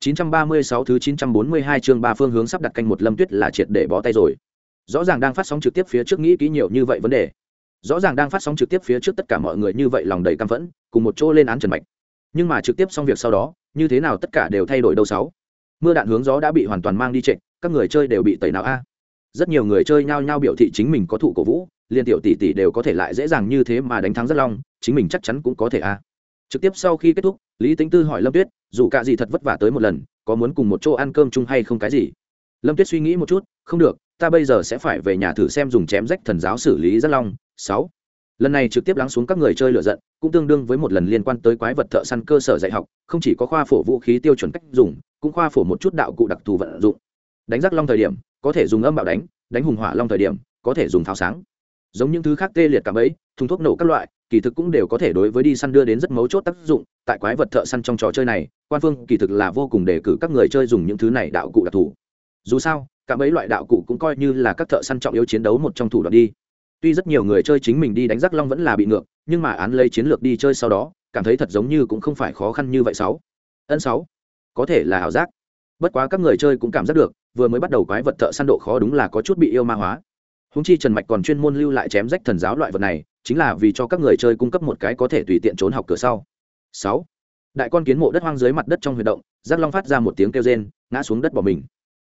936 thứ 942 chương ba phương hướng sắp đặt canh một Lâm Tuyết là triệt để bó tay rồi. Rõ ràng đang phát sóng trực tiếp phía trước nghĩ kỹ nhiều như vậy vấn đề. Rõ ràng đang phát sóng trực tiếp phía trước tất cả mọi người như vậy lòng đầy căm phẫn, cùng một chỗ lên án Trần Mạch. Nhưng mà trực tiếp xong việc sau đó, như thế nào tất cả đều thay đổi đâu sáu. Mưa đạn hướng gió đã bị hoàn toàn mang đi trệ, các người chơi đều bị tẩy não a. Rất nhiều người chơi nhao nhao biểu thị chính mình có thụ cổ vũ, liên tiểu tỷ tỷ đều có thể lại dễ dàng như thế mà đánh thắng rất long, chính mình chắc chắn cũng có thể a. Trực tiếp sau khi kết thúc, Lý Tính Tư hỏi Lâm Tuyết, dù cả gì thật vất vả tới một lần, có muốn cùng một chỗ ăn cơm chung hay không cái gì? Lâm tuyết suy nghĩ một chút không được ta bây giờ sẽ phải về nhà thử xem dùng chém rách thần giáo xử lý rất long. Sáu. Lần này trực tiếp lắng xuống các người chơi lựa giận cũng tương đương với một lần liên quan tới quái vật thợ săn cơ sở dạy học không chỉ có khoa phổ vũ khí tiêu chuẩn cách dùng cũng khoa phổ một chút đạo cụ đặc thù vận dụng. Đánh rắc long thời điểm có thể dùng âm bạo đánh đánh hùng hỏa long thời điểm có thể dùng tháo sáng giống những thứ khác tê liệt cảm ấy, thùng thuốc nổ các loại, kỳ thực cũng đều có thể đối với đi săn đưa đến rất mấu chốt tác dụng. Tại quái vật thợ săn trong trò chơi này, quan phương kỳ thực là vô cùng đề cử các người chơi dùng những thứ này đạo cụ đặc thù. Dù sao, cả mấy loại đạo cụ cũng coi như là các thợ săn trọng yếu chiến đấu một trong thủ đoạn đi. Tuy rất nhiều người chơi chính mình đi đánh rắc long vẫn là bị ngược, nhưng mà án lấy chiến lược đi chơi sau đó, cảm thấy thật giống như cũng không phải khó khăn như vậy sáu. Ân sáu, có thể là ảo giác. Bất quá các người chơi cũng cảm giác được, vừa mới bắt đầu quái vật thợ săn độ khó đúng là có chút bị yêu ma hóa húng chi trần mạch còn chuyên môn lưu lại chém rách thần giáo loại vật này, chính là vì cho các người chơi cung cấp một cái có thể tùy tiện trốn học cửa sau. Sáu. Đại con kiến mộ đất hoang dưới mặt đất trong huy động, giác long phát ra một tiếng kêu rên, ngã xuống đất bỏ mình.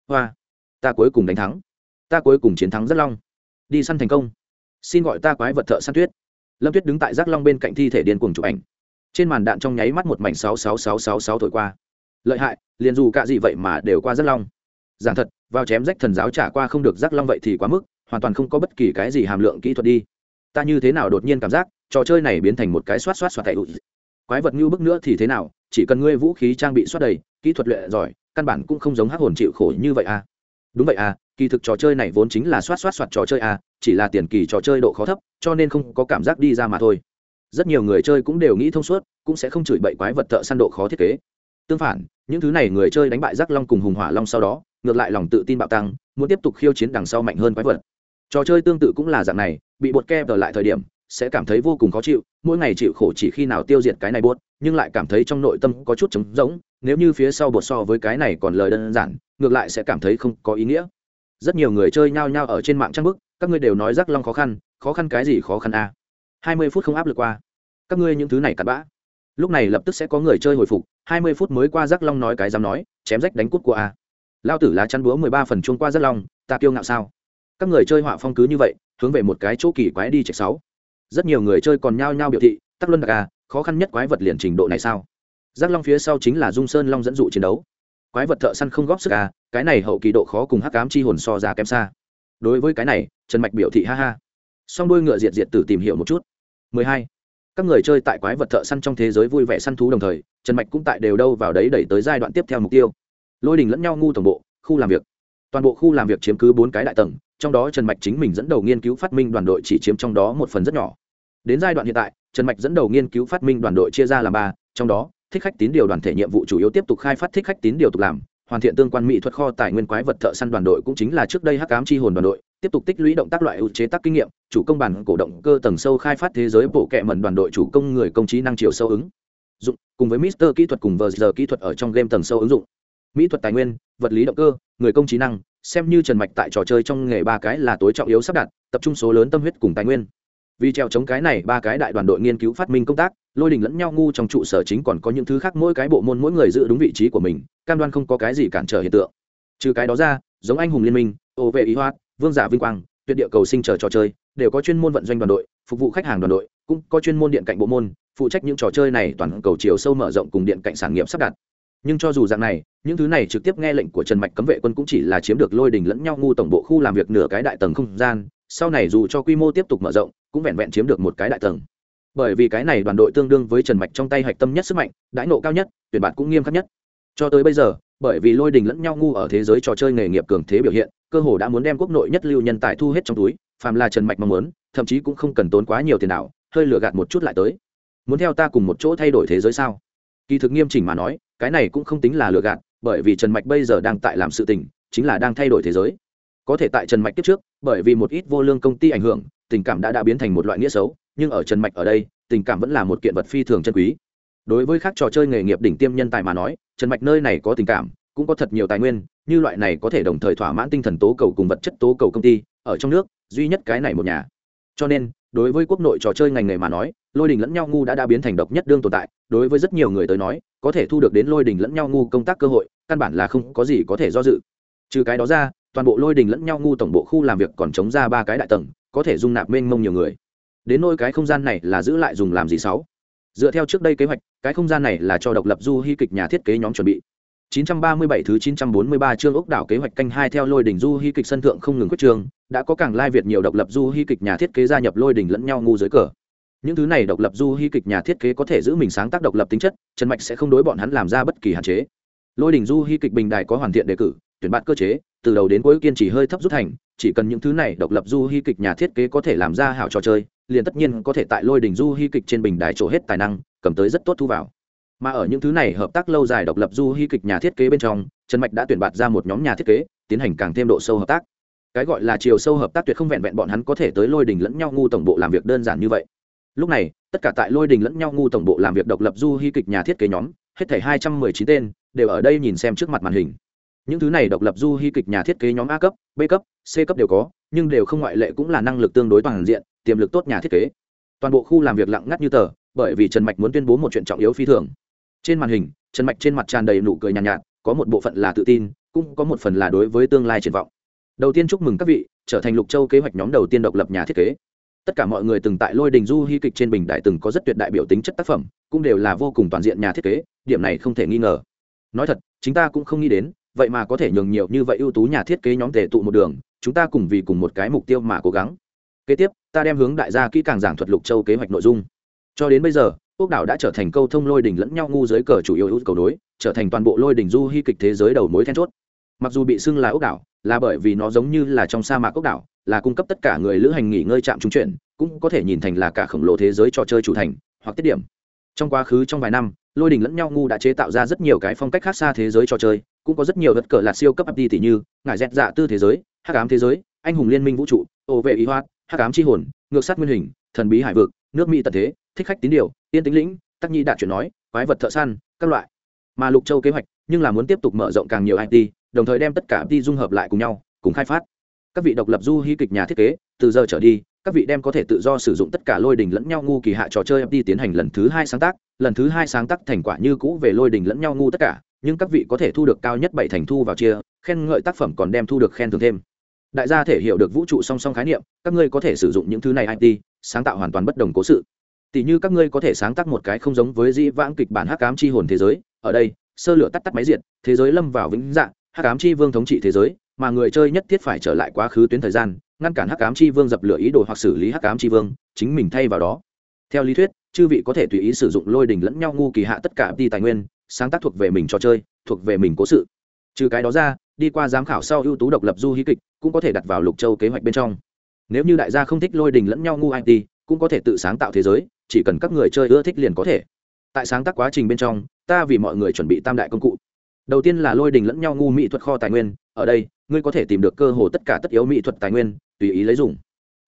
Hoa. Ta cuối cùng đánh thắng. Ta cuối cùng chiến thắng giác long. Đi săn thành công. Xin gọi ta quái vật thợ săn tuyết. Lâm tuyết đứng tại giác long bên cạnh thi thể điên cuồng chụp ảnh. Trên màn đạn trong nháy mắt một mảnh sáu sáu sáu sáu sáu thổi qua. Lợi hại, liền dù cả gì vậy mà đều qua giác long. Giảng thật, vào chém rách thần giáo trả qua không được giác long vậy thì quá mức hoàn toàn không có bất kỳ cái gì hàm lượng kỹ thuật đi. Ta như thế nào đột nhiên cảm giác, trò chơi này biến thành một cái xoát xoát xoát thẻ quái vật như bức nữa thì thế nào, chỉ cần ngươi vũ khí trang bị xoát đầy, kỹ thuật luyện giỏi, căn bản cũng không giống hắc hồn chịu khổ như vậy à. Đúng vậy à kỳ thực trò chơi này vốn chính là xoát xoát xoát trò chơi à chỉ là tiền kỳ trò chơi độ khó thấp, cho nên không có cảm giác đi ra mà thôi. Rất nhiều người chơi cũng đều nghĩ thông suốt, cũng sẽ không chửi bậy quái vật thợ săn độ khó thiết kế. Tương phản, những thứ này người chơi đánh bại giác long cùng hùng hỏa long sau đó, ngược lại lòng tự tin bạo tăng, muốn tiếp tục khiêu chiến đằng sau mạnh hơn quái vật trò chơi tương tự cũng là dạng này, bị bột ke ở lại thời điểm, sẽ cảm thấy vô cùng khó chịu, mỗi ngày chịu khổ chỉ khi nào tiêu diệt cái này bột, nhưng lại cảm thấy trong nội tâm có chút trống rỗng, nếu như phía sau bột so với cái này còn lời đơn giản, ngược lại sẽ cảm thấy không có ý nghĩa. Rất nhiều người chơi nhao nhao ở trên mạng trang bức, các ngươi đều nói rắc long khó khăn khó khăn cái gì khó khăn a? À? hai mươi phút không áp lực qua. Các ngươi những thứ này cặn bã. Lúc này lập tức sẽ có người chơi hồi phục, hai mươi phút mới qua rắc long nói cái dám nói, chém rách đánh cút của a. Lao tử lá chăn búa mười ba phần chuông qua rắc long, ta kiêu ngạo sao? Các người chơi họa phong cứ như vậy, hướng về một cái chỗ kỳ quái đi chạy sáu. Rất nhiều người chơi còn nhao nhao biểu thị, tắc luân đặc à khó khăn nhất quái vật liền trình độ này sao? Giác long phía sau chính là dung sơn long dẫn dụ chiến đấu. Quái vật thợ săn không góp sức à cái này hậu kỳ độ khó cùng hắc cám chi hồn so ra kém xa. Đối với cái này, trần mạch biểu thị ha ha. Song đôi ngựa diệt diệt tử tìm hiểu một chút. 12. các người chơi tại quái vật thợ săn trong thế giới vui vẻ săn thú đồng thời, trần mạch cũng tại đều đâu vào đấy đẩy tới giai đoạn tiếp theo mục tiêu. Lôi đình lẫn nhau ngu tổng bộ, khu làm việc. Toàn bộ khu làm việc chiếm cứ bốn cái đại tầng trong đó trần mạch chính mình dẫn đầu nghiên cứu phát minh đoàn đội chỉ chiếm trong đó một phần rất nhỏ. Đến giai đoạn hiện tại, trần mạch dẫn đầu nghiên cứu phát minh đoàn đội chia ra làm ba, trong đó, thích khách tín điều đoàn thể nhiệm vụ chủ yếu tiếp tục khai phát thích khách tín điều tục làm, hoàn thiện tương quan mỹ thuật kho tài nguyên quái vật thợ săn đoàn đội cũng chính là trước đây hắc cám chi hồn đoàn đội, tiếp tục tích lũy động tác loại ưu chế tác kinh nghiệm, chủ công bản cổ động cơ tầng sâu khai phát thế giới bộ kệ mẩn đoàn đội chủ công người công trí năng chiều sâu ứng. Dụng, cùng với Mister kỹ thuật cùng vờ giờ kỹ thuật ở trong game tầng sâu ứng dụng. Mỹ thuật tài nguyên, vật lý động cơ, người công trí năng xem như trần mạch tại trò chơi trong nghề ba cái là tối trọng yếu sắp đặt tập trung số lớn tâm huyết cùng tài nguyên. Vì treo chống cái này ba cái đại đoàn đội nghiên cứu phát minh công tác lôi đình lẫn nhau ngu trong trụ sở chính còn có những thứ khác mỗi cái bộ môn mỗi người giữ đúng vị trí của mình cam đoan không có cái gì cản trở hiện tượng. Trừ cái đó ra giống anh hùng liên minh ô vệ ý Hoa, vương giả vinh quang tuyệt địa cầu sinh chờ trò chơi đều có chuyên môn vận doanh đoàn đội phục vụ khách hàng đoàn đội cũng có chuyên môn điện cạnh bộ môn phụ trách những trò chơi này toàn cầu chiều sâu mở rộng cùng điện cạnh sản nghiệp sắp đặt nhưng cho dù dạng này, những thứ này trực tiếp nghe lệnh của trần mạch cấm vệ quân cũng chỉ là chiếm được lôi đình lẫn nhau ngu tổng bộ khu làm việc nửa cái đại tầng không gian. Sau này dù cho quy mô tiếp tục mở rộng, cũng vẹn vẹn chiếm được một cái đại tầng. Bởi vì cái này đoàn đội tương đương với trần mạch trong tay hạch tâm nhất sức mạnh, đãi nộ cao nhất, tuyển bạn cũng nghiêm khắc nhất. Cho tới bây giờ, bởi vì lôi đình lẫn nhau ngu ở thế giới trò chơi nghề nghiệp cường thế biểu hiện, cơ hồ đã muốn đem quốc nội nhất lưu nhân tài thu hết trong túi, phàm là trần mạch mong muốn, thậm chí cũng không cần tốn quá nhiều tiền nào, hơi lừa gạt một chút lại tới. Muốn theo ta cùng một chỗ thay đổi thế giới sao? Kỳ thực nghiêm chỉnh mà nói, cái này cũng không tính là lừa gạt, bởi vì trần mạch bây giờ đang tại làm sự tình, chính là đang thay đổi thế giới. Có thể tại trần mạch tiếp trước, bởi vì một ít vô lương công ty ảnh hưởng, tình cảm đã đã biến thành một loại nghĩa xấu, nhưng ở trần mạch ở đây, tình cảm vẫn là một kiện vật phi thường chân quý. Đối với các trò chơi nghề nghiệp đỉnh tiêm nhân tài mà nói, trần mạch nơi này có tình cảm, cũng có thật nhiều tài nguyên, như loại này có thể đồng thời thỏa mãn tinh thần tố cầu cùng vật chất tố cầu công ty, ở trong nước, duy nhất cái này một nhà cho nên, đối với quốc nội trò chơi ngành nghề mà nói, lôi đình lẫn nhau ngu đã đã biến thành độc nhất đương tồn tại, đối với rất nhiều người tới nói, có thể thu được đến lôi đình lẫn nhau ngu công tác cơ hội, căn bản là không có gì có thể do dự. Trừ cái đó ra, toàn bộ lôi đình lẫn nhau ngu tổng bộ khu làm việc còn chống ra ba cái đại tầng, có thể dung nạp mênh mông nhiều người. Đến nôi cái không gian này là giữ lại dùng làm gì sáu? Dựa theo trước đây kế hoạch, cái không gian này là cho độc lập du hy kịch nhà thiết kế nhóm chuẩn bị. 937 thứ 943 chương ốc đảo kế hoạch canh hai theo lôi đỉnh du hí kịch sân thượng không ngừng quyết trường, đã có càng lai việt nhiều độc lập du hí kịch nhà thiết kế gia nhập lôi đỉnh lẫn nhau ngu dưới cờ. Những thứ này độc lập du hí kịch nhà thiết kế có thể giữ mình sáng tác độc lập tính chất, Trần Mạch sẽ không đối bọn hắn làm ra bất kỳ hạn chế. Lôi đỉnh du hí kịch bình đài có hoàn thiện đề cử, tuyển bạn cơ chế, từ đầu đến cuối kiên trì hơi thấp rút thành, chỉ cần những thứ này độc lập du hí kịch nhà thiết kế có thể làm ra hảo trò chơi, liền tất nhiên có thể tại lôi đỉnh du hí kịch trên bình đài trổ hết tài năng, cầm tới rất tốt thu vào mà ở những thứ này hợp tác lâu dài độc lập du hy kịch nhà thiết kế bên trong, trần mạch đã tuyển bạt ra một nhóm nhà thiết kế, tiến hành càng thêm độ sâu hợp tác. Cái gọi là chiều sâu hợp tác tuyệt không vẹn vẹn bọn hắn có thể tới lôi đình lẫn nhau ngu tổng bộ làm việc đơn giản như vậy. Lúc này, tất cả tại lôi đình lẫn nhau ngu tổng bộ làm việc độc lập du hy kịch nhà thiết kế nhóm, hết thảy hai trăm mười chín tên, đều ở đây nhìn xem trước mặt màn hình. Những thứ này độc lập du hy kịch nhà thiết kế nhóm a cấp, b cấp, c cấp đều có, nhưng đều không ngoại lệ cũng là năng lực tương đối toàn diện, tiềm lực tốt nhà thiết kế. Toàn bộ khu làm việc lặng ngắt như tờ, bởi vì trần mạch muốn tuyên bố một chuyện trọng yếu phi thường trên màn hình trần mạch trên mặt tràn đầy nụ cười nhàn nhạt, nhạt có một bộ phận là tự tin cũng có một phần là đối với tương lai triển vọng. Đầu tiên chúc mừng các vị trở thành lục châu kế hoạch nhóm đầu tiên độc lập nhà thiết kế. Tất cả mọi người từng tại lôi đình du hy kịch trên bình đại từng có rất tuyệt đại biểu tính chất tác phẩm cũng đều là vô cùng toàn diện nhà thiết kế điểm này không thể nghi ngờ. Nói thật chúng ta cũng không nghĩ đến vậy mà có thể nhường nhiều như vậy ưu tú nhà thiết kế nhóm tề tụ một đường chúng ta cùng vì cùng một cái mục tiêu mà cố gắng. Kế tiếp ta đem hướng đại gia kỹ càng giảng thuật lục châu kế hoạch nội dung. Cho đến bây giờ quốc đảo đã trở thành câu thông lôi đỉnh lẫn nhau ngu dưới cờ chủ yếu ưu cầu đối trở thành toàn bộ lôi đỉnh du hy kịch thế giới đầu mối then chốt. Mặc dù bị xưng là ốc đảo, là bởi vì nó giống như là trong sa mạc ốc đảo, là cung cấp tất cả người lữ hành nghỉ ngơi trạm trung chuyển, cũng có thể nhìn thành là cả khổng lồ thế giới trò chơi chủ thành, hoặc tiết điểm. Trong quá khứ trong vài năm, lôi đình lẫn nhau ngu đã chế tạo ra rất nhiều cái phong cách khác xa thế giới trò chơi, cũng có rất nhiều vật cờ là siêu cấp đi tỷ như, ngải dẹt dạ tư thế giới, hắc ám thế giới, anh hùng liên minh vũ trụ, ô vệ ý hoạt hắc ám chi hồn, ngược sát nguyên hình, thần bí hải vực, nước mỹ tận thế thích khách tín điều tiên tính lĩnh tắc nhi đạt chuyện nói quái vật thợ săn các loại. Mà lục châu kế hoạch nhưng là muốn tiếp tục mở rộng càng nhiều it đồng thời đem tất cả it dung hợp lại cùng nhau cùng khai phát. Các vị độc lập du hy kịch nhà thiết kế từ giờ trở đi các vị đem có thể tự do sử dụng tất cả lôi đình lẫn nhau ngu kỳ hạ trò chơi FT tiến hành lần thứ hai sáng tác, lần thứ hai sáng tác thành quả như cũ về lôi đình lẫn nhau ngu tất cả, nhưng các vị có thể thu được cao nhất bảy thành thu vào chia, khen ngợi tác phẩm còn đem thu được khen thưởng thêm. Đại gia thể hiểu được vũ trụ song song khái niệm, các ngươi có thể sử dụng những thứ này IT, sáng tạo hoàn toàn bất đồng cố sự tỷ như các ngươi có thể sáng tác một cái không giống với dĩ vãng kịch bản hắc ám chi hồn thế giới, ở đây, sơ lửa tắt tắt máy diệt, thế giới lâm vào vĩnh dạng, hắc ám chi vương thống trị thế giới, mà người chơi nhất thiết phải trở lại quá khứ tuyến thời gian, ngăn cản hắc ám chi vương dập lửa ý đồ hoặc xử lý hắc ám chi vương, chính mình thay vào đó. Theo lý thuyết, chư vị có thể tùy ý sử dụng lôi đình lẫn nhau ngu kỳ hạ tất cả đi tài nguyên, sáng tác thuộc về mình trò chơi, thuộc về mình cố sự. Trừ cái đó ra, đi qua giám khảo sau ưu tú độc lập du hí kịch, cũng có thể đặt vào lục châu kế hoạch bên trong. Nếu như đại gia không thích lôi đình lẫn nhau ngu it cũng có thể tự sáng tạo thế giới chỉ cần các người chơi ưa thích liền có thể. Tại sáng tác quá trình bên trong, ta vì mọi người chuẩn bị tam đại công cụ. Đầu tiên là lôi đình lẫn nhau ngu mỹ thuật kho tài nguyên, ở đây, ngươi có thể tìm được cơ hồ tất cả tất yếu mỹ thuật tài nguyên, tùy ý lấy dùng.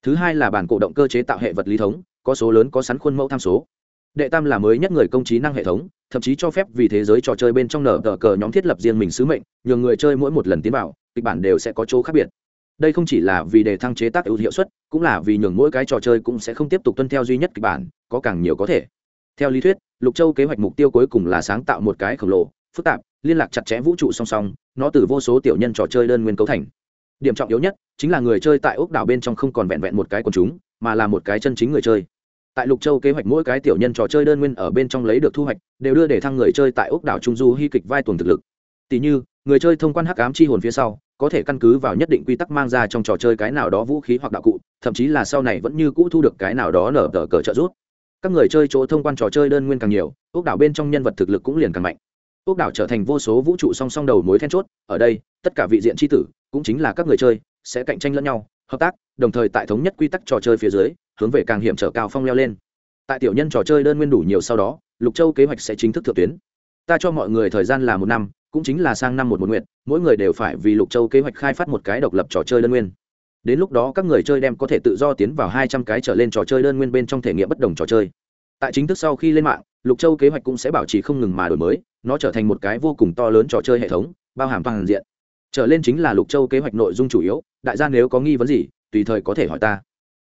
Thứ hai là bản cổ động cơ chế tạo hệ vật lý thống, có số lớn có sắn khuôn mẫu tham số. Đệ tam là mới nhất người công trí năng hệ thống, thậm chí cho phép vì thế giới trò chơi bên trong nở tờ cờ nhóm thiết lập riêng mình sứ mệnh, nhường người chơi mỗi một lần tiến vào, kịch bản đều sẽ có chỗ khác biệt đây không chỉ là vì đề thăng chế tác ưu hiệu suất, cũng là vì nhường mỗi cái trò chơi cũng sẽ không tiếp tục tuân theo duy nhất kịch bản, có càng nhiều có thể. Theo lý thuyết, lục châu kế hoạch mục tiêu cuối cùng là sáng tạo một cái khổng lồ, phức tạp, liên lạc chặt chẽ vũ trụ song song, nó từ vô số tiểu nhân trò chơi đơn nguyên cấu thành. Điểm trọng yếu nhất chính là người chơi tại ốc đảo bên trong không còn vẹn vẹn một cái quần chúng, mà là một cái chân chính người chơi. Tại lục châu kế hoạch mỗi cái tiểu nhân trò chơi đơn nguyên ở bên trong lấy được thu hoạch, đều đưa để thăng người chơi tại ốc đảo trung du hy kịch vai tuần thực lực. Tỷ như, người chơi thông quan hắc ám chi hồn phía sau có thể căn cứ vào nhất định quy tắc mang ra trong trò chơi cái nào đó vũ khí hoặc đạo cụ, thậm chí là sau này vẫn như cũ thu được cái nào đó nở tờ cờ trợ giúp. Các người chơi chỗ thông quan trò chơi đơn nguyên càng nhiều, ốc đảo bên trong nhân vật thực lực cũng liền càng mạnh. Ốc đảo trở thành vô số vũ trụ song song đầu mối then chốt, ở đây, tất cả vị diện tri tử, cũng chính là các người chơi, sẽ cạnh tranh lẫn nhau, hợp tác, đồng thời tại thống nhất quy tắc trò chơi phía dưới, hướng về càng hiểm trở cao phong leo lên. Tại tiểu nhân trò chơi đơn nguyên đủ nhiều sau đó, lục châu kế hoạch sẽ chính thức thượng tuyến. Ta cho mọi người thời gian là một năm cũng chính là sang năm một một nguyện mỗi người đều phải vì lục châu kế hoạch khai phát một cái độc lập trò chơi đơn nguyên. Đến lúc đó các người chơi đem có thể tự do tiến vào hai trăm cái trở lên trò chơi đơn nguyên bên trong thể nghiệm bất đồng trò chơi. Tại chính thức sau khi lên mạng, lục châu kế hoạch cũng sẽ bảo trì không ngừng mà đổi mới, nó trở thành một cái vô cùng to lớn trò chơi hệ thống, bao hàm toàn diện. Trở lên chính là lục châu kế hoạch nội dung chủ yếu, đại gia nếu có nghi vấn gì, tùy thời có thể hỏi ta.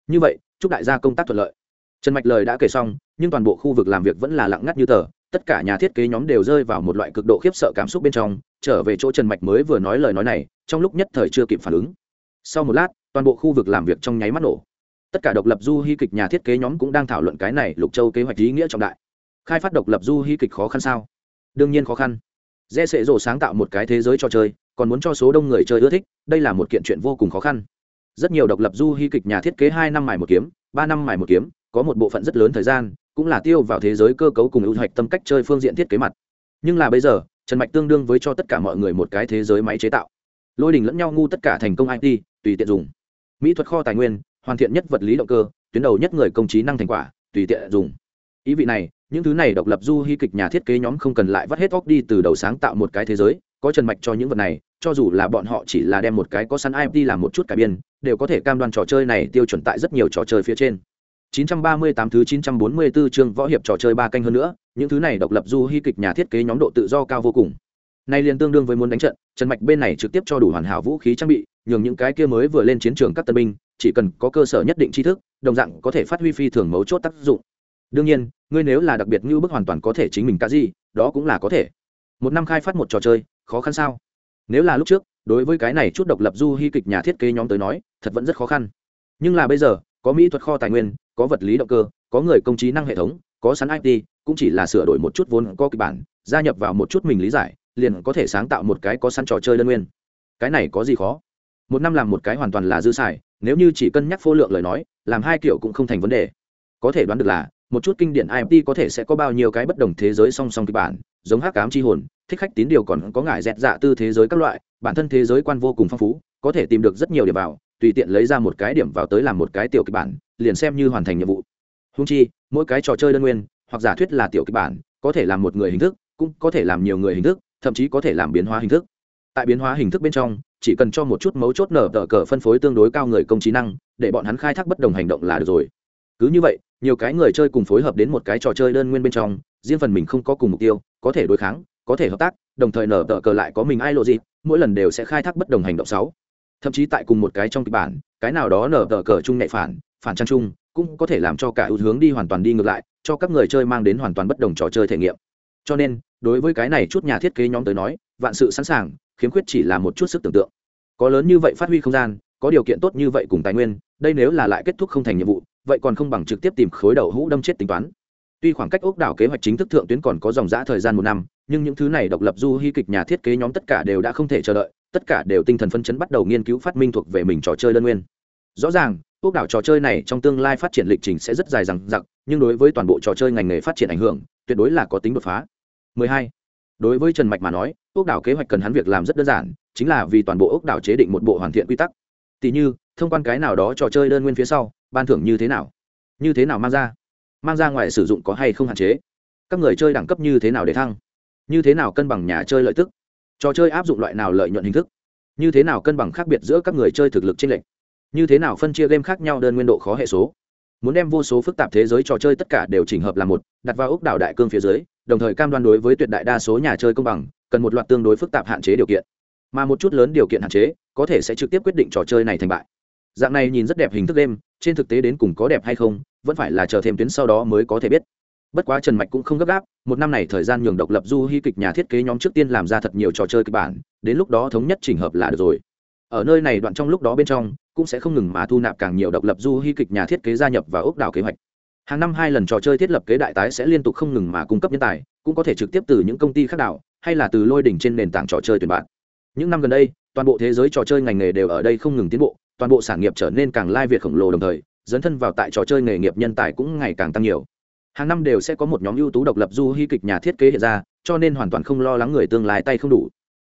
Như vậy, chúc đại gia công tác thuận lợi. Trần mạch lời đã kể xong, nhưng toàn bộ khu vực làm việc vẫn là lặng ngắt như tờ tất cả nhà thiết kế nhóm đều rơi vào một loại cực độ khiếp sợ cảm xúc bên trong, trở về chỗ trần mạch mới vừa nói lời nói này, trong lúc nhất thời chưa kịp phản ứng. Sau một lát, toàn bộ khu vực làm việc trong nháy mắt nổ. Tất cả độc lập du hy kịch nhà thiết kế nhóm cũng đang thảo luận cái này lục châu kế hoạch ý nghĩa trọng đại. Khai phát độc lập du hy kịch khó khăn sao? Đương nhiên khó khăn. Dễ sệ rổ sáng tạo một cái thế giới cho chơi, còn muốn cho số đông người chơi ưa thích, đây là một kiện chuyện vô cùng khó khăn. Rất nhiều độc lập du hy kịch nhà thiết kế hai năm mài một kiếm, ba năm mài một kiếm, có một bộ phận rất lớn thời gian cũng là tiêu vào thế giới cơ cấu cùng ưu hoạch tâm cách chơi phương diện thiết kế mặt. Nhưng là bây giờ, trần mạch tương đương với cho tất cả mọi người một cái thế giới máy chế tạo. Lôi đình lẫn nhau ngu tất cả thành công it tùy tiện dùng. Mỹ thuật kho tài nguyên, hoàn thiện nhất vật lý động cơ, tuyến đầu nhất người công trí năng thành quả, tùy tiện dùng. Ý vị này, những thứ này độc lập du hy kịch nhà thiết kế nhóm không cần lại vắt hết óc đi từ đầu sáng tạo một cái thế giới, có trần mạch cho những vật này, cho dù là bọn họ chỉ là đem một cái có sẵn ip làm một chút cải biên, đều có thể cam đoan trò chơi này tiêu chuẩn tại rất nhiều trò chơi phía trên. 938 thứ 944 chương võ hiệp trò chơi ba canh hơn nữa, những thứ này độc lập du hy kịch nhà thiết kế nhóm độ tự do cao vô cùng. Nay liền tương đương với muốn đánh trận, Trần Mạch bên này trực tiếp cho đủ hoàn hảo vũ khí trang bị, nhường những cái kia mới vừa lên chiến trường các tân binh, chỉ cần có cơ sở nhất định tri thức, đồng dạng có thể phát huy phi thường mấu chốt tác dụng. Đương nhiên, ngươi nếu là đặc biệt như bức hoàn toàn có thể chính mình cả gì, đó cũng là có thể. Một năm khai phát một trò chơi, khó khăn sao? Nếu là lúc trước, đối với cái này chút độc lập du hy kịch nhà thiết kế nhóm tới nói, thật vẫn rất khó khăn. Nhưng là bây giờ, có mỹ thuật kho tài nguyên, có vật lý động cơ có người công trí năng hệ thống có sẵn it cũng chỉ là sửa đổi một chút vốn có kịch bản gia nhập vào một chút mình lý giải liền có thể sáng tạo một cái có sẵn trò chơi đơn nguyên. Cái này có gì khó? Một năm làm một cái hoàn toàn là dư xài nếu như chỉ cân nhắc phô lượng lời nói làm hai kiểu cũng không thành vấn đề. Có thể đoán được là một chút kinh điển imt có thể sẽ có bao nhiêu cái bất đồng thế giới song song kịch bản giống hát cám c h i hồn thích khách tín điều còn có ngại dẹt dạ tư thế giới các loại bản thân thế giới quan vô cùng phong phú có thể tìm được rất nhiều điểm vào tùy tiện lấy ra một cái điểm vào tới làm một cái tiểu kịch bản, liền xem như hoàn thành nhiệm vụ. Húng chi, mỗi cái trò chơi đơn nguyên, hoặc giả thuyết là tiểu kịch bản, có thể làm một người hình thức, cũng có thể làm nhiều người hình thức, thậm chí có thể làm biến hóa hình thức. Tại biến hóa hình thức bên trong, chỉ cần cho một chút mấu chốt nở tờ cờ phân phối tương đối cao người công trí năng, để bọn hắn khai thác bất đồng hành động là được rồi. Cứ như vậy, nhiều cái người chơi cùng phối hợp đến một cái trò chơi đơn nguyên bên trong, riêng phần mình không có cùng mục tiêu, có thể đối kháng, có thể hợp tác, đồng thời nở tờ cờ lại có mình ai lộ gì, mỗi lần đều sẽ khai thác bất đồng hành động sáu thậm chí tại cùng một cái trong kịch bản, cái nào đó nở tờ cờ chung nhạy phản phản trang chung, cũng có thể làm cho cả ưu hướng đi hoàn toàn đi ngược lại, cho các người chơi mang đến hoàn toàn bất đồng trò chơi thể nghiệm. Cho nên, đối với cái này chút nhà thiết kế nhóm tới nói, vạn sự sẵn sàng, khiếm khuyết chỉ là một chút sức tưởng tượng. Có lớn như vậy phát huy không gian, có điều kiện tốt như vậy cùng tài nguyên, đây nếu là lại kết thúc không thành nhiệm vụ, vậy còn không bằng trực tiếp tìm khối đầu hũ đâm chết tính toán. Tuy khoảng cách ốc đảo kế hoạch chính thức thượng tuyến còn có dòng giã thời gian một năm, nhưng những thứ này độc lập du hy kịch nhà thiết kế nhóm tất cả đều đã không thể chờ đợi tất cả đều tinh thần phân chấn bắt đầu nghiên cứu phát minh thuộc về mình trò chơi đơn nguyên. Rõ ràng, quốc đảo trò chơi này trong tương lai phát triển lịch trình sẽ rất dài dằng dặc, nhưng đối với toàn bộ trò chơi ngành nghề phát triển ảnh hưởng, tuyệt đối là có tính đột phá. 12. đối với trần mạch mà nói, quốc đảo kế hoạch cần hắn việc làm rất đơn giản, chính là vì toàn bộ ốc đảo chế định một bộ hoàn thiện quy tắc. Tỷ như, thông quan cái nào đó trò chơi đơn nguyên phía sau, ban thưởng như thế nào? Như thế nào mang ra? Mang ra ngoài sử dụng có hay không hạn chế? Các người chơi đẳng cấp như thế nào để thăng? Như thế nào cân bằng nhà chơi lợi tức? Trò chơi áp dụng loại nào lợi nhuận hình thức? Như thế nào cân bằng khác biệt giữa các người chơi thực lực trên lệnh như thế nào phân chia game khác nhau đơn nguyên độ khó hệ số? Muốn đem vô số phức tạp thế giới trò chơi tất cả đều chỉnh hợp là một, đặt vào ốc đảo đại cương phía dưới, đồng thời cam đoan đối với tuyệt đại đa số nhà chơi công bằng, cần một loạt tương đối phức tạp hạn chế điều kiện. Mà một chút lớn điều kiện hạn chế, có thể sẽ trực tiếp quyết định trò chơi này thành bại. Dạng này nhìn rất đẹp hình thức đêm trên thực tế đến cùng có đẹp hay không, vẫn phải là chờ thêm tuyến sau đó mới có thể biết bất quá trần mạch cũng không gấp gáp, một năm này thời gian nhường độc lập du hy kịch nhà thiết kế nhóm trước tiên làm ra thật nhiều trò chơi kịch bản, đến lúc đó thống nhất chỉnh hợp là được rồi. Ở nơi này đoạn trong lúc đó bên trong, cũng sẽ không ngừng mà thu nạp càng nhiều độc lập du hy kịch nhà thiết kế gia nhập và ốc đảo kế hoạch. Hàng năm hai lần trò chơi thiết lập kế đại tái sẽ liên tục không ngừng mà cung cấp nhân tài, cũng có thể trực tiếp từ những công ty khác đảo, hay là từ lôi đỉnh trên nền tảng trò chơi tuyển bạn. Những năm gần đây, toàn bộ thế giới trò chơi ngành nghề đều ở đây không ngừng tiến bộ, toàn bộ sản nghiệp trở nên càng lai việt khổng lồ đồng thời, dấn thân vào tại trò chơi nghề nghiệp nhân tài cũng ngày càng tăng nhiều hàng năm đều sẽ có một nhóm ưu tú độc lập du hy kịch nhà thiết kế hiện ra, cho nên hoàn toàn không lo lắng người tương lai tay không đủ.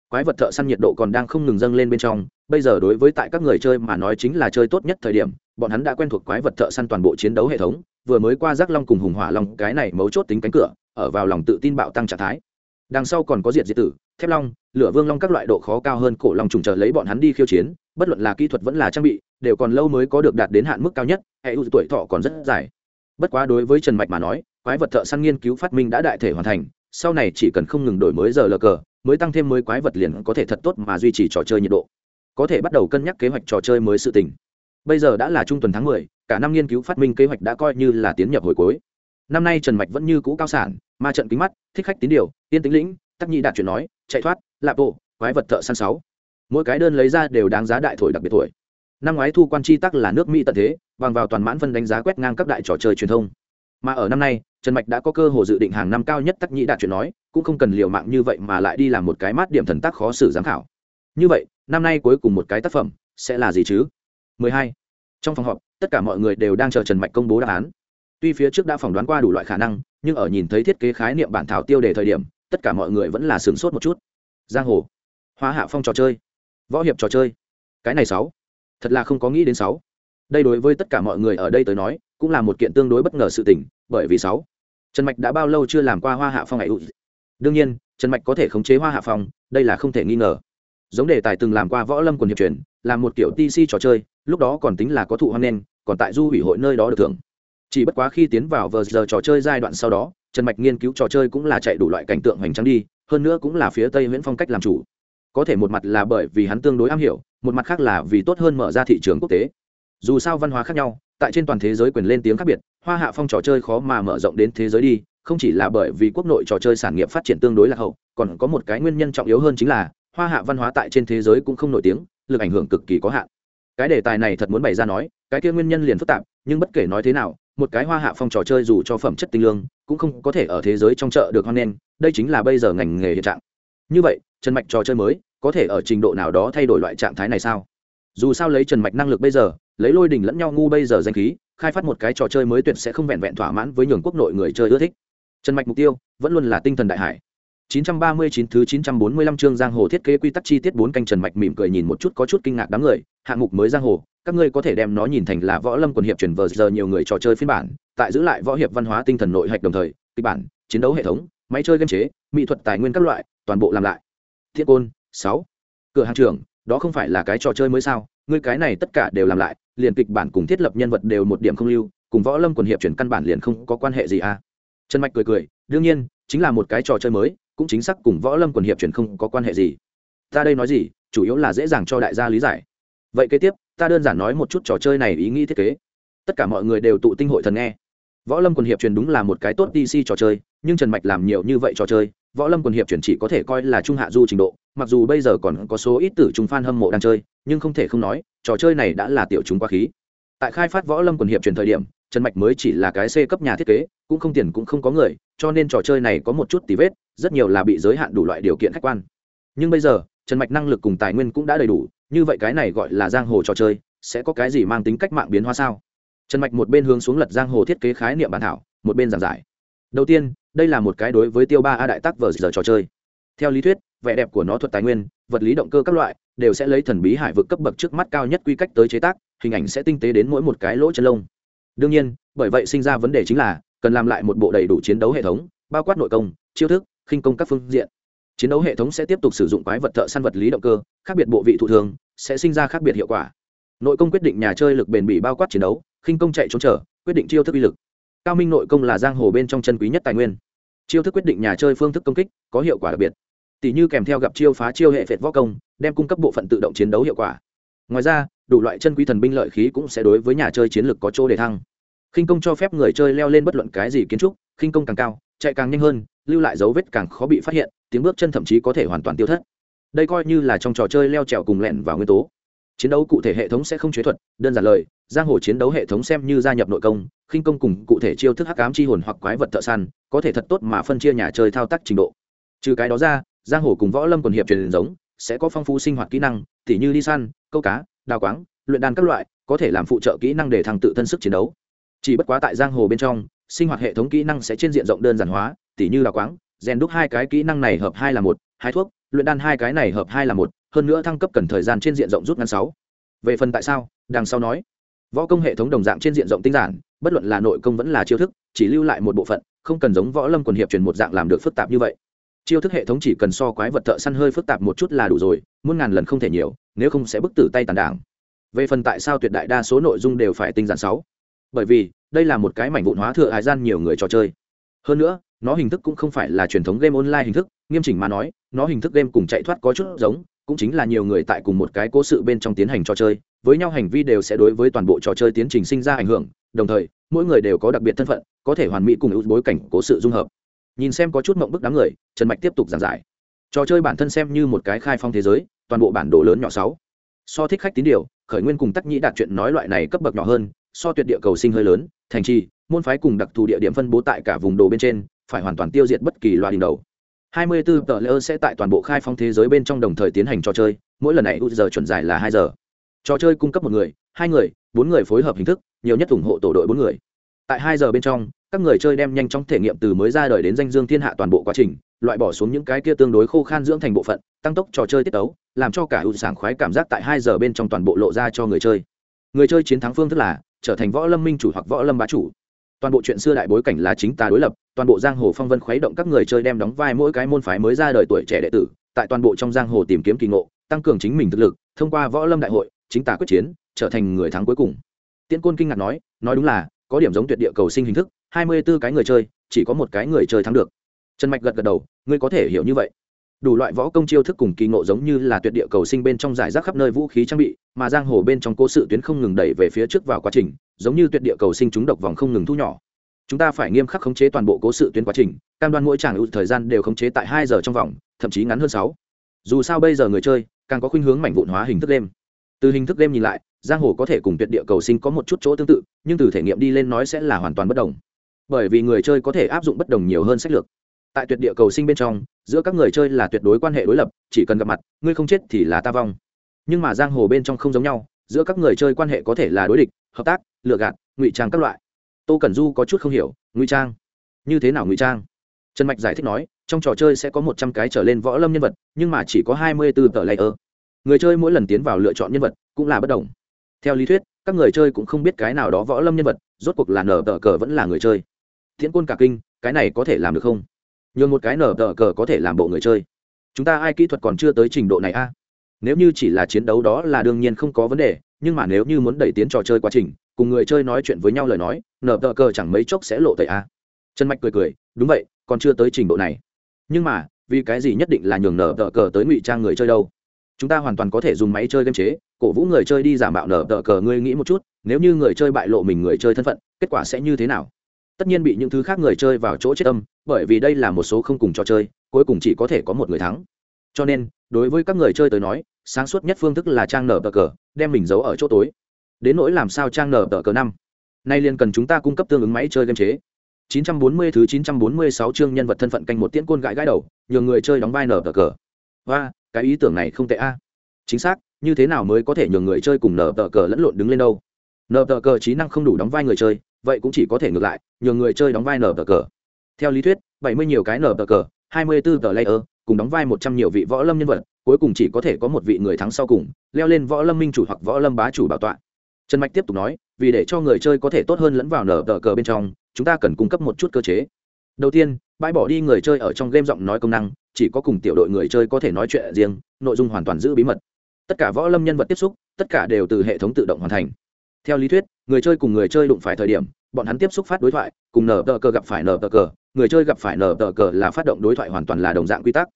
Quái vật thợ săn nhiệt độ còn đang không ngừng dâng lên bên trong, bây giờ đối với tại các người chơi mà nói chính là chơi tốt nhất thời điểm, bọn hắn đã quen thuộc quái vật thợ săn toàn bộ chiến đấu hệ thống, vừa mới qua giác long cùng hùng hỏa long, cái này mấu chốt tính cánh cửa, ở vào lòng tự tin bạo tăng trạng thái. Đằng sau còn có diệt diệt tử, thép long, lửa vương long các loại độ khó cao hơn cổ long trùng chờ lấy bọn hắn đi khiêu chiến, bất luận là kỹ thuật vẫn là trang bị, đều còn lâu mới có được đạt đến hạn mức cao nhất hệ ưu tuổi thọ còn rất dài bất quá đối với trần mạch mà nói quái vật thợ săn nghiên cứu phát minh đã đại thể hoàn thành sau này chỉ cần không ngừng đổi mới giờ lờ cờ mới tăng thêm mới quái vật liền có thể thật tốt mà duy trì trò chơi nhiệt độ. Có thể bắt đầu cân nhắc kế hoạch trò chơi mới sự tình. Bây giờ đã là trung tuần tháng mười, cả năm nghiên cứu phát minh kế hoạch đã coi như là tiến nhập hồi cuối. Năm nay trần mạch vẫn như cũ cao sản ma trận kính mắt thích khách tín điều tiên tính lĩnh tắc nhị đạt chuyện nói chạy thoát lạp bộ quái vật thợ săn sáu. Mỗi cái đơn lấy ra đều đáng giá đại thổi đặc biệt thổi năm ngoái thu quan chi tắc là nước mỹ tận thế, bằng vào toàn mãn phân đánh giá quét ngang các đại trò chơi truyền thông. Mà ở năm nay, trần mạch đã có cơ hội dự định hàng năm cao nhất tắc nhĩ đạt chuyện nói, cũng không cần liều mạng như vậy mà lại đi làm một cái mát điểm thần tác khó xử giám khảo. Như vậy, năm nay cuối cùng một cái tác phẩm sẽ là gì chứ? 12. trong phòng họp, tất cả mọi người đều đang chờ trần mạch công bố đáp án. Tuy phía trước đã phỏng đoán qua đủ loại khả năng, nhưng ở nhìn thấy thiết kế khái niệm bản thảo tiêu đề thời điểm, tất cả mọi người vẫn là sửng sốt một chút. Giang hồ. Hoa hạ phong trò chơi. Võ hiệp trò chơi. Cái này sáu thật là không có nghĩ đến sáu. Đây đối với tất cả mọi người ở đây tới nói, cũng là một kiện tương đối bất ngờ sự tình, bởi vì sáu. Trần mạch đã bao lâu chưa làm qua hoa hạ phong này đương nhiên, trần mạch có thể khống chế hoa hạ phong, đây là không thể nghi ngờ. Giống đề tài từng làm qua võ lâm quần hiệp truyền làm một kiểu tc trò chơi, lúc đó còn tính là có thụ hoan nghênh, còn tại du hủy hội nơi đó được thưởng. Chỉ bất quá khi tiến vào vờ giờ trò chơi giai đoạn sau đó, trần mạch nghiên cứu trò chơi cũng là chạy đủ loại cảnh tượng hoành tráng đi, hơn nữa cũng là phía tây nguyễn phong cách làm chủ. Có thể một mặt là bởi vì hắn tương đối am hiểu một mặt khác là vì tốt hơn mở ra thị trường quốc tế. Dù sao văn hóa khác nhau, tại trên toàn thế giới quyền lên tiếng khác biệt, hoa hạ phong trò chơi khó mà mở rộng đến thế giới đi, không chỉ là bởi vì quốc nội trò chơi sản nghiệp phát triển tương đối là hậu, còn có một cái nguyên nhân trọng yếu hơn chính là, hoa hạ văn hóa tại trên thế giới cũng không nổi tiếng, lực ảnh hưởng cực kỳ có hạn. Cái đề tài này thật muốn bày ra nói, cái kia nguyên nhân liền phức tạp, nhưng bất kể nói thế nào, một cái hoa hạ phong trò chơi dù cho phẩm chất tinh lương, cũng không có thể ở thế giới trong chợ được hoan nghênh, đây chính là bây giờ ngành nghề hiện trạng. Như vậy, trần mạch trò chơi mới có thể ở trình độ nào đó thay đổi loại trạng thái này sao? Dù sao lấy trần mạch năng lực bây giờ lấy lôi đình lẫn nhau ngu bây giờ danh khí khai phát một cái trò chơi mới tuyệt sẽ không vẹn vẹn thỏa mãn với nhường quốc nội người chơi ưa thích. Trần mạch mục tiêu vẫn luôn là tinh thần đại hải. 939 thứ 945 chương giang hồ thiết kế quy tắc chi tiết bốn canh Trần Mạch mỉm cười nhìn một chút có chút kinh ngạc đám người, hạng mục mới giang hồ, các ngươi có thể đem nó nhìn thành là võ lâm quần hiệp truyền vờ giờ nhiều người trò chơi phiên bản, tại giữ lại võ hiệp văn hóa tinh thần nội hạch đồng thời, kịch bản, chiến đấu hệ thống, máy chơi game chế, mỹ thuật tài nguyên các loại, toàn bộ làm lại. Thiết côn, Sáu, Cửa hàng trưởng, đó không phải là cái trò chơi mới sao? Ngươi cái này tất cả đều làm lại, liền kịch bản cùng thiết lập nhân vật đều một điểm không lưu, cùng võ lâm quần hiệp truyền căn bản liền không có quan hệ gì à? Trần Mạch cười cười, đương nhiên, chính là một cái trò chơi mới, cũng chính xác cùng võ lâm quần hiệp truyền không có quan hệ gì. Ta đây nói gì chủ yếu là dễ dàng cho đại gia lý giải. Vậy kế tiếp ta đơn giản nói một chút trò chơi này ý nghĩ thiết kế. Tất cả mọi người đều tụ tinh hội thần nghe. Võ lâm quần hiệp truyền đúng là một cái tốt dc trò chơi nhưng trần mạch làm nhiều như vậy trò chơi võ lâm quần hiệp truyền chỉ có thể coi là trung hạ du trình độ, mặc dù bây giờ còn có số ít tử trung fan hâm mộ đang chơi, nhưng không thể không nói, trò chơi này đã là tiểu chúng quá khí. Tại khai phát võ lâm quần hiệp truyền thời điểm, trần mạch mới chỉ là cái c cấp nhà thiết kế, cũng không tiền cũng không có người, cho nên trò chơi này có một chút tí vết, rất nhiều là bị giới hạn đủ loại điều kiện khách quan. Nhưng bây giờ, trần mạch năng lực cùng tài nguyên cũng đã đầy đủ, như vậy cái này gọi là giang hồ trò chơi, sẽ có cái gì mang tính cách mạng biến hóa sao? Trần mạch một bên hướng xuống lật giang hồ thiết kế khái niệm bản thảo, một bên giảng giải. Đầu tiên đây là một cái đối với tiêu ba a đại tác vờ giờ trò chơi. Theo lý thuyết, vẻ đẹp của nó thuật tài nguyên, vật lý động cơ các loại, đều sẽ lấy thần bí hải vực cấp bậc trước mắt cao nhất quy cách tới chế tác, hình ảnh sẽ tinh tế đến mỗi một cái lỗ chân lông. Đương nhiên, bởi vậy sinh ra vấn đề chính là, cần làm lại một bộ đầy đủ chiến đấu hệ thống, bao quát nội công, chiêu thức, khinh công các phương diện. Chiến đấu hệ thống sẽ tiếp tục sử dụng quái vật thợ săn vật lý động cơ, khác biệt bộ vị thụ thường, sẽ sinh ra khác biệt hiệu quả. Nội công quyết định nhà chơi lực bền bỉ bao quát chiến đấu, khinh công chạy trốn trở, quyết định chiêu thức uy lực cao minh nội công là giang hồ bên trong chân quý nhất tài nguyên. Chiêu thức quyết định nhà chơi phương thức công kích, có hiệu quả đặc biệt. Tỷ như kèm theo gặp chiêu phá chiêu hệ phệt võ công, đem cung cấp bộ phận tự động chiến đấu hiệu quả. Ngoài ra, đủ loại chân quý thần binh lợi khí cũng sẽ đối với nhà chơi chiến lược có chỗ để thăng. Khinh công cho phép người chơi leo lên bất luận cái gì kiến trúc, khinh công càng cao, chạy càng nhanh hơn, lưu lại dấu vết càng khó bị phát hiện, tiếng bước chân thậm chí có thể hoàn toàn tiêu thất. Đây coi như là trong trò chơi leo trèo cùng lẹn vào nguyên tố chiến đấu cụ thể hệ thống sẽ không chế thuật, đơn giản lời, giang hồ chiến đấu hệ thống xem như gia nhập nội công, khinh công cùng cụ thể chiêu thức hắc ám chi hồn hoặc quái vật thợ săn, có thể thật tốt mà phân chia nhà chơi thao tác trình độ. Trừ cái đó ra, giang hồ cùng võ lâm còn hiệp truyền giống, sẽ có phong phú sinh hoạt kỹ năng, tỉ như đi săn, câu cá, đào quáng, luyện đan các loại, có thể làm phụ trợ kỹ năng để thăng tự thân sức chiến đấu. Chỉ bất quá tại giang hồ bên trong, sinh hoạt hệ thống kỹ năng sẽ trên diện rộng đơn giản hóa, tỉ như đào quáng, rèn đúc hai cái kỹ năng này hợp hai là một hai thuốc, luyện đan hai cái này hợp hai là một hơn nữa thăng cấp cần thời gian trên diện rộng rút ngắn sáu. Về phần tại sao, đằng sau nói, võ công hệ thống đồng dạng trên diện rộng tinh giản, bất luận là nội công vẫn là chiêu thức, chỉ lưu lại một bộ phận, không cần giống võ lâm quần hiệp truyền một dạng làm được phức tạp như vậy. Chiêu thức hệ thống chỉ cần so quái vật thợ săn hơi phức tạp một chút là đủ rồi, muôn ngàn lần không thể nhiều, nếu không sẽ bức tử tay tàn đảng. Về phần tại sao tuyệt đại đa số nội dung đều phải tinh giản sáu. Bởi vì, đây là một cái mảnh vụn hóa thừa hải gian nhiều người trò chơi. Hơn nữa, nó hình thức cũng không phải là truyền thống game online hình thức, nghiêm chỉnh mà nói, nó hình thức game cùng chạy thoát có chút giống cũng chính là nhiều người tại cùng một cái cố sự bên trong tiến hành trò chơi, với nhau hành vi đều sẽ đối với toàn bộ trò chơi tiến trình sinh ra ảnh hưởng, đồng thời, mỗi người đều có đặc biệt thân phận, có thể hoàn mỹ cùng ưu bối cảnh cố sự dung hợp. Nhìn xem có chút mộng bức đám người, trần mạch tiếp tục giảng giải. Trò chơi bản thân xem như một cái khai phong thế giới, toàn bộ bản đồ lớn nhỏ sáu. So thích khách tín điều, khởi nguyên cùng tắc nhĩ đạt chuyện nói loại này cấp bậc nhỏ hơn, so tuyệt địa cầu sinh hơi lớn, thành trì, môn phái cùng đặc thù địa điểm phân bố tại cả vùng đồ bên trên, phải hoàn toàn tiêu diệt bất kỳ loại đình đầu. 24 tờ lỡ sẽ tại toàn bộ khai phong thế giới bên trong đồng thời tiến hành trò chơi, mỗi lần này giờ chuẩn dài là hai giờ. Trò chơi cung cấp một người, hai người, bốn người phối hợp hình thức, nhiều nhất ủng hộ tổ đội bốn người. Tại hai giờ bên trong, các người chơi đem nhanh chóng thể nghiệm từ mới ra đời đến danh dương thiên hạ toàn bộ quá trình, loại bỏ xuống những cái kia tương đối khô khan dưỡng thành bộ phận, tăng tốc trò chơi tiết tấu, làm cho cả ưu sảng khoái cảm giác tại hai giờ bên trong toàn bộ lộ ra cho người chơi. Người chơi chiến thắng phương thức là trở thành võ lâm minh chủ hoặc võ lâm bá chủ toàn bộ chuyện xưa đại bối cảnh là chính ta đối lập, toàn bộ giang hồ phong vân khuấy động các người chơi đem đóng vai mỗi cái môn phái mới ra đời tuổi trẻ đệ tử, tại toàn bộ trong giang hồ tìm kiếm kỳ ngộ, tăng cường chính mình thực lực, thông qua võ lâm đại hội, chính ta quyết chiến, trở thành người thắng cuối cùng. Tiễn côn kinh ngạc nói nói đúng là, có điểm giống tuyệt địa cầu sinh hình thức, hai mươi 24 cái người chơi, chỉ có một cái người chơi thắng được. Trần mạch gật gật đầu, ngươi có thể hiểu như vậy. Đủ loại võ công chiêu thức cùng kỳ ngộ giống như là tuyệt địa cầu sinh bên trong giải rác khắp nơi vũ khí trang bị, mà giang hồ bên trong cố sự tuyến không ngừng đẩy về phía trước vào quá trình giống như tuyệt địa cầu sinh chúng độc vòng không ngừng thu nhỏ. Chúng ta phải nghiêm khắc khống chế toàn bộ cố sự tuyến quá trình, cam đoan mỗi tràng ưu thời gian đều khống chế tại hai giờ trong vòng, thậm chí ngắn hơn sáu. Dù sao bây giờ người chơi, càng có khuynh hướng mảnh vụn hóa hình thức đêm. Từ hình thức đêm nhìn lại, giang hồ có thể cùng tuyệt địa cầu sinh có một chút chỗ tương tự, nhưng từ thể nghiệm đi lên nói sẽ là hoàn toàn bất đồng. Bởi vì người chơi có thể áp dụng bất đồng nhiều hơn sách lược. Tại tuyệt địa cầu sinh bên trong, giữa các người chơi là tuyệt đối quan hệ đối lập, chỉ cần gặp mặt, ngươi không chết thì là ta vong. Nhưng mà giang hồ bên trong không giống nhau, giữa các người chơi quan hệ có thể là đối địch hợp tác, lựa gạt, ngụy trang các loại. Tô cẩn du có chút không hiểu, ngụy trang? Như thế nào ngụy trang? Trần mạch giải thích nói, trong trò chơi sẽ có một trăm cái trở lên võ lâm nhân vật, nhưng mà chỉ có hai mươi bốn ố tờ layer người chơi mỗi lần tiến vào lựa chọn nhân vật cũng là bất đồng. Theo lý thuyết, các người chơi cũng không biết cái nào đó võ lâm nhân vật, rốt cuộc là nở tờ cờ vẫn là người chơi. Thiện quân cả kinh, cái này có thể làm được không? Nhường một cái nở tờ cờ có thể làm bộ người chơi. Chúng ta ai kỹ thuật còn chưa tới trình độ này a? Nếu như chỉ là chiến đấu đó là đương nhiên không có vấn đề, nhưng mà nếu như muốn đẩy tiến trò chơi quá trình, cùng người chơi nói chuyện với nhau lời nói, nở tờ cờ chẳng mấy chốc sẽ lộ tẩy a. Trần mạch cười cười, đúng vậy, còn chưa tới trình độ này. Nhưng mà, vì cái gì nhất định là nhường nở tờ cờ tới ngụy trang người chơi đâu? Chúng ta hoàn toàn có thể dùng máy chơi game chế, cổ vũ người chơi đi giả mạo nở tờ cờ, ngươi nghĩ một chút, nếu như người chơi bại lộ mình người chơi thân phận, kết quả sẽ như thế nào? Tất nhiên bị những thứ khác người chơi vào chỗ chết tâm, bởi vì đây là một số không cùng trò chơi, cuối cùng chỉ có thể có một người thắng. Cho nên, đối với các người chơi tới nói sáng suốt nhất phương thức là trang nở tờ cờ, đem mình giấu ở chỗ tối. Đến nỗi làm sao trang nở tờ cờ năm? Nay liền cần chúng ta cung cấp tương ứng máy chơi game chế. 940 thứ 946 chương nhân vật thân phận canh một tiễn côn gãi gãi đầu, nhường người chơi đóng vai nở tờ cờ. Và cái ý tưởng này không tệ a. Chính xác, như thế nào mới có thể nhường người chơi cùng nở tờ cờ lẫn lộn đứng lên đâu? Nở tờ cờ trí năng không đủ đóng vai người chơi, vậy cũng chỉ có thể ngược lại, nhường người chơi đóng vai nở tờ cờ. Theo lý thuyết, bảy mươi nhiều cái nở tờ cờ, hai mươi bốn tờ layer, cùng đóng vai một trăm nhiều vị võ lâm nhân vật cuối cùng chỉ có thể có một vị người thắng sau cùng, leo lên võ lâm minh chủ hoặc võ lâm bá chủ bảo tọa. Trần mạch tiếp tục nói, vì để cho người chơi có thể tốt hơn lẫn vào nở tờ cờ bên trong, chúng ta cần cung cấp một chút cơ chế. Đầu tiên, bãi bỏ đi người chơi ở trong game giọng nói công năng, chỉ có cùng tiểu đội người chơi có thể nói chuyện riêng, nội dung hoàn toàn giữ bí mật. Tất cả võ lâm nhân vật tiếp xúc, tất cả đều từ hệ thống tự động hoàn thành. Theo lý thuyết, người chơi cùng người chơi đụng phải thời điểm, bọn hắn tiếp xúc phát đối thoại, cùng nở tờ cờ gặp phải nở tờ cờ, người chơi gặp phải nở tờ cờ là phát động đối thoại hoàn toàn là đồng dạng quy tắc.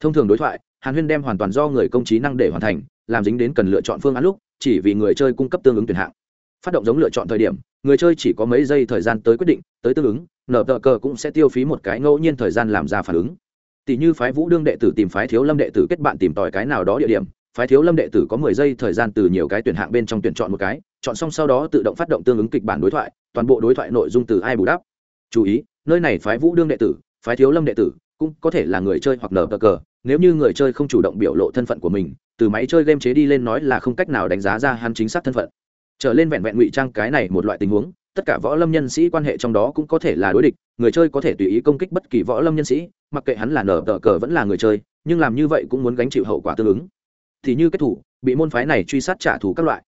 Thông thường đối thoại hàn huyên đem hoàn toàn do người công trí năng để hoàn thành, làm dính đến cần lựa chọn phương án lúc, chỉ vì người chơi cung cấp tương ứng tuyển hạng. Phát động giống lựa chọn thời điểm, người chơi chỉ có mấy giây thời gian tới quyết định, tới tương ứng, nở tờ cờ cũng sẽ tiêu phí một cái ngẫu nhiên thời gian làm ra phản ứng. Tỷ như phái vũ đương đệ tử tìm phái thiếu lâm đệ tử kết bạn tìm tòi cái nào đó địa điểm, phái thiếu lâm đệ tử có mười giây thời gian từ nhiều cái tuyển hạng bên trong tuyển chọn một cái, chọn xong sau đó tự động phát động tương ứng kịch bản đối thoại, toàn bộ đối thoại nội dung từ ai bù đắp. Chú ý, nơi này phái vũ đương đệ tử, phái thiếu lâm đệ tử cũng có thể là người chơi hoặc nở cờ nếu như người chơi không chủ động biểu lộ thân phận của mình, từ máy chơi game chế đi lên nói là không cách nào đánh giá ra hắn chính xác thân phận. Trở lên vẹn vẹn ngụy trang cái này một loại tình huống, tất cả võ lâm nhân sĩ quan hệ trong đó cũng có thể là đối địch, người chơi có thể tùy ý công kích bất kỳ võ lâm nhân sĩ, mặc kệ hắn là nở tờ cờ vẫn là người chơi, nhưng làm như vậy cũng muốn gánh chịu hậu quả tương ứng. Thì như kết thủ, bị môn phái này truy sát trả thù các loại.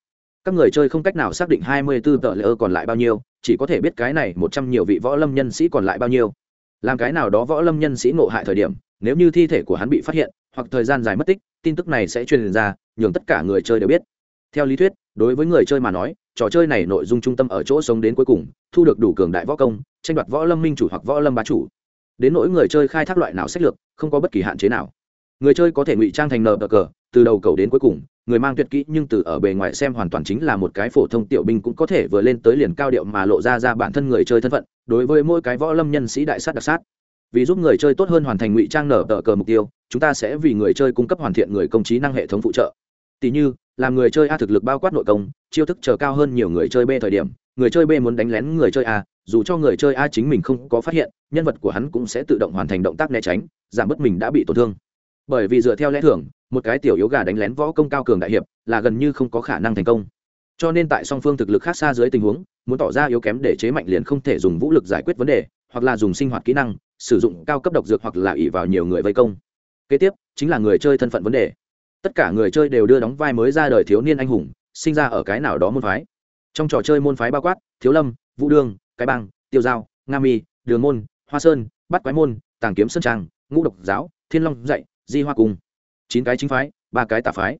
Các người chơi không cách nào xác định hai mươi 24 tờ lỡ còn lại bao nhiêu, chỉ có thể biết cái này một trăm nhiều vị võ lâm nhân sĩ còn lại bao nhiêu. Làm cái nào đó võ lâm nhân sĩ ngộ hại thời điểm nếu như thi thể của hắn bị phát hiện, hoặc thời gian dài mất tích, tin tức này sẽ truyền ra, nhường tất cả người chơi đều biết. Theo lý thuyết, đối với người chơi mà nói, trò chơi này nội dung trung tâm ở chỗ sống đến cuối cùng, thu được đủ cường đại võ công, tranh đoạt võ lâm minh chủ hoặc võ lâm bá chủ. Đến nỗi người chơi khai thác loại nào sách lược, không có bất kỳ hạn chế nào. Người chơi có thể ngụy trang thành nờ cờ, từ đầu cầu đến cuối cùng, người mang tuyệt kỹ nhưng từ ở bề ngoài xem hoàn toàn chính là một cái phổ thông tiểu binh cũng có thể vừa lên tới liền cao điệu mà lộ ra ra bản thân người chơi thân phận, đối với mỗi cái võ lâm nhân sĩ đại sát đặc sát vì giúp người chơi tốt hơn hoàn thành ngụy trang nở tờ cờ mục tiêu, chúng ta sẽ vì người chơi cung cấp hoàn thiện người công trí năng hệ thống phụ trợ. Tỷ như, làm người chơi a thực lực bao quát nội công, chiêu thức chờ cao hơn nhiều người chơi b thời điểm, người chơi b muốn đánh lén người chơi a, dù cho người chơi a chính mình không có phát hiện, nhân vật của hắn cũng sẽ tự động hoàn thành động tác né tránh, giảm bớt mình đã bị tổn thương. Bởi vì dựa theo lẽ thường, một cái tiểu yếu gà đánh lén võ công cao cường đại hiệp là gần như không có khả năng thành công. Cho nên tại song phương thực lực khác xa dưới tình huống, muốn tỏ ra yếu kém để chế mạnh liền không thể dùng vũ lực giải quyết vấn đề, hoặc là dùng sinh hoạt kỹ năng sử dụng cao cấp độc dược hoặc là ỉ vào nhiều người vây công. Kế tiếp, chính là người chơi thân phận vấn đề. Tất cả người chơi đều đưa đóng vai mới ra đời thiếu niên anh hùng, sinh ra ở cái nào đó môn phái. Trong trò chơi môn phái bao quát, thiếu lâm, vũ đương, cái bang, tiêu giao, nga mi, đường môn, hoa sơn bắt quái môn, tàng kiếm sơn trang ngũ độc giáo, thiên long dạy, di hoa cung. Chín cái chính phái, ba cái tà phái.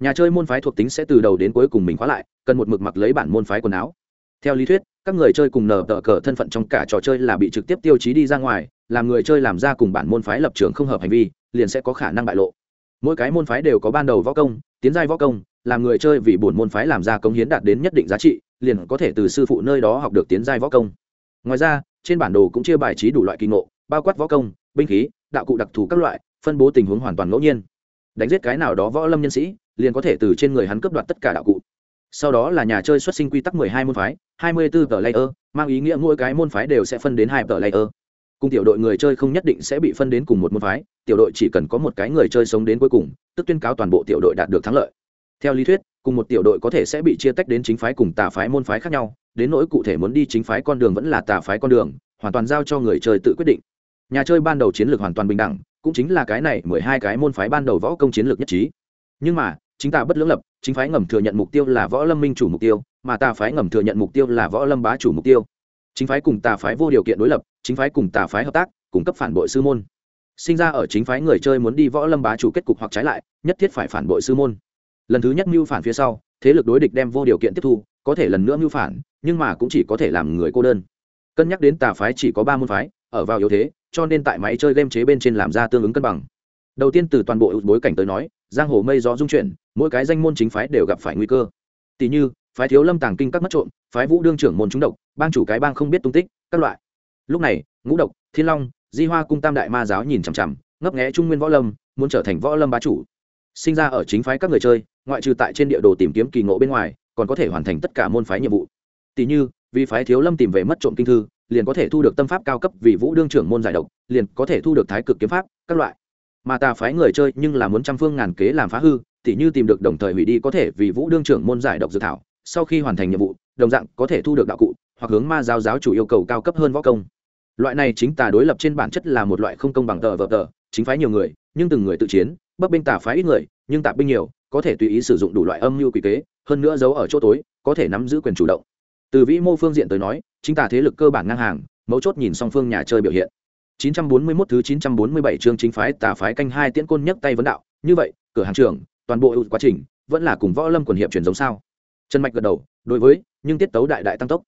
Nhà chơi môn phái thuộc tính sẽ từ đầu đến cuối cùng mình khóa lại, cần một mực mặc lấy bản môn phái quần áo. Theo lý thuyết, các người chơi cùng nở tờ cờ thân phận trong cả trò chơi là bị trực tiếp tiêu chí đi ra ngoài làm người chơi làm ra cùng bản môn phái lập trường không hợp hành vi, liền sẽ có khả năng bại lộ. Mỗi cái môn phái đều có ban đầu võ công, tiến giai võ công, làm người chơi vì bổn môn phái làm ra công hiến đạt đến nhất định giá trị, liền có thể từ sư phụ nơi đó học được tiến giai võ công. Ngoài ra, trên bản đồ cũng chia bài trí đủ loại kỳ ngộ, bao quát võ công, binh khí, đạo cụ đặc thù các loại, phân bố tình huống hoàn toàn ngẫu nhiên. Đánh giết cái nào đó võ lâm nhân sĩ, liền có thể từ trên người hắn cướp đoạt tất cả đạo cụ. Sau đó là nhà chơi xuất sinh quy tắc mười hai môn phái, hai mươi bốn tờ layer, mang ý nghĩa mỗi cái môn phái đều sẽ phân đến hai tờ layer cùng tiểu đội người chơi không nhất định sẽ bị phân đến cùng một môn phái, tiểu đội chỉ cần có một cái người chơi sống đến cuối cùng, tức tuyên cáo toàn bộ tiểu đội đạt được thắng lợi. Theo lý thuyết, cùng một tiểu đội có thể sẽ bị chia tách đến chính phái cùng tà phái môn phái khác nhau, đến nỗi cụ thể muốn đi chính phái con đường vẫn là tà phái con đường, hoàn toàn giao cho người chơi tự quyết định. Nhà chơi ban đầu chiến lược hoàn toàn bình đẳng, cũng chính là cái này mười hai cái môn phái ban đầu võ công chiến lược nhất trí. Nhưng mà, chính ta bất lưỡng lập, chính phái ngầm thừa nhận mục tiêu là võ lâm minh chủ mục tiêu, mà tà phái ngầm thừa nhận mục tiêu là võ lâm bá chủ mục tiêu. Chính phái cùng tà phái vô điều kiện đối lập chính phái cùng tà phái hợp tác, cung cấp phản bội sư môn. Sinh ra ở chính phái người chơi muốn đi võ lâm bá chủ kết cục hoặc trái lại, nhất thiết phải phản bội sư môn. Lần thứ nhất mưu phản phía sau, thế lực đối địch đem vô điều kiện tiếp thu, có thể lần nữa mưu phản, nhưng mà cũng chỉ có thể làm người cô đơn. Cân nhắc đến tà phái chỉ có ba môn phái, ở vào yếu thế, cho nên tại máy chơi game chế bên trên làm ra tương ứng cân bằng. Đầu tiên từ toàn bộ bối cảnh tới nói, giang hồ mây gió dung chuyển, mỗi cái danh môn chính phái đều gặp phải nguy cơ. Tỷ như, phái thiếu lâm tàng kinh các mất trộm, phái vũ đương trưởng môn trúng độc, bang chủ cái bang không biết tung tích, các loại lúc này, ngũ độc, thiên long, di hoa cung tam đại ma giáo nhìn chằm chằm, ngấp nghẽ trung nguyên võ lâm, muốn trở thành võ lâm bá chủ. Sinh ra ở chính phái các người chơi, ngoại trừ tại trên địa đồ tìm kiếm kỳ ngộ bên ngoài, còn có thể hoàn thành tất cả môn phái nhiệm vụ. Tỷ như, vì phái thiếu lâm tìm về mất trộm kinh thư, liền có thể thu được tâm pháp cao cấp vì vũ đương trưởng môn giải độc, liền có thể thu được thái cực kiếm pháp, các loại. Mà tà phái người chơi nhưng là muốn trăm phương ngàn kế làm phá hư, tỉ như tìm được đồng thời hủy đi có thể vì vũ đương trưởng môn giải độc dự thảo, sau khi hoàn thành nhiệm vụ, đồng dạng có thể thu được đạo cụ, hoặc hướng ma giáo giáo chủ yêu cầu cao cấp hơn võ công loại này chính tà đối lập trên bản chất là một loại không công bằng tờ vờ tờ, chính phái nhiều người, nhưng từng người tự chiến, bấp binh tà phái ít người, nhưng tạp binh nhiều, có thể tùy ý sử dụng đủ loại âm mưu quy kế, hơn nữa giấu ở chỗ tối, có thể nắm giữ quyền chủ động. Từ vĩ mô phương diện tới nói, chính tà thế lực cơ bản ngang hàng, mấu chốt nhìn song phương nhà chơi biểu hiện. 941 thứ 947 chương chính phái tà phái canh hai tiễn côn nhấc tay vấn đạo, như vậy, cửa hàng trưởng, toàn bộ quá trình, vẫn là cùng võ lâm quần hiệp truyền giống sao? Trần mạch gật đầu, đối với, nhưng tiết tấu đại đại tăng tốc.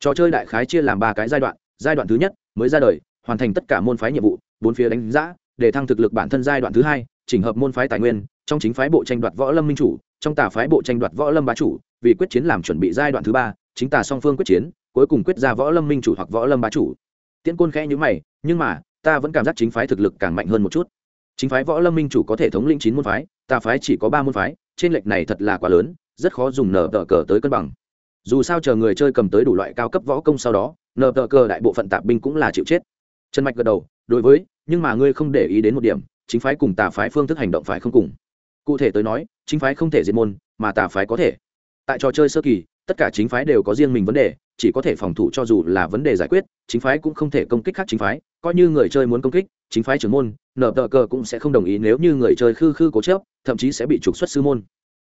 Trò chơi đại khái chia làm ba cái giai đoạn giai đoạn thứ nhất mới ra đời, hoàn thành tất cả môn phái nhiệm vụ, bốn phía đánh giá, để thăng thực lực bản thân giai đoạn thứ hai, chỉnh hợp môn phái tài nguyên, trong chính phái bộ tranh đoạt võ lâm minh chủ, trong tà phái bộ tranh đoạt võ lâm bá chủ, vì quyết chiến làm chuẩn bị giai đoạn thứ ba, chính tà song phương quyết chiến, cuối cùng quyết ra võ lâm minh chủ hoặc võ lâm bá chủ. Tiễn côn khẽ nhữ mày, nhưng mà, ta vẫn cảm giác chính phái thực lực càng mạnh hơn một chút. Chính phái võ lâm minh chủ có thể thống lĩnh chín môn phái, tà phái chỉ có ba môn phái, trên lệch này thật là quá lớn, rất khó dùng nở tờ cờ tới cân bằng. Dù sao chờ người chơi cầm tới đủ loại cao cấp võ công sau đó nờ tờ cờ đại bộ phận tạp binh cũng là chịu chết. Trần mạch gật đầu, đối với, nhưng mà ngươi không để ý đến một điểm, chính phái cùng tà phái phương thức hành động phải không cùng. Cụ thể tới nói, chính phái không thể diệt môn, mà tà phái có thể. Tại trò chơi sơ kỳ, tất cả chính phái đều có riêng mình vấn đề, chỉ có thể phòng thủ cho dù là vấn đề giải quyết, chính phái cũng không thể công kích khác chính phái, coi như người chơi muốn công kích, chính phái trưởng môn nở tờ cờ cũng sẽ không đồng ý nếu như người chơi khư khư cố chớp thậm chí sẽ bị trục xuất sư môn.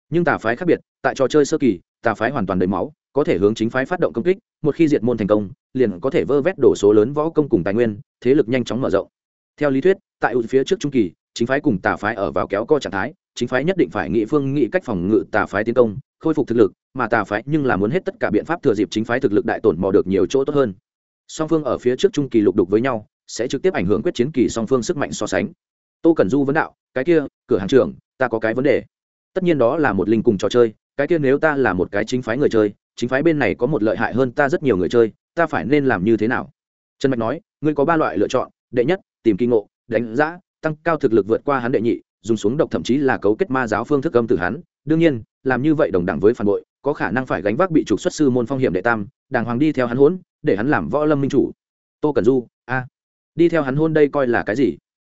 Nhưng tà phái khác biệt, tại trò chơi sơ kỳ, tà phái hoàn toàn đầy máu có thể hướng chính phái phát động công kích, một khi diệt môn thành công, liền có thể vơ vét đổ số lớn võ công cùng tài nguyên, thế lực nhanh chóng mở rộng. Theo lý thuyết, tại ưu phía trước trung kỳ, chính phái cùng tà phái ở vào kéo co trạng thái, chính phái nhất định phải nghị phương nghị cách phòng ngự tà phái tiến công, khôi phục thực lực, mà tà phái nhưng là muốn hết tất cả biện pháp thừa dịp chính phái thực lực đại tổn mò được nhiều chỗ tốt hơn. Song phương ở phía trước trung kỳ lục đục với nhau, sẽ trực tiếp ảnh hưởng quyết chiến kỳ song phương sức mạnh so sánh. Tô Cần du vấn đạo, cái kia, cửa hàng trưởng, ta có cái vấn đề. Tất nhiên đó là một linh cùng trò chơi, cái kia nếu ta là một cái chính phái người chơi chính phái bên này có một lợi hại hơn ta rất nhiều người chơi, ta phải nên làm như thế nào? Trần mạch nói, ngươi có ba loại lựa chọn, đệ nhất, tìm kinh ngộ, đánh giá, tăng cao thực lực vượt qua hắn đệ nhị, dùng xuống độc thậm chí là cấu kết ma giáo phương thức âm từ hắn. Đương nhiên, làm như vậy đồng đẳng với phản bội, có khả năng phải gánh vác bị trục xuất sư môn phong hiểm đệ tam, đàng hoàng đi theo hắn hôn, để hắn làm võ lâm minh chủ. Tô cần du, a, đi theo hắn hôn đây coi là cái gì?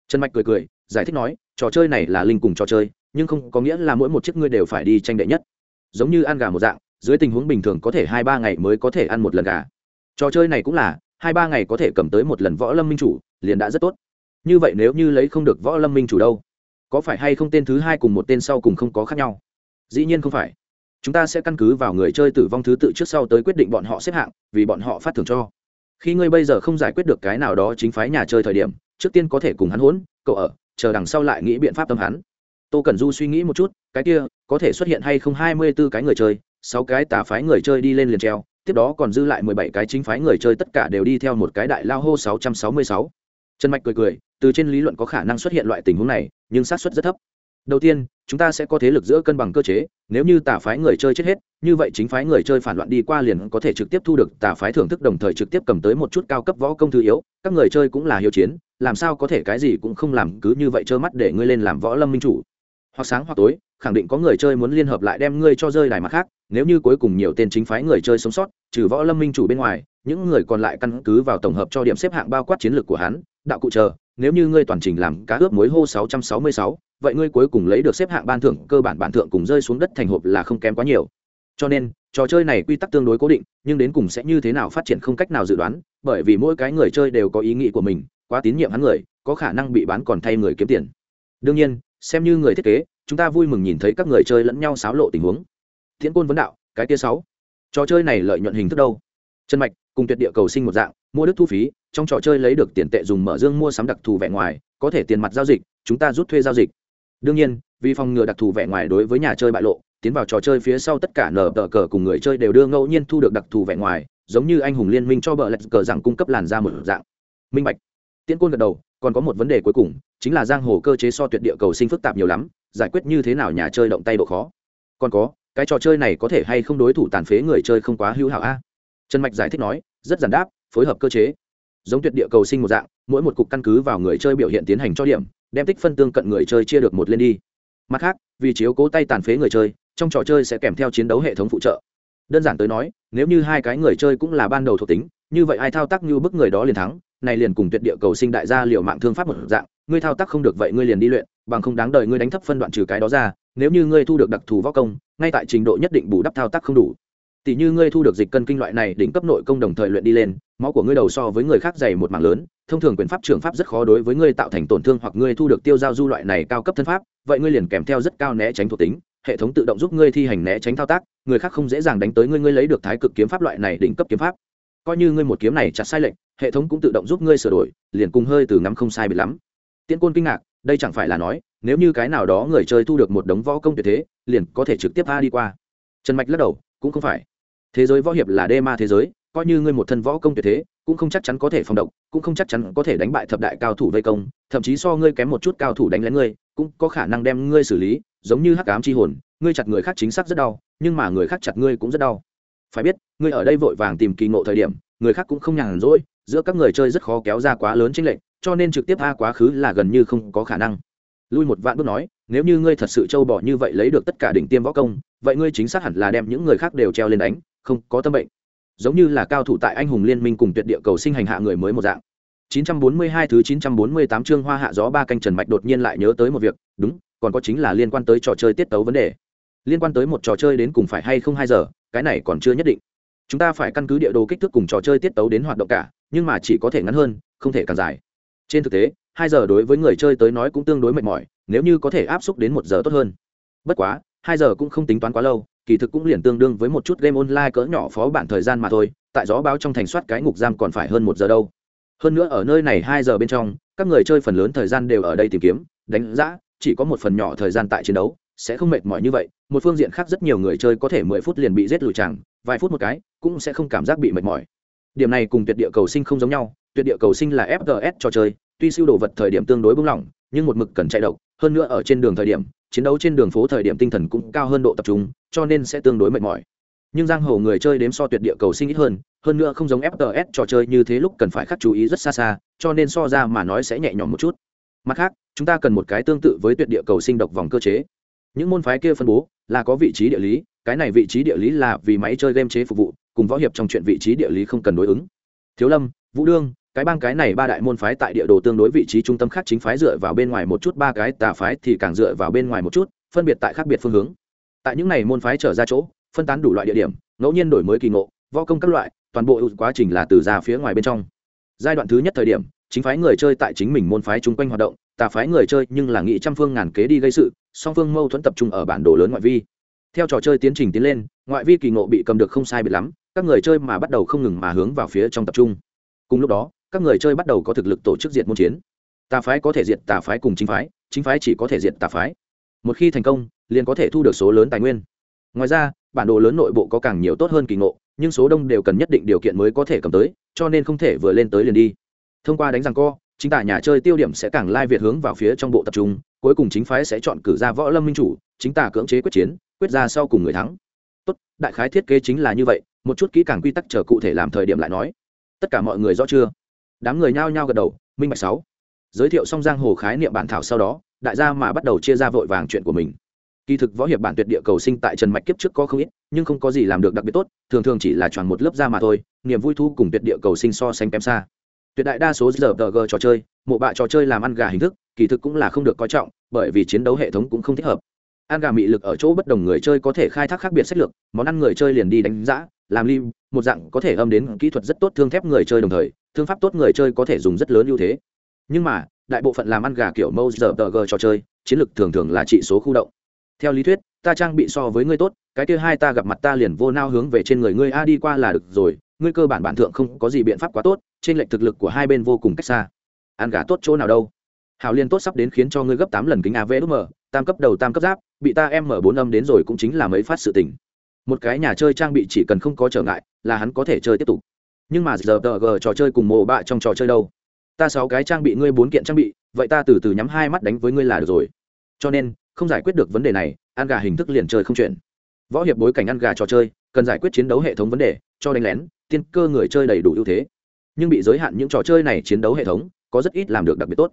Trần mạch cười cười, giải thích nói, trò chơi này là linh cùng trò chơi, nhưng không có nghĩa là mỗi một chiếc ngươi đều phải đi tranh đệ nhất. Giống như ăn gà một dạng dưới tình huống bình thường có thể hai ba ngày mới có thể ăn một lần gà. Trò chơi này cũng là, hai ba ngày có thể cầm tới một lần võ lâm minh chủ, liền đã rất tốt. Như vậy nếu như lấy không được võ lâm minh chủ đâu, có phải hay không tên thứ hai cùng một tên sau cùng không có khác nhau? Dĩ nhiên không phải. Chúng ta sẽ căn cứ vào người chơi tử vong thứ tự trước sau tới quyết định bọn họ xếp hạng, vì bọn họ phát thưởng cho. Khi ngươi bây giờ không giải quyết được cái nào đó chính phái nhà chơi thời điểm, trước tiên có thể cùng hắn hỗn, cậu ở, chờ đằng sau lại nghĩ biện pháp tâm hắn. Tô cần du suy nghĩ một chút, cái kia, có thể xuất hiện hay không hai mươi b ố cái người chơi sáu cái tà phái người chơi đi lên liền treo, tiếp đó còn dư lại mười bảy cái chính phái người chơi tất cả đều đi theo một cái đại lao hô sáu trăm sáu mươi sáu. Trần mạch cười cười, từ trên lý luận có khả năng xuất hiện loại tình huống này, nhưng xác suất rất thấp. Đầu tiên, chúng ta sẽ có thế lực giữa cân bằng cơ chế, nếu như tà phái người chơi chết hết, như vậy chính phái người chơi phản loạn đi qua liền có thể trực tiếp thu được tà phái thưởng thức, đồng thời trực tiếp cầm tới một chút cao cấp võ công thư yếu, các người chơi cũng là hiếu chiến, làm sao có thể cái gì cũng không làm, cứ như vậy trơ mắt để ngươi lên làm võ lâm minh chủ. Hoặc sáng hoặc tối khẳng định có người chơi muốn liên hợp lại đem ngươi cho rơi đài mặt khác nếu như cuối cùng nhiều tên chính phái người chơi sống sót trừ võ lâm minh chủ bên ngoài những người còn lại căn cứ vào tổng hợp cho điểm xếp hạng bao quát chiến lược của hắn đạo cụ chờ nếu như ngươi toàn trình làm cá ướp mối hô 666, vậy ngươi cuối cùng lấy được xếp hạng ban thưởng cơ bản bản thượng cùng rơi xuống đất thành hộp là không kém quá nhiều. Cho nên trò chơi này quy tắc tương đối cố định nhưng đến cùng sẽ như thế nào phát triển không cách nào dự đoán bởi vì mỗi cái người chơi đều có ý nghĩ của mình quá tín nhiệm hắn người có khả năng bị bán còn thay người kiếm tiền. Đương nhiên xem như người thiết kế chúng ta vui mừng nhìn thấy các người chơi lẫn nhau xáo lộ tình huống. Thiện côn vấn đạo, cái kia sáu. Trò chơi này lợi nhuận hình thức đâu? Chân mạch, cùng tuyệt địa cầu sinh một dạng, mua đức thu phí, trong trò chơi lấy được tiền tệ dùng mở dương mua sắm đặc thù vẻ ngoài, có thể tiền mặt giao dịch, chúng ta rút thuê giao dịch. Đương nhiên, vì phòng ngừa đặc thù vẻ ngoài đối với nhà chơi bại lộ, tiến vào trò chơi phía sau tất cả nở tờ cờ cùng người chơi đều đưa ngẫu nhiên thu được đặc thù vẻ ngoài, giống như anh hùng liên minh cho bờ lạch cờ rằng cung cấp làn ra một dạng. Minh bạch. Tiễn côn gật đầu, còn có một vấn đề cuối cùng, chính là giang hồ cơ chế so tuyệt địa cầu sinh phức tạp nhiều lắm giải quyết như thế nào nhà chơi động tay độ khó? Còn có, cái trò chơi này có thể hay không đối thủ tàn phế người chơi không quá hữu hảo a? Trần mạch giải thích nói, rất giản đáp, phối hợp cơ chế. Giống tuyệt địa cầu sinh một dạng, mỗi một cục căn cứ vào người chơi biểu hiện tiến hành cho điểm, đem tích phân tương cận người chơi chia được một lên đi. Mặt khác, vì chiếu cố tay tàn phế người chơi, trong trò chơi sẽ kèm theo chiến đấu hệ thống phụ trợ. Đơn giản tới nói, nếu như hai cái người chơi cũng là ban đầu thuộc tính, như vậy ai thao tác như bức người đó liền thắng, này liền cùng tuyệt địa cầu sinh đại gia liệu mạng thương pháp một dạng, ngươi thao tác không được vậy ngươi liền đi luyện bằng không đáng đợi ngươi đánh thấp phân đoạn trừ cái đó ra, nếu như ngươi thu được đặc thù võ công, ngay tại trình độ nhất định bù đắp thao tác không đủ. Tỷ như ngươi thu được dịch cân kinh loại này đỉnh cấp nội công đồng thời luyện đi lên, máu của ngươi đầu so với người khác dày một mảng lớn, thông thường quyền pháp trường pháp rất khó đối với ngươi tạo thành tổn thương hoặc ngươi thu được tiêu giao du loại này cao cấp thân pháp, vậy ngươi liền kèm theo rất cao né tránh thuộc tính, hệ thống tự động giúp ngươi thi hành né tránh thao tác, người khác không dễ dàng đánh tới ngươi ngươi lấy được thái cực kiếm pháp loại này đỉnh cấp kiếm pháp. Coi như ngươi một kiếm này chặt sai lệnh hệ thống cũng tự động giúp ngươi sửa đổi, liền cùng hơi từ ngắm không sai bị lắm. Tiễn côn kinh ngạc đây chẳng phải là nói, nếu như cái nào đó người chơi thu được một đống võ công tuyệt thế, liền có thể trực tiếp tha đi qua. Trần mạch lắc đầu, cũng không phải. Thế giới võ hiệp là đê ma thế giới, coi như ngươi một thân võ công tuyệt thế, cũng không chắc chắn có thể phòng độc, cũng không chắc chắn có thể đánh bại thập đại cao thủ vây công, thậm chí so ngươi kém một chút cao thủ đánh lén ngươi, cũng có khả năng đem ngươi xử lý, giống như hắc ám chi hồn, ngươi chặt người khác chính xác rất đau, nhưng mà người khác chặt ngươi cũng rất đau. Phải biết, ngươi ở đây vội vàng tìm kỳ ngộ thời điểm, người khác cũng không nhàn rỗi giữa các người chơi rất khó kéo ra quá lớn chênh lệch, cho nên trực tiếp a quá khứ là gần như không có khả năng. Lui một vạn bước nói, nếu như ngươi thật sự trâu bỏ như vậy lấy được tất cả đỉnh tiêm võ công, vậy ngươi chính xác hẳn là đem những người khác đều treo lên đánh, không có tâm bệnh. Giống như là cao thủ tại anh hùng liên minh cùng tuyệt địa cầu sinh hành hạ người mới một dạng. 942 thứ 948 chương hoa hạ gió ba canh trần mạch đột nhiên lại nhớ tới một việc, đúng, còn có chính là liên quan tới trò chơi tiết tấu vấn đề. Liên quan tới một trò chơi đến cùng phải hay không hai giờ, cái này còn chưa nhất định. Chúng ta phải căn cứ địa đồ kích thước cùng trò chơi tiết tấu đến hoạt động cả nhưng mà chỉ có thể ngắn hơn, không thể càng dài. Trên thực tế, hai giờ đối với người chơi tới nói cũng tương đối mệt mỏi, nếu như có thể áp suất đến một giờ tốt hơn. Bất quá, hai giờ cũng không tính toán quá lâu, kỳ thực cũng liền tương đương với một chút game online cỡ nhỏ phó bản thời gian mà thôi, tại gió báo trong thành soát cái ngục giam còn phải hơn một giờ đâu. Hơn nữa ở nơi này hai giờ bên trong, các người chơi phần lớn thời gian đều ở đây tìm kiếm, đánh giá chỉ có một phần nhỏ thời gian tại chiến đấu, sẽ không mệt mỏi như vậy. Một phương diện khác rất nhiều người chơi có thể mười phút liền bị giết lùi chẳng, vài phút một cái, cũng sẽ không cảm giác bị mệt mỏi điểm này cùng tuyệt địa cầu sinh không giống nhau, tuyệt địa cầu sinh là fts trò chơi, tuy siêu đồ vật thời điểm tương đối bung lỏng, nhưng một mực cần chạy độc, hơn nữa ở trên đường thời điểm, chiến đấu trên đường phố thời điểm tinh thần cũng cao hơn độ tập trung, cho nên sẽ tương đối mệt mỏi. Nhưng giang hồ người chơi đếm so tuyệt địa cầu sinh ít hơn hơn nữa không giống fts trò chơi như thế lúc cần phải khắc chú ý rất xa xa, cho nên so ra mà nói sẽ nhẹ nhõm một chút. Mặt khác, chúng ta cần một cái tương tự với tuyệt địa cầu sinh độc vòng cơ chế. Những môn phái kia phân bố là có vị trí địa lý, cái này vị trí địa lý là vì máy chơi game chế phục vụ cùng võ hiệp trong chuyện vị trí địa lý không cần đối ứng. Thiếu lâm, vũ đương, cái bang cái này ba đại môn phái tại địa đồ tương đối vị trí trung tâm khác chính phái dựa vào bên ngoài một chút, ba cái tà phái thì càng dựa vào bên ngoài một chút, phân biệt tại khác biệt phương hướng. Tại những này môn phái trở ra chỗ, phân tán đủ loại địa điểm, ngẫu nhiên đổi mới kỳ ngộ, võ công các loại, toàn bộ quá trình là từ ra phía ngoài bên trong. Giai đoạn thứ nhất thời điểm, chính phái người chơi tại chính mình môn phái chung quanh hoạt động, tà phái người chơi nhưng là nghĩ trăm phương ngàn kế đi gây sự, song phương mâu thuẫn tập trung ở bản đồ lớn ngoại vi. Theo trò chơi tiến trình tiến lên, ngoại vi kỳ ngộ bị cầm được không sai biệt lắm các người chơi mà bắt đầu không ngừng mà hướng vào phía trong tập trung. Cùng lúc đó, các người chơi bắt đầu có thực lực tổ chức diệt môn chiến. Tà phái có thể diệt tà phái cùng chính phái chính phái chỉ có thể diệt tà phái. Một khi thành công, liền có thể thu được số lớn tài nguyên. Ngoài ra, bản đồ lớn nội bộ có càng nhiều tốt hơn kỳ ngộ, nhưng số đông đều cần nhất định điều kiện mới có thể cầm tới, cho nên không thể vừa lên tới liền đi. Thông qua đánh rằng co, chính tả nhà chơi tiêu điểm sẽ càng lai việt hướng vào phía trong bộ tập trung, cuối cùng chính phái sẽ chọn cử ra võ lâm minh chủ, chính tả cưỡng chế quyết chiến, quyết ra sau cùng người thắng. Tốt, đại khái thiết kế chính là như vậy một chút kỹ càng quy tắc chờ cụ thể làm thời điểm lại nói. Tất cả mọi người rõ chưa? Đám người nhao nhao gật đầu, minh bạch sáu. Giới thiệu xong giang hồ khái niệm bản thảo sau đó, đại gia mà bắt đầu chia ra vội vàng chuyện của mình. Kỳ thực võ hiệp bản tuyệt địa cầu sinh tại trần mạch kiếp trước có không ít, nhưng không có gì làm được đặc biệt tốt, thường thường chỉ là chọn một lớp ra mà thôi, niềm vui thu cùng tuyệt địa cầu sinh so sánh kém xa. Tuyệt đại đa số giờ tờ g trò chơi, mộ bạ trò chơi làm ăn gà hình thức, kỳ thực cũng là không được coi trọng, bởi vì chiến đấu hệ thống cũng không thích hợp. Ăn gà mị lực ở chỗ bất đồng người chơi có thể khai thác khác biệt sách lược, món ăn người chơi liền đi đánh giã làm lim, một dạng có thể âm đến kỹ thuật rất tốt thương thép người chơi đồng thời, thương pháp tốt người chơi có thể dùng rất lớn ưu thế. Nhưng mà, đại bộ phận làm ăn gà kiểu mâu giờ tờ g trò chơi, chiến lược thường thường là trị số khu động. Theo lý thuyết, ta trang bị so với ngươi tốt, cái kia hai ta gặp mặt ta liền vô nao hướng về trên người ngươi, a, đi qua là được rồi, ngươi cơ bản bản thượng không có gì biện pháp quá tốt, trên lệnh thực lực của hai bên vô cùng cách xa. Ăn gà tốt chỗ nào đâu? Hào liên tốt sắp đến khiến cho ngươi gấp tám lần kính avm tam cấp đầu tam cấp giáp, bị ta em mở bốn âm đến rồi cũng chính là mấy phát sự tình một cái nhà chơi trang bị chỉ cần không có trở ngại là hắn có thể chơi tiếp tục. Nhưng mà giờ tờ g trò chơi cùng mồ bạ trong trò chơi đâu? Ta sáu cái trang bị ngươi bốn kiện trang bị, vậy ta từ từ nhắm hai mắt đánh với ngươi là được rồi. Cho nên, không giải quyết được vấn đề này, ăn gà hình thức liền chơi không chuyển võ hiệp bối cảnh ăn gà trò chơi, cần giải quyết chiến đấu hệ thống vấn đề, cho đánh lén, tiên cơ người chơi đầy đủ ưu thế. Nhưng bị giới hạn những trò chơi này chiến đấu hệ thống, có rất ít làm được đặc biệt tốt.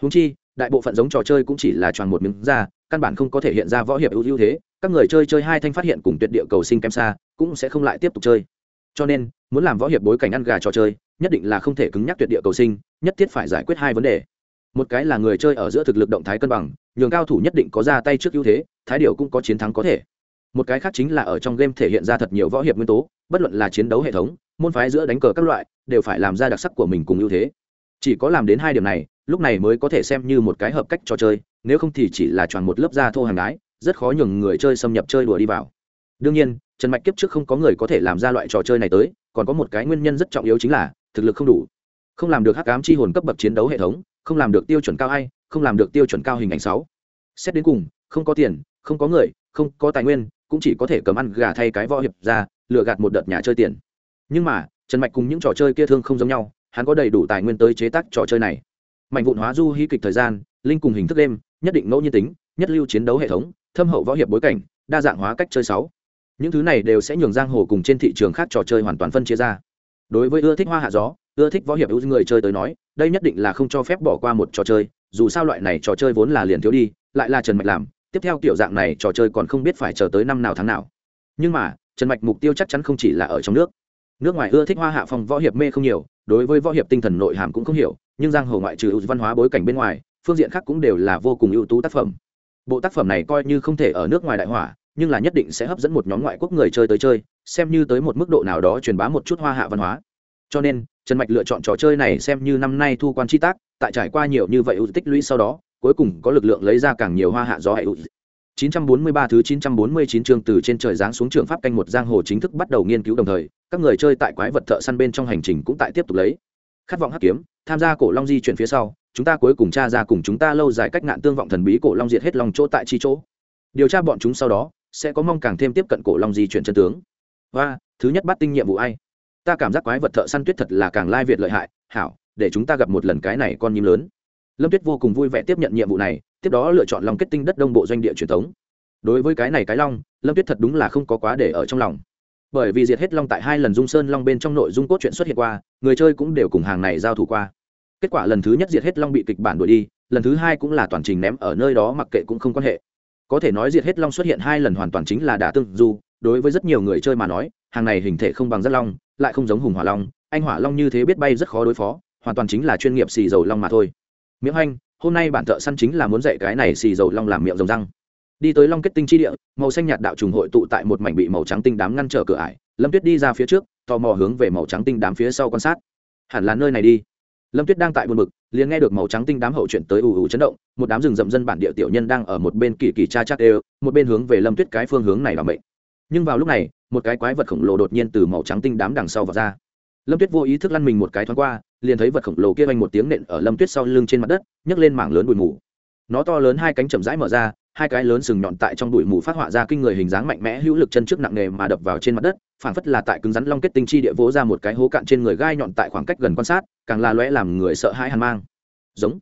Húng chi, đại bộ phận giống trò chơi cũng chỉ là tròn một miếng ra, căn bản không có thể hiện ra võ hiệp ưu thế các người chơi chơi hai thanh phát hiện cùng tuyệt địa cầu sinh kém xa, cũng sẽ không lại tiếp tục chơi. Cho nên, muốn làm võ hiệp bối cảnh ăn gà trò chơi, nhất định là không thể cứng nhắc tuyệt địa cầu sinh, nhất thiết phải giải quyết hai vấn đề. Một cái là người chơi ở giữa thực lực động thái cân bằng, nhường cao thủ nhất định có ra tay trước ưu thế, thái điệu cũng có chiến thắng có thể. Một cái khác chính là ở trong game thể hiện ra thật nhiều võ hiệp nguyên tố, bất luận là chiến đấu hệ thống, môn phái giữa đánh cờ các loại, đều phải làm ra đặc sắc của mình cùng ưu thế. Chỉ có làm đến hai điểm này, lúc này mới có thể xem như một cái hợp cách trò chơi, nếu không thì chỉ là tròn một lớp da thô hàng đái rất khó nhường người chơi xâm nhập chơi đùa đi vào. Đương nhiên, trần mạch kiếp trước không có người có thể làm ra loại trò chơi này tới, còn có một cái nguyên nhân rất trọng yếu chính là, thực lực không đủ. Không làm được hắc ám chi hồn cấp bậc chiến đấu hệ thống, không làm được tiêu chuẩn cao hay không làm được tiêu chuẩn cao hình ảnh sáu. Xét đến cùng, không có tiền, không có người, không có tài nguyên, cũng chỉ có thể cầm ăn gà thay cái võ hiệp ra, lừa gạt một đợt nhà chơi tiền. Nhưng mà, trần mạch cùng những trò chơi kia thương không giống nhau, hắn có đầy đủ tài nguyên tới chế tác trò chơi này. Mạnh vụn hóa du hí kịch thời gian, linh cùng hình thức đêm, nhất định ngẫu nhiên tính, nhất lưu chiến đấu hệ thống thâm hậu võ hiệp bối cảnh, đa dạng hóa cách chơi sáu. Những thứ này đều sẽ nhường giang hồ cùng trên thị trường khác trò chơi hoàn toàn phân chia ra. Đối với ưa thích hoa hạ gió, ưa thích võ hiệp ưu người chơi tới nói, đây nhất định là không cho phép bỏ qua một trò chơi, dù sao loại này trò chơi vốn là liền thiếu đi, lại là trần mạch làm, tiếp theo kiểu dạng này trò chơi còn không biết phải chờ tới năm nào tháng nào. Nhưng mà, trần mạch mục tiêu chắc chắn không chỉ là ở trong nước. Nước ngoài ưa thích hoa hạ phong võ hiệp mê không nhiều, đối với võ hiệp tinh thần nội hàm cũng không hiểu, nhưng giang hồ ngoại trừ văn hóa bối cảnh bên ngoài, phương diện khác cũng đều là vô cùng ưu tú tác phẩm bộ tác phẩm này coi như không thể ở nước ngoài đại hỏa nhưng là nhất định sẽ hấp dẫn một nhóm ngoại quốc người chơi tới chơi xem như tới một mức độ nào đó truyền bá một chút hoa hạ văn hóa cho nên trần mạch lựa chọn trò chơi này xem như năm nay thu quan chi tác tại trải qua nhiều như vậy ưu tích lũy sau đó cuối cùng có lực lượng lấy ra càng nhiều hoa hạ gió hệ ưu 943 thứ 949 chương từ trên trời giáng xuống trường pháp canh một giang hồ chính thức bắt đầu nghiên cứu đồng thời, các người chơi tại quái vật thợ săn bên trong hành trình cũng tại tiếp tục lấy. Khát vọng hắc kiếm, tham gia cổ long di chuyển phía sau, chúng ta cuối cùng tra ra cùng chúng ta lâu dài cách ngạn tương vọng thần bí cổ long diệt hết lòng chỗ tại chi chỗ. Điều tra bọn chúng sau đó, sẽ có mong càng thêm tiếp cận cổ long di chuyển chân tướng. Và, thứ nhất bắt tinh nhiệm vụ ai? ta cảm giác quái vật thợ săn tuyết thật là càng lai việt lợi hại hảo để chúng ta gặp một lần cái này con nhím lớn lâm tuyết vô cùng vui vẻ tiếp nhận nhiệm vụ này tiếp đó lựa chọn lòng kết tinh đất đông bộ doanh địa truyền thống đối với cái này cái long lâm tuyết thật đúng là không có quá để ở trong lòng bởi vì diệt hết long tại hai lần dung sơn long bên trong nội dung cốt truyện xuất hiện qua người chơi cũng đều cùng hàng này giao thủ qua kết quả lần thứ nhất diệt hết long bị kịch bản đuổi đi, lần thứ hai cũng là toàn trình ném ở nơi đó mặc kệ cũng không quan hệ. Có thể nói diệt hết long xuất hiện hai lần hoàn toàn chính là đả tương du, đối với rất nhiều người chơi mà nói, hàng này hình thể không bằng rất long, lại không giống hùng hỏa long, anh hỏa long như thế biết bay rất khó đối phó, hoàn toàn chính là chuyên nghiệp xì dầu long mà thôi. Miễu anh hôm nay bản thợ săn chính là muốn dạy cái này xì dầu long làm miệng rồng răng. Đi tới long kết tinh chi địa, màu xanh nhạt đạo trùng hội tụ tại một mảnh bị màu trắng tinh đám ngăn trở cửa ải, lâm tuyết đi ra phía trước, tò mò hướng về màu trắng tinh đám phía sau quan sát. Hẳn là nơi này đi lâm tuyết đang tại buồn bực, liền nghe được màu trắng tinh đám hậu chuyện tới ù ù chấn động, một đám rừng rậm dân bản địa tiểu nhân đang ở một bên kỳ kỳ cha chắc đều một bên hướng về lâm tuyết cái phương hướng này làm bệnh nhưng vào lúc này, một cái quái vật khổng lồ đột nhiên từ màu trắng tinh đám đằng sau vào ra. Lâm tuyết vô ý thức lăn mình một cái thoáng qua, liền thấy vật khổng lồ kia vanh một tiếng nện ở lâm tuyết sau lưng trên mặt đất, nhấc lên mảng lớn bụi mù. Nó to lớn hai cánh chậm rãi mở ra hai cái lớn sừng nhọn tại trong bụi mù phát họa ra kinh người hình dáng mạnh mẽ hữu lực chân trước nặng nề mà đập vào trên mặt đất, phảng phất là tại cứng rắn long kết tinh chi địa vỗ ra một cái hố cạn trên người gai nhọn tại khoảng cách gần quan sát, càng là lóe làm người sợ hãi hàn mang. Giống.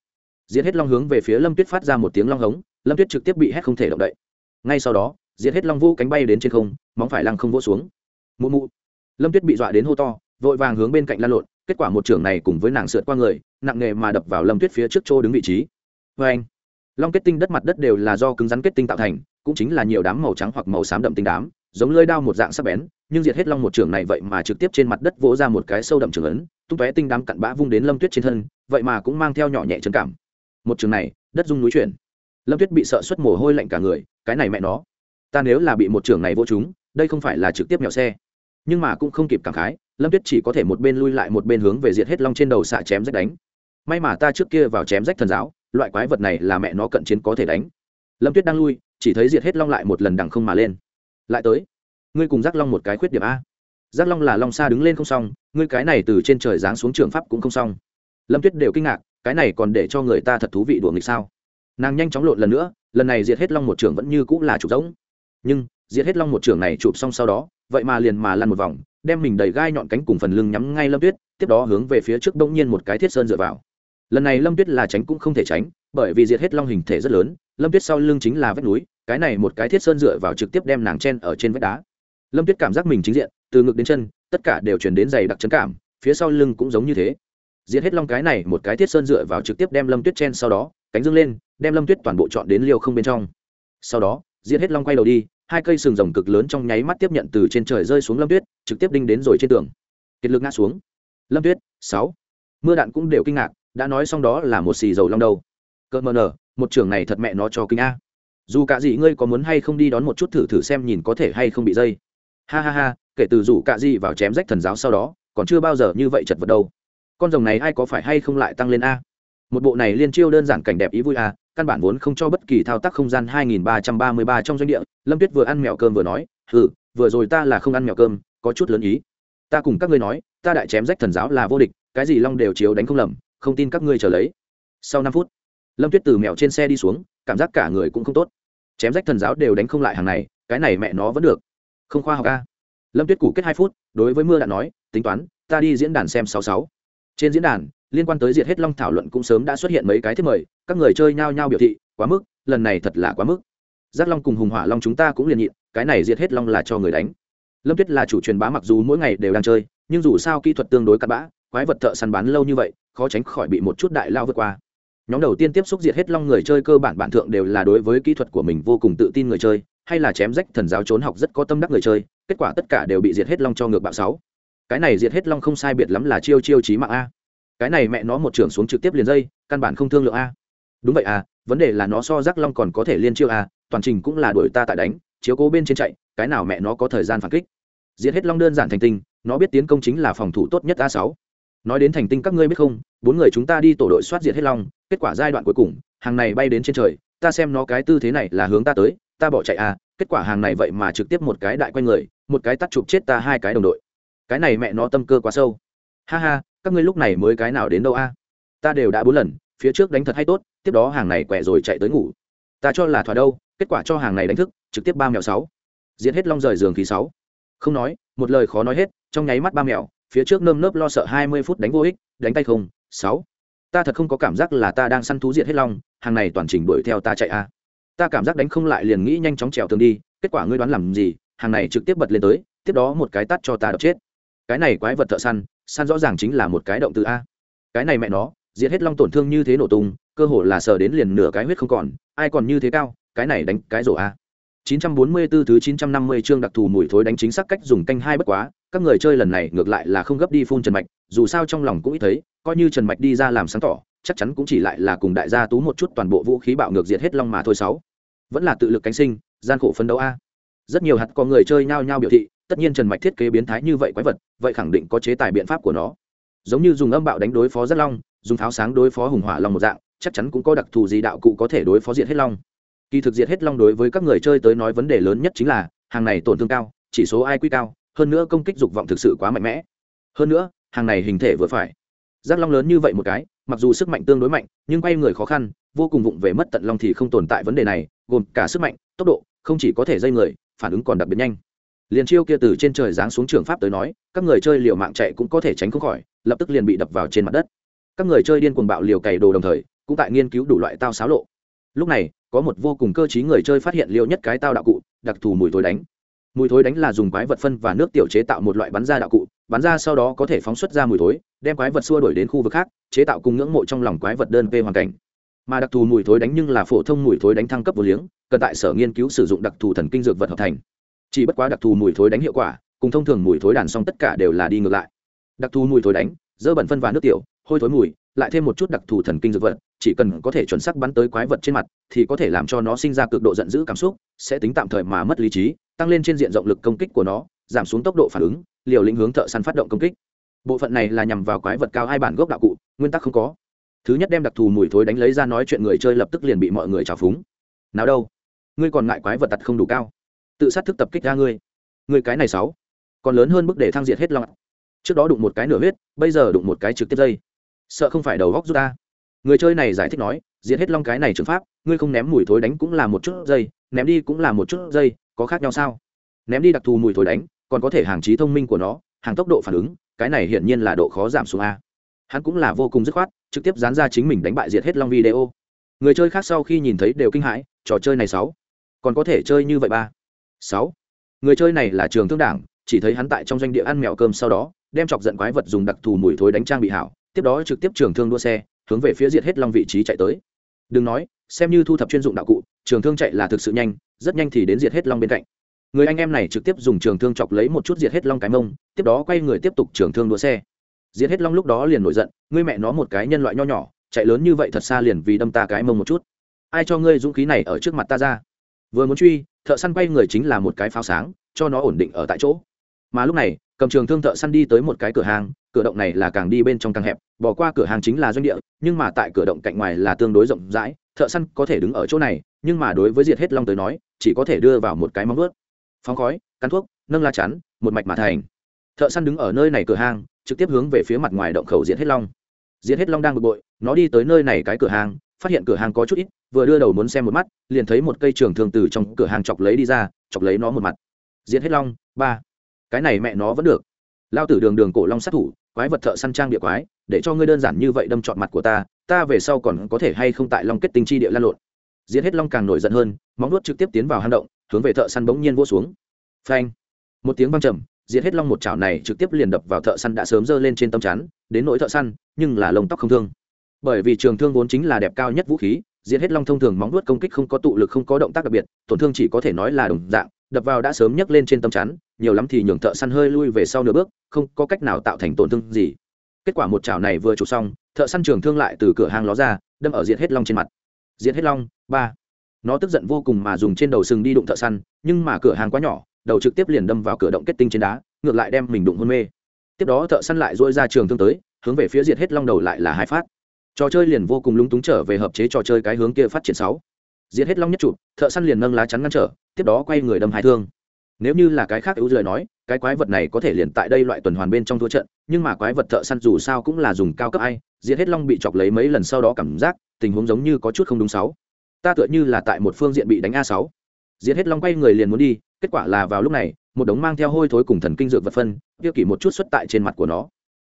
Diễn hết long hướng về phía lâm tuyết phát ra một tiếng long hống, lâm tuyết trực tiếp bị hét không thể động đậy. Ngay sau đó diễn hết long vũ cánh bay đến trên không, móng phải lăng không vỗ xuống. Mụ mụ. Lâm tuyết bị dọa đến hô to, vội vàng hướng bên cạnh lan lộn, kết quả một trưởng này cùng với nàng sượt qua người, nặng nề mà đập vào lâm tuyết phía trước chỗ đứng vị trí. Vê anh long kết tinh đất mặt đất đều là do cứng rắn kết tinh tạo thành, cũng chính là nhiều đám màu trắng hoặc màu xám đậm tinh đám, giống lơi đao một dạng sắc bén, nhưng diệt hết long một trường này vậy mà trực tiếp trên mặt đất vỗ ra một cái sâu đậm trường ấn, tung tóe tinh đám cặn bã vung đến lâm tuyết trên thân, vậy mà cũng mang theo nhỏ nhẹ trấn cảm. Một trường này, đất rung núi chuyển. Lâm tuyết bị sợ xuất mồ hôi lạnh cả người, cái này mẹ nó. Ta nếu là bị một trường này vô chúng đây không phải là trực tiếp nhỏ xe. Nhưng mà cũng không kịp cảm khái, lâm tuyết chỉ có thể một bên lui lại một bên hướng về diệt hết long trên đầu xạ chém rách đánh. May mà ta trước kia vào chém rách thần giáo loại quái vật này là mẹ nó cận chiến có thể đánh. Lâm tuyết đang lui, chỉ thấy diệt hết long lại một lần đằng không mà lên. Lại tới. Ngươi cùng giác long một cái khuyết điểm a. Giác long là long xa đứng lên không xong, ngươi cái này từ trên trời giáng xuống trường pháp cũng không xong. Lâm tuyết đều kinh ngạc, cái này còn để cho người ta thật thú vị đùa nghịch sao? Nàng nhanh chóng lộn lần nữa, lần này diệt hết long một trường vẫn như cũng là chụp giống. Nhưng, diệt hết long một trường này chụp xong sau đó, vậy mà liền mà lăn một vòng, đem mình đầy gai nhọn cánh cùng phần lưng nhắm ngay lâm tuyết, tiếp đó hướng về phía trước đông nhiên một cái thiết sơn dựa vào lần này lâm tuyết là tránh cũng không thể tránh, bởi vì diệt hết long hình thể rất lớn, lâm tuyết sau lưng chính là vách núi, cái này một cái thiết sơn dựa vào trực tiếp đem nàng chen ở trên vách đá. Lâm tuyết cảm giác mình chính diện, từ ngực đến chân, tất cả đều chuyển đến dày đặc trấn cảm, phía sau lưng cũng giống như thế. Diệt hết long cái này một cái thiết sơn dựa vào trực tiếp đem lâm tuyết chen sau đó, cánh dưng lên, đem lâm tuyết toàn bộ chọn đến liều không bên trong. Sau đó, diệt hết long quay đầu đi, hai cây sừng rồng cực lớn trong nháy mắt tiếp nhận từ trên trời rơi xuống lâm tuyết, trực tiếp đinh đến rồi trên tường. Kiệt lực ngã xuống. Lâm tuyết, sáu. Mưa đạn cũng đều kinh ngạc đã nói xong đó là một xì dầu long đầu cợt mờ nở, một trường này thật mẹ nó cho kinh a. Dù cả gì ngươi có muốn hay không đi đón một chút thử thử xem nhìn có thể hay không bị dây. Ha ha ha, kể từ rủ cả gì vào chém rách thần giáo sau đó, còn chưa bao giờ như vậy chật vật đâu. Con rồng này ai có phải hay không lại tăng lên a? Một bộ này liên chiêu đơn giản cảnh đẹp ý vui a, căn bản vốn không cho bất kỳ thao tác không gian 2333 trong doanh địa. Lâm tuyết vừa ăn mèo cơm vừa nói ừ vừa rồi ta là không ăn mèo cơm, có chút lớn ý. Ta cùng các ngươi nói, ta đại chém rách thần giáo là vô địch, cái gì long đều chiếu đánh không lầm không tin các ngươi trở lấy. Sau năm phút, lâm tuyết từ mèo trên xe đi xuống, cảm giác cả người cũng không tốt. Chém rách thần giáo đều đánh không lại hàng này, cái này mẹ nó vẫn được. Không khoa học a. Lâm tuyết củ kết hai phút, đối với mưa đã nói, tính toán, ta đi diễn đàn xem sáu sáu. Trên diễn đàn, liên quan tới diệt hết long thảo luận cũng sớm đã xuất hiện mấy cái thiết mời, các người chơi nhao nhao biểu thị, quá mức, lần này thật là quá mức. Giác long cùng hùng hỏa long chúng ta cũng liền nhịn, cái này diệt hết long là cho người đánh. Lâm tuyết là chủ truyền bá mặc dù mỗi ngày đều đang chơi, nhưng dù sao kỹ thuật tương đối cặn bã, quái vật thợ săn bán lâu như vậy khó tránh khỏi bị một chút đại lao vượt qua. Nhóm đầu tiên tiếp xúc diệt hết long người chơi cơ bản bản thượng đều là đối với kỹ thuật của mình vô cùng tự tin người chơi, hay là chém rách thần giáo trốn học rất có tâm đắc người chơi, kết quả tất cả đều bị diệt hết long cho ngược bạo sáu. Cái này diệt hết long không sai biệt lắm là chiêu chiêu trí mạng a. Cái này mẹ nó một trưởng xuống trực tiếp liền dây, căn bản không thương lượng a. Đúng vậy à vấn đề là nó so rắc long còn có thể liên chiêu a, toàn trình cũng là đuổi ta tại đánh, chiếu cố bên trên chạy, cái nào mẹ nó có thời gian phản kích. Diệt hết long đơn giản thành tinh nó biết tiến công chính là phòng thủ tốt nhất a sáu nói đến thành tinh các ngươi biết không, bốn người chúng ta đi tổ đội soát diệt hết long, kết quả giai đoạn cuối cùng, hàng này bay đến trên trời, ta xem nó cái tư thế này là hướng ta tới, ta bỏ chạy à kết quả hàng này vậy mà trực tiếp một cái đại quanh người, một cái tắt chụp chết ta hai cái đồng đội. Cái này mẹ nó tâm cơ quá sâu. Ha ha, các ngươi lúc này mới cái nào đến đâu a? Ta đều đã bốn lần, phía trước đánh thật hay tốt, tiếp đó hàng này quẹ rồi chạy tới ngủ. Ta cho là thỏa đâu, kết quả cho hàng này đánh thức, trực tiếp ba mèo sáu. Diễn hết long rời giường khí sáu. Không nói, một lời khó nói hết, trong nháy mắt ba mèo phía trước nơm nớp lo sợ hai mươi phút đánh vô ích, đánh tay không, sáu. Ta thật không có cảm giác là ta đang săn thú diệt hết long, hàng này toàn trình đuổi theo ta chạy a. Ta cảm giác đánh không lại liền nghĩ nhanh chóng trèo tường đi, kết quả ngươi đoán làm gì? Hàng này trực tiếp bật lên tới, tiếp đó một cái tắt cho ta đập chết. Cái này quái vật thợ săn săn rõ ràng chính là một cái động từ a. Cái này mẹ nó, diệt hết long tổn thương như thế nổ tung, cơ hồ là sờ đến liền nửa cái huyết không còn, ai còn như thế cao, cái này đánh cái rổ a. 944 thứ 950 chương đặc thù mùi thối đánh chính xác cách dùng canh hai bất quá, các người chơi lần này ngược lại là không gấp đi phun Trần Mạch, dù sao trong lòng cũng ý thấy, coi như Trần Mạch đi ra làm sáng tỏ, chắc chắn cũng chỉ lại là cùng đại gia tú một chút toàn bộ vũ khí bạo ngược diệt hết long mà thôi sáu. Vẫn là tự lực cánh sinh, gian khổ phấn đấu a. Rất nhiều hạt có người chơi nhao nhao biểu thị, tất nhiên Trần Mạch thiết kế biến thái như vậy quái vật, vậy khẳng định có chế tài biện pháp của nó. Giống như dùng âm bạo đánh đối phó rất long, dùng tháo sáng đối phó hùng hỏa long một dạng, chắc chắn cũng có đặc thù gì đạo cụ có thể đối phó diệt hết long kỳ thực diệt hết long đối với các người chơi tới nói vấn đề lớn nhất chính là, hàng này tổn thương cao, chỉ số ai cao, hơn nữa công kích dục vọng thực sự quá mạnh mẽ. Hơn nữa, hàng này hình thể vừa phải. Giác long lớn như vậy một cái, mặc dù sức mạnh tương đối mạnh, nhưng quay người khó khăn, vô cùng vụng về mất tận long thì không tồn tại vấn đề này, gồm cả sức mạnh, tốc độ, không chỉ có thể dây người, phản ứng còn đặc biệt nhanh. Liền chiêu kia từ trên trời giáng xuống trường pháp tới nói, các người chơi liều mạng chạy cũng có thể tránh không khỏi, lập tức liền bị đập vào trên mặt đất. Các người chơi điên cuồng bạo liều cày đồ đồng thời, cũng tại nghiên cứu đủ loại tao xáo lộ lúc này, có một vô cùng cơ t người chơi phát hiện liệu nhất cái tao đạo cụ, đặc thù mùi thối đánh. Mùi thối đánh là dùng quái vật phân và nước tiểu chế tạo một loại bắn ra đạo cụ, bắn ra sau đó có thể phóng xuất ra mùi thối, đem quái vật xua đổi đến khu vực khác, chế tạo cùng ngưỡng mộ trong lòng quái vật đơn p hoàn cảnh. Mà đặc thù mùi thối đánh nhưng là phổ thông mùi thối đánh thăng cấp vô liếng, cần tại sở nghiên cứu sử dụng đặc thù thần kinh dược vật hợp thành. Chỉ bất quá đặc thù mùi thối đánh hiệu quả, cùng thông thường mùi thối đàn xong tất cả đều là đi ngược lại. Đặc thù mùi thối đánh, dơ bẩn phân và nước tiểu, hôi thối mùi lại thêm một chút đặc thù thần kinh dược vật, chỉ cần có thể chuẩn xác bắn tới quái vật trên mặt, thì có thể làm cho nó sinh ra cực độ giận dữ cảm xúc, sẽ tính tạm thời mà mất lý trí, tăng lên trên diện rộng lực công kích của nó, giảm xuống tốc độ phản ứng, liều lĩnh hướng thợ săn phát động công kích. Bộ phận này là nhằm vào quái vật cao hai bản gốc đạo cụ, nguyên tắc không có. Thứ nhất đem đặc thù mùi thối đánh lấy ra nói chuyện người chơi lập tức liền bị mọi người trào phúng. Nào đâu, ngươi còn ngại quái vật tật không đủ cao. Tự sát thức tập kích ra ngươi. Ngươi cái này sáu. Còn lớn hơn mức để thăng diệt hết lòng trước đó đụng một cái nửa huyết, bây giờ đụng một cái trực tiếp dây sợ không phải đầu góc rút ta. Người chơi này giải thích nói, diệt hết long cái này trường pháp, ngươi không ném mùi thối đánh cũng là một chút dây, ném đi cũng là một chút dây, có khác nhau sao? Ném đi đặc thù mùi thối đánh, còn có thể hàng trí thông minh của nó, hàng tốc độ phản ứng, cái này hiển nhiên là độ khó giảm xuống a. Hắn cũng là vô cùng dứt khoát, trực tiếp dán ra chính mình đánh bại diệt hết long video. Người chơi khác sau khi nhìn thấy đều kinh hãi, trò chơi này sáu. Còn có thể chơi như vậy ba. Sáu. Người chơi này là trường thương đảng, chỉ thấy hắn tại trong doanh địa ăn mèo cơm sau đó, đem chọc giận quái vật dùng đặc thù mùi thối đánh trang bị hảo tiếp đó trực tiếp trường thương đua xe, hướng về phía diệt hết long vị trí chạy tới. Đừng nói, xem như thu thập chuyên dụng đạo cụ, trường thương chạy là thực sự nhanh, rất nhanh thì đến diệt hết long bên cạnh. Người anh em này trực tiếp dùng trường thương chọc lấy một chút diệt hết long cái mông, tiếp đó quay người tiếp tục trường thương đua xe. Diệt hết long lúc đó liền nổi giận, ngươi mẹ nó một cái nhân loại nho nhỏ, chạy lớn như vậy thật xa liền vì đâm ta cái mông một chút. Ai cho ngươi dũng khí này ở trước mặt ta ra? Vừa muốn truy, thợ săn quay người chính là một cái pháo sáng, cho nó ổn định ở tại chỗ mà lúc này, cầm trường thương thợ săn đi tới một cái cửa hàng, cửa động này là càng đi bên trong càng hẹp, bỏ qua cửa hàng chính là doanh địa, nhưng mà tại cửa động cạnh ngoài là tương đối rộng rãi, thợ săn có thể đứng ở chỗ này, nhưng mà đối với diệt hết long tới nói, chỉ có thể đưa vào một cái móng vớt phóng khói, cắn thuốc, nâng la chắn, một mạch mà thành. Thợ săn đứng ở nơi này cửa hàng, trực tiếp hướng về phía mặt ngoài động khẩu diệt hết long. Diệt hết long đang bực bội, nó đi tới nơi này cái cửa hàng, phát hiện cửa hàng có chút ít, vừa đưa đầu muốn xem một mắt, liền thấy một cây trường thương từ trong cửa hàng chọc lấy đi ra, chọc lấy nó một mặt. Diệt hết long, ba cái này mẹ nó vẫn được. Lao tử đường đường cổ long sát thủ, quái vật thợ săn trang địa quái, để cho ngươi đơn giản như vậy đâm trọn mặt của ta ta về sau còn có thể hay không tại long kết tinh chi địa lan lộn. Giết hết long càng nổi giận hơn, móng nuốt trực tiếp tiến vào hang động, hướng về thợ săn bỗng nhiên vỗ xuống. Phanh! Một tiếng văng trầm giết hết long một chảo này trực tiếp liền đập vào thợ săn đã sớm giơ lên trên tâm chắn, đến nỗi thợ săn, nhưng là lông tóc không thương. Bởi vì trường thương vốn chính là đẹp cao nhất vũ khí giết hết long thông thường móng nuốt công kích không có tụ lực, không có động tác đặc biệt, tổn thương chỉ có thể nói là đồng dạng đập vào đã sớm nhấc lên trên tâm chắn, nhiều lắm thì nhường thợ săn hơi lui về sau nửa bước, không có cách nào tạo thành tổn thương gì. Kết quả một chảo này vừa chụp xong, thợ săn trường thương lại từ cửa hàng ló ra, đâm ở diện hết long trên mặt. Diện hết long, ba. Nó tức giận vô cùng mà dùng trên đầu sừng đi đụng thợ săn, nhưng mà cửa hàng quá nhỏ, đầu trực tiếp liền đâm vào cửa động kết tinh trên đá, ngược lại đem mình đụng hôn mê. Tiếp đó thợ săn lại dỗi ra trường thương tới, hướng về phía diệt hết long đầu lại là hai phát. Trò chơi liền vô cùng lúng túng trở về hợp chế trò chơi cái hướng kia phát triển sáu diệt hết long nhất trụ, thợ săn liền nâng lá chắn ngăn trở, tiếp đó quay người đâm hai thương. Nếu như là cái khác ưu lời nói, cái quái vật này có thể liền tại đây loại tuần hoàn bên trong thua trận, nhưng mà quái vật thợ săn dù sao cũng là dùng cao cấp ai, diệt hết long bị chọc lấy mấy lần sau đó cảm giác, tình huống giống như có chút không đúng sáu. Ta tựa như là tại một phương diện bị đánh a sáu. Diệt hết long quay người liền muốn đi, kết quả là vào lúc này, một đống mang theo hôi thối cùng thần kinh dược vật phân tiêu kỷ một chút xuất tại trên mặt của nó.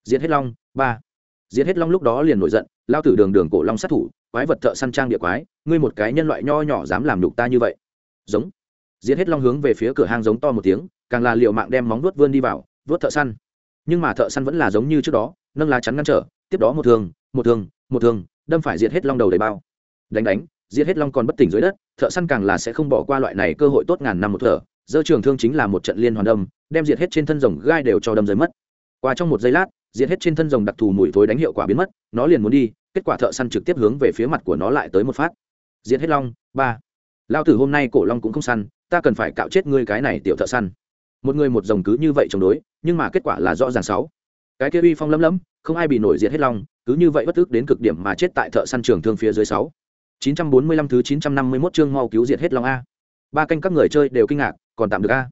Diệt hết long, ba. Diệt hết long lúc đó liền nổi giận, lao tử đường đường cổ long sát thủ quái vật thợ săn trang địa quái ngươi một cái nhân loại nho nhỏ dám làm đục ta như vậy. Giống. Diệt hết long hướng về phía cửa hang giống to một tiếng càng là liệu mạng đem móng vuốt vươn đi vào vuốt thợ săn. Nhưng mà thợ săn vẫn là giống như trước đó nâng lá chắn ngăn trở tiếp đó một thường, một thường, một thường, đâm phải diệt hết long đầu đầy bao. Đánh đánh diệt hết long còn bất tỉnh dưới đất thợ săn càng là sẽ không bỏ qua loại này cơ hội tốt ngàn năm một thở. Dơ trường thương chính là một trận liên hoàn đâm đem diệt hết trên thân rồng gai đều cho đâm rơi mất. Qua trong một giây lát diệt hết trên thân rồng đặc thù mùi thối đánh hiệu quả biến mất nó liền muốn đi kết quả thợ săn trực tiếp hướng về phía mặt của nó lại tới một phát. Diệt hết long, ba. Lao tử hôm nay cổ long cũng không săn, ta cần phải cạo chết ngươi cái này tiểu thợ săn. Một người một dòng cứ như vậy chống đối, nhưng mà kết quả là rõ ràng sáu. Cái kia uy phong lấm lấm, không ai bị nổi diệt hết long, cứ như vậy bất tức đến cực điểm mà chết tại thợ săn trường thương phía dưới sáu. 945 thứ 951 chương mau cứu diệt hết long a. Ba canh các người chơi đều kinh ngạc, còn tạm được a.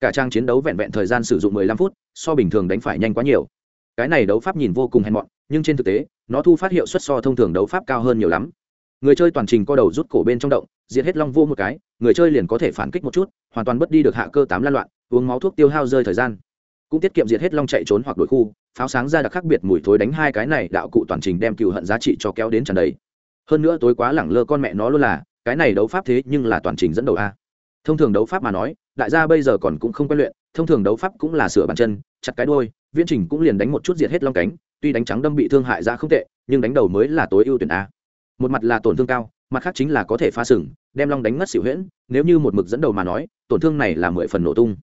Cả trang chiến đấu vẹn vẹn thời gian sử dụng 15 phút, so bình thường đánh phải nhanh quá nhiều cái này đấu pháp nhìn vô cùng hèn mọn, nhưng trên thực tế, nó thu phát hiệu suất so thông thường đấu pháp cao hơn nhiều lắm. Người chơi toàn trình co đầu rút cổ bên trong động, diệt hết long vô một cái, người chơi liền có thể phản kích một chút, hoàn toàn bất đi được hạ cơ tám lan loạn, uống máu thuốc tiêu hao rơi thời gian. Cũng tiết kiệm diệt hết long chạy trốn hoặc đổi khu, pháo sáng ra đặc khác biệt mùi thối đánh hai cái này, đạo cụ toàn trình đem cựu hận giá trị cho kéo đến tràn đầy. Hơn nữa tối quá lẳng lơ con mẹ nó luôn là, cái này đấu pháp thế nhưng là toàn trình dẫn đầu a. Thông thường đấu pháp mà nói, đại gia bây giờ còn cũng không quen luyện, thông thường đấu pháp cũng là sửa bàn chân, chặt cái đôi viễn trình cũng liền đánh một chút diệt hết long cánh, tuy đánh trắng đâm bị thương hại ra không tệ, nhưng đánh đầu mới là tối ưu tuyển a. Một mặt là tổn thương cao, mặt khác chính là có thể phá sừng, đem long đánh ngất xỉu huyễn, nếu như một mực dẫn đầu mà nói, tổn thương này là mười phần nổ tung.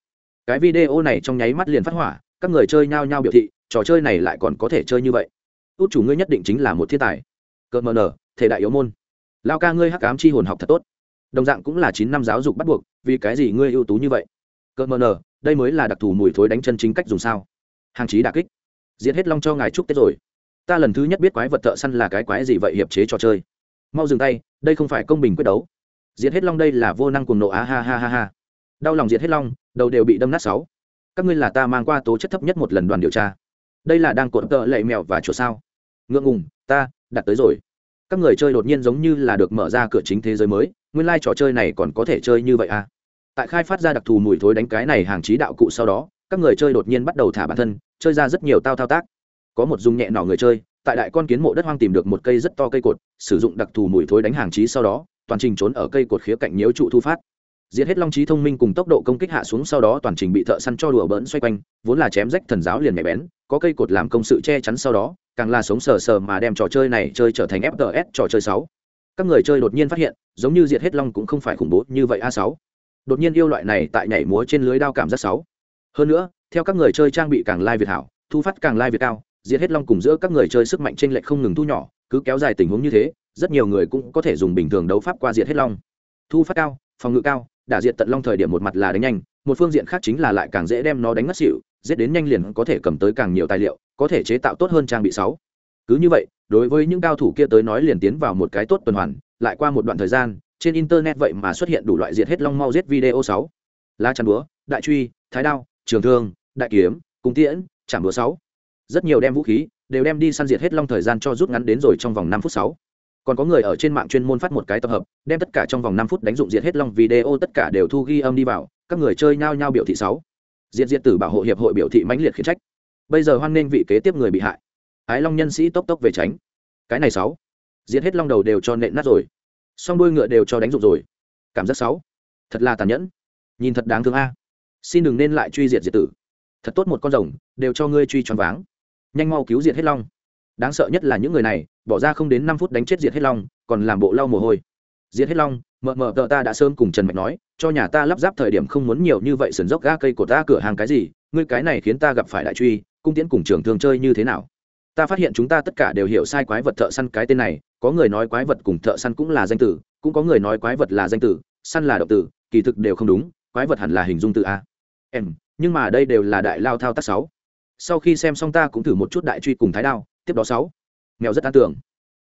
Cái video này trong nháy mắt liền phát hỏa, các người chơi nhao nhao biểu thị, trò chơi này lại còn có thể chơi như vậy. Út chủ ngươi nhất định chính là một thiên tài. Cợt mờ nở thể đại yếu môn. Lao ca ngươi hắc ám chi hồn học thật tốt. Đồng dạng cũng là chín năm giáo dục bắt buộc, vì cái gì ngươi ưu tú như vậy? Cợt mờ nở đây mới là đặc thù mùi thối đánh chân chính cách dùng sao? Hàng chí đà kích. Diệt hết long cho ngài chúc tết rồi. Ta lần thứ nhất biết quái vật thợ săn là cái quái gì vậy hiệp chế trò chơi. Mau dừng tay, đây không phải công bình quyết đấu. Diệt hết long đây là vô năng cùng nộ á, ha ha ha ha. Đau lòng diệt hết long, đầu đều bị đâm nát sáu. Các ngươi là ta mang qua tố chất thấp nhất một lần đoàn điều tra. Đây là đang cột tợ lệ mèo và chùa sao. Ngượng ngùng, ta, đặt tới rồi. Các người chơi đột nhiên giống như là được mở ra cửa chính thế giới mới, nguyên lai、like、trò chơi này còn có thể chơi như vậy à? Tại khai phát ra đặc thù mùi thối đánh cái này hàng chí đạo cụ sau đó, các người chơi đột nhiên bắt đầu thả bản thân chơi ra rất nhiều tao thao tác. Có một dùng nhẹ nỏ người chơi, tại đại con kiến mộ đất hoang tìm được một cây rất to cây cột, sử dụng đặc thù mùi thối đánh hàng trí sau đó, toàn trình trốn ở cây cột khía cạnh nhiễu trụ thu phát. Diệt hết long trí thông minh cùng tốc độ công kích hạ xuống sau đó toàn trình bị thợ săn cho đùa bỡn xoay quanh, vốn là chém rách thần giáo liền nhạy bén, có cây cột làm công sự che chắn sau đó, càng là sống sờ sờ mà đem trò chơi này chơi trở thành fts trò chơi sáu. Các người chơi đột nhiên phát hiện, giống như diệt hết long cũng không phải khủng bố như vậy a sáu. Đột nhiên yêu loại này tại nhảy múa trên lưới đao cảm giác sáu. Hơn nữa theo các người chơi trang bị càng lai việt hảo, thu phát càng lai việt cao, diệt hết long cùng giữa các người chơi sức mạnh trên lệch không ngừng thu nhỏ, cứ kéo dài tình huống như thế, rất nhiều người cũng có thể dùng bình thường đấu pháp qua diệt hết long. Thu phát cao, phòng ngự cao, đả diệt tận long thời điểm một mặt là đánh nhanh, một phương diện khác chính là lại càng dễ đem nó đánh ngất xỉu, giết đến nhanh liền có thể cầm tới càng nhiều tài liệu, có thể chế tạo tốt hơn trang bị sáu. Cứ như vậy, đối với những cao thủ kia tới nói liền tiến vào một cái tốt tuần hoàn, lại qua một đoạn thời gian, trên internet vậy mà xuất hiện đủ loại diệt hết long mau giết video sáu. Lá chắn búa, đại truy, thái đao trường thương, đại kiếm, cung tiễn chạm đũa sáu. Rất nhiều đem vũ khí đều đem đi săn diệt hết long thời gian cho rút ngắn đến rồi trong vòng năm phút sáu. Còn có người ở trên mạng chuyên môn phát một cái tập hợp, đem tất cả trong vòng năm phút đánh dụng diệt hết long video tất cả đều thu ghi âm đi vào, các người chơi nhao nhao biểu thị sáu. Diệt diệt tử bảo hộ hiệp hội biểu thị mãnh liệt khiển trách. Bây giờ hoan nghênh vị kế tiếp người bị hại. Ái long nhân sĩ tốc tốc về tránh. Cái này sáu. Diệt hết long đầu đều cho nện nát rồi. Song đuôi ngựa đều cho đánh dụng rồi. Cảm giác sáu. Thật là tàn nhẫn. Nhìn thật đáng thương a xin đừng nên lại truy diệt diệt tử. Thật tốt một con rồng, đều cho ngươi truy choáng váng. Nhanh mau cứu diệt hết long. Đáng sợ nhất là những người này, bỏ ra không đến năm phút đánh chết diệt hết long, còn làm bộ lau mồ hôi. Diệt hết long mờ mờ tợ ta đã sớm cùng trần mạch nói, cho nhà ta lắp ráp thời điểm không muốn nhiều như vậy sườn dốc ga cây của ta cửa hàng cái gì, ngươi cái này khiến ta gặp phải đại truy, cung tiễn cùng trường thường chơi như thế nào? Ta phát hiện chúng ta tất cả đều hiểu sai quái vật thợ săn cái tên này, có người nói quái vật cùng thợ săn cũng là danh tử, cũng có người nói quái vật là danh tử, săn là động tử, kỳ thực đều không đúng quái vật hẳn là hình dung từ a. Em, nhưng mà đây đều là đại lao thao tác sáu. Sau khi xem xong ta cũng thử một chút đại truy cùng thái đao, tiếp đó sáu. Mèo rất an tưởng.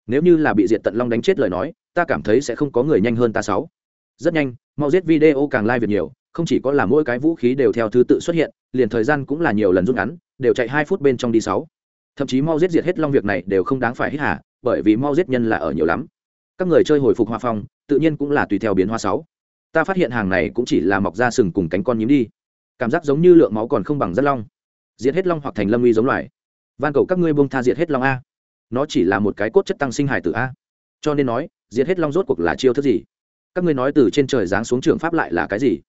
Nếu như là bị diệt tận long đánh chết lời nói, ta cảm thấy sẽ không có người nhanh hơn ta sáu. Rất nhanh, mau giết video càng lai việc nhiều, không chỉ có là mỗi cái vũ khí đều theo thứ tự xuất hiện, liền thời gian cũng là nhiều lần rút ngắn, đều chạy hai phút bên trong đi sáu. Thậm chí mau giết diệt hết long việc này đều không đáng phải hít hà, bởi vì mau giết nhân là ở nhiều lắm. Các người chơi hồi phục hoa phong, tự nhiên cũng là tùy theo biến hoa sáu ta phát hiện hàng này cũng chỉ là mọc ra sừng cùng cánh con nhím đi. Cảm giác giống như lượng máu còn không bằng rất long. Diệt hết long hoặc thành lâm uy giống loài. Van cầu các ngươi bông tha diệt hết long a. Nó chỉ là một cái cốt chất tăng sinh hài tử a. Cho nên nói, diệt hết long rốt cuộc là chiêu thức gì? Các ngươi nói từ trên trời giáng xuống trường pháp lại là cái gì?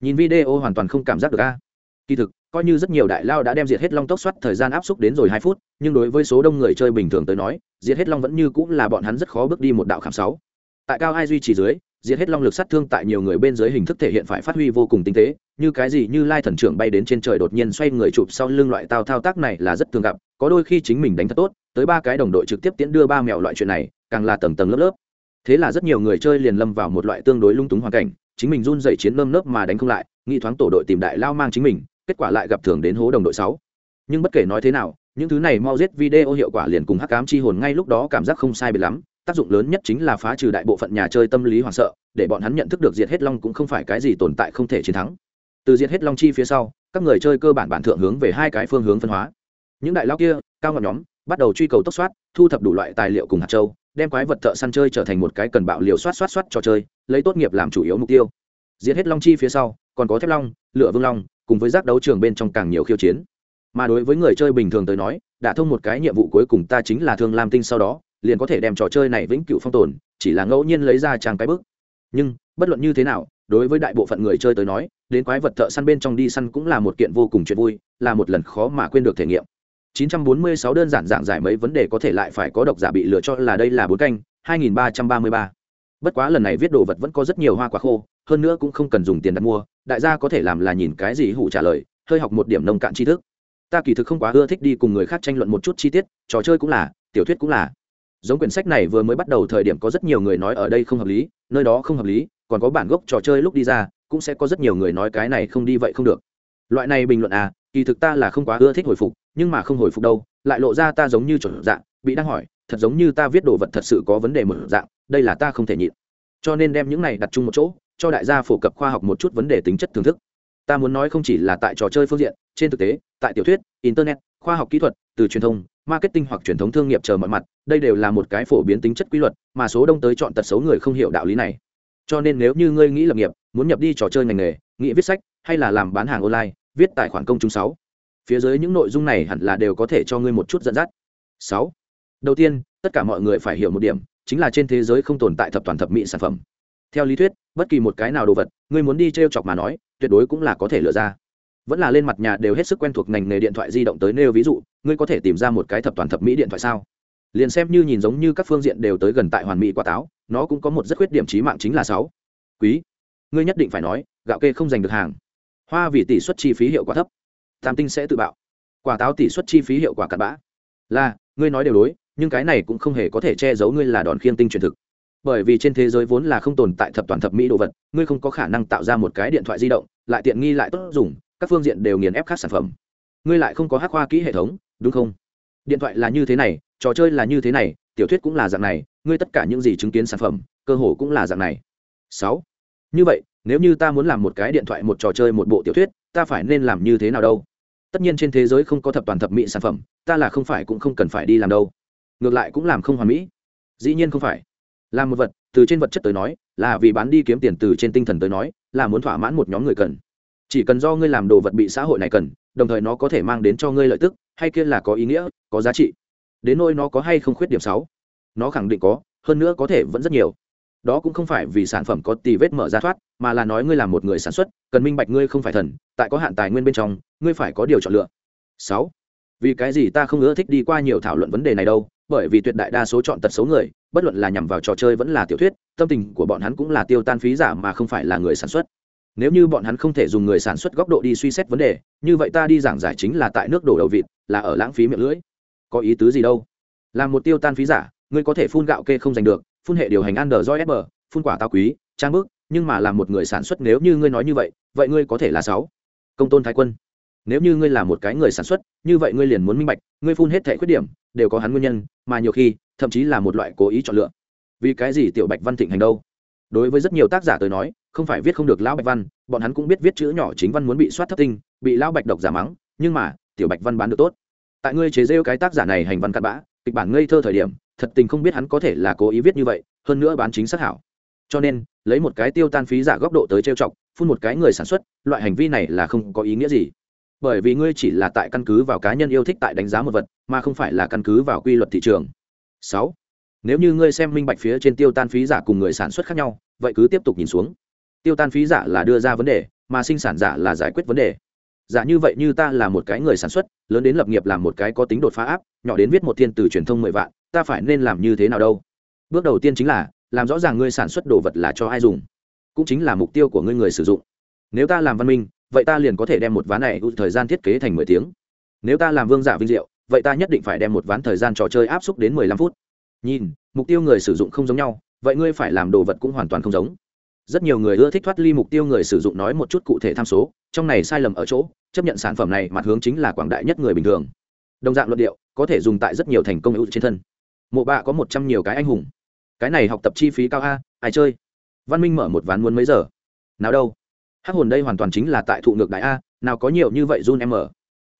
Nhìn video hoàn toàn không cảm giác được a. Kỳ thực, coi như rất nhiều đại lao đã đem diệt hết long tốc soát thời gian áp xúc đến rồi hai phút, nhưng đối với số đông người chơi bình thường tới nói, diệt hết long vẫn như cũng là bọn hắn rất khó bước đi một đạo khảm sáu. Tại cao ai duy trì dưới diệt hết long lực sát thương tại nhiều người bên dưới hình thức thể hiện phải phát huy vô cùng tinh tế, như cái gì như lai thần trưởng bay đến trên trời đột nhiên xoay người chụp sau lưng loại tao thao tác này là rất thường gặp, có đôi khi chính mình đánh thật tốt, tới ba cái đồng đội trực tiếp tiễn đưa ba mèo loại chuyện này, càng là tầng tầng lớp lớp. Thế là rất nhiều người chơi liền lâm vào một loại tương đối lung túng hoàn cảnh, chính mình run dậy chiến lâm lớp mà đánh không lại nghĩ thoáng tổ đội tìm đại lao mang chính mình, kết quả lại gặp thường đến hố đồng đội sáu. Nhưng bất kể nói thế nào, những thứ này mau giết video hiệu quả liền cùng hắc cám chi hồn ngay lúc đó cảm giác không sai biệt lắm tác dụng lớn nhất chính là phá trừ đại bộ phận nhà chơi tâm lý hoảng sợ, để bọn hắn nhận thức được diệt hết long cũng không phải cái gì tồn tại không thể chiến thắng. Từ diệt hết long chi phía sau, các người chơi cơ bản bản thượng hướng về hai cái phương hướng phân hóa. Những đại lao kia, cao ngọn nhóm, bắt đầu truy cầu tốc soát, thu thập đủ loại tài liệu cùng hạt châu, đem quái vật thợ săn chơi trở thành một cái cần bạo liều soát soát soát trò chơi, lấy tốt nghiệp làm chủ yếu mục tiêu. Diệt hết long chi phía sau, còn có thép long, lửa vương long, cùng với giác đấu trường bên trong càng nhiều khiêu chiến. Mà đối với người chơi bình thường tới nói đã thông một cái nhiệm vụ cuối cùng ta chính là thương lam tinh sau đó liền có thể đem trò chơi này vĩnh cửu phong tồn, chỉ là ngẫu nhiên lấy ra trang cái bước nhưng, bất luận như thế nào, đối với đại bộ phận người chơi tới nói, đến quái vật thợ săn bên trong đi săn cũng là một kiện vô cùng chuyện vui, là một lần khó mà quên được thể nghiệm. 946 đơn giản dạng giải mấy vấn đề có thể lại phải có độc giả bị lựa cho là đây là bốn canh 2333. bất quá lần này viết đồ vật vẫn có rất nhiều hoa quả khô, hơn nữa cũng không cần dùng tiền đặt mua, đại gia có thể làm là nhìn cái gì hủ trả lời, hơi học một điểm nông cạn tri thức. Ta kỳ thực không quá ưa thích đi cùng người khác tranh luận một chút chi tiết, trò chơi cũng là, tiểu thuyết cũng là giống quyển sách này vừa mới bắt đầu thời điểm có rất nhiều người nói ở đây không hợp lý, nơi đó không hợp lý, còn có bản gốc trò chơi lúc đi ra, cũng sẽ có rất nhiều người nói cái này không đi vậy không được. Loại này bình luận à kỳ thực ta là không quá ưa thích hồi phục, nhưng mà không hồi phục đâu, lại lộ ra ta giống như chuẩn dạng, bị đang hỏi, thật giống như ta viết đồ vật thật sự có vấn đề mở dạng, đây là ta không thể nhịn. Cho nên đem những này đặt chung một chỗ, cho đại gia phổ cập khoa học một chút vấn đề tính chất thưởng thức. Ta muốn nói không chỉ là tại trò chơi phương diện, trên thực tế, tại tiểu thuyết, internet, khoa học kỹ thuật, từ truyền thông marketing hoặc truyền thống thương nghiệp chờ mọi mặt, đây đều là một cái phổ biến tính chất quy luật, mà số đông tới chọn tật xấu người không hiểu đạo lý này. Cho nên nếu như ngươi nghĩ lập nghiệp, muốn nhập đi trò chơi ngành nghề, nghĩ viết sách, hay là làm bán hàng online, viết tài khoản công chúng sáu. Phía dưới những nội dung này hẳn là đều có thể cho ngươi một chút dẫn dắt. Sáu. Đầu tiên, tất cả mọi người phải hiểu một điểm, chính là trên thế giới không tồn tại thập toàn thập mỹ sản phẩm. Theo lý thuyết, bất kỳ một cái nào đồ vật, ngươi muốn đi t r e o chọc mà nói, tuyệt đối cũng là có thể lựa ra. Vẫn là lên mặt nhà đều hết sức quen thuộc ngành nghề điện thoại di động tới nêu ví dụ ngươi có thể tìm ra một cái thập toàn thập mỹ điện thoại sao? Liền xem như nhìn giống như các phương diện đều tới gần tại hoàn mỹ quả táo, nó cũng có một rất khuyết điểm trí mạng chính là sáu. Quý, ngươi nhất định phải nói, gạo kê không giành được hàng. Hoa vì tỷ suất chi phí hiệu quả thấp. Tam tinh sẽ tự bạo. Quả táo tỷ suất chi phí hiệu quả cặn bã. Là, ngươi nói đều đối, nhưng cái này cũng không hề có thể che giấu ngươi là đòn khiêng tinh truyền thực. Bởi vì trên thế giới vốn là không tồn tại thập toàn thập mỹ đồ vật, ngươi không có khả năng tạo ra một cái điện thoại di động, lại tiện nghi lại tốt dùng, các phương diện đều nghiền ép khác sản phẩm. Ngươi lại không có hắc hoa kỹ hệ thống đúng không? Điện thoại là như thế này, trò chơi là như thế này, tiểu thuyết cũng là dạng này, ngươi tất cả những gì chứng kiến sản phẩm, cơ hồ cũng là dạng này. Sáu. Như vậy, nếu như ta muốn làm một cái điện thoại một trò chơi một bộ tiểu thuyết, ta phải nên làm như thế nào đâu? Tất nhiên trên thế giới không có thập toàn thập mỹ sản phẩm, ta là không phải cũng không cần phải đi làm đâu. Ngược lại cũng làm không hoàn mỹ. Dĩ nhiên không phải. Làm một vật, từ trên vật chất tới nói, là vì bán đi kiếm tiền từ trên tinh thần tới nói, là muốn thỏa mãn một nhóm người cần. Chỉ cần do ngươi làm đồ vật bị xã hội này cần đồng thời nó có thể mang đến cho ngươi lợi tức, hay kia là có ý nghĩa, có giá trị. Đến nỗi nó có hay không khuyết điểm sáu, nó khẳng định có, hơn nữa có thể vẫn rất nhiều. Đó cũng không phải vì sản phẩm có tì vết mở ra thoát, mà là nói ngươi là một người sản xuất, cần minh bạch ngươi không phải thần, tại có hạn tài nguyên bên trong, ngươi phải có điều chọn lựa. Sáu, vì cái gì ta không ưa thích đi qua nhiều thảo luận vấn đề này đâu, bởi vì tuyệt đại đa số chọn tật xấu người, bất luận là nhằm vào trò chơi vẫn là tiểu thuyết, tâm tình của bọn hắn cũng là tiêu tan phí giả mà không phải là người sản xuất nếu như bọn hắn không thể dùng người sản xuất góc độ đi suy xét vấn đề, như vậy ta đi giảng giải chính là tại nước đổ đầu vịt, là ở lãng phí miệng lưỡi. Có ý tứ gì đâu? Làm một tiêu tan phí giả, ngươi có thể phun gạo kê không giành được, phun hệ điều hành android bờ phun quả tao quý, trang bức, nhưng mà làm một người sản xuất nếu như ngươi nói như vậy vậy ngươi có thể là sáu. Công tôn thái quân, nếu như ngươi là một cái người sản xuất, như vậy ngươi liền muốn minh bạch, ngươi phun hết thể khuyết điểm, đều có hắn nguyên nhân, mà nhiều khi, thậm chí là một loại cố ý chọn lựa. Vì cái gì tiểu bạch văn thịnh hành đâu? Đối với rất nhiều tác giả tới nói, không phải viết không được lão bạch văn, bọn hắn cũng biết viết chữ nhỏ chính văn muốn bị soát thất tinh, bị lão bạch độc giả mắng, nhưng mà, tiểu bạch văn bán được tốt. Tại ngươi chế rêu cái tác giả này hành văn cặn bã, kịch bản ngây thơ thời điểm, thật tình không biết hắn có thể là cố ý viết như vậy, hơn nữa bán chính xác hảo. Cho nên, lấy một cái tiêu tan phí giả góc độ tới trêu chọc, phun một cái người sản xuất, loại hành vi này là không có ý nghĩa gì. Bởi vì ngươi chỉ là tại căn cứ vào cá nhân yêu thích tại đánh giá một vật, mà không phải là căn cứ vào quy luật thị trường. Sáu. Nếu như ngươi xem minh bạch phía trên tiêu tan phí giả cùng người sản xuất khác nhau vậy cứ tiếp tục nhìn xuống. Tiêu tan phí giả là đưa ra vấn đề, mà sinh sản giả là giải quyết vấn đề. Giả như vậy như ta là một cái người sản xuất, lớn đến lập nghiệp làm một cái có tính đột phá áp, nhỏ đến viết một thiên từ truyền thông mười vạn, ta phải nên làm như thế nào đâu? Bước đầu tiên chính là, làm rõ ràng ngươi sản xuất đồ vật là cho ai dùng. Cũng chính là mục tiêu của ngươi người sử dụng. Nếu ta làm văn minh, vậy ta liền có thể đem một ván này thời gian thiết kế thành mười tiếng. Nếu ta làm vương giả vinh diệu, vậy ta nhất định phải đem một ván thời gian trò chơi áp suất đến mười lăm phút. Nhìn, mục tiêu người sử dụng không giống nhau vậy ngươi phải làm đồ vật cũng hoàn toàn không giống. Rất nhiều người ưa thích thoát ly mục tiêu người sử dụng nói một chút cụ thể tham số, trong này sai lầm ở chỗ, chấp nhận sản phẩm này mặt hướng chính là quảng đại nhất người bình thường. Đồng dạng luận điệu, có thể dùng tại rất nhiều thành công ưu trên thân. Mộ bạ có một trăm nhiều cái anh hùng. Cái này học tập chi phí cao a, ai chơi? Văn minh mở một ván muốn mấy giờ? Nào đâu? Hắc hồn đây hoàn toàn chính là tại thụ ngược đại a, nào có nhiều như vậy run em mở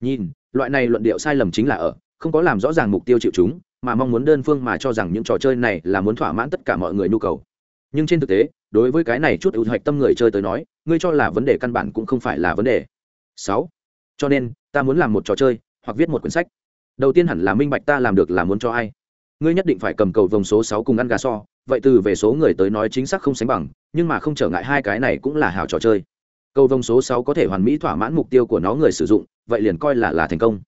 nhìn, loại này luận điệu sai lầm chính là ở, không có làm rõ ràng mục tiêu chịu chúng mà mong muốn đơn phương mà cho rằng những trò chơi này là muốn thỏa mãn tất cả mọi người nhu cầu. Nhưng trên thực tế, đối với cái này chút ưu hoạch tâm người chơi tới nói, ngươi cho là vấn đề căn bản cũng không phải là vấn đề. Sáu. Cho nên, ta muốn làm một trò chơi, hoặc viết một quyển sách. Đầu tiên hẳn là minh bạch ta làm được là muốn cho ai. Ngươi nhất định phải cầm cầu vòng số sáu cùng ăn gà so, vậy từ về số người tới nói chính xác không sánh bằng, nhưng mà không trở ngại hai cái này cũng là hào trò chơi. Cầu vòng số sáu có thể hoàn mỹ thỏa mãn mục tiêu của nó người sử dụng, vậy liền coi là là thành công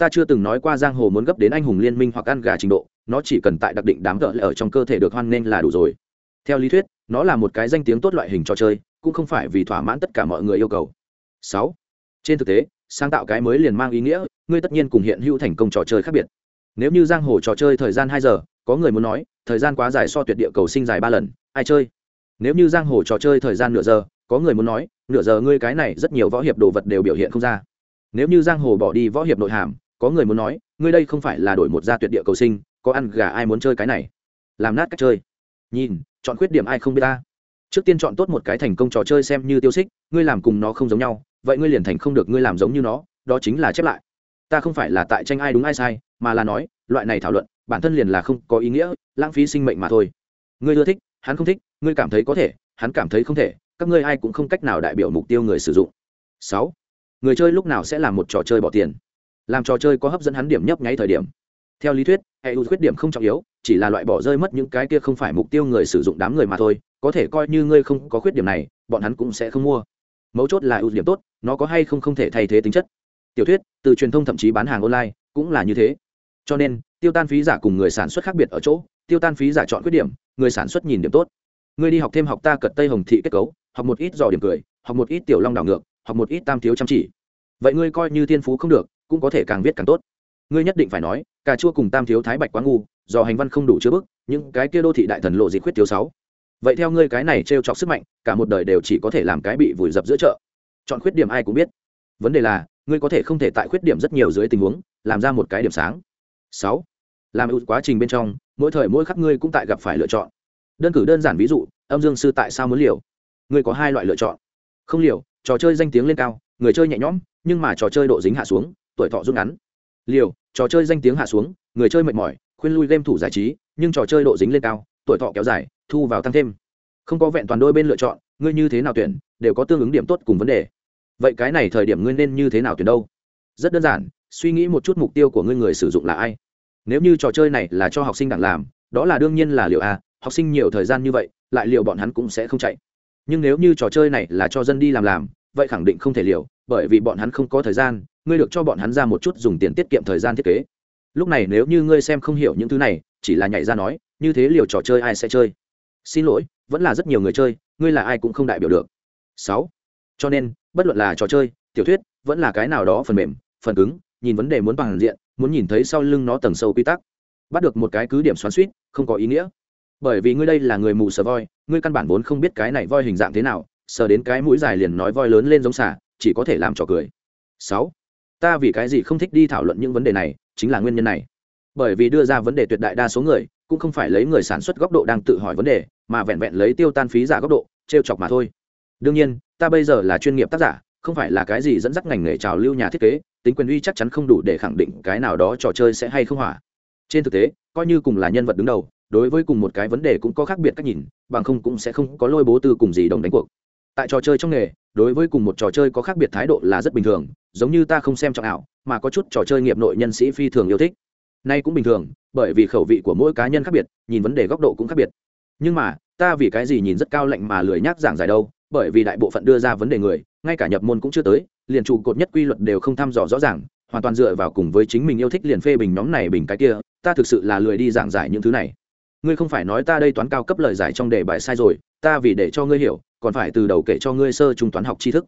ta chưa từng nói qua giang hồ muốn gấp đến anh hùng liên minh hoặc ăn gà trình độ, nó chỉ cần tại đặc định đám gợ ở trong cơ thể được hoan nghênh là đủ rồi. Theo lý thuyết, nó là một cái danh tiếng tốt loại hình trò chơi, cũng không phải vì thỏa mãn tất cả mọi người yêu cầu. Sáu, trên thực tế, sáng tạo cái mới liền mang ý nghĩa, ngươi tất nhiên cùng hiện hữu thành công trò chơi khác biệt. Nếu như giang hồ trò chơi thời gian hai giờ, có người muốn nói, thời gian quá dài so tuyệt địa cầu sinh dài ba lần, ai chơi? Nếu như giang hồ trò chơi thời gian nửa giờ, có người muốn nói, nửa giờ ngươi cái này rất nhiều võ hiệp đồ vật đều biểu hiện không ra. Nếu như giang hồ bỏ đi võ hiệp nội hàm có người muốn nói, ngươi đây không phải là đổi một gia tuyệt địa cầu sinh, có ăn gà ai muốn chơi cái này? Làm nát cách chơi. Nhìn, chọn khuyết điểm ai không biết ta. Trước tiên chọn tốt một cái thành công trò chơi xem như tiêu xích, ngươi làm cùng nó không giống nhau, vậy ngươi liền thành không được ngươi làm giống như nó, đó chính là chép lại. Ta không phải là tại tranh ai đúng ai sai, mà là nói, loại này thảo luận, bản thân liền là không có ý nghĩa, lãng phí sinh mệnh mà thôi. Ngươi ưa thích, hắn không thích, ngươi cảm thấy có thể, hắn cảm thấy không thể, các ngươi ai cũng không cách nào đại biểu mục tiêu người sử dụng. Sáu, người chơi lúc nào sẽ là một trò chơi bỏ tiền? Làm trò chơi có hấp dẫn hắn điểm nhấp nháy thời điểm. Theo lý thuyết, hệ ưu khuyết điểm không trọng yếu, chỉ là loại bỏ rơi mất những cái kia không phải mục tiêu người sử dụng đám người mà thôi, có thể coi như ngươi không có khuyết điểm này, bọn hắn cũng sẽ không mua. Mấu chốt là ưu điểm tốt, nó có hay không không thể thay thế tính chất. Tiểu thuyết, từ truyền thông thậm chí bán hàng online, cũng là như thế. Cho nên, tiêu tan phí giả cùng người sản xuất khác biệt ở chỗ, tiêu tan phí giả chọn khuyết điểm, người sản xuất nhìn điểm tốt. Ngươi đi học thêm học ta cật tây hồng thị kết cấu, học một ít dò điểm cười, học một ít tiểu long đảo ngược, học một ít tam thiếu chăm chỉ. Vậy ngươi coi như thiên phú không được cũng có thể càng viết càng tốt. Ngươi nhất định phải nói, cà chua cùng tam thiếu thái bạch quá ngu, do hành văn không đủ chứa bức, những cái kia đô thị đại thần lộ dị khuyết thiếu sáu. Vậy theo ngươi cái này trêu chọc sức mạnh, cả một đời đều chỉ có thể làm cái bị vùi dập giữa chợ. Chọn khuyết điểm ai cũng biết. Vấn đề là, ngươi có thể không thể tại khuyết điểm rất nhiều dưới tình huống, làm ra một cái điểm sáng. Sáu. Làm ưu quá trình bên trong, mỗi thời mỗi khắc ngươi cũng tại gặp phải lựa chọn. Đơn cử đơn giản ví dụ, âm dương sư tại sao muốn liều? Ngươi có hai loại lựa chọn. Không liều, trò chơi danh tiếng lên cao, người chơi nhẹ nhõm, nhưng mà trò chơi độ dính hạ xuống tuổi thọ rút ngắn. Liều, trò chơi danh tiếng hạ xuống, người chơi mệt mỏi, khuyên lui game thủ giải trí, nhưng trò chơi độ dính lên cao, tuổi thọ kéo dài, thu vào tăng thêm. Không có vẹn toàn đôi bên lựa chọn, ngươi như thế nào tuyển, đều có tương ứng điểm tốt cùng vấn đề. Vậy cái này thời điểm ngươi nên như thế nào tuyển đâu? Rất đơn giản, suy nghĩ một chút mục tiêu của ngươi người sử dụng là ai. Nếu như trò chơi này là cho học sinh đặng làm, đó là đương nhiên là liệu a, học sinh nhiều thời gian như vậy, lại liệu bọn hắn cũng sẽ không chạy. Nhưng nếu như trò chơi này là cho dân đi làm làm, vậy khẳng định không thể liệu bởi vì bọn hắn không có thời gian, ngươi được cho bọn hắn ra một chút dùng tiền tiết kiệm thời gian thiết kế. Lúc này nếu như ngươi xem không hiểu những thứ này, chỉ là nhảy ra nói, như thế liều trò chơi ai sẽ chơi? Xin lỗi, vẫn là rất nhiều người chơi, ngươi là ai cũng không đại biểu được. Sáu. Cho nên, bất luận là trò chơi, tiểu thuyết, vẫn là cái nào đó phần mềm, phần cứng, nhìn vấn đề muốn bằng diện, muốn nhìn thấy sau lưng nó tầng sâu quy tắc. Bắt được một cái cứ điểm xoắn suýt, không có ý nghĩa. Bởi vì ngươi đây là người mù sờ voi, ngươi căn bản vốn không biết cái này voi hình dạng thế nào, sờ đến cái mũi dài liền nói voi lớn lên giống xả chỉ có thể làm trò cười. Sáu, ta vì cái gì không thích đi thảo luận những vấn đề này, chính là nguyên nhân này. Bởi vì đưa ra vấn đề tuyệt đại đa số người, cũng không phải lấy người sản xuất góc độ đang tự hỏi vấn đề, mà vẹn vẹn lấy tiêu tan phí giả góc độ t r e o chọc mà thôi. Đương nhiên, ta bây giờ là chuyên nghiệp tác giả, không phải là cái gì dẫn dắt ngành nghề trào lưu nhà thiết kế, tính quyền uy chắc chắn không đủ để khẳng định cái nào đó trò chơi sẽ hay không hỏa. Trên thực tế, coi như cùng là nhân vật đứng đầu, đối với cùng một cái vấn đề cũng có khác biệt cách nhìn, bằng không cũng sẽ không có lôi bố tư cùng gì đồng đánh cuộc tại trò chơi trong nghề, đối với cùng một trò chơi có khác biệt thái độ là rất bình thường, giống như ta không xem trọng ảo, mà có chút trò chơi nghiệp nội nhân sĩ phi thường yêu thích. Nay cũng bình thường, bởi vì khẩu vị của mỗi cá nhân khác biệt, nhìn vấn đề góc độ cũng khác biệt. Nhưng mà, ta vì cái gì nhìn rất cao lạnh mà lười nhác giảng giải đâu, bởi vì đại bộ phận đưa ra vấn đề người, ngay cả nhập môn cũng chưa tới, liền trụ cột nhất quy luật đều không thăm dò rõ ràng, hoàn toàn dựa vào cùng với chính mình yêu thích liền phê bình nhóm này bình cái kia, ta thực sự là lười đi giảng giải những thứ này. Ngươi không phải nói ta đây toán cao cấp lời giải trong đề bài sai rồi ta vì để cho ngươi hiểu, còn phải từ đầu kể cho ngươi sơ trung toán học tri thức.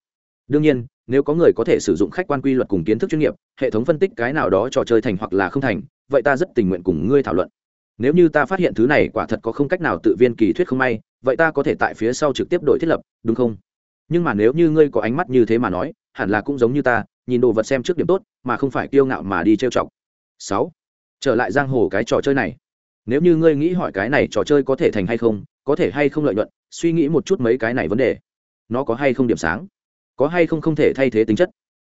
Đương nhiên, nếu có người có thể sử dụng khách quan quy luật cùng kiến thức chuyên nghiệp, hệ thống phân tích cái nào đó trò chơi thành hoặc là không thành, vậy ta rất tình nguyện cùng ngươi thảo luận. Nếu như ta phát hiện thứ này quả thật có không cách nào tự viên kỳ thuyết không may, vậy ta có thể tại phía sau trực tiếp đội thiết lập, đúng không? Nhưng mà nếu như ngươi có ánh mắt như thế mà nói, hẳn là cũng giống như ta, nhìn đồ vật xem trước điểm tốt, mà không phải kiêu ngạo mà đi trêu chọc. Sáu, trở lại giang hồ cái trò chơi này. Nếu như ngươi nghĩ hỏi cái này trò chơi có thể thành hay không, có thể hay không lợi nhuận suy nghĩ một chút mấy cái này vấn đề. Nó có hay không điểm sáng? Có hay không không thể thay thế tính chất?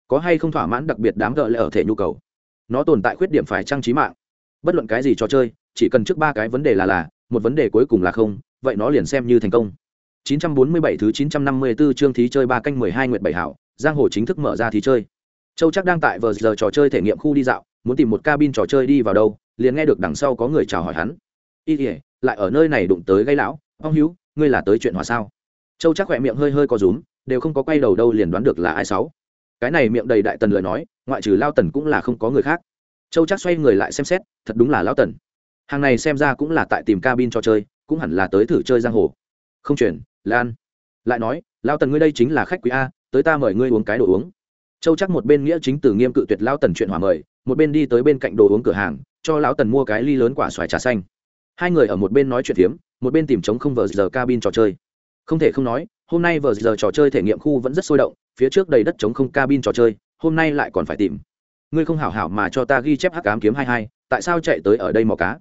Có hay không thỏa mãn đặc biệt đám gợi lại ở thể nhu cầu? Nó tồn tại khuyết điểm phải trang trí mạng. Bất luận cái gì trò chơi, chỉ cần trước ba cái vấn đề là là, một vấn đề cuối cùng là không, vậy nó liền xem như thành công. 947 thứ 954 chương thí chơi ba canh 12 nguyệt bảy hảo, giang hồ chính thức mở ra thí chơi. Châu chắc đang tại vờ giờ trò chơi thể nghiệm khu đi dạo, muốn tìm một cabin trò chơi đi vào đâu, liền nghe được đằng sau có người chào hỏi hắn. Y ỉa lại ở nơi này đụng tới gây lão, ông hữu ngươi là tới chuyện hòa sao? Châu chắc khỏe miệng hơi hơi có rúm, đều không có quay đầu đâu liền đoán được là ai sáu cái này miệng đầy đại tần lời nói, ngoại trừ lao tần cũng là không có người khác. Châu chắc xoay người lại xem xét, thật đúng là lao tần. Hàng này xem ra cũng là tại tìm cabin cho chơi, cũng hẳn là tới thử chơi giang hồ. Không chuyển, lan. Lại nói, lao tần ngươi đây chính là khách quý a, tới ta mời ngươi uống cái đồ uống. Châu chắc một bên nghĩa chính từ nghiêm cự tuyệt lao tần chuyện hòa mời, một bên đi tới bên cạnh đồ uống cửa hàng, cho lão tần mua cái ly lớn quả xoài trà xanh hai người ở một bên nói chuyện phiếm, một bên tìm chống không vờ giờ cabin trò chơi. Không thể không nói, hôm nay vờ giờ trò chơi thể nghiệm khu vẫn rất sôi động, phía trước đầy đất chống không cabin trò chơi, hôm nay lại còn phải tìm. Ngươi không hảo hảo mà cho ta ghi chép hắc cám kiếm hai hai, tại sao chạy tới ở đây mò cá?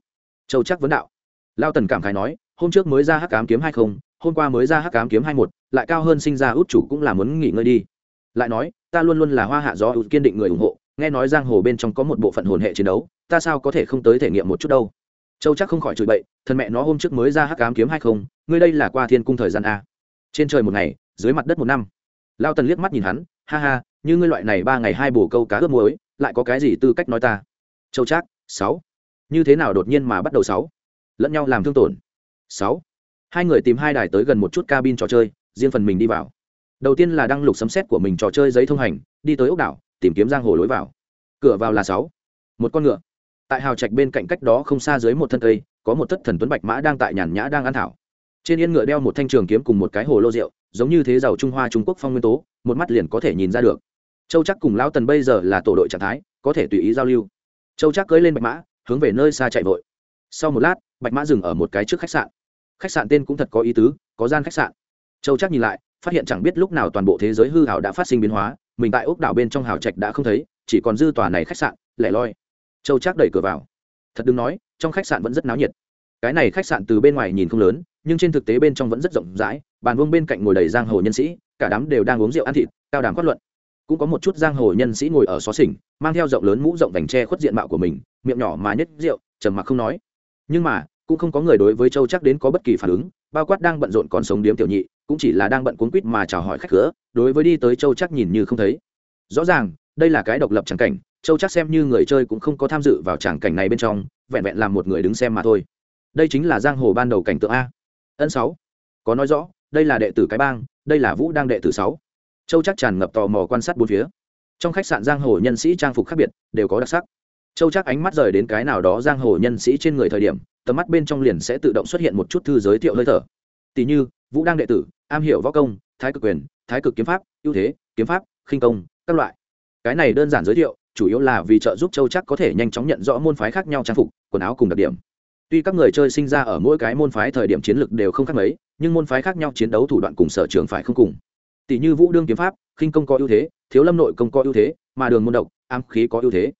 Châu chắc vấn đạo. Lao tần cảm khái nói, hôm trước mới ra hắc cám kiếm hai không, hôm qua mới ra hắc cám kiếm hai một, lại cao hơn sinh ra út chủ cũng là muốn nghỉ ngơi đi. Lại nói, ta luôn luôn là hoa hạ gió kiên định người ủng hộ, nghe nói giang hồ bên trong có một bộ phận hồn hệ chiến đấu, ta sao có thể không tới thể nghiệm một chút đâu? Châu chắc không khỏi chửi bậy, thân mẹ nó hôm trước mới ra hắc ám kiếm hay không, ngươi đây là qua thiên cung thời gian a. Trên trời một ngày, dưới mặt đất một năm. Lao tần liếc mắt nhìn hắn, ha ha, như ngươi loại này ba ngày hai bổ câu cá ướp muối, lại có cái gì tư cách nói ta? Châu chắc, sáu. Như thế nào đột nhiên mà bắt đầu sáu? Lẫn nhau làm thương tổn. Sáu. Hai người tìm hai đài tới gần một chút cabin trò chơi, riêng phần mình đi vào. Đầu tiên là đăng lục sấm xét của mình trò chơi giấy thông hành, đi tới ốc đảo, tìm kiếm giang hồ lối vào. Cửa vào là sáu. Một con ngựa tại hào trạch bên cạnh cách đó không xa dưới một thân cây, có một thất thần tuấn bạch mã đang tại nhàn nhã đang ăn thảo. Trên yên ngựa đeo một thanh trường kiếm cùng một cái hồ lô rượu, giống như thế giàu trung hoa trung quốc phong nguyên tố, một mắt liền có thể nhìn ra được. Châu chắc cùng lão tần bây giờ là tổ đội trạng thái, có thể tùy ý giao lưu. Châu chắc cưỡi lên bạch mã, hướng về nơi xa chạy vội. Sau một lát, bạch mã dừng ở một cái trước khách sạn. Khách sạn tên cũng thật có ý tứ, có gian khách sạn. Châu chắc nhìn lại, phát hiện chẳng biết lúc nào toàn bộ thế giới hư hảo đã phát sinh biến hóa, mình tại ốc đảo bên trong hào trạch đã không thấy, chỉ còn dư tòa này khách sạn, lẻ loi châu Trác đẩy cửa vào. Thật đừng nói, trong khách sạn vẫn rất náo nhiệt. Cái này khách sạn từ bên ngoài nhìn không lớn, nhưng trên thực tế bên trong vẫn rất rộng rãi, bàn vương bên cạnh ngồi đầy giang hồ nhân sĩ, cả đám đều đang uống rượu ăn thịt, cao đàm phát luận. Cũng có một chút giang hồ nhân sĩ ngồi ở xó xỉnh, mang theo rộng lớn mũ rộng vành tre khuất diện mạo của mình, miệng nhỏ mà nhất rượu, trầm mặc không nói. Nhưng mà, cũng không có người đối với châu chắc đến có bất kỳ phản ứng, bao quát đang bận rộn còn sống điếm tiểu nhị, cũng chỉ là đang bận cuốn quýt mà chào hỏi khách cửa, đối với đi tới châu chắc nhìn như không thấy. Rõ ràng, đây là cái độc lập tràng cảnh châu chắc xem như người chơi cũng không có tham dự vào tràng cảnh này bên trong, vẹn vẹn làm một người đứng xem mà thôi. Đây chính là giang hồ ban đầu cảnh tượng a. Ân sáu. Có nói rõ, đây là đệ tử cái bang, đây là vũ đang đệ tử sáu. Châu chắc tràn ngập tò mò quan sát bốn phía. Trong khách sạn giang hồ nhân sĩ trang phục khác biệt, đều có đặc sắc. Châu chắc ánh mắt rời đến cái nào đó giang hồ nhân sĩ trên người thời điểm, tầm mắt bên trong liền sẽ tự động xuất hiện một chút thư giới thiệu hơi thở. Tỷ như, vũ đang đệ tử, am hiểu võ công, thái cực quyền, thái cực kiếm pháp, ưu thế, kiếm pháp, khinh công, các loại. Cái này đơn giản giới thiệu chủ yếu là vì trợ giúp châu chắc có thể nhanh chóng nhận rõ môn phái khác nhau trang phục, quần áo cùng đặc điểm. Tuy các người chơi sinh ra ở mỗi cái môn phái thời điểm chiến lược đều không khác mấy, nhưng môn phái khác nhau chiến đấu thủ đoạn cùng sở trường phải không cùng. Tỷ như vũ đương kiếm pháp, khinh công có ưu thế, thiếu lâm nội công có ưu thế, mà đường môn độc, ám khí có ưu thế.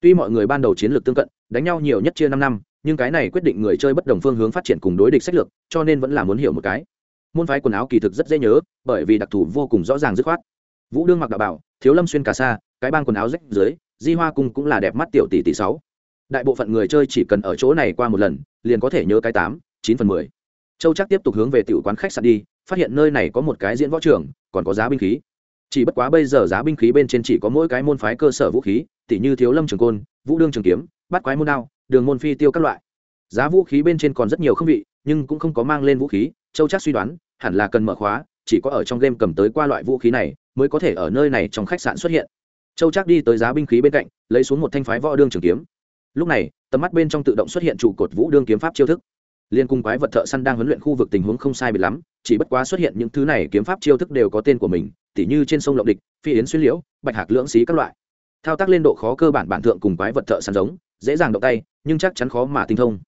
Tuy mọi người ban đầu chiến lược tương cận, đánh nhau nhiều nhất chia năm năm, nhưng cái này quyết định người chơi bất đồng phương hướng phát triển cùng đối địch sách lược, cho nên vẫn là muốn hiểu một cái. Môn phái quần áo kỳ thực rất dễ nhớ, bởi vì đặc thù vô cùng rõ ràng dứt khoát. Vũ đương mặc đạo bảo, thiếu lâm xuyên cà sa, cái bang quần áo rách dưới di hoa cung cũng là đẹp mắt tiểu tỷ tỷ sáu. Đại bộ phận người chơi chỉ cần ở chỗ này qua một lần, liền có thể nhớ cái tám, chín phần mười. Châu chắc tiếp tục hướng về tiểu quán khách sạn đi, phát hiện nơi này có một cái diễn võ trường, còn có giá binh khí. Chỉ bất quá bây giờ giá binh khí bên trên chỉ có mỗi cái môn phái cơ sở vũ khí, tỉ như thiếu lâm trường côn, vũ đương trường kiếm bắt quái môn đao, đường môn phi tiêu các loại. Giá vũ khí bên trên còn rất nhiều không vị, nhưng cũng không có mang lên vũ khí, châu chắc suy đoán, hẳn là cần mở khóa, chỉ có ở trong game cầm tới qua loại vũ khí này, mới có thể ở nơi này trong khách sạn xuất hiện châu Trác đi tới giá binh khí bên cạnh, lấy xuống một thanh phái võ đương trường kiếm. Lúc này, tầm mắt bên trong tự động xuất hiện trụ cột vũ đương kiếm pháp chiêu thức. Liên cung quái vật thợ săn đang huấn luyện khu vực tình huống không sai biệt lắm, chỉ bất quá xuất hiện những thứ này kiếm pháp chiêu thức đều có tên của mình, tỉ như trên sông lộng địch, phi yến xuyên liễu, bạch hạc lưỡng xí các loại. Thao tác lên độ khó cơ bản bản thượng cùng quái vật thợ săn giống, dễ dàng động tay, nhưng chắc chắn khó mà tinh thông.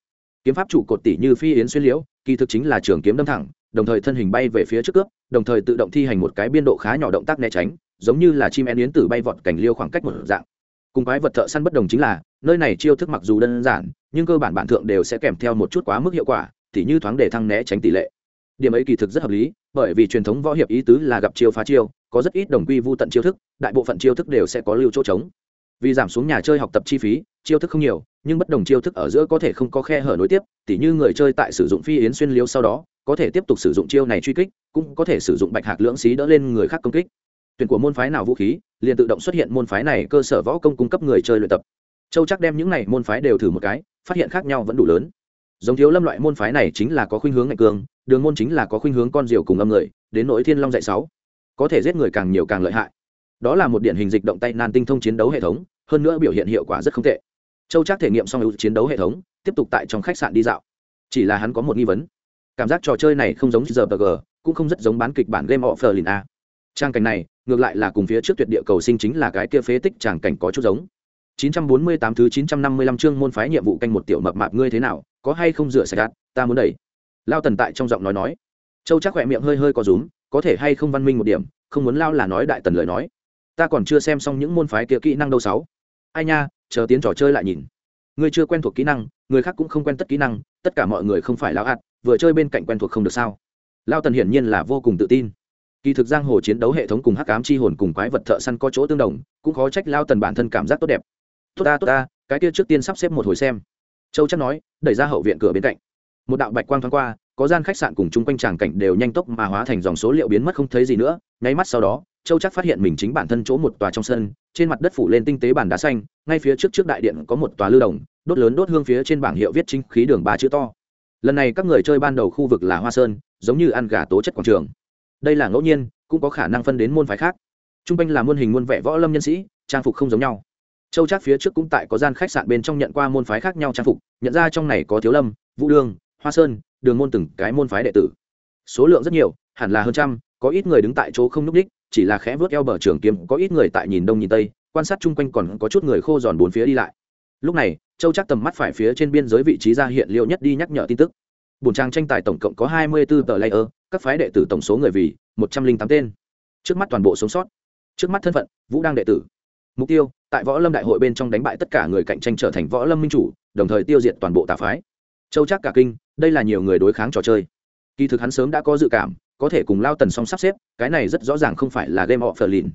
Kiếm pháp trụ cột tỉ như phi yến xuyên liễu, kỳ thực chính là trường kiếm đâm thẳng, đồng thời thân hình bay về phía trước cướp, đồng thời tự động thi hành một cái biên độ khá nhỏ động tác né tránh giống như là chim én yến tử bay vọt cảnh liêu khoảng cách một dạng. Cùng quái vật thợ săn bất đồng chính là, nơi này chiêu thức mặc dù đơn giản, nhưng cơ bản bản thượng đều sẽ kèm theo một chút quá mức hiệu quả tỉ như thoáng để thăng né tránh tỷ lệ. Điểm ấy kỳ thực rất hợp lý, bởi vì truyền thống võ hiệp ý tứ là gặp chiêu phá chiêu, có rất ít đồng quy vô tận chiêu thức, đại bộ phận chiêu thức đều sẽ có lưu chỗ trống. Vì giảm xuống nhà chơi học tập chi phí, chiêu thức không nhiều, nhưng bất đồng chiêu thức ở giữa có thể không có khe hở nối tiếp, tỉ như người chơi tại sử dụng phi yến xuyên liêu sau đó, có thể tiếp tục sử dụng chiêu này truy kích, cũng có thể sử dụng bạch hạc lưỡng xí đỡ lên người khác công kích tuyển của môn phái nào vũ khí, liền tự động xuất hiện môn phái này cơ sở võ công cung cấp người chơi luyện tập. Châu chắc đem những này môn phái đều thử một cái, phát hiện khác nhau vẫn đủ lớn. Giống thiếu lâm loại môn phái này chính là có khuynh hướng ngạch cường đường môn chính là có khuynh hướng con diều cùng âm người, đến nỗi thiên long dạy sáu. Có thể giết người càng nhiều càng lợi hại. Đó là một điển hình dịch động tay nan tinh thông chiến đấu hệ thống, hơn nữa biểu hiện hiệu quả rất không tệ. Châu chắc thể nghiệm xong ưu chiến đấu hệ thống, tiếp tục tại trong khách sạn đi dạo. Chỉ là hắn có một nghi vấn. Cảm giác trò chơi này không giống giờ g, cũng không rất giống bán kịch bản game of lin a. Trang cảnh này ngược lại là cùng phía trước tuyệt địa cầu sinh chính là cái kia phế tích tràng cảnh có chút giống. 948 thứ 955 chương môn phái nhiệm vụ canh một tiểu mập mạp ngươi thế nào, có hay không rửa sạch gạt ta muốn đẩy. Lao tần tại trong giọng nói nói. Châu chắc khỏe miệng hơi hơi có rúm, có thể hay không văn minh một điểm, không muốn lao là nói đại tần lời nói. Ta còn chưa xem xong những môn phái kia kỹ năng đâu sáu. Ai nha, chờ tiến trò chơi lại nhìn. Ngươi chưa quen thuộc kỹ năng, người khác cũng không quen tất kỹ năng, tất cả mọi người không phải lao ạt, vừa chơi bên cạnh quen thuộc không được sao? Lao tần hiển nhiên là vô cùng tự tin kỳ thực giang hồ chiến đấu hệ thống cùng hắc ám chi hồn cùng quái vật thợ săn có chỗ tương đồng, cũng khó trách lao tần bản thân cảm giác tốt đẹp. Tốt ta tốt ta, cái kia trước tiên sắp xếp một hồi xem. Châu chắc nói, đẩy ra hậu viện cửa bên cạnh. Một đạo bạch quang thoáng qua, có gian khách sạn cùng chung quanh tràng cảnh đều nhanh tốc mà hóa thành dòng số liệu biến mất không thấy gì nữa. Nháy mắt sau đó, châu chắc phát hiện mình chính bản thân chỗ một tòa trong sân, trên mặt đất phủ lên tinh tế bản đá xanh, ngay phía trước trước đại điện có một tòa lưu đồng, đốt lớn đốt hương phía trên bảng hiệu viết chính khí đường ba chữ to. Lần này các người chơi ban đầu khu vực là hoa sơn, giống như ăn gà tố chất quảng trường đây là ngẫu nhiên, cũng có khả năng phân đến môn phái khác. T r u n g quanh là muôn hình muôn vẻ võ lâm nhân sĩ, trang phục không giống nhau. Châu trác phía trước cũng tại có gian khách sạn bên trong nhận qua môn phái khác nhau trang phục, nhận ra trong này có thiếu lâm, vũ đương hoa sơn, đường môn từng cái môn phái đệ tử. Số lượng rất nhiều, hẳn là hơn trăm, có ít người đứng tại chỗ không n ú c đích chỉ là khẽ vớt eo bờ trường kiếm, có ít người tại nhìn đông nhìn tây, quan sát chung quanh còn có chút người khô giòn bốn phía đi lại. Lúc này, châu chắc tầm mắt phải phía trên biên giới vị trí ra hiện liệu nhất đi nhắc nhở tin tức. Bùn trang tranh tài tổng cộng có hai mươi 24 tờ layer các phái đệ tử tổng số người vì một trăm linh tám tên. Trước mắt toàn bộ sống sót, trước mắt thân phận, vũ đang đệ tử. Mục tiêu, tại võ lâm đại hội bên trong đánh bại tất cả người cạnh tranh trở thành võ lâm minh chủ, đồng thời tiêu diệt toàn bộ tà phái. Châu chắc cả kinh, đây là nhiều người đối kháng trò chơi. Kỳ thực hắn sớm đã có dự cảm, có thể cùng lao tần song sắp xếp, cái này rất rõ ràng không phải là game of the lìn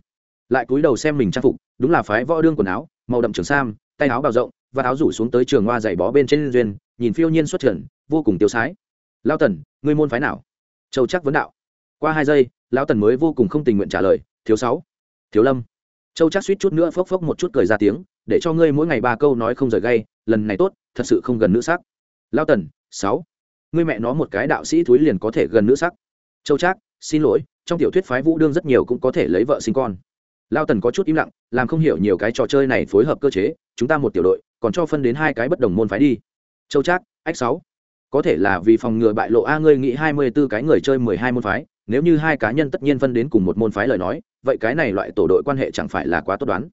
lại cúi đầu xem mình trang phục, đúng là phái võ đương quần áo, màu đậm trường sam, tay áo bào rộng, và áo rủ xuống tới trường hoa dày bó bên trên duyên, nhìn phiêu nhiên xuất trần, vô cùng tiêu sái. Lao tần, ngươi môn phái nào? Châu chắc vấn đạo. Qua hai giây, lão tần mới vô cùng không tình nguyện trả lời, thiếu sáu, thiếu lâm. Châu chắc suýt chút nữa phốc phốc một chút cười ra tiếng, để cho ngươi mỗi ngày ba câu nói không rời gay, lần này tốt, thật sự không gần nữ sắc. Lão tần, sáu, ngươi mẹ nó một cái đạo sĩ thúi liền có thể gần nữ sắc. Châu trác, xin lỗi, trong tiểu thuyết phái vũ đương rất nhiều cũng có thể lấy vợ sinh con. Lao tần có chút im lặng, làm không hiểu nhiều cái trò chơi này phối hợp cơ chế, chúng ta một tiểu đội, còn cho phân đến hai cái bất đồng môn phái đi. Châu trác, ách sáu có thể là vì phòng ngừa bại lộ a, ngươi nghĩ hai mươi 24 cái người chơi mười hai môn phái, nếu như hai cá nhân tất nhiên phân đến cùng một môn phái lời nói, vậy cái này loại tổ đội quan hệ chẳng phải là quá tốt đoán.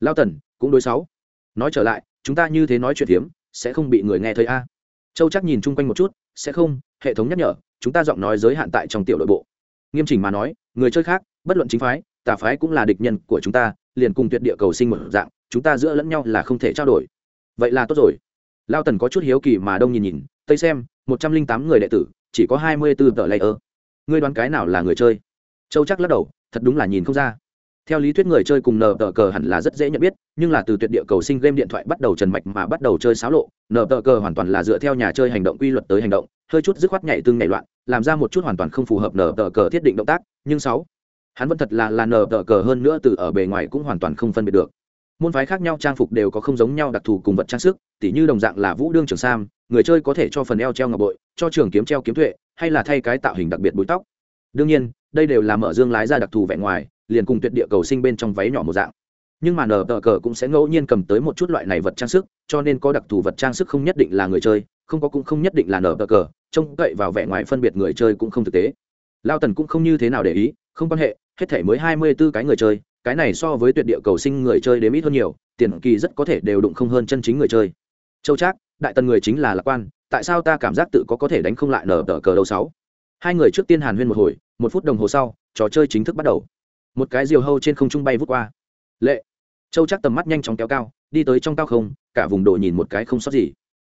Lao tần, cũng đối sáu. Nói trở lại, chúng ta như thế nói chuyện hiếm sẽ không bị người nghe thấy a. Châu chắc nhìn chung quanh một chút, sẽ không, hệ thống nhắc nhở, chúng ta giọng nói giới hạn tại trong tiểu đội bộ. Nghiêm chỉnh mà nói, người chơi khác, bất luận chính phái, tà phái cũng là địch nhân của chúng ta, liền cùng tuyệt địa cầu sinh một dạng, chúng ta giữa lẫn nhau là không thể trao đổi. Vậy là tốt rồi. Lao tần có chút hiếu kỳ mà đông nhìn nhìn tây xem, một trăm linh tám người đệ tử, chỉ có hai mươi bốn tờ lây ơ. Ngươi đoán cái nào là người chơi? Châu chắc lắc đầu, thật đúng là nhìn không ra. Theo lý thuyết người chơi cùng nờ tờ cờ hẳn là rất dễ nhận biết, nhưng là từ tuyệt địa cầu sinh game điện thoại bắt đầu trần mạch mà bắt đầu chơi xáo lộ, nờ tờ cờ hoàn toàn là dựa theo nhà chơi hành động quy luật tới hành động, hơi chút dứt khoát nhảy tương nhảy loạn, làm ra một chút hoàn toàn không phù hợp nờ tờ cờ thiết định động tác, nhưng sáu, hắn vẫn thật là là nờ tờ cờ hơn nữa từ ở bề ngoài cũng hoàn toàn không phân biệt được. Môn phái khác nhau trang phục đều có không giống nhau đặc thù cùng vật trang sức, tỉ như đồng dạng là vũ đương trường sam người chơi có thể cho phần eo treo ngọc bội, cho trường kiếm treo kiếm tuệ, hay là thay cái tạo hình đặc biệt búi tóc. Đương nhiên, đây đều là mở dương lái ra đặc thù vẹn ngoài, liền cùng tuyệt địa cầu sinh bên trong váy nhỏ một dạng. Nhưng mà nở tờ cờ cũng sẽ ngẫu nhiên cầm tới một chút loại này vật trang sức, cho nên có đặc thù vật trang sức không nhất định là người chơi, không có cũng không nhất định là nở tờ cờ, trông cậy vào vẻ ngoài phân biệt người chơi cũng không thực tế. Lao tần cũng không như thế nào để ý, không quan hệ, hết thể mới hai mươi b ố cái người chơi, cái này so với tuyệt địa cầu sinh người chơi đếm ít hơn nhiều, tiền kỳ rất có thể đều đụng không hơn chân chính người chơi. Châu trác đại tần người chính là lạc quan, tại sao ta cảm giác tự có có thể đánh không lại nở tờ cờ đâu sáu? Hai người trước tiên hàn huyên một hồi, một phút đồng hồ sau, trò chơi chính thức bắt đầu. Một cái diều hâu trên không trung bay vút qua. Lệ. Châu chắc tầm mắt nhanh chóng kéo cao, đi tới trong cao không, cả vùng độ nhìn một cái không sót gì.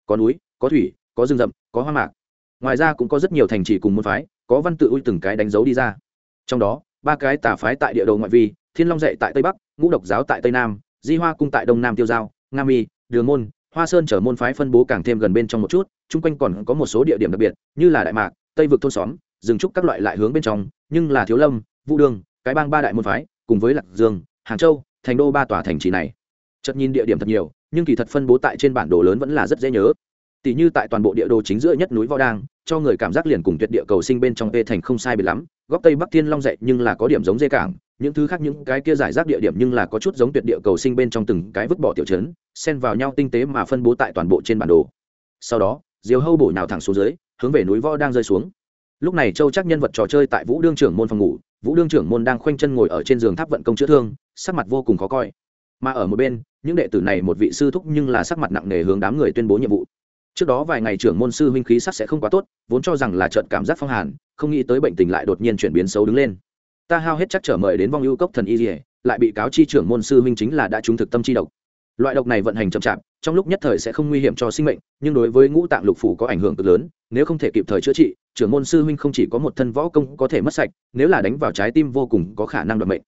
Có núi, có thủy, có rừng rậm, có hoa mạc. Ngoài ra cũng có rất nhiều thành trì cùng môn phái, có văn tự ui từng cái đánh dấu đi ra. Trong đó, ba cái tà phái tại địa đồ ngoại vi, thiên long dạy tại tây bắc, ngũ độc giáo tại tây nam, di hoa cung tại đông nam tiêu giao, nga mi, đường môn hoa sơn chở môn phái phân bố càng thêm gần bên trong một chút, chung quanh còn có một số địa điểm đặc biệt, như là đại mạc, tây vực thôn xóm, rừng trúc các loại lại hướng bên trong, nhưng là thiếu lâm, vũ đương cái bang ba đại môn phái, cùng với lạc dương, hàng châu, thành đô ba tòa thành trì này. Chật nhìn địa điểm thật nhiều, nhưng kỳ thật phân bố tại trên bản đồ lớn vẫn là rất dễ nhớ. Tỷ như tại toàn bộ địa đồ chính giữa nhất núi võ đang cho người cảm giác liền cùng tuyệt địa cầu sinh bên trong tê thành không sai biệt lắm. Góc tây bắc thiên long dậy nhưng là có điểm giống dê cảng, những thứ khác những cái kia giải rác địa điểm nhưng là có chút giống tuyệt địa cầu sinh bên trong từng cái vứt bỏ tiểu chấn xen vào nhau tinh tế mà phân bố tại toàn bộ trên bản đồ. Sau đó, diều hâu bổ nhào thẳng xuống dưới, hướng về núi võ đang rơi xuống. Lúc này châu chắc nhân vật trò chơi tại vũ đương trưởng môn phòng ngủ, vũ đương trưởng môn đang khoanh chân ngồi ở trên giường tháp vận công chữa thương, sắc mặt vô cùng khó coi. Mà ở một bên, những đệ tử này một vị sư thúc nhưng là sắc mặt nặng nề hướng đám người tuyên bố nhiệm vụ trước đó vài ngày trưởng môn sư huynh khí sắc sẽ không quá tốt, vốn cho rằng là trận cảm giác phong hàn, không nghĩ tới bệnh tình lại đột nhiên chuyển biến xấu đứng lên. Ta hao hết chắc trở mời đến vong ưu cốc thần y dỉa lại bị cáo chi trưởng môn sư huynh chính là đã trúng thực tâm chi độc. Loại độc này vận hành chậm chạp, trong lúc nhất thời sẽ không nguy hiểm cho sinh mệnh, nhưng đối với ngũ tạng lục phủ có ảnh hưởng cực lớn, nếu không thể kịp thời chữa trị, trưởng môn sư huynh không chỉ có một thân võ công có thể mất sạch, nếu là đánh vào trái tim vô cùng có khả năng đoạt mệnh.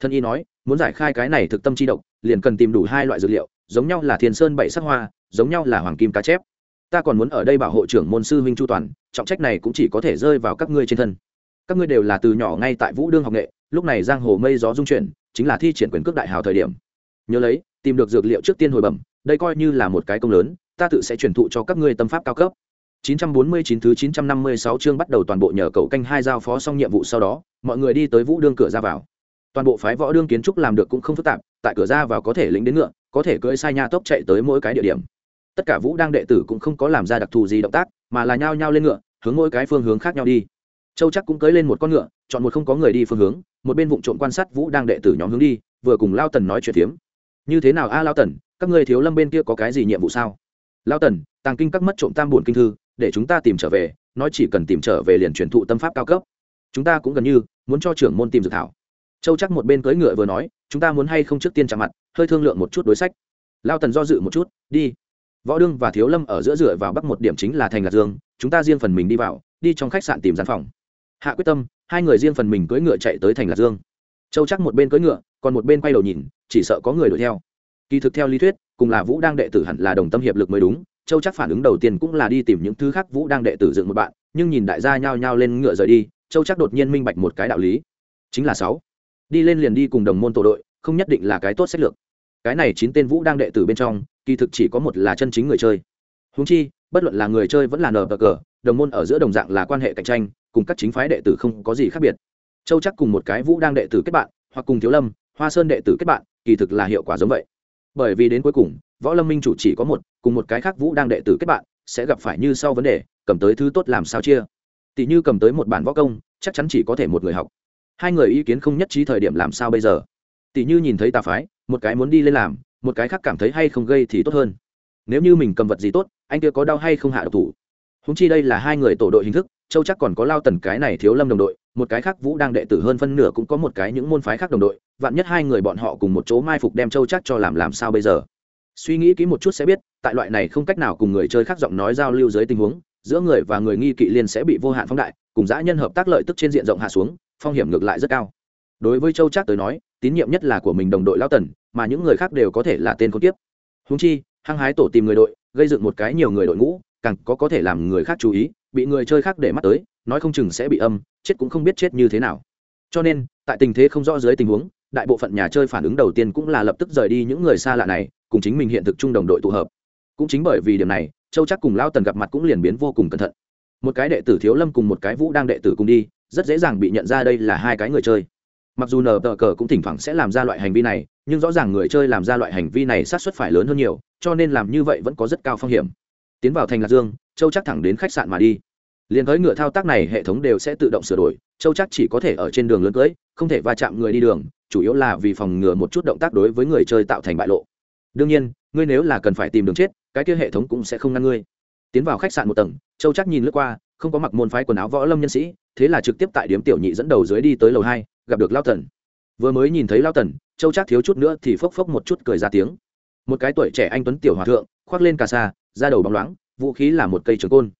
Thân y nói, muốn giải khai cái này thực tâm chi độc, liền cần tìm đủ hai loại dược liệu, giống nhau là thiền sơn bảy sắc hoa, giống nhau là hoàng kim cá chép ta còn muốn ở đây bảo hộ trưởng môn sư huynh chu toàn trọng trách này cũng chỉ có thể rơi vào các ngươi trên thân các ngươi đều là từ nhỏ ngay tại vũ đương học nghệ lúc này giang hồ mây gió dung chuyển chính là thi triển quyền cước đại hào thời điểm nhớ lấy tìm được dược liệu trước tiên hồi bẩm đây coi như là một cái công lớn ta tự sẽ truyền thụ cho các ngươi tâm pháp cao cấp 949 thứ 956 chương bắt đầu toàn bộ nhờ cậu canh hai giao phó xong nhiệm vụ sau đó, mọi người đi tới Vũ Đương cửa ra vào. Toàn bộ phái võ đương kiến trúc làm được cũng không phức tạp, tại cửa ra vào có thể lính đến ngựa, có thể cưỡi sai nha tốc chạy tới mỗi cái địa điểm. Tất cả Vũ đang đệ tử cũng không có làm ra đặc thù gì động tác, mà là nhao nhao lên ngựa, hướng mỗi cái phương hướng khác nhau đi. Châu chắc cũng cưỡi lên một con ngựa, chọn một không có người đi phương hướng, một bên vụ trộm quan sát Vũ đang đệ tử nhóm hướng đi, vừa cùng Lao Tần nói chuyện tiếm Như thế nào a Lao Tần, các ngươi thiếu lâm bên kia có cái gì nhiệm vụ sao? Lao Tần, tàng kinh các mất trộm tam buồn kinh thư, để chúng ta tìm trở về nói chỉ cần tìm trở về liền truyền thụ tâm pháp cao cấp. Chúng ta cũng gần như muốn cho trưởng môn tìm dự thảo. Châu chắc một bên cưỡi ngựa vừa nói chúng ta muốn hay không trước tiên chạm mặt hơi thương lượng một chút đối sách. Lao tần do dự một chút đi võ đương và thiếu lâm ở giữa dựa vào bắc một điểm chính là thành lạc dương, chúng ta riêng phần mình đi vào, đi trong khách sạn tìm gian phòng. Hạ quyết tâm, hai người riêng phần mình cưỡi ngựa chạy tới thành lạc dương. Châu chắc một bên cưỡi ngựa, còn một bên quay đầu nhìn, chỉ sợ có người đuổi theo. Kỳ thực theo lý thuyết, cùng là vũ đang đệ tử hẳn là đồng tâm hiệp lực mới đúng, châu chắc phản ứng đầu tiên cũng là đi tìm những thứ khác vũ đang đệ tử dựng một bạn, nhưng nhìn đại gia nhao nhao lên ngựa rời đi, châu chắc đột nhiên minh bạch một cái đạo lý. Chính là sáu. Đi lên liền đi cùng đồng môn tổ đội, không nhất định là cái tốt sách lược. Cái này chín tên vũ đang đệ tử bên trong kỳ thực chỉ có một là chân chính người chơi. Húng chi, bất luận là người chơi vẫn là nờ bờ cờ, đồng môn ở giữa đồng dạng là quan hệ cạnh tranh, cùng các chính phái đệ tử không có gì khác biệt. Châu chắc cùng một cái vũ đang đệ tử kết bạn, hoặc cùng thiếu lâm, hoa sơn đệ tử kết bạn, kỳ thực là hiệu quả giống vậy. Bởi vì đến cuối cùng, võ lâm minh chủ chỉ có một, cùng một cái khác vũ đang đệ tử kết bạn, sẽ gặp phải như sau vấn đề, cầm tới thứ tốt làm sao chia? Tỷ như cầm tới một bản võ công, chắc chắn chỉ có thể một người học. Hai người ý kiến không nhất trí thời điểm làm sao bây giờ? Tỷ như nhìn thấy tà phái, một cái muốn đi lên làm một cái khác cảm thấy hay không gây thì tốt hơn. Nếu như mình cầm vật gì tốt, anh kia có đau hay không hạ độc thủ. Húng chi đây là hai người tổ đội hình thức, châu chắc còn có lao tần cái này thiếu lâm đồng đội, một cái khác vũ đang đệ tử hơn phân nửa cũng có một cái những môn phái khác đồng đội, vạn nhất hai người bọn họ cùng một chỗ mai phục đem châu chắc cho làm làm sao bây giờ? Suy nghĩ kỹ một chút sẽ biết, tại loại này không cách nào cùng người chơi khác giọng nói giao lưu dưới tình huống, giữa người và người nghi kỵ liên sẽ bị vô hạn phóng đại, cùng dã nhân hợp tác lợi tức trên diện rộng hạ xuống, phong hiểm ngược lại rất cao. Đối với châu chắc tới nói tín nhiệm nhất là của mình đồng đội lao tần, mà những người khác đều có thể là tên con tiếp húng chi, hăng hái tổ tìm người đội, gây dựng một cái nhiều người đội ngũ, càng có có thể làm người khác chú ý, bị người chơi khác để mắt tới, nói không chừng sẽ bị âm, chết cũng không biết chết như thế nào. Cho nên, tại tình thế không rõ dưới tình huống, đại bộ phận nhà chơi phản ứng đầu tiên cũng là lập tức rời đi những người xa lạ này, cùng chính mình hiện thực chung đồng đội tụ hợp. Cũng chính bởi vì điểm này, châu chắc cùng lao tần gặp mặt cũng liền biến vô cùng cẩn thận. Một cái đệ tử thiếu lâm cùng một cái vũ đang đệ tử cùng đi, rất dễ dàng bị nhận ra đây là hai cái người chơi mặc dù nờ tờ cờ cũng thỉnh thoảng sẽ làm ra loại hành vi này, nhưng rõ ràng người chơi làm ra loại hành vi này sát xuất phải lớn hơn nhiều, cho nên làm như vậy vẫn có rất cao phong hiểm. Tiến vào thành lạc dương, châu chắc thẳng đến khách sạn mà đi. Liền với ngựa thao tác này, hệ thống đều sẽ tự động sửa đổi, châu chắc chỉ có thể ở trên đường lớn cưới, không thể va chạm người đi đường, chủ yếu là vì phòng ngừa một chút động tác đối với người chơi tạo thành bại lộ. Đương nhiên, ngươi nếu là cần phải tìm đường chết, cái kia hệ thống cũng sẽ không ngăn ngươi. Tiến vào khách sạn một tầng, châu chắc nhìn lướt qua, không có mặc môn phái quần áo võ lâm nhân sĩ, thế là trực tiếp tại điếm tiểu nhị dẫn đầu dưới đi tới lầu hai gặp được lao tần vừa mới nhìn thấy lao tần châu chắc thiếu chút nữa thì phốc phốc một chút cười ra tiếng. Một cái tuổi trẻ anh tuấn tiểu hòa thượng, khoác lên cà sa ra đầu bóng loáng, vũ khí là một cây trường côn.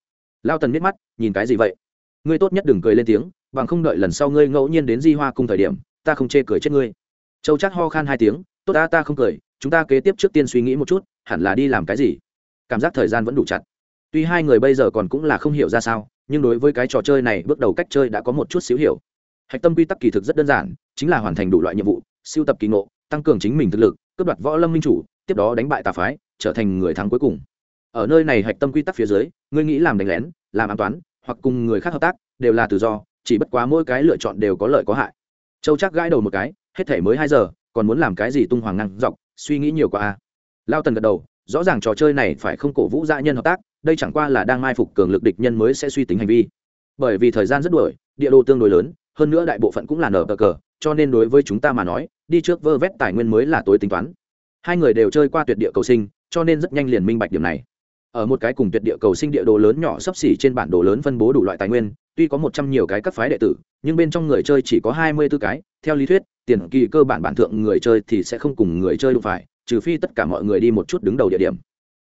Lao tần biết mắt, nhìn cái gì vậy? Ngươi tốt nhất đừng cười lên tiếng, bằng không đợi lần sau ngươi ngẫu nhiên đến di hoa cùng thời điểm, ta không chê cười chết ngươi. Châu chắc ho khan hai tiếng, tốt ta ta không cười, chúng ta kế tiếp trước tiên suy nghĩ một chút, hẳn là đi làm cái gì? Cảm giác thời gian vẫn đủ chặt. Tuy hai người bây giờ còn cũng là không hiểu ra sao, nhưng đối với cái trò chơi này, bước đầu cách chơi đã có một chút xíu hiểu hạch tâm quy tắc kỳ thực rất đơn giản, chính là hoàn thành đủ loại nhiệm vụ, siêu tập kỳ ngộ, tăng cường chính mình thực lực, cướp đoạt võ lâm minh chủ, tiếp đó đánh bại tà phái, trở thành người thắng cuối cùng. Ở nơi này hạch tâm quy tắc phía dưới, ngươi nghĩ làm đánh lén, làm an toán, hoặc cùng người khác hợp tác, đều là tự do, chỉ bất quá mỗi cái lựa chọn đều có lợi có hại. Châu chắc gãi đầu một cái, hết thể mới hai giờ, còn muốn làm cái gì tung hoàng năng dọc, suy nghĩ nhiều quá a lao tần gật đầu, rõ ràng trò chơi này phải không cổ vũ gia nhân hợp tác, đây chẳng qua là đang mai phục cường lực địch nhân mới sẽ suy tính hành vi. Bởi vì thời gian rất đuổi, địa đồ tương đối lớn hơn nữa đại bộ phận cũng là nở cờ cờ, cho nên đối với chúng ta mà nói, đi trước vơ vét tài nguyên mới là tối tính toán. Hai người đều chơi qua tuyệt địa cầu sinh, cho nên rất nhanh liền minh bạch điểm này. Ở một cái cùng tuyệt địa cầu sinh địa đồ lớn nhỏ sấp xỉ trên bản đồ lớn phân bố đủ loại tài nguyên, tuy có một trăm nhiều cái các phái đệ tử, nhưng bên trong người chơi chỉ có hai mươi b ố cái, theo lý thuyết, tiền kỳ cơ bản bản thượng người chơi thì sẽ không cùng người chơi đụng phải, trừ phi tất cả mọi người đi một chút đứng đầu địa điểm.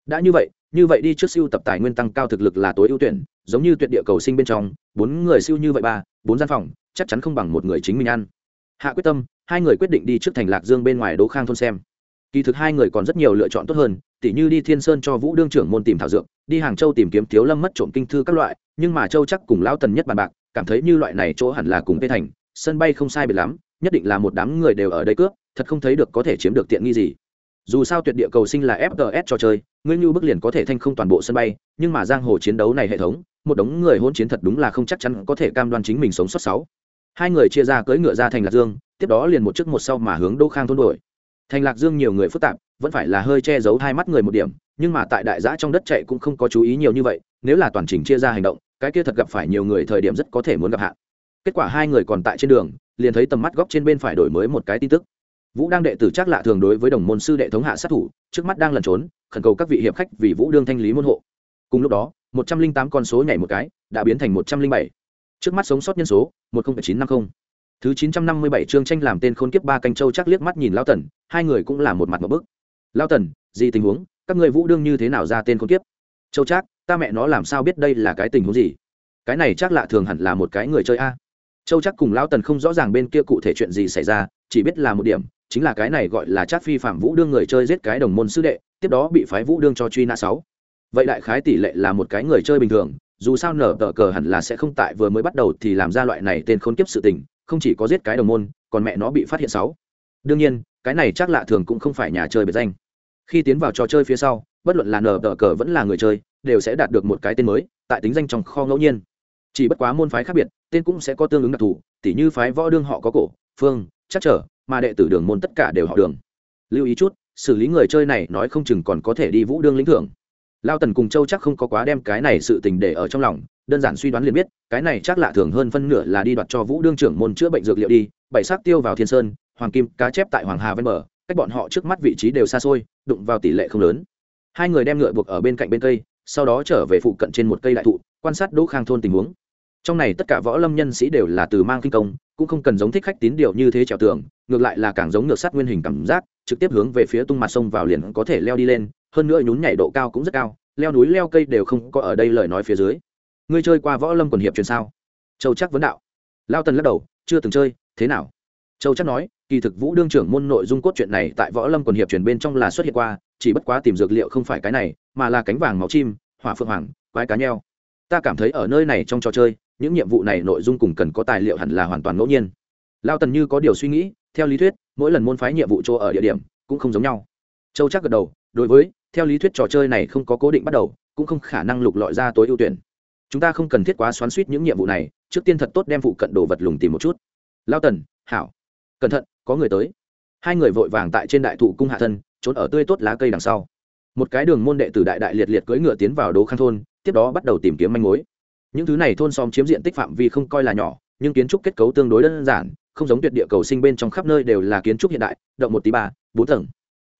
Đã như vậy như vậy đi trước siêu tập tài nguyên tăng cao thực lực là tối ưu tuyển, giống như tuyệt địa cầu sinh bên trong, bốn người siêu như vậy ba, bốn gian phòng, chắc chắn không bằng một người chính mình ăn. Hạ quyết tâm, hai người quyết định đi trước thành lạc dương bên ngoài đỗ khang thôn xem. Kỳ thực hai người còn rất nhiều lựa chọn tốt hơn, tỉ như đi thiên sơn cho vũ đương trưởng môn tìm thảo dược, đi hàng châu tìm kiếm thiếu lâm mất trộm kinh thư các loại, nhưng mà châu chắc cùng lão tần nhất bàn bạc, cảm thấy như loại này chỗ hẳn là cùng tây thành, sân bay không sai biệt lắm, nhất định là một đám người đều ở đây cướp, thật không thấy được có thể chiếm được tiện nghi gì dù sao tuyệt địa cầu sinh là fts trò chơi, ngươi như bức liền có thể thanh không toàn bộ sân bay, nhưng mà giang hồ chiến đấu này hệ thống, một đống người hôn chiến thật đúng là không chắc chắn có thể cam đoan chính mình sống sót sáu. Hai người chia ra cưỡi ngựa ra thành lạc dương, tiếp đó liền một chiếc một sau mà hướng đô khang thôn đổi thành lạc dương nhiều người phức tạp, vẫn phải là hơi che giấu hai mắt người một điểm, nhưng mà tại đại giã trong đất chạy cũng không có chú ý nhiều như vậy, nếu là toàn trình chia ra hành động, cái kia thật gặp phải nhiều người thời điểm rất có thể muốn gặp hạn. Kết quả hai người còn tại trên đường, liền thấy tầm mắt góc trên bên phải đổi mới một cái tin tức vũ đang đệ tử chắc lạ thường đối với đồng môn sư đệ thống hạ sát thủ, trước mắt đang lẩn trốn, khẩn cầu các vị hiệp khách vì vũ đương thanh lý môn hộ. Cùng lúc đó, một trăm linh tám con số nhảy một cái, đã biến thành một trăm linh bảy. Trước mắt sống sót nhân số, một nghìn chín trăm năm mươi thứ chín trăm năm mươi bảy chương tranh làm tên khôn kiếp ba canh châu chắc liếc mắt nhìn lao tần, hai người cũng là một mặt một bức. Lao tần, gì tình huống? Các người vũ đương như thế nào ra tên khôn kiếp? Châu chắc ta mẹ nó làm sao biết đây là cái tình huống gì? Cái này chắc lạ thường hẳn là một cái người chơi a. Châu chắc cùng lão tần không rõ ràng bên kia cụ thể chuyện gì xảy ra, chỉ biết là một điểm chính là cái này gọi là chát phi phạm vũ đương người chơi giết cái đồng môn sư đệ, tiếp đó bị phái vũ đương cho truy nã sáu. Vậy đại khái tỷ lệ là một cái người chơi bình thường, dù sao nở tờ cờ hẳn là sẽ không tại vừa mới bắt đầu thì làm ra loại này tên khốn kiếp sự tình, không chỉ có giết cái đồng môn, còn mẹ nó bị phát hiện sáu. Đương nhiên, cái này chắc lạ thường cũng không phải nhà chơi biệt danh. Khi tiến vào trò chơi phía sau, bất luận là nở tờ cờ vẫn là người chơi, đều sẽ đạt được một cái tên mới, tại tính danh trong kho ngẫu nhiên. Chỉ bất quá môn phái khác biệt, tên cũng sẽ có tương ứng đặc thù, tỉ như phái võ đương họ có cổ, phương, chắc trở mà đệ tử đường môn tất cả đều họ đường. Lưu ý chút, xử lý người chơi này nói không chừng còn có thể đi vũ đương lĩnh thưởng. Lao tần cùng châu chắc không có quá đem cái này sự tình để ở trong lòng, đơn giản suy đoán liền biết, cái này chắc lạ thường hơn phân nửa là đi đoạt cho vũ đương trưởng môn chữa bệnh dược liệu đi, bảy xác tiêu vào thiên sơn, hoàng kim, cá chép tại hoàng hà ven bờ, cách bọn họ trước mắt vị trí đều xa xôi, đụng vào tỷ lệ không lớn. Hai người đem ngựa buộc ở bên cạnh bên cây, sau đó trở về phụ cận trên một cây đại thụ, quan sát đỗ khang thôn tình huống trong này tất cả võ lâm nhân sĩ đều là từ mang kinh công, cũng không cần giống thích khách tín điều như thế trèo tường, ngược lại là càng giống ngược sát nguyên hình cảm giác, trực tiếp hướng về phía tung mặt sông vào liền có thể leo đi lên, hơn nữa nhún nhảy độ cao cũng rất cao, leo núi leo cây đều không có ở đây lời nói phía dưới. Ngươi chơi qua võ lâm quần hiệp truyền sao? Châu chắc vấn đạo. Lao tần lắc đầu, chưa từng chơi, thế nào? Châu chắc nói, kỳ thực vũ đương trưởng môn nội dung cốt truyện này tại võ lâm quần hiệp truyền bên trong là xuất hiện qua, chỉ bất quá tìm dược liệu không phải cái này, mà là cánh vàng máu chim, hỏa phượng hoàng, quái cá nheo. Ta cảm thấy ở nơi này trong trò chơi những nhiệm vụ này nội dung cùng cần có tài liệu hẳn là hoàn toàn ngẫu nhiên. Lao tần như có điều suy nghĩ, theo lý thuyết, mỗi lần môn phái nhiệm vụ chỗ ở địa điểm cũng không giống nhau. Châu chắc gật đầu, đối với, theo lý thuyết trò chơi này không có cố định bắt đầu, cũng không khả năng lục lọi ra tối ưu tuyển. Chúng ta không cần thiết quá xoắn suýt những nhiệm vụ này, trước tiên thật tốt đem phụ cận đồ vật lùng tìm một chút. Lao tần, hảo. Cẩn thận, có người tới. Hai người vội vàng tại trên đại thụ cung hạ thân, trốn ở tươi tốt lá cây đằng sau. Một cái đường môn đệ tử đại đại liệt liệt cưỡi ngựa tiến vào đố khang thôn, tiếp đó bắt đầu tìm kiếm manh mối những thứ này thôn xóm chiếm diện tích phạm vi không coi là nhỏ, nhưng kiến trúc kết cấu tương đối đơn giản, không giống tuyệt địa cầu sinh bên trong khắp nơi đều là kiến trúc hiện đại, động một tí ba, bốn tầng.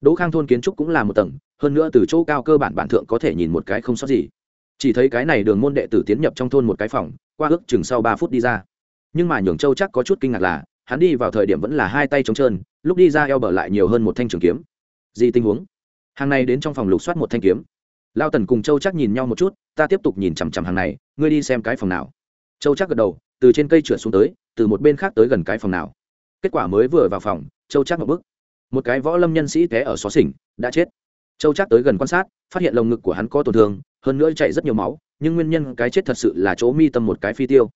Đỗ khang thôn kiến trúc cũng là một tầng, hơn nữa từ chỗ cao cơ bản bản thượng có thể nhìn một cái không sót gì. Chỉ thấy cái này đường môn đệ tử tiến nhập trong thôn một cái phòng, qua ước chừng sau ba phút đi ra. Nhưng mà nhường châu chắc có chút kinh ngạc là, hắn đi vào thời điểm vẫn là hai tay trống trơn, lúc đi ra eo bờ lại nhiều hơn một thanh trường kiếm. Gì tình huống? Hàng này đến trong phòng lục soát một thanh kiếm lao tần cùng châu chắc nhìn nhau một chút, ta tiếp tục nhìn chằm chằm hàng này, ngươi đi xem cái phòng nào. Châu chắc gật đầu, từ trên cây trượt xuống tới, từ một bên khác tới gần cái phòng nào. Kết quả mới vừa vào phòng, châu chắc một bước một cái võ lâm nhân sĩ té ở xó xỉnh, đã chết. Châu chắc tới gần quan sát, phát hiện lồng ngực của hắn có tổn thương, hơn nữa chạy rất nhiều máu, nhưng nguyên nhân cái chết thật sự là chỗ mi tâm một cái phi tiêu.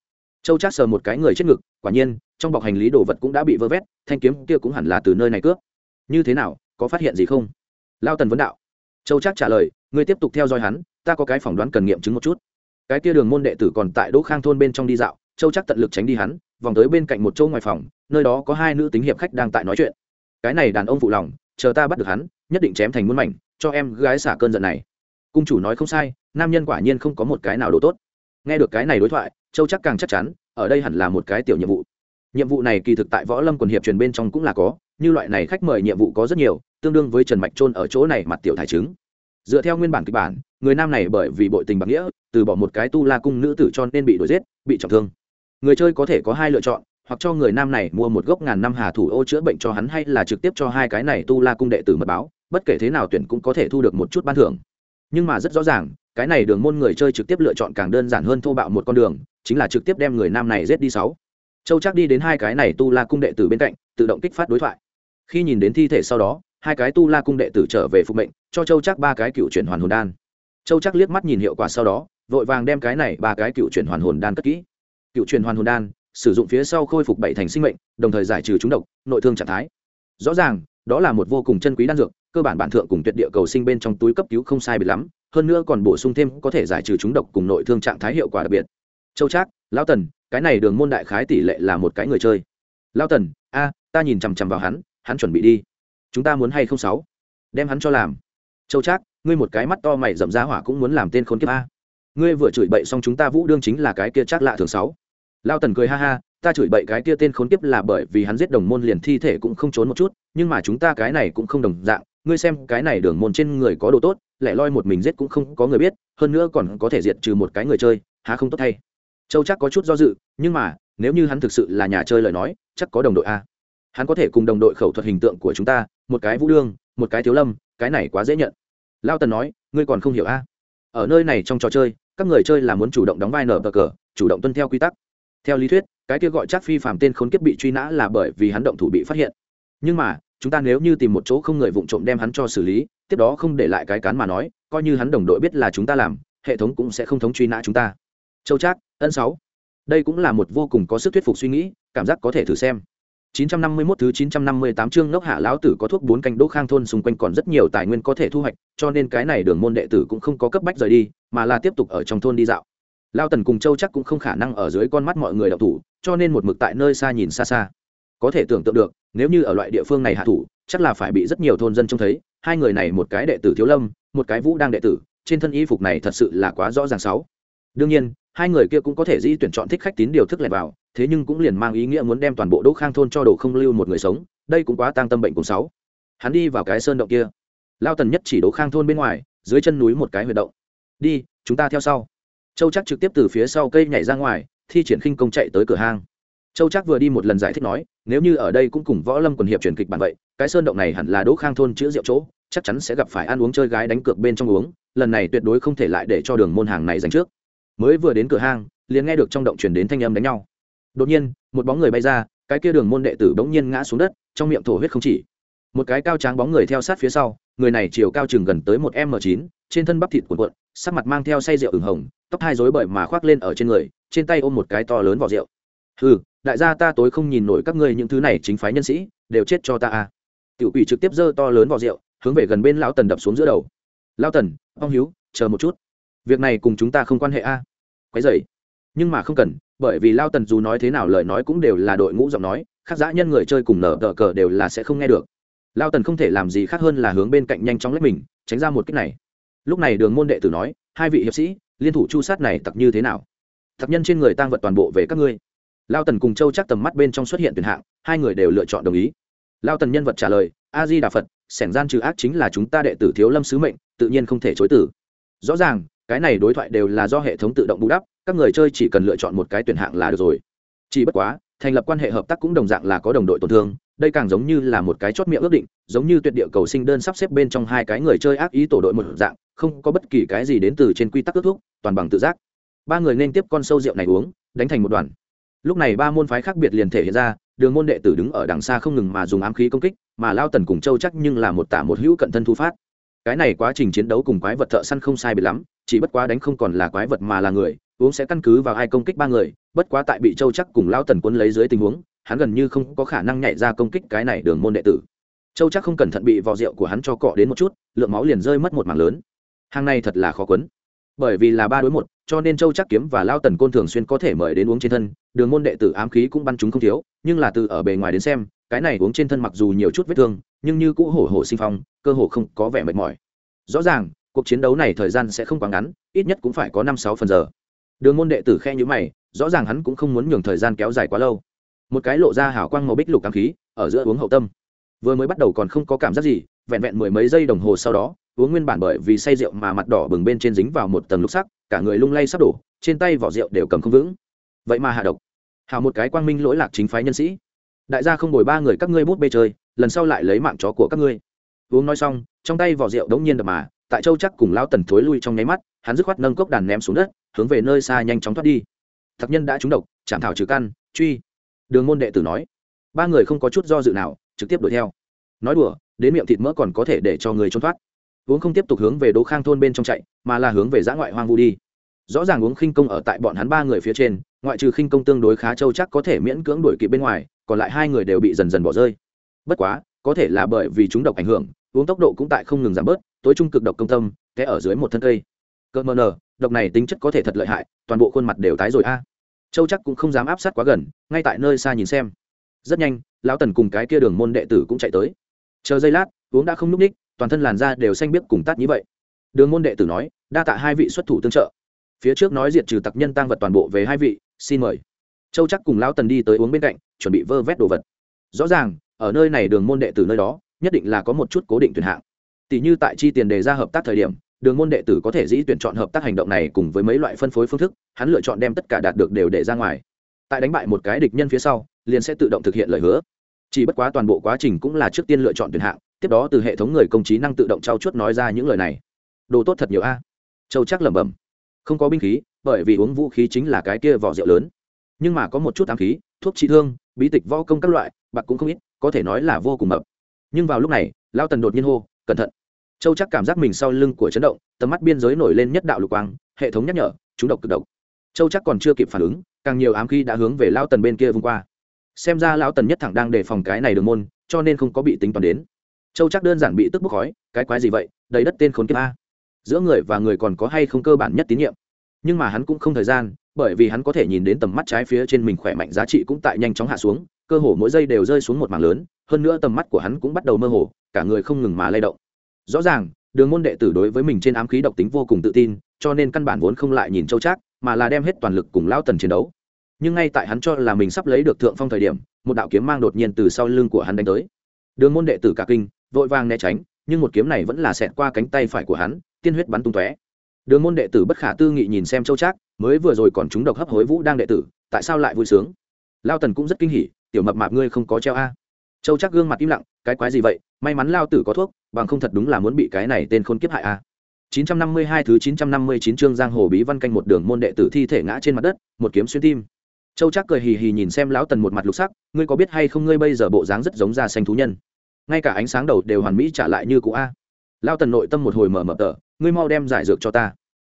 Châu chắc sờ một cái người chết ngực, quả nhiên, trong bọc hành lý đồ vật cũng đã bị vơ vét, thanh kiếm kia cũng hẳn là từ nơi này cướp. Như thế nào, có phát hiện gì không? Lao tần vấn đạo. Châu chắc trả lời ngươi tiếp tục theo dõi hắn, ta có cái phỏng đoán cần nghiệm chứng một chút. Cái kia đường môn đệ tử còn tại đỗ khang thôn bên trong đi dạo, châu chắc tận lực tránh đi hắn, vòng tới bên cạnh một chỗ ngoài phòng, nơi đó có hai nữ tính hiệp khách đang tại nói chuyện. Cái này đàn ông phụ lòng, chờ ta bắt được hắn, nhất định chém thành muôn mảnh, cho em gái xả cơn giận này. Cung chủ nói không sai, nam nhân quả nhiên không có một cái nào đồ tốt. Nghe được cái này đối thoại, châu chắc càng chắc chắn, ở đây hẳn là một cái tiểu nhiệm vụ. Nhiệm vụ này kỳ thực tại võ lâm quần hiệp truyền bên trong cũng là có, như loại này khách mời nhiệm vụ có rất nhiều, tương đương với trần mạch trôn ở chỗ này mặt tiểu thải trứng dựa theo nguyên bản kịch bản, người nam này bởi vì bội tình bạc nghĩa, từ bỏ một cái tu la cung nữ tử cho nên bị đuổi giết, bị trọng thương. Người chơi có thể có hai lựa chọn, hoặc cho người nam này mua một gốc ngàn năm hà thủ ô chữa bệnh cho hắn hay là trực tiếp cho hai cái này tu la cung đệ tử mật báo, bất kể thế nào tuyển cũng có thể thu được một chút ban thưởng. Nhưng mà rất rõ ràng, cái này đường môn người chơi trực tiếp lựa chọn càng đơn giản hơn thô bạo một con đường, chính là trực tiếp đem người nam này giết đi sáu. Châu chắc đi đến hai cái này tu la cung đệ tử bên cạnh, tự động kích phát đối thoại. Khi nhìn đến thi thể sau đó hai cái tu la cung đệ tử trở về phục mệnh, cho châu chắc ba cái cựu chuyển hoàn hồn đan. Châu chắc liếc mắt nhìn hiệu quả sau đó, vội vàng đem cái này ba cái cựu chuyển hoàn hồn đan cất kỹ. Cựu chuyển hoàn hồn đan, sử dụng phía sau khôi phục bảy thành sinh mệnh, đồng thời giải trừ chúng độc, nội thương trạng thái. Rõ ràng, đó là một vô cùng chân quý đan dược, cơ bản bản thượng cùng tuyệt địa cầu sinh bên trong túi cấp cứu không sai biệt lắm, hơn nữa còn bổ sung thêm có thể giải trừ chúng độc cùng nội thương trạng thái hiệu quả đặc biệt. Châu trác, lão tần, cái này đường môn đại khái tỷ lệ là một cái người chơi. Lão tần, a, ta nhìn chằm chằm vào hắn hắn chuẩn bị đi chúng ta muốn hay không sáu? Đem hắn cho làm. Châu trác, ngươi một cái mắt to mày rậm ra hỏa cũng muốn làm tên khốn kiếp a. Ngươi vừa chửi bậy xong chúng ta vũ đương chính là cái kia Trác lạ thường sáu. Lao tần cười ha ha, ta chửi bậy cái kia tên khốn kiếp là bởi vì hắn giết đồng môn liền thi thể cũng không trốn một chút, nhưng mà chúng ta cái này cũng không đồng dạng, ngươi xem cái này đường môn trên người có đồ tốt lại loi một mình giết cũng không có người biết, hơn nữa còn có thể diệt trừ một cái người chơi, há không tốt thay. Châu chắc có chút do dự, nhưng mà, nếu như hắn thực sự là nhà chơi lời nói, chắc có đồng đội a hắn có thể cùng đồng đội khẩu thuật hình tượng của chúng ta, một cái vũ đương, một cái thiếu lâm, cái này quá dễ nhận. Lao tần nói, ngươi còn không hiểu a? Ở nơi này trong trò chơi, các người chơi là muốn chủ động đóng vai nở bờ cờ, chủ động tuân theo quy tắc. Theo lý thuyết, cái kia gọi chắc phi phạm tên khốn kiếp bị truy nã là bởi vì hắn động thủ bị phát hiện. Nhưng mà, chúng ta nếu như tìm một chỗ không người vụng trộm đem hắn cho xử lý, tiếp đó không để lại cái cán mà nói, coi như hắn đồng đội biết là chúng ta làm, hệ thống cũng sẽ không thống truy nã chúng ta. Châu trác, ân sáu. Đây cũng là một vô cùng có sức thuyết phục suy nghĩ, cảm giác có thể thử xem. 951 thứ 958 chương ngốc hạ lão tử có thuốc bốn canh đỗ khang thôn xung quanh còn rất nhiều tài nguyên có thể thu hoạch, cho nên cái này đường môn đệ tử cũng không có cấp bách rời đi, mà là tiếp tục ở trong thôn đi dạo. Lao Tần cùng Châu chắc cũng không khả năng ở dưới con mắt mọi người đạo thủ, cho nên một mực tại nơi xa nhìn xa xa. Có thể tưởng tượng được, nếu như ở loại địa phương này hạ thủ, chắc là phải bị rất nhiều thôn dân trông thấy, hai người này một cái đệ tử Thiếu Lâm, một cái Vũ đang đệ tử, trên thân y phục này thật sự là quá rõ ràng sáu. Đương nhiên, hai người kia cũng có thể di tuyển chọn thích khách tín điều thức lẻ vào, thế nhưng cũng liền mang ý nghĩa muốn đem toàn bộ đỗ khang thôn cho đồ không lưu một người sống đây cũng quá tăng tâm bệnh cùng sáu. Hắn đi vào cái sơn động kia. Lao tần nhất chỉ đỗ khang thôn bên ngoài dưới chân núi một cái huyệt động. Đi chúng ta theo sau. Châu chắc trực tiếp từ phía sau cây nhảy ra ngoài thi triển khinh công chạy tới cửa hang. Châu chắc vừa đi một lần giải thích nói nếu như ở đây cũng cùng võ lâm quần hiệp truyền kịch bản vậy cái sơn động này hẳn là đỗ khang thôn chữ rượu chỗ chắc chắn sẽ gặp phải ăn uống chơi gái đánh cược bên trong uống lần này tuyệt đối không thể lại để cho đường môn hàng này dành trước mới vừa đến cửa hang, liền nghe được trong động chuyển đến thanh âm đánh nhau. Đột nhiên, một bóng người bay ra, cái kia đường môn đệ tử bỗng nhiên ngã xuống đất, trong miệng thổ huyết không chỉ. Một cái cao tráng bóng người theo sát phía sau, người này chiều cao chừng gần tới một m chín, trên thân bắp thịt cuộn cuộn, sắc mặt mang theo say rượu ửng hồng, tóc hai rối bời mà khoác lên ở trên người, trên tay ôm một cái to lớn vỏ rượu. Ừ đại gia ta tối không nhìn nổi các ngươi những thứ này chính phái nhân sĩ, đều chết cho ta à? tiểu quỷ trực tiếp giơ to lớn vỏ rượu, hướng về gần bên lão tần đập xuống giữa đầu. Lão tần, ông hiếu, chờ một chút việc này cùng chúng ta không quan hệ a. Quấy dày nhưng mà không cần, bởi vì lao tần dù nói thế nào lời nói cũng đều là đội ngũ giọng nói, khác giã nhân người chơi cùng nở tờ cờ đều là sẽ không nghe được. Lao tần không thể làm gì khác hơn là hướng bên cạnh nhanh chóng lấy mình, tránh ra một cách này. Lúc này đường môn đệ tử nói, hai vị hiệp sĩ, liên thủ chu sát này tặc như thế nào? Tặc nhân trên người tăng vật toàn bộ về các ngươi. Lao tần cùng châu chắc tầm mắt bên trong xuất hiện tuyển hạng, hai người đều lựa chọn đồng ý. Lao tần nhân vật trả lời, a di đà phật, sẻng gian trừ ác chính là chúng ta đệ tử thiếu lâm sứ mệnh, tự nhiên không thể chối tử rõ ràng cái này đối thoại đều là do hệ thống tự động bù đắp, các người chơi chỉ cần lựa chọn một cái tuyển hạng là được rồi. Chỉ bất quá, thành lập quan hệ hợp tác cũng đồng dạng là có đồng đội tổn thương, đây càng giống như là một cái chót miệng ước định, giống như tuyệt địa cầu sinh đơn sắp xếp bên trong hai cái người chơi ác ý tổ đội một dạng, không có bất kỳ cái gì đến từ trên quy tắc ước thuốc toàn bằng tự giác. Ba người nên tiếp con sâu rượu này uống, đánh thành một đoàn. Lúc này ba môn phái khác biệt liền thể hiện ra, đường môn đệ tử đứng ở đằng xa không ngừng mà dùng ám khí công kích, mà lao tần cùng châu chắc nhưng là một tả một hữu cận thân thu phát. Cái này quá trình chiến đấu cùng quái vật thợ săn không sai biệt lắm chỉ bất quá đánh không còn là quái vật mà là người, uống sẽ căn cứ vào ai công kích ba người, bất quá tại bị châu chắc cùng lao tần quân lấy dưới tình huống, hắn gần như không có khả năng nhảy ra công kích cái này đường môn đệ tử. Châu chắc không cẩn thận bị vò rượu của hắn cho cọ đến một chút, lượng máu liền rơi mất một mảng lớn. Hàng này thật là khó quấn. Bởi vì là ba đối một, cho nên châu chắc kiếm và lao tần côn thường xuyên có thể mời đến uống trên thân, đường môn đệ tử ám khí cũng bắn chúng không thiếu, nhưng là từ ở bề ngoài đến xem, cái này uống trên thân mặc dù nhiều chút vết thương, nhưng như cũ hổ hổ sinh phong, cơ hồ không có vẻ mệt mỏi. Rõ ràng cuộc chiến đấu này thời gian sẽ không quá ngắn, ít nhất cũng phải có năm sáu phần giờ. Đường môn đệ tử khe nhữ mày, rõ ràng hắn cũng không muốn nhường thời gian kéo dài quá lâu. Một cái lộ ra hảo quang màu bích lục cảm khí, ở giữa uống hậu tâm. Vừa mới bắt đầu còn không có cảm giác gì, vẹn vẹn mười mấy giây đồng hồ sau đó, uống nguyên bản bởi vì say rượu mà mặt đỏ bừng bên trên dính vào một tầng lúc sắc, cả người lung lay sắp đổ, trên tay vỏ rượu đều cầm không vững. Vậy mà hạ độc. Hào một cái quang minh lỗi lạc chính phái nhân sĩ. Đại gia không bồi ba người các ngươi bút bê chơi, lần sau lại lấy mạng chó của các ngươi. Uống nói xong, trong tay vỏ rượu đống nhiên đập mà tại châu chắc cùng lao tần thối lui trong nháy mắt, hắn dứt khoát nâng cốc đàn ném xuống đất, hướng về nơi xa nhanh chóng thoát đi. Thạc nhân đã trúng độc chạm thảo trừ căn, truy. Đường môn đệ tử nói. Ba người không có chút do dự nào, trực tiếp đuổi theo. Nói đùa, đến miệng thịt mỡ còn có thể để cho người trốn thoát. Uống không tiếp tục hướng về đỗ khang thôn bên trong chạy, mà là hướng về giã ngoại hoang vu đi. Rõ ràng uống khinh công ở tại bọn hắn ba người phía trên, ngoại trừ khinh công tương đối khá châu chắc có thể miễn cưỡng đuổi kịp bên ngoài, còn lại hai người đều bị dần dần bỏ rơi. Bất quá, có thể là bởi vì chúng độc ảnh hưởng, uống tốc độ cũng tại không ngừng giảm bớt tối trung cực độc công tâm, té ở dưới một thân cây. Cơn mờ nờ, độc này tính chất có thể thật lợi hại, toàn bộ khuôn mặt đều tái rồi a. Châu chắc cũng không dám áp sát quá gần, ngay tại nơi xa nhìn xem. Rất nhanh, lão tần cùng cái kia đường môn đệ tử cũng chạy tới. Chờ giây lát, uống đã không n ú c ních, toàn thân làn da đều xanh biếc cùng tát như vậy. Đường môn đệ tử nói, đa tạ hai vị xuất thủ tương trợ. Phía trước nói diệt trừ tặc nhân tăng vật toàn bộ về hai vị, xin mời. Châu chắc cùng lão tần đi tới uống bên cạnh, chuẩn bị vơ vét đồ vật. Rõ ràng, ở nơi này đường môn đệ tử nơi đó, nhất định là có một chút cố định tuyển hạng tỷ như tại chi tiền đề ra hợp tác thời điểm, đường môn đệ tử có thể dĩ tuyển chọn hợp tác hành động này cùng với mấy loại phân phối phương thức, hắn lựa chọn đem tất cả đạt được đều để ra ngoài. Tại đánh bại một cái địch nhân phía sau, liền sẽ tự động thực hiện lời hứa. Chỉ bất quá toàn bộ quá trình cũng là trước tiên lựa chọn tuyển hạng, tiếp đó từ hệ thống người công trí năng tự động trao chuốt nói ra những lời này. Đồ tốt thật nhiều a. Châu chắc lẩm bẩm. Không có binh khí, bởi vì uống vũ khí chính là cái kia vỏ rượu lớn. Nhưng mà có một chút ám khí, thuốc trị thương, bí tịch võ công các loại, bạc cũng không ít, có thể nói là vô cùng mập. Nhưng vào lúc này lao tần đột nhiên hô, cẩn thận châu chắc cảm giác mình sau lưng của chấn động, tầm mắt biên giới nổi lên nhất đạo lục quang, hệ thống nhắc nhở, chúng độc cực độc. Châu chắc còn chưa kịp phản ứng, càng nhiều ám khí đã hướng về lao tần bên kia vung qua. Xem ra lão tần nhất thẳng đang đề phòng cái này đường môn, cho nên không có bị tính toán đến. Châu chắc đơn giản bị tức bốc khói, cái quái gì vậy, đầy đất tên khốn kiếp a. Giữa người và người còn có hay không cơ bản nhất tín nhiệm. Nhưng mà hắn cũng không thời gian, bởi vì hắn có thể nhìn đến tầm mắt trái phía trên mình khỏe mạnh giá trị cũng tại nhanh chóng hạ xuống, cơ hồ mỗi giây đều rơi xuống một mảng lớn, hơn nữa tầm mắt của hắn cũng bắt đầu mơ hồ, cả người không ngừng mà lay động rõ ràng, đường môn đệ tử đối với mình trên ám khí độc tính vô cùng tự tin, cho nên căn bản vốn không lại nhìn châu trác, mà là đem hết toàn lực cùng lao tần chiến đấu. Nhưng ngay tại hắn cho là mình sắp lấy được thượng phong thời điểm, một đạo kiếm mang đột nhiên từ sau lưng của hắn đánh tới. Đường môn đệ tử cả kinh, vội vàng né tránh, nhưng một kiếm này vẫn là xẹt qua cánh tay phải của hắn, tiên huyết bắn tung tóe. Đường môn đệ tử bất khả tư nghị nhìn xem châu trác, mới vừa rồi còn chúng độc hấp hối vũ đang đệ tử, tại sao lại vui sướng? Lao tần cũng rất kinh hỉ, tiểu mập mạp ngươi không có treo a? Châu Trác gương mặt im lặng, cái quái gì vậy? May mắn lao tử có thuốc bằng không thật đúng là muốn bị cái này tên khôn kiếp hại à. a 952 thứ 959 chương giang hồ bí văn canh một đường môn đệ tử thi thể ngã trên mặt đất, một kiếm xuyên tim. Châu Trác cười hì hì nhìn xem lão tần một mặt lục sắc, ngươi có biết hay không ngươi bây giờ bộ dáng rất giống da xanh thú nhân? Ngay cả ánh sáng đầu đều hoàn mỹ trả lại như cũ a. Lão tần nội tâm một hồi mở mở tờ, ngươi mau đem giải dược cho ta.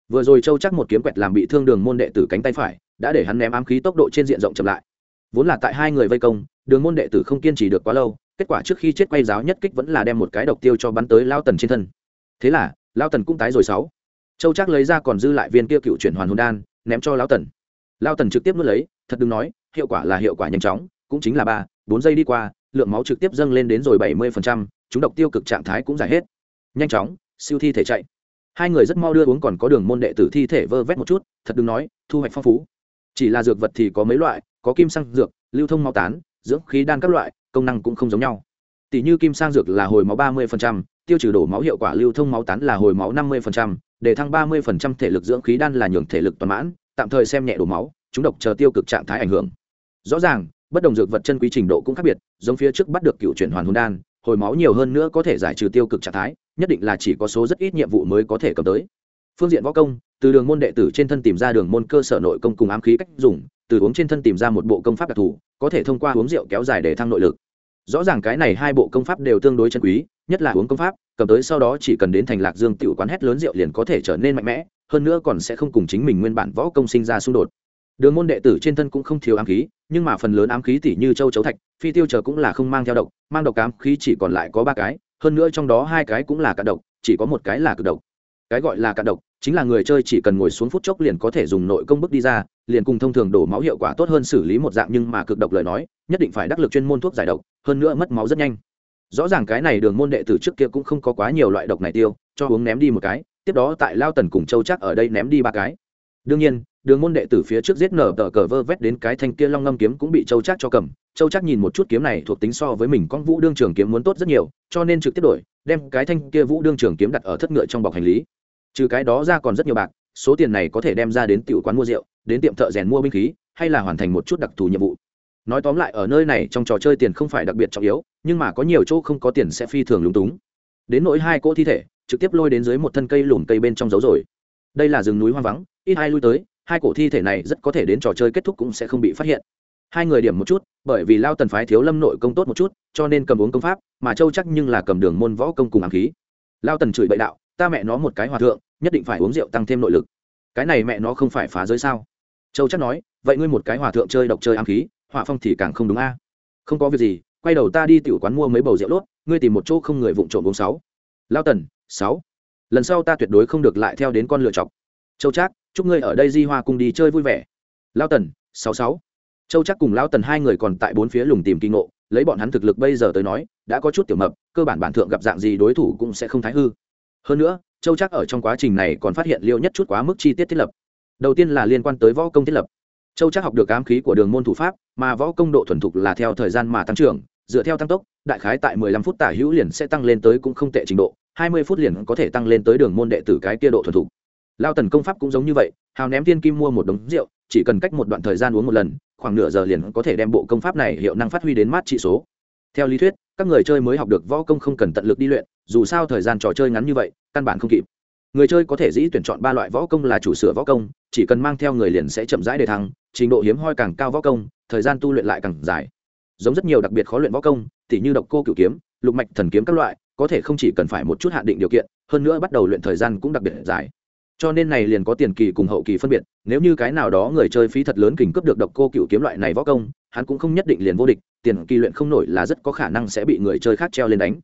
Vừa rồi châu Trác một kiếm quẹt làm bị thương đường môn đệ tử cánh tay phải, đã để hắn ném ám khí tốc độ trên diện rộng chậm lại. Vốn là tại hai người vây công, đường môn đệ tử không kiên trì được quá lâu kết quả trước khi chết quay giáo nhất kích vẫn là đem một cái độc tiêu cho bắn tới lao tần trên thân. Thế là, lao tần cũng tái rồi sáu. Châu chắc lấy ra còn dư lại viên kia cựu chuyển hoàn hồn đan, ném cho lao tần. Lao tần trực tiếp nuốt lấy, thật đừng nói, hiệu quả là hiệu quả nhanh chóng, cũng chính là ba, bốn giây đi qua, lượng máu trực tiếp dâng lên đến rồi bảy mươi phần trăm, chúng độc tiêu cực trạng thái cũng giải hết. Nhanh chóng, siêu thi thể chạy. Hai người rất mau đưa uống còn có đường môn đệ tử thi thể vơ vét một chút, thật đừng nói, thu hoạch phong phú. Chỉ là dược vật thì có mấy loại, có kim sang dược, lưu thông máu tán, dưỡng khí đan các loại công năng cũng không giống nhau. Tỷ như kim sang dược là hồi máu ba mươi tiêu trừ đổ máu hiệu quả lưu thông máu tán là hồi máu năm mươi để thăng ba mươi thể lực dưỡng khí đan là nhường thể lực toàn mãn, tạm thời xem nhẹ đổ máu, chúng độc chờ tiêu cực trạng thái ảnh hưởng. Rõ ràng, bất đồng dược vật chân quý trình độ cũng khác biệt, giống phía trước bắt được cựu chuyển hoàn hồn đan, hồi máu nhiều hơn nữa có thể giải trừ tiêu cực trạng thái, nhất định là chỉ có số rất ít nhiệm vụ mới có thể cầm tới. Phương diện võ công, từ đường môn đệ tử trên thân tìm ra đường môn cơ sở nội công cùng ám khí cách dùng từ uống trên thân tìm ra một bộ công pháp đặc thù, có thể thông qua uống rượu kéo dài để thăng nội lực. Rõ ràng cái này hai bộ công pháp đều tương đối chân quý, nhất là uống công pháp, cầm tới sau đó chỉ cần đến thành lạc dương tiểu quán hét lớn rượu liền có thể trở nên mạnh mẽ, hơn nữa còn sẽ không cùng chính mình nguyên bản võ công sinh ra xung đột. Đường môn đệ tử trên thân cũng không thiếu ám khí, nhưng mà phần lớn ám khí tỷ như châu chấu thạch, phi tiêu chờ cũng là không mang theo độc, mang độc ám khí chỉ còn lại có ba cái, hơn nữa trong đó hai cái cũng là cạn độc, chỉ có một cái là cực độc. Cái gọi là cạn độc, chính là người chơi chỉ cần ngồi xuống phút chốc liền có thể dùng nội công bức đi ra liền cùng thông thường đổ máu hiệu quả tốt hơn xử lý một dạng nhưng mà cực độc lời nói, nhất định phải đắc lực chuyên môn thuốc giải độc, hơn nữa mất máu rất nhanh. Rõ ràng cái này đường môn đệ tử trước kia cũng không có quá nhiều loại độc này tiêu, cho uống ném đi một cái, tiếp đó tại lao tần cùng châu chắc ở đây ném đi ba cái. Đương nhiên, đường môn đệ tử phía trước giết nở tờ cờ vơ vét đến cái thanh kia long ngâm kiếm cũng bị châu chắc cho cầm. Châu chắc nhìn một chút kiếm này thuộc tính so với mình con vũ đương trường kiếm muốn tốt rất nhiều, cho nên trực tiếp đổi, đem cái thanh kia vũ đương trường kiếm đặt ở thất ngựa trong bọc hành lý. Trừ cái đó ra còn rất nhiều bạc, số tiền này có thể đem ra đến tiểu quán mua rượu đến tiệm thợ rèn mua binh khí, hay là hoàn thành một chút đặc thù nhiệm vụ. Nói tóm lại, ở nơi này trong trò chơi tiền không phải đặc biệt trọng yếu, nhưng mà có nhiều chỗ không có tiền sẽ phi thường lúng túng. Đến nỗi hai cỗ thi thể, trực tiếp lôi đến dưới một thân cây lùm cây bên trong dấu rồi. Đây là rừng núi hoang vắng, ít ai lui tới, hai cổ thi thể này rất có thể đến trò chơi kết thúc cũng sẽ không bị phát hiện. Hai người điểm một chút, bởi vì lao tần phái thiếu lâm nội công tốt một chút, cho nên cầm uống công pháp, mà châu chắc nhưng là cầm đường môn võ công cùng ám khí. Lao tần chửi bậy đạo, ta mẹ nó một cái hòa thượng, nhất định phải uống rượu tăng thêm nội lực. Cái này mẹ nó không phải phá giới sao? Châu chắc nói, vậy ngươi một cái hòa thượng chơi độc chơi ám khí hỏa phong thì càng không đúng a. Không có việc gì, quay đầu ta đi tiểu quán mua mấy bầu rượu lốt ngươi tìm một chỗ không người vụng trộm uống sáu. Lao tần, sáu. Lần sau ta tuyệt đối không được lại theo đến con lựa chọc. Châu trác chúc ngươi ở đây di hoa cùng đi chơi vui vẻ. Lao tần, sáu sáu. Châu chắc cùng lao tần hai người còn tại bốn phía lùng tìm kinh ngộ, lấy bọn hắn thực lực bây giờ tới nói, đã có chút tiểu mập, cơ bản bản thượng gặp dạng gì đối thủ cũng sẽ không thái hư. Hơn nữa, châu chắc ở trong quá trình này còn phát hiện liêu nhất chút quá mức chi tiết thiết lập đầu tiên là liên quan tới võ công thiết lập. Châu chắc học được ám khí của đường môn thủ pháp, mà võ công độ thuần thục là theo thời gian mà tăng trưởng, dựa theo tăng tốc, đại khái tại mười lăm phút tả hữu liền sẽ tăng lên tới cũng không tệ trình độ, hai mươi phút liền có thể tăng lên tới đường môn đệ tử cái kia độ thuần thục. Lao tần công pháp cũng giống như vậy, hào ném tiên kim mua một đống rượu, chỉ cần cách một đoạn thời gian uống một lần, khoảng nửa giờ liền có thể đem bộ công pháp này hiệu năng phát huy đến mát trị số. Theo lý thuyết, các người chơi mới học được võ công không cần tận lực đi luyện, dù sao thời gian trò chơi ngắn như vậy, căn bản không kịp người chơi có thể dĩ tuyển chọn ba loại võ công là chủ sửa võ công, chỉ cần mang theo người liền sẽ chậm rãi để thăng, trình độ hiếm hoi càng cao võ công, thời gian tu luyện lại càng dài. Giống rất nhiều đặc biệt khó luyện võ công, tỉ như độc cô cửu kiếm, lục mạch thần kiếm các loại, có thể không chỉ cần phải một chút hạn định điều kiện, hơn nữa bắt đầu luyện thời gian cũng đặc biệt dài. Cho nên này liền có tiền kỳ cùng hậu kỳ phân biệt, nếu như cái nào đó người chơi phí thật lớn kình cướp được độc cô cựu kiếm loại này võ công, hắn cũng không nhất định liền vô địch, tiền kỳ luyện không nổi là rất có khả năng sẽ bị người chơi khác treo lên đánh.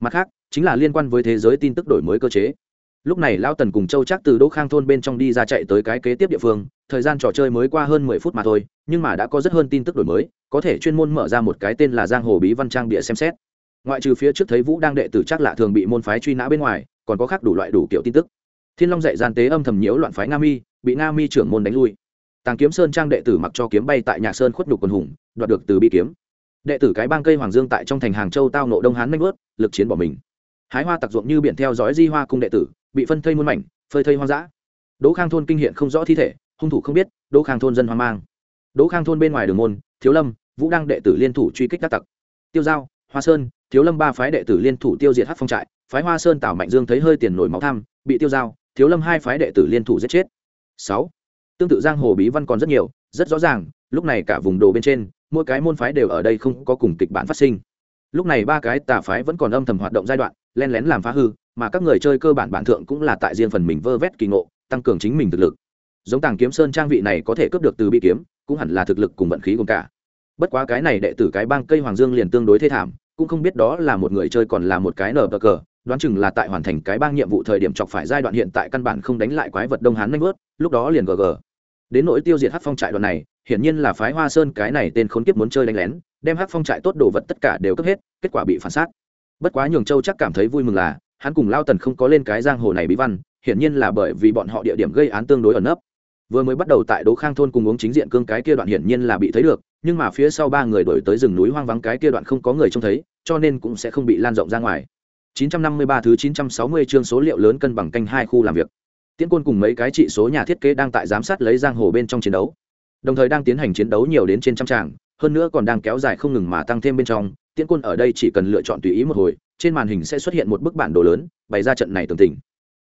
Mặt khác, chính là liên quan với thế giới tin tức đổi mới cơ chế lúc này lao tần cùng châu chắc từ đỗ khang thôn bên trong đi ra chạy tới cái kế tiếp địa phương, thời gian trò chơi mới qua hơn mười phút mà thôi, nhưng mà đã có rất hơn tin tức đổi mới, có thể chuyên môn mở ra một cái tên là giang hồ bí văn trang địa xem xét. Ngoại trừ phía trước thấy vũ đang đệ tử chắc lạ thường bị môn phái truy nã bên ngoài, còn có khác đủ loại đủ kiểu tin tức. Thiên long dạy gian tế âm thầm nhiễu loạn phái nga mi, bị nga mi trưởng môn đánh lui. Tàng kiếm sơn trang đệ tử mặc cho kiếm bay tại nhà sơn khuất nhục quần hùng, đoạt được từ bi kiếm. Đệ tử cái bang cây hoàng dương tại trong thành hàng châu tao nộ đông hán nanh ướt lực chiến bỏ mình. Hái hoa tặc ruộng như biển theo dõi di hoa cung đệ tử bị phân thây muôn mảnh, phơi thây hoang dã. Đỗ khang thôn kinh hiện không rõ thi thể, hung thủ không biết, đỗ khang thôn dân hoang mang. Đỗ khang thôn bên ngoài đường môn, thiếu lâm, vũ đăng đệ tử liên thủ truy kích các tặc. Tiêu giao, hoa sơn, thiếu lâm ba phái đệ tử liên thủ tiêu diệt hát phong trại, phái hoa sơn tảo mạnh dương thấy hơi tiền nổi máu tham, bị tiêu giao, thiếu lâm hai phái đệ tử liên thủ giết chết. Sáu, tương tự giang hồ bí văn còn rất nhiều, rất rõ ràng, lúc này cả vùng đồ bên trên, mỗi cái môn phái đều ở đây không có cùng kịch bản phát sinh. Lúc này ba cái tà phái vẫn còn âm thầm hoạt động giai đoạn len lén làm phá hư, mà các người chơi cơ bản bản thượng cũng là tại riêng phần mình vơ vét kỳ ngộ, tăng cường chính mình thực lực. Giống tàng kiếm sơn trang vị này có thể cướp được từ bị kiếm, cũng hẳn là thực lực cùng vận khí cùng cả. Bất quá cái này đệ tử cái bang cây hoàng dương liền tương đối thê thảm, cũng không biết đó là một người chơi còn là một cái nở bờ cờ, đoán chừng là tại hoàn thành cái bang nhiệm vụ thời điểm chọc phải giai đoạn hiện tại căn bản không đánh lại quái vật đông hán nanh vớt lúc đó liền gg đến nỗi tiêu diệt hát phong trại đoạn này, hiển nhiên là phái hoa sơn cái này tên khốn kiếp muốn chơi đánh lén, đem hát phong trại tốt đồ vật tất cả đều cướp hết, kết quả bị phản xác bất quá nhường châu chắc cảm thấy vui mừng là, hắn cùng lao tần không có lên cái giang hồ này bí văn, hiển nhiên là bởi vì bọn họ địa điểm gây án tương đối ẩn nấp. Vừa mới bắt đầu tại đỗ khang thôn cùng uống chính diện cương cái kia đoạn hiển nhiên là bị thấy được, nhưng mà phía sau ba người đổi tới rừng núi hoang vắng cái kia đoạn không có người trông thấy, cho nên cũng sẽ không bị lan rộng ra ngoài. 953 thứ 960 chương số liệu lớn cân bằng canh hai khu làm việc. Tiễn quân cùng mấy cái trị số nhà thiết kế đang tại giám sát lấy giang hồ bên trong chiến đấu. Đồng thời đang tiến hành chiến đấu nhiều đến trên trăm tràng hơn nữa còn đang kéo dài không ngừng mà tăng thêm bên trong, tiễn quân ở đây chỉ cần lựa chọn tùy ý một hồi, trên màn hình sẽ xuất hiện một bức bản đồ lớn, bày ra trận này tường tình.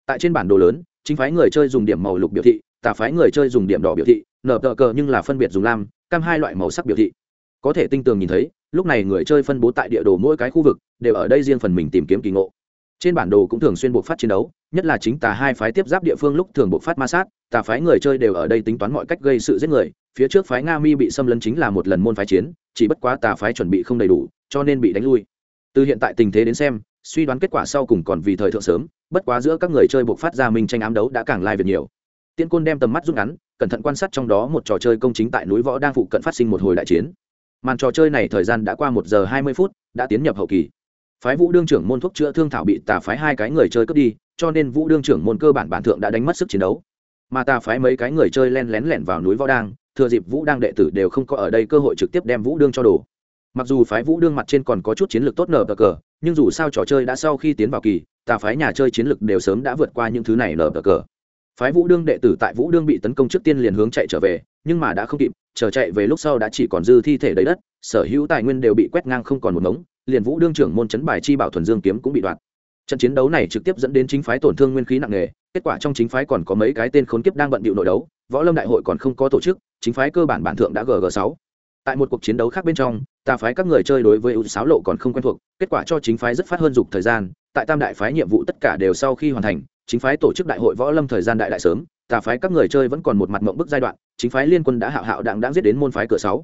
Tại trên bản đồ lớn, chính phái người chơi dùng điểm màu lục biểu thị tà phái người chơi dùng điểm đỏ biểu thị, nở tờ cờ nhưng là phân biệt dùng lam, cam hai loại màu sắc biểu thị. Có thể tinh tường nhìn thấy, lúc này người chơi phân bố tại địa đồ mỗi cái khu vực, đều ở đây riêng phần mình tìm kiếm kỳ ngộ. Trên bản đồ cũng thường xuyên buộc phát chiến đấu, nhất là chính tà hai phái tiếp giáp địa phương lúc thường buộc phát ma sát, tà phái người chơi đều ở đây tính toán mọi cách gây sự giết người phía trước phái nga mi bị xâm lấn chính là một lần môn phái chiến, chỉ bất quá tà phái chuẩn bị không đầy đủ, cho nên bị đánh lui. Từ hiện tại tình thế đến xem, suy đoán kết quả sau cùng còn vì thời thượng sớm, bất quá giữa các người chơi buộc phát ra minh tranh ám đấu đã càng lai việc nhiều. Tiên côn đem tầm mắt rút ngắn, cẩn thận quan sát trong đó một trò chơi công chính tại núi võ đang phụ cận phát sinh một hồi đại chiến. Màn trò chơi này thời gian đã qua một giờ hai mươi phút, đã tiến nhập hậu kỳ. Phái vũ đương trưởng môn thuốc chữa thương thảo bị tà phái hai cái người chơi cướp đi, cho nên vũ đương trưởng môn cơ bản bản thượng đã đánh mất sức chiến đấu. Mà tà phái mấy cái người chơi len lén lẻn vào núi võ đang thừa dịp vũ đang đệ tử đều không có ở đây cơ hội trực tiếp đem vũ đương cho đồ. Mặc dù phái vũ đương mặt trên còn có chút chiến lược tốt nở bờ cờ, nhưng dù sao trò chơi đã sau khi tiến vào kỳ, tà phái nhà chơi chiến lược đều sớm đã vượt qua những thứ này nở bờ cờ. Phái vũ đương đệ tử tại vũ đương bị tấn công trước tiên liền hướng chạy trở về, nhưng mà đã không kịp, chờ chạy về lúc sau đã chỉ còn dư thi thể đầy đất, sở hữu tài nguyên đều bị quét ngang không còn một mống liền vũ đương trưởng môn chấn bài chi bảo thuần dương kiếm cũng bị đoạt. Trận chiến đấu này trực tiếp dẫn đến chính phái tổn thương nguyên khí nặng nề, kết quả trong chính phái còn có mấy cái tên khốn kiếp đang bận bịu nội đấu, võ lâm đại hội còn không có tổ chức chính phái cơ bản bản thượng đã gg sáu. Tại một cuộc chiến đấu khác bên trong, tà phái các người chơi đối với ưu sáo lộ còn không quen thuộc, kết quả cho chính phái rất phát hơn dục thời gian, tại tam đại phái nhiệm vụ tất cả đều sau khi hoàn thành, chính phái tổ chức đại hội võ lâm thời gian đại đại sớm, tà phái các người chơi vẫn còn một mặt mộng bức giai đoạn, chính phái liên quân đã hạo hạo đặng đã giết đến môn phái cửa sáu.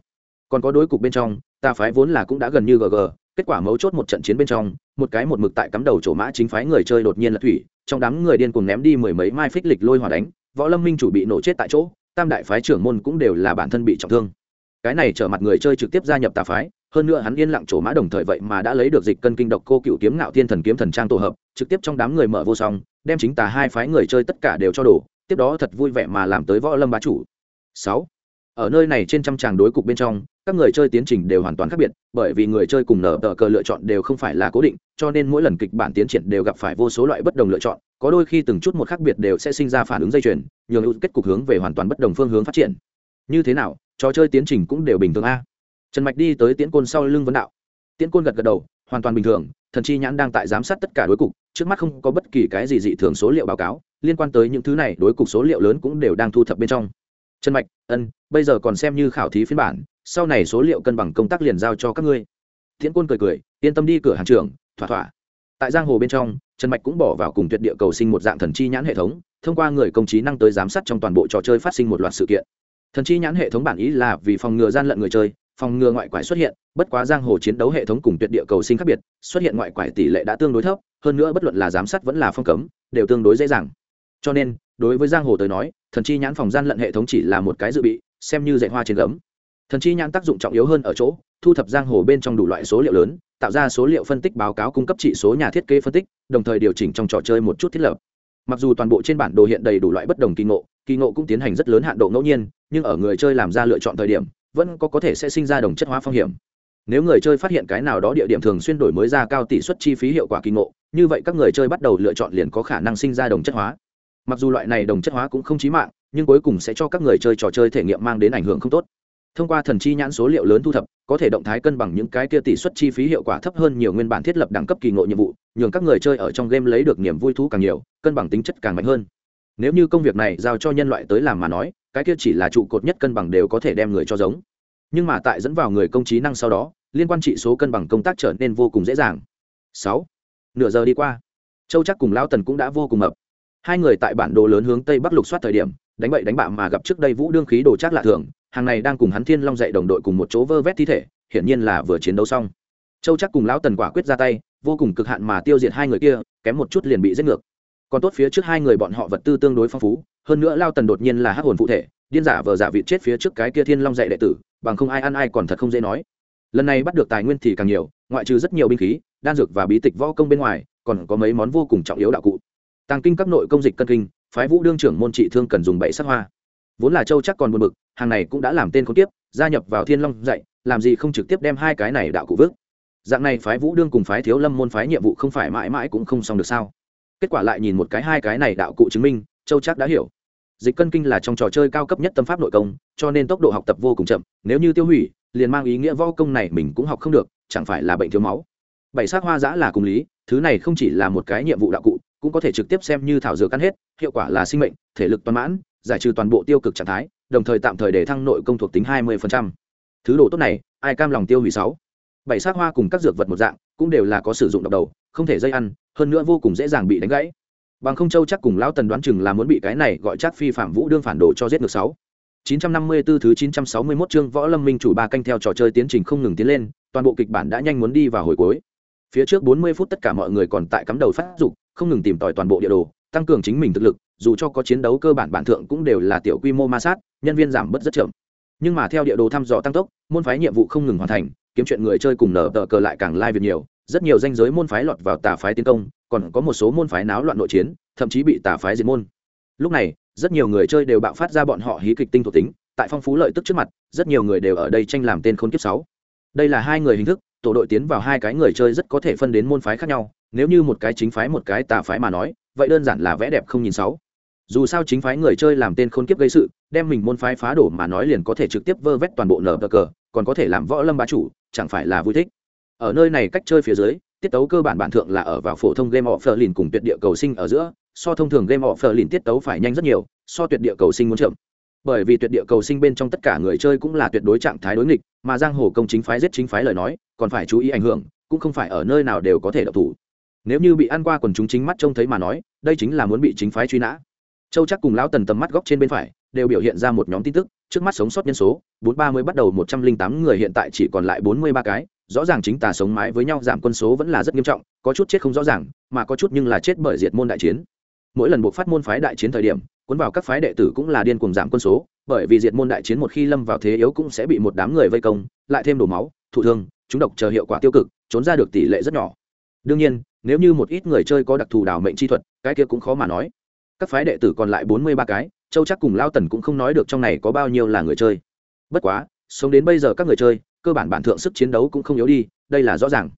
Còn có đối cục bên trong, tà phái vốn là cũng đã gần như gg kết quả mấu chốt một trận chiến bên trong, một cái một mực tại cắm đầu chỗ mã chính phái người chơi đột nhiên là thủy, trong đám người điên cùng ném đi mười mấy mai phích lịch lôi hỏa đánh, võ lâm minh chủ bị nổ chết tại chỗ tam đại phái trưởng môn cũng đều là bản thân bị trọng thương. Cái này trở mặt người chơi trực tiếp gia nhập tà phái, hơn nữa hắn yên lặng chỗ mã đồng thời vậy mà đã lấy được dịch cân kinh độc cô cựu kiếm ngạo thiên thần kiếm thần trang tổ hợp, trực tiếp trong đám người mở vô song, đem chính tà hai phái người chơi tất cả đều cho đổ, tiếp đó thật vui vẻ mà làm tới võ lâm bá chủ. Sáu. Ở nơi này trên trăm tràng đối cục bên trong các người chơi tiến trình đều hoàn toàn khác biệt, bởi vì người chơi cùng nở tờ cờ lựa chọn đều không phải là cố định, cho nên mỗi lần kịch bản tiến triển đều gặp phải vô số loại bất đồng lựa chọn, có đôi khi từng chút một khác biệt đều sẽ sinh ra phản ứng dây chuyền, nhường ưu kết cục hướng về hoàn toàn bất đồng phương hướng phát triển. Như thế nào, trò chơi tiến trình cũng đều bình thường a. Trần mạch đi tới tiễn côn sau lưng vấn đạo. Tiễn côn gật gật đầu, hoàn toàn bình thường, thần chi nhãn đang tại giám sát tất cả đối cục, trước mắt không có bất kỳ cái gì dị thường số liệu báo cáo, liên quan tới những thứ này đối cục số liệu lớn cũng đều đang thu thập bên trong. Trần mạch, ân, bây giờ còn xem như khảo thí phiên bản sau này số liệu cân bằng công tác liền giao cho các ngươi. Tiễn quân cười cười, yên tâm đi cửa hàng trưởng, thỏa thỏa. Tại giang hồ bên trong, trần mạch cũng bỏ vào cùng tuyệt địa cầu sinh một dạng thần chi nhãn hệ thống, thông qua người công trí năng tới giám sát trong toàn bộ trò chơi phát sinh một loạt sự kiện. Thần chi nhãn hệ thống bản ý là vì phòng ngừa gian lận người chơi, phòng ngừa ngoại quải xuất hiện, bất quá giang hồ chiến đấu hệ thống cùng tuyệt địa cầu sinh khác biệt, xuất hiện ngoại quải tỷ lệ đã tương đối thấp, hơn nữa bất luận là giám sát vẫn là phong cấm, đều tương đối dễ dàng. Cho nên, đối với giang hồ tới nói, thần chi nhãn phòng gian lận hệ thống chỉ là một cái dự bị, xem như dạy hoa trên gấm thần chi nhãn tác dụng trọng yếu hơn ở chỗ, thu thập giang hồ bên trong đủ loại số liệu lớn, tạo ra số liệu phân tích báo cáo cung cấp trị số nhà thiết kế phân tích, đồng thời điều chỉnh trong trò chơi một chút thiết lập. Mặc dù toàn bộ trên bản đồ hiện đầy đủ loại bất đồng kỳ ngộ kỳ ngộ cũng tiến hành rất lớn hạn độ ngẫu nhiên, nhưng ở người chơi làm ra lựa chọn thời điểm, vẫn có có thể sẽ sinh ra đồng chất hóa phong hiểm. Nếu người chơi phát hiện cái nào đó địa điểm thường xuyên đổi mới ra cao tỷ suất chi phí hiệu quả kỳ ngộ, như vậy các người chơi bắt đầu lựa chọn liền có khả năng sinh ra đồng chất hóa. Mặc dù loại này đồng chất hóa cũng không chí mạng, nhưng cuối cùng sẽ cho các người chơi trò chơi thể nghiệm mang đến ảnh hưởng không tốt thông qua thần chi nhãn số liệu lớn thu thập, có thể động thái cân bằng những cái kia tỷ suất chi phí hiệu quả thấp hơn nhiều nguyên bản thiết lập đẳng cấp kỳ ngộ nhiệm vụ, nhường các người chơi ở trong game lấy được niềm vui thú càng nhiều, cân bằng tính chất càng mạnh hơn. Nếu như công việc này giao cho nhân loại tới làm mà nói, cái kia chỉ là trụ cột nhất cân bằng đều có thể đem người cho giống. Nhưng mà tại dẫn vào người công trí năng sau đó, liên quan trị số cân bằng công tác trở nên vô cùng dễ dàng. Sáu. Nửa giờ đi qua. Châu chắc cùng lão tần cũng đã vô cùng mập. Hai người tại bản đồ lớn hướng tây bắc lục soát thời điểm, đánh bậy đánh bạ mà gặp trước đây vũ đương khí đồ chắc lạ thường hàng này đang cùng hắn thiên long dạy đồng đội cùng một chỗ vơ vét thi thể, hiển nhiên là vừa chiến đấu xong. Châu chắc cùng lão tần quả quyết ra tay, vô cùng cực hạn mà tiêu diệt hai người kia, kém một chút liền bị giết ngược. Còn tốt phía trước hai người bọn họ vật tư tương đối phong phú, hơn nữa lao tần đột nhiên là hắc hồn phụ thể, điên giả vờ giả vị chết phía trước cái kia thiên long dạy đệ tử, bằng không ai ăn ai còn thật không dễ nói. Lần này bắt được tài nguyên thì càng nhiều, ngoại trừ rất nhiều binh khí, đan dược và bí tịch võ công bên ngoài, còn có mấy món vô cùng trọng yếu đạo cụ. Tàng kinh các nội công dịch cân kinh, phái vũ đương trưởng môn trị thương cần dùng bảy sắc hoa vốn là châu chắc còn buồn bực, hàng này cũng đã làm tên không tiếp gia nhập vào thiên long dạy, làm gì không trực tiếp đem hai cái này đạo cụ vứt. Dạng này phái vũ đương cùng phái thiếu lâm môn phái nhiệm vụ không phải mãi mãi cũng không xong được sao? Kết quả lại nhìn một cái hai cái này đạo cụ chứng minh, châu chắc đã hiểu. Dịch cân kinh là trong trò chơi cao cấp nhất tâm pháp nội công, cho nên tốc độ học tập vô cùng chậm, nếu như tiêu hủy, liền mang ý nghĩa võ công này mình cũng học không được, chẳng phải là bệnh thiếu máu. Bảy sát hoa giã là cùng lý, thứ này không chỉ là một cái nhiệm vụ đạo cụ, cũng có thể trực tiếp xem như thảo dược căn hết, hiệu quả là sinh mệnh, thể lực toàn mãn giải trừ toàn bộ tiêu cực trạng thái đồng thời tạm thời để thăng nội công thuộc tính hai mươi thứ đồ tốt này ai cam lòng tiêu hủy sáu. Bảy xác hoa cùng các dược vật một dạng cũng đều là có sử dụng độc đầu không thể dây ăn hơn nữa vô cùng dễ dàng bị đánh gãy. Bằng không châu chắc cùng lão tần đoán chừng là muốn bị cái này gọi chắc phi phạm vũ đương phản đồ cho giết ngược sáu. 954 thứ 961 chương Võ Lâm Minh chủ ba canh theo trò chơi tiến trình không ngừng tiến lên, toàn bộ kịch bản đã nhanh muốn đi vào hồi cuối. Phía trước 40 phút tất cả mọi người còn tại cắm đầu phát dục, không ngừng tìm tòi toàn bộ địa đồ, tăng cường chính mình thực lực, dù cho có chiến đấu cơ bản bản thượng cũng đều là tiểu quy mô ma sát, nhân viên giảm bớt rất chậm. Nhưng mà theo địa đồ thăm dò tăng tốc, môn phái nhiệm vụ không ngừng hoàn thành, kiếm chuyện người chơi cùng nở tờ cờ lại càng lai like việc nhiều, rất nhiều danh giới môn phái lọt vào tà phái tiến công, còn có một số môn phái náo loạn nội chiến, thậm chí bị tà phái diệt môn. Lúc này, rất nhiều người chơi đều bạo phát ra bọn họ hí kịch tinh thuộc tính, tại phong phú lợi tức trước mặt rất nhiều người đều ở đây tranh làm tên khôn kiếp sáu đây là hai người hình thức tổ đội tiến vào hai cái người chơi rất có thể phân đến môn phái khác nhau nếu như một cái chính phái một cái tà phái mà nói vậy đơn giản là vẽ đẹp không nhìn sáu dù sao chính phái người chơi làm tên khôn kiếp gây sự, đem mình môn phái phá đổ mà nói liền có thể trực tiếp vơ vét toàn bộ nở cờ, còn có thể làm võ lâm bá chủ, chẳng phải là vui thích. Ở nơi này cách chơi phía dưới, tiết tấu cơ bản bản thượng là ở vào phổ thông game of lìn cùng tuyệt địa cầu sinh ở giữa, so thông thường game of lìn tiết tấu phải nhanh rất nhiều, so tuyệt địa cầu sinh muốn chậm. Bởi vì tuyệt địa cầu sinh bên trong tất cả người chơi cũng là tuyệt đối trạng thái đối nghịch, mà giang hồ công chính phái giết chính phái lời nói, còn phải chú ý ảnh hưởng, cũng không phải ở nơi nào đều có thể độc thủ. Nếu như bị ăn qua quần chúng chính mắt trông thấy mà nói, đây chính là muốn bị chính phái truy nã châu chắc cùng lão tần tầm mắt góc trên bên phải, đều biểu hiện ra một nhóm tin tức, trước mắt sống sót nhân số, bốn ba mươi bắt đầu một trăm linh tám người hiện tại chỉ còn lại bốn mươi ba cái, rõ ràng chính tà sống mái với nhau giảm quân số vẫn là rất nghiêm trọng, có chút chết không rõ ràng, mà có chút nhưng là chết bởi diệt môn đại chiến. Mỗi lần buộc phát môn phái đại chiến thời điểm, cuốn vào các phái đệ tử cũng là điên cuồng giảm quân số, bởi vì diệt môn đại chiến một khi lâm vào thế yếu cũng sẽ bị một đám người vây công, lại thêm đổ máu, thụ thương, chúng độc chờ hiệu quả tiêu cực, trốn ra được tỷ lệ rất nhỏ. Đương nhiên, nếu như một ít người chơi có đặc thù đảo mệnh chi thuật, cái kia cũng khó mà nói các phái đệ tử còn lại bốn mươi ba cái, châu chắc cùng lao tần cũng không nói được trong này có bao nhiêu là người chơi. Bất quá, sống đến bây giờ các người chơi, cơ bản bản thượng sức chiến đấu cũng không yếu đi, đây là rõ ràng.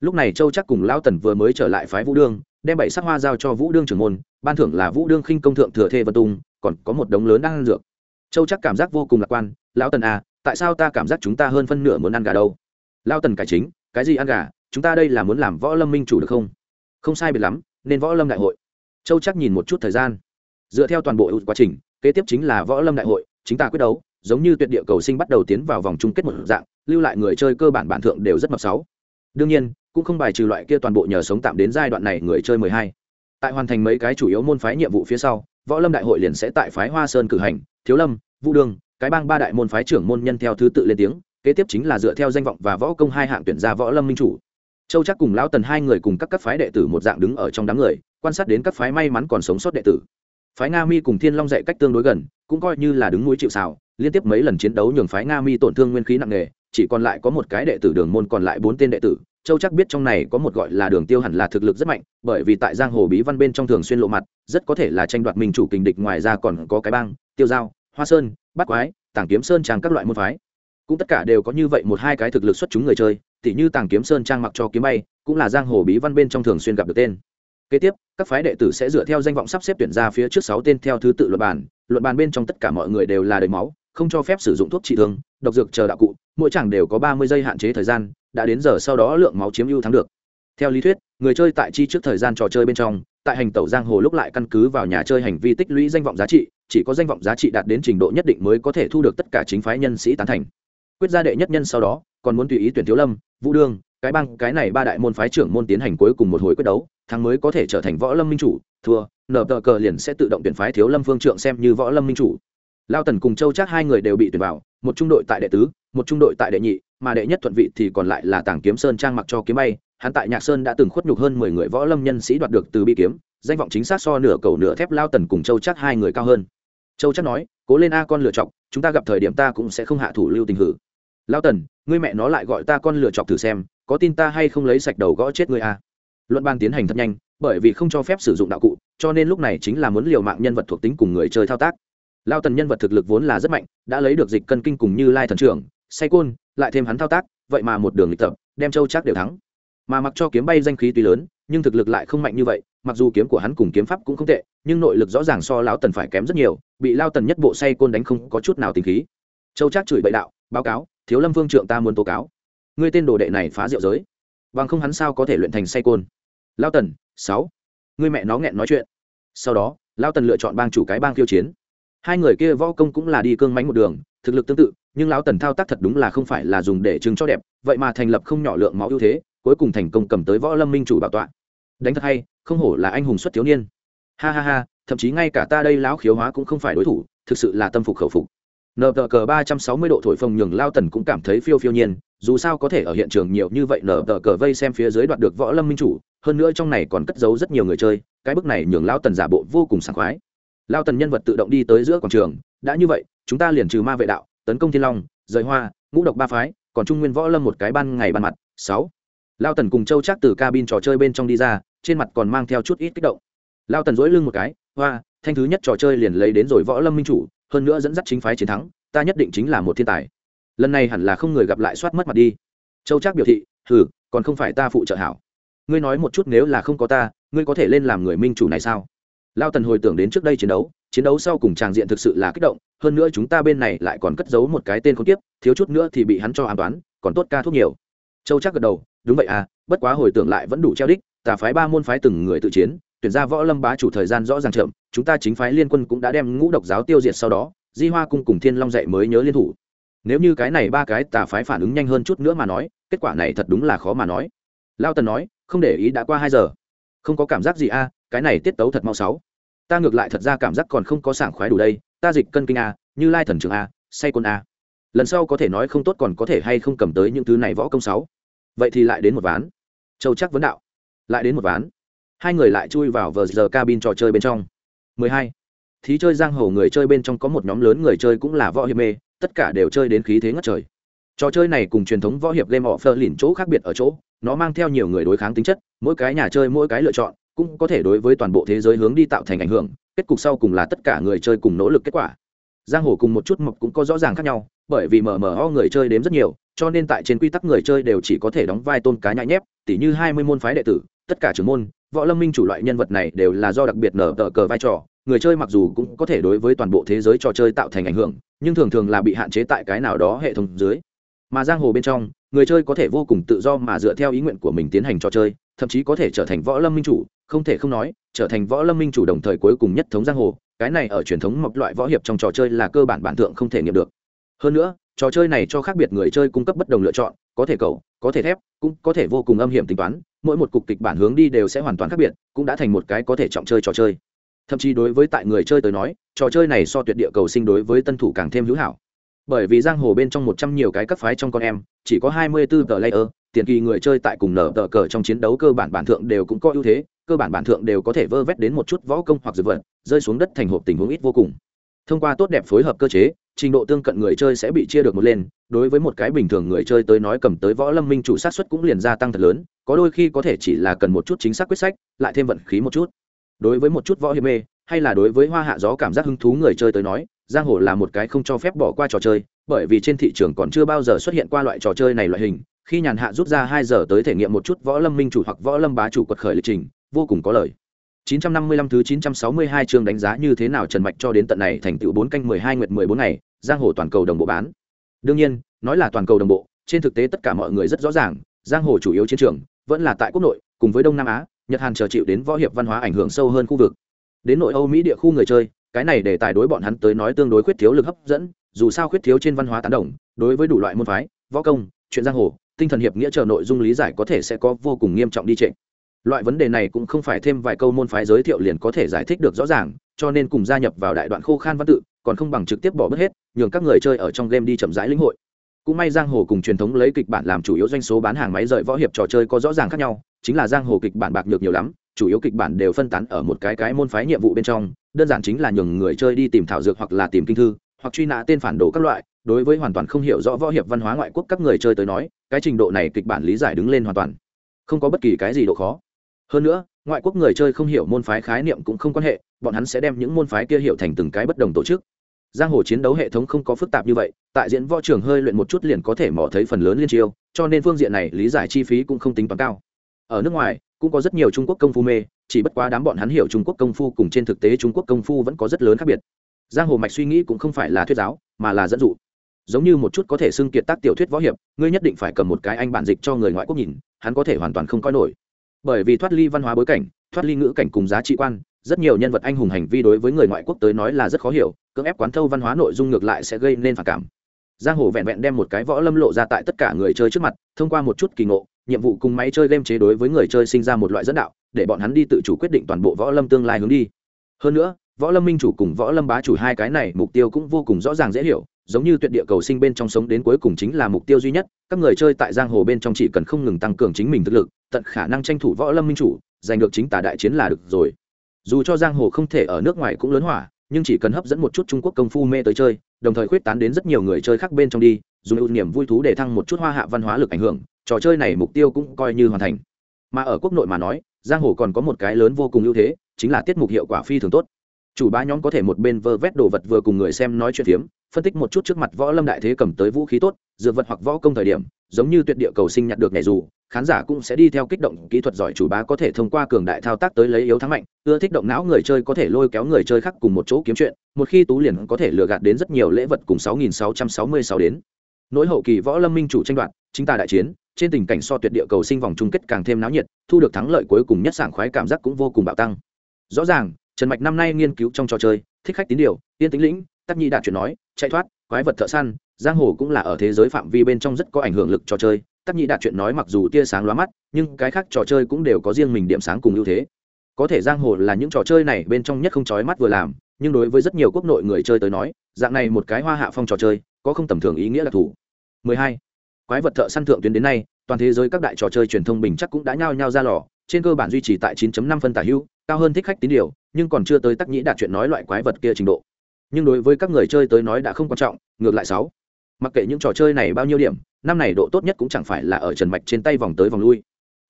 Lúc này châu chắc cùng lao tần vừa mới trở lại phái vũ đương, đem bảy sắc hoa giao cho vũ đương trưởng môn, ban thưởng là vũ đương khinh công thượng thừa thê vân tung còn có một đống lớn đang ăn dược. Châu chắc cảm giác vô cùng lạc quan, lão tần à tại sao ta cảm giác chúng ta hơn phân nửa muốn ăn gà đâu? Lao tần cải chính, cái gì ăn gà? Chúng ta đây là muốn làm võ lâm minh chủ được không? Không sai biệt lắm, nên võ lâm đại hội châu chắc nhìn một chút thời gian. Dựa theo toàn bộ quá trình, kế tiếp chính là võ lâm đại hội, chính ta quyết đấu, giống như tuyệt địa cầu sinh bắt đầu tiến vào vòng chung kết một dạng, lưu lại người chơi cơ bản bản thượng đều rất mập sáu. Đương nhiên, cũng không bài trừ loại kia toàn bộ nhờ sống tạm đến giai đoạn này người chơi mười hai. Tại hoàn thành mấy cái chủ yếu môn phái nhiệm vụ phía sau, võ lâm đại hội liền sẽ tại phái hoa sơn cử hành, thiếu lâm, vũ đương cái bang ba đại môn phái trưởng môn nhân theo thứ tự lên tiếng, kế tiếp chính là dựa theo danh vọng và võ công hai hạng tuyển ra võ lâm minh chủ. Châu chắc cùng lão tần hai người cùng các cấp phái đệ tử một dạng đứng ở trong đám người quan sát đến các phái may mắn còn sống sót đệ tử. Phái nga mi cùng thiên long dạy cách tương đối gần, cũng coi như là đứng núi chịu xào liên tiếp mấy lần chiến đấu nhường phái nga mi tổn thương nguyên khí nặng nề, chỉ còn lại có một cái đệ tử đường môn còn lại bốn tên đệ tử. Châu chắc biết trong này có một gọi là đường tiêu hẳn là thực lực rất mạnh, bởi vì tại giang hồ bí văn bên trong thường xuyên lộ mặt, rất có thể là tranh đoạt mình chủ kình địch, ngoài ra còn có cái bang, tiêu giao, hoa sơn, bát quái, tàng kiếm sơn trang các loại môn phái. Cũng tất cả đều có như vậy một hai cái thực lực xuất chúng người chơi, tỉ như tàng kiếm sơn trang mặc cho kiếm bay, cũng là giang hồ bí văn bên trong thường xuyên gặp được tên kế tiếp, các phái đệ tử sẽ dựa theo danh vọng sắp xếp tuyển ra phía trước sáu tên theo thứ tự luận bàn. Luận bàn bên trong tất cả mọi người đều là đầy máu, không cho phép sử dụng thuốc trị thương, độc dược chờ đạo cụ, mỗi chẳng đều có ba mươi giây hạn chế thời gian, đã đến giờ sau đó lượng máu chiếm ưu thắng được. Theo lý thuyết, người chơi tại chi trước thời gian trò chơi bên trong, tại hành tẩu giang hồ lúc lại căn cứ vào nhà chơi hành vi tích lũy danh vọng giá trị, chỉ có danh vọng giá trị đạt đến trình độ nhất định mới có thể thu được tất cả chính phái nhân sĩ tán thành. Quyết gia đệ nhất nhân sau đó còn muốn tùy ý tuyển thiếu lâm, vũ đương, cái băng cái này ba đại môn phái trưởng môn tiến hành cuối cùng một hồi quyết đấu, thắng mới có thể trở thành võ lâm minh chủ, thua, nở tờ cờ liền sẽ tự động tuyển phái thiếu lâm phương trượng xem như võ lâm minh chủ. Lao tần cùng châu chắc hai người đều bị tuyển vào, một trung đội tại đệ tứ, một trung đội tại đệ nhị, mà đệ nhất thuận vị thì còn lại là tàng kiếm sơn trang mặc cho kiếm bay, hắn tại nhạc sơn đã từng khuất nhục hơn mười người võ lâm nhân sĩ đoạt được từ bi kiếm, danh vọng chính xác so nửa cầu nửa thép lao tần cùng châu chắc hai người cao hơn. Châu chắc nói, cố lên a con lựa chọc chúng ta gặp thời điểm ta cũng sẽ không hạ thủ lưu tình hử lao tần, ngươi mẹ nó lại gọi ta con lựa chọc thử xem, có tin ta hay không lấy sạch đầu gõ chết ngươi à? luận ban tiến hành thật nhanh, bởi vì không cho phép sử dụng đạo cụ, cho nên lúc này chính là muốn liều mạng nhân vật thuộc tính cùng người chơi thao tác. Lao tần nhân vật thực lực vốn là rất mạnh, đã lấy được dịch cân kinh cùng như lai thần trưởng, say côn, lại thêm hắn thao tác, vậy mà một đường lịch tập, đem châu chắc đều thắng. Mà mặc cho kiếm bay danh khí tuy lớn, nhưng thực lực lại không mạnh như vậy, mặc dù kiếm của hắn cùng kiếm pháp cũng không tệ, nhưng nội lực rõ ràng so lão tần phải kém rất nhiều, bị lao tần nhất bộ say côn đánh không có chút nào tình khí. Châu chắc chửi bậy đạo, báo cáo thiếu lâm vương trượng ta muốn tố cáo. Ngươi tên đồ đệ này phá rượu giới, bằng không hắn sao có thể luyện thành say côn? Lao tần, sáu. Ngươi mẹ nó nghẹn nói chuyện. Sau đó, lao tần lựa chọn bang chủ cái bang khiêu chiến. Hai người kia võ công cũng là đi cương mánh một đường, thực lực tương tự, nhưng lão tần thao tác thật đúng là không phải là dùng để chứng cho đẹp, vậy mà thành lập không nhỏ lượng máu ưu thế, cuối cùng thành công cầm tới võ lâm minh chủ bảo tọa. Đánh thật hay, không hổ là anh hùng xuất thiếu niên. Ha ha ha, thậm chí ngay cả ta đây lão khiếu hóa cũng không phải đối thủ, thực sự là tâm phục khẩu phục nờ tờ cờ ba trăm sáu mươi độ thổi phồng nhường lao tần cũng cảm thấy phiêu phiêu nhiên, dù sao có thể ở hiện trường nhiều như vậy, nờ tờ cờ vây xem phía dưới đoạt được võ lâm minh chủ, hơn nữa trong này còn cất giấu rất nhiều người chơi, cái bức này nhường lao tần giả bộ vô cùng sảng khoái. Lao tần nhân vật tự động đi tới giữa quảng trường, đã như vậy, chúng ta liền trừ ma vệ đạo, tấn công thiên long, rời hoa, ngũ độc ba phái, còn trung nguyên võ lâm một cái ban ngày ban mặt. Sáu. Lao tần cùng châu chắc từ cabin trò chơi bên trong đi ra, trên mặt còn mang theo chút ít kích động. Lao tần dỗi lưng một cái, hoa, thanh thứ nhất trò chơi liền lấy đến rồi võ lâm minh chủ hơn nữa dẫn dắt chính phái chiến thắng, ta nhất định chính là một thiên tài. Lần này hẳn là không người gặp lại soát mất mặt đi. Châu Trác biểu thị, hừ, còn không phải ta phụ trợ hảo. Ngươi nói một chút nếu là không có ta, ngươi có thể lên làm người minh chủ này sao? Lao tần hồi tưởng đến trước đây chiến đấu chiến đấu sau cùng tràng diện thực sự là kích động, hơn nữa chúng ta bên này lại còn cất giấu một cái tên không tiếp thiếu chút nữa thì bị hắn cho an toán, còn tốt ca thuốc nhiều. Châu chắc gật đầu, đúng vậy à bất quá hồi tưởng lại vẫn đủ treo đích tà phái ba môn phái từng người tự chiến, tuyển ra võ lâm bá chủ thời gian rõ ràng chậm chúng ta chính phái liên quân cũng đã đem ngũ độc giáo tiêu diệt sau đó di hoa cung cùng thiên long dạy mới nhớ liên thủ. Nếu như cái này ba cái tà phái phản ứng nhanh hơn chút nữa mà nói kết quả này thật đúng là khó mà nói. Lao tần nói không để ý đã qua hai giờ. Không có cảm giác gì a à, cái này tiết tấu thật mau sáu. Ta ngược lại thật ra cảm giác còn không có sảng khoái đủ đây ta dịch cân kinh a như lai thần trường a say quân a. Lần sau có thể nói không tốt còn có thể hay không cầm tới những thứ này võ công sáu. Vậy thì lại đến một ván. Châu chắc vấn đạo. Lại đến một ván. Hai người lại chui vào vờ giờ cabin trò chơi bên trong. 12. thí chơi giang hồ người chơi bên trong có một nhóm lớn người chơi cũng là võ hiệp mê, tất cả đều chơi đến khí thế ngất trời trò chơi này cùng truyền thống võ hiệp game offer lìn chỗ khác biệt ở chỗ, nó mang theo nhiều người đối kháng tính chất, mỗi cái nhà chơi mỗi cái lựa chọn, cũng có thể đối với toàn bộ thế giới hướng đi tạo thành ảnh hưởng, kết cục sau cùng là tất cả người chơi cùng nỗ lực kết quả giang hồ cùng một chút mộc cũng có rõ ràng khác nhau, bởi vì mở mở ho người chơi đếm rất nhiều, cho nên tại trên quy tắc người chơi đều chỉ có thể đóng vai tôn cá nhãi nhép, tỉ như hai mươi môn phái đệ tử, tất cả trưởng môn, võ lâm minh chủ loại nhân vật này đều là do đặc biệt nở tờ cờ vai trò người chơi mặc dù cũng có thể đối với toàn bộ thế giới trò chơi tạo thành ảnh hưởng, nhưng thường thường là bị hạn chế tại cái nào đó hệ thống dưới. Mà giang hồ bên trong, người chơi có thể vô cùng tự do mà dựa theo ý nguyện của mình tiến hành trò chơi, thậm chí có thể trở thành võ lâm minh chủ, không thể không nói, trở thành võ lâm minh chủ đồng thời cuối cùng nhất thống giang hồ, cái này ở truyền thống mập loại võ hiệp trong trò chơi là cơ bản bản thượng không thể nghiệm được. Hơn nữa, trò chơi này cho khác biệt người chơi cung cấp bất đồng lựa chọn, có thể cầu, có thể thép, cũng có thể vô cùng âm hiểm tính toán, mỗi một cục kịch bản hướng đi đều sẽ hoàn toàn khác biệt, cũng đã thành một cái có thể trọng chơi trò chơi thậm chí đối với tại người chơi tới nói, trò chơi này so tuyệt địa cầu sinh đối với tân thủ càng thêm hữu hảo. Bởi vì giang hồ bên trong một trăm nhiều cái các phái trong con em, chỉ có hai mươi bốn tờ layer, tiền kỳ người chơi tại cùng nở tờ cờ trong chiến đấu cơ bản bản thượng đều cũng có ưu thế, cơ bản bản thượng đều có thể vơ vét đến một chút võ công hoặc dược vật, rơi xuống đất thành hộp tình huống ít vô cùng. Thông qua tốt đẹp phối hợp cơ chế, trình độ tương cận người chơi sẽ bị chia được một lên, đối với một cái bình thường người chơi tới nói cầm tới võ lâm minh chủ sát xuất cũng liền gia tăng thật lớn, có đôi khi có thể chỉ là cần một chút chính xác quyết sách, lại thêm vận khí một chút đối với một chút võ hiệp mê hay là đối với hoa hạ gió cảm giác hứng thú người chơi tới nói giang hồ là một cái không cho phép bỏ qua trò chơi bởi vì trên thị trường còn chưa bao giờ xuất hiện qua loại trò chơi này loại hình khi nhàn hạ rút ra hai giờ tới thể nghiệm một chút võ lâm minh chủ hoặc võ lâm bá chủ quật khởi lịch trình vô cùng có lời 955 thứ 962 chương đánh giá như thế nào Trần Mạch cho đến tận này thành tựu 4 canh 12 nguyệt 14 ngày, giang hồ toàn cầu đồng bộ bán. Đương nhiên, nói là toàn cầu đồng bộ, trên thực tế tất cả mọi người rất rõ ràng, giang hồ chủ yếu chiến trường vẫn là tại quốc nội, cùng với Đông Nam Á, nhật hàn chờ chịu đến võ hiệp văn hóa ảnh hưởng sâu hơn khu vực. Đến nội âu mỹ địa khu người chơi, cái này để tài đối bọn hắn tới nói tương đối khuyết thiếu lực hấp dẫn, dù sao khuyết thiếu trên văn hóa tán đồng, đối với đủ loại môn phái, võ công, chuyện giang hồ, tinh thần hiệp nghĩa chờ nội dung lý giải có thể sẽ có vô cùng nghiêm trọng đi trệ. Loại vấn đề này cũng không phải thêm vài câu môn phái giới thiệu liền có thể giải thích được rõ ràng, cho nên cùng gia nhập vào đại đoạn khô khan văn tự, còn không bằng trực tiếp bỏ bớt hết, nhường các người chơi ở trong game đi chậm rãi lĩnh hội. Cũng may giang hồ cùng truyền thống lấy kịch bản làm chủ yếu doanh số bán hàng máy rời võ hiệp trò chơi có rõ ràng khác nhau chính là giang hồ kịch bản bạc nhược nhiều lắm, chủ yếu kịch bản đều phân tán ở một cái cái môn phái nhiệm vụ bên trong, đơn giản chính là nhường người chơi đi tìm thảo dược hoặc là tìm kinh thư, hoặc truy nã tên phản đồ các loại, đối với hoàn toàn không hiểu rõ võ hiệp văn hóa ngoại quốc các người chơi tới nói, cái trình độ này kịch bản lý giải đứng lên hoàn toàn. Không có bất kỳ cái gì độ khó. Hơn nữa, ngoại quốc người chơi không hiểu môn phái khái niệm cũng không quan hệ, bọn hắn sẽ đem những môn phái kia hiểu thành từng cái bất đồng tổ chức. Giang hồ chiến đấu hệ thống không có phức tạp như vậy, tại diễn võ trường hơi luyện một chút liền có thể mò thấy phần lớn liên chiêu, cho nên phương diện này lý giải chi phí cũng không tính toán cao ở nước ngoài, cũng có rất nhiều trung quốc công phu mê, chỉ bất quá đám bọn hắn hiểu trung quốc công phu cùng trên thực tế trung quốc công phu vẫn có rất lớn khác biệt. Giang hồ mạch suy nghĩ cũng không phải là thuyết giáo, mà là dẫn dụ. Giống như một chút có thể xưng kiệt tác tiểu thuyết võ hiệp, ngươi nhất định phải cầm một cái anh bản dịch cho người ngoại quốc nhìn, hắn có thể hoàn toàn không coi nổi. Bởi vì thoát ly văn hóa bối cảnh, thoát ly ngữ cảnh cùng giá trị quan, rất nhiều nhân vật anh hùng hành vi đối với người ngoại quốc tới nói là rất khó hiểu, cưỡng ép quán thâu văn hóa nội dung ngược lại sẽ gây nên phản cảm. Giang hồ vẹn vẹn đem một cái võ lâm lộ ra tại tất cả người chơi trước mặt, thông qua một chút kỳ ngộ nhiệm vụ cùng máy chơi game chế đối với người chơi sinh ra một loại dẫn đạo, để bọn hắn đi tự chủ quyết định toàn bộ võ lâm tương lai hướng đi. Hơn nữa, võ lâm minh chủ cùng võ lâm bá chủ hai cái này mục tiêu cũng vô cùng rõ ràng dễ hiểu, giống như tuyệt địa cầu sinh bên trong sống đến cuối cùng chính là mục tiêu duy nhất, các người chơi tại giang hồ bên trong chỉ cần không ngừng tăng cường chính mình thực lực, tận khả năng tranh thủ võ lâm minh chủ, giành được chính tả đại chiến là được rồi. Dù cho giang hồ không thể ở nước ngoài cũng lớn hỏa, nhưng chỉ cần hấp dẫn một chút trung quốc công phu mê tới chơi, đồng thời khuyết tán đến rất nhiều người chơi khác bên trong đi dùng ưu niềm vui thú để thăng một chút hoa hạ văn hóa lực ảnh hưởng, trò chơi này mục tiêu cũng coi như hoàn thành. Mà ở quốc nội mà nói, giang hồ còn có một cái lớn vô cùng ưu thế, chính là tiết mục hiệu quả phi thường tốt. Chủ ba nhóm có thể một bên vơ vét đồ vật vừa cùng người xem nói chuyện phiếm, phân tích một chút trước mặt võ lâm đại thế cầm tới vũ khí tốt, dược vật hoặc võ công thời điểm, giống như tuyệt địa cầu sinh nhặt được nhảy dù, khán giả cũng sẽ đi theo kích động kỹ thuật giỏi chủ bá có thể thông qua cường đại thao tác tới lấy yếu thắng mạnh, ưa thích động não người chơi có thể lôi kéo người chơi khác cùng một chỗ kiếm chuyện, một khi tú liền có thể lừa gạt đến rất nhiều lễ vật cùng 6.666 đến nỗi hậu kỳ võ lâm minh chủ tranh đoạt, chính tài đại chiến, trên tình cảnh so tuyệt địa cầu sinh vòng chung kết càng thêm náo nhiệt, thu được thắng lợi cuối cùng nhất sảng khoái cảm giác cũng vô cùng bạo tăng. Rõ ràng, trần mạch năm nay nghiên cứu trong trò chơi, thích khách tín điều, yên tĩnh lĩnh, tắc nhi đạt chuyện nói, chạy thoát, quái vật thợ săn, giang hồ cũng là ở thế giới phạm vi bên trong rất có ảnh hưởng lực trò chơi. Tắc nhi đạt chuyện nói mặc dù tia sáng lóa mắt, nhưng cái khác trò chơi cũng đều có riêng mình điểm sáng cùng ưu thế. Có thể giang hồ là những trò chơi này bên trong nhất không chói mắt vừa làm, nhưng đối với rất nhiều quốc nội người chơi tới nói, dạng này một cái hoa hạ phong trò chơi có không tầm thường ý nghĩa là thủ 12. quái vật thợ săn thượng tuyến đến nay, toàn thế giới các đại trò chơi truyền thông bình chắc cũng đã nhao nhao ra lò, trên cơ bản duy trì tại 9.5 phân tả hưu cao hơn thích khách tín điều, nhưng còn chưa tới tắc nhĩ đạt chuyện nói loại quái vật kia trình độ. Nhưng đối với các người chơi tới nói đã không quan trọng, ngược lại sáu. Mặc kệ những trò chơi này bao nhiêu điểm, năm này độ tốt nhất cũng chẳng phải là ở trần mạch trên tay vòng tới vòng lui.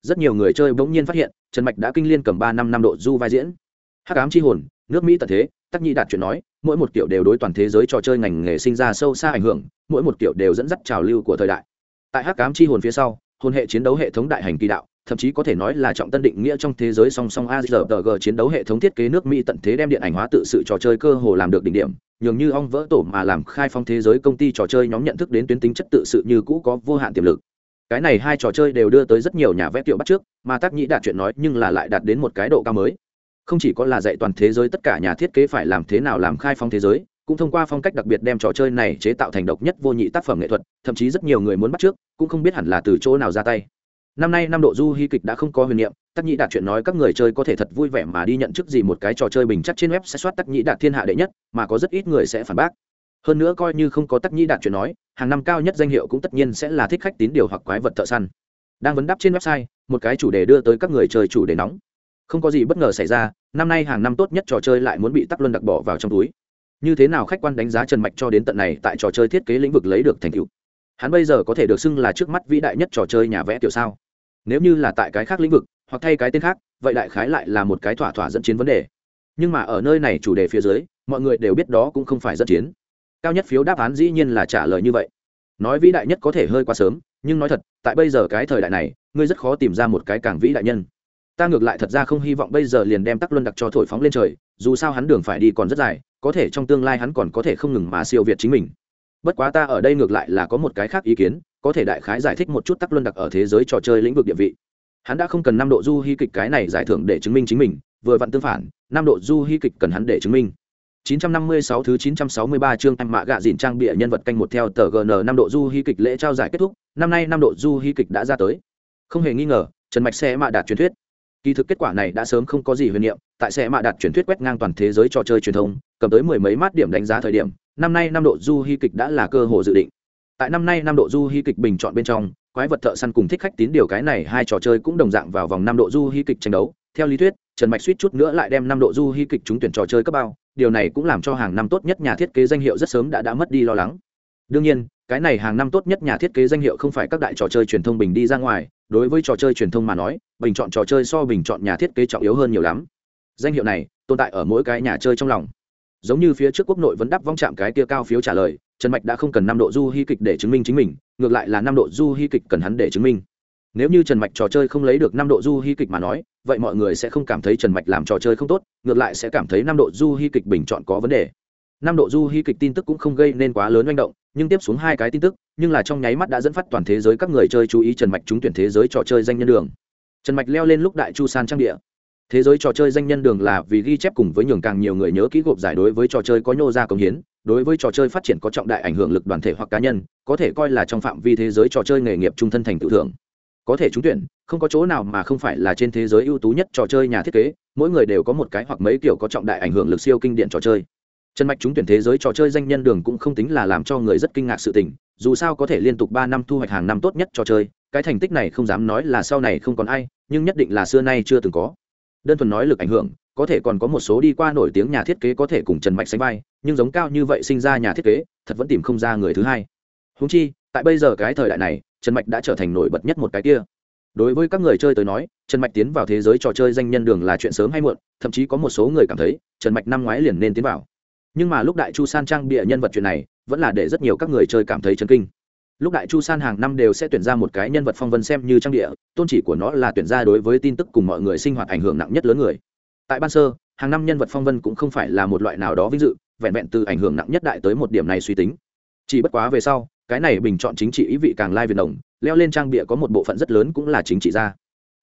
Rất nhiều người chơi bỗng nhiên phát hiện, trần mạch đã kinh liên cầm ba năm năm độ du vai diễn. Hắc ám c h i hồn, nước mỹ tận thế, tắc nhĩ đạt chuyện nói mỗi một kiểu đều đối toàn thế giới trò chơi ngành nghề sinh ra sâu xa ảnh hưởng mỗi một kiểu đều dẫn dắt trào lưu của thời đại tại hắc ám chi hồn phía sau hồn hệ chiến đấu hệ thống đại hành kỳ đạo thậm chí có thể nói là trọng tân định nghĩa trong thế giới song song AZRG chiến đấu hệ thống thiết kế nước Mỹ tận thế đem điện ảnh hóa tự sự trò chơi cơ hồ làm được đỉnh điểm, nhường như ong vỡ tổ mà làm khai phong thế giới công ty trò chơi nhóm nhận thức đến tuyến tính chất tự sự như cũ có vô hạn tiềm lực. Cái này hai trò chơi đều đưa tới rất nhiều nhà vẽ tiểu bắt trước, mà tác nhĩ đạt chuyện nói nhưng là lại đạt đến một cái độ cao mới. Không chỉ có là dạy toàn thế giới tất cả nhà thiết kế phải làm thế nào làm khai phong thế giới, cũng thông qua phong cách đặc biệt đem trò chơi này chế tạo thành độc nhất vô nhị tác phẩm nghệ thuật, thậm chí rất nhiều người muốn bắt trước, cũng không biết hẳn là từ chỗ nào ra tay. Năm nay năm độ du hy kịch đã không có huyền niệm tắc nhĩ đạt chuyện nói các người chơi có thể thật vui vẻ mà đi nhận chức gì một cái trò chơi bình chắc trên web sẽ soát tắc nhĩ đạt thiên hạ đệ nhất mà có rất ít người sẽ phản bác. Hơn nữa coi như không có tắc nhĩ đạt chuyện nói hàng năm cao nhất danh hiệu cũng tất nhiên sẽ là thích khách tín điều hoặc quái vật thợ săn. Đang vấn đáp trên website một cái chủ đề đưa tới các người chơi chủ đề nóng không có gì bất ngờ xảy ra, năm nay hàng năm tốt nhất trò chơi lại muốn bị tắc luân đặc bỏ vào trong túi. Như thế nào khách quan đánh giá trần mạch cho đến tận này tại trò chơi thiết kế lĩnh vực lấy được thành tựu? Hắn bây giờ có thể được xưng là trước mắt vĩ đại nhất trò chơi nhà vẽ kiểu sao? Nếu như là tại cái khác lĩnh vực, hoặc thay cái tên khác, vậy đại khái lại là một cái thỏa thỏa dẫn chiến vấn đề. Nhưng mà ở nơi này chủ đề phía dưới, mọi người đều biết đó cũng không phải dẫn chiến. Cao nhất phiếu đáp án dĩ nhiên là trả lời như vậy. Nói vĩ đại nhất có thể hơi quá sớm, nhưng nói thật, tại bây giờ cái thời đại này, ngươi rất khó tìm ra một cái càng vĩ đại nhân ta ngược lại thật ra không hy vọng bây giờ liền đem tắc luân đặc cho thổi phóng lên trời dù sao hắn đường phải đi còn rất dài có thể trong tương lai hắn còn có thể không ngừng mà siêu việt chính mình bất quá ta ở đây ngược lại là có một cái khác ý kiến có thể đại khái giải thích một chút tắc luân đặc ở thế giới trò chơi lĩnh vực địa vị hắn đã không cần năm độ du hy kịch cái này giải thưởng để chứng minh chính mình vừa vặn tương phản năm độ du hy kịch cần hắn để chứng minh 956 thứ 963 chương anh mạ gạ dìn trang bịa nhân vật canh một theo tờ GN năm độ du hy kịch lễ trao giải kết thúc, năm nay năm độ du hy kịch đã ra tới. Không hề nghi ngờ, Trần Mạch sẽ mạ đạt truyền thuyết. Kỳ thực kết quả này đã sớm không có gì huyền niệm, tại sẽ mạ đạt truyền thuyết quét ngang toàn thế giới trò chơi truyền thông, cầm tới mười mấy mát điểm đánh giá thời điểm, năm nay năm độ du hy kịch đã là cơ hội dự định. Tại năm nay năm độ du hy kịch bình chọn bên trong, quái vật thợ săn cùng thích khách tín điều cái này hai trò chơi cũng đồng dạng vào vòng năm độ du hy kịch tranh đấu. Theo lý thuyết, Trần Mạch suýt chút nữa lại đem năm độ du hy kịch trúng tuyển trò chơi cấp bao, điều này cũng làm cho hàng năm tốt nhất nhà thiết kế danh hiệu rất sớm đã đã mất đi lo lắng đương nhiên, cái này hàng năm tốt nhất nhà thiết kế danh hiệu không phải các đại trò chơi truyền thông bình đi ra ngoài, đối với trò chơi truyền thông mà nói, bình chọn trò chơi so bình chọn nhà thiết kế trọng yếu hơn nhiều lắm. Danh hiệu này, tồn tại ở mỗi cái nhà chơi trong lòng. Giống như phía trước quốc nội vẫn đắp vong chạm cái kia cao phiếu trả lời, trần mạch đã không cần năm độ du hy kịch để chứng minh chính mình, ngược lại là năm độ du hy kịch cần hắn để chứng minh. Nếu như trần mạch trò chơi không lấy được năm độ du hy kịch mà nói, vậy mọi người sẽ không cảm thấy trần mạch làm trò chơi không tốt, ngược lại sẽ cảm thấy năm độ du hy kịch bình chọn có vấn đề. Năm độ du hy kịch tin tức cũng không gây nên quá lớn manh động nhưng tiếp xuống hai cái tin tức, nhưng là trong nháy mắt đã dẫn phát toàn thế giới các người chơi chú ý trần mạch trúng tuyển thế giới trò chơi danh nhân đường. Trần mạch leo lên lúc đại chu san trang địa. Thế giới trò chơi danh nhân đường là vì ghi chép cùng với nhường càng nhiều người nhớ kỹ gộp giải đối với trò chơi có nhô ra công hiến, đối với trò chơi phát triển có trọng đại ảnh hưởng lực đoàn thể hoặc cá nhân, có thể coi là trong phạm vi thế giới trò chơi nghề nghiệp trung thân thành tự thưởng. Có thể trúng tuyển, không có chỗ nào mà không phải là trên thế giới ưu tú nhất trò chơi nhà thiết kế, mỗi người đều có một cái hoặc mấy kiểu có trọng đại ảnh hưởng lực siêu kinh điển trò chơi trần mạch trúng tuyển thế giới trò chơi danh nhân đường cũng không tính là làm cho người rất kinh ngạc sự tình, dù sao có thể liên tục ba năm thu hoạch hàng năm tốt nhất trò chơi, cái thành tích này không dám nói là sau này không còn ai, nhưng nhất định là xưa nay chưa từng có. Đơn thuần nói lực ảnh hưởng, có thể còn có một số đi qua nổi tiếng nhà thiết kế có thể cùng trần mạch sánh vai, nhưng giống cao như vậy sinh ra nhà thiết kế, thật vẫn tìm không ra người thứ hai. Húng chi, tại bây giờ cái thời đại này, trần mạch đã trở thành nổi bật nhất một cái kia. Đối với các người chơi tới nói, trần mạch tiến vào thế giới trò chơi danh nhân đường là chuyện sớm hay muộn, thậm chí có một số người cảm thấy, trần mạch năm ngoái liền nên tiến vào nhưng mà lúc đại chu san trang bịa nhân vật chuyện này, vẫn là để rất nhiều các người chơi cảm thấy chấn kinh. Lúc đại chu san hàng năm đều sẽ tuyển ra một cái nhân vật phong vân xem như trang địa tôn chỉ của nó là tuyển ra đối với tin tức cùng mọi người sinh hoạt ảnh hưởng nặng nhất lớn người. Tại ban sơ, hàng năm nhân vật phong vân cũng không phải là một loại nào đó vinh dự, vẹn vẹn từ ảnh hưởng nặng nhất đại tới một điểm này suy tính. Chỉ bất quá về sau, cái này bình chọn chính trị ý vị càng lai việt đồng, leo lên trang bịa có một bộ phận rất lớn cũng là chính trị gia.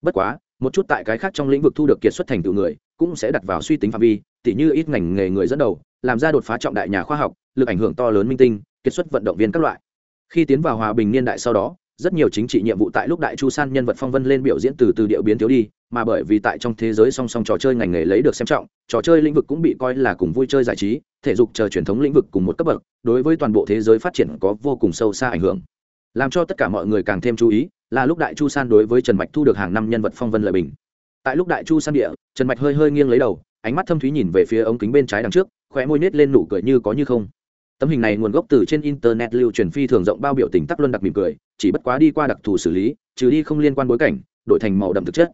Bất quá, một chút tại cái khác trong lĩnh vực thu được kiệt xuất thành tựu người, cũng sẽ đặt vào suy tính phạm vi tỉ như ít ngành nghề người dẫn đầu, làm ra đột phá trọng đại nhà khoa học, lực ảnh hưởng to lớn minh tinh, kiệt xuất vận động viên các loại. Khi tiến vào hòa bình niên đại sau đó, rất nhiều chính trị nhiệm vụ tại lúc đại chu san nhân vật phong vân lên biểu diễn từ từ điệu biến thiếu đi, mà bởi vì tại trong thế giới song song trò chơi ngành nghề lấy được xem trọng, trò chơi lĩnh vực cũng bị coi là cùng vui chơi giải trí, thể dục chờ truyền thống lĩnh vực cùng một cấp bậc, đối với toàn bộ thế giới phát triển có vô cùng sâu xa ảnh hưởng. Làm cho tất cả mọi người càng thêm chú ý là lúc đại chu san đối với trần mạch thu được hàng năm nhân vật phong vân lợi bình. Tại lúc đại chu san địa, trần mạch hơi hơi nghiêng lấy đầu ánh mắt thâm thúy nhìn về phía ống kính bên trái đằng trước, khóe môi nết lên nụ cười như có như không. Tấm hình này nguồn gốc từ trên internet lưu truyền phi thường rộng bao biểu tình tắc luân đặc mỉm cười, chỉ bất quá đi qua đặc thù xử lý, trừ đi không liên quan bối cảnh, đổi thành màu đậm thực chất.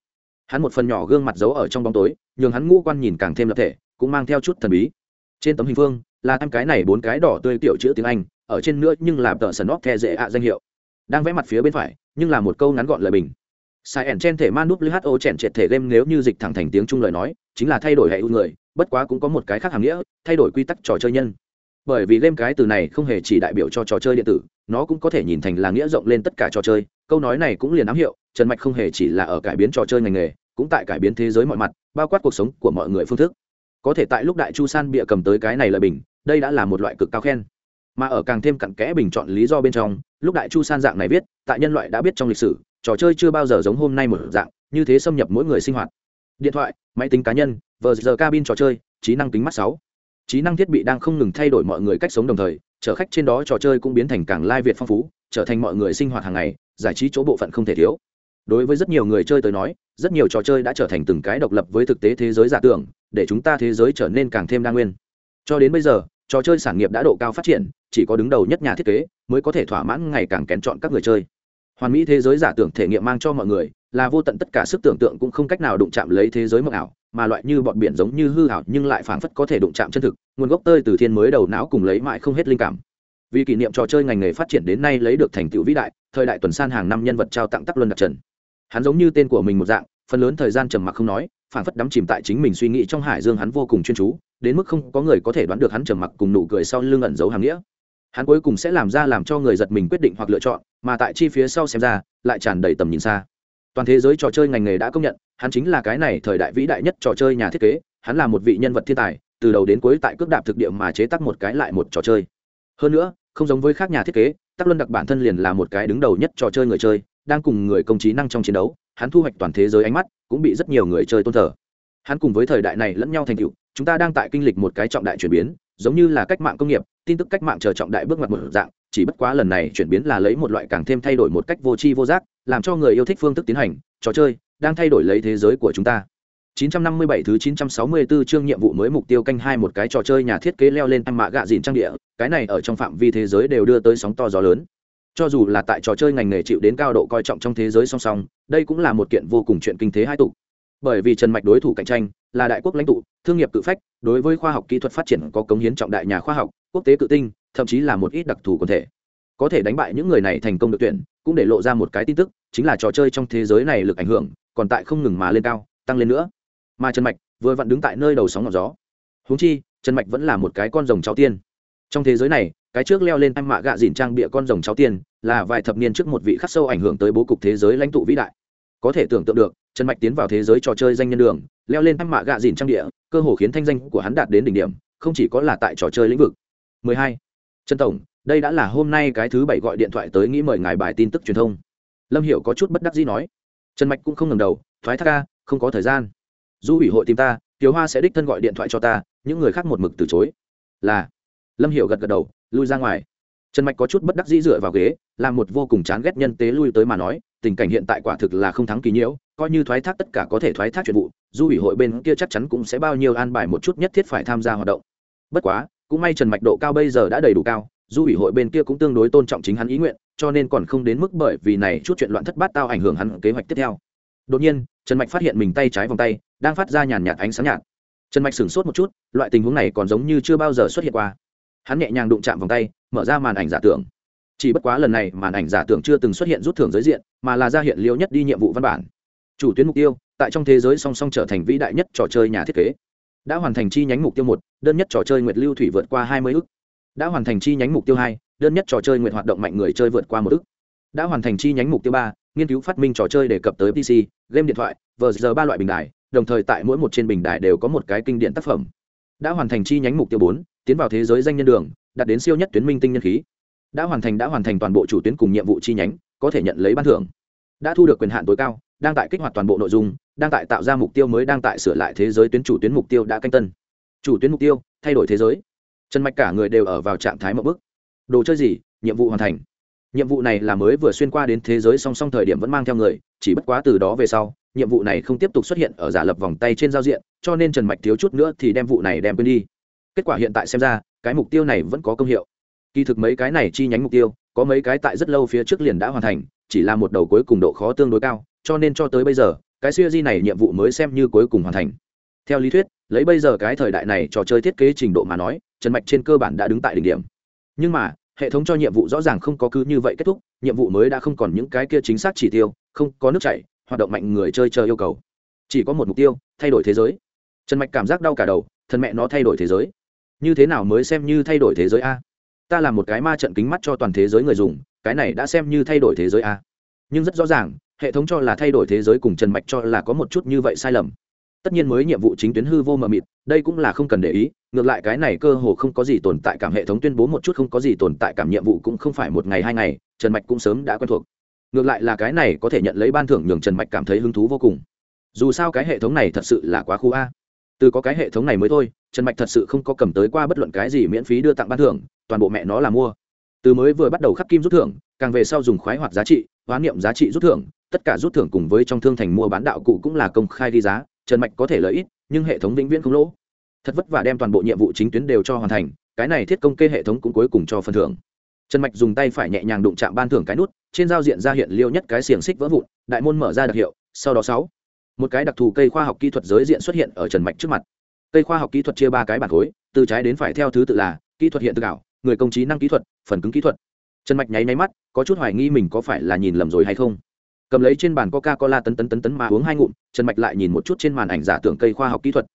Hắn một phần nhỏ gương mặt giấu ở trong bóng tối, nhường hắn ngũ quan nhìn càng thêm lập thể, cũng mang theo chút thần bí. Trên tấm hình phương, là em cái này bốn cái đỏ tươi tiểu chữ tiếng anh, ở trên nữa nhưng là tờ sần óc the dễ ạ danh hiệu. Đang vẽ mặt phía bên phải, nhưng là một câu ngắn gọn lời bình sai ẻn trên thể man núp lho chèn triệt thể game nếu như dịch thẳng thành tiếng trung lời nói, chính là thay đổi hệ ưu người, bất quá cũng có một cái khác hàm nghĩa, thay đổi quy tắc trò chơi nhân. Bởi vì game cái từ này không hề chỉ đại biểu cho trò chơi điện tử, nó cũng có thể nhìn thành là nghĩa rộng lên tất cả trò chơi. Câu nói này cũng liền ám hiệu, trần mạch không hề chỉ là ở cải biến trò chơi ngành nghề, cũng tại cải biến thế giới mọi mặt, bao quát cuộc sống của mọi người phương thức. Có thể tại lúc đại chu san bịa cầm tới cái này lời bình, đây đã là một loại cực cao khen. Mà ở càng thêm cặn kẽ bình chọn lý do bên trong, lúc đại chu san dạng này viết, tại nhân loại đã biết trong lịch sử trò chơi chưa bao giờ giống hôm nay một dạng, như thế xâm nhập mỗi người sinh hoạt. Điện thoại, máy tính cá nhân, vờ giờ cabin trò chơi, trí năng tính mắt sáu. Trí năng thiết bị đang không ngừng thay đổi mọi người cách sống đồng thời, chở khách trên đó trò chơi cũng biến thành càng lai việt phong phú, trở thành mọi người sinh hoạt hàng ngày, giải trí chỗ bộ phận không thể thiếu. Đối với rất nhiều người chơi tới nói, rất nhiều trò chơi đã trở thành từng cái độc lập với thực tế thế giới giả tưởng, để chúng ta thế giới trở nên càng thêm đa nguyên. Cho đến bây giờ, trò chơi sản nghiệp đã độ cao phát triển, chỉ có đứng đầu nhất nhà thiết kế mới có thể thỏa mãn ngày càng kén chọn các người chơi hoàn mỹ thế giới giả tưởng thể nghiệm mang cho mọi người, là vô tận tất cả sức tưởng tượng cũng không cách nào đụng chạm lấy thế giới mộng ảo, mà loại như bọn biển giống như hư ảo nhưng lại phảng phất có thể đụng chạm chân thực, nguồn gốc tơi từ thiên mới đầu não cùng lấy mãi không hết linh cảm. Vì kỷ niệm trò chơi ngành nghề phát triển đến nay lấy được thành tựu vĩ đại, thời đại tuần san hàng năm nhân vật trao tặng tắc luân đặc trần. Hắn giống như tên của mình một dạng, phần lớn thời gian trầm mặc không nói, phảng phất đắm chìm tại chính mình suy nghĩ trong hải dương hắn vô cùng chuyên chú, đến mức không có người có thể đoán được hắn trầm mặc cùng nụ cười sau lưng ẩn giấu hàng nghĩa hắn cuối cùng sẽ làm ra làm cho người giật mình quyết định hoặc lựa chọn, mà tại chi phía sau xem ra, lại tràn đầy tầm nhìn xa. Toàn thế giới trò chơi ngành nghề đã công nhận, hắn chính là cái này thời đại vĩ đại nhất trò chơi nhà thiết kế, hắn là một vị nhân vật thiên tài, từ đầu đến cuối tại cước đạp thực địa mà chế tác một cái lại một trò chơi. Hơn nữa, không giống với khác nhà thiết kế, tắc luân đặc bản thân liền là một cái đứng đầu nhất trò chơi người chơi, đang cùng người công trí năng trong chiến đấu, hắn thu hoạch toàn thế giới ánh mắt, cũng bị rất nhiều người chơi tôn thờ. Hắn cùng với thời đại này lẫn nhau thành tựu, chúng ta đang tại kinh lịch một cái trọng đại chuyển biến giống như là cách mạng công nghiệp tin tức cách mạng chờ trọng đại bước ngoặt một dạng chỉ bất quá lần này chuyển biến là lấy một loại càng thêm thay đổi một cách vô tri vô giác làm cho người yêu thích phương thức tiến hành trò chơi đang thay đổi lấy thế giới của chúng ta 957 thứ 964 chương nhiệm vụ mới mục tiêu canh hai một cái trò chơi nhà thiết kế leo lên em mạ gạ dìn trang địa, cái này ở trong phạm vi thế giới đều đưa tới sóng to gió lớn. Cho dù là tại trò chơi ngành nghề chịu đến cao độ coi trọng trong thế giới song song, đây cũng là một kiện vô cùng chuyện kinh thế hai tụ. Bởi vì Trần Mạch đối thủ cạnh tranh là đại quốc lãnh tụ, thương nghiệp cự phách, đối với khoa học kỹ thuật phát triển có cống hiến trọng đại nhà khoa học, quốc tế cự tinh, thậm chí là một ít đặc thù quần thể. Có thể đánh bại những người này thành công được tuyển, cũng để lộ ra một cái tin tức, chính là trò chơi trong thế giới này lực ảnh hưởng, còn tại không ngừng mà lên cao, tăng lên nữa. Mà trần mạch vừa vặn đứng tại nơi đầu sóng ngọn gió. Húng chi trần mạch vẫn là một cái con rồng cháu tiên. Trong thế giới này cái trước leo lên anh mạ gạ dìn trang bịa con rồng cháu tiên là vài thập niên trước một vị khắc sâu ảnh hưởng tới bố cục thế giới lãnh tụ vĩ đại. Có thể tưởng tượng được trần mạch tiến vào thế giới trò chơi danh nhân đường, leo lên anh mạ gạ dìn trang địa, cơ hồ khiến thanh danh của hắn đạt đến đỉnh điểm, không chỉ có là tại trò chơi lĩnh vực. 12. trần tổng, đây đã là hôm nay cái thứ bảy gọi điện thoại tới nghĩ mời ngài bài tin tức truyền thông. Lâm hiểu có chút bất đắc dĩ nói. Trần mạch cũng không ngầm đầu, thoái thác ca, không có thời gian. Du ủy hội tìm ta, tiểu hoa sẽ đích thân gọi điện thoại cho ta, những người khác một mực từ chối. Là. Lâm hiểu gật gật đầu, lui ra ngoài. Trần mạch có chút bất đắc dĩ dựa vào ghế, làm một vô cùng chán ghét nhân tế lui tới mà nói tình cảnh hiện tại quả thực là không thắng kỳ nhiễu, coi như thoái thác tất cả có thể thoái thác chuyện vụ, du ủy hội bên kia chắc chắn cũng sẽ bao nhiêu an bài một chút nhất thiết phải tham gia hoạt động. Bất quá, cũng may trần mạch độ cao bây giờ đã đầy đủ cao, du ủy hội bên kia cũng tương đối tôn trọng chính hắn ý nguyện, cho nên còn không đến mức bởi vì này chút chuyện loạn thất bát tao ảnh hưởng hắn kế hoạch tiếp theo. Đột nhiên, trần mạch phát hiện mình tay trái vòng tay, đang phát ra nhàn nhạt ánh sáng nhạt. Trần mạch sửng sốt một chút, loại tình huống này còn giống như chưa bao giờ xuất hiện qua. Hắn nhẹ nhàng đụng chạm vòng tay, mở ra màn ảnh giả tưởng chỉ bất quá lần này màn ảnh giả tưởng chưa từng xuất hiện rút thưởng giới diện, mà là ra hiện liêu nhất đi nhiệm vụ văn bản. Chủ tuyến mục tiêu, tại trong thế giới song song trở thành vĩ đại nhất trò chơi nhà thiết kế. Đã hoàn thành chi nhánh mục tiêu một, đơn nhất trò chơi nguyệt lưu thủy vượt qua hai mươi ước đã hoàn thành chi nhánh mục tiêu hai, đơn nhất trò chơi nguyệt hoạt động mạnh người chơi vượt qua một ước đã hoàn thành chi nhánh mục tiêu ba, nghiên cứu phát minh trò chơi đề cập tới pc game điện thoại vờ giờ ba loại bình đài, đồng thời tại mỗi một trên bình đài đều có một cái kinh điện tác phẩm. Đã hoàn thành chi nhánh mục tiêu bốn, tiến vào thế giới danh nhân đường, đạt đến siêu nhất tuyến minh tinh nhân khí đã hoàn thành đã hoàn thành toàn bộ chủ tuyến cùng nhiệm vụ chi nhánh, có thể nhận lấy ban thưởng. Đã thu được quyền hạn tối cao, đang tại kích hoạt toàn bộ nội dung, đang tại tạo ra mục tiêu mới, đang tại sửa lại thế giới tuyến chủ tuyến mục tiêu đã canh tân. Chủ tuyến mục tiêu, thay đổi thế giới. Trần mạch cả người đều ở vào trạng thái mậu bức. Đồ chơi gì? Nhiệm vụ hoàn thành. Nhiệm vụ này là mới vừa xuyên qua đến thế giới song song thời điểm vẫn mang theo người, chỉ bất quá từ đó về sau, nhiệm vụ này không tiếp tục xuất hiện ở giả lập vòng tay trên giao diện, cho nên trần mạch thiếu chút nữa thì đem vụ này đem quên đi. Kết quả hiện tại xem ra, cái mục tiêu này vẫn có công hiệu kỳ thực mấy cái này chi nhánh mục tiêu, có mấy cái tại rất lâu phía trước liền đã hoàn thành, chỉ là một đầu cuối cùng độ khó tương đối cao, cho nên cho tới bây giờ, cái siêu di này nhiệm vụ mới xem như cuối cùng hoàn thành. Theo lý thuyết, lấy bây giờ cái thời đại này trò chơi thiết kế trình độ mà nói, trần mạch trên cơ bản đã đứng tại đỉnh điểm. Nhưng mà, hệ thống cho nhiệm vụ rõ ràng không có cứ như vậy kết thúc, nhiệm vụ mới đã không còn những cái kia chính xác chỉ tiêu, không có nước chảy, hoạt động mạnh người chơi chờ yêu cầu. Chỉ có một mục tiêu, thay đổi thế giới. Trần mạch cảm giác đau cả đầu, thân mẹ nó thay đổi thế giới. Như thế nào mới xem như thay đổi thế giới a? Ta làm một cái ma trận kính mắt cho toàn thế giới người dùng, cái này đã xem như thay đổi thế giới a. Nhưng rất rõ ràng, hệ thống cho là thay đổi thế giới cùng trần mạch cho là có một chút như vậy sai lầm. Tất nhiên mới nhiệm vụ chính tuyến hư vô mờ mịt, đây cũng là không cần để ý, ngược lại cái này cơ hồ không có gì tồn tại cảm hệ thống tuyên bố một chút không có gì tồn tại cảm nhiệm vụ cũng không phải một ngày hai ngày, trần mạch cũng sớm đã quen thuộc. Ngược lại là cái này có thể nhận lấy ban thưởng nhường trần mạch cảm thấy hứng thú vô cùng. Dù sao cái hệ thống này thật sự là quá khu a. Từ có cái hệ thống này mới thôi, trần mạch thật sự không có cầm tới qua bất luận cái gì miễn phí đưa tặng ban thưởng toàn bộ mẹ nó là mua. Từ mới vừa bắt đầu khắc kim rút thưởng, càng về sau dùng khoái hoạt giá trị hóa niệm giá trị rút thưởng, tất cả rút thưởng cùng với trong thương thành mua bán đạo cụ cũng là công khai ghi giá, trần mạch có thể lợi ít nhưng hệ thống vĩnh viễn không lỗ. Thật vất vả đem toàn bộ nhiệm vụ chính tuyến đều cho hoàn thành, cái này thiết công kê hệ thống cũng cuối cùng cho phần thưởng. Trần mạch dùng tay phải nhẹ nhàng đụng chạm ban thưởng cái nút, trên giao diện ra hiện liêu nhất cái xiềng xích vỡ vụn, đại môn mở ra đặc hiệu, sau đó sáu. Một cái đặc thù cây khoa học kỹ thuật giới diện xuất hiện ở trần mạch trước mặt. Cây khoa học kỹ thuật chia ba cái bản khối, từ trái đến phải theo thứ tự là, kỹ thuật hiện thực ảo người công trí năng kỹ thuật, phần cứng kỹ thuật. Trần mạch nháy nháy mắt, có chút hoài nghi mình có phải là nhìn lầm rồi hay không. Cầm lấy trên bàn coca cola tấn tấn tấn tấn mà uống hai ngụm, trần mạch lại nhìn một chút trên màn ảnh giả tưởng cây khoa học kỹ thuật.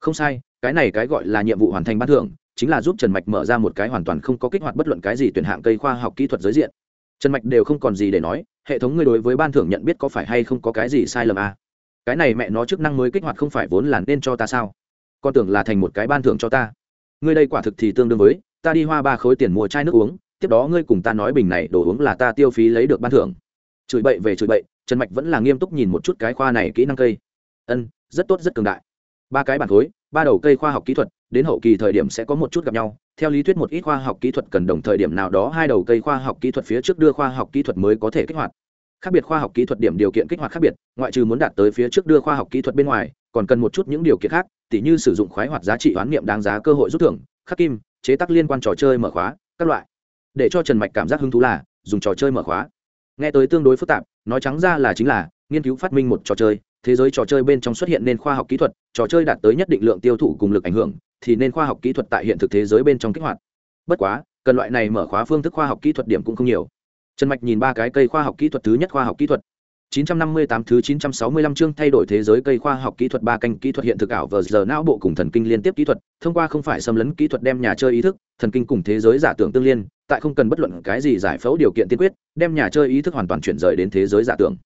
Không sai, cái này cái gọi là nhiệm vụ hoàn thành ban thưởng, chính là giúp trần mạch mở ra một cái hoàn toàn không có kích hoạt bất luận cái gì tuyển hạng cây khoa học kỹ thuật giới diện. Trần mạch đều không còn gì để nói, hệ thống ngươi đối với ban thưởng nhận biết có phải hay không có cái gì sai lầm à? cái này mẹ nó chức năng mới kích hoạt không phải vốn là nên cho ta sao? Con tưởng là thành một cái ban thưởng cho ta ngươi đây quả thực thì tương đương với, ta đi hoa ba khối tiền mua chai nước uống, tiếp đó ngươi cùng ta nói bình này đồ uống là ta tiêu phí lấy được ban thưởng. Chửi bậy về chửi bậy, trần mạch vẫn là nghiêm túc nhìn một chút cái khoa này kỹ năng cây. Ân, rất tốt, rất cường đại. Ba cái bản khối, ba đầu cây khoa học kỹ thuật, đến hậu kỳ thời điểm sẽ có một chút gặp nhau. Theo lý thuyết một ít khoa học kỹ thuật cần đồng thời điểm nào đó hai đầu cây khoa học kỹ thuật phía trước đưa khoa học kỹ thuật mới có thể kích hoạt. Khác biệt khoa học kỹ thuật điểm điều kiện kích hoạt khác biệt, ngoại trừ muốn đạt tới phía trước đưa khoa học kỹ thuật bên ngoài, còn cần một chút những điều kiện khác tỉ như sử dụng khoái hoạt giá trị oán niệm đáng giá cơ hội rút thưởng, khắc kim, chế tác liên quan trò chơi mở khóa, các loại. Để cho trần mạch cảm giác hứng thú là dùng trò chơi mở khóa. Nghe tới tương đối phức tạp, nói trắng ra là chính là nghiên cứu phát minh một trò chơi, thế giới trò chơi bên trong xuất hiện nên khoa học kỹ thuật, trò chơi đạt tới nhất định lượng tiêu thụ cùng lực ảnh hưởng, thì nên khoa học kỹ thuật tại hiện thực thế giới bên trong kích hoạt. Bất quá, cần loại này mở khóa phương thức khoa học kỹ thuật điểm cũng không nhiều. Trần mạch nhìn ba cái cây khoa học kỹ thuật, thứ nhất khoa học kỹ thuật. 958 thứ 965 chương thay đổi thế giới cây khoa học kỹ thuật ba canh kỹ thuật hiện thực ảo vờ giờ não bộ cùng thần kinh liên tiếp kỹ thuật, thông qua không phải xâm lấn kỹ thuật đem nhà chơi ý thức, thần kinh cùng thế giới giả tưởng tương liên, tại không cần bất luận cái gì giải phẫu điều kiện tiên quyết, đem nhà chơi ý thức hoàn toàn chuyển rời đến thế giới giả tưởng.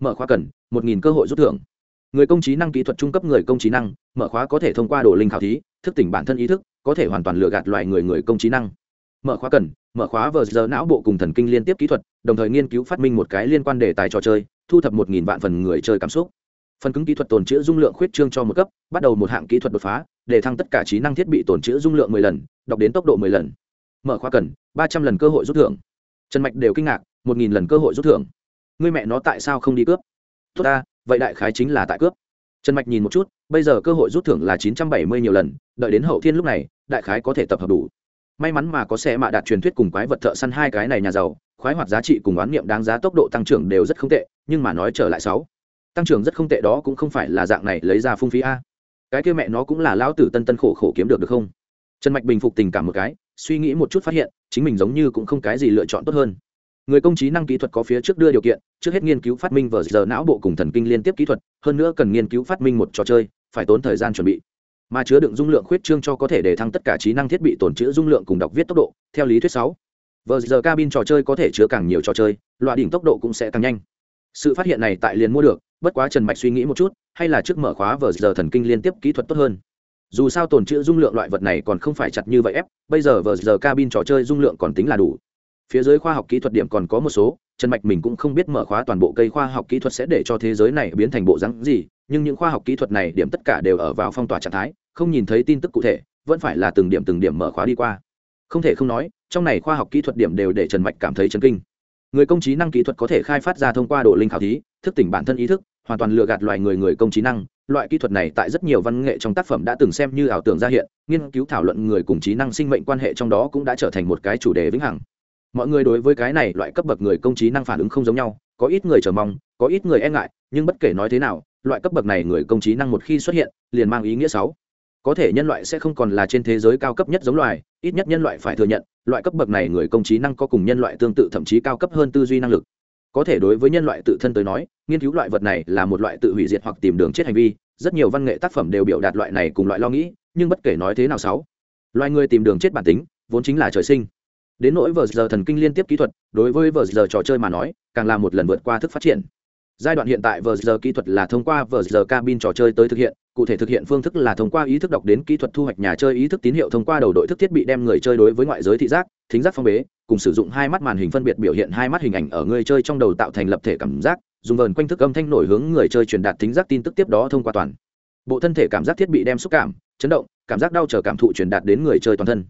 Mở khóa cần 1000 cơ hội rút thưởng. Người công trí năng kỹ thuật trung cấp người công trí năng, mở khóa có thể thông qua đồ linh khảo thí, thức tỉnh bản thân ý thức, có thể hoàn toàn lừa gạt loại người người công trí năng. Mở khóa cần mở khóa vờ giờ não bộ cùng thần kinh liên tiếp kỹ thuật đồng thời nghiên cứu phát minh một cái liên quan đề tài trò chơi thu thập một nghìn vạn phần người chơi cảm xúc. Phần cứng kỹ thuật tồn chữ dung lượng khuyết trương cho một cấp, bắt đầu một hạng kỹ thuật đột phá, để thăng tất cả trí năng thiết bị tồn chữ dung lượng mười lần, đọc đến tốc độ mười lần. Mở khóa cần, ba trăm lần cơ hội rút thưởng. Trần mạch đều kinh ngạc, một nghìn lần cơ hội rút thưởng. Người mẹ nó tại sao không đi cướp? Tốt ta, vậy đại khái chính là tại cướp. Trần mạch nhìn một chút, bây giờ cơ hội rút thưởng là chín trăm bảy mươi nhiều lần, đợi đến hậu thiên lúc này, đại khái có thể tập hợp đủ. May mắn mà có xe mạ đạt truyền thuyết cùng quái vật thợ săn hai cái này nhà giàu khoái hoạt giá trị cùng oán niệm đáng giá tốc độ tăng trưởng đều rất không tệ, nhưng mà nói trở lại sáu, tăng trưởng rất không tệ đó cũng không phải là dạng này lấy ra phung phí a. Cái kia mẹ nó cũng là lão tử tân tân khổ khổ kiếm được được không? Trần mạch bình phục tình cảm một cái, suy nghĩ một chút phát hiện, chính mình giống như cũng không cái gì lựa chọn tốt hơn. Người công trí năng kỹ thuật có phía trước đưa điều kiện, trước hết nghiên cứu phát minh vờ giờ não bộ cùng thần kinh liên tiếp kỹ thuật, hơn nữa cần nghiên cứu phát minh một trò chơi, phải tốn thời gian chuẩn bị. Mà chứa đựng dung lượng khuyết trương cho có thể để thăng tất cả trí năng thiết bị tồn chữ dung lượng cùng đọc viết tốc độ, theo lý thuyết sáu vờ giờ cabin trò chơi có thể chứa càng nhiều trò chơi, loại đỉnh tốc độ cũng sẽ tăng nhanh. Sự phát hiện này tại liền mua được, bất quá trần mạch suy nghĩ một chút, hay là trước mở khóa vờ giờ thần kinh liên tiếp kỹ thuật tốt hơn. Dù sao tồn chữ dung lượng loại vật này còn không phải chặt như vậy ép, bây giờ vờ giờ cabin trò chơi dung lượng còn tính là đủ. Phía dưới khoa học kỹ thuật điểm còn có một số, trần mạch mình cũng không biết mở khóa toàn bộ cây khoa học kỹ thuật sẽ để cho thế giới này biến thành bộ rắn gì, nhưng những khoa học kỹ thuật này điểm tất cả đều ở vào phong tỏa trạng thái, không nhìn thấy tin tức cụ thể, vẫn phải là từng điểm từng điểm mở khóa đi qua không thể không nói, trong này khoa học kỹ thuật điểm đều để trần mạch cảm thấy chấn kinh. Người công trí năng kỹ thuật có thể khai phát ra thông qua độ linh khảo thí, thức tỉnh bản thân ý thức, hoàn toàn lừa gạt loài người người công trí năng. Loại kỹ thuật này tại rất nhiều văn nghệ trong tác phẩm đã từng xem như ảo tưởng ra hiện, nghiên cứu thảo luận người cùng trí năng sinh mệnh quan hệ trong đó cũng đã trở thành một cái chủ đề vĩnh hằng. Mọi người đối với cái này loại cấp bậc người công trí năng phản ứng không giống nhau, có ít người chờ mong, có ít người e ngại, nhưng bất kể nói thế nào, loại cấp bậc này người công trí năng một khi xuất hiện, liền mang ý nghĩa sáu có thể nhân loại sẽ không còn là trên thế giới cao cấp nhất giống loài, ít nhất nhân loại phải thừa nhận, loại cấp bậc này người công trí năng có cùng nhân loại tương tự thậm chí cao cấp hơn tư duy năng lực. Có thể đối với nhân loại tự thân tới nói, nghiên cứu loại vật này là một loại tự hủy diệt hoặc tìm đường chết hành vi, rất nhiều văn nghệ tác phẩm đều biểu đạt loại này cùng loại lo nghĩ, nhưng bất kể nói thế nào sáu, loài người tìm đường chết bản tính, vốn chính là trời sinh. Đến nỗi vờ giờ thần kinh liên tiếp kỹ thuật, đối với vờ giờ trò chơi mà nói, càng là một lần vượt qua thức phát triển. Giai đoạn hiện tại vờ giờ kỹ thuật là thông qua vờ giờ cabin trò chơi tới thực hiện cụ thể thực hiện phương thức là thông qua ý thức đọc đến kỹ thuật thu hoạch nhà chơi ý thức tín hiệu thông qua đầu đội thức thiết bị đem người chơi đối với ngoại giới thị giác, thính giác phong bế, cùng sử dụng hai mắt màn hình phân biệt biểu hiện hai mắt hình ảnh ở người chơi trong đầu tạo thành lập thể cảm giác, dùng vờn quanh thức âm thanh nổi hướng người chơi truyền đạt thính giác tin tức tiếp đó thông qua toàn bộ thân thể cảm giác thiết bị đem xúc cảm, chấn động, cảm giác đau chờ cảm thụ truyền đạt đến người chơi toàn thân.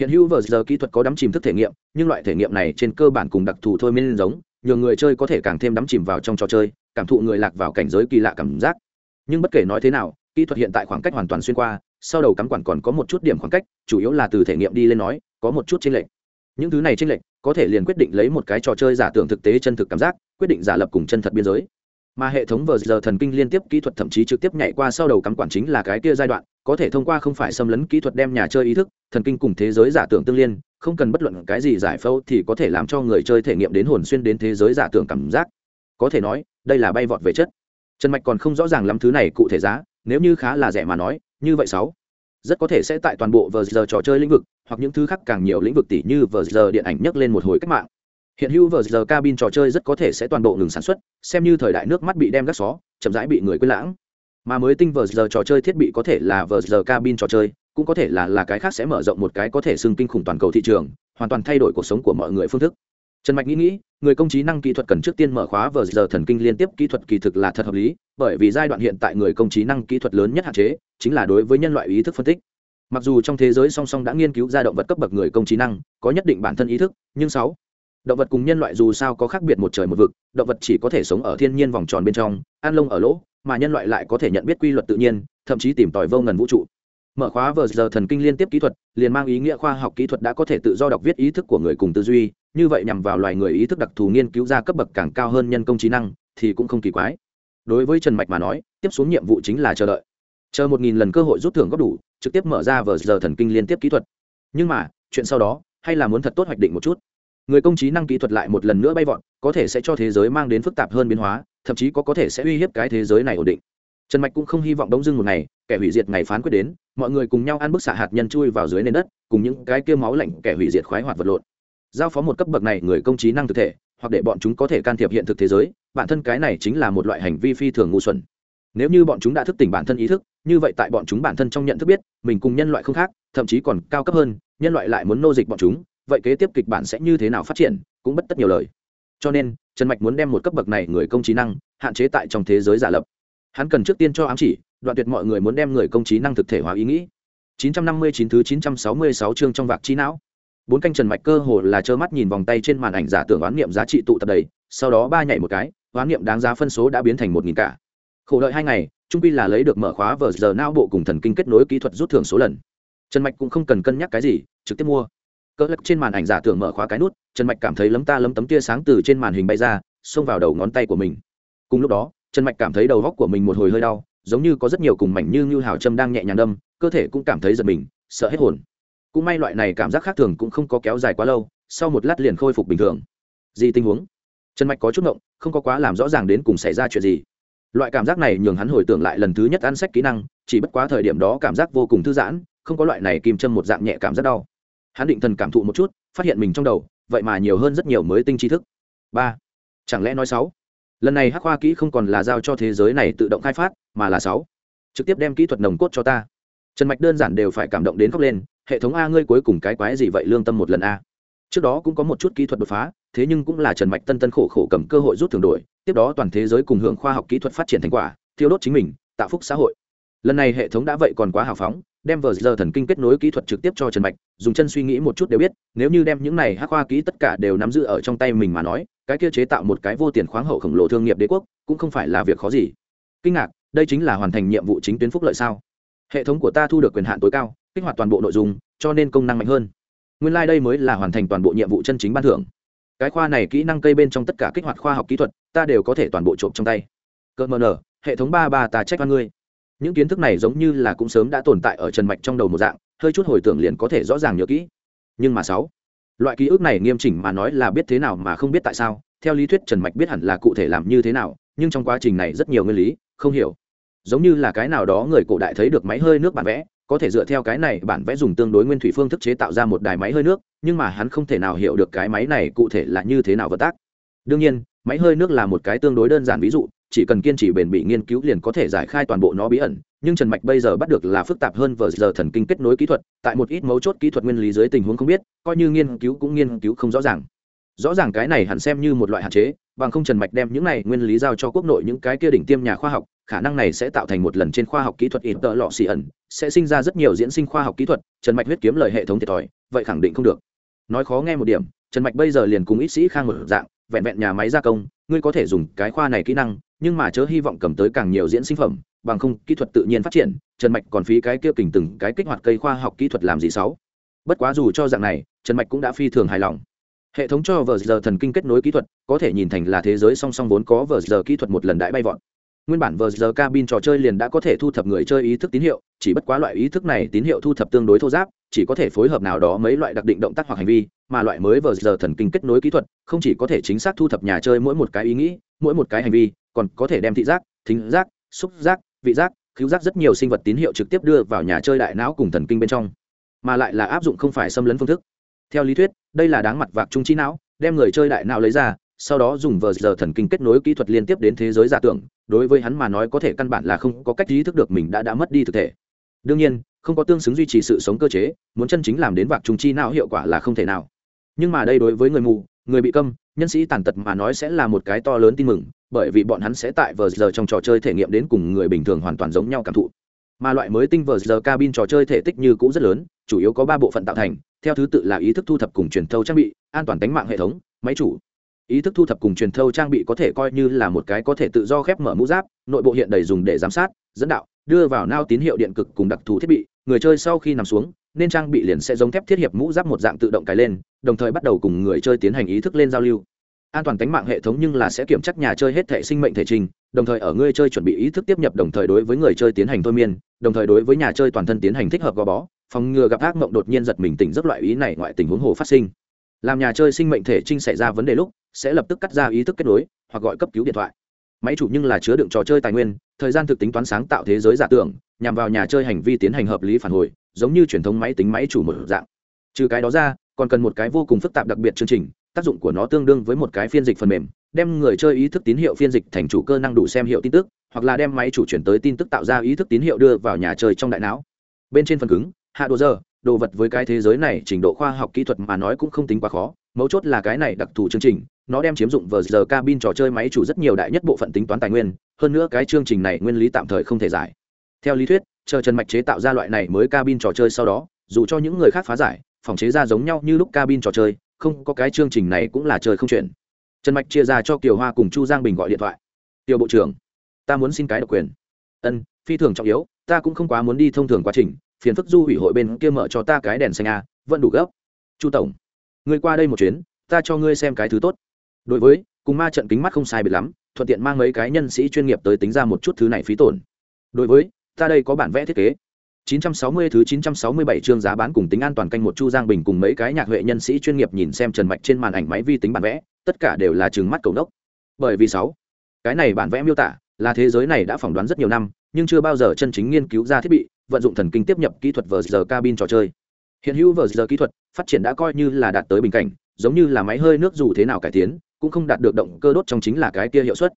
Hiện hữu vờ giờ kỹ thuật có đắm chìm thức thể nghiệm, nhưng loại thể nghiệm này trên cơ bản cùng đặc thù thôi miên giống nhiều người chơi có thể càng thêm đắm chìm vào trong trò chơi, cảm thụ người lạc vào cảnh giới kỳ lạ cảm giác. Nhưng bất kể nói thế nào kỹ thuật hiện tại khoảng cách hoàn toàn xuyên qua, sau đầu cắm quản còn có một chút điểm khoảng cách, chủ yếu là từ thể nghiệm đi lên nói, có một chút chênh lệch. Những thứ này chênh lệch, có thể liền quyết định lấy một cái trò chơi giả tưởng thực tế chân thực cảm giác, quyết định giả lập cùng chân thật biên giới. Mà hệ thống vờ giờ thần kinh liên tiếp kỹ thuật thậm chí trực tiếp nhảy qua sau đầu cắm quản chính là cái kia giai đoạn, có thể thông qua không phải xâm lấn kỹ thuật đem nhà chơi ý thức, thần kinh cùng thế giới giả tưởng tương liên, không cần bất luận cái gì giải phẫu thì có thể làm cho người chơi thể nghiệm đến hồn xuyên đến thế giới giả tưởng cảm giác. Có thể nói, đây là bay vọt về chất. Trần mạch còn không rõ ràng lắm thứ này cụ thể giá nếu như khá là rẻ mà nói, như vậy sáu, rất có thể sẽ tại toàn bộ vờ giờ trò chơi lĩnh vực, hoặc những thứ khác càng nhiều lĩnh vực tỷ như vờ giờ điện ảnh nhấc lên một hồi cách mạng. Hiện hữu vờ giờ cabin trò chơi rất có thể sẽ toàn bộ ngừng sản xuất, xem như thời đại nước mắt bị đem gác xó, chậm rãi bị người quên lãng. Mà mới tinh vờ giờ trò chơi thiết bị có thể là vờ giờ cabin trò chơi, cũng có thể là là cái khác sẽ mở rộng một cái có thể xưng kinh khủng toàn cầu thị trường, hoàn toàn thay đổi cuộc sống của mọi người phương thức trần mạch nghĩ nghĩ, người công trí năng kỹ thuật cần trước tiên mở khóa vờ giờ thần kinh liên tiếp kỹ thuật kỳ thực là thật hợp lý, bởi vì giai đoạn hiện tại người công trí năng kỹ thuật lớn nhất hạn chế chính là đối với nhân loại ý thức phân tích. Mặc dù trong thế giới song song đã nghiên cứu ra động vật cấp bậc người công trí năng, có nhất định bản thân ý thức, nhưng sáu, động vật cùng nhân loại dù sao có khác biệt một trời một vực, động vật chỉ có thể sống ở thiên nhiên vòng tròn bên trong, ăn lông ở lỗ, mà nhân loại lại có thể nhận biết quy luật tự nhiên, thậm chí tìm tòi vô ngần vũ trụ mở khóa vờ giờ thần kinh liên tiếp kỹ thuật, liền mang ý nghĩa khoa học kỹ thuật đã có thể tự do đọc viết ý thức của người cùng tư duy, như vậy nhằm vào loài người ý thức đặc thù nghiên cứu ra cấp bậc càng cao hơn nhân công trí năng, thì cũng không kỳ quái. Đối với trần mạch mà nói, tiếp xuống nhiệm vụ chính là chờ đợi. Chờ một nghìn lần cơ hội rút thưởng góp đủ, trực tiếp mở ra vờ giờ thần kinh liên tiếp kỹ thuật. Nhưng mà, chuyện sau đó, hay là muốn thật tốt hoạch định một chút. Người công trí năng kỹ thuật lại một lần nữa bay vọt, có thể sẽ cho thế giới mang đến phức tạp hơn biến hóa, thậm chí có có thể sẽ uy hiếp cái thế giới này ổn định. Trần mạch cũng không hy vọng đông dưng một ngày kẻ hủy diệt ngày phán quyết đến, mọi người cùng nhau ăn bức xạ hạt nhân chui vào dưới nền đất, cùng những cái kia máu lạnh kẻ hủy diệt khoái hoạt vật lộn. Giao phó một cấp bậc này người công trí năng thực thể, hoặc để bọn chúng có thể can thiệp hiện thực thế giới, bản thân cái này chính là một loại hành vi phi thường ngu xuẩn. Nếu như bọn chúng đã thức tỉnh bản thân ý thức, như vậy tại bọn chúng bản thân trong nhận thức biết, mình cùng nhân loại không khác, thậm chí còn cao cấp hơn, nhân loại lại muốn nô dịch bọn chúng, vậy kế tiếp kịch bản sẽ như thế nào phát triển, cũng bất tất nhiều lời. Cho nên, trần mạch muốn đem một cấp bậc này người công trí năng hạn chế tại trong thế giới giả lập. Hắn cần trước tiên cho ám chỉ đoạn tuyệt mọi người muốn đem người công trí năng thực thể hóa ý nghĩ. 959 thứ 966 chương trong vạc trí não. Bốn canh trần mạch cơ hồ là trơ mắt nhìn vòng tay trên màn ảnh giả tưởng oán niệm giá trị tụ tập đầy, sau đó ba nhảy một cái, oán niệm đáng giá phân số đã biến thành một nghìn cả. Khổ đợi hai ngày, trung pi là lấy được mở khóa vờ giờ não bộ cùng thần kinh kết nối kỹ thuật rút thưởng số lần. Trần mạch cũng không cần cân nhắc cái gì, trực tiếp mua. Cỡ lắc trên màn ảnh giả tưởng mở khóa cái nút, trần mạch cảm thấy lấm ta lấm tấm tia sáng từ trên màn hình bay ra, xông vào đầu ngón tay của mình. Cùng lúc đó, trần mạch cảm thấy đầu góc của mình một hồi hơi đau giống như có rất nhiều cùng mảnh như như hào châm đang nhẹ nhàng đâm, cơ thể cũng cảm thấy giật mình, sợ hết hồn. Cũng may loại này cảm giác khác thường cũng không có kéo dài quá lâu, sau một lát liền khôi phục bình thường. Gì tình huống? Trần mạch có chút ngộng, không có quá làm rõ ràng đến cùng xảy ra chuyện gì. Loại cảm giác này nhường hắn hồi tưởng lại lần thứ nhất ăn sách kỹ năng, chỉ bất quá thời điểm đó cảm giác vô cùng thư giãn, không có loại này kim châm một dạng nhẹ cảm giác đau. Hắn định thần cảm thụ một chút, phát hiện mình trong đầu, vậy mà nhiều hơn rất nhiều mới tinh tri thức. Ba. Chẳng lẽ nói sáu? Lần này hắc Hoa kỹ không còn là giao cho thế giới này tự động khai phát mà là sáu. Trực tiếp đem kỹ thuật nồng cốt cho ta. Trần mạch đơn giản đều phải cảm động đến khóc lên, hệ thống a ngươi cuối cùng cái quái gì vậy, lương tâm một lần a. Trước đó cũng có một chút kỹ thuật đột phá, thế nhưng cũng là trần mạch tân tân khổ khổ cầm cơ hội rút thường đổi, tiếp đó toàn thế giới cùng hưởng khoa học kỹ thuật phát triển thành quả, thiêu đốt chính mình, tạo phúc xã hội. Lần này hệ thống đã vậy còn quá hào phóng, đem vờ giờ thần kinh kết nối kỹ thuật trực tiếp cho trần mạch, dùng chân suy nghĩ một chút đều biết, nếu như đem những này hắc khoa kỹ tất cả đều nắm giữ ở trong tay mình mà nói, cái kia chế tạo một cái vô tiền khoáng hậu khổng lồ thương nghiệp đế quốc, cũng không phải là việc khó gì. Kinh ngạc đây chính là hoàn thành nhiệm vụ chính tuyến phúc lợi sao? Hệ thống của ta thu được quyền hạn tối cao, kích hoạt toàn bộ nội dung, cho nên công năng mạnh hơn. Nguyên lai、like、đây mới là hoàn thành toàn bộ nhiệm vụ chân chính ban thưởng. Cái khoa này kỹ năng cây bên trong tất cả kích hoạt khoa học kỹ thuật, ta đều có thể toàn bộ trộm trong tay. Cỡ mờ nở, hệ thống ba ba ta trách văn ngươi. Những kiến thức này giống như là cũng sớm đã tồn tại ở trần mạch trong đầu một dạng, hơi chút hồi tưởng liền có thể rõ ràng nhớ kỹ. Nhưng mà sáu, loại ký ức này nghiêm chỉnh mà nói là biết thế nào mà không biết tại sao, theo lý thuyết trần mạch biết hẳn là cụ thể làm như thế nào, nhưng trong quá trình này rất nhiều nguyên lý, không hiểu giống như là cái nào đó người cổ đại thấy được máy hơi nước bản vẽ, có thể dựa theo cái này bản vẽ dùng tương đối nguyên thủy phương thức chế tạo ra một đài máy hơi nước, nhưng mà hắn không thể nào hiểu được cái máy này cụ thể là như thế nào vận tác. Đương nhiên, máy hơi nước là một cái tương đối đơn giản ví dụ, chỉ cần kiên trì bền bỉ nghiên cứu liền có thể giải khai toàn bộ nó bí ẩn, nhưng trần mạch bây giờ bắt được là phức tạp hơn vờ giờ thần kinh kết nối kỹ thuật, tại một ít mấu chốt kỹ thuật nguyên lý dưới tình huống không biết, coi như nghiên cứu cũng nghiên cứu không rõ ràng. Rõ ràng cái này hẳn xem như một loại hạn chế bằng không trần mạch đem những này nguyên lý giao cho quốc nội những cái kia đỉnh tiêm nhà khoa học, khả năng này sẽ tạo thành một lần trên khoa học kỹ thuật ít tợ lọ xì ẩn, sẽ sinh ra rất nhiều diễn sinh khoa học kỹ thuật, trần mạch huyết kiếm lời hệ thống thiệt thòi, vậy khẳng định không được. Nói khó nghe một điểm, trần mạch bây giờ liền cùng ít sĩ khang một dạng, vẹn vẹn nhà máy gia công, ngươi có thể dùng cái khoa này kỹ năng, nhưng mà chớ hy vọng cầm tới càng nhiều diễn sinh phẩm, bằng không kỹ thuật tự nhiên phát triển, trần mạch còn phí cái kia kình từng cái kích hoạt cây khoa học kỹ thuật làm gì xấu. Bất quá dù cho dạng này, trần mạch cũng đã phi thường hài lòng hệ thống cho vờ giờ thần kinh kết nối kỹ thuật, có thể nhìn thành là thế giới song song vốn có vờ giờ kỹ thuật một lần đại bay vọt. Nguyên bản vờ giờ cabin trò chơi liền đã có thể thu thập người chơi ý thức tín hiệu, chỉ bất quá loại ý thức này tín hiệu thu thập tương đối thô giáp, chỉ có thể phối hợp nào đó mấy loại đặc định động tác hoặc hành vi, mà loại mới vờ giờ thần kinh kết nối kỹ thuật, không chỉ có thể chính xác thu thập nhà chơi mỗi một cái ý nghĩ, mỗi một cái hành vi, còn có thể đem thị giác, thính giác, xúc giác, vị giác cứu giác rất nhiều sinh vật tín hiệu trực tiếp đưa vào nhà chơi đại não cùng thần kinh bên trong. Mà lại là áp dụng không phải xâm lấn phương thức theo lý thuyết, đây là đáng mặt vạc trung trí não, đem người chơi đại não lấy ra, sau đó dùng vờ giờ thần kinh kết nối kỹ thuật liên tiếp đến thế giới giả tưởng, đối với hắn mà nói có thể căn bản là không có cách ý thức được mình đã đã mất đi thực thể. Đương nhiên, không có tương xứng duy trì sự sống cơ chế, muốn chân chính làm đến vạc trung chi não hiệu quả là không thể nào. Nhưng mà đây đối với người mù, người bị câm, nhân sĩ tàn tật mà nói sẽ là một cái to lớn tin mừng, bởi vì bọn hắn sẽ tại vờ giờ trong trò chơi thể nghiệm đến cùng người bình thường hoàn toàn giống nhau cảm thụ. Mà loại mới tinh vờ giờ cabin trò chơi thể tích như cũ rất lớn, chủ yếu có ba bộ phận tạo thành theo thứ tự là ý thức thu thập cùng truyền thâu trang bị, an toàn tính mạng hệ thống, máy chủ. Ý thức thu thập cùng truyền thâu trang bị có thể coi như là một cái có thể tự do khép mở mũ giáp, nội bộ hiện đầy dùng để giám sát, dẫn đạo, đưa vào nao tín hiệu điện cực cùng đặc thù thiết bị, người chơi sau khi nằm xuống, nên trang bị liền sẽ giống thép thiết hiệp mũ giáp một dạng tự động cài lên, đồng thời bắt đầu cùng người chơi tiến hành ý thức lên giao lưu. An toàn tính mạng hệ thống nhưng là sẽ kiểm chắc nhà chơi hết thể sinh mệnh thể trình, đồng thời ở người chơi chuẩn bị ý thức tiếp nhập đồng thời đối với người chơi tiến hành thôi miên, đồng thời đối với nhà chơi toàn thân tiến hành thích hợp gò bó phòng ngừa gặp ác mộng đột nhiên giật mình tỉnh giấc loại ý này ngoại tình huống hồ phát sinh. Làm nhà chơi sinh mệnh thể trinh xảy ra vấn đề lúc, sẽ lập tức cắt ra ý thức kết nối, hoặc gọi cấp cứu điện thoại. Máy chủ nhưng là chứa đựng trò chơi tài nguyên, thời gian thực tính toán sáng tạo thế giới giả tưởng, nhằm vào nhà chơi hành vi tiến hành hợp lý phản hồi, giống như truyền thống máy tính máy chủ một dạng. Trừ cái đó ra, còn cần một cái vô cùng phức tạp đặc biệt chương trình, tác dụng của nó tương đương với một cái phiên dịch phần mềm, đem người chơi ý thức tín hiệu phiên dịch thành chủ cơ năng đủ xem hiệu tin tức, hoặc là đem máy chủ chuyển tới tin tức tạo ra ý thức tín hiệu đưa vào nhà chơi trong đại não. Bên trên phần cứng hạ đồ giờ, đồ vật với cái thế giới này trình độ khoa học kỹ thuật mà nói cũng không tính quá khó. Mấu chốt là cái này đặc thù chương trình, nó đem chiếm dụng vờ giờ cabin trò chơi máy chủ rất nhiều đại nhất bộ phận tính toán tài nguyên, hơn nữa cái chương trình này nguyên lý tạm thời không thể giải. Theo lý thuyết, chờ trần mạch chế tạo ra loại này mới cabin trò chơi sau đó, dù cho những người khác phá giải, phòng chế ra giống nhau như lúc cabin trò chơi, không có cái chương trình này cũng là chơi không chuyển trần mạch chia ra cho kiều hoa cùng chu giang bình gọi điện thoại. Tiểu bộ trưởng, ta muốn xin cái độc quyền. Ân, phi thường trọng yếu, ta cũng không quá muốn đi thông thường quá trình phiền phức du hủy hội bên kia mở cho ta cái đèn xanh a vẫn đủ gấp. Chu tổng ngươi qua đây một chuyến ta cho ngươi xem cái thứ tốt. Đối với cùng ma trận kính mắt không sai biệt lắm thuận tiện mang mấy cái nhân sĩ chuyên nghiệp tới tính ra một chút thứ này phí tổn. Đối với ta đây có bản vẽ thiết kế. 960 thứ 967 chương giá bán cùng tính an toàn canh một Chu Giang Bình cùng mấy cái nhạc huệ nhân sĩ chuyên nghiệp nhìn xem Trần Mạch trên màn ảnh máy vi tính bản vẽ, tất cả đều là trừng mắt cầu đốc. Bởi vì sáu, cái này bản vẽ miêu tả là thế giới này đã phỏng đoán rất nhiều năm, nhưng chưa bao giờ chân chính nghiên cứu ra thiết bị, vận dụng thần kinh tiếp nhập kỹ thuật giờ cabin trò chơi. Hiện hữu giờ kỹ thuật phát triển đã coi như là đạt tới bình cảnh, giống như là máy hơi nước dù thế nào cải tiến, cũng không đạt được động cơ đốt trong chính là cái kia hiệu suất.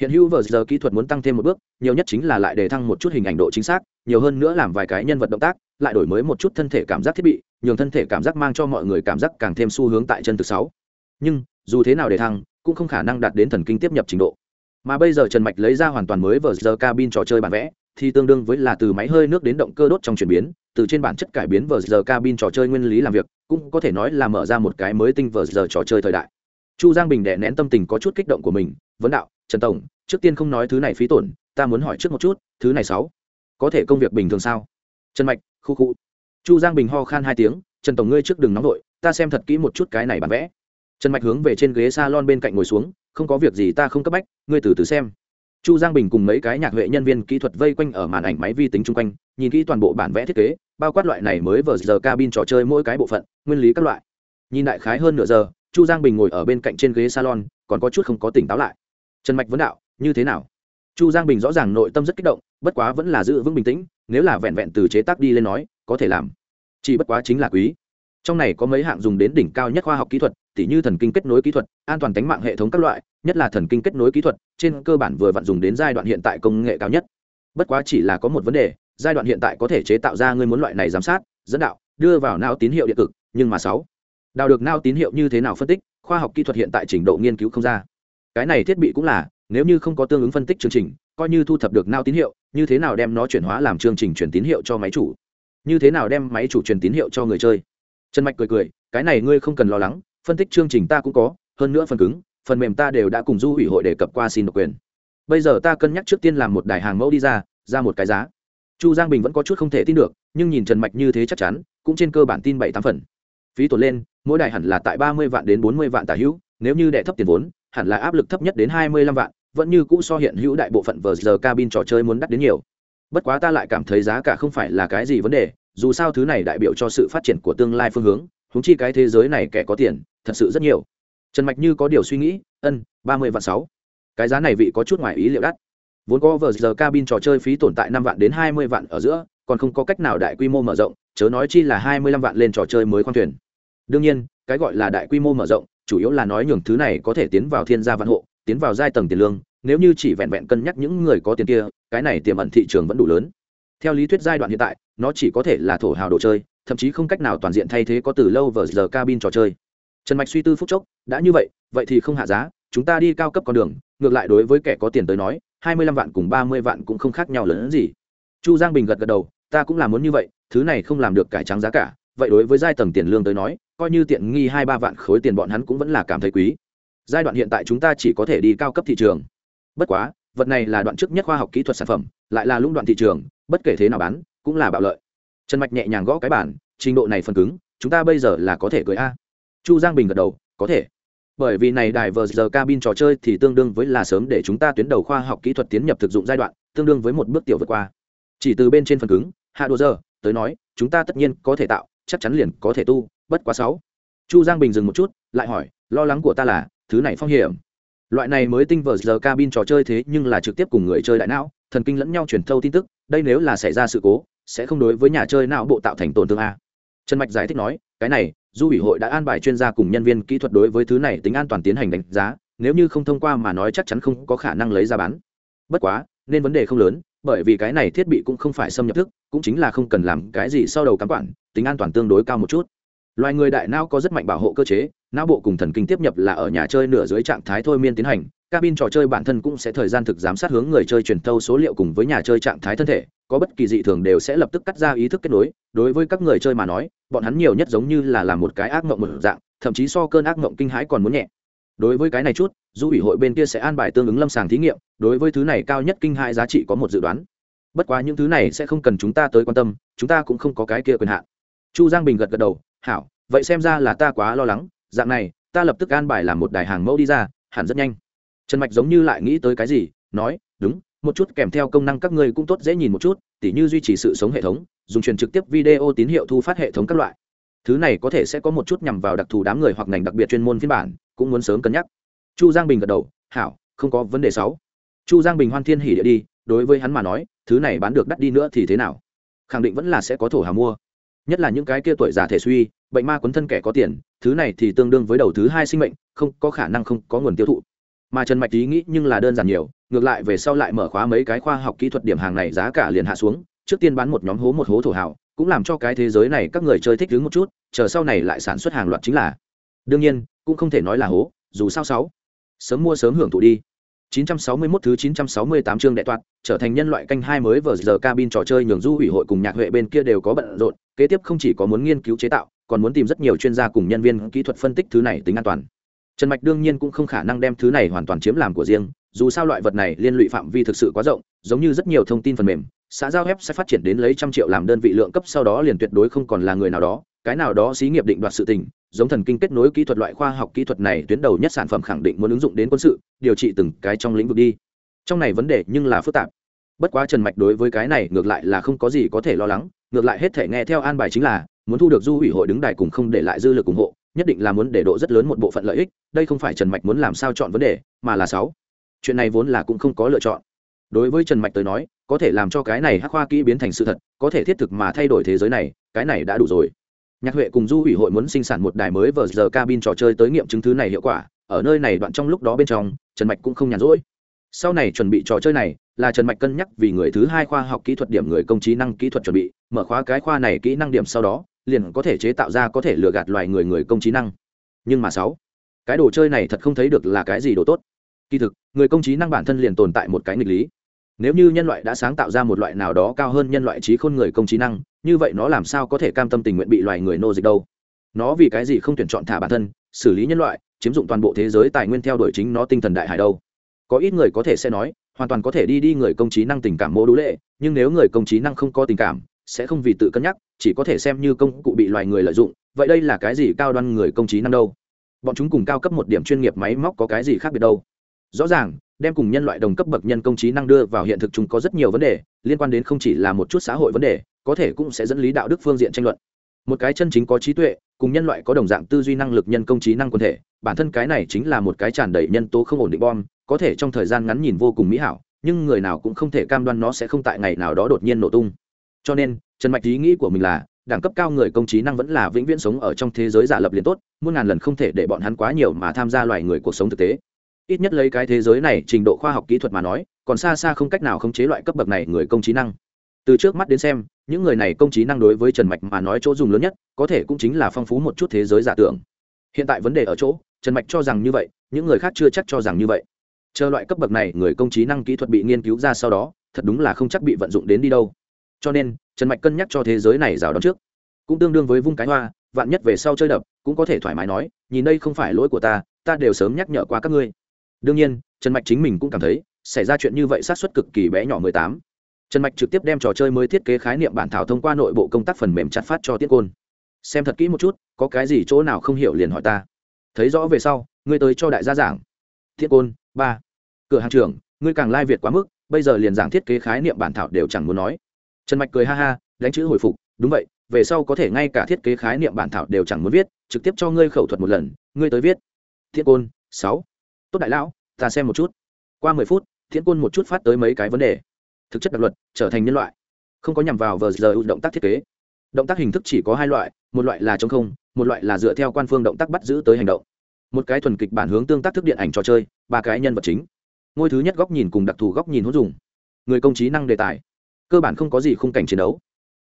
Hiện hữu vờ giờ kỹ thuật muốn tăng thêm một bước nhiều nhất chính là lại để thăng một chút hình ảnh độ chính xác nhiều hơn nữa làm vài cái nhân vật động tác lại đổi mới một chút thân thể cảm giác thiết bị nhường thân thể cảm giác mang cho mọi người cảm giác càng thêm xu hướng tại chân thực sáu. Nhưng dù thế nào để thăng cũng không khả năng đạt đến thần kinh tiếp nhập trình độ. Mà bây giờ trần mạch lấy ra hoàn toàn mới vờ giờ cabin trò chơi bản vẽ thì tương đương với là từ máy hơi nước đến động cơ đốt trong chuyển biến, từ trên bản chất cải biến vờ giờ cabin trò chơi nguyên lý làm việc, cũng có thể nói là mở ra một cái mới tinh vờ giờ trò chơi thời đại. Chu giang bình đè nén tâm tình có chút kích động của mình, vấn đạo, trần tổng, trước tiên không nói thứ này phí tổn, ta muốn hỏi trước một chút, thứ này sáu, có thể công việc bình thường sao? Trần mạch, khu khu. Chu giang bình ho khan hai tiếng, trần tổng ngươi trước đừng nóng vội, ta xem thật kỹ một chút cái này bản vẽ. Trần mạch hướng về trên ghế s a lon bên cạnh ngồi xuống, không có việc gì ta không cấp bách, ngươi từ từ xem chu giang bình cùng mấy cái nhạc huệ nhân viên kỹ thuật vây quanh ở màn ảnh máy vi tính chung quanh, nhìn kỹ toàn bộ bản vẽ thiết kế, bao quát loại này mới vờ giờ cabin trò chơi mỗi cái bộ phận, nguyên lý các loại. Nhìn đại khái hơn nửa giờ, chu giang bình ngồi ở bên cạnh trên ghế salon, còn có chút không có tỉnh táo lại. Trần mạch vấn đạo, như thế nào? Chu giang bình rõ ràng nội tâm rất kích động, bất quá vẫn là giữ vững bình tĩnh, nếu là vẹn vẹn từ chế tác đi lên nói, có thể làm. Chỉ bất quá chính là quý. Trong này có mấy hạng dùng đến đỉnh cao nhất khoa học kỹ thuật, tỉ như thần kinh kết nối kỹ thuật, an toàn tính mạng hệ thống các loại nhất là thần kinh kết nối kỹ thuật, trên cơ bản vừa vặn dùng đến giai đoạn hiện tại công nghệ cao nhất. Bất quá chỉ là có một vấn đề, giai đoạn hiện tại có thể chế tạo ra ngươi muốn loại này giám sát, dẫn đạo, đưa vào não tín hiệu điện cực, nhưng mà sáu, đào được não tín hiệu như thế nào phân tích, khoa học kỹ thuật hiện tại trình độ nghiên cứu không ra. Cái này thiết bị cũng là, nếu như không có tương ứng phân tích chương trình, coi như thu thập được não tín hiệu, như thế nào đem nó chuyển hóa làm chương trình truyền tín hiệu cho máy chủ? Như thế nào đem máy chủ truyền tín hiệu cho người chơi? Trần mạch cười cười, cái này ngươi không cần lo lắng, phân tích chương trình ta cũng có, hơn nữa phần cứng phần mềm ta đều đã cùng du ủy hội đề cập qua xin độc quyền. Bây giờ ta cân nhắc trước tiên làm một đài hàng mẫu đi ra ra một cái giá. Chu giang bình vẫn có chút không thể tin được, nhưng nhìn trần mạch như thế chắc chắn, cũng trên cơ bản tin bảy tám phần. Phí tổn lên, mỗi đài hẳn là tại ba mươi vạn đến bốn mươi vạn tả hữu, nếu như đệ thấp tiền vốn, hẳn là áp lực thấp nhất đến hai mươi lăm vạn, vẫn như cũ so hiện hữu đại bộ phận vờ giờ cabin trò chơi muốn đắt đến nhiều. Bất quá ta lại cảm thấy giá cả không phải là cái gì vấn đề, dù sao thứ này đại biểu cho sự phát triển của tương lai phương hướng húng chi cái thế giới này kẻ có tiền, thật sự rất nhiều trần mạch như có điều suy nghĩ, ân, ba mươi vạn sáu. Cái giá này vị có chút ngoài ý liệu đắt. Vốn có vờ giờ cabin trò chơi phí tồn tại năm vạn đến hai mươi vạn ở giữa, còn không có cách nào đại quy mô mở rộng, chớ nói chi là hai mươi lăm vạn lên trò chơi mới khoang thuyền. Đương nhiên, cái gọi là đại quy mô mở rộng, chủ yếu là nói nhường thứ này có thể tiến vào thiên gia văn hộ, tiến vào giai tầng tiền lương, nếu như chỉ vẹn vẹn cân nhắc những người có tiền kia, cái này tiềm ẩn thị trường vẫn đủ lớn. Theo lý thuyết giai đoạn hiện tại, nó chỉ có thể là thổ hào đồ chơi, thậm chí không cách nào toàn diện thay thế có từ lâu vờ giờ cabin trò chơi. Trần mạch suy tư phúc chốc đã như vậy vậy thì không hạ giá, chúng ta đi cao cấp con đường, ngược lại đối với kẻ có tiền tới nói, hai mươi lăm vạn cùng ba mươi vạn cũng không khác nhau lớn hơn gì. Chu giang bình gật gật đầu, ta cũng là muốn như vậy, thứ này không làm được cải trắng giá cả, vậy đối với giai tầng tiền lương tới nói, coi như tiện nghi hai ba vạn khối tiền bọn hắn cũng vẫn là cảm thấy quý. Giai đoạn hiện tại chúng ta chỉ có thể đi cao cấp thị trường. Bất quá, vật này là đoạn trước nhất khoa học kỹ thuật sản phẩm, lại là lũng đoạn thị trường, bất kể thế nào bán, cũng là bạo lợi. Trần mạch nhẹ nhàng gõ cái bản trình độ này phần cứng, chúng ta bây giờ là có thể cưới a. Chu giang bình gật đầu có thể. Bởi vì này đài vờ giờ cabin trò chơi thì tương đương với là sớm để chúng ta tuyến đầu khoa học kỹ thuật tiến nhập thực dụng giai đoạn, tương đương với một bước tiểu vượt qua. Chỉ từ bên trên phần cứng, hạ đồ giờ, tới nói, chúng ta tất nhiên có thể tạo, chắc chắn liền có thể tu, bất quá sáu. Chu giang bình dừng một chút, lại hỏi, lo lắng của ta là, thứ này phong hiểm. Loại này mới tinh vờ giờ cabin trò chơi thế nhưng là trực tiếp cùng người chơi đại não, thần kinh lẫn nhau truyền thâu tin tức, đây nếu là xảy ra sự cố, sẽ không đối với nhà chơi não bộ tạo thành tổn thương a. Trần mạch giải thích nói cái này, du ủy hội đã an bài chuyên gia cùng nhân viên kỹ thuật đối với thứ này tính an toàn tiến hành đánh giá, nếu như không thông qua mà nói chắc chắn không có khả năng lấy ra bán. Bất quá, nên vấn đề không lớn, bởi vì cái này thiết bị cũng không phải xâm nhập thức, cũng chính là không cần làm cái gì sau đầu cắm quản, tính an toàn tương đối cao một chút. Loài người đại não có rất mạnh bảo hộ cơ chế, não bộ cùng thần kinh tiếp nhập là ở nhà chơi nửa dưới trạng thái thôi miên tiến hành, cabin trò chơi bản thân cũng sẽ thời gian thực giám sát hướng người chơi truyền thâu số liệu cùng với nhà chơi trạng thái thân thể, có bất kỳ dị thường đều sẽ lập tức cắt ra ý thức kết nối, đối với các người chơi mà nói bọn hắn nhiều nhất giống như là làm một cái ác mộng một dạng, thậm chí so cơn ác mộng kinh hãi còn muốn nhẹ. Đối với cái này chút, du ủy hội bên kia sẽ an bài tương ứng lâm sàng thí nghiệm, đối với thứ này cao nhất kinh hãi giá trị có một dự đoán. Bất quá những thứ này sẽ không cần chúng ta tới quan tâm, chúng ta cũng không có cái kia quyền hạn. Chu giang bình gật gật đầu, hảo, vậy xem ra là ta quá lo lắng, dạng này, ta lập tức an bài làm một đài hàng mẫu đi ra, hẳn rất nhanh. Trần mạch giống như lại nghĩ tới cái gì, nói, đúng, một chút kèm theo công năng các ngươi cũng tốt dễ nhìn một chút, tỉ như duy trì sự sống hệ thống dùng truyền trực tiếp video tín hiệu thu phát hệ thống các loại. Thứ này có thể sẽ có một chút nhằm vào đặc thù đám người hoặc ngành đặc biệt chuyên môn phiên bản, cũng muốn sớm cân nhắc. Chu giang bình gật đầu, hảo, không có vấn đề sáu. Chu giang bình hoan thiên hỉ địa đi, đối với hắn mà nói, thứ này bán được đắt đi nữa thì thế nào? Khẳng định vẫn là sẽ có thổ hào mua. Nhất là những cái kia tuổi già thể suy, bệnh ma quấn thân kẻ có tiền, thứ này thì tương đương với đầu thứ hai sinh mệnh, không có khả năng không có nguồn tiêu thụ. Mà trần mạch ý nghĩ nhưng là đơn giản nhiều, ngược lại về sau lại mở khóa mấy cái khoa học kỹ thuật điểm hàng này giá cả liền hạ xuống trước tiên bán một nhóm hố một hố thổ hào cũng làm cho cái thế giới này các người chơi thích đứng một chút chờ sau này lại sản xuất hàng loạt chính là. Đương nhiên cũng không thể nói là hố dù sao sáu. Sớm mua sớm hưởng thụ đi. 961 thứ 968 chương đệ toạt, trở thành nhân loại canh hai mới vừa giờ cabin trò chơi nhường du ủy hội cùng nhạc huệ bên kia đều có bận rộn, kế tiếp không chỉ có muốn nghiên cứu chế tạo, còn muốn tìm rất nhiều chuyên gia cùng nhân viên kỹ thuật phân tích thứ này tính an toàn. Trần Mạch đương nhiên cũng không khả năng đem thứ này hoàn toàn chiếm làm của riêng, dù sao loại vật này liên lụy phạm vi thực sự quá rộng, giống như rất nhiều thông tin phần mềm, xã giao web sẽ phát triển đến lấy trăm triệu làm đơn vị lượng cấp sau đó liền tuyệt đối không còn là người nào đó, cái nào đó xí nghiệp định đoạt sự tình, giống thần kinh kết nối kỹ thuật loại khoa học kỹ thuật này tuyến đầu nhất sản phẩm khẳng định muốn ứng dụng đến quân sự điều trị từng cái trong lĩnh vực đi. Trong này vấn đề nhưng là phức tạp. Bất quá trần mạch đối với cái này ngược lại là không có gì có thể lo lắng ngược lại hết thể nghe theo an bài chính là muốn thu được du ủy hội đứng đài cùng không để lại dư lực ủng hộ nhất định là muốn để độ rất lớn một bộ phận lợi ích đây không phải trần mạch muốn làm sao chọn vấn đề mà là sáu. Chuyện này vốn là cũng không có lựa chọn đối với trần mạch tới nói, có thể làm cho cái này hắc khoa kỹ biến thành sự thật, có thể thiết thực mà thay đổi thế giới này, cái này đã đủ rồi. Nhạc huệ cùng du ủy hội muốn sinh sản một đài mới vờ giờ cabin trò chơi tới nghiệm chứng thứ này hiệu quả, ở nơi này đoạn trong lúc đó bên trong, trần mạch cũng không nhàn rỗi. Sau này chuẩn bị trò chơi này, là trần mạch cân nhắc vì người thứ hai khoa học kỹ thuật điểm người công trí năng kỹ thuật chuẩn bị, mở khóa cái khoa này kỹ năng điểm sau đó, liền có thể chế tạo ra có thể lừa gạt loài người người công trí năng. Nhưng mà sáu, cái đồ chơi này thật không thấy được là cái gì đồ tốt. Kỳ thực, người công trí năng bản thân liền tồn tại một cái nghịch lý nếu như nhân loại đã sáng tạo ra một loại nào đó cao hơn nhân loại trí khôn người công trí năng, như vậy nó làm sao có thể cam tâm tình nguyện bị loài người nô dịch đâu? Nó vì cái gì không tuyển chọn thả bản thân, xử lý nhân loại, chiếm dụng toàn bộ thế giới tài nguyên theo đuổi chính nó tinh thần đại hải đâu? Có ít người có thể sẽ nói, hoàn toàn có thể đi đi người công trí năng tình cảm mô đũ lệ, nhưng nếu người công trí năng không có tình cảm, sẽ không vì tự cân nhắc, chỉ có thể xem như công cụ bị loài người lợi dụng, vậy đây là cái gì cao đoan người công trí năng đâu? Bọn chúng cùng cao cấp một điểm chuyên nghiệp máy móc có cái gì khác biệt đâu? Rõ ràng đem cùng nhân loại đồng cấp bậc nhân công trí năng đưa vào hiện thực chúng có rất nhiều vấn đề, liên quan đến không chỉ là một chút xã hội vấn đề, có thể cũng sẽ dẫn lý đạo đức phương diện tranh luận. Một cái chân chính có trí tuệ, cùng nhân loại có đồng dạng tư duy năng lực nhân công trí năng quân thể, bản thân cái này chính là một cái tràn đầy nhân tố không ổn định bom, có thể trong thời gian ngắn nhìn vô cùng mỹ hảo, nhưng người nào cũng không thể cam đoan nó sẽ không tại ngày nào đó đột nhiên nổ tung. Cho nên, trần mạch ý nghĩ của mình là, đẳng cấp cao người công trí năng vẫn là vĩnh viễn sống ở trong thế giới giả lập liền tốt, muôn ngàn lần không thể để bọn hắn quá nhiều mà tham gia loài người cuộc sống thực tế ít nhất lấy cái thế giới này trình độ khoa học kỹ thuật mà nói, còn xa xa không cách nào khống chế loại cấp bậc này người công trí năng. Từ trước mắt đến xem, những người này công trí năng đối với trần mạch mà nói chỗ dùng lớn nhất, có thể cũng chính là phong phú một chút thế giới giả tưởng. Hiện tại vấn đề ở chỗ, trần mạch cho rằng như vậy, những người khác chưa chắc cho rằng như vậy. Chờ loại cấp bậc này người công trí năng kỹ thuật bị nghiên cứu ra sau đó, thật đúng là không chắc bị vận dụng đến đi đâu. Cho nên, trần mạch cân nhắc cho thế giới này rào đón trước. Cũng tương đương với vung cái hoa, vạn nhất về sau chơi đập, cũng có thể thoải mái nói, nhìn đây không phải lỗi của ta ta đều sớm nhắc nhở qua các ngươi đương nhiên, trần mạch chính mình cũng cảm thấy, xảy ra chuyện như vậy sát xuất cực kỳ bé nhỏ mười tám. Trần mạch trực tiếp đem trò chơi mới thiết kế khái niệm bản thảo thông qua nội bộ công tác phần mềm chặt phát cho tiết côn. Xem thật kỹ một chút, có cái gì chỗ nào không hiểu liền hỏi ta. Thấy rõ về sau, ngươi tới cho đại gia giảng. Thiết côn, ba. Cửa hàng trưởng, ngươi càng lai việt quá mức, bây giờ liền giảng thiết kế khái niệm bản thảo đều chẳng muốn nói. Trần mạch cười ha ha, đánh chữ hồi phục, đúng vậy, về sau có thể ngay cả thiết kế khái niệm bản thảo đều chẳng muốn viết, trực tiếp cho ngươi khẩu thuật một lần, ngươi tới viết. Thiết côn, sáu tốt đại lão, ta xem một chút. Qua mười phút Thiên côn một chút phát tới mấy cái vấn đề. Thực chất đặc luật, trở thành nhân loại. Không có nhằm vào vờ giờ động tác thiết kế. Động tác hình thức chỉ có hai loại, một loại là chống không, một loại là dựa theo quan phương động tác bắt giữ tới hành động. Một cái thuần kịch bản hướng tương tác thức điện ảnh trò chơi, ba cái nhân vật chính. Ngôi thứ nhất góc nhìn cùng đặc thù góc nhìn hữu dụng. Người công trí năng đề tài. Cơ bản không có gì khung cảnh chiến đấu.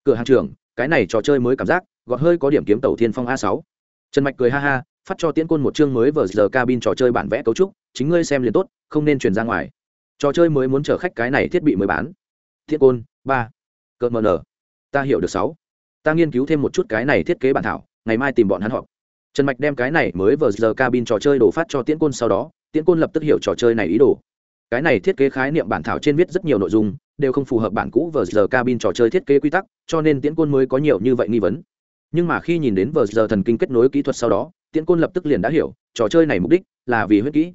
Cửa hàng trưởng, cái này trò chơi mới cảm giác, gọt hơi có điểm kiếm tàu thiên phong a sáu. Trần mạch cười ha ha phát cho tiễn côn một chương mới vờ giờ cabin trò chơi bản vẽ cấu trúc, chính ngươi xem liền tốt, không nên truyền ra ngoài. Trò chơi mới muốn chở khách cái này thiết bị mới bán. Thiết côn, ba. Cợt mờ nở. Ta hiểu được sáu. Ta nghiên cứu thêm một chút cái này thiết kế bản thảo, ngày mai tìm bọn hắn họp. Trần mạch đem cái này mới vờ giờ cabin trò chơi đổ phát cho tiễn côn sau đó, tiễn côn lập tức hiểu trò chơi này ý đồ. Cái này thiết kế khái niệm bản thảo trên viết rất nhiều nội dung, đều không phù hợp bản cũ vờ giờ cabin trò chơi thiết kế quy tắc, cho nên tiễn côn mới có nhiều như vậy nghi vấn. Nhưng mà khi nhìn đến vờ giờ thần kinh kết nối kỹ thuật sau đó tiễn côn lập tức liền đã hiểu, trò chơi này mục đích là vì huyết kỹ.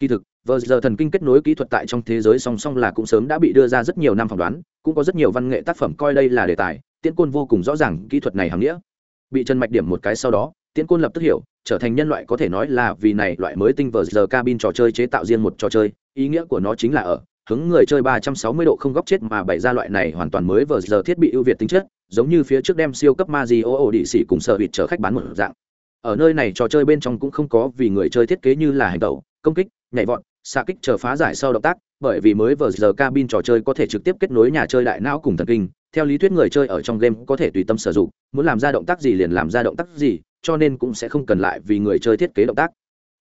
Kỳ thực, vờ giờ thần kinh kết nối kỹ thuật tại trong thế giới song song là cũng sớm đã bị đưa ra rất nhiều năm phỏng đoán, cũng có rất nhiều văn nghệ tác phẩm coi đây là đề tài, tiễn côn vô cùng rõ ràng kỹ thuật này hàm nghĩa. Bị chân mạch điểm một cái sau đó, tiễn côn lập tức hiểu, trở thành nhân loại có thể nói là vì này loại mới tinh vờ giờ cabin trò chơi chế tạo riêng một trò chơi, ý nghĩa của nó chính là ở, hướng người chơi 360 độ không góc chết mà bày ra loại này hoàn toàn mới vờ giờ thiết bị ưu việt tính chất, giống như phía trước đem siêu cấp Mario ổ đỉ xỉ cùng sở hụt chở khách bán một dạng ở nơi này trò chơi bên trong cũng không có vì người chơi thiết kế như là hành động công kích, nhảy vọt, xạ kích chờ phá giải sau động tác, bởi vì mới vờ giờ cabin trò chơi có thể trực tiếp kết nối nhà chơi đại não cùng thần kinh, theo lý thuyết người chơi ở trong game có thể tùy tâm sử dụng, muốn làm ra động tác gì liền làm ra động tác gì, cho nên cũng sẽ không cần lại vì người chơi thiết kế động tác.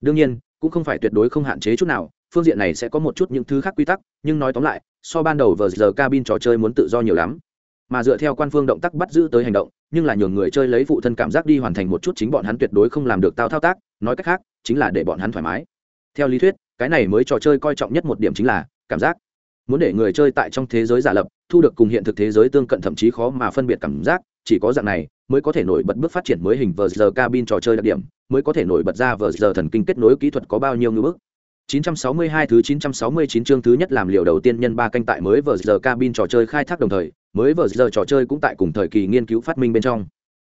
Đương nhiên, cũng không phải tuyệt đối không hạn chế chút nào, phương diện này sẽ có một chút những thứ khác quy tắc, nhưng nói tóm lại, so ban đầu vờ giờ cabin trò chơi muốn tự do nhiều lắm. Mà dựa theo quan phương động tác bắt giữ tới hành động nhưng là nhường người chơi lấy phụ thân cảm giác đi hoàn thành một chút chính bọn hắn tuyệt đối không làm được tao thao tác nói cách khác chính là để bọn hắn thoải mái. Theo lý thuyết cái này mới trò chơi coi trọng nhất một điểm chính là cảm giác. Muốn để người chơi tại trong thế giới giả lập thu được cùng hiện thực thế giới tương cận thậm chí khó mà phân biệt cảm giác chỉ có dạng này mới có thể nổi bật bước phát triển mới hình vờ giờ cabin trò chơi đặc điểm mới có thể nổi bật ra vờ giờ thần kinh kết nối kỹ thuật có bao nhiêu ngưỡng bước 962 thứ 969 chương thứ nhất làm liều đầu tiên nhân ba canh tại mới vờ giờ cabin trò chơi khai thác đồng thời, mới vờ giờ trò chơi cũng tại cùng thời kỳ nghiên cứu phát minh bên trong.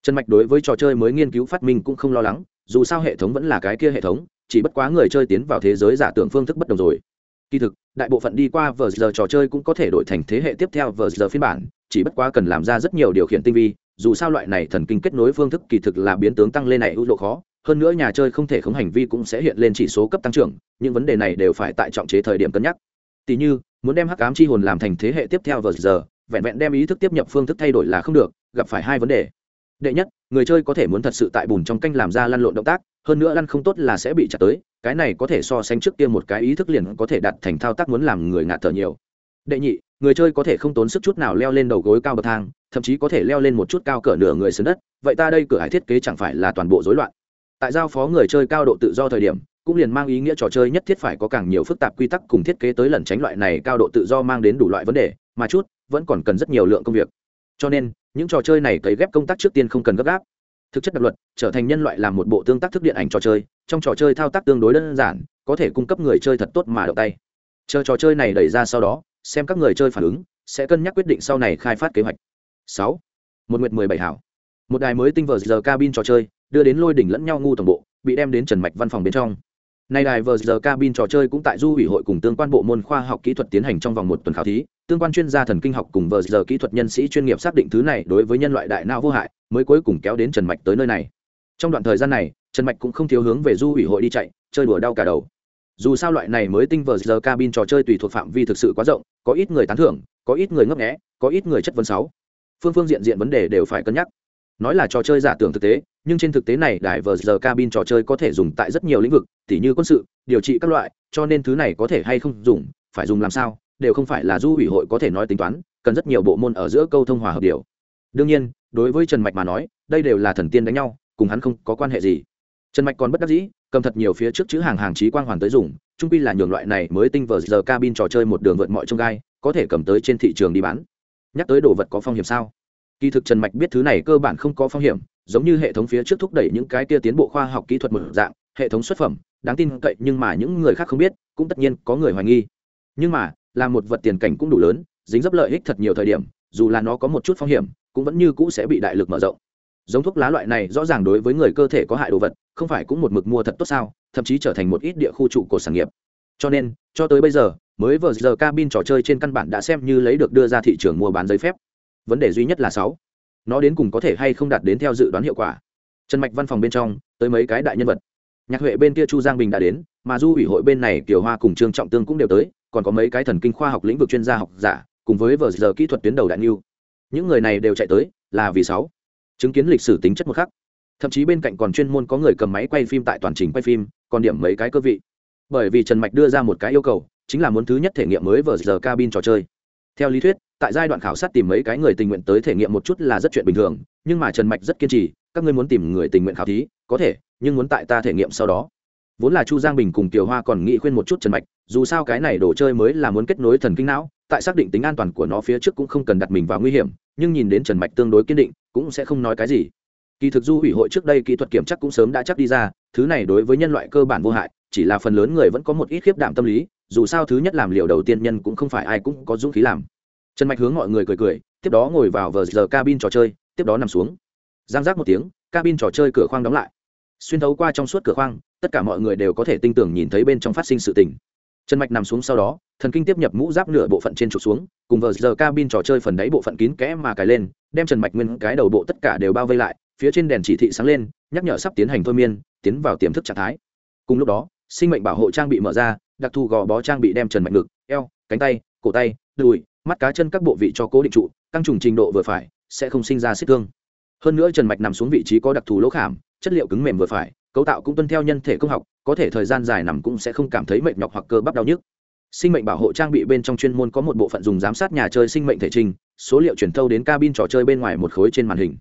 Trần Mạch đối với trò chơi mới nghiên cứu phát minh cũng không lo lắng, dù sao hệ thống vẫn là cái kia hệ thống, chỉ bất quá người chơi tiến vào thế giới giả tưởng phương thức bất đồng rồi. Kỳ thực, đại bộ phận đi qua vờ giờ trò chơi cũng có thể đổi thành thế hệ tiếp theo vờ giờ phiên bản, chỉ bất quá cần làm ra rất nhiều điều khiển tinh vi, dù sao loại này thần kinh kết nối phương thức kỳ thực là biến tướng tăng lên này ưu độ khó, hơn nữa nhà chơi không thể khống hành vi cũng sẽ hiện lên chỉ số cấp tăng trưởng những vấn đề này đều phải tại trọng chế thời điểm cân nhắc tỷ như muốn đem hắc ám chi hồn làm thành thế hệ tiếp theo vừa giờ vẹn vẹn đem ý thức tiếp nhập phương thức thay đổi là không được, gặp phải hai vấn đề. Đệ nhất, người chơi có thể muốn thật sự tại bùn trong canh làm ra lăn lộn động tác, hơn nữa lăn không tốt là sẽ bị chặt tới, cái này có thể so sánh trước kia một cái ý thức liền có thể đặt thành thao tác muốn làm người ngạt thở nhiều. Đệ nhị, người chơi có thể không tốn sức chút nào leo lên đầu gối cao bậc thang, thậm chí có thể leo lên một chút cao cỡ nửa người sườn đất, vậy ta đây cửa hải thiết kế chẳng phải là toàn bộ rối loạn. Tại giao phó người chơi cao độ tự do thời điểm, cũng liền mang ý nghĩa trò chơi nhất thiết phải có càng nhiều phức tạp quy tắc cùng thiết kế tới lần tránh loại này cao độ tự do mang đến đủ loại vấn đề, mà chút vẫn còn cần rất nhiều lượng công việc. Cho nên, những trò chơi này cấy ghép công tác trước tiên không cần gấp gáp. Thực chất đặc luật, trở thành nhân loại làm một bộ tương tác thức điện ảnh trò chơi, trong trò chơi thao tác tương đối đơn giản, có thể cung cấp người chơi thật tốt mà động tay. Chờ trò chơi này đẩy ra sau đó, xem các người chơi phản ứng, sẽ cân nhắc quyết định sau này khai phát kế hoạch. Sáu. Một nguyệt mười bảy hảo. Một đài mới tinh vờ giờ cabin trò chơi, đưa đến lôi đỉnh lẫn nhau ngu tổng bộ, bị đem đến trần mạch văn phòng bên trong. Nay đài vờ giờ cabin trò chơi cũng tại du ủy hội cùng tương quan bộ môn khoa học kỹ thuật tiến hành trong vòng một tuần khảo thí tương quan chuyên gia thần kinh học cùng vờ giờ kỹ thuật nhân sĩ chuyên nghiệp xác định thứ này đối với nhân loại đại não vô hại, mới cuối cùng kéo đến trần mạch tới nơi này. Trong đoạn thời gian này, trần mạch cũng không thiếu hướng về du ủy hội đi chạy, chơi đùa đau cả đầu. Dù sao loại này mới tinh vờ giờ cabin trò chơi tùy thuộc phạm vi thực sự quá rộng, có ít người tán thưởng, có ít người ngấp nghẽ có ít người chất vấn sáu. Phương phương diện diện vấn đề đều phải cân nhắc. Nói là trò chơi giả tưởng thực tế, nhưng trên thực tế này đài vờ giờ cabin trò chơi có thể dùng tại rất nhiều lĩnh vực, tỉ như quân sự, điều trị các loại, cho nên thứ này có thể hay không dùng, phải dùng làm sao? Đều không phải là du ủy hội có thể nói tính toán, cần rất nhiều bộ môn ở giữa câu thông hòa hợp điều. Đương nhiên, đối với trần mạch mà nói, đây đều là thần tiên đánh nhau, cùng hắn không có quan hệ gì. Trần mạch còn bất đắc dĩ, cầm thật nhiều phía trước chữ hàng hàng trí quang hoàn tới dùng trung pi là nhường loại này mới tinh vờ giờ cabin trò chơi một đường vượt mọi trông gai, có thể cầm tới trên thị trường đi bán. Nhắc tới đồ vật có phong hiểm sao? Kỳ thực trần mạch biết thứ này cơ bản không có phong hiểm, giống như hệ thống phía trước thúc đẩy những cái kia tiến bộ khoa học kỹ thuật một dạng, hệ thống xuất phẩm, đáng tin cậy nhưng mà những người khác không biết, cũng tất nhiên có người hoài nghi. Nhưng mà là một vật tiền cảnh cũng đủ lớn, dính dấp lợi ích thật nhiều thời điểm, dù là nó có một chút phong hiểm, cũng vẫn như cũ sẽ bị đại lực mở rộng. Giống thuốc lá loại này rõ ràng đối với người cơ thể có hại đồ vật, không phải cũng một mực mua thật tốt sao, thậm chí trở thành một ít địa khu trụ của sản nghiệp. Cho nên, cho tới bây giờ, mới vừa giờ cabin trò chơi trên căn bản đã xem như lấy được đưa ra thị trường mua bán giấy phép. Vấn đề duy nhất là sáu. Nó đến cùng có thể hay không đạt đến theo dự đoán hiệu quả. Trần mạch văn phòng bên trong, tới mấy cái đại nhân vật. Nhạc huệ bên kia chu giang bình đã đến, mà du ủy hội bên này kiều hoa cùng trương trọng tương cũng đều tới còn có mấy cái thần kinh khoa học lĩnh vực chuyên gia học giả, cùng với vờ giờ kỹ thuật tuyến đầu đại niu những người này đều chạy tới, là vì sáu. Chứng kiến lịch sử tính chất một khắc. Thậm chí bên cạnh còn chuyên môn có người cầm máy quay phim tại toàn trình quay phim, còn điểm mấy cái cơ vị. Bởi vì trần mạch đưa ra một cái yêu cầu, chính là muốn thứ nhất thể nghiệm mới vờ giờ cabin trò chơi. Theo lý thuyết, tại giai đoạn khảo sát tìm mấy cái người tình nguyện tới thể nghiệm một chút là rất chuyện bình thường, nhưng mà trần mạch rất kiên trì, các ngươi muốn tìm người tình nguyện khảo thí, có thể, nhưng muốn tại ta thể nghiệm sau đó vốn là chu giang bình cùng tiểu hoa còn nghĩ khuyên một chút trần mạch, dù sao cái này đồ chơi mới là muốn kết nối thần kinh não, tại xác định tính an toàn của nó phía trước cũng không cần đặt mình vào nguy hiểm, nhưng nhìn đến trần mạch tương đối kiên định, cũng sẽ không nói cái gì. Kỳ thực du ủy hội trước đây kỹ thuật kiểm chắc cũng sớm đã chắc đi ra, thứ này đối với nhân loại cơ bản vô hại, chỉ là phần lớn người vẫn có một ít khiếp đảm tâm lý, dù sao thứ nhất làm liều đầu tiên nhân cũng không phải ai cũng có dũng khí làm. Trần mạch hướng mọi người cười cười, tiếp đó ngồi vào vờ giờ cabin trò chơi, tiếp đó nằm xuống. Giang giác một tiếng, cabin trò chơi cửa khoang đóng lại xuyên thấu qua trong suốt cửa khoang, tất cả mọi người đều có thể tinh tưởng nhìn thấy bên trong phát sinh sự tình. Trần mạch nằm xuống sau đó, thần kinh tiếp nhập mũ giáp nửa bộ phận trên trục xuống, cùng vờ giờ cabin trò chơi phần đáy bộ phận kín kẽ mà cài lên, đem trần mạch nguyên cái đầu bộ tất cả đều bao vây lại, phía trên đèn chỉ thị sáng lên, nhắc nhở sắp tiến hành thôi miên, tiến vào tiềm thức trạng thái. Cùng lúc đó, sinh mệnh bảo hộ trang bị mở ra, đặc thù gò bó trang bị đem trần mạch ngực, eo, cánh tay, cổ tay, đùi, mắt cá chân các bộ vị cho cố định trụ, căng trùng trình độ vừa phải, sẽ không sinh ra xích thương hơn nữa trần mạch nằm xuống vị trí có đặc thù lỗ khảm, chất liệu cứng mềm vừa phải, cấu tạo cũng tuân theo nhân thể công học, có thể thời gian dài nằm cũng sẽ không cảm thấy mệt nhọc hoặc cơ bắp đau nhức. Sinh mệnh bảo hộ trang bị bên trong chuyên môn có một bộ phận dùng giám sát nhà chơi sinh mệnh thể trình, số liệu truyền thâu đến cabin trò chơi bên ngoài một khối trên màn hình.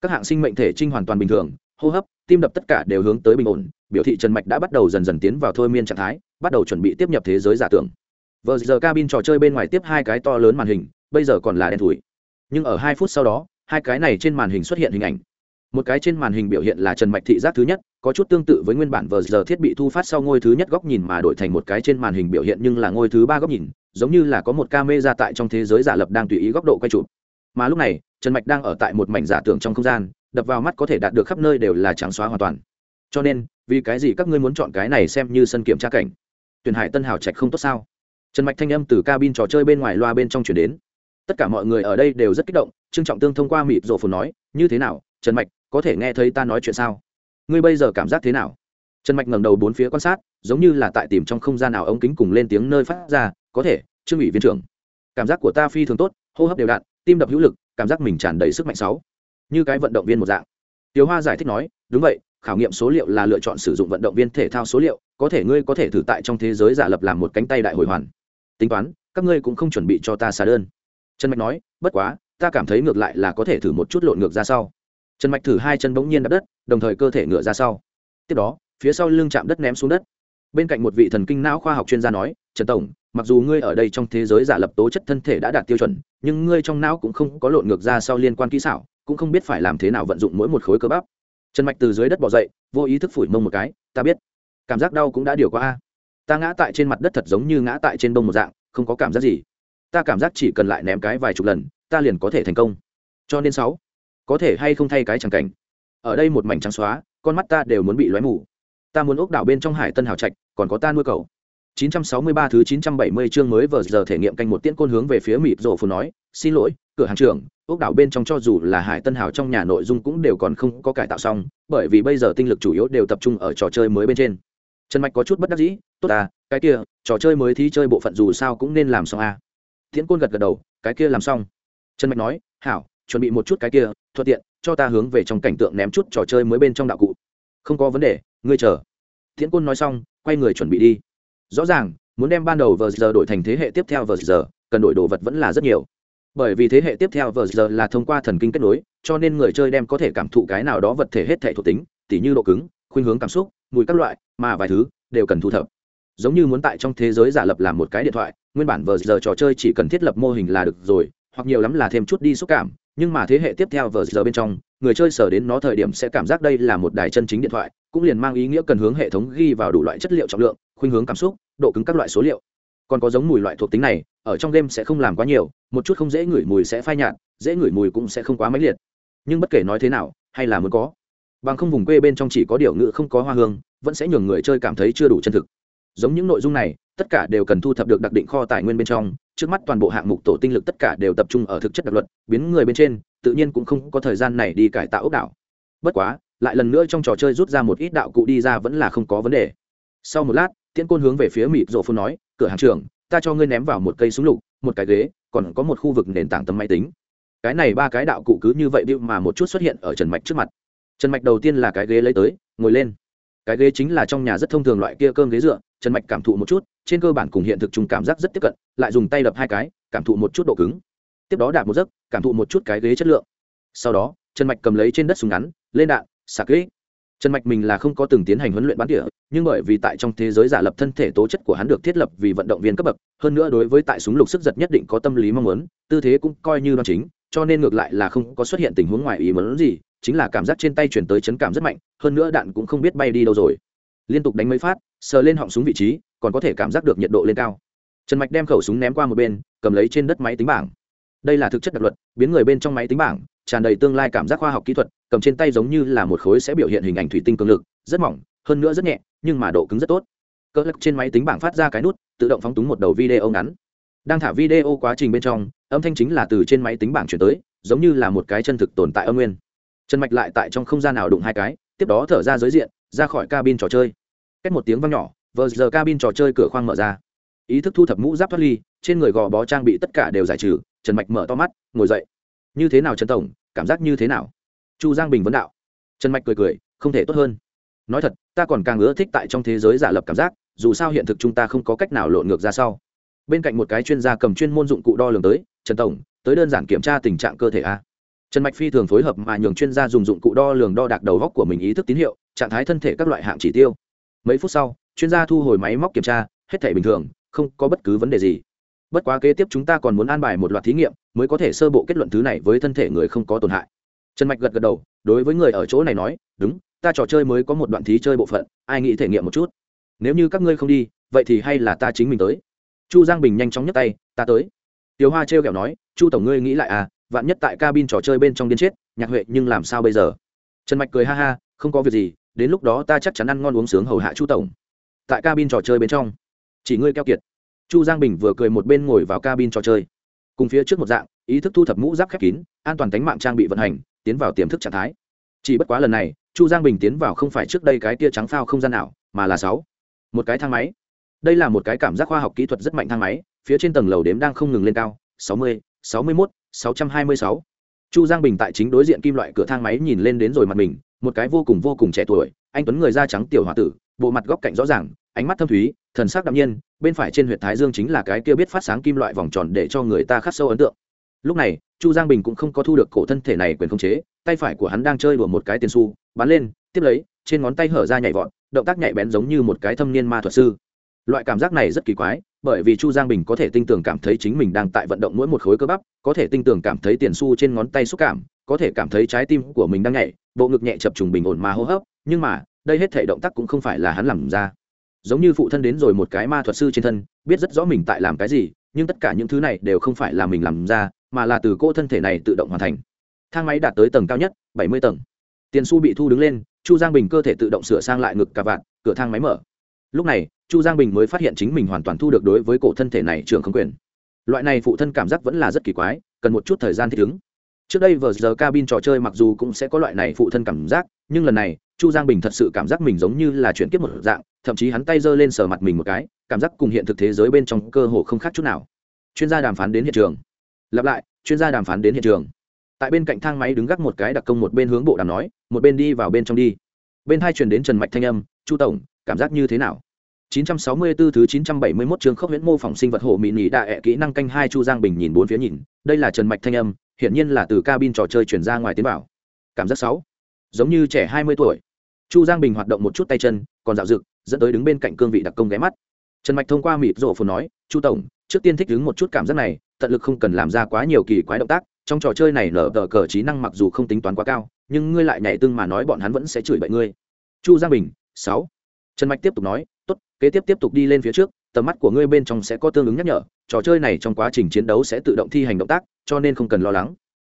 Các hạng sinh mệnh thể trinh hoàn toàn bình thường, hô hấp, tim đập tất cả đều hướng tới bình ổn, biểu thị trần mạch đã bắt đầu dần dần tiến vào thôi miên trạng thái, bắt đầu chuẩn bị tiếp nhập thế giới giả tưởng. Vờ giờ cabin trò chơi bên ngoài tiếp hai cái to lớn màn hình, bây giờ còn là đen thủi. Nhưng ở hai phút sau đó hai cái này trên màn hình xuất hiện hình ảnh. Một cái trên màn hình biểu hiện là trần mạch thị giác thứ nhất, có chút tương tự với nguyên bản vờ giờ thiết bị thu phát sau ngôi thứ nhất góc nhìn mà đổi thành một cái trên màn hình biểu hiện nhưng là ngôi thứ ba góc nhìn, giống như là có một ca mê ra tại trong thế giới giả lập đang tùy ý góc độ quay chụp. Mà lúc này, trần mạch đang ở tại một mảnh giả tưởng trong không gian, đập vào mắt có thể đạt được khắp nơi đều là trắng xóa hoàn toàn. Cho nên, vì cái gì các ngươi muốn chọn cái này xem như sân kiểm tra cảnh? Tuyển hải tân hào trạch không tốt sao? Trần mạch thanh âm từ cabin trò chơi bên ngoài loa bên trong chuyển đến tất cả mọi người ở đây đều rất kích động trương trọng tương thông qua mịt rổ phồn nói như thế nào trần mạch có thể nghe thấy ta nói chuyện sao ngươi bây giờ cảm giác thế nào trần mạch ngẩng đầu bốn phía quan sát giống như là tại tìm trong không gian nào ống kính cùng lên tiếng nơi phát ra có thể trương ủy viên trưởng cảm giác của ta phi thường tốt hô hấp đều đặn tim đập hữu lực cảm giác mình tràn đầy sức mạnh sáu như cái vận động viên một dạng Tiểu Hoa giải thích nói, đúng vậy, khảo nghiệm số liệu là lựa chọn sử dụng vận động viên thể thao số liệu, có thể ngươi có thể thử tại trong thế giới giả lập làm một cánh tay đại hồi hoàn. Tính toán, các ngươi cũng không chuẩn bị cho ta xà đơn. Trần Mạch nói, bất quá, ta cảm thấy ngược lại là có thể thử một chút lộn ngược ra sau. Trần Mạch thử hai chân bỗng nhiên đập đất, đồng thời cơ thể ngựa ra sau. Tiếp đó, phía sau lưng chạm đất ném xuống đất. Bên cạnh một vị thần kinh não khoa học chuyên gia nói, "Trần tổng, mặc dù ngươi ở đây trong thế giới giả lập tố chất thân thể đã đạt tiêu chuẩn, nhưng ngươi trong não cũng không có lộn ngược ra sau liên quan kỹ xảo, cũng không biết phải làm thế nào vận dụng mỗi một khối cơ bắp trần mạch từ dưới đất bỏ dậy vô ý thức phủi mông một cái ta biết cảm giác đau cũng đã điều qua a ta ngã tại trên mặt đất thật giống như ngã tại trên bông một dạng không có cảm giác gì ta cảm giác chỉ cần lại ném cái vài chục lần ta liền có thể thành công cho nên sáu có thể hay không thay cái chẳng cảnh ở đây một mảnh trắng xóa con mắt ta đều muốn bị lóe mù ta muốn ốc đảo bên trong hải tân hào trạch còn có ta nuôi cầu 963 thứ 970 chương mới vừa giờ thể nghiệm canh một tiễn côn hướng về phía mịp rổ phù nói, "Xin lỗi, cửa hàng trưởng, ốc đảo bên trong cho dù là Hải Tân Hào trong nhà nội dung cũng đều còn không có cải tạo xong, bởi vì bây giờ tinh lực chủ yếu đều tập trung ở trò chơi mới bên trên." Trần Mạch có chút bất đắc dĩ, "Tốt à, cái kia, trò chơi mới thi chơi bộ phận dù sao cũng nên làm xong à?" Thiến côn gật gật đầu, "Cái kia làm xong." Trần Mạch nói, "Hảo, chuẩn bị một chút cái kia, thuận tiện cho ta hướng về trong cảnh tượng ném chút trò chơi mới bên trong đạo cụ." "Không có vấn đề, ngươi chờ." Thiến côn nói xong, quay người chuẩn bị đi. Rõ ràng, muốn đem ban đầu vờ giờ đổi thành thế hệ tiếp theo vờ giờ cần đổi đồ vật vẫn là rất nhiều bởi vì thế hệ tiếp theo vờ giờ là thông qua thần kinh kết nối cho nên người chơi đem có thể cảm thụ cái nào đó vật thể hết thể thuộc tính tỉ như độ cứng khuynh hướng cảm xúc mùi các loại mà vài thứ đều cần thu thập giống như muốn tại trong thế giới giả lập làm một cái điện thoại nguyên bản vờ giờ trò chơi chỉ cần thiết lập mô hình là được rồi, hoặc nhiều lắm là thêm chút đi xúc cảm, nhưng mà thế hệ tiếp theo vờ giờ bên trong, người chơi sở đến nó thời điểm sẽ cảm giác đây là một đài chân chính điện thoại, cũng liền mang ý nghĩa cần hướng hệ thống ghi vào đủ loại chất liệu trọng lượng, khuynh hướng cảm xúc, độ cứng các loại số liệu. Còn có giống mùi loại thuộc tính này, ở trong game sẽ không làm quá nhiều, một chút không dễ ngửi mùi sẽ phai nhạt, dễ ngửi mùi cũng sẽ không quá mãnh liệt. Nhưng bất kể nói thế nào, hay là muốn có. Bằng không vùng quê bên trong chỉ có điều ngữ không có hoa hương, vẫn sẽ nhường người chơi cảm thấy chưa đủ chân thực giống những nội dung này, tất cả đều cần thu thập được đặc định kho tài nguyên bên trong, trước mắt toàn bộ hạng mục tổ tinh lực tất cả đều tập trung ở thực chất đặc luật, biến người bên trên, tự nhiên cũng không có thời gian này đi cải tạo ốc đảo. Bất quá, lại lần nữa trong trò chơi rút ra một ít đạo cụ đi ra vẫn là không có vấn đề. Sau một lát, tiễn côn hướng về phía mịt rộ phun nói, cửa hàng trưởng, ta cho ngươi ném vào một cây súng lục, một cái ghế, còn có một khu vực nền tảng tấm máy tính. Cái này ba cái đạo cụ cứ như vậy điệu mà một chút xuất hiện ở trần mạch trước mặt. Trần mạch đầu tiên là cái ghế lấy tới, ngồi lên cái ghế chính là trong nhà rất thông thường loại kia cơm ghế dựa, trần mạch cảm thụ một chút, trên cơ bản cùng hiện thực chung cảm giác rất tiếp cận, lại dùng tay đập hai cái, cảm thụ một chút độ cứng. Tiếp đó đạp một giấc, cảm thụ một chút cái ghế chất lượng. Sau đó, trần mạch cầm lấy trên đất súng ngắn, lên đạn sạc ghế trần mạch mình là không có từng tiến hành huấn luyện bắn tỉa nhưng bởi vì tại trong thế giới giả lập thân thể tố chất của hắn được thiết lập vì vận động viên cấp bậc, hơn nữa đối với tại súng lục sức giật nhất định có tâm lý mong muốn, tư thế cũng coi như đoan chính, cho nên ngược lại là không có xuất hiện tình huống ngoài ý muốn gì chính là cảm giác trên tay chuyển tới chấn cảm rất mạnh, hơn nữa đạn cũng không biết bay đi đâu rồi. Liên tục đánh mấy phát, sờ lên họng súng vị trí, còn có thể cảm giác được nhiệt độ lên cao. Trần mạch đem khẩu súng ném qua một bên, cầm lấy trên đất máy tính bảng. Đây là thực chất đặc luật, biến người bên trong máy tính bảng, tràn đầy tương lai cảm giác khoa học kỹ thuật, cầm trên tay giống như là một khối sẽ biểu hiện hình ảnh thủy tinh cường lực, rất mỏng, hơn nữa rất nhẹ, nhưng mà độ cứng rất tốt. Cỡ lắc trên máy tính bảng phát ra cái nút, tự động phóng túng một đầu video ngắn. Đang thả video quá trình bên trong, âm thanh chính là từ trên máy tính bảng chuyển tới, giống như là một cái chân thực tồn tại âm nguyên trần mạch lại tại trong không gian nào đụng hai cái, tiếp đó thở ra giới diện, ra khỏi cabin trò chơi. Cách một tiếng vang nhỏ vờ giờ cabin trò chơi cửa khoang mở ra. Ý thức thu thập mũ giáp thoát ly, trên người gò bó trang bị tất cả đều giải trừ, trần mạch mở to mắt, ngồi dậy. Như thế nào trần tổng? Cảm giác như thế nào? Chu giang bình vấn đạo. Trần mạch cười cười, không thể tốt hơn. Nói thật, ta còn càng ưa thích tại trong thế giới giả lập cảm giác, dù sao hiện thực chúng ta không có cách nào lộn ngược ra sau. Bên cạnh một cái chuyên gia cầm chuyên môn dụng cụ đo lường tới, trần tổng, tới đơn giản kiểm tra tình trạng cơ thể a trần mạch phi thường phối hợp mà nhường chuyên gia dùng dụng cụ đo lường đo đạc đầu góc của mình ý thức tín hiệu, trạng thái thân thể các loại hạng chỉ tiêu. Mấy phút sau, chuyên gia thu hồi máy móc kiểm tra, hết thể bình thường, không có bất cứ vấn đề gì. Bất quá kế tiếp chúng ta còn muốn an bài một loạt thí nghiệm, mới có thể sơ bộ kết luận thứ này với thân thể người không có tổn hại. Trần mạch gật gật đầu, đối với người ở chỗ này nói, đúng, ta trò chơi mới có một đoạn thí chơi bộ phận, ai nghĩ thể nghiệm một chút? Nếu như các ngươi không đi, vậy thì hay là ta chính mình tới. Chu giang bình nhanh chóng nhấc tay, ta tới. Tiểu hoa trêu kẹo nói, chu tổng ngươi nghĩ lại à vạn nhất tại cabin trò chơi bên trong điên chết, nhạc huệ, nhưng làm sao bây giờ? Trần mạch cười ha ha, không có việc gì, đến lúc đó ta chắc chắn ăn ngon uống sướng hầu hạ chu tổng. Tại cabin trò chơi bên trong, chỉ ngươi keo kiệt. Chu giang bình vừa cười một bên ngồi vào cabin trò chơi. Cùng phía trước một dạng, ý thức thu thập mũ giáp khép kín, an toàn tính mạng trang bị vận hành, tiến vào tiềm thức trạng thái. Chỉ bất quá lần này, chu giang bình tiến vào không phải trước đây cái tia trắng phao không gian nào, mà là sáu. Một cái thang máy. Đây là một cái cảm giác khoa học kỹ thuật rất mạnh thang máy, phía trên tầng lầu đếm đang không ngừng lên cao, sáu mươi sáu mươi mốt sáu trăm hai mươi sáu. Chu giang bình tại chính đối diện kim loại cửa thang máy nhìn lên đến rồi mặt mình, một cái vô cùng vô cùng trẻ tuổi, anh tuấn người da trắng tiểu h o a tử, bộ mặt góc cạnh rõ ràng, ánh mắt thâm thúy, thần sắc đạm nhiên, bên phải trên huyệt thái dương chính là cái kia biết phát sáng kim loại vòng tròn để cho người ta khắc sâu ấn tượng. Lúc này, chu giang bình cũng không có thu được cổ thân thể này quyền khống chế, tay phải của hắn đang chơi đùa một cái tiền su bắn lên, tiếp lấy, trên ngón tay hở ra nhảy vọt, động tác nhạy bén giống như một cái thâm niên ma thuật sư loại cảm giác này rất kỳ quái, bởi vì chu giang bình có thể tinh tường cảm thấy chính mình đang tại vận động mỗi một khối cơ bắp, có thể tinh tường cảm thấy tiền su trên ngón tay xúc cảm, có thể cảm thấy trái tim của mình đang nhảy, bộ ngực nhẹ chập trùng bình ổn mà hô hấp, nhưng mà, đây hết thể động tác cũng không phải là hắn làm ra. Giống như phụ thân đến rồi một cái ma thuật sư trên thân, biết rất rõ mình tại làm cái gì, nhưng tất cả những thứ này đều không phải là mình làm ra, mà là từ cô thân thể này tự động hoàn thành. Thang máy đạt tới tầng cao nhất, bảy mươi tầng. Tiền su bị thu đứng lên, chu giang bình cơ thể tự động sửa sang lại ngực cà vạt, cửa thang máy mở lúc này, chu giang bình mới phát hiện chính mình hoàn toàn thu được đối với cổ thân thể này trường không quyền. Loại này phụ thân cảm giác vẫn là rất kỳ quái, cần một chút thời gian thích ứng. Trước đây vờ giờ cabin trò chơi mặc dù cũng sẽ có loại này phụ thân cảm giác, nhưng lần này, chu giang bình thật sự cảm giác mình giống như là chuyển kiếp một dạng, thậm chí hắn tay giơ lên sờ mặt mình một cái, cảm giác cùng hiện thực thế giới bên trong cơ hồ không khác chút nào. Chuyên gia đàm phán đến hiện trường. Lặp lại, chuyên gia đàm phán đến hiện trường. Tại bên cạnh thang máy đứng gác một cái đặc công một bên hướng bộ đàm nói, một bên đi vào bên trong đi. Bên hai truyền đến trần mạch thanh âm, chu tổng cảm giác như thế nào? 964 thứ 971 trường khốc huyễn mô phỏng sinh vật hộ mỹ nhị đại kỹ năng canh hai chu giang bình nhìn bốn phía nhìn, đây là trần mạch thanh âm, hiển nhiên là từ cabin trò chơi chuyển ra ngoài tiến vào. Cảm giác sáu. Giống như trẻ 20 tuổi. Chu giang bình hoạt động một chút tay chân, còn dạo dực dẫn tới đứng bên cạnh cương vị đặc công ghé mắt. Trần mạch thông qua mịt rổ phù nói, chu tổng, trước tiên thích ứng một chút cảm giác này, tận lực không cần làm ra quá nhiều kỳ quái động tác, trong trò chơi này nở tờ cờ trí năng mặc dù không tính toán quá cao, nhưng ngươi lại nhảy tương mà nói bọn hắn vẫn sẽ chửi bậy ngươi. Chu giang bình, sáu trần mạch tiếp tục nói, tốt, kế tiếp tiếp tục đi lên phía trước, tầm mắt của ngươi bên trong sẽ có tương ứng nhắc nhở, trò chơi này trong quá trình chiến đấu sẽ tự động thi hành động tác, cho nên không cần lo lắng.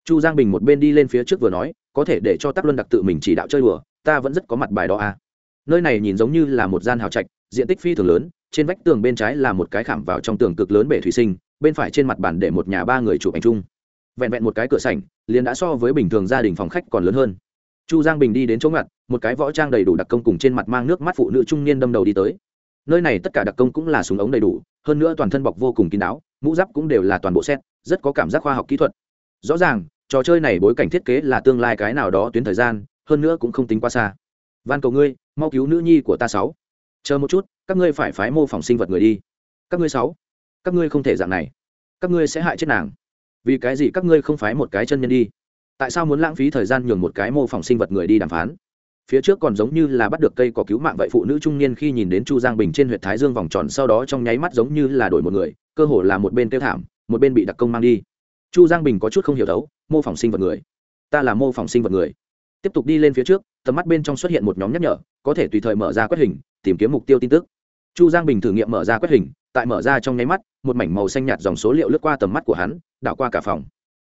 Chu giang bình một bên đi lên phía trước vừa nói, có thể để cho tắc luân đặc tự mình chỉ đạo chơi đùa, ta vẫn rất có mặt bài đó à. nơi này nhìn giống như là một gian hào trạch, diện tích phi thường lớn, trên vách tường bên trái là một cái khảm vào trong tường cực lớn bể thủy sinh, bên phải trên mặt bàn để một nhà ba người chụp ảnh chung. Vẹn vẹn một cái cửa sảnh, liền đã so với bình thường gia đình phòng khách còn lớn hơn chu giang bình đi đến chỗ ngặt, một cái võ trang đầy đủ đặc công cùng trên mặt mang nước mắt phụ nữ trung niên đâm đầu đi tới. Nơi này tất cả đặc công cũng là súng ống đầy đủ, hơn nữa toàn thân bọc vô cùng kín đáo, mũ giáp cũng đều là toàn bộ set, rất có cảm giác khoa học kỹ thuật. Rõ ràng, trò chơi này bối cảnh thiết kế là tương lai cái nào đó tuyến thời gian, hơn nữa cũng không tính quá xa. Van cầu ngươi, mau cứu nữ nhi của ta sáu. Chờ một chút, các ngươi phải phái mô phỏng sinh vật người đi. Các ngươi sáu, các ngươi không thể dạng này. Các ngươi sẽ hại chết nàng. Vì cái gì các ngươi không phái một cái chân nhân đi? Tại sao muốn lãng phí thời gian nhường một cái mô phỏng sinh vật người đi đàm phán? Phía trước còn giống như là bắt được cây có cứu mạng vậy phụ nữ trung niên khi nhìn đến chu giang bình trên huyện thái dương vòng tròn sau đó trong nháy mắt giống như là đổi một người, cơ hồ là một bên tiêu thảm, một bên bị đặc công mang đi. Chu giang bình có chút không hiểu đấu, mô phỏng sinh vật người. Ta là mô phỏng sinh vật người. Tiếp tục đi lên phía trước, tầm mắt bên trong xuất hiện một nhóm nhắc nhở, có thể tùy thời mở ra quét hình, tìm kiếm mục tiêu tin tức. Chu giang bình thử nghiệm mở ra quét hình, tại mở ra trong nháy mắt, một mảnh màu xanh nhạt dòng số liệu lướt qua tầm mắt của hắn, đảo qua cả phòng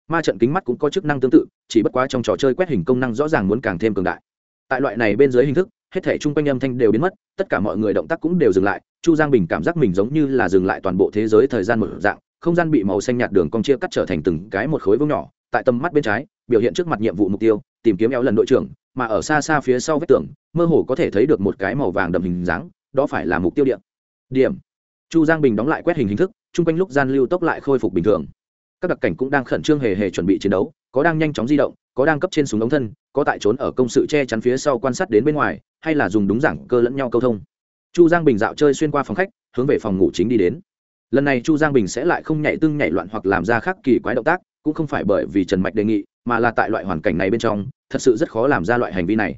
ma trận kính mắt cũng có chức năng tương tự, chỉ bất quá trong trò chơi quét hình công năng rõ ràng muốn càng thêm cường đại. Tại loại này bên dưới hình thức, hết thể chung quanh âm thanh đều biến mất, tất cả mọi người động tác cũng đều dừng lại, chu giang bình cảm giác mình giống như là dừng lại toàn bộ thế giới thời gian một dạng, không gian bị màu xanh nhạt đường cong chia cắt trở thành từng cái một khối vông nhỏ, tại tầm mắt bên trái, biểu hiện trước mặt nhiệm vụ mục tiêu, tìm kiếm éo lần đội trưởng, mà ở xa xa phía sau vách tường, mơ hồ có thể thấy được một cái màu vàng đậm hình dáng, đó phải là mục tiêu điểm điểm. Chu giang bình đóng lại quét hình hình thức, chung quanh lúc gian lưu tốc lại khôi phục bình thường các đặc cảnh cũng đang khẩn trương hề hề chuẩn bị chiến đấu, có đang nhanh chóng di động, có đang cấp trên súng ống thân, có tại trốn ở công sự che chắn phía sau quan sát đến bên ngoài, hay là dùng đúng giảng cơ lẫn nhau câu thông. Chu giang bình dạo chơi xuyên qua phòng khách, hướng về phòng ngủ chính đi đến. Lần này chu giang bình sẽ lại không nhảy tưng nhảy loạn hoặc làm ra khác kỳ quái động tác, cũng không phải bởi vì trần mạch đề nghị, mà là tại loại hoàn cảnh này bên trong, thật sự rất khó làm ra loại hành vi này.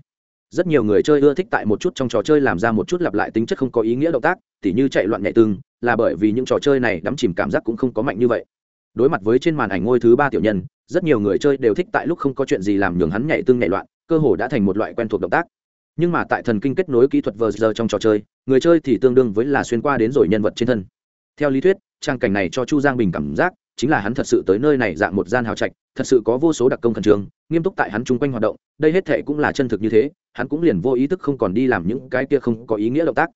Rất nhiều người chơi ưa thích tại một chút trong trò chơi làm ra một chút lặp lại tính chất không có ý nghĩa động tác, tỉ như chạy loạn nhảy tương là bởi vì những trò chơi này đắm chìm cảm giác cũng không có mạnh như vậy đối mặt với trên màn ảnh ngôi thứ ba tiểu nhân, rất nhiều người chơi đều thích tại lúc không có chuyện gì làm nhường hắn nhảy tương nhảy loạn, cơ hồ đã thành một loại quen thuộc động tác. Nhưng mà tại thần kinh kết nối kỹ thuật vờ giờ trong trò chơi, người chơi thì tương đương với là xuyên qua đến rồi nhân vật trên thân. Theo lý thuyết, trang cảnh này cho chu giang bình cảm giác, chính là hắn thật sự tới nơi này dạng một gian hào trạch, thật sự có vô số đặc công khẩn trương, nghiêm túc tại hắn chung quanh hoạt động, đây hết thệ cũng là chân thực như thế, hắn cũng liền vô ý thức không còn đi làm những cái kia không có ý nghĩa động tác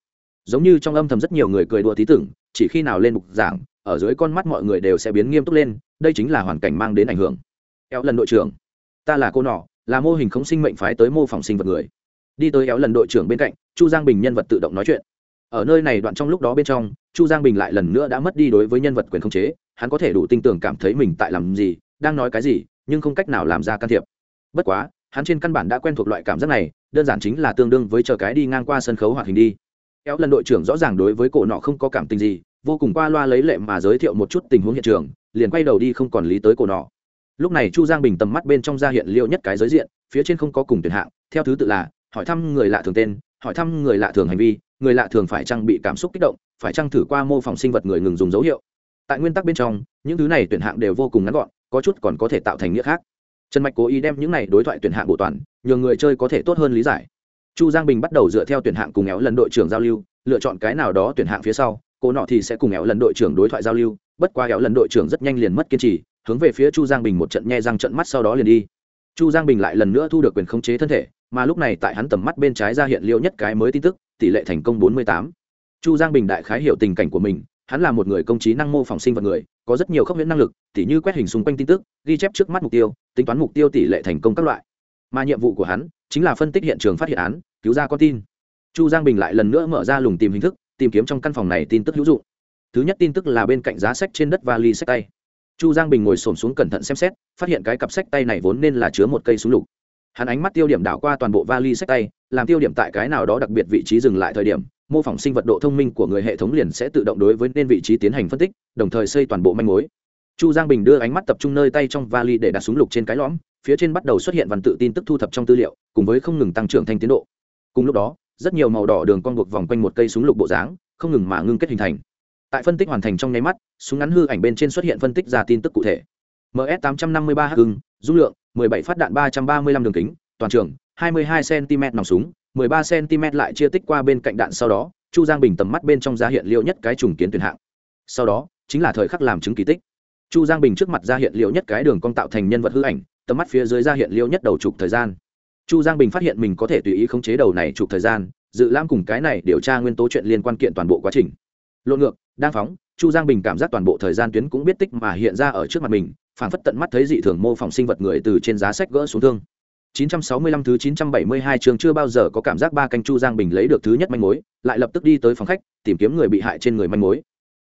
giống như trong âm thầm rất nhiều người cười đùa tí tưởng, chỉ khi nào lên mục giảng, ở dưới con mắt mọi người đều sẽ biến nghiêm túc lên, đây chính là hoàn cảnh mang đến ảnh hưởng. Éo lần đội trưởng, ta là cô nọ, là mô hình không sinh mệnh phái tới mô phỏng sinh vật người. Đi tới éo lần đội trưởng bên cạnh, chu giang bình nhân vật tự động nói chuyện. Ở nơi này đoạn trong lúc đó bên trong, chu giang bình lại lần nữa đã mất đi đối với nhân vật quyền khống chế, hắn có thể đủ tin tưởng cảm thấy mình tại làm gì, đang nói cái gì, nhưng không cách nào làm ra can thiệp. Bất quá, hắn trên căn bản đã quen thuộc loại cảm giác này, đơn giản chính là tương đương với chờ cái đi ngang qua sân khấu hoạt hình đi kéo lần đội trưởng rõ ràng đối với cổ nọ không có cảm tình gì, vô cùng qua loa lấy lệ mà giới thiệu một chút tình huống hiện trường, liền quay đầu đi không còn lý tới cổ nọ. Lúc này chu giang bình tầm mắt bên trong ra hiện liệu nhất cái giới diện, phía trên không có cùng tuyển hạng, theo thứ tự là, hỏi thăm người lạ thường tên, hỏi thăm người lạ thường hành vi, người lạ thường phải trang bị cảm xúc kích động, phải trang thử qua mô phỏng sinh vật người ngừng dùng dấu hiệu. Tại nguyên tắc bên trong, những thứ này tuyển hạng đều vô cùng ngắn gọn, có chút còn có thể tạo thành nghĩa khác. Trần mạch cố ý đem những này đối thoại tuyển hạng bộ toàn, nhờ người chơi có thể tốt hơn lý giải chu giang bình bắt đầu dựa theo tuyển hạng cùng éo lần đội trưởng giao lưu, lựa chọn cái nào đó tuyển hạng phía sau, cô nọ thì sẽ cùng éo lần đội trưởng đối thoại giao lưu, bất qua éo lần đội trưởng rất nhanh liền mất kiên trì, hướng về phía chu giang bình một trận nhe răng trận mắt sau đó liền đi. Chu giang bình lại lần nữa thu được quyền khống chế thân thể, mà lúc này tại hắn tầm mắt bên trái ra hiện liệu nhất cái mới tin tức, tỷ lệ thành công bốn mươi tám. Chu giang bình đại khái hiểu tình cảnh của mình, hắn là một người công trí năng mô phỏng sinh vật người, có rất nhiều khốc huyễn năng lực, tỉ như quét hình xung quanh tin tức, ghi chép trước mắt mục tiêu, tính toán mục tiêu tỷ lệ thành công các loại. Mà nhiệm vụ của hắn chính là phân tích hiện trường phát hiện án, cứu ra con tin. Chu giang bình lại lần nữa mở ra lùng tìm hình thức, tìm kiếm trong căn phòng này tin tức hữu dụng. Thứ nhất tin tức là bên cạnh giá sách trên đất và ly sách tay. Chu giang bình ngồi xổm xuống cẩn thận xem xét, phát hiện cái cặp sách tay này vốn nên là chứa một cây súng lục. Hắn ánh mắt tiêu điểm đảo qua toàn bộ vali sách tay, làm tiêu điểm tại cái nào đó đặc biệt vị trí dừng lại thời điểm, mô phỏng sinh vật độ thông minh của người hệ thống liền sẽ tự động đối với nên vị trí tiến hành phân tích, đồng thời xây toàn bộ manh mối. Chu giang bình đưa ánh mắt tập trung nơi tay trong vali để đặt súng lục trên cái lõm phía trên bắt đầu xuất hiện văn tự tin tức thu thập trong tư liệu, cùng với không ngừng tăng trưởng thanh tiến độ. Cùng lúc đó, rất nhiều màu đỏ đường con buộc vòng quanh một cây súng lục bộ dáng, không ngừng mà ngưng kết hình thành. Tại phân tích hoàn thành trong nháy mắt, súng ngắn hư ảnh bên trên xuất hiện phân tích ra tin tức cụ thể. Ms 853 h hưng dung lượng 17 phát đạn 335 đường kính, toàn trường 22 cm nòng súng 13 cm lại chia tích qua bên cạnh đạn sau đó, chu giang bình tầm mắt bên trong ra hiện liệu nhất cái trùng kiến tuyển hạng. Sau đó, chính là thời khắc làm chứng kỳ tích. Chu giang bình trước mặt ra hiện liệu nhất cái đường cong tạo thành nhân vật hư ảnh tầm mắt phía dưới ra hiện liêu nhất đầu trục thời gian. Chu giang bình phát hiện mình có thể tùy ý khống chế đầu này trục thời gian dự lãm cùng cái này điều tra nguyên tố chuyện liên quan kiện toàn bộ quá trình. Lộn ngược đang phóng chu giang bình cảm giác toàn bộ thời gian tuyến cũng biết tích mà hiện ra ở trước mặt mình phản phất tận mắt thấy dị thường mô phỏng sinh vật người từ trên giá sách gỡ xuống thương. 965 thứ 972 trường chưa bao giờ có cảm giác ba canh Chu Giang Bình lấy được thứ nhất manh mối, lại lập tức đi tới phòng khách, tìm kiếm người bị hại trên người manh mối.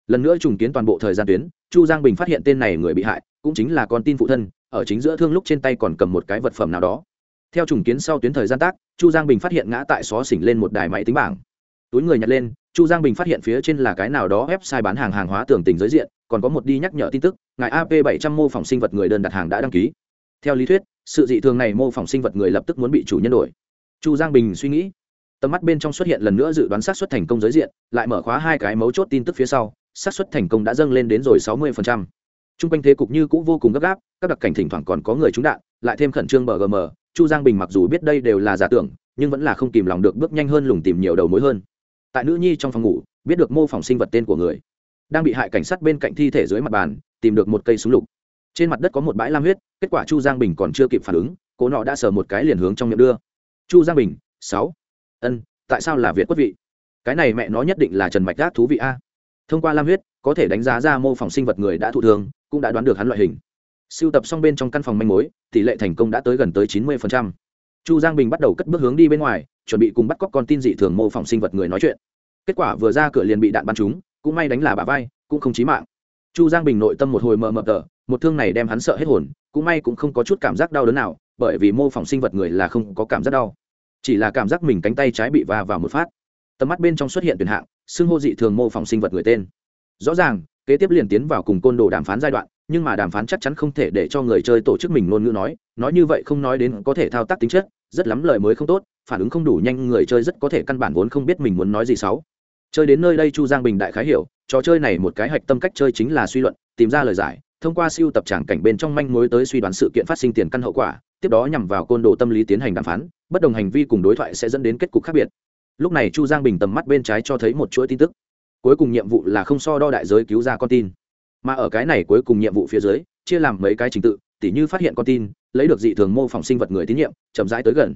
Lần nữa trùng kiến toàn bộ thời gian tuyến, Chu Giang Bình phát hiện tên này người bị hại, cũng chính là con tin phụ thân, ở chính giữa thương lúc trên tay còn cầm một cái vật phẩm nào đó. Theo trùng kiến sau tuyến thời gian tác, Chu Giang Bình phát hiện ngã tại xó xỉnh lên một đài máy tính bảng. Túi người nhặt lên, Chu Giang Bình phát hiện phía trên là cái nào đó website bán hàng hàng hóa tưởng tình giới diện, còn có một đi nhắc nhở tin tức, ngài AP 700 mô phỏng sinh vật người đơn đặt hàng đã đăng ký. Theo lý thuyết, sự dị thường này mô phỏng sinh vật người lập tức muốn bị chủ nhân đổi chu giang bình suy nghĩ tầm mắt bên trong xuất hiện lần nữa dự đoán xác suất thành công giới diện lại mở khóa hai cái mấu chốt tin tức phía sau xác suất thành công đã dâng lên đến rồi sáu mươi t r u n g quanh thế cục như cũ vô cùng gấp gáp, các đặc cảnh thỉnh thoảng còn có người trúng đạn, lại thêm khẩn trương bgm chu giang bình mặc dù biết đây đều là giả tưởng, nhưng vẫn là không kìm lòng được bước nhanh hơn lùng tìm nhiều đầu mối hơn. Tại nữ nhi trong phòng ngủ, biết được mô phỏng sinh vật tên của người, đang bị hại cảnh sát bên cạnh thi thể dưới mặt bàn, tìm được một cây súng lục. Trên mặt đất có một bãi lam huyết, kết quả chu giang bình còn chưa kịp phản ứng, cố nọ đã sờ một cái liền hướng trong miệng đưa. Chu giang bình, sáu, ân, tại sao là việt quốc vị? Cái này mẹ nó nhất định là trần mạch gác thú vị a thông qua lam huyết, có thể đánh giá ra mô phỏng sinh vật người đã thụ thương, cũng đã đoán được hắn loại hình. Siêu tập xong bên trong căn phòng manh mối, tỷ lệ thành công đã tới gần tới chín mươi chu giang bình bắt đầu cất bước hướng đi bên ngoài, chuẩn bị cùng bắt cóc con tin dị thường mô phỏng sinh vật người nói chuyện. Kết quả vừa ra cửa liền bị đạn bắn trúng, cũng may đánh là bà vai, cũng không chí mạng. Chu giang bình nội tâm một hồi mờ mờ tờ, một thương này đem hắn sợ hết hồn, cũng may cũng không có chút cảm giác đau đớn nào, bởi vì mô phỏng sinh vật người là không có cảm giác đau. Chỉ là cảm giác mình cánh tay trái bị va vào một phát. Tầm mắt bên trong xuất hiện tuyển hạng xưng hô dị thường mô phỏng sinh vật người tên. Rõ ràng, kế tiếp liền tiến vào cùng côn đồ đàm phán giai đoạn, nhưng mà đàm phán chắc chắn không thể để cho người chơi tổ chức mình ngôn ngữ nói nói như vậy không nói đến có thể thao tác tính chất, rất lắm lời mới không tốt, phản ứng không đủ nhanh, người chơi rất có thể căn bản vốn không biết mình muốn nói gì xấu. Chơi đến nơi đây chu giang bình đại khái hiểu, trò chơi này một cái hạch tâm cách chơi chính là suy luận, tìm ra lời giải, thông qua siêu tập tràng cảnh bên trong manh mối tới suy đoán sự kiện phát sinh tiền căn hậu quả, tiếp đó nhằm vào côn đồ tâm lý tiến hành đàm phán, bất đồng hành vi cùng đối thoại sẽ dẫn đến kết cục khác biệt lúc này chu giang bình tầm mắt bên trái cho thấy một chuỗi tin tức. Cuối cùng nhiệm vụ là không so đo đại giới cứu ra con tin. Mà ở cái này cuối cùng nhiệm vụ phía dưới, chia làm mấy cái trình tự, tỉ như phát hiện con tin, lấy được dị thường mô phỏng sinh vật người tín nhiệm, chậm rãi tới gần.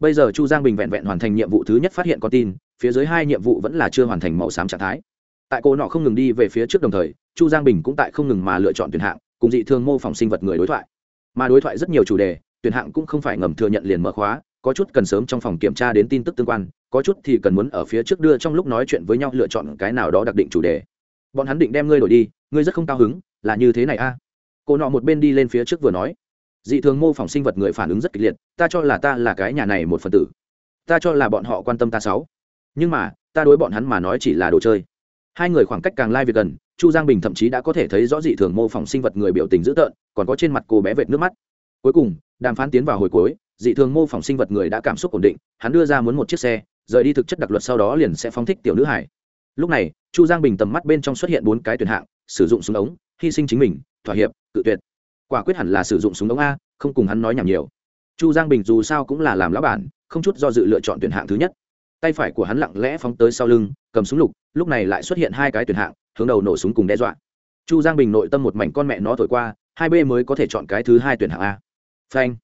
Bây giờ chu giang bình vẹn vẹn hoàn thành nhiệm vụ thứ nhất phát hiện con tin, phía dưới hai nhiệm vụ vẫn là chưa hoàn thành màu xám trạng thái. Tại cô nọ không ngừng đi về phía trước đồng thời, chu giang bình cũng tại không ngừng mà lựa chọn tuyển hạng, cùng dị thường mô phỏng sinh vật người đối thoại. Mà đối thoại rất nhiều chủ đề, tuyển hạng cũng không phải ngầm thừa nhận liền mở khóa, có chút cần sớm trong phòng kiểm tra đến tin tức tương quan có chút thì cần muốn ở phía trước đưa trong lúc nói chuyện với nhau lựa chọn cái nào đó đặc định chủ đề. Bọn hắn định đem ngươi đổi đi, ngươi rất không cao hứng, là như thế này a? À? cô nọ một bên đi lên phía trước vừa nói. Dị thường mô phỏng sinh vật người phản ứng rất kịch liệt, ta cho là ta là cái nhà này một phần tử. Ta cho là bọn họ quan tâm ta sáu. Nhưng mà, ta đối bọn hắn mà nói chỉ là đồ chơi. Hai người khoảng cách càng lai việc gần, chu giang bình thậm chí đã có thể thấy rõ dị thường mô phỏng sinh vật người biểu tình dữ tợn, còn có trên mặt cô bé vệt nước mắt. Cuối cùng, đàm phán tiến vào hồi cuối, dị thường mô phỏng sinh vật người đã cảm xúc ổn định, hắn đưa ra muốn một chiếc xe rời đi thực chất đặc luật sau đó liền sẽ phóng thích tiểu nữ hải. Lúc này, chu giang bình tầm mắt bên trong xuất hiện bốn cái tuyển hạng, sử dụng súng ống, hy sinh chính mình, thỏa hiệp, cự tuyệt. Quả quyết hẳn là sử dụng súng ống a, không cùng hắn nói nhảm nhiều. Chu giang bình dù sao cũng là làm lão bản, không chút do dự lựa chọn tuyển hạng thứ nhất. Tay phải của hắn lặng lẽ phóng tới sau lưng, cầm súng lục, lúc này lại xuất hiện hai cái tuyển hạng, hướng đầu nổ súng cùng đe dọa. Chu giang bình nội tâm một mảnh con mẹ nó thổi qua, hai b mới có thể chọn cái thứ hai tuyển hạng a. Phanh.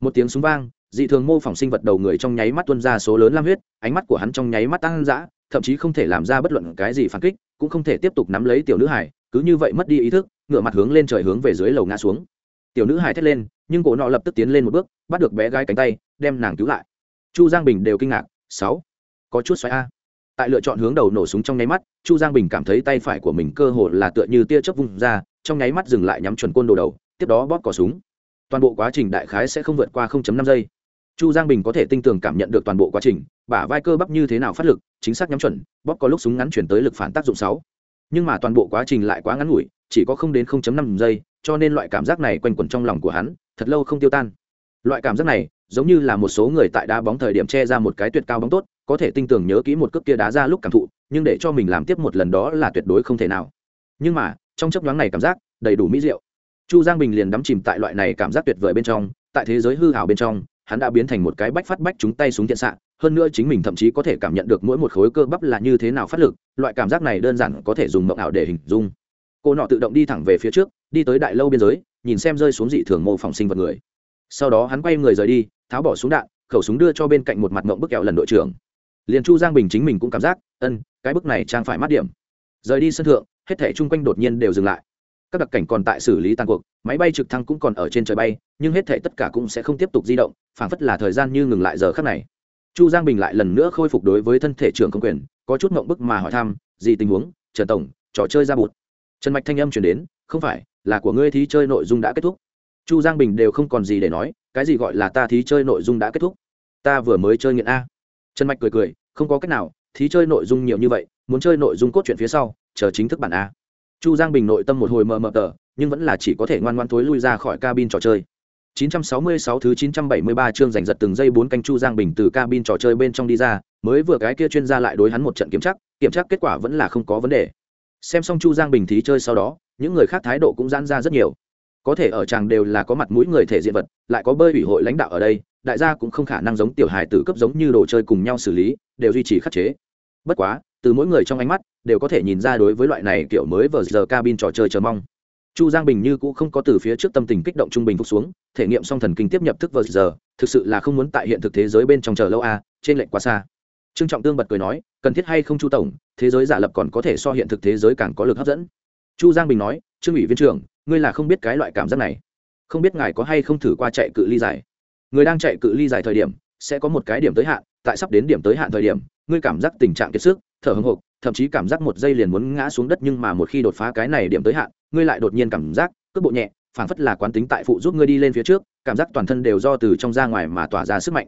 Một tiếng súng vang dị thường mô phỏng sinh vật đầu người trong nháy mắt tuân ra số lớn lam huyết, ánh mắt của hắn trong nháy mắt tăng dã, thậm chí không thể làm ra bất luận cái gì phản kích, cũng không thể tiếp tục nắm lấy tiểu nữ hải cứ như vậy mất đi ý thức ngựa mặt hướng lên trời hướng về dưới lầu ngã xuống. Tiểu nữ hải thét lên, nhưng cổ nọ lập tức tiến lên một bước, bắt được bé gái cánh tay, đem nàng cứu lại. Chu giang bình đều kinh ngạc, sáu, có chút xoáy a. Tại lựa chọn hướng đầu nổ súng trong nháy mắt, chu giang bình cảm thấy tay phải của mình cơ hồ là tựa như tia chớp vung ra, trong nháy mắt dừng lại nhắm chuẩn côn đồ đầu, tiếp đó bóp cỏ súng. Toàn bộ quá trình đại khái sẽ không vượt qua 0.5 giây chu giang bình có thể tinh tường cảm nhận được toàn bộ quá trình, bả vai cơ bắp như thế nào phát lực, chính xác nhắm chuẩn, bóp có lúc súng ngắn chuyển tới lực phản tác dụng sáu. Nhưng mà toàn bộ quá trình lại quá ngắn ngủi, chỉ có không đến 0.5 giây, cho nên loại cảm giác này quanh quẩn trong lòng của hắn, thật lâu không tiêu tan. Loại cảm giác này, giống như là một số người tại đá bóng thời điểm che ra một cái tuyệt cao bóng tốt, có thể tinh tường nhớ kỹ một cước kia đá ra lúc cảm thụ, nhưng để cho mình làm tiếp một lần đó là tuyệt đối không thể nào. Nhưng mà, trong chấp nhoáng này cảm giác, đầy đủ mỹ diệu. Chu giang bình liền đắm chìm tại loại này cảm giác tuyệt vời bên trong, tại thế giới hư hảo bên trong hắn đã biến thành một cái bách phát bách chúng tay súng tiện xạ, hơn nữa chính mình thậm chí có thể cảm nhận được mỗi một khối cơ bắp là như thế nào phát lực, loại cảm giác này đơn giản có thể dùng mộng ảo để hình dung. Cô nọ tự động đi thẳng về phía trước, đi tới đại lâu biên giới, nhìn xem rơi xuống dị thường mô phỏng sinh vật người. Sau đó hắn quay người rời đi, tháo bỏ súng đạn, khẩu súng đưa cho bên cạnh một mặt mộng bức kẹo lần đội trưởng. Liền chu giang bình chính mình cũng cảm giác, ân, cái bức này trang phải mát điểm. Rời đi sân thượng, hết thể chung quanh đột nhiên đều dừng lại các đặc cảnh còn tại xử lý tàn cuộc, máy bay trực thăng cũng còn ở trên trời bay, nhưng hết thể tất cả cũng sẽ không tiếp tục di động, phảng phất là thời gian như ngừng lại giờ khắc này. Chu giang bình lại lần nữa khôi phục đối với thân thể trưởng công quyền, có chút mộng bức mà hỏi thăm, gì tình huống? Trần tổng, trò chơi ra bụt. Trần mạch thanh âm chuyển đến, không phải, là của ngươi thí chơi nội dung đã kết thúc. Chu giang bình đều không còn gì để nói, cái gì gọi là ta thí chơi nội dung đã kết thúc? Ta vừa mới chơi nghiện a. Trần mạch cười cười, không có cách nào, thí chơi nội dung nhiều như vậy, muốn chơi nội dung cốt truyện phía sau, chờ chính thức bản a chu giang bình nội tâm một hồi mờ mờ tờ nhưng vẫn là chỉ có thể ngoan ngoan thối lui ra khỏi cabin trò chơi 966 thứ 973 chương giành giật từng giây bốn canh Chu Giang Bình từ cabin trò chơi bên trong đi ra, mới vừa cái kia chuyên gia lại đối hắn một trận kiểm tra, kiểm tra kết quả vẫn là không có vấn đề. Xem xong Chu Giang Bình thí chơi sau đó, những người khác thái độ cũng giãn ra rất nhiều. Có thể ở chàng đều là có mặt mũi người thể diện vật, lại có bơi ủy hội lãnh đạo ở đây, đại gia cũng không khả năng giống tiểu hài tử cấp giống như đồ chơi cùng nhau xử lý, đều duy trì khắc chế. Bất quá, từ mỗi người trong ánh mắt, đều có thể nhìn ra đối với loại này kiểu mới vừa giờ cabin trò chơi chờ mong. Chu giang bình như cũng không có từ phía trước tâm tình kích động trung bình phục xuống thể nghiệm song thần kinh tiếp nhập thức vờ giờ thực sự là không muốn tại hiện thực thế giới bên trong chờ lâu a trên lệnh quá xa. Trương trọng tương bật cười nói cần thiết hay không chu tổng thế giới giả lập còn có thể so hiện thực thế giới càng có lực hấp dẫn. Chu giang bình nói trương ủy viên trưởng ngươi là không biết cái loại cảm giác này. Không biết ngài có hay không thử qua chạy cự ly dài. Người đang chạy cự ly dài thời điểm sẽ có một cái điểm tới hạn tại sắp đến điểm tới hạn thời điểm ngươi cảm giác tình trạng kiệt sức thở hững hộp thậm chí cảm giác một giây liền muốn ngã xuống đất nhưng mà một khi đột phá cái này điểm tới hạn, ngươi lại đột nhiên cảm giác, cước bộ nhẹ phảng phất là quán tính tại phụ giúp ngươi đi lên phía trước, cảm giác toàn thân đều do từ trong ra ngoài mà tỏa ra sức mạnh.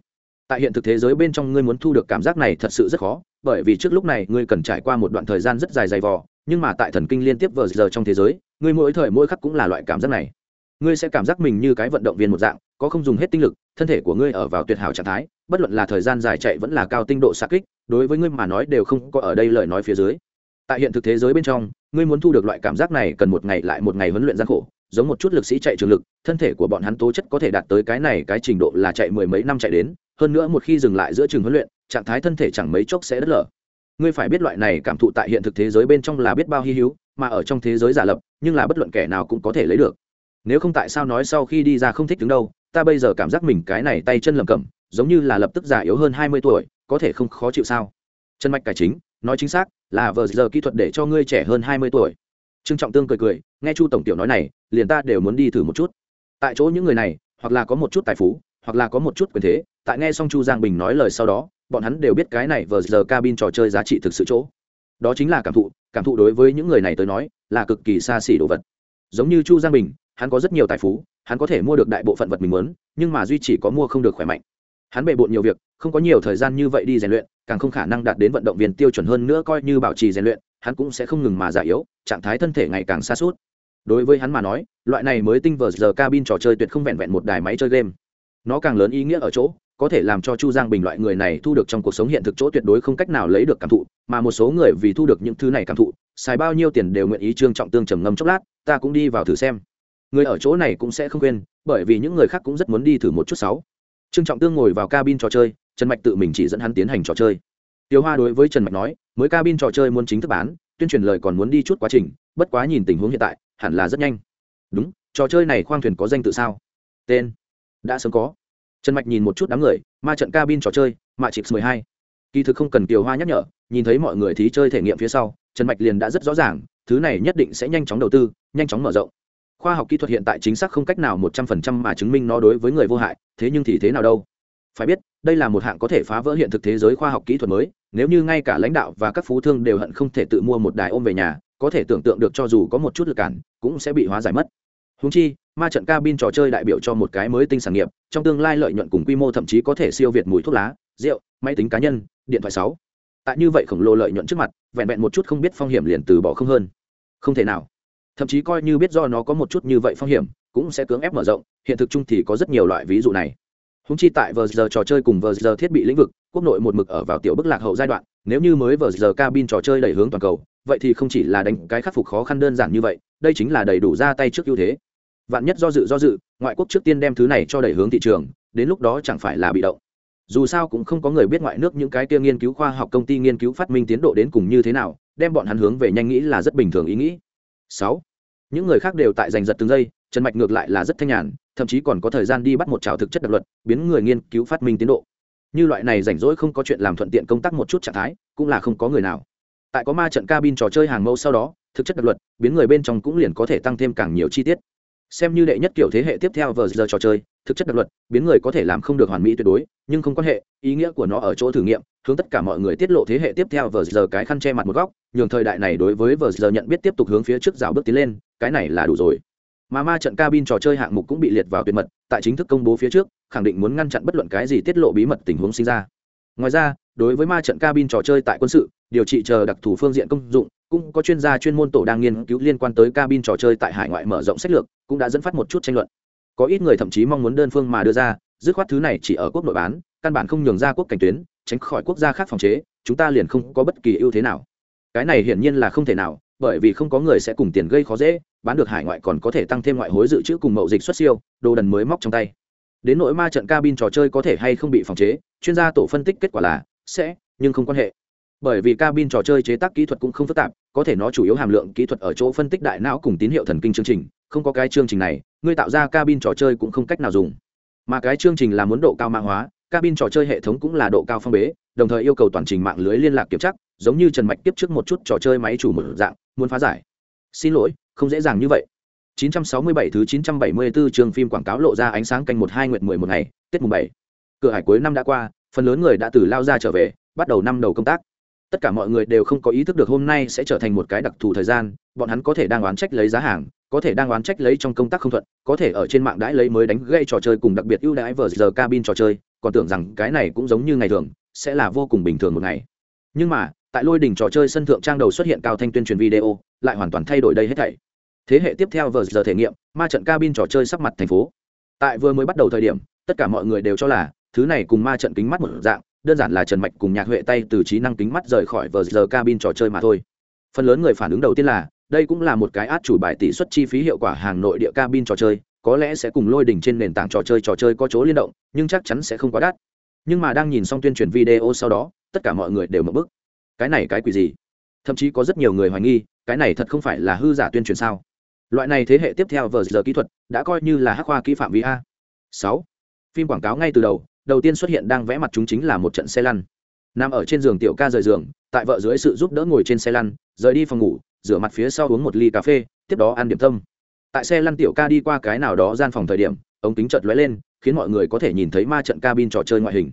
Tại hiện thực thế giới bên trong ngươi muốn thu được cảm giác này thật sự rất khó, bởi vì trước lúc này ngươi cần trải qua một đoạn thời gian rất dài dày vò, nhưng mà tại thần kinh liên tiếp vờ giờ trong thế giới, ngươi mỗi thời mỗi khắc cũng là loại cảm giác này ngươi sẽ cảm giác mình như cái vận động viên một dạng, có không dùng hết tinh lực, thân thể của ngươi ở vào tuyệt hảo trạng thái, bất luận là thời gian dài chạy vẫn là cao tinh độ xa kích, đối với ngươi mà nói đều không có ở đây lời nói phía dưới. Tại hiện thực thế giới bên trong, ngươi muốn thu được loại cảm giác này cần một ngày lại một ngày huấn luyện gian khổ, giống một chút lực sĩ chạy trường lực, thân thể của bọn hắn tố chất có thể đạt tới cái này cái trình độ là chạy mười mấy năm chạy đến, hơn nữa một khi dừng lại giữa trường huấn luyện, trạng thái thân thể chẳng mấy chốc sẽ đất lở. Ngươi phải biết loại này cảm thụ tại hiện thực thế giới bên trong là biết bao hy hữu, mà ở trong thế giới giả lập, nhưng là bất luận kẻ nào cũng có thể lấy được nếu không tại sao nói sau khi đi ra không thích đứng đâu, ta bây giờ cảm giác mình cái này tay chân lầm cầm giống như là lập tức già yếu hơn hai mươi tuổi, có thể không khó chịu sao? Chân mạch cải chính, nói chính xác, là vờ giờ kỹ thuật để cho ngươi trẻ hơn hai mươi tuổi. Trương trọng tương cười cười, nghe chu tổng tiểu nói này, liền ta đều muốn đi thử một chút. Tại chỗ những người này, hoặc là có một chút tài phú, hoặc là có một chút quyền thế, tại nghe xong chu giang bình nói lời sau đó, bọn hắn đều biết cái này vờ giờ cabin trò chơi giá trị thực sự chỗ. Đó chính là cảm thụ cảm thụ đối với những người này tới nói, là cực kỳ xa xỉ đồ vật. Giống như chu giang bình hắn có rất nhiều tài phú, hắn có thể mua được đại bộ phận vật mình muốn, nhưng mà duy chỉ có mua không được khỏe mạnh. Hắn bề bộn nhiều việc, không có nhiều thời gian như vậy đi rèn luyện, càng không khả năng đạt đến vận động viên tiêu chuẩn hơn nữa coi như bảo trì rèn luyện, hắn cũng sẽ không ngừng mà già yếu, trạng thái thân thể ngày càng xa suốt đối với hắn mà nói, loại này mới tinh vờ giờ cabin trò chơi tuyệt không vẹn vẹn một đài máy chơi game. Nó càng lớn ý nghĩa ở chỗ, có thể làm cho chu giang bình loại người này thu được trong cuộc sống hiện thực chỗ tuyệt đối không cách nào lấy được cảm thụ, mà một số người vì thu được những thứ này cảm thụ, xài bao nhiêu tiền đều nguyện ý trương trọng tương trầm ngâm chốc lát, ta cũng đi vào thử xem người ở chỗ này cũng sẽ không quên, bởi vì những người khác cũng rất muốn đi thử một chút sáu. Trương trọng tương ngồi vào cabin trò chơi, trần mạch tự mình chỉ dẫn hắn tiến hành trò chơi. Tiêu hoa đối với trần mạch nói, mới cabin trò chơi muốn chính thức bán, tuyên truyền lời còn muốn đi chút quá trình, bất quá nhìn tình huống hiện tại, hẳn là rất nhanh. Đúng, trò chơi này khoang thuyền có danh tự sao? Tên. Đã sớm có. Trần mạch nhìn một chút đám người, ma trận cabin trò chơi mạ chips mười hai. Kỳ thực không cần kiều hoa nhắc nhở, nhìn thấy mọi người thí chơi thể nghiệm phía sau, trần mạch liền đã rất rõ ràng, thứ này nhất định sẽ nhanh chóng đầu tư, nhanh chóng mở rộng khoa học kỹ thuật hiện tại chính xác không cách nào một trăm phần trăm mà chứng minh nó đối với người vô hại, thế nhưng thì thế nào đâu? Phải biết, đây là một hạng có thể phá vỡ hiện thực thế giới khoa học kỹ thuật mới, nếu như ngay cả lãnh đạo và các phú thương đều hận không thể tự mua một đài ôm về nhà, có thể tưởng tượng được cho dù có một chút lực cản, cũng sẽ bị hóa giải mất. Húng chi, ma trận cabin trò chơi đại biểu cho một cái mới tinh sản nghiệp, trong tương lai lợi nhuận cùng quy mô thậm chí có thể siêu việt mùi thuốc lá, rượu, máy tính cá nhân, điện thoại sáu. Tại như vậy khổng lồ lợi nhuận trước mặt, vẹn vẹn một chút không biết phong hiểm liền từ bỏ không hơn. Không thể nào thậm chí coi như biết do nó có một chút như vậy phong hiểm, cũng sẽ cưỡng ép mở rộng, hiện thực chung thì có rất nhiều loại ví dụ này. Húng chi tại vờ giờ trò chơi cùng vờ giờ thiết bị lĩnh vực, quốc nội một mực ở vào tiểu bức lạc hậu giai đoạn, nếu như mới vờ giờ cabin trò chơi đẩy hướng toàn cầu, vậy thì không chỉ là đánh cái khắc phục khó khăn đơn giản như vậy, đây chính là đầy đủ ra tay trước ưu thế. Vạn nhất do dự do dự, ngoại quốc trước tiên đem thứ này cho đẩy hướng thị trường, đến lúc đó chẳng phải là bị động. Dù sao cũng không có người biết ngoại nước những cái kia nghiên cứu khoa học công ty nghiên cứu phát minh tiến độ đến cùng như thế nào, đem bọn hắn hướng về nhanh nghĩ là rất bình thường ý nghĩ sáu. Những người khác đều tại giành giật từng giây, trần mạch ngược lại là rất thanh nhàn, thậm chí còn có thời gian đi bắt một trào thực chất đặc luật, biến người nghiên cứu phát minh tiến độ. Như loại này rảnh rỗi không có chuyện làm thuận tiện công tác một chút trạng thái, cũng là không có người nào. Tại có ma trận cabin trò chơi hàng mẫu sau đó, thực chất đặc luật, biến người bên trong cũng liền có thể tăng thêm càng nhiều chi tiết. Xem như đệ nhất kiểu thế hệ tiếp theo vờ giờ trò chơi, thực chất đặc luật, biến người có thể làm không được hoàn mỹ tuyệt đối, nhưng không quan hệ, ý nghĩa của nó ở chỗ thử nghiệm hướng tất cả mọi người tiết lộ thế hệ tiếp theo vờ giờ cái khăn che mặt một góc, nhường thời đại này đối với vờ giờ nhận biết tiếp tục hướng phía trước rào bước tiến lên, cái này là đủ rồi. Mà ma trận cabin trò chơi hạng mục cũng bị liệt vào tuyệt mật, tại chính thức công bố phía trước, khẳng định muốn ngăn chặn bất luận cái gì tiết lộ bí mật tình huống sinh ra. Ngoài ra, đối với ma trận cabin trò chơi tại quân sự, điều trị chờ đặc thù phương diện công dụng, cũng có chuyên gia chuyên môn tổ đang nghiên cứu liên quan tới cabin trò chơi tại hải ngoại mở rộng sách lược, cũng đã dẫn phát một chút tranh luận. Có ít người thậm chí mong muốn đơn phương mà đưa ra dứt khoát thứ này chỉ ở quốc nội bán, căn bản không nhường ra quốc cảnh tuyến, tránh khỏi quốc gia khác phòng chế, chúng ta liền không có bất kỳ ưu thế nào. Cái này hiển nhiên là không thể nào, bởi vì không có người sẽ cùng tiền gây khó dễ, bán được hải ngoại còn có thể tăng thêm ngoại hối dự trữ cùng mậu dịch xuất siêu, đồ đần mới móc trong tay. Đến nỗi ma trận cabin trò chơi có thể hay không bị phòng chế, chuyên gia tổ phân tích kết quả là, sẽ, nhưng không quan hệ. Bởi vì cabin trò chơi chế tác kỹ thuật cũng không phức tạp, có thể nó chủ yếu hàm lượng kỹ thuật ở chỗ phân tích đại não cùng tín hiệu thần kinh chương trình, không có cái chương trình này, ngươi tạo ra cabin trò chơi cũng không cách nào dùng mà cái chương trình là muốn độ cao mã hóa cabin trò chơi hệ thống cũng là độ cao phong bế đồng thời yêu cầu toàn trình mạng lưới liên lạc kiểm chắc giống như trần mạch tiếp trước một chút trò chơi máy chủ một dạng muốn phá giải xin lỗi không dễ dàng như vậy 967 thứ 974 trường phim quảng cáo lộ ra ánh sáng canh một hai nguyệt 11 ngày, Tết mùng 7. Cửa hải cuối năm đã qua, phần lớn người đã từ lao ra trở về, bắt đầu năm đầu công tác. Tất cả mọi người đều không có ý thức được hôm nay sẽ trở thành một cái đặc thù thời gian, bọn hắn có thể đang oán trách lấy giá hàng, có thể đang oán trách lấy trong công tác không thuận, có thể ở trên mạng đãi lấy mới đánh gây trò chơi cùng đặc biệt ưu đãi vờ giờ cabin trò chơi, còn tưởng rằng cái này cũng giống như ngày thường, sẽ là vô cùng bình thường một ngày. Nhưng mà, tại lôi đỉnh trò chơi sân thượng trang đầu xuất hiện cao thanh tuyên truyền video, lại hoàn toàn thay đổi đây hết thảy thế hệ tiếp theo vừa giờ thể nghiệm ma trận cabin trò chơi sắp mặt thành phố tại vừa mới bắt đầu thời điểm tất cả mọi người đều cho là thứ này cùng ma trận kính mắt một dạng đơn giản là trần mạch cùng nhạc huệ tay từ trí năng kính mắt rời khỏi vờ giờ cabin trò chơi mà thôi. Phần lớn người phản ứng đầu tiên là, đây cũng là một cái át chủ bài tỷ suất chi phí hiệu quả hàng nội địa cabin trò chơi, có lẽ sẽ cùng lôi đỉnh trên nền tảng trò chơi trò chơi có chỗ liên động, nhưng chắc chắn sẽ không quá đắt. Nhưng mà đang nhìn xong tuyên truyền video sau đó, tất cả mọi người đều mập bức. Cái này cái quỷ gì? Thậm chí có rất nhiều người hoài nghi, cái này thật không phải là hư giả tuyên truyền sao? Loại này thế hệ tiếp theo vờ giờ kỹ thuật, đã coi như là hắc khoa kỹ phạm vi a. Sáu. Phim quảng cáo ngay từ đầu đầu tiên xuất hiện đang vẽ mặt chúng chính là một trận xe lăn. Nằm ở trên giường tiểu ca rời giường, tại vợ dưới sự giúp đỡ ngồi trên xe lăn, rời đi phòng ngủ, rửa mặt phía sau uống một ly cà phê, tiếp đó ăn điểm tâm. Tại xe lăn tiểu ca đi qua cái nào đó gian phòng thời điểm, ống kính chợt lóe lên, khiến mọi người có thể nhìn thấy ma trận cabin trò chơi ngoại hình.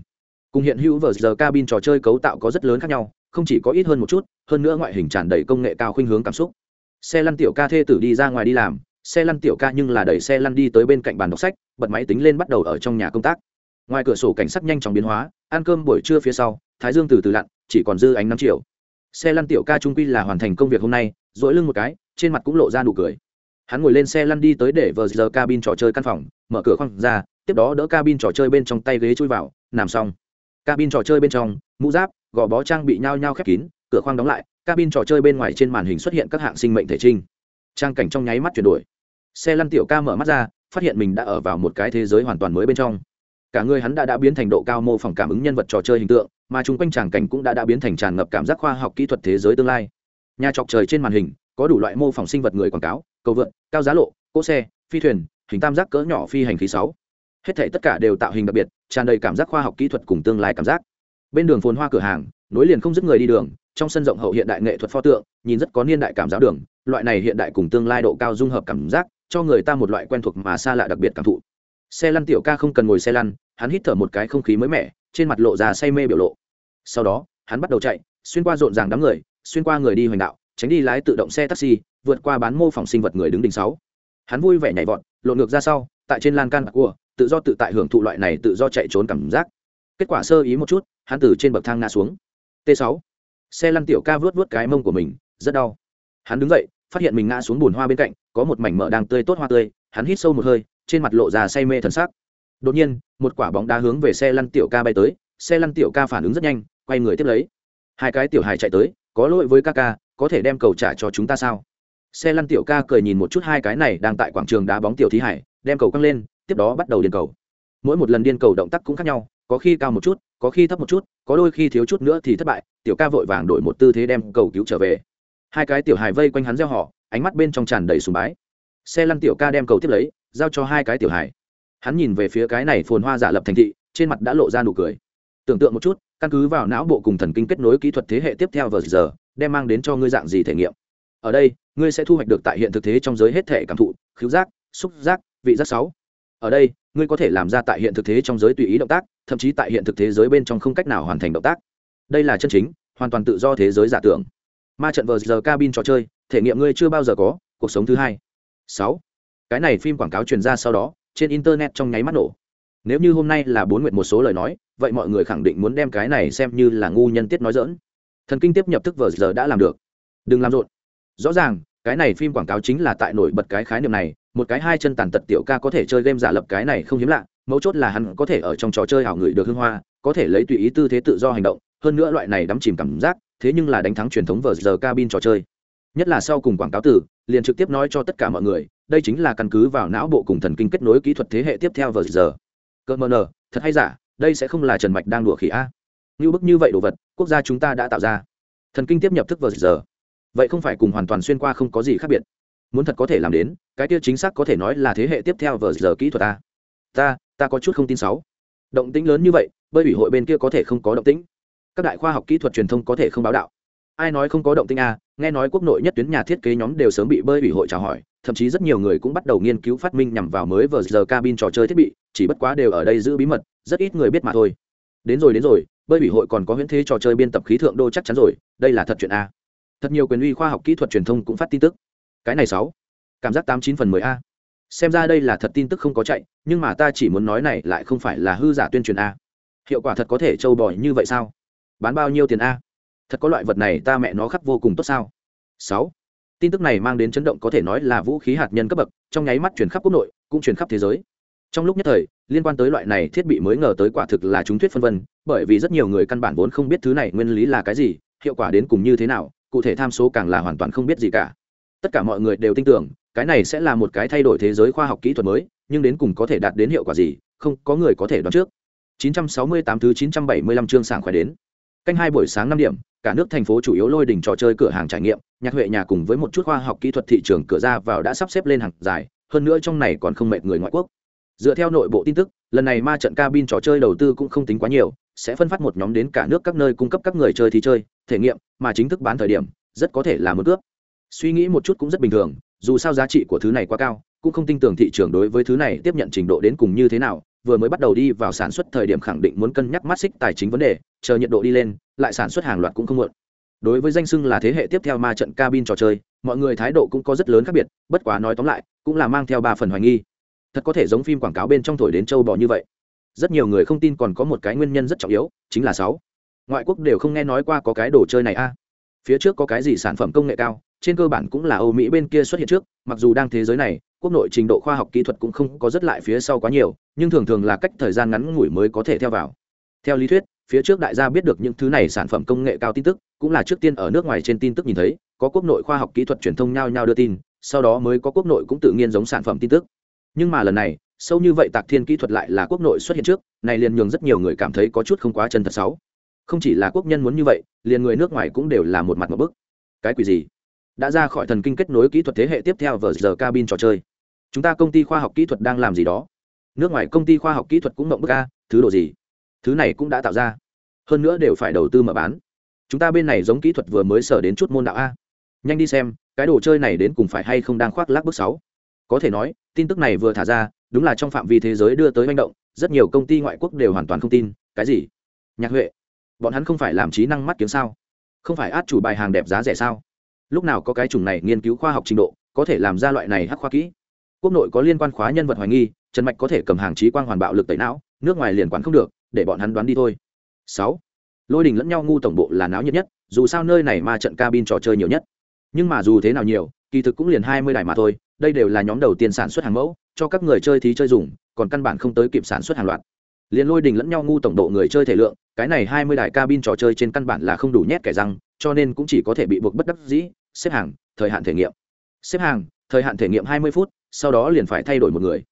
Cùng hiện hữu vờ giờ cabin trò chơi cấu tạo có rất lớn khác nhau, không chỉ có ít hơn một chút, hơn nữa ngoại hình tràn đầy công nghệ cao khuynh hướng cảm xúc. Xe lăn tiểu ca thê tử đi ra ngoài đi làm, xe lăn tiểu ca nhưng là đẩy xe lăn đi tới bên cạnh bàn đọc sách, bật máy tính lên bắt đầu ở trong nhà công tác ngoài cửa sổ cảnh sắc nhanh chóng biến hóa, ăn cơm buổi trưa phía sau, thái dương từ từ lặn, chỉ còn dư ánh năm triệu xe lăn tiểu ca trung quy là hoàn thành công việc hôm nay dỗi lưng một cái, trên mặt cũng lộ ra nụ cười. Hắn ngồi lên xe lăn đi tới để vờ giờ cabin trò chơi căn phòng, mở cửa khoang ra, tiếp đó đỡ cabin trò chơi bên trong tay ghế chui vào, nằm xong. Cabin trò chơi bên trong, mũ giáp, gò bó trang bị nhao nhao khép kín, cửa khoang đóng lại, cabin trò chơi bên ngoài trên màn hình xuất hiện các hạng sinh mệnh thể trinh. Trang cảnh trong nháy mắt chuyển đổi. Xe lăn tiểu ca mở mắt ra, phát hiện mình đã ở vào một cái thế giới hoàn toàn mới bên trong cả người hắn đã đã biến thành độ cao mô phỏng cảm ứng nhân vật trò chơi hình tượng, mà chung quanh tràng cảnh cũng đã đã biến thành tràn ngập cảm giác khoa học kỹ thuật thế giới tương lai. Nhà trọc trời trên màn hình, có đủ loại mô phỏng sinh vật người quảng cáo, cầu vượn, cao giá lộ, cỗ xe, phi thuyền, hình tam giác cỡ nhỏ phi hành khí sáu. Hết thể tất cả đều tạo hình đặc biệt, tràn đầy cảm giác khoa học kỹ thuật cùng tương lai cảm giác. Bên đường phồn hoa cửa hàng, nối liền không dứt người đi đường, trong sân rộng hậu hiện đại nghệ thuật pho tượng, nhìn rất có niên đại cảm giáo đường, loại này hiện đại cùng tương lai độ cao dung hợp cảm giác, cho người ta một loại quen thuộc mà xa lạ đặc biệt cảm thụ. Xe lăn tiểu ca không cần ngồi xe lăn hắn hít thở một cái không khí mới mẻ, trên mặt lộ ra say mê biểu lộ. Sau đó, hắn bắt đầu chạy, xuyên qua rộn ràng đám người, xuyên qua người đi hoành đạo, tránh đi lái tự động xe taxi, vượt qua bán mô phỏng sinh vật người đứng đỉnh sáu. Hắn vui vẻ nhảy vọt, lộn ngược ra sau, tại trên lan can của, tự do tự tại hưởng thụ loại này tự do chạy trốn cảm giác. Kết quả sơ ý một chút, hắn từ trên bậc thang ngã xuống. T 6 xe lăn tiểu ca vớt vớt cái mông của mình, rất đau. Hắn đứng dậy, phát hiện mình ngã xuống bùn hoa bên cạnh, có một mảnh mỡ đang tươi tốt hoa tươi, hắn hít sâu một hơi, trên mặt lộ ra say mê thần sắc đột nhiên, một quả bóng đá hướng về xe lăn tiểu ca bay tới, xe lăn tiểu ca phản ứng rất nhanh, quay người tiếp lấy. Hai cái tiểu hài chạy tới, có lỗi với ca ca, có thể đem cầu trả cho chúng ta sao? Xe lăn tiểu ca cười nhìn một chút hai cái này đang tại quảng trường đá bóng tiểu thí hải, đem cầu căng lên, tiếp đó bắt đầu điên cầu. Mỗi một lần điên cầu động tác cũng khác nhau, có khi cao một chút, có khi thấp một chút, có đôi khi thiếu chút nữa thì thất bại, tiểu ca vội vàng đổi một tư thế đem cầu cứu trở về. Hai cái tiểu hài vây quanh hắn gieo họ, ánh mắt bên trong tràn đầy sùng bái. Xe lăn tiểu ca đem cầu tiếp lấy, giao cho hai cái tiểu hài hắn nhìn về phía cái này phồn hoa giả lập thành thị, trên mặt đã lộ ra nụ cười. Tưởng tượng một chút, căn cứ vào não bộ cùng thần kinh kết nối kỹ thuật thế hệ tiếp theo vào giờ, đem mang đến cho ngươi dạng gì thể nghiệm. Ở đây, ngươi sẽ thu hoạch được tại hiện thực thế trong giới hết thể cảm thụ, khứu giác, xúc giác, vị giác sáu. Ở đây, ngươi có thể làm ra tại hiện thực thế trong giới tùy ý động tác, thậm chí tại hiện thực thế giới bên trong không cách nào hoàn thành động tác. Đây là chân chính, hoàn toàn tự do thế giới giả tưởng. Ma trận vờ giờ cabin trò chơi, thể nghiệm ngươi chưa bao giờ có, cuộc sống thứ hai. Sáu. Cái này phim quảng cáo truyền ra sau đó trên internet trong nháy mắt nổ. Nếu như hôm nay là bốn nguyện một số lời nói, vậy mọi người khẳng định muốn đem cái này xem như là ngu nhân tiết nói dỡn thần kinh tiếp nhập thức vờ giờ đã làm được. Đừng làm rộn. Rõ ràng, cái này phim quảng cáo chính là tại nổi bật cái khái niệm này, một cái hai chân tàn tật tiểu ca có thể chơi game giả lập cái này không hiếm lạ, mấu chốt là hắn có thể ở trong trò chơi hảo người được hương hoa, có thể lấy tùy ý tư thế tự do hành động, hơn nữa loại này đắm chìm cảm giác, thế nhưng là đánh thắng truyền thống vờ giờ cabin trò chơi. Nhất là sau cùng quảng cáo từ, liền trực tiếp nói cho tất cả mọi người đây chính là căn cứ vào não bộ cùng thần kinh kết nối kỹ thuật thế hệ tiếp theo vờ giờ. Cơ mờ nờ, thật hay giả, đây sẽ không là trần mạch đang đùa khỉ a? Như bức như vậy đồ vật, quốc gia chúng ta đã tạo ra. Thần kinh tiếp nhập thức vờ giờ. Vậy không phải cùng hoàn toàn xuyên qua không có gì khác biệt. Muốn thật có thể làm đến, cái kia chính xác có thể nói là thế hệ tiếp theo vờ giờ kỹ thuật ta ta ta có chút không tin sáu. Động tĩnh lớn như vậy, bơi ủy hội bên kia có thể không có động tĩnh. Các đại khoa học kỹ thuật truyền thông có thể không báo đạo. Ai nói không có động tĩnh a nghe nói quốc nội nhất tuyến nhà thiết kế nhóm đều sớm bị bơi ủy hội chào hỏi, thậm chí rất nhiều người cũng bắt đầu nghiên cứu phát minh nhằm vào mới vờ giờ cabin trò chơi thiết bị, chỉ bất quá đều ở đây giữ bí mật, rất ít người biết mà thôi. Đến rồi đến rồi, bơi ủy hội còn có huyễn thế trò chơi biên tập khí thượng đô chắc chắn rồi, đây là thật chuyện a. Thật nhiều quyền uy khoa học kỹ thuật truyền thông cũng phát tin tức. Cái này sáu, cảm giác tám chín phần mười a. Xem ra đây là thật tin tức không có chạy, nhưng mà ta chỉ muốn nói này lại không phải là hư giả tuyên truyền a. Hiệu quả thật có thể trâu bò như vậy sao? Bán bao nhiêu tiền a? Thật có loại vật này ta mẹ nó khắc vô cùng tốt sao? Sáu. Tin tức này mang đến chấn động có thể nói là vũ khí hạt nhân cấp bậc, trong nháy mắt chuyển khắp quốc nội, cũng chuyển khắp thế giới. Trong lúc nhất thời, liên quan tới loại này thiết bị mới ngờ tới quả thực là chúng thuyết phân vân, bởi vì rất nhiều người căn bản vốn không biết thứ này nguyên lý là cái gì, hiệu quả đến cùng như thế nào, cụ thể tham số càng là hoàn toàn không biết gì cả. Tất cả mọi người đều tin tưởng, cái này sẽ là một cái thay đổi thế giới khoa học kỹ thuật mới, nhưng đến cùng có thể đạt đến hiệu quả gì, không, có người có thể đoán trước. 968 thứ 975 chương sảng khỏe đến. Canh hai buổi sáng năm điểm cả nước thành phố chủ yếu lôi đỉnh trò chơi cửa hàng trải nghiệm, nhạc huệ nhà cùng với một chút khoa học kỹ thuật thị trường cửa ra vào đã sắp xếp lên hàng dài, hơn nữa trong này còn không mệt người ngoại quốc. Dựa theo nội bộ tin tức, lần này ma trận cabin trò chơi đầu tư cũng không tính quá nhiều, sẽ phân phát một nhóm đến cả nước các nơi cung cấp các người chơi thi chơi, thể nghiệm, mà chính thức bán thời điểm, rất có thể là một cướp. Suy nghĩ một chút cũng rất bình thường, dù sao giá trị của thứ này quá cao, cũng không tin tưởng thị trường đối với thứ này tiếp nhận trình độ đến cùng như thế nào vừa mới bắt đầu đi vào sản xuất thời điểm khẳng định muốn cân nhắc mắt xích tài chính vấn đề, chờ nhiệt độ đi lên, lại sản xuất hàng loạt cũng không muộn. Đối với danh sưng là thế hệ tiếp theo ma trận cabin trò chơi, mọi người thái độ cũng có rất lớn khác biệt, bất quá nói tóm lại, cũng là mang theo ba phần hoài nghi. Thật có thể giống phim quảng cáo bên trong thổi đến châu bò như vậy. Rất nhiều người không tin còn có một cái nguyên nhân rất trọng yếu, chính là sáu. Ngoại quốc đều không nghe nói qua có cái đồ chơi này a. Phía trước có cái gì sản phẩm công nghệ cao, trên cơ bản cũng là âu mỹ bên kia xuất hiện trước, mặc dù đang thế giới này, quốc nội trình độ khoa học kỹ thuật cũng không có rất lại phía sau quá nhiều nhưng thường thường là cách thời gian ngắn ngủi mới có thể theo vào. Theo lý thuyết, phía trước đại gia biết được những thứ này sản phẩm công nghệ cao tin tức, cũng là trước tiên ở nước ngoài trên tin tức nhìn thấy, có quốc nội khoa học kỹ thuật truyền thông nhau nhau đưa tin, sau đó mới có quốc nội cũng tự nhiên giống sản phẩm tin tức. Nhưng mà lần này, sâu như vậy tạc thiên kỹ thuật lại là quốc nội xuất hiện trước, này liền nhường rất nhiều người cảm thấy có chút không quá chân thật xấu. Không chỉ là quốc nhân muốn như vậy, liền người nước ngoài cũng đều là một mặt một bức. Cái quỷ gì? Đã ra khỏi thần kinh kết nối kỹ thuật thế hệ tiếp theo vờ giờ cabin trò chơi. Chúng ta công ty khoa học kỹ thuật đang làm gì đó? Nước ngoài công ty khoa học kỹ thuật cũng mộng bức a, thứ đồ gì? Thứ này cũng đã tạo ra. Hơn nữa đều phải đầu tư mà bán. Chúng ta bên này giống kỹ thuật vừa mới sở đến chút môn đạo a. Nhanh đi xem, cái đồ chơi này đến cùng phải hay không đang khoác lác bước sáu. Có thể nói, tin tức này vừa thả ra, đúng là trong phạm vi thế giới đưa tới manh động, rất nhiều công ty ngoại quốc đều hoàn toàn không tin. Cái gì? Nhạc huệ, bọn hắn không phải làm trí năng mắt kiếm sao? Không phải át chủ bài hàng đẹp giá rẻ sao? Lúc nào có cái chủng này nghiên cứu khoa học trình độ, có thể làm ra loại này hắc khoa kỹ? Quốc nội có liên quan khóa nhân vật hoài nghi trần mạch có thể cầm hàng trí quang hoàn bạo lực tẩy não, nước ngoài liền quản không được, để bọn hắn đoán đi thôi. Sáu. Lôi đình lẫn nhau ngu tổng bộ là náo nhiệt nhất, dù sao nơi này ma trận cabin trò chơi nhiều nhất. Nhưng mà dù thế nào nhiều, kỳ thực cũng liền hai mươi đài mà thôi, đây đều là nhóm đầu tiên sản xuất hàng mẫu, cho các người chơi thí chơi dùng, còn căn bản không tới kịp sản xuất hàng loạt. Liền lôi đình lẫn nhau ngu tổng độ người chơi thể lượng, cái này hai mươi đài cabin trò chơi trên căn bản là không đủ nhét kẻ răng, cho nên cũng chỉ có thể bị buộc bất đắc dĩ, xếp hàng, thời hạn thể nghiệm. Xếp hàng, thời hạn thể nghiệm hai mươi phút, sau đó liền phải thay đổi một người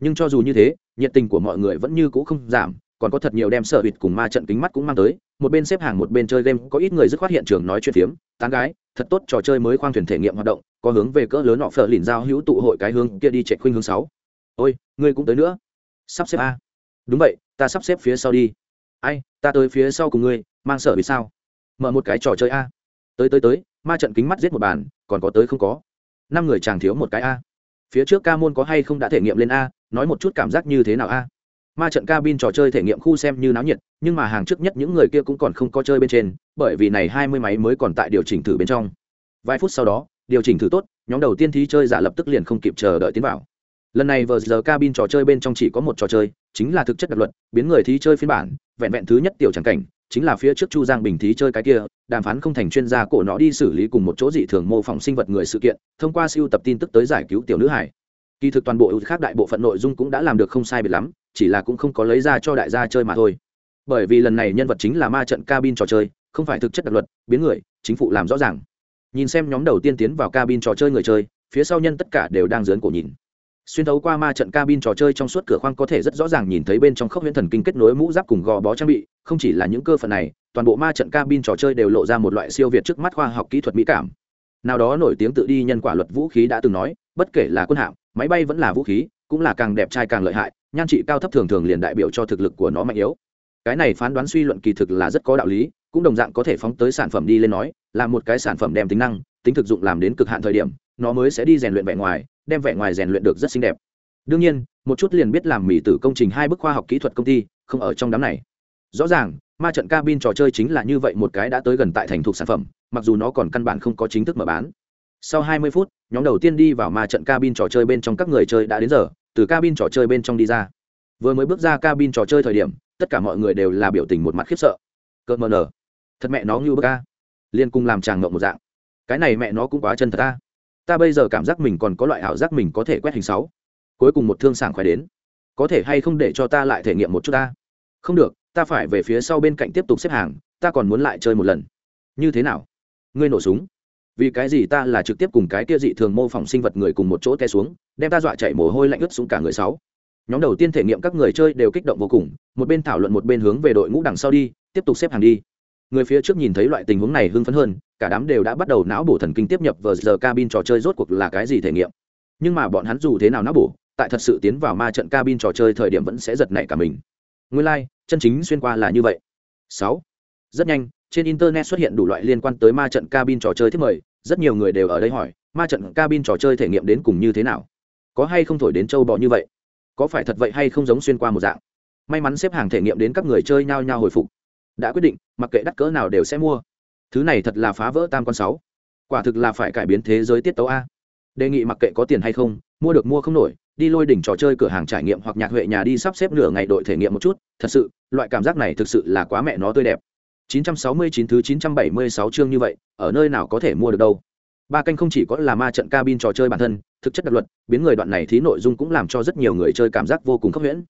nhưng cho dù như thế, nhiệt tình của mọi người vẫn như cũ không giảm, còn có thật nhiều đem sợ bịt cùng ma trận kính mắt cũng mang tới, một bên xếp hàng một bên chơi game, có ít người dứt khoát hiện trường nói chuyện phiếm, tán gái, thật tốt, trò chơi mới khoang thuyền thể nghiệm hoạt động, có hướng về cỡ lớn họ phở lìn giao hữu tụ hội cái hướng kia đi chạy khuynh hướng sáu. Ôi, ngươi cũng tới nữa. Sắp xếp a. Đúng vậy, ta sắp xếp phía sau đi. Ai, ta tới phía sau cùng ngươi, mang sợ vì sao? Mở một cái trò chơi a. Tới tới tới, ma trận kính mắt giết một bàn, còn có tới không có? Năm người chàng thiếu một cái a. Phía trước ca môn có hay không đã thể nghiệm lên a? Nói một chút cảm giác như thế nào a? Ma trận cabin trò chơi thể nghiệm khu xem như náo nhiệt, nhưng mà hàng trước nhất những người kia cũng còn không có chơi bên trên, bởi vì này hai mươi máy mới còn tại điều chỉnh thử bên trong. Vài phút sau đó, điều chỉnh thử tốt, nhóm đầu tiên thí chơi giả lập tức liền không kịp chờ đợi tiến vào. Lần này vờ giờ cabin trò chơi bên trong chỉ có một trò chơi, chính là thực chất đặc luật biến người thí chơi phiên bản, vẹn vẹn thứ nhất tiểu tràng cảnh, chính là phía trước chu giang bình thí chơi cái kia, đàm phán không thành chuyên gia cổ nó đi xử lý cùng một chỗ dị thường mô phỏng sinh vật người sự kiện, thông qua siêu tập tin tức tới giải cứu tiểu nữ hải kỳ thực toàn bộ khác đại bộ phận nội dung cũng đã làm được không sai biệt lắm, chỉ là cũng không có lấy ra cho đại gia chơi mà thôi. Bởi vì lần này nhân vật chính là ma trận cabin trò chơi, không phải thực chất đặc luật, biến người, chính phủ làm rõ ràng. Nhìn xem nhóm đầu tiên tiến vào cabin trò chơi người chơi, phía sau nhân tất cả đều đang dớn cổ nhìn. Xuyên thấu qua ma trận cabin trò chơi trong suốt cửa khoang có thể rất rõ ràng nhìn thấy bên trong khốc huyễn thần kinh kết nối mũ giáp cùng gò bó trang bị, không chỉ là những cơ phận này, toàn bộ ma trận cabin trò chơi đều lộ ra một loại siêu việt trước mắt khoa học kỹ thuật mỹ cảm. Nào đó nổi tiếng tự đi nhân quả luật vũ khí đã từng nói, bất kể là quân hạm máy bay vẫn là vũ khí, cũng là càng đẹp trai càng lợi hại, nhan trị cao thấp thường thường liền đại biểu cho thực lực của nó mạnh yếu. Cái này phán đoán suy luận kỳ thực là rất có đạo lý, cũng đồng dạng có thể phóng tới sản phẩm đi lên nói, là một cái sản phẩm đem tính năng, tính thực dụng làm đến cực hạn thời điểm, nó mới sẽ đi rèn luyện vẻ ngoài, đem vẻ ngoài rèn luyện được rất xinh đẹp. Đương nhiên, một chút liền biết làm mỹ tử công trình hai bức khoa học kỹ thuật công ty, không ở trong đám này. Rõ ràng, ma trận cabin trò chơi chính là như vậy một cái đã tới gần tại thành thục sản phẩm, mặc dù nó còn căn bản không có chính thức mở bán sau 20 phút, nhóm đầu tiên đi vào ma trận cabin trò chơi bên trong các người chơi đã đến giờ, từ cabin trò chơi bên trong đi ra. Vừa mới bước ra cabin trò chơi thời điểm, tất cả mọi người đều là biểu tình một mặt khiếp sợ. Cợt mờ nở thật mẹ nó như bức ca liên cung làm chàng ngộng một dạng. Cái này mẹ nó cũng quá chân thật ta ta bây giờ cảm giác mình còn có loại ảo giác mình có thể quét hình sáu. Cuối cùng một thương sảng khỏe đến. Có thể hay không để cho ta lại thể nghiệm một chút ta? Không được, ta phải về phía sau bên cạnh tiếp tục xếp hàng, ta còn muốn lại chơi một lần. Như thế nào? Ngươi nổ súng vì cái gì ta là trực tiếp cùng cái kia dị thường mô phỏng sinh vật người cùng một chỗ té xuống đem ta dọa chạy mồ hôi lạnh ướt xuống cả người sáu. Nhóm đầu tiên thể nghiệm các người chơi đều kích động vô cùng một bên thảo luận một bên hướng về đội ngũ đằng sau đi tiếp tục xếp hàng đi. Người phía trước nhìn thấy loại tình huống này hưng phấn hơn cả đám đều đã bắt đầu não bổ thần kinh tiếp nhập vào giờ cabin trò chơi rốt cuộc là cái gì thể nghiệm. Nhưng mà bọn hắn dù thế nào não bổ tại thật sự tiến vào ma trận cabin trò chơi thời điểm vẫn sẽ giật nảy cả mình. Nguyên lai、like, chân chính xuyên qua là như vậy. Sáu. Rất nhanh trên internet xuất hiện đủ loại liên quan tới ma trận cabin trò chơi thiết mời, rất nhiều người đều ở đây hỏi, ma trận cabin trò chơi thể nghiệm đến cùng như thế nào? Có hay không thổi đến châu bò như vậy? Có phải thật vậy hay không giống xuyên qua một dạng? May mắn xếp hàng thể nghiệm đến các người chơi nhao nhao hồi phục. Đã quyết định, mặc kệ đắt cỡ nào đều sẽ mua. Thứ này thật là phá vỡ tam con sáu. Quả thực là phải cải biến thế giới tiết tấu a. Đề nghị mặc kệ có tiền hay không, mua được mua không nổi, đi lôi đỉnh trò chơi cửa hàng trải nghiệm hoặc nhạc huệ nhà đi sắp xếp nửa ngày đội thể nghiệm một chút. Thật sự, loại cảm giác này thực sự là quá mẹ nó tươi đẹp. 969 thứ 976 chương như vậy, ở nơi nào có thể mua được đâu. Ba canh không chỉ có là ma trận cabin trò chơi bản thân, thực chất đặc luật, biến người đoạn này thí nội dung cũng làm cho rất nhiều người chơi cảm giác vô cùng khốc huyễn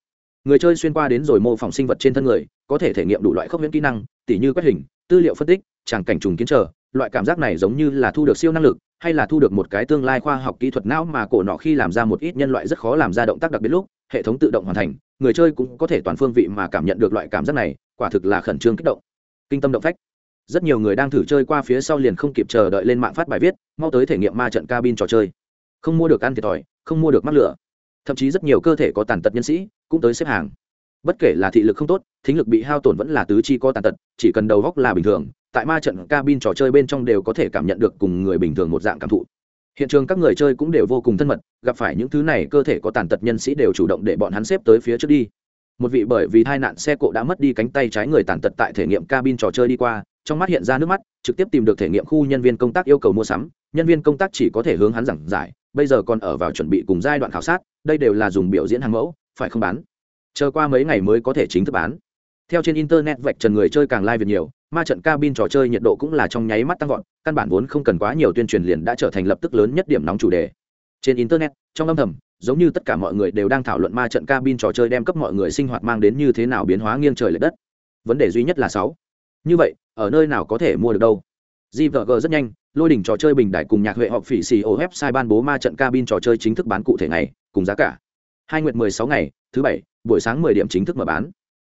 người chơi xuyên qua đến rồi mô phỏng sinh vật trên thân người, có thể thể nghiệm đủ loại khốc huyễn kỹ năng, tỉ như quét hình, tư liệu phân tích, tràng cảnh trùng kiến trở, loại cảm giác này giống như là thu được siêu năng lực, hay là thu được một cái tương lai khoa học kỹ thuật não mà cổ nọ khi làm ra một ít nhân loại rất khó làm ra động tác đặc biệt lúc, hệ thống tự động hoàn thành, người chơi cũng có thể toàn phương vị mà cảm nhận được loại cảm giác này, quả thực là khẩn trương kích động kinh tâm động phách. Rất nhiều người đang thử chơi qua phía sau liền không kịp chờ đợi lên mạng phát bài viết, mau tới thể nghiệm ma trận cabin trò chơi. Không mua được ăn thiệt thòi, không mua được mắc lửa. Thậm chí rất nhiều cơ thể có tàn tật nhân sĩ cũng tới xếp hàng. Bất kể là thị lực không tốt, thính lực bị hao tổn vẫn là tứ chi có tàn tật, chỉ cần đầu góc là bình thường, tại ma trận cabin trò chơi bên trong đều có thể cảm nhận được cùng người bình thường một dạng cảm thụ. Hiện trường các người chơi cũng đều vô cùng thân mật, gặp phải những thứ này cơ thể có tàn tật nhân sĩ đều chủ động để bọn hắn xếp tới phía trước đi một vị bởi vì tai nạn xe cộ đã mất đi cánh tay trái người tàn tật tại thể nghiệm cabin trò chơi đi qua, trong mắt hiện ra nước mắt, trực tiếp tìm được thể nghiệm khu nhân viên công tác yêu cầu mua sắm. Nhân viên công tác chỉ có thể hướng hắn giảng giải, bây giờ còn ở vào chuẩn bị cùng giai đoạn khảo sát, đây đều là dùng biểu diễn hàng mẫu, phải không bán? Chờ qua mấy ngày mới có thể chính thức bán. Theo trên internet vạch trần người chơi càng live nhiều, ma trận cabin trò chơi nhiệt độ cũng là trong nháy mắt tăng vọt, căn bản vốn không cần quá nhiều tuyên truyền liền đã trở thành lập tức lớn nhất điểm nóng chủ đề. Trên internet, trong âm thầm giống như tất cả mọi người đều đang thảo luận ma trận cabin trò chơi đem cấp mọi người sinh hoạt mang đến như thế nào biến hóa nghiêng trời l ệ đất. Vấn đề duy nhất là sáu. Như vậy, ở nơi nào có thể mua được đâu? Gvg rất nhanh, lôi đỉnh trò chơi bình đại cùng nhạc huệ họp phỉ xì ô website ban bố ma trận cabin trò chơi chính thức bán cụ thể ngày, cùng giá cả. Hai nguyện mười sáu ngày, thứ bảy, buổi sáng mười điểm chính thức mở bán.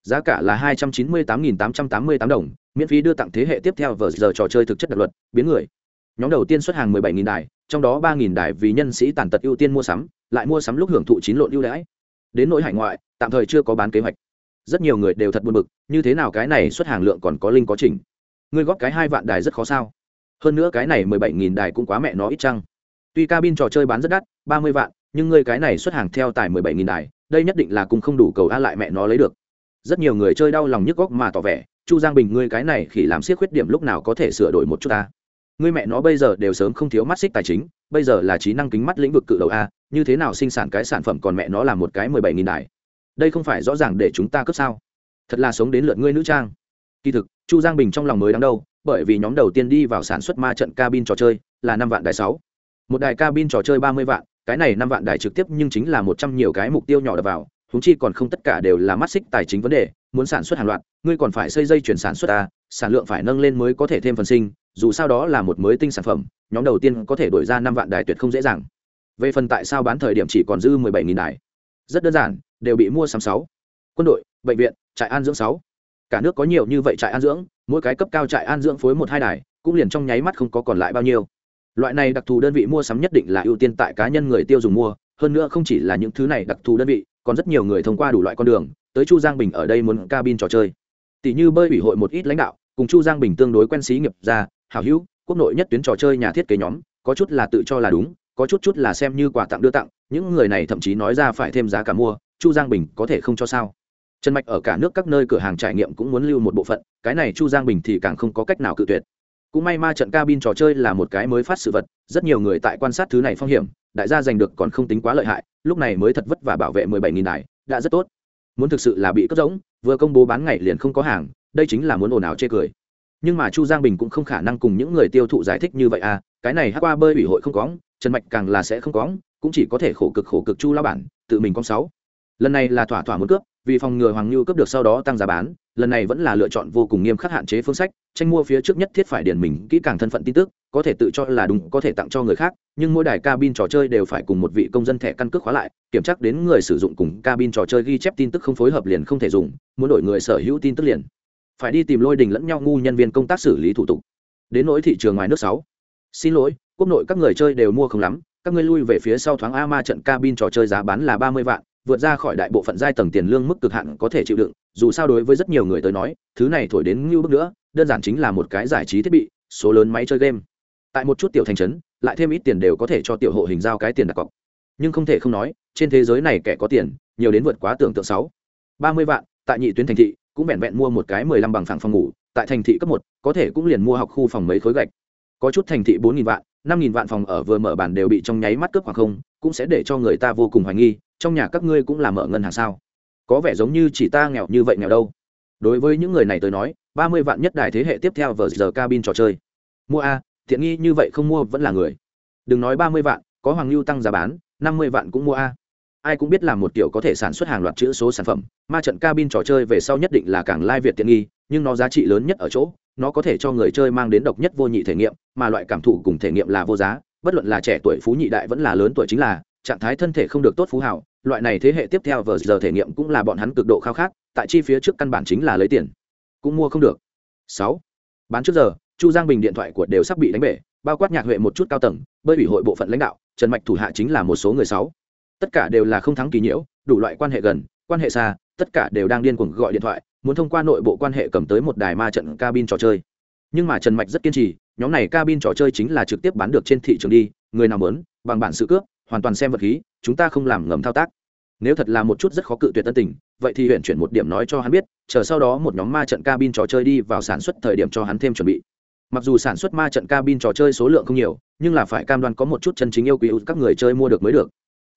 Giá cả là hai trăm chín mươi tám nghìn tám trăm tám mươi tám đồng, miễn phí đưa tặng thế hệ tiếp theo vờ giờ trò chơi thực chất đặc luật, biến người. Nhóm đầu tiên xuất hàng mười bảy nghìn đài trong đó ba nghìn đài vì nhân sĩ tàn tật ưu tiên mua sắm, lại mua sắm lúc hưởng thụ chín lộn ưu đãi. Đến nỗi hải ngoại, tạm thời chưa có bán kế hoạch. Rất nhiều người đều thật buồn bực, như thế nào cái này xuất hàng lượng còn có linh có trình ngươi góp cái hai vạn đài rất khó sao? Hơn nữa cái này mười bảy nghìn đài cũng quá mẹ nó ít chăng? Tuy cabin trò chơi bán rất đắt, ba mươi vạn, nhưng ngươi cái này xuất hàng theo tài mười bảy nghìn đài, đây nhất định là cùng không đủ cầu a lại mẹ nó lấy được. Rất nhiều người chơi đau lòng nhức góc mà tỏ vẻ, chu giang bình, ngươi cái này khi làm siết khuyết điểm lúc nào có thể sửa đổi một chút ta? Ngươi mẹ nó bây giờ đều sớm không thiếu mắt xích tài chính, bây giờ là trí năng kính mắt lĩnh vực cự đầu a, như thế nào sinh sản cái sản phẩm còn mẹ nó là một cái mười bảy nghìn đài? Đây không phải rõ ràng để chúng ta cấp sao? Thật là sống đến lượt ngươi nữ trang. Kỳ thực, chu giang bình trong lòng mới đáng đâu bởi vì nhóm đầu tiên đi vào sản xuất ma trận cabin trò chơi là năm vạn đài sáu. Một đài cabin trò chơi ba mươi vạn, cái này năm vạn đài trực tiếp nhưng chính là một trăm nhiều cái mục tiêu nhỏ đập vào húng chi còn không tất cả đều là mắt xích tài chính vấn đề, muốn sản xuất hàng loạt, ngươi còn phải xây dây chuyển sản xuất ta sản lượng phải nâng lên mới có thể thêm phần sinh dù sao đó là một mới tinh sản phẩm, nhóm đầu tiên có thể đổi ra năm vạn đài tuyệt không dễ dàng. Về phần tại sao bán thời điểm chỉ còn dư mười bảy nghìn đài? Rất đơn giản, đều bị mua sắm sáu. Quân đội, bệnh viện, trại an dưỡng sáu. Cả nước có nhiều như vậy trại an dưỡng, mỗi cái cấp cao trại an dưỡng phối một hai đài, cũng liền trong nháy mắt không có còn lại bao nhiêu. Loại này đặc thù đơn vị mua sắm nhất định là ưu tiên tại cá nhân người tiêu dùng mua, hơn nữa không chỉ là những thứ này đặc thù đơn vị, còn rất nhiều người thông qua đủ loại con đường, tới chu giang bình ở đây muốn cabin trò chơi. Tỷ như bơi ủy hội một ít lãnh đạo, cùng chu giang bình tương đối quen xí nghiệp ra hảo hữu, quốc nội nhất tuyến trò chơi nhà thiết kế nhóm, có chút là tự cho là đúng, có chút chút là xem như quà tặng đưa tặng, những người này thậm chí nói ra phải thêm giá cả mua, chu giang bình có thể không cho sao. Trần mạch ở cả nước các nơi cửa hàng trải nghiệm cũng muốn lưu một bộ phận, cái này chu giang bình thì càng không có cách nào cự tuyệt. Cũng may ma trận cabin trò chơi là một cái mới phát sự vật, rất nhiều người tại quan sát thứ này phong hiểm, đại gia giành được còn không tính quá lợi hại, lúc này mới thật vất và bảo vệ mười bảy nghìn đài, đã rất tốt. Muốn thực sự là bị cất rỗng vừa công bố bán ngày liền không có hàng, đây chính là muốn ồn ào chê cười nhưng mà chu giang bình cũng không khả năng cùng những người tiêu thụ giải thích như vậy à cái này hát qua bơi ủy hội không có trần mạch càng là sẽ không có cũng chỉ có thể khổ cực khổ cực chu lao bản, tự mình con sáu. Lần này là thỏa thỏa muốn cướp, vì phòng ngừa hoàng Nhu cướp được sau đó tăng giá bán, lần này vẫn là lựa chọn vô cùng nghiêm khắc hạn chế phương sách, tranh mua phía trước nhất thiết phải điền mình kỹ càng thân phận tin tức, có thể tự cho là đúng, có thể tặng cho người khác, nhưng mỗi đài cabin trò chơi đều phải cùng một vị công dân thẻ căn cước khóa lại, kiểm tra đến người sử dụng cùng cabin trò chơi ghi chép tin tức không phối hợp liền không thể dùng, muốn đổi người sở hữu tin tức liền phải đi tìm lôi đình lẫn nhau ngu nhân viên công tác xử lý thủ tục. Đến nỗi thị trường ngoài nước sáu. Xin lỗi, quốc nội các người chơi đều mua không lắm, các ngươi lui về phía sau thoáng a ma trận cabin trò chơi giá bán là ba mươi vạn, vượt ra khỏi đại bộ phận giai tầng tiền lương mức cực hạn có thể chịu đựng, dù sao đối với rất nhiều người tới nói, thứ này thổi đến ngưu bước nữa, đơn giản chính là một cái giải trí thiết bị, số lớn máy chơi game. Tại một chút tiểu thành trấn, lại thêm ít tiền đều có thể cho tiểu hộ hình giao cái tiền đặt cọc. Nhưng không thể không nói, trên thế giới này kẻ có tiền, nhiều đến vượt quá tưởng tượng sáu. ba mươi vạn, tại nhị tuyến thành thị cũng vẹn vẹn mua một cái mười lăm bằng phẳng phòng ngủ, tại thành thị cấp một, có thể cũng liền mua học khu phòng mấy khối gạch. Có chút thành thị bốn nghìn vạn, năm nghìn vạn phòng ở vừa mở bản đều bị trong nháy mắt cướp hoặc không, cũng sẽ để cho người ta vô cùng hoài nghi, trong nhà các ngươi cũng làm mở ngân hàng sao? Có vẻ giống như chỉ ta nghèo như vậy nghèo đâu. Đối với những người này tới nói, ba mươi vạn nhất đài thế hệ tiếp theo vờ giờ cabin trò chơi. Mua a thiện nghi như vậy không mua vẫn là người. Đừng nói ba mươi vạn, có hoàng lưu tăng giá bán, năm mươi vạn cũng mua a ai cũng biết là một kiểu có thể sản xuất hàng loạt chữ số sản phẩm. Ma trận cabin trò chơi về sau nhất định là càng lai việt tiện nghi, nhưng nó giá trị lớn nhất ở chỗ, nó có thể cho người chơi mang đến độc nhất vô nhị thể nghiệm, mà loại cảm thụ cùng thể nghiệm là vô giá. Bất luận là trẻ tuổi phú nhị đại vẫn là lớn tuổi chính là, trạng thái thân thể không được tốt phú hảo, loại này thế hệ tiếp theo vờ giờ thể nghiệm cũng là bọn hắn cực độ khao khát, tại chi phía trước căn bản chính là lấy tiền, cũng mua không được. Sáu, bán trước giờ, chu giang bình điện thoại của đều sắp bị đánh bể, bao quát nhạc huệ một chút cao tầng, bơi ủy hội bộ phận lãnh đạo, trần mạch thủ hạ chính là một số người sáu tất cả đều là không thắng kỳ nhiễu, đủ loại quan hệ gần, quan hệ xa, tất cả đều đang điên cuồng gọi điện thoại, muốn thông qua nội bộ quan hệ cầm tới một đài ma trận cabin trò chơi. Nhưng mà trần mạch rất kiên trì, nhóm này cabin trò chơi chính là trực tiếp bán được trên thị trường đi, người nào muốn, bằng bản sự cướp, hoàn toàn xem vật khí, chúng ta không làm ngầm thao tác. Nếu thật là một chút rất khó cự tuyệt tân tình, vậy thì huyện chuyển một điểm nói cho hắn biết, chờ sau đó một nhóm ma trận cabin trò chơi đi vào sản xuất thời điểm cho hắn thêm chuẩn bị. Mặc dù sản xuất ma trận cabin trò chơi số lượng không nhiều, nhưng là phải cam đoan có một chút chân chính yêu quý các người chơi mua được mới được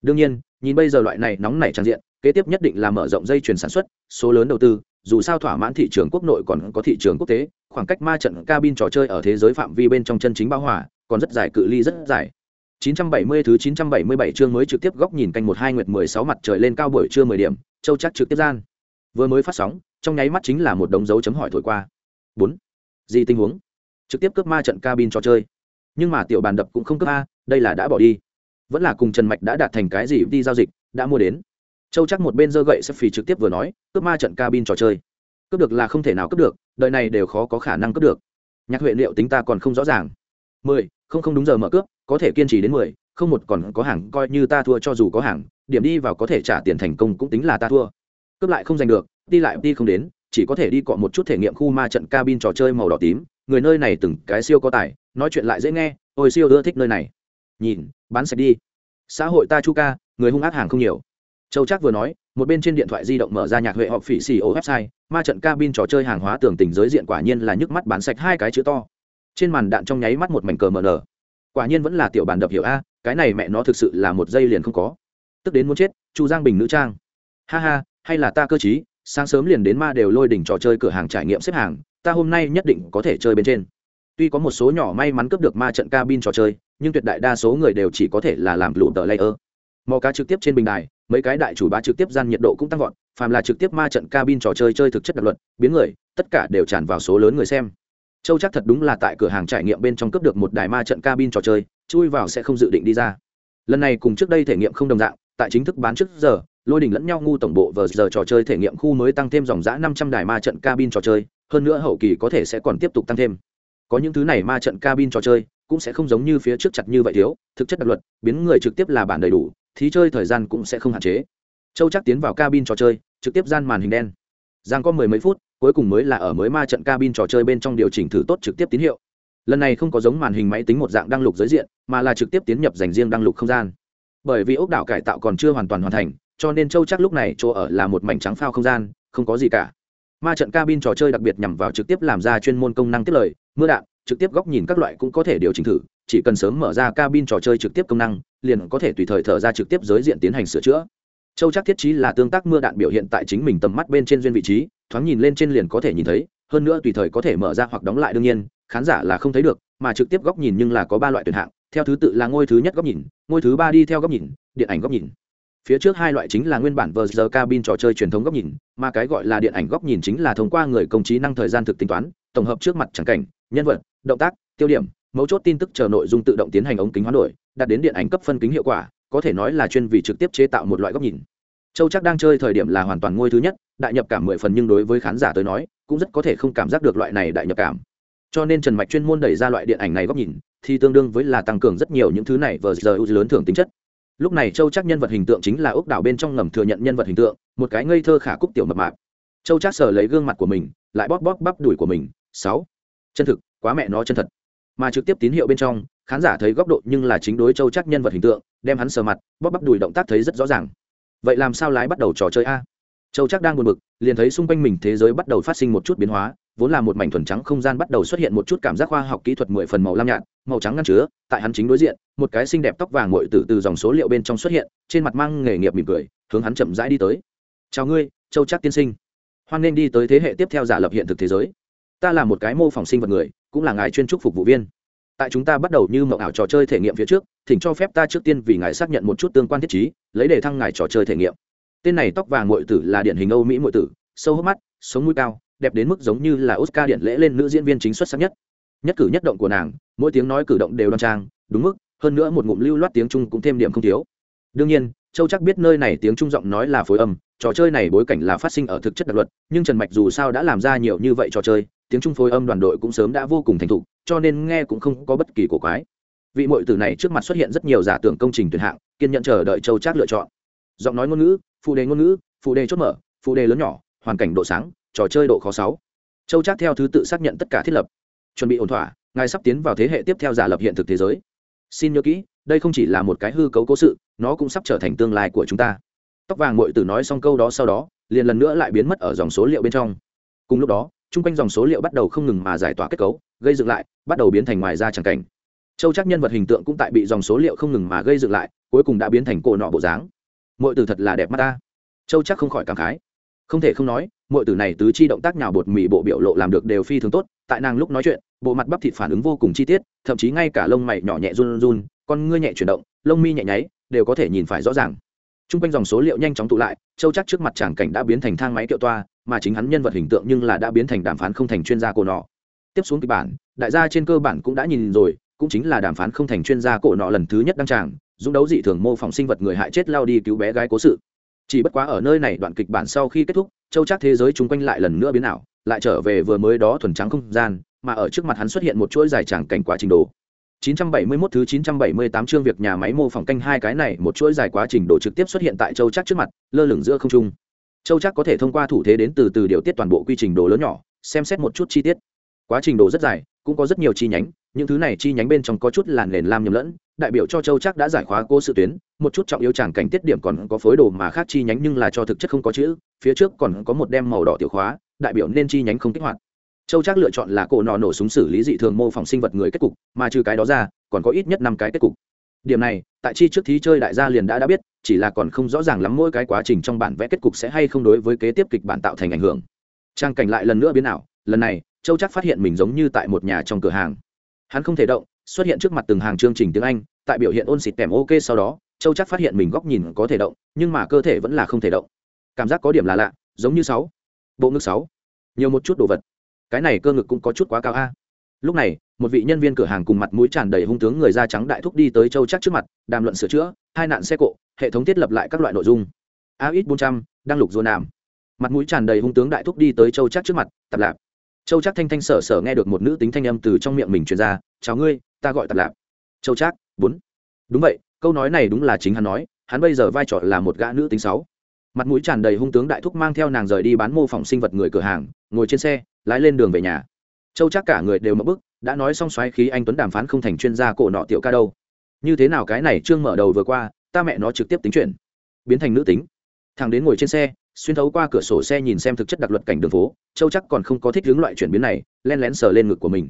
đương nhiên nhìn bây giờ loại này nóng nảy trang diện kế tiếp nhất định là mở rộng dây chuyền sản xuất số lớn đầu tư dù sao thỏa mãn thị trường quốc nội còn có thị trường quốc tế khoảng cách ma trận cabin trò chơi ở thế giới phạm vi bên trong chân chính bao hòa còn rất dài cự ly rất dài 970 thứ 977 chương mới trực tiếp góc nhìn canh một hai nguyệt 16 mặt trời lên cao buổi trưa 10 điểm, châu chắc trực tiếp gian. Vừa mới phát sóng, trong nháy mắt chính là một đống dấu chấm hỏi thổi qua. 4. Gì tình huống? Trực tiếp cướp ma trận cabin trò chơi. Nhưng mà tiểu bàn đập cũng không cướp a, đây là đã bỏ đi. Vẫn là cùng Trần Mạch đã đạt thành cái gì đi giao dịch, đã mua đến. Châu chắc một bên giơ gậy phì trực tiếp vừa nói, cướp ma trận cabin trò chơi. Cướp được là không thể nào cướp được, đời này đều khó có khả năng cướp được. Nhạc Huệ liệu tính ta còn không rõ ràng. 10, không không đúng giờ mở cướp, có thể kiên trì đến mười không một còn có hàng coi như ta thua cho dù có hàng điểm đi vào có thể trả tiền thành công cũng tính là ta thua cướp lại không giành được đi lại đi không đến chỉ có thể đi cọ một chút thể nghiệm khu ma trận cabin trò chơi màu đỏ tím người nơi này từng cái siêu có tài nói chuyện lại dễ nghe ôi siêu ưa thích nơi này nhìn bán sạch đi. Xã hội ta chu ca, người hung ác hàng không nhiều. Châu chắc vừa nói, một bên trên điện thoại di động mở ra nhạc huệ họp phỉ xì ô website, ma trận cabin trò chơi hàng hóa tưởng tình giới diện quả nhiên là nhức mắt bán sạch hai cái chữ to. Trên màn đạn trong nháy mắt một mảnh cờ mờ nở. Quả nhiên vẫn là tiểu bàn đập hiểu a, cái này mẹ nó thực sự là một giây liền không có. Tức đến muốn chết, chu giang bình nữ trang. Ha ha, hay là ta cơ chí sáng sớm liền đến ma đều lôi đỉnh trò chơi cửa hàng trải nghiệm xếp hàng, ta hôm nay nhất định có thể chơi bên trên. Tuy có một số nhỏ may mắn cướp được ma trận cabin trò chơi nhưng tuyệt đại đa số người đều chỉ có thể là làm lụt tờ layer. Mò cá trực tiếp trên bình đài, mấy cái đại chủ bá trực tiếp gian nhiệt độ cũng tăng vọt, phàm là trực tiếp ma trận cabin trò chơi chơi thực chất đặc luật biến người, tất cả đều tràn vào số lớn người xem. Châu chắc thật đúng là tại cửa hàng trải nghiệm bên trong cấp được một đài ma trận cabin trò chơi, chui vào sẽ không dự định đi ra. Lần này cùng trước đây thể nghiệm không đồng dạng, tại chính thức bán trước giờ, lôi đình lẫn nhau ngu tổng bộ vờ giờ trò chơi thể nghiệm khu mới tăng thêm dòng giã năm trăm đài ma trận cabin trò chơi, hơn nữa hậu kỳ có thể sẽ còn tiếp tục tăng thêm có những thứ này ma trận cabin trò chơi cũng sẽ không giống như phía trước chặt như vậy thiếu, thực chất đặc luật, biến người trực tiếp là bản đầy đủ, thí chơi thời gian cũng sẽ không hạn chế. Châu chắc tiến vào cabin trò chơi, trực tiếp gian màn hình đen. Giang có mười mấy phút, cuối cùng mới là ở mới ma trận cabin trò chơi bên trong điều chỉnh thử tốt trực tiếp tín hiệu. Lần này không có giống màn hình máy tính một dạng đăng lục giới diện, mà là trực tiếp tiến nhập dành riêng đăng lục không gian. Bởi vì ốc đảo cải tạo còn chưa hoàn toàn hoàn thành, cho nên châu chắc lúc này chỗ ở là một mảnh trắng phao không gian, không có gì cả ma trận cabin trò chơi đặc biệt nhằm vào trực tiếp làm ra chuyên môn công năng tiết lời, mưa đạn, trực tiếp góc nhìn các loại cũng có thể điều chỉnh thử, chỉ cần sớm mở ra cabin trò chơi trực tiếp công năng, liền có thể tùy thời thở ra trực tiếp giới diện tiến hành sửa chữa. Châu chắc thiết trí là tương tác mưa đạn biểu hiện tại chính mình tầm mắt bên trên duyên vị trí, thoáng nhìn lên trên liền có thể nhìn thấy, hơn nữa tùy thời có thể mở ra hoặc đóng lại đương nhiên, khán giả là không thấy được, mà trực tiếp góc nhìn nhưng là có ba loại tuyển hạng, theo thứ tự là ngôi thứ nhất góc nhìn, ngôi thứ ba đi theo góc nhìn, điện ảnh góc nhìn phía trước hai loại chính là nguyên bản vờ giờ cabin trò chơi truyền thống góc nhìn, mà cái gọi là điện ảnh góc nhìn chính là thông qua người công trí năng thời gian thực tính toán, tổng hợp trước mặt trắng cảnh, nhân vật, động tác, tiêu điểm, mấu chốt tin tức chờ nội dung tự động tiến hành ống kính hoán đổi, đạt đến điện ảnh cấp phân kính hiệu quả, có thể nói là chuyên vì trực tiếp chế tạo một loại góc nhìn. Châu chắc đang chơi thời điểm là hoàn toàn ngôi thứ nhất, đại nhập cảm mười phần nhưng đối với khán giả tới nói, cũng rất có thể không cảm giác được loại này đại nhập cảm. Cho nên trần mạch chuyên môn đẩy ra loại điện ảnh này góc nhìn, thì tương đương với là tăng cường rất nhiều những thứ này vờ giờ lớn thường tính chất lúc này châu chắc nhân vật hình tượng chính là ốc đảo bên trong ngầm thừa nhận nhân vật hình tượng, một cái ngây thơ khả cúc tiểu mập mạp. Châu chắc sờ lấy gương mặt của mình, lại bóp bóp bắp đùi của mình. Sáu. Chân thực, quá mẹ nó chân thật. Mà trực tiếp tín hiệu bên trong, khán giả thấy góc độ nhưng là chính đối châu chắc nhân vật hình tượng, đem hắn sờ mặt, bóp bắp đùi động tác thấy rất rõ ràng. Vậy làm sao lái bắt đầu trò chơi a? Châu chắc đang buồn bực, liền thấy xung quanh mình thế giới bắt đầu phát sinh một chút biến hóa, vốn là một mảnh thuần trắng không gian bắt đầu xuất hiện một chút cảm giác khoa học kỹ thuật mười phần màu lam nhạt màu trắng ngăn chứa, tại hắn chính đối diện, một cái xinh đẹp tóc vàng ngội từ từ dòng số liệu bên trong xuất hiện, trên mặt mang nghề nghiệp mỉm cười, hướng hắn chậm rãi đi tới. Chào ngươi, châu chắc tiên sinh. Hoan nên đi tới thế hệ tiếp theo giả lập hiện thực thế giới. Ta là một cái mô phỏng sinh vật người, cũng là ngài chuyên trúc phục vụ viên. Tại chúng ta bắt đầu như mộng ảo trò chơi thể nghiệm phía trước, thỉnh cho phép ta trước tiên vì ngài xác nhận một chút tương quan thiết chí lấy để thăng ngài trò chơi thể nghiệm. Tên này tóc vàng mội tử là điển hình âu mỹ mội tử, sâu hốc mắt, sống mũi cao, đẹp đến mức giống như là oscar điện lễ lên nữ diễn viên chính xuất sắc nhất nhất cử nhất động của nàng, mỗi tiếng nói cử động đều đoan trang, đúng mức, hơn nữa một ngụm lưu loát tiếng trung cũng thêm điểm không thiếu. Đương nhiên, châu chắc biết nơi này tiếng trung giọng nói là phối âm, trò chơi này bối cảnh là phát sinh ở thực chất đặc luật, nhưng trần mạch dù sao đã làm ra nhiều như vậy trò chơi, tiếng trung phối âm đoàn đội cũng sớm đã vô cùng thành thục, cho nên nghe cũng không có bất kỳ cổ quái. Vị mội tử này trước mặt xuất hiện rất nhiều giả tưởng công trình tuyển hạng, kiên nhận chờ đợi châu chắc lựa chọn. Giọng nói ngôn ngữ, phụ đề ngôn ngữ, phụ đề chốt mở, phụ đề lớn nhỏ, hoàn cảnh độ sáng, trò chơi độ khó sáu. Châu chắc theo thứ tự xác nhận tất cả thiết lập chuẩn bị ổn thỏa, ngài sắp tiến vào thế hệ tiếp theo giả lập hiện thực thế giới. Xin nhớ kỹ, đây không chỉ là một cái hư cấu cố sự, nó cũng sắp trở thành tương lai của chúng ta. Tóc vàng mội tử nói xong câu đó sau đó, liền lần nữa lại biến mất ở dòng số liệu bên trong. Cùng lúc đó, chung quanh dòng số liệu bắt đầu không ngừng mà giải tỏa kết cấu, gây dựng lại, bắt đầu biến thành ngoài ra tràng cảnh. Châu chắc nhân vật hình tượng cũng tại bị dòng số liệu không ngừng mà gây dựng lại, cuối cùng đã biến thành cổ nọ bộ dáng. Mọi từ thật là đẹp mắt ta. Châu chắc không khỏi cảm khái. Không thể không nói mọi từ này tứ chi động tác nhào bột mì bộ biểu lộ làm được đều phi thường tốt, tại nàng lúc nói chuyện bộ mặt bắp thịt phản ứng vô cùng chi tiết, thậm chí ngay cả lông mày nhỏ nhẹ run run, con ngươi nhẹ chuyển động, lông mi nhẹ nháy, đều có thể nhìn phải rõ ràng. T r u n g quanh dòng số liệu nhanh chóng tụ lại, châu chắc trước mặt tràng cảnh đã biến thành thang máy kiệu toa, mà chính hắn nhân vật hình tượng nhưng là đã biến thành đàm phán không thành chuyên gia cổ nọ. Tiếp xuống kịch bản, đại gia trên cơ bản cũng đã nhìn rồi, cũng chính là đàm phán không thành chuyên gia cổ nọ lần thứ nhất đăng tràng, dũng đấu dị thường mô phỏng sinh vật người hại chết lao đi cứu bé gái cố sự. Chỉ bất quá ở nơi này đoạn kịch bản sau khi kết thúc, châu chắc thế giới chung quanh lại lần nữa biến ảo, lại trở về vừa mới đó thuần trắng không gian mà ở trước mặt hắn xuất hiện một chuỗi dài tràng cảnh quá trình đồ 971 thứ 978 chương việc nhà máy mô phỏng canh hai cái này một chuỗi dài quá trình đồ trực tiếp xuất hiện tại Châu Trác trước mặt, lơ lửng giữa không trung. Châu Trác có thể thông qua thủ thế đến từ từ điều tiết toàn bộ quy trình đồ lớn nhỏ, xem xét một chút chi tiết. Quá trình đồ rất dài, cũng có rất nhiều chi nhánh, những thứ này chi nhánh bên trong có chút làn nền lam nhầm lẫn, đại biểu cho Châu Trác đã giải khóa cô sự tuyến, một chút trọng yếu chẳng cảnh tiết điểm còn có phối đồ mà khác chi nhánh nhưng là cho thực chất không có chữ, phía trước còn có một đem màu đỏ tiểu khóa, đại biểu nên chi nhánh không kích hoạt châu trác lựa chọn là cổ nọ nổ súng xử lý dị thường mô phỏng sinh vật người kết cục, mà trừ cái đó ra, còn có ít nhất năm cái kết cục. Điểm này, tại chi trước thí chơi đại gia liền đã đã biết, chỉ là còn không rõ ràng lắm mỗi cái quá trình trong bản vẽ kết cục sẽ hay không đối với kế tiếp kịch bản tạo thành ảnh hưởng. Trang cảnh lại lần nữa biến ảo, lần này, châu chắc phát hiện mình giống như tại một nhà trong cửa hàng. Hắn không thể động, xuất hiện trước mặt từng hàng chương trình tiếng anh, tại biểu hiện ôn xịt kèm ok sau đó, châu chắc phát hiện mình góc nhìn có thể động, nhưng mà cơ thể vẫn là không thể động. Cảm giác có điểm là lạ, giống như sáu, bộ ngực sáu, nhiều một chút đồ vật cái này cơ ngực cũng có chút quá cao a. Lúc này, một vị nhân viên cửa hàng cùng mặt mũi tràn đầy hung tướng người da trắng đại thúc đi tới châu chắc trước mặt, đàm luận sửa chữa, hai nạn xe cộ, hệ thống thiết lập lại các loại nội dung. A ít bốn trăm đang lục dô nàm mặt mũi tràn đầy hung tướng đại thúc đi tới châu chắc trước mặt, tập lạp. Châu chắc thanh thanh sở sở nghe được một nữ tính thanh âm từ trong miệng mình truyền ra, chào ngươi, ta gọi tập lạp. Châu chắc bốn. Đúng vậy, câu nói này đúng là chính hắn nói, hắn bây giờ vai trò là một gã nữ tính sáu. Mặt mũi tràn đầy hung tướng đại thúc mang theo nàng rời đi bán mô phỏng sinh vật người cửa hàng, ngồi trên xe lái lên đường về nhà. Châu chắc cả người đều mất bức, đã nói xong xoáy khí anh tuấn đàm phán không thành chuyên gia cổ nọ tiểu ca đâu. Như thế nào cái này trương mở đầu vừa qua, ta mẹ nó trực tiếp tính chuyện. Biến thành nữ tính. Thằng đến ngồi trên xe, xuyên thấu qua cửa sổ xe nhìn xem thực chất đặc luật cảnh đường phố, châu chắc còn không có thích hướng loại chuyển biến này, len lén sờ lên ngực của mình.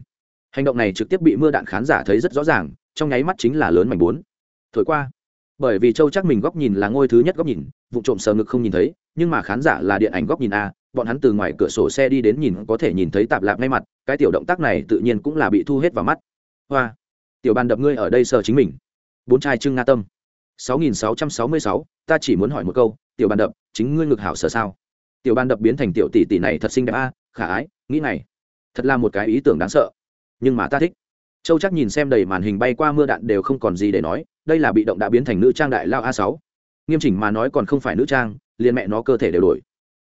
Hành động này trực tiếp bị mưa đạn khán giả thấy rất rõ ràng, trong nháy mắt chính là lớn mảnh bốn. Thổi qua. Bởi vì châu chắc mình góc nhìn là ngôi thứ nhất góc nhìn, vụ trộm sờ ngực không nhìn thấy, nhưng mà khán giả là điện ảnh góc nhìn a bọn hắn từ ngoài cửa sổ xe đi đến nhìn có thể nhìn thấy tạp lạp ngay mặt, cái tiểu động tác này tự nhiên cũng là bị thu hết vào mắt. Hoa, tiểu bàn đập ngươi ở đây sờ chính mình. Bốn trai trưng nga tâm. sáu nghìn sáu trăm sáu mươi sáu, ta chỉ muốn hỏi một câu, tiểu bàn đập, chính ngươi ngực hảo sờ sao? Tiểu bàn đập biến thành tiểu tỷ tỷ này thật xinh đẹp a, khả ái, nghĩ này, thật là một cái ý tưởng đáng sợ. Nhưng mà ta thích. Châu chắc nhìn xem đầy màn hình bay qua mưa đạn đều không còn gì để nói, đây là bị động đã biến thành nữ trang đại lao a sáu. Nghiêm chỉnh mà nói còn không phải nữ trang, liền mẹ nó cơ thể đều đổi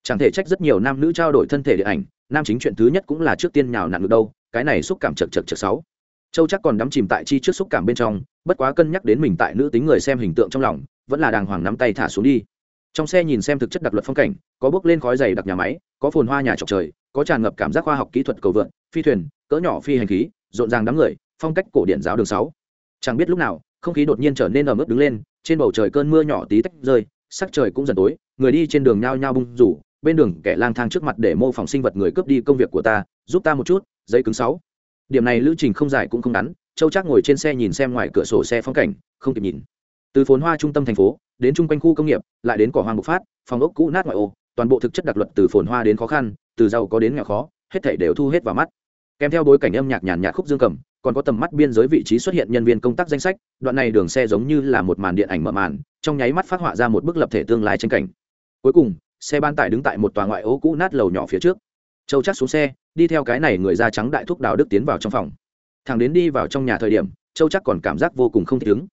chẳng thể trách rất nhiều nam nữ trao đổi thân thể điện ảnh, nam chính chuyện thứ nhất cũng là trước tiên nhào nặn được đâu, cái này xúc cảm chật chật chật sáu. Châu chắc còn đắm chìm tại chi trước xúc cảm bên trong, bất quá cân nhắc đến mình tại nữ tính người xem hình tượng trong lòng, vẫn là đàng hoàng nắm tay thả xuống đi. Trong xe nhìn xem thực chất đặc luật phong cảnh, có bước lên khói dày đặc nhà máy, có phồn hoa nhà trọc trời, có tràn ngập cảm giác khoa học kỹ thuật cầu vượn, phi thuyền, cỡ nhỏ phi hành khí, rộn ràng đám người, phong cách cổ điển giáo đường sáu. Chẳng biết lúc nào, không khí đột nhiên trở nên ẩm ướt đứng lên, trên bầu trời cơn mưa nhỏ tí tách rơi, sắc trời cũng dần tối, người đi trên đường nhao nhao bung rủ bên đường kẻ lang thang trước mặt để mô phỏng sinh vật người cướp đi công việc của ta, giúp ta một chút, giấy cứng sáu. Điểm này lữ trình không dài cũng không ngắn, châu trác ngồi trên xe nhìn xem ngoài cửa sổ xe phong cảnh, không kịp nhìn. Từ phồn hoa trung tâm thành phố, đến chung quanh khu công nghiệp, lại đến cỏ hoang bộc phát, phòng ốc cũ nát ngoại ô, toàn bộ thực chất đặc luật từ phồn hoa đến khó khăn, từ giàu có đến nghèo khó, hết thảy đều thu hết vào mắt. Kèm theo bối cảnh âm nhạc nhàn nhạt khúc dương cầm, còn có tầm mắt biên giới vị trí xuất hiện nhân viên công tác danh sách, đoạn này đường xe giống như là một màn điện ảnh mở màn, trong nháy mắt phát họa ra một bức lập thể tương lai tranh cảnh. Cuối cùng xe ban tải đứng tại một tòa ngoại ô cũ nát lầu nhỏ phía trước. Châu chắc xuống xe, đi theo cái này người da trắng đại thúc đào đức tiến vào trong phòng. Thằng đến đi vào trong nhà thời điểm, châu chắc còn cảm giác vô cùng không thích ứng.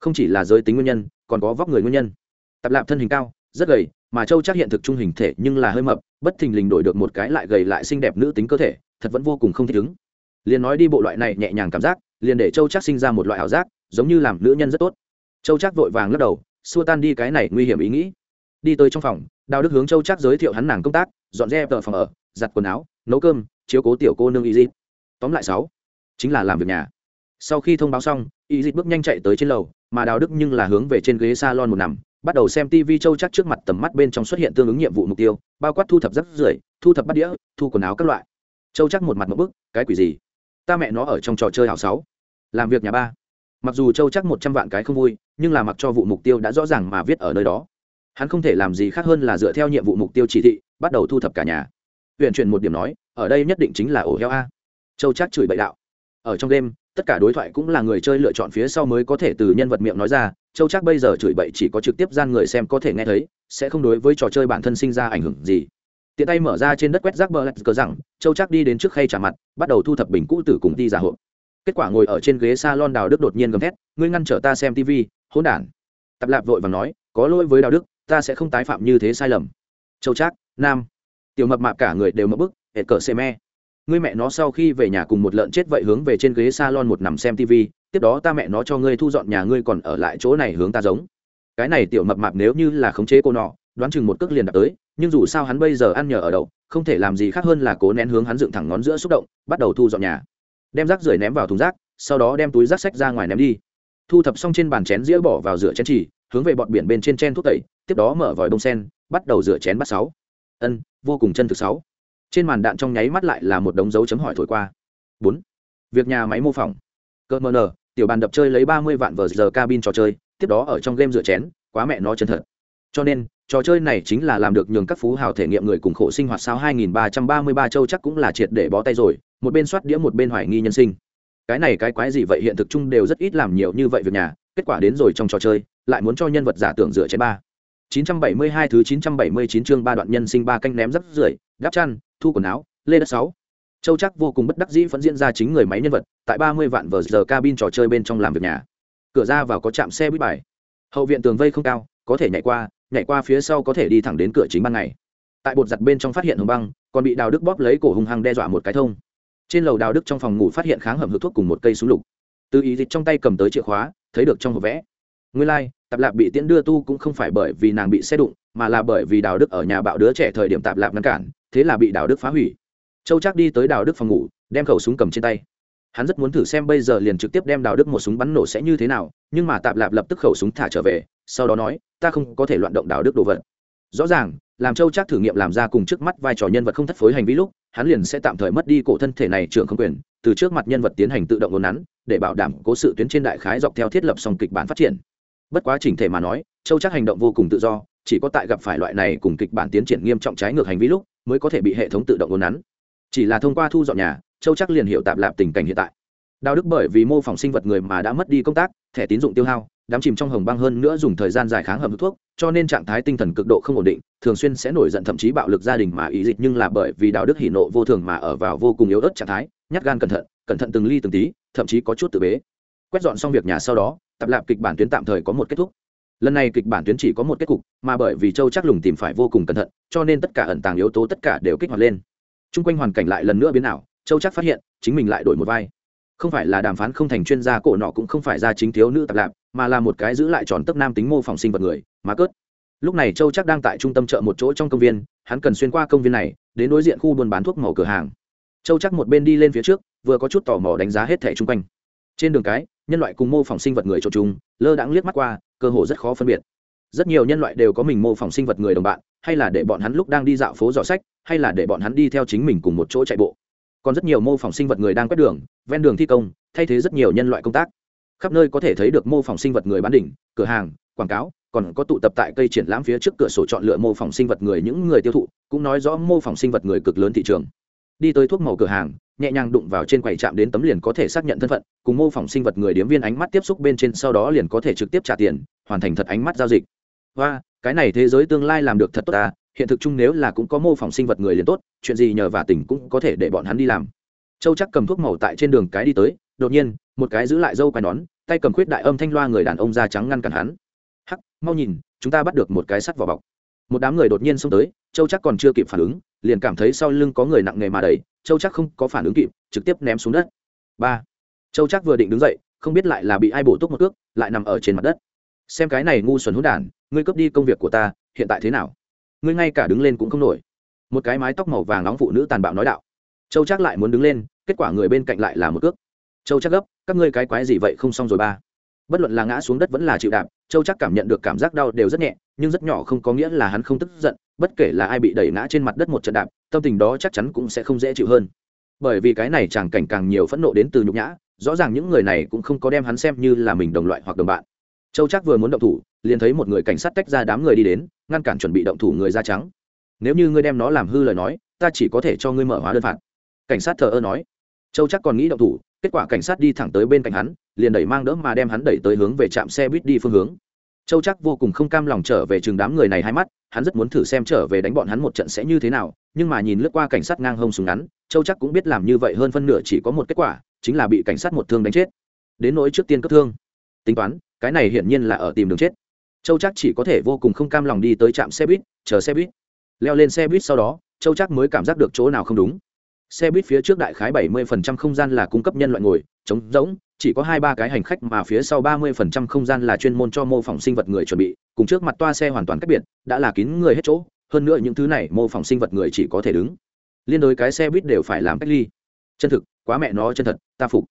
Không chỉ là giới tính nguyên nhân, còn có vóc người nguyên nhân. Tập lạp thân hình cao, rất gầy, mà châu chắc hiện thực trung hình thể nhưng là hơi mập, bất thình lình đổi được một cái lại gầy lại xinh đẹp nữ tính cơ thể, thật vẫn vô cùng không thích ứng. Liền nói đi bộ loại này nhẹ nhàng cảm giác, liền để châu chắc sinh ra một loại ảo giác, giống như làm nữ nhân rất tốt. Châu chắc vội vàng lắc đầu, xua tan đi cái này nguy hiểm ý nghĩ. Đi tới trong phòng đào đức hướng châu chắc giới thiệu hắn nàng công tác, dọn dẹp tờ phòng ở, giặt quần áo, nấu cơm, chiếu cố tiểu cô nương y dịp tóm lại sáu, chính là làm việc nhà. Sau khi thông báo xong y dịp bước nhanh chạy tới trên lầu, mà đào đức nhưng là hướng về trên ghế salon một nằm, bắt đầu xem tv châu chắc trước mặt tầm mắt bên trong xuất hiện tương ứng nhiệm vụ mục tiêu, bao quát thu thập rác rưởi, thu thập bắt đĩa, thu quần áo các loại. Châu chắc một mặt một bức, cái quỷ gì? Ta mẹ nó ở trong trò chơi hảo sáu. Làm việc nhà ba. Mặc dù châu chắc một trăm vạn cái không vui, nhưng là mặc cho vụ mục tiêu đã rõ ràng mà viết ở nơi đó hắn không thể làm gì khác hơn là dựa theo nhiệm vụ mục tiêu chỉ thị, bắt đầu thu thập cả nhà. Huyện truyền một điểm nói, ở đây nhất định chính là ổ heo a. Châu chắc chửi bậy đạo. Ở trong đêm, tất cả đối thoại cũng là người chơi lựa chọn phía sau mới có thể từ nhân vật miệng nói ra. Châu chắc bây giờ chửi bậy chỉ có trực tiếp gian người xem có thể nghe thấy, sẽ không đối với trò chơi bản thân sinh ra ảnh hưởng gì. Tiện tay mở ra trên đất quét rác bờ lạch cờ rằng, châu chắc đi đến trước khay trả mặt, bắt đầu thu thập bình cũ tử cùng đi giả hộp kết quả ngồi ở trên ghế s a lon đào đức đột nhiên gầm thét, ngươi ngăn trở ta xem tv hỗn đản. Tập lạp vội và nói, có lỗi với đào đức ta sẽ không tái phạm như thế sai lầm. Châu trác, nam. Tiểu mập mạp cả người đều mập bức hệt cờ xe me. Ngươi mẹ nó sau khi về nhà cùng một lợn chết vậy hướng về trên ghế salon một nằm xem tv tiếp đó ta mẹ nó cho ngươi thu dọn nhà ngươi còn ở lại chỗ này hướng ta giống. Cái này tiểu mập mạp nếu như là khống chế cô nọ, đoán chừng một cước liền đập tới, nhưng dù sao hắn bây giờ ăn nhờ ở đậu, không thể làm gì khác hơn là cố nén hướng hắn dựng thẳng ngón giữa xúc động, bắt đầu thu dọn nhà. Đem rác rưởi ném vào thùng rác, sau đó đem túi rác sách ra ngoài ném đi. Thu thập xong trên bàn chén dĩa bỏ vào rửa chén chỉ hướng về bọt biển bên trên chen thuốc tẩy, tiếp đó mở vòi bông sen, bắt đầu rửa chén bắt sáu. Ân, vô cùng chân thực sáu. Trên màn đạn trong nháy mắt lại là một đống dấu chấm hỏi thổi qua. Bốn. Việc nhà máy mô phỏng. Cơ mờ nờ, tiểu bàn đập chơi lấy ba mươi vạn vờ giờ cabin trò chơi, tiếp đó ở trong game rửa chén, quá mẹ nó chân thật. Cho nên, trò chơi này chính là làm được nhường các phú hào thể nghiệm người cùng khổ sinh hoạt sao 2333 châu chắc cũng là triệt để bó tay rồi, một bên soát đĩa một bên hoài nghi nhân sinh. Cái này cái quái gì vậy? Hiện thực chung đều rất ít làm nhiều như vậy việc nhà, kết quả đến rồi trong trò chơi lại muốn cho nhân vật giả tưởng dựa trên ba. 972 thứ 979 chương ba đoạn nhân sinh ba canh ném rất rưởi đắp chăn, thu quần áo, lê đất sáu. Châu chắc vô cùng bất đắc dĩ vẫn diễn ra chính người máy nhân vật, tại 30 vạn vở giờ cabin trò chơi bên trong làm việc nhà. Cửa ra vào có trạm xe buýt bài. Hậu viện tường vây không cao, có thể nhảy qua nhảy qua phía sau có thể đi thẳng đến cửa chính ban ngày. Tại bột giặt bên trong phát hiện hồng băng, còn bị đào đức bóp lấy cổ hung hăng đe dọa một cái thông. Trên lầu đào đức trong phòng ngủ phát hiện kháng hầm hữu thuốc cùng một cây súng lục. Từ ý dịch trong tay cầm tới chìa khóa, thấy được trong hộp vẽ nguyên lai、like, tạp lạp bị tiễn đưa tu cũng không phải bởi vì nàng bị xe đụng mà là bởi vì đào đức ở nhà bạo đứa trẻ thời điểm tạp lạp ngăn cản thế là bị đào đức phá hủy. Châu Trác đi tới đào đức phòng ngủ đem khẩu súng cầm trên tay. Hắn rất muốn thử xem bây giờ liền trực tiếp đem đào đức một súng bắn nổ sẽ như thế nào nhưng mà tạp lạp lập tức khẩu súng thả trở về sau đó nói ta không có thể loạn động đào đức đồ vật. Rõ ràng làm châu Trác thử nghiệm làm ra cùng trước mắt vai trò nhân vật không thất phối hành vi lúc hắn liền sẽ tạm thời mất đi cổ thân thể này trưởng không quyền từ trước mặt nhân vật tiến hành tự động ngôn nắn để bảo đảm cố sự tuyến trên đại khái dọc theo thiết lập song kịch bản phát triển bất quá chỉnh thể mà nói, châu chắc hành động vô cùng tự do, chỉ có tại gặp phải loại này cùng kịch bản tiến triển nghiêm trọng trái ngược hành vi lúc, mới có thể bị hệ thống tự động ngôn nắn. Chỉ là thông qua thu dọn nhà, châu chắc liền hiểu tạp lạp tình cảnh hiện tại. Đào đức bởi vì mô phỏng sinh vật người mà đã mất đi công tác, thẻ tín dụng tiêu hao, đám chìm trong hồng băng hơn nữa dùng thời gian dài kháng hầm thuốc, cho nên trạng thái tinh thần cực độ không ổn định, thường xuyên sẽ nổi giận thậm chí bạo lực gia đình mà ý dịch nhưng là bởi vì đạo đức hỉ nộ vô thường mà ở vào vô cùng yếu ớt trạng thái, nhát gan cẩn thận cẩn thận từng ly từng tí, thậm chí có chút tự bế quét dọn xong việc nhà sau đó, tập lạp kịch bản tuyến tạm thời có một kết thúc. Lần này kịch bản tuyến chỉ có một kết cục, mà bởi vì châu chắc lùng tìm phải vô cùng cẩn thận, cho nên tất cả ẩn tàng yếu tố tất cả đều kích hoạt lên. T r u n g quanh hoàn cảnh lại lần nữa biến ảo, châu chắc phát hiện, chính mình lại đổi một vai. Không phải là đàm phán không thành chuyên gia cổ nọ cũng không phải ra chính thiếu nữ tập lạp, mà là một cái giữ lại tròn tức nam tính mô phỏng sinh vật người, mà cớt. Lúc này châu chắc đang tại trung tâm chợ một chỗ trong công viên, hắn cần xuyên qua công viên này, đến đối diện khu buôn bán thuốc màu cửa hàng. Châu chắc một bên đi lên phía trước, vừa có chút tò mò đánh giá hết thẻ chung quanh. Trên đường cái nhân loại cùng mô phỏng sinh vật người trộn chung, lơ đãng liếc mắt qua, cơ hồ rất khó phân biệt. Rất nhiều nhân loại đều có mình mô phỏng sinh vật người đồng bạn, hay là để bọn hắn lúc đang đi dạo phố dò sách, hay là để bọn hắn đi theo chính mình cùng một chỗ chạy bộ. Còn rất nhiều mô phỏng sinh vật người đang quét đường, ven đường thi công, thay thế rất nhiều nhân loại công tác. Khắp nơi có thể thấy được mô phỏng sinh vật người bán đỉnh, cửa hàng, quảng cáo, còn có tụ tập tại cây triển lãm phía trước cửa sổ chọn lựa mô phỏng sinh vật người những người tiêu thụ, cũng nói rõ mô phỏng sinh vật người cực lớn thị trường. Đi tới thuốc màu cửa hàng nhẹ nhàng đụng vào trên quầy chạm đến tấm liền có thể xác nhận thân phận, cùng mô phỏng sinh vật người điếm viên ánh mắt tiếp xúc bên trên sau đó liền có thể trực tiếp trả tiền, hoàn thành thật ánh mắt giao dịch. Và cái này thế giới tương lai làm được thật tốt ta hiện thực chung nếu là cũng có mô phỏng sinh vật người liền tốt, chuyện gì nhờ và tỉnh cũng có thể để bọn hắn đi làm. Châu chắc cầm thuốc màu tại trên đường cái đi tới, đột nhiên, một cái giữ lại dâu quai nón, tay cầm khuyết đại âm thanh loa người đàn ông da trắng ngăn cản hắn. Hắc, mau nhìn, chúng ta bắt được một cái sắt vào bọc. Một đám người đột nhiên xông tới, châu chắc còn chưa kịp phản ứng, liền cảm thấy sau lưng có người nặng nghề mà đẩy châu chắc không có phản ứng kịp, trực tiếp ném xuống đất. Ba. Châu chắc vừa định đứng dậy, không biết lại là bị ai bổ túc một cước, lại nằm ở trên mặt đất. Xem cái này ngu xuẩn hút đản, ngươi cướp đi công việc của ta, hiện tại thế nào? Ngươi ngay cả đứng lên cũng không nổi. Một cái mái tóc màu vàng nóng phụ nữ tàn bạo nói đạo. Châu chắc lại muốn đứng lên, kết quả người bên cạnh lại là một cước. Châu chắc gấp, các ngươi cái quái gì vậy không xong rồi ba. Bất luận là ngã xuống đất vẫn là chịu đạp, châu chắc cảm nhận được cảm giác đau đều rất nhẹ, nhưng rất nhỏ không có nghĩa là hắn không tức giận, bất kể là ai bị đẩy ngã trên mặt đất một trận đạp tâm tình đó chắc chắn cũng sẽ không dễ chịu hơn. Bởi vì cái này chàng cảnh càng nhiều phẫn nộ đến từ nhục nhã, rõ ràng những người này cũng không có đem hắn xem như là mình đồng loại hoặc đồng bạn. Châu chắc vừa muốn động thủ, liền thấy một người cảnh sát tách ra đám người đi đến, ngăn cản chuẩn bị động thủ người da trắng. Nếu như ngươi đem nó làm hư lời nói, ta chỉ có thể cho ngươi mở hóa đơn phạt. Cảnh sát thờ ơ nói. Châu chắc còn nghĩ động thủ, kết quả cảnh sát đi thẳng tới bên cạnh hắn, liền đẩy mang đỡ mà đem hắn đẩy tới hướng về trạm xe buýt đi phương hướng. Châu chắc vô cùng không cam lòng trở về chừng đám người này hai mắt hắn rất muốn thử xem trở về đánh bọn hắn một trận sẽ như thế nào, nhưng mà nhìn lướt qua cảnh sát ngang hông súng ngắn, châu chắc cũng biết làm như vậy hơn phân nửa chỉ có một kết quả, chính là bị cảnh sát một thương đánh chết. Đến nỗi trước tiên cấp thương. Tính toán, cái này hiển nhiên là ở tìm đường chết. Châu chắc chỉ có thể vô cùng không cam lòng đi tới trạm xe buýt, chờ xe buýt. Leo lên xe buýt sau đó, châu chắc mới cảm giác được chỗ nào không đúng. Xe buýt phía trước đại khái 70% không gian là cung cấp nhân loại ngồi, trống rỗng chỉ có hai ba cái hành khách mà phía sau 30% không gian là chuyên môn cho mô phỏng sinh vật người chuẩn bị, cùng trước mặt toa xe hoàn toàn cách biệt, đã là kín người hết chỗ, hơn nữa những thứ này mô phỏng sinh vật người chỉ có thể đứng. Liên đối cái xe buýt đều phải làm cách ly. Chân thực, quá mẹ nó chân thật, ta phục.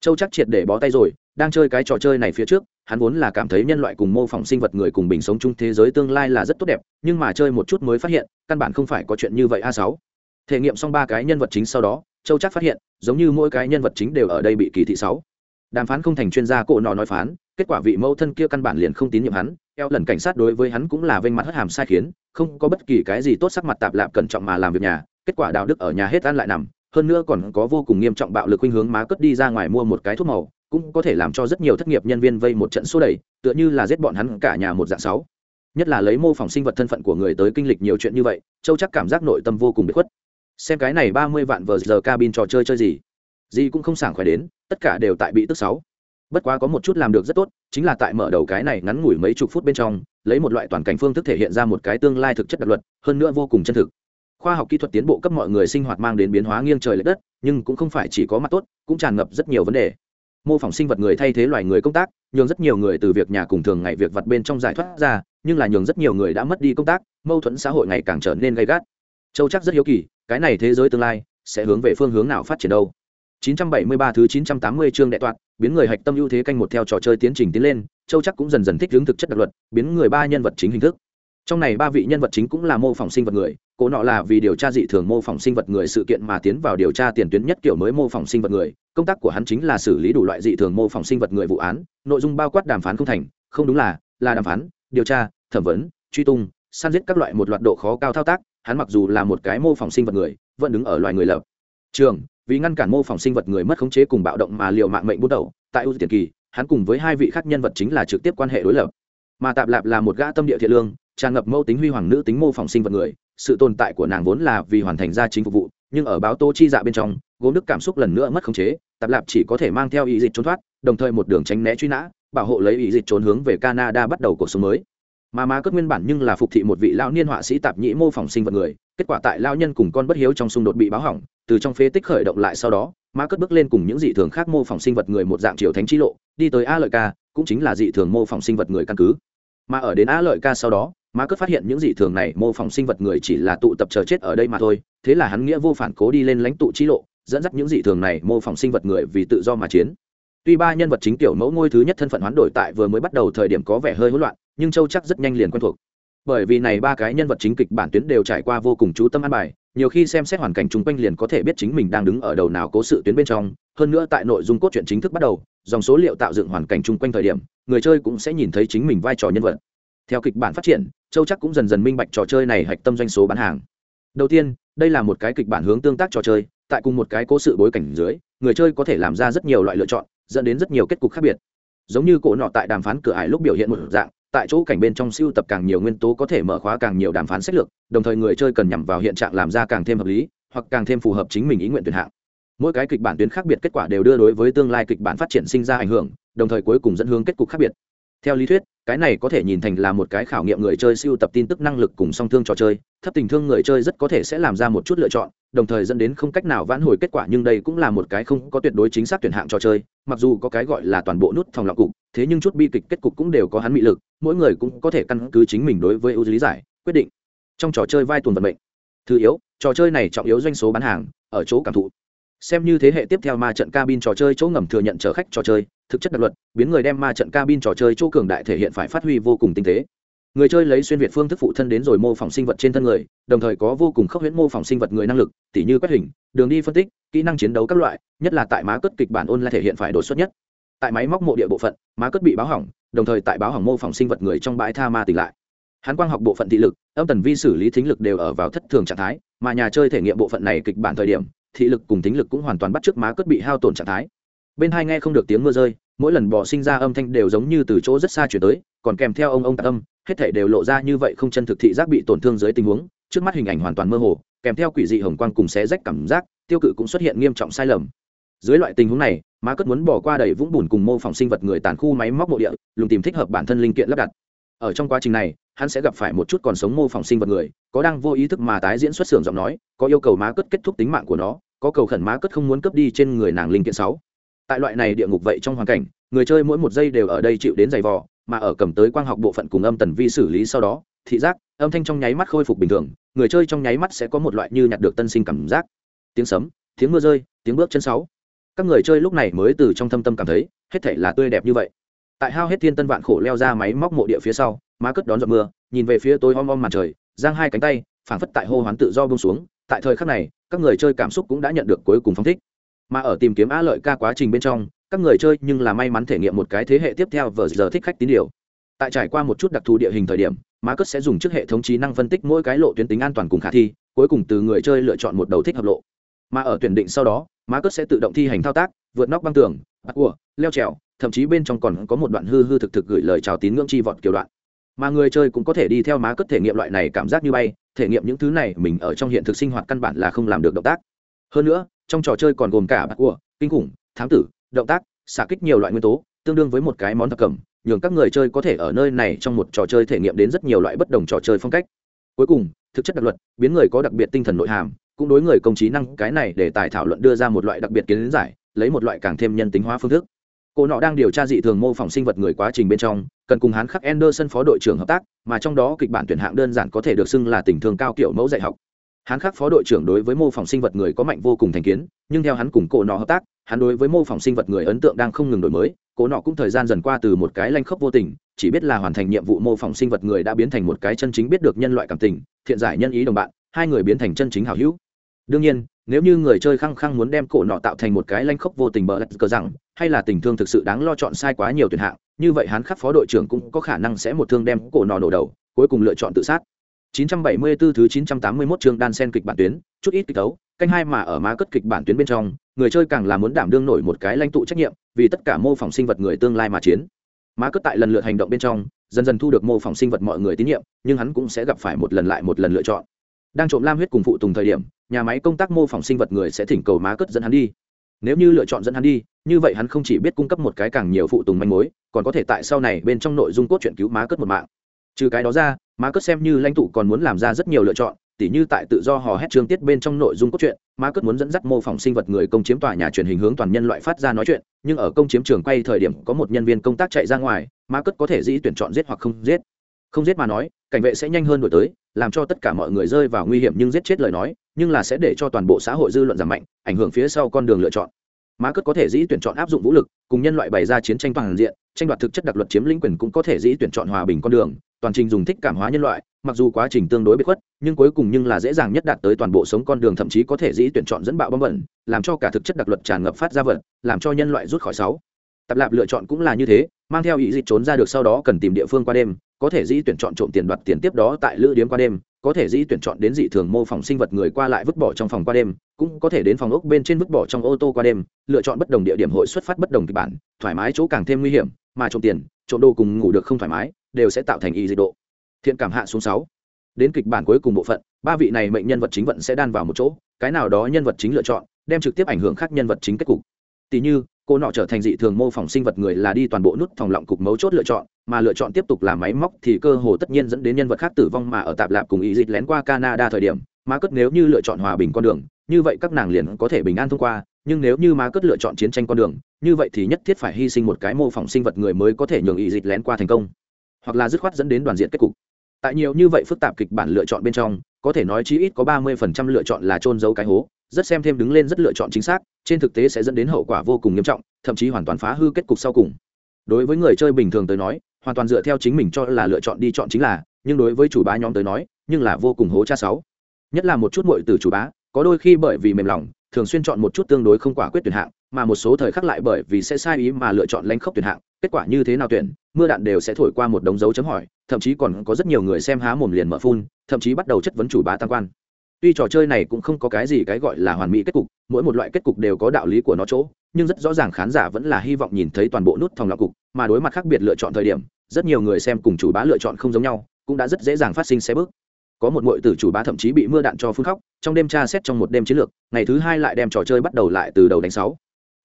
Châu chắc triệt để bó tay rồi, đang chơi cái trò chơi này phía trước, hắn vốn là cảm thấy nhân loại cùng mô phỏng sinh vật người cùng bình sống chung thế giới tương lai là rất tốt đẹp, nhưng mà chơi một chút mới phát hiện, căn bản không phải có chuyện như vậy a sáu. Thể nghiệm xong ba cái nhân vật chính sau đó, châu chắc phát hiện, giống như mỗi cái nhân vật chính đều ở đây bị kỳ thị sáu đàm phán không thành chuyên gia cổ nọ nói phán, kết quả vị mẫu thân kia căn bản liền không tín nhiệm hắn, eo lần cảnh sát đối với hắn cũng là vênh mặt hất hàm sai khiến, không có bất kỳ cái gì tốt sắc mặt tạp lạp cẩn trọng mà làm việc nhà, kết quả đạo đức ở nhà hết ăn lại nằm, hơn nữa còn có vô cùng nghiêm trọng bạo lực khuynh hướng má cất đi ra ngoài mua một cái thuốc màu, cũng có thể làm cho rất nhiều thất nghiệp nhân viên vây một trận số đẩy, tựa như là giết bọn hắn cả nhà một dạng sáu. Nhất là lấy mô phỏng sinh vật thân phận của người tới kinh lịch nhiều chuyện như vậy, châu chắc cảm giác nội tâm vô cùng bị khuất. Xem cái này ba mươi vạn vờ giờ cabin trò chơi chơi gì. Gì cũng không sảng khỏe đến tất cả đều tại bị tức sáu. Bất quá có một chút làm được rất tốt, chính là tại mở đầu cái này ngắn ngủi mấy chục phút bên trong, lấy một loại toàn cảnh phương thức thể hiện ra một cái tương lai thực chất đặc luật, hơn nữa vô cùng chân thực. Khoa học kỹ thuật tiến bộ cấp mọi người sinh hoạt mang đến biến hóa nghiêng trời l ệ đất, nhưng cũng không phải chỉ có mặt tốt, cũng tràn ngập rất nhiều vấn đề. Mô phỏng sinh vật người thay thế loài người công tác, nhường rất nhiều người từ việc nhà cùng thường ngày việc vặt bên trong giải thoát ra, nhưng là nhường rất nhiều người đã mất đi công tác, mâu thuẫn xã hội ngày càng trở nên gay gắt. Châu chắc rất hiếu kỳ, cái này thế giới tương lai sẽ hướng về phương hướng nào phát triển đâu? 973 thứ 980 chương đệ toạt, biến người hạch tâm ưu thế canh một theo trò chơi tiến trình tiến lên, châu chắc cũng dần dần thích ứng thực chất đặc luật, biến người ba nhân vật chính hình thức. Trong này ba vị nhân vật chính cũng là mô phỏng sinh vật người, cố nọ là vì điều tra dị thường mô phỏng sinh vật người sự kiện mà tiến vào điều tra tiền tuyến nhất kiểu mới mô phỏng sinh vật người, công tác của hắn chính là xử lý đủ loại dị thường mô phỏng sinh vật người vụ án, nội dung bao quát đàm phán không thành, không đúng là là đàm phán, điều tra, thẩm vấn, truy tung, săn giết các loại một loạt độ khó cao thao tác, hắn mặc dù là một cái mô phỏng sinh vật người, vẫn đứng ở loài người lập trường vì ngăn cản mô phỏng sinh vật người mất khống chế cùng bạo động mà liệu mạng mệnh bút đầu, tại ưu tiền kỳ, hắn cùng với hai vị khác nhân vật chính là trực tiếp quan hệ đối lập. Mà tạp lạp là một gã tâm địa thiện lương, tràn ngập mâu tính huy hoàng nữ tính mô phỏng sinh vật người, sự tồn tại của nàng vốn là vì hoàn thành gia chính phục vụ, nhưng ở báo tô chi dạ bên trong, gốm đức cảm xúc lần nữa mất khống chế, tạp lạp chỉ có thể mang theo ý dịch trốn thoát, đồng thời một đường tránh né truy nã, bảo hộ lấy ý dịch trốn hướng về canada bắt đầu cuộc sống mới. Mà má cất nguyên bản nhưng là phục thị một vị lão niên họa sĩ tạp nhĩ mô phỏng sinh vật người, kết quả tại lao nhân cùng con bất hiếu trong xung đột bị báo hỏng từ trong phế tích khởi động lại sau đó mã cất bước lên cùng những dị thường khác mô phỏng sinh vật người một dạng triều thánh chi lộ, đi tới a lợi ca, cũng chính là dị thường mô phỏng sinh vật người căn cứ. Mà ở đến a lợi ca sau đó mã cất phát hiện những dị thường này mô phỏng sinh vật người chỉ là tụ tập chờ chết ở đây mà thôi, thế là hắn nghĩa vô phản cố đi lên lãnh tụ chi lộ, dẫn dắt những dị thường này mô phỏng sinh vật người vì tự do mà chiến. Tuy ba nhân vật chính tiểu mẫu ngôi thứ nhất thân phận hoán đổi tại vừa mới bắt đầu thời điểm có vẻ hơi hỗn loạn, nhưng châu chắc rất nhanh liền quen thuộc. Bởi vì này ba cái nhân vật chính kịch bản tuyến đều trải qua vô cùng chú tâm an bài nhiều khi xem xét hoàn cảnh chung quanh liền có thể biết chính mình đang đứng ở đầu nào cố sự tuyến bên trong, hơn nữa tại nội dung cốt truyện chính thức bắt đầu, dòng số liệu tạo dựng hoàn cảnh chung quanh thời điểm, người chơi cũng sẽ nhìn thấy chính mình vai trò nhân vật. Theo kịch bản phát triển, châu chắc cũng dần dần minh bạch trò chơi này hạch tâm doanh số bán hàng. Đầu tiên, đây là một cái kịch bản hướng tương tác trò chơi, tại cùng một cái cố sự bối cảnh dưới, người chơi có thể làm ra rất nhiều loại lựa chọn, dẫn đến rất nhiều kết cục khác biệt. Giống như cổ nọ tại đàm phán cửa ải lúc biểu hiện một dạng tại chỗ cảnh bên trong siêu tập càng nhiều nguyên tố có thể mở khóa càng nhiều đàm phán sách lược, đồng thời người chơi cần nhằm vào hiện trạng làm ra càng thêm hợp lý, hoặc càng thêm phù hợp chính mình ý nguyện tuyển hạng. Mỗi cái kịch bản tuyến khác biệt kết quả đều đưa đối với tương lai kịch bản phát triển sinh ra ảnh hưởng, đồng thời cuối cùng dẫn hướng kết cục khác biệt. Theo lý thuyết, cái này có thể nhìn thành là một cái khảo nghiệm người chơi siêu tập tin tức năng lực cùng song thương trò chơi, thấp tình thương người chơi rất có thể sẽ làm ra một chút lựa chọn đồng thời dẫn đến không cách nào vãn hồi kết quả, nhưng đây cũng là một cái không có tuyệt đối chính xác tuyển hạng trò chơi, mặc dù có cái gọi là toàn bộ nút thòng lọc cục, thế nhưng chút bi kịch kết cục cũng đều có hắn mị lực, mỗi người cũng có thể căn cứ chính mình đối với ưu lý giải, quyết định. Trong trò chơi vai tuần vận mệnh, thứ yếu, trò chơi này trọng yếu doanh số bán hàng, ở chỗ cảm thụ. Xem như thế hệ tiếp theo ma trận cabin trò chơi chỗ ngầm thừa nhận chở khách trò chơi, thực chất đặc luật biến người đem ma trận cabin trò chơi chỗ cường đại thể hiện phải phát huy vô cùng tinh tế người chơi lấy xuyên việt phương thức phụ thân đến rồi mô phỏng sinh vật trên thân người, đồng thời có vô cùng khốc huyễn mô phỏng sinh vật người năng lực, tỉ như quét hình, đường đi phân tích, kỹ năng chiến đấu các loại, nhất là tại má cất kịch bản ôn lại thể hiện phải đột xuất nhất. Tại máy móc mộ địa bộ phận má cất bị báo hỏng, đồng thời tại báo hỏng mô phỏng sinh vật người trong bãi tha ma tỉnh lại. Hắn quang học bộ phận thị lực, âm tần vi xử lý thính lực đều ở vào thất thường trạng thái, mà nhà chơi thể nghiệm bộ phận này kịch bản thời điểm, thị lực cùng thính lực cũng hoàn toàn bắt trước má cất bị hao tổn trạng thái. Bên hai nghe không được tiếng mưa rơi, mỗi lần bò sinh ra âm thanh đều giống như từ chỗ rất xa chuyển tới, còn kèm theo ông ông tạc âm hết thể đều lộ ra như vậy không chân thực thị giác bị tổn thương dưới tình huống, trước mắt hình ảnh hoàn toàn mơ hồ, kèm theo quỷ dị hồng quang cùng xé rách cảm giác, tiêu cự cũng xuất hiện nghiêm trọng sai lầm. Dưới loại tình huống này má cất muốn bỏ qua đầy vũng bùn cùng mô phỏng sinh vật người tàn khu máy móc mộ địa, lùng tìm thích hợp bản thân linh kiện lắp đặt. Ở trong quá trình này, hắn sẽ gặp phải một chút còn sống mô phỏng sinh vật người, có đang vô ý thức mà tái diễn xuất xưởng giọng nói, có yêu cầu má cất kết thúc tính mạng của nó, có cầu khẩn má cất không muốn cướp đi trên người nàng linh kiện sáu tại loại này địa ngục vậy trong hoàn cảnh, người chơi mỗi một giây đều ở đây chịu đến giày vò, mà ở cầm tới quang học bộ phận cùng âm tần vi xử lý sau đó, thị giác, âm thanh trong nháy mắt khôi phục bình thường, người chơi trong nháy mắt sẽ có một loại như nhặt được tân sinh cảm giác. Tiếng sấm, tiếng mưa rơi, tiếng bước chân sáu. Các người chơi lúc này mới từ trong thâm tâm cảm thấy, hết thể là tươi đẹp như vậy. Tại hao hết thiên tân vạn khổ leo ra máy móc mộ địa phía sau, má cất đón giọt mưa, nhìn về phía tôi om om màn trời, giang hai cánh tay, phảng phất tại hô hoán tự do bông xuống. Tại thời khắc này, các người chơi cảm xúc cũng đã nhận được cuối cùng phong thích mà ở tìm kiếm a lợi ca quá trình bên trong, các người chơi nhưng là may mắn thể nghiệm một cái thế hệ tiếp theo vờ giờ thích khách tín điều. Tại trải qua một chút đặc thù địa hình thời điểm, má cất sẽ dùng trước hệ thống trí năng phân tích mỗi cái lộ tuyến tính an toàn cùng khả thi, cuối cùng từ người chơi lựa chọn một đầu thích hợp lộ. Mà ở tuyển định sau đó, má cất sẽ tự động thi hành thao tác, vượt nóc băng tường, bắt cua leo trèo, thậm chí bên trong còn có một đoạn hư hư thực thực gửi lời chào tín ngưỡng chi vọt kiểu đoạn. Mà người chơi cũng có thể đi theo má cất thể nghiệm loại này cảm giác như bay, thể nghiệm những thứ này mình ở trong hiện thực sinh hoạt căn bản là không làm được động tác. Hơn nữa trong trò chơi còn gồm cả bạc của, kinh khủng, thám tử, động tác xả kích nhiều loại nguyên tố, tương đương với một cái món thập cẩm, nhường các người chơi có thể ở nơi này trong một trò chơi thể nghiệm đến rất nhiều loại bất đồng trò chơi phong cách. Cuối cùng, thực chất đặc luật, biến người có đặc biệt tinh thần nội hàm, cũng đối người công trí năng, cái này để tài thảo luận đưa ra một loại đặc biệt kiến giải, lấy một loại càng thêm nhân tính hóa phương thức. Cô nọ đang điều tra dị thường mô phỏng sinh vật người quá trình bên trong, cần cùng hắn khắc Anderson phó đội trưởng hợp tác, mà trong đó kịch bản tuyển hạng đơn giản có thể được xưng là tình thương cao kiểu mẫu dạy học hắn khác phó đội trưởng đối với mô phỏng sinh vật người có mạnh vô cùng thành kiến, nhưng theo hắn cùng cổ nọ hợp tác, hắn đối với mô phỏng sinh vật người ấn tượng đang không ngừng đổi mới, cổ nọ cũng thời gian dần qua từ một cái lanh khốc vô tình, chỉ biết là hoàn thành nhiệm vụ mô phỏng sinh vật người đã biến thành một cái chân chính biết được nhân loại cảm tình, thiện giải nhân ý đồng bạn, hai người biến thành chân chính hảo hữu. Đương nhiên, nếu như người chơi khăng khăng muốn đem cổ nọ tạo thành một cái lanh khốc vô tình bờ lạch cờ rằng, hay là tình thương thực sự đáng lo chọn sai quá nhiều tuyệt hạng, như vậy hắn khắc phó đội trưởng cũng có khả năng sẽ một thương đem cổ nọ nổ đầu, cuối cùng lựa chọn tự sát. 974 thứ 981 chương đan sen kịch bản tuyến, chút ít kịch tấu, canh hai mà ở má cất kịch bản tuyến bên trong, người chơi càng là muốn đảm đương nổi một cái lãnh tụ trách nhiệm, vì tất cả mô phỏng sinh vật người tương lai mà chiến. Má cất tại lần lượt hành động bên trong, dần dần thu được mô phỏng sinh vật mọi người tín nhiệm, nhưng hắn cũng sẽ gặp phải một lần lại một lần lựa chọn. Đang trộm lam huyết cùng phụ tùng thời điểm, nhà máy công tác mô phỏng sinh vật người sẽ thỉnh cầu má cất dẫn hắn đi. Nếu như lựa chọn dẫn hắn đi, như vậy hắn không chỉ biết cung cấp một cái càng nhiều phụ tùng manh mối, còn có thể tại sau này bên trong nội dung cốt truyện cứu má cất một mạng trừ cái đó ra Ma cất xem như lãnh tụ còn muốn làm ra rất nhiều lựa chọn, tỉ như tại tự do hò hét chương tiết bên trong nội dung cốt truyện Ma cất muốn dẫn dắt mô phỏng sinh vật người công chiếm tòa nhà truyền hình hướng toàn nhân loại phát ra nói chuyện, nhưng ở công chiếm trường quay thời điểm có một nhân viên công tác chạy ra ngoài Ma cất có thể dĩ tuyển chọn giết hoặc không giết. Không giết mà nói, cảnh vệ sẽ nhanh hơn đổi tới, làm cho tất cả mọi người rơi vào nguy hiểm nhưng giết chết lời nói, nhưng là sẽ để cho toàn bộ xã hội dư luận giảm mạnh, ảnh hưởng phía sau con đường lựa chọn. Ma cất có thể dĩ tuyển chọn áp dụng vũ lực, cùng nhân loại bày ra chiến tranh toàn diện, tranh đoạt thực chất đặc luật chiếm lĩnh quyền cũng có thể dĩ tuyển chọn hòa bình con đường toàn trình dùng thích cảm hóa nhân loại, mặc dù quá trình tương đối bị khuất, nhưng cuối cùng nhưng là dễ dàng nhất đạt tới toàn bộ sống con đường thậm chí có thể dĩ tuyển chọn dẫn bạo bom bẩn, làm cho cả thực chất đặc luật tràn ngập phát ra vật, làm cho nhân loại rút khỏi sáu. Tập lạp lựa chọn cũng là như thế, mang theo ý dịch trốn ra được sau đó cần tìm địa phương qua đêm, có thể dĩ tuyển chọn trộm tiền đoạt tiền tiếp đó tại lữ điếm qua đêm, có thể dĩ tuyển chọn đến dị thường mô phỏng sinh vật người qua lại vứt bỏ trong phòng qua đêm, cũng có thể đến phòng ốc bên trên vứt bỏ trong ô tô qua đêm, lựa chọn bất đồng địa điểm hội xuất phát bất đồng kịch bản, thoải mái chỗ càng thêm nguy hiểm, mà trộm tiền, trộm đồ cùng ngủ được không thoải mái đều sẽ tạo thành y dịch độ. Thiện cảm hạ xuống sáu. Đến kịch bản cuối cùng bộ phận, ba vị này mệnh nhân vật chính vận sẽ đan vào một chỗ, cái nào đó nhân vật chính lựa chọn, đem trực tiếp ảnh hưởng khác nhân vật chính kết cục. Tỷ như, cô nọ trở thành dị thường mô phỏng sinh vật người là đi toàn bộ nút phòng lọng cục mấu chốt lựa chọn, mà lựa chọn tiếp tục làm máy móc thì cơ hồ tất nhiên dẫn đến nhân vật khác tử vong mà ở tạp lạp cùng ý dịch lén qua canada thời điểm, má cất nếu như lựa chọn hòa bình con đường, như vậy các nàng liền có thể bình an thông qua, nhưng nếu như má cất lựa chọn chiến tranh con đường, như vậy thì nhất thiết phải hy sinh một cái mô phỏng sinh vật người mới có thể nhường ý dịch lén qua thành công hoặc là dứt khoát dẫn đến đoàn diện kết cục. Tại nhiều như vậy phức tạp kịch bản lựa chọn bên trong, có thể nói chí ít có ba mươi phần trăm lựa chọn là trôn giấu cái hố, rất xem thêm đứng lên rất lựa chọn chính xác, trên thực tế sẽ dẫn đến hậu quả vô cùng nghiêm trọng, thậm chí hoàn toàn phá hư kết cục sau cùng. Đối với người chơi bình thường tới nói, hoàn toàn dựa theo chính mình cho là lựa chọn đi chọn chính là, nhưng đối với chủ bá nhóm tới nói, nhưng là vô cùng hố cha sáu. Nhất là một chút muội từ chủ bá, có đôi khi bởi vì mềm lòng thường xuyên chọn một chút tương đối không quả quyết tuyển hạng, mà một số thời khắc lại bởi vì sẽ sai ý mà lựa chọn lanh khốc tuyển hạng, kết quả như thế nào tuyển, mưa đạn đều sẽ thổi qua một đống dấu chấm hỏi, thậm chí còn có rất nhiều người xem há mồm liền mở phun, thậm chí bắt đầu chất vấn chủ bá tam quan. Tuy trò chơi này cũng không có cái gì cái gọi là hoàn mỹ kết cục, mỗi một loại kết cục đều có đạo lý của nó chỗ, nhưng rất rõ ràng khán giả vẫn là hy vọng nhìn thấy toàn bộ nút thòng lọc cục, mà đối mặt khác biệt lựa chọn thời điểm, rất nhiều người xem cùng chủ bá lựa chọn không giống nhau, cũng đã rất dễ dàng phát sinh xe bước có một ngụy tử chủ bá thậm chí bị mưa đạn cho phun khóc, trong đêm tra xét trong một đêm chiến lược, ngày thứ hai lại đem trò chơi bắt đầu lại từ đầu đánh sáu.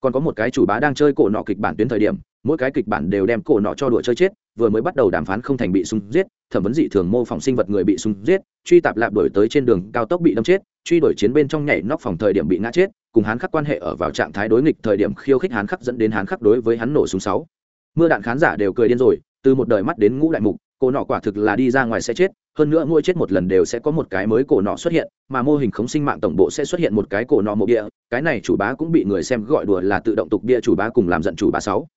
Còn có một cái chủ bá đang chơi cổ nọ kịch bản tuyến thời điểm, mỗi cái kịch bản đều đem cổ nọ cho đùa chơi chết, vừa mới bắt đầu đàm phán không thành bị súng giết, thẩm vấn dị thường mô phỏng sinh vật người bị súng giết, truy tạp lạp đổi tới trên đường, cao tốc bị đâm chết, truy đuổi chiến bên trong nhảy nóc phòng thời điểm bị ngã chết, cùng hán khắc quan hệ ở vào trạng thái đối nghịch thời điểm khiêu khích hán khắc dẫn đến hán khắc đối với hắn nổ súng sáu. Mưa đạn khán giả đều cười điên rồi, từ một đời mắt đến ngũ đại mục cổ nọ quả thực là đi ra ngoài sẽ chết, hơn nữa mỗi chết một lần đều sẽ có một cái mới cổ nọ xuất hiện, mà mô hình khống sinh mạng tổng bộ sẽ xuất hiện một cái cổ nọ mộ bia cái này chủ bá cũng bị người xem gọi đùa là tự động tục bia chủ bá cùng làm giận chủ bá sáu.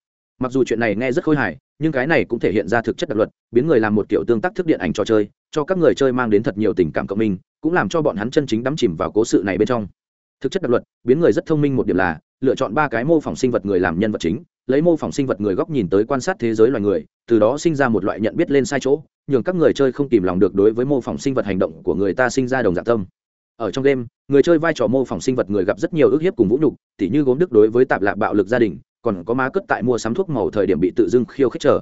Mặc dù chuyện này nghe rất khôi hài, nhưng cái này cũng thể hiện ra thực chất đặc luật, biến người làm một kiểu tương tác thức điện ảnh trò chơi, cho các người chơi mang đến thật nhiều tình cảm cộng minh, cũng làm cho bọn hắn chân chính đắm chìm vào cố sự này bên trong. Thực chất đặc luật, biến người rất thông minh một điểm là lựa chọn ba cái mô phỏng sinh vật người làm nhân vật chính, lấy mô phỏng sinh vật người góc nhìn tới quan sát thế giới loài người, từ đó sinh ra một loại nhận biết lên sai chỗ, nhường các người chơi không tìm lòng được đối với mô phỏng sinh vật hành động của người ta sinh ra đồng dạng tâm. Ở trong đêm người chơi vai trò mô phỏng sinh vật người gặp rất nhiều ước hiếp cùng vũ nhục, tỉ như gốm đức đối với tạp lạc bạo lực gia đình, còn có má cất tại mua sắm thuốc màu thời điểm bị tự dưng khiêu khích trở.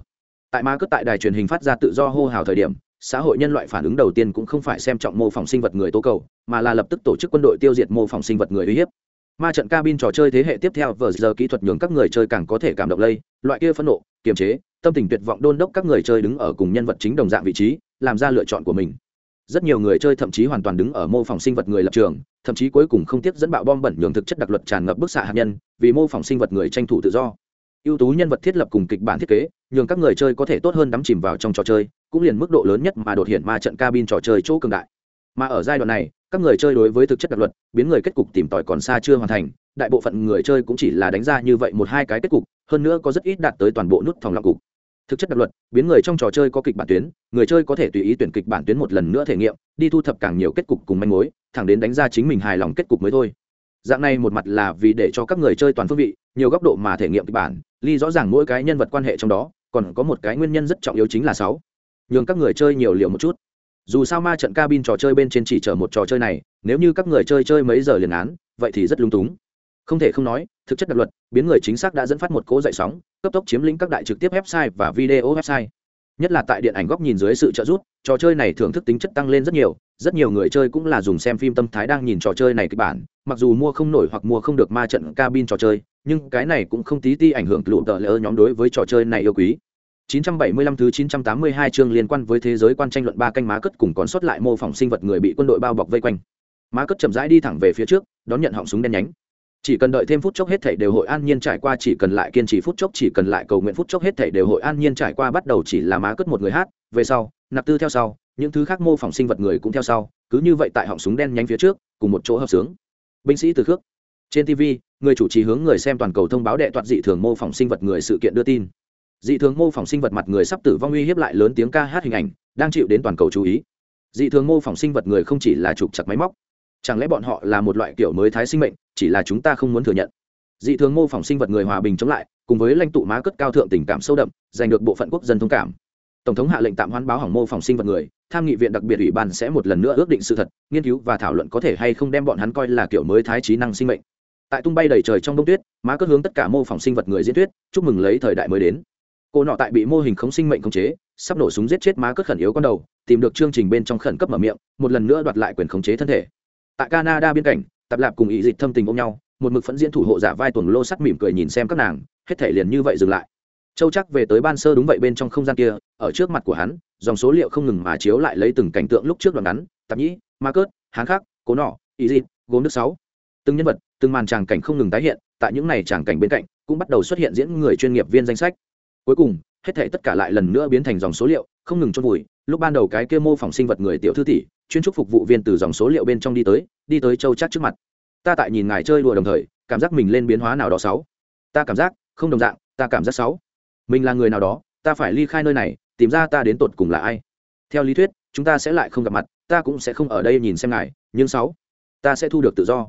Tại má cất tại đài truyền hình phát ra tự do hô hào thời điểm, xã hội nhân loại phản ứng đầu tiên cũng không phải xem trọng mô phỏng sinh vật người tố cầu, mà là lập tức tổ chức quân đội tiêu diệt mô phỏng sinh vật người uy hiếp ma trận cabin trò chơi thế hệ tiếp theo vờ giờ kỹ thuật nhường các người chơi càng có thể cảm động lây, loại kia phẫn nộ, kiềm chế, tâm tình tuyệt vọng đôn đốc các người chơi đứng ở cùng nhân vật chính đồng dạng vị trí, làm ra lựa chọn của mình. Rất nhiều người chơi thậm chí hoàn toàn đứng ở mô phỏng sinh vật người lập trường, thậm chí cuối cùng không tiếc dẫn bạo bom bẩn nhường thực chất đặc luật tràn ngập bức xạ hạt nhân, vì mô phỏng sinh vật người tranh thủ tự do. Ưu tú nhân vật thiết lập cùng kịch bản thiết kế, nhường các người chơi có thể tốt hơn đắm chìm vào trong trò chơi, cũng liền mức độ lớn nhất mà đột hiện ma trận cabin trò chơi chỗ cường đại mà ở giai đoạn này, các người chơi đối với thực chất đặc luật, biến người kết cục tìm tòi còn xa chưa hoàn thành, đại bộ phận người chơi cũng chỉ là đánh ra như vậy một hai cái kết cục, hơn nữa có rất ít đạt tới toàn bộ nút phòng lọc cục. Thực chất đặc luật, biến người trong trò chơi có kịch bản tuyến, người chơi có thể tùy ý tuyển kịch bản tuyến một lần nữa thể nghiệm, đi thu thập càng nhiều kết cục cùng manh mối, thẳng đến đánh ra chính mình hài lòng kết cục mới thôi. Dạng này một mặt là vì để cho các người chơi toàn phương vị, nhiều góc độ mà thể nghiệm kịch bản, ly rõ ràng mỗi cái nhân vật quan hệ trong đó, còn có một cái nguyên nhân rất trọng yếu chính là sáu. Nhường các người chơi nhiều liều một chút dù sao ma trận cabin trò chơi bên trên chỉ chở một trò chơi này, nếu như các người chơi chơi mấy giờ liền án, vậy thì rất lung túng. Không thể không nói, thực chất đặc luật, biến người chính xác đã dẫn phát một cố dậy sóng, cấp tốc chiếm lĩnh các đại trực tiếp website và video website. Nhất là tại điện ảnh góc nhìn dưới sự trợ giúp, trò chơi này thưởng thức tính chất tăng lên rất nhiều rất nhiều người chơi cũng là dùng xem phim tâm thái đang nhìn trò chơi này kịch bản, mặc dù mua không nổi hoặc mua không được ma trận cabin trò chơi, nhưng cái này cũng không tí ti ảnh hưởng lụ tờ lỡ nhóm đối với trò chơi này yêu quý. 975 thứ 982 chương liên quan với thế giới quan tranh luận ba canh má cất cùng còn sót lại mô phỏng sinh vật người bị quân đội bao bọc vây quanh. Má cất chậm rãi đi thẳng về phía trước, đón nhận họng súng đen nhánh. Chỉ cần đợi thêm phút chốc hết thảy đều hội an nhiên trải qua, chỉ cần lại kiên trì phút chốc, chỉ cần lại cầu nguyện phút chốc hết thảy đều hội an nhiên trải qua, bắt đầu chỉ là má cất một người hát, về sau, nạp tư theo sau, những thứ khác mô phỏng sinh vật người cũng theo sau, cứ như vậy tại họng súng đen nhánh phía trước, cùng một chỗ hợp sướng. Binh sĩ từ khước. Trên TV, người chủ trì hướng người xem toàn cầu thông báo đệ toạt dị thường mô phỏng sinh vật người sự kiện đưa tin dị thường mô phỏng sinh vật mặt người sắp tử vong uy hiếp lại lớn tiếng ca hát hình ảnh, đang chịu đến toàn cầu chú ý. Dị thường mô phỏng sinh vật người không chỉ là trục chặt máy móc, chẳng lẽ bọn họ là một loại kiểu mới thái sinh mệnh, chỉ là chúng ta không muốn thừa nhận. Dị thường mô phỏng sinh vật người hòa bình chống lại, cùng với lãnh tụ má cất cao thượng tình cảm sâu đậm, giành được bộ phận quốc dân thông cảm. Tổng thống hạ lệnh tạm hoãn báo hỏng mô phỏng sinh vật người, tham nghị viện đặc biệt ủy ban sẽ một lần nữa ước định sự thật, nghiên cứu và thảo luận có thể hay không đem bọn hắn coi là kiểu mới thái trí năng sinh mệnh. Tại tung bay đầy trời trong đông tuyết, má cất hướng tất cả mô phỏng sinh vật người diễn thuyết, chúc mừng lấy thời đại mới đến cô nọ tại bị mô hình khống sinh mệnh khống chế, sắp nổ súng giết chết má cất khẩn yếu con đầu, tìm được chương trình bên trong khẩn cấp mở miệng, một lần nữa đoạt lại quyền khống chế thân thể. Tại canada biên cảnh, tập lạp cùng ý dịch thâm tình ôm nhau, một mực phẫn diễn thủ hộ giả vai tuần lô sắt mỉm cười nhìn xem các nàng, hết thể liền như vậy dừng lại. Châu chắc về tới ban sơ đúng vậy bên trong không gian kia, ở trước mặt của hắn, dòng số liệu không ngừng mà chiếu lại lấy từng cảnh tượng lúc trước đoạn ngắn, tạp nhĩ, ma cớt, hán khắc cố nọ, ý dịp gốm nước sáu. Từng nhân vật, từng màn tràng cảnh không ngừng tái hiện, tại những này tràng cảnh bên cạnh, cũng bắt đầu xuất hiện diễn người chuyên nghiệp viên danh sách cuối cùng, hết thể tất cả lại lần nữa biến thành dòng số liệu, không ngừng chôn vùi. Lúc ban đầu cái kia mô phỏng sinh vật người tiểu thư tỷ, chuyên trúc phục vụ viên từ dòng số liệu bên trong đi tới đi tới châu chắc trước mặt. Ta tại nhìn ngài chơi đùa đồng thời, cảm giác mình lên biến hóa nào đó sáu. Ta cảm giác, không đồng dạng, ta cảm giác sáu. Mình là người nào đó, ta phải ly khai nơi này, tìm ra ta đến tột cùng là ai. Theo lý thuyết, chúng ta sẽ lại không gặp mặt, ta cũng sẽ không ở đây nhìn xem ngài, nhưng sáu, ta sẽ thu được tự do.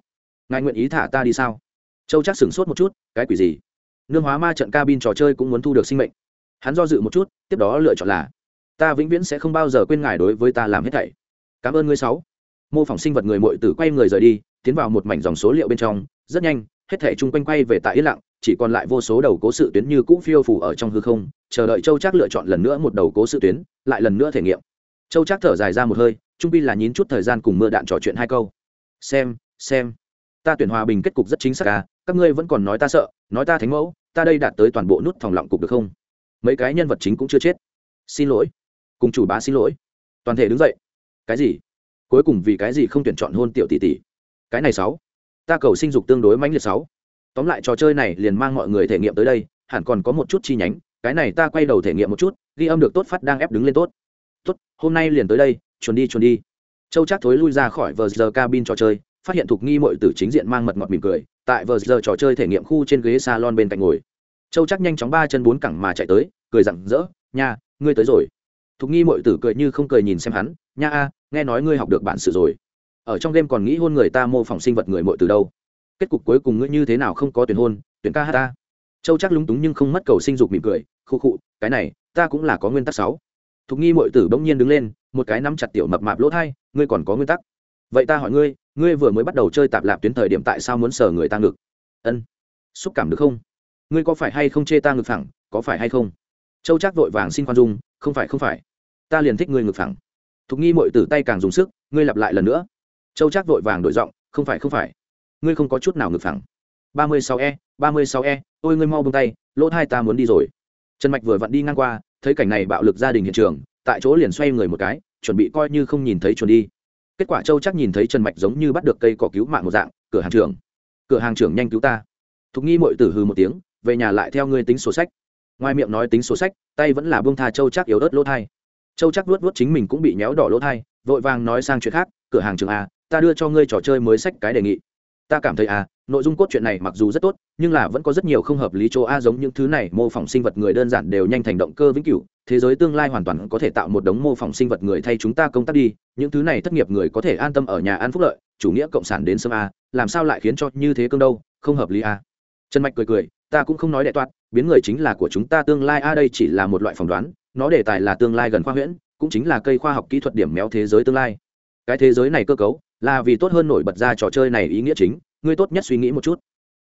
Ngài nguyện ý thả ta đi sao? Châu chắc sửng sốt một chút, cái quỷ gì? Nương hóa ma trận cabin trò chơi cũng muốn thu được sinh mệnh. Hắn do dự một chút, tiếp đó lựa chọn là, ta vĩnh viễn sẽ không bao giờ quên ngài đối với ta làm hết thảy. Cảm ơn ngươi, sáu. Mô phỏng sinh vật người mội tử quay người rời đi, tiến vào một mảnh dòng số liệu bên trong. Rất nhanh, hết thảy chung quanh quay về tại yên lặng, chỉ còn lại vô số đầu cố sự tuyến như cũ phiêu phủ ở trong hư không, chờ đợi châu trác lựa chọn lần nữa một đầu cố sự tuyến, lại lần nữa thể nghiệm. Châu trác thở dài ra một hơi, trung pi là nhín chút thời gian cùng mưa đạn trò chuyện hai câu. Xem xem, ta tuyển hòa bình kết cục rất chính xác à các ngươi vẫn còn nói ta sợ, nói ta thánh mẫu ta đây đạt tới toàn bộ nút thòng lọng cục được không? Mấy cái nhân vật chính cũng chưa chết. Xin lỗi. Cùng chủ bá xin lỗi. Toàn thể đứng dậy. Cái gì? Cuối cùng vì cái gì không tuyển chọn hôn tiểu tỷ tỷ? Cái này sáu. Ta cầu sinh dục tương đối mãnh liệt sáu. Tóm lại trò chơi này liền mang mọi người thể nghiệm tới đây, hẳn còn có một chút chi nhánh. Cái này ta quay đầu thể nghiệm một chút, ghi âm được tốt phát đang ép đứng lên tốt. Tốt, hôm nay liền tới đây chuồn đi chuồn đi. Châu chắc thối lui ra khỏi vờ giờ cabin trò chơi phát hiện thục nghi mội tử chính diện mang mật ngọt mỉm cười, tại vờ giờ trò chơi thể nghiệm khu trên ghế salon bên cạnh ngồi. Châu chắc nhanh chóng ba chân bốn cẳng mà chạy tới, cười rặng rỡ, nha, ngươi tới rồi. Thục nghi mội tử cười như không cười nhìn xem hắn, nha a, nghe nói ngươi học được bản sự rồi. Ở trong đêm còn nghĩ hôn người ta mô phỏng sinh vật người mội từ đâu. Kết cục cuối cùng ngươi như thế nào không có tuyển hôn, tuyển ca hát ta. Châu chắc lúng túng nhưng không mất cầu sinh dục mỉm cười khô khụ, cái này, ta cũng là có nguyên tắc sáu. Thục nghi mội tử bỗng nhiên đứng lên, một cái nắm chặt tiểu mập mạp lỗ thai, ngươi còn có nguyên tắc? Vậy ta hỏi ngươi ngươi vừa mới bắt đầu chơi tạp lạp tuyến thời điểm tại sao muốn sờ người ta ngực? Ân, xúc cảm được không? Ngươi có phải hay không chê ta ngực phẳng, có phải hay không? Châu chắc vội vàng xin khoan dung, không phải không phải. Ta liền thích ngươi ngực phẳng. Thục nghi mội tử tay càng dùng sức, ngươi lặp lại lần nữa. Châu chắc vội vàng đổi giọng, không phải không phải. Ngươi không có chút nào ngực phẳng. Ba mươi sáu e ba mươi sáu e ôi ngươi mau bông tay, lỗ thai ta muốn đi rồi. Trần mạch vừa vặn đi ngang qua, thấy cảnh này bạo lực gia đình hiện trường, tại chỗ liền xoay người một cái, chuẩn bị coi như không nhìn thấy chuẩn đi kết quả châu chắc nhìn thấy trần mạch giống như bắt được cây cỏ cứu mạng một dạng, cửa hàng trưởng. Cửa hàng trưởng nhanh cứu ta. Thục nghi mội tử hư một tiếng, về nhà lại theo ngươi tính sổ sách. Ngoài miệng nói tính sổ sách, tay vẫn là bông tha châu chắc yếu ớt lỗ thai. Châu chắc luốt luốt chính mình cũng bị nhéo đỏ lỗ thai, vội vàng nói sang chuyện khác, cửa hàng trường a à, ta đưa cho ngươi trò chơi mới sách cái đề nghị. Ta cảm thấy à nội dung cốt truyện này mặc dù rất tốt, nhưng là vẫn có rất nhiều không hợp lý chỗ a giống những thứ này, mô phỏng sinh vật người đơn giản đều nhanh thành động cơ vĩnh cửu thế giới tương lai hoàn toàn có thể tạo một đống mô phỏng sinh vật người thay chúng ta công tác đi, những thứ này thất nghiệp người có thể an tâm ở nhà ăn phúc lợi, chủ nghĩa cộng sản đến sớm a, làm sao lại khiến cho như thế cương đâu, không hợp lý a. Trần mạch cười cười, ta cũng không nói đệ toát biến người chính là của chúng ta tương lai a đây chỉ là một loại phỏng đoán, nó đề tài là tương lai gần khoa huyễn, cũng chính là cây khoa học kỹ thuật điểm méo thế giới tương lai. Cái thế giới này cơ cấu, là vì tốt hơn nổi bật ra trò chơi này ý nghĩa chính, ngươi tốt nhất suy nghĩ một chút.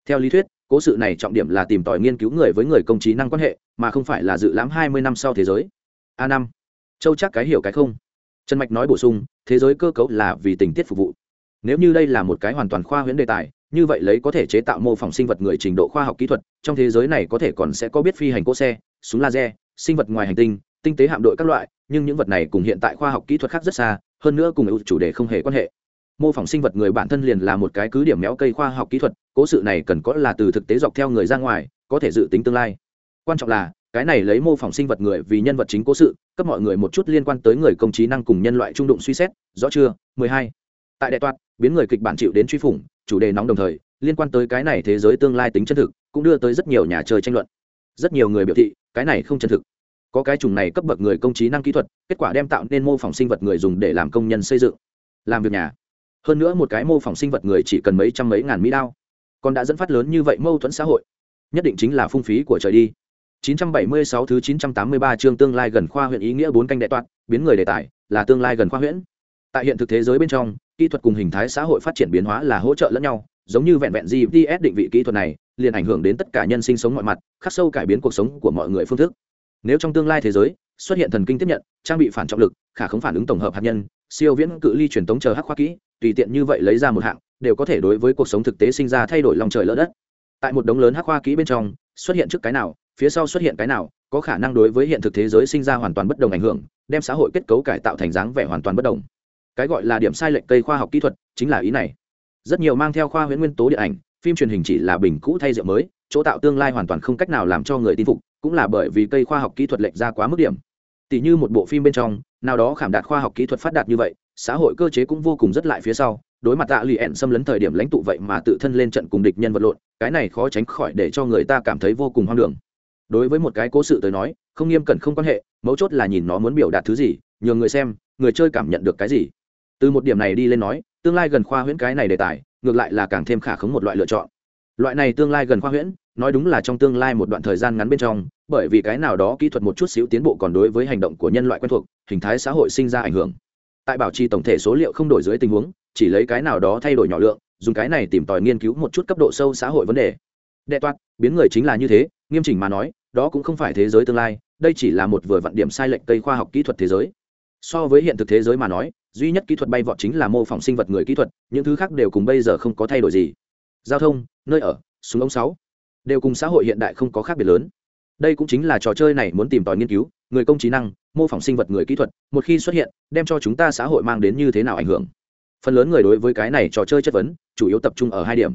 Theo lý thuyết cố sự này trọng điểm là tìm tòi nghiên cứu người với người công trí năng quan hệ, mà không phải là dự lãm hai mươi năm sau thế giới. A năm. Châu chắc cái hiểu cái không? Trần mạch nói bổ sung, thế giới cơ cấu là vì tình tiết phục vụ. Nếu như đây là một cái hoàn toàn khoa huyễn đề tài, như vậy lấy có thể chế tạo mô phỏng sinh vật người trình độ khoa học kỹ thuật, trong thế giới này có thể còn sẽ có biết phi hành cỗ xe, súng laser, sinh vật ngoài hành tinh tinh tế hạm đội các loại, nhưng những vật này cùng hiện tại khoa học kỹ thuật khác rất xa, hơn nữa cùng chủ đề không hề quan hệ. Mô phỏng sinh vật người bản thân liền là một cái cứ điểm méo cây khoa học kỹ thuật cố sự này cần có là từ thực tế dọc theo người ra ngoài, có thể dự tính tương lai. Quan trọng là, cái này lấy mô phỏng sinh vật người vì nhân vật chính cố sự, cấp mọi người một chút liên quan tới người công trí năng cùng nhân loại trung đụng suy xét, rõ chưa? 12. tại đại toạt, biến người kịch bản chịu đến truy phủng, chủ đề nóng đồng thời, liên quan tới cái này thế giới tương lai tính chân thực, cũng đưa tới rất nhiều nhà chơi tranh luận. Rất nhiều người biểu thị, cái này không chân thực. Có cái chủng này cấp bậc người công trí năng kỹ thuật, kết quả đem tạo nên mô phỏng sinh vật người dùng để làm công nhân xây dựng, làm việc nhà. Hơn nữa một cái mô phỏng sinh vật người chỉ cần mấy trăm mấy ngàn mỹ đao còn đã dẫn phát lớn như vậy mâu thuẫn xã hội, nhất định chính là phung phí của trời đi. 976 thứ 983 chương tương lai gần khoa huyện ý nghĩa bốn canh đại toạn, biến người đề tài, là tương lai gần khoa huyện. Tại hiện thực thế giới bên trong, kỹ thuật cùng hình thái xã hội phát triển biến hóa là hỗ trợ lẫn nhau, giống như vẹn vẹn gps định vị kỹ thuật này, liền ảnh hưởng đến tất cả nhân sinh sống mọi mặt, khắc sâu cải biến cuộc sống của mọi người phương thức. Nếu trong tương lai thế giới xuất hiện thần kinh tiếp nhận, trang bị phản trọng lực, khả không phản ứng tổng hợp hạt nhân, siêu viễn cự ly truyền tống chờ hắc khoa kỹ, tùy tiện như vậy lấy ra một hạng đều có thể đối với cuộc sống thực tế sinh ra thay đổi lòng trời lỡ đất. Tại một đống lớn hắc khoa kỹ bên trong, xuất hiện trước cái nào, phía sau xuất hiện cái nào, có khả năng đối với hiện thực thế giới sinh ra hoàn toàn bất đồng ảnh hưởng, đem xã hội kết cấu cải tạo thành dáng vẻ hoàn toàn bất đồng. Cái gọi là điểm sai lệch cây khoa học kỹ thuật, chính là ý này. Rất nhiều mang theo khoa huyễn nguyên tố điện ảnh, phim truyền hình chỉ là bình cũ thay rượu mới, chỗ tạo tương lai hoàn toàn không cách nào làm cho người tin phục, cũng là bởi vì cây khoa học kỹ thuật lệch ra quá mức điểm. Tỷ như một bộ phim bên trong, nào đó khảm đạt khoa học kỹ thuật phát đạt như vậy xã hội cơ chế cũng vô cùng rất lại phía sau, đối mặt tạ lì ẹn xâm lấn thời điểm lãnh tụ vậy mà tự thân lên trận cùng địch nhân vật lộn, cái này khó tránh khỏi để cho người ta cảm thấy vô cùng hoang đường. Đối với một cái cố sự tới nói, không nghiêm cẩn không quan hệ, mấu chốt là nhìn nó muốn biểu đạt thứ gì, nhường người xem, người chơi cảm nhận được cái gì. Từ một điểm này đi lên nói, tương lai gần khoa huyễn cái này đề tài, ngược lại là càng thêm khả khống một loại lựa chọn. Loại này tương lai gần khoa huyễn, nói đúng là trong tương lai một đoạn thời gian ngắn bên trong, bởi vì cái nào đó kỹ thuật một chút xíu tiến bộ còn đối với hành động của nhân loại quen thuộc, hình thái xã hội sinh ra ảnh hưởng tại bảo trì tổng thể số liệu không đổi dưới tình huống, chỉ lấy cái nào đó thay đổi nhỏ lượng, dùng cái này tìm tòi nghiên cứu một chút cấp độ sâu xã hội vấn đề. Đệ toát biến người chính là như thế, nghiêm chỉnh mà nói, đó cũng không phải thế giới tương lai, đây chỉ là một vừa vặn điểm sai lệch cây khoa học kỹ thuật thế giới. So với hiện thực thế giới mà nói, duy nhất kỹ thuật bay vọt chính là mô phỏng sinh vật người kỹ thuật, những thứ khác đều cùng bây giờ không có thay đổi gì. Giao thông, nơi ở, súng ống sáu, đều cùng xã hội hiện đại không có khác biệt lớn đây cũng chính là trò chơi này muốn tìm tòi nghiên cứu, người công trí năng, mô phỏng sinh vật người kỹ thuật, một khi xuất hiện, đem cho chúng ta xã hội mang đến như thế nào ảnh hưởng. Phần lớn người đối với cái này trò chơi chất vấn, chủ yếu tập trung ở hai điểm.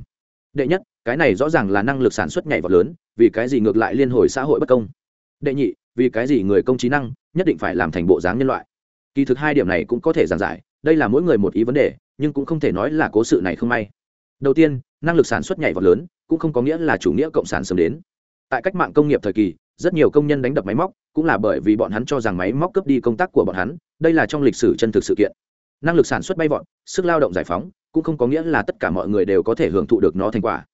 Đệ nhất, cái này rõ ràng là năng lực sản xuất nhảy vọt lớn, vì cái gì ngược lại liên hồi xã hội bất công? Đệ nhị, vì cái gì người công trí năng nhất định phải làm thành bộ dáng nhân loại? Kỳ thực hai điểm này cũng có thể giảng giải, đây là mỗi người một ý vấn đề, nhưng cũng không thể nói là cố sự này không may. Đầu tiên, năng lực sản xuất nhảy vọt lớn cũng không có nghĩa là chủ nghĩa cộng sản sớm đến tại cách mạng công nghiệp thời kỳ, rất nhiều công nhân đánh đập máy móc, cũng là bởi vì bọn hắn cho rằng máy móc cướp đi công tác của bọn hắn, đây là trong lịch sử chân thực sự kiện. Năng lực sản xuất bay vọt, sức lao động giải phóng, cũng không có nghĩa là tất cả mọi người đều có thể hưởng thụ được nó thành quả.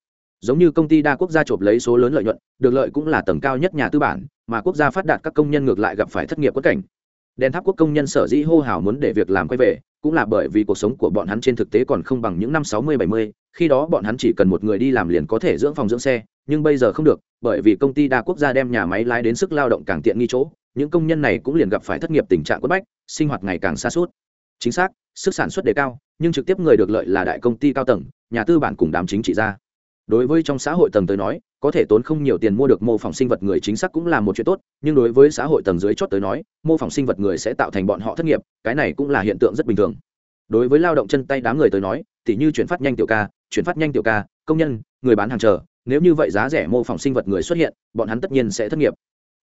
Giống như công ty đa quốc gia chộp lấy số lớn lợi nhuận, được lợi cũng là tầng cao nhất nhà tư bản, mà quốc gia phát đạt các công nhân ngược lại gặp phải thất nghiệp quất cảnh. Đèn tháp quốc công nhân sở dĩ hô hào muốn để việc làm quay về, cũng là bởi vì cuộc sống của bọn hắn trên thực tế còn không bằng những năm sáu mươi, bảy mươi, khi đó bọn hắn chỉ cần một người đi làm liền có thể dưỡng phòng dưỡng xe nhưng bây giờ không được, bởi vì công ty đa quốc gia đem nhà máy lái đến sức lao động càng tiện nghi chỗ, những công nhân này cũng liền gặp phải thất nghiệp tình trạng quất bách, sinh hoạt ngày càng xa suốt. Chính xác, sức sản xuất đề cao, nhưng trực tiếp người được lợi là đại công ty cao tầng, nhà tư bản cùng đám chính trị gia. Đối với trong xã hội tầng tới nói, có thể tốn không nhiều tiền mua được mô phỏng sinh vật người chính xác cũng là một chuyện tốt, nhưng đối với xã hội tầng dưới chót tới nói, mô phỏng sinh vật người sẽ tạo thành bọn họ thất nghiệp, cái này cũng là hiện tượng rất bình thường. Đối với lao động chân tay đám người tới nói thì như chuyển phát nhanh tiểu ca, chuyển phát nhanh tiểu ca, công nhân, người bán hàng chờ nếu như vậy giá rẻ mô phỏng sinh vật người xuất hiện, bọn hắn tất nhiên sẽ thất nghiệp.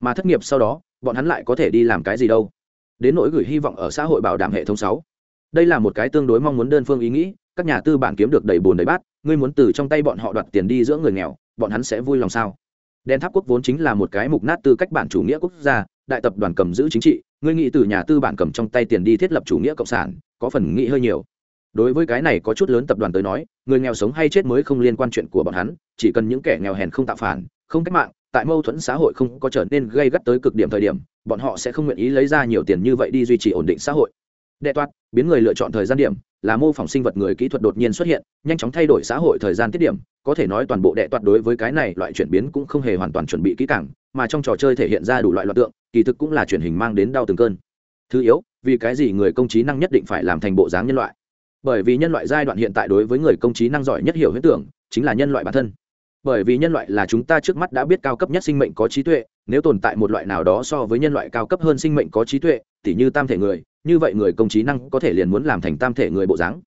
Mà thất nghiệp sau đó, bọn hắn lại có thể đi làm cái gì đâu? Đến nỗi gửi hy vọng ở xã hội bảo đảm hệ thống sáu. Đây là một cái tương đối mong muốn đơn phương ý nghĩ, các nhà tư bản kiếm được đầy bùn đầy bát, ngươi muốn từ trong tay bọn họ đoạt tiền đi giữa người nghèo, bọn hắn sẽ vui lòng sao? Đen tháp quốc vốn chính là một cái mục nát tư cách bản chủ nghĩa quốc gia, đại tập đoàn cầm giữ chính trị, ngươi nghĩ từ nhà tư bản cầm trong tay tiền đi thiết lập chủ nghĩa cộng sản, có phần nghĩ hơi nhiều đối với cái này có chút lớn tập đoàn tới nói, người nghèo sống hay chết mới không liên quan chuyện của bọn hắn, chỉ cần những kẻ nghèo hèn không tạo phản, không cách mạng, tại mâu thuẫn xã hội không có trở nên gây gắt tới cực điểm thời điểm, bọn họ sẽ không nguyện ý lấy ra nhiều tiền như vậy đi duy trì ổn định xã hội. Đệ toát biến người lựa chọn thời gian điểm, là mô phỏng sinh vật người kỹ thuật đột nhiên xuất hiện, nhanh chóng thay đổi xã hội thời gian tiết điểm, có thể nói toàn bộ đệ toát đối với cái này loại chuyển biến cũng không hề hoàn toàn chuẩn bị kỹ càng, mà trong trò chơi thể hiện ra đủ loại loạt tượng, kỳ thực cũng là truyền hình mang đến đau từng cơn. Thứ yếu, vì cái gì người công trí năng nhất định phải làm thành bộ dáng nhân loại? Bởi vì nhân loại giai đoạn hiện tại đối với người công trí năng giỏi nhất hiểu huyết tưởng, chính là nhân loại bản thân. Bởi vì nhân loại là chúng ta trước mắt đã biết cao cấp nhất sinh mệnh có trí tuệ, nếu tồn tại một loại nào đó so với nhân loại cao cấp hơn sinh mệnh có trí tuệ, tỉ như tam thể người, như vậy người công trí năng có thể liền muốn làm thành tam thể người bộ dáng.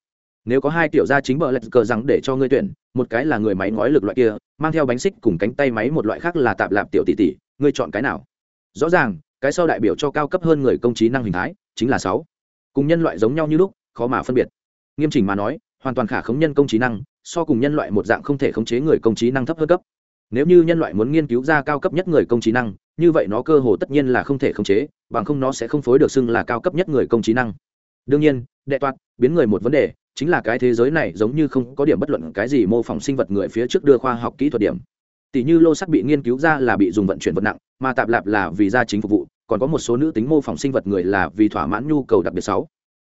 Nếu có hai kiểu gia chính bờ lạch cờ rằng để cho ngươi tuyển, một cái là người máy ngói lực loại kia, mang theo bánh xích cùng cánh tay máy, một loại khác là tạp lạp tiểu tỷ tỷ, ngươi chọn cái nào? Rõ ràng, cái sau đại biểu cho cao cấp hơn người công trí năng hình thái, chính là sáu. Cùng nhân loại giống nhau như lúc, khó mà phân biệt nghiêm chỉnh mà nói, hoàn toàn khả khống nhân công trí năng, so cùng nhân loại một dạng không thể khống chế người công trí năng thấp hơn cấp. Nếu như nhân loại muốn nghiên cứu ra cao cấp nhất người công trí năng, như vậy nó cơ hồ tất nhiên là không thể khống chế, bằng không nó sẽ không phối được xưng là cao cấp nhất người công trí năng. Đương nhiên, đệ toát biến người một vấn đề, chính là cái thế giới này giống như không có điểm bất luận cái gì mô phỏng sinh vật người phía trước đưa khoa học kỹ thuật điểm. Tỷ như lô sắc bị nghiên cứu ra là bị dùng vận chuyển vật nặng, mà tạp lạp là vì gia chính phục vụ, còn có một số nữ tính mô phỏng sinh vật người là vì thỏa mãn nhu cầu đặc biệt sáu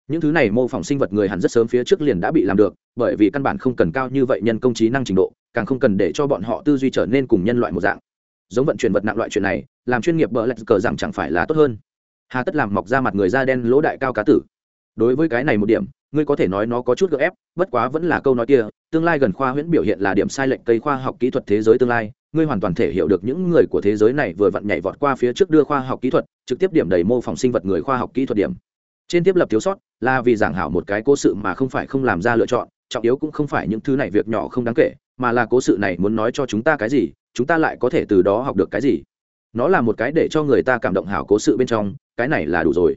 những thứ này mô phỏng sinh vật người hẳn rất sớm phía trước liền đã bị làm được, bởi vì căn bản không cần cao như vậy nhân công trí năng trình độ, càng không cần để cho bọn họ tư duy trở nên cùng nhân loại một dạng. Giống vận chuyển vật nặng loại chuyện này, làm chuyên nghiệp bờ lạch cờ rằng chẳng phải là tốt hơn. Hà tất làm mọc ra mặt người da đen lỗ đại cao cá tử. Đối với cái này một điểm, ngươi có thể nói nó có chút gợ ép, bất quá vẫn là câu nói kia, tương lai gần khoa huyễn biểu hiện là điểm sai lệch cây khoa học kỹ thuật thế giới tương lai, ngươi hoàn toàn thể hiểu được những người của thế giới này vừa vặn nhảy vọt qua phía trước đưa khoa học kỹ thuật, trực tiếp điểm đầy mô phỏng sinh vật người khoa học kỹ thuật điểm trên tiếp lập thiếu sót là vì giảng hảo một cái cố sự mà không phải không làm ra lựa chọn trọng yếu cũng không phải những thứ này việc nhỏ không đáng kể mà là cố sự này muốn nói cho chúng ta cái gì chúng ta lại có thể từ đó học được cái gì nó là một cái để cho người ta cảm động hảo cố sự bên trong cái này là đủ rồi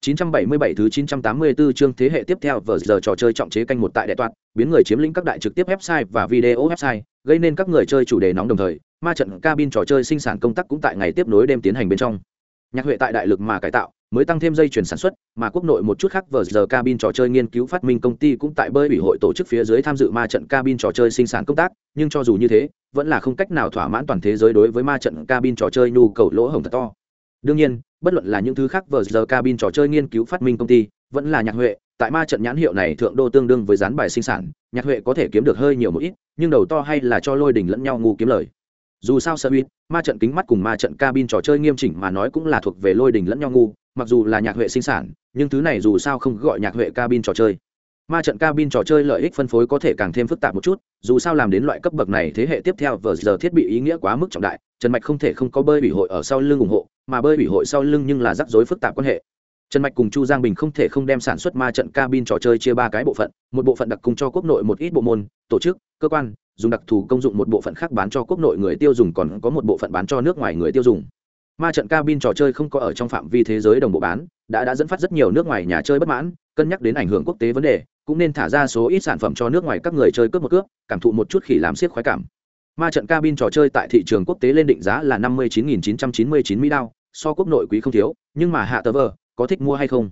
977 thứ 984 chương thế hệ tiếp theo vở giờ trò chơi trọng chế canh một tại đại toạn, biến người chiếm lĩnh các đại trực tiếp website và video website, gây nên các người chơi chủ đề nóng đồng thời, ma trận cabin trò chơi sinh sản công tác cũng tại ngày tiếp nối đêm tiến hành bên trong. Nhạc huệ tại đại lực mà cải tạo, mới tăng thêm dây chuyển sản xuất, mà quốc nội một chút khác vở giờ cabin trò chơi nghiên cứu phát minh công ty cũng tại bơi ủy hội tổ chức phía dưới tham dự ma trận cabin trò chơi sinh sản công tác, nhưng cho dù như thế, vẫn là không cách nào thỏa mãn toàn thế giới đối với ma trận cabin trò chơi nhu cầu lỗ hổng thật to. Đương nhiên, bất luận là những thứ khác vờ giờ cabin trò chơi nghiên cứu phát minh công ty vẫn là nhạc huệ tại ma trận nhãn hiệu này thượng đô tương đương với dán bài sinh sản nhạc huệ có thể kiếm được hơi nhiều một ít nhưng đầu to hay là cho lôi đỉnh lẫn nhau ngu kiếm lời dù sao sợ uýt ma trận kính mắt cùng ma trận cabin trò chơi nghiêm chỉnh mà nói cũng là thuộc về lôi đình lẫn nhau ngu, mặc dù là nhạc huệ sinh sản, nhưng thứ này dù sao không gọi nhạc huệ cabin trò chơi. Ma trận cabin trò chơi lợi ích phân phối có thể càng thêm phức tạp một chút, dù sao làm đến loại cấp bậc này thế hệ tiếp theo vờ giờ thiết bị ý nghĩa quá mức trọng đại, trần mạch không thể không có bơi ủy hội ở sau lưng ủng hộ, mà bơi ủy hội sau lưng nhưng là rắc rối phức tạp quan hệ. Trần mạch cùng chu giang bình không thể không đem sản xuất ma trận cabin trò chơi chia ba cái bộ phận, một bộ phận đặc cung cho quốc nội một ít bộ môn, tổ chức, cơ quan dùng đặc thù công dụng một bộ phận khác bán cho quốc nội người tiêu dùng, còn có một bộ phận bán cho nước ngoài người tiêu dùng. Ma trận cabin trò chơi không có ở trong phạm vi thế giới đồng bộ bán, đã đã dẫn phát rất nhiều nước ngoài nhà chơi bất mãn, cân nhắc đến ảnh hưởng quốc tế vấn đề, cũng nên thả ra số ít sản phẩm cho nước ngoài các người chơi cướp một cướp, cảm thụ một chút khỉ làm siết khoái cảm. Ma trận cabin trò chơi tại thị trường quốc tế lên định giá là năm mươi chín chín trăm chín mươi chín mỹ đao, so quốc nội quý không thiếu, nhưng mà hạ tờ vờ có thích mua hay không?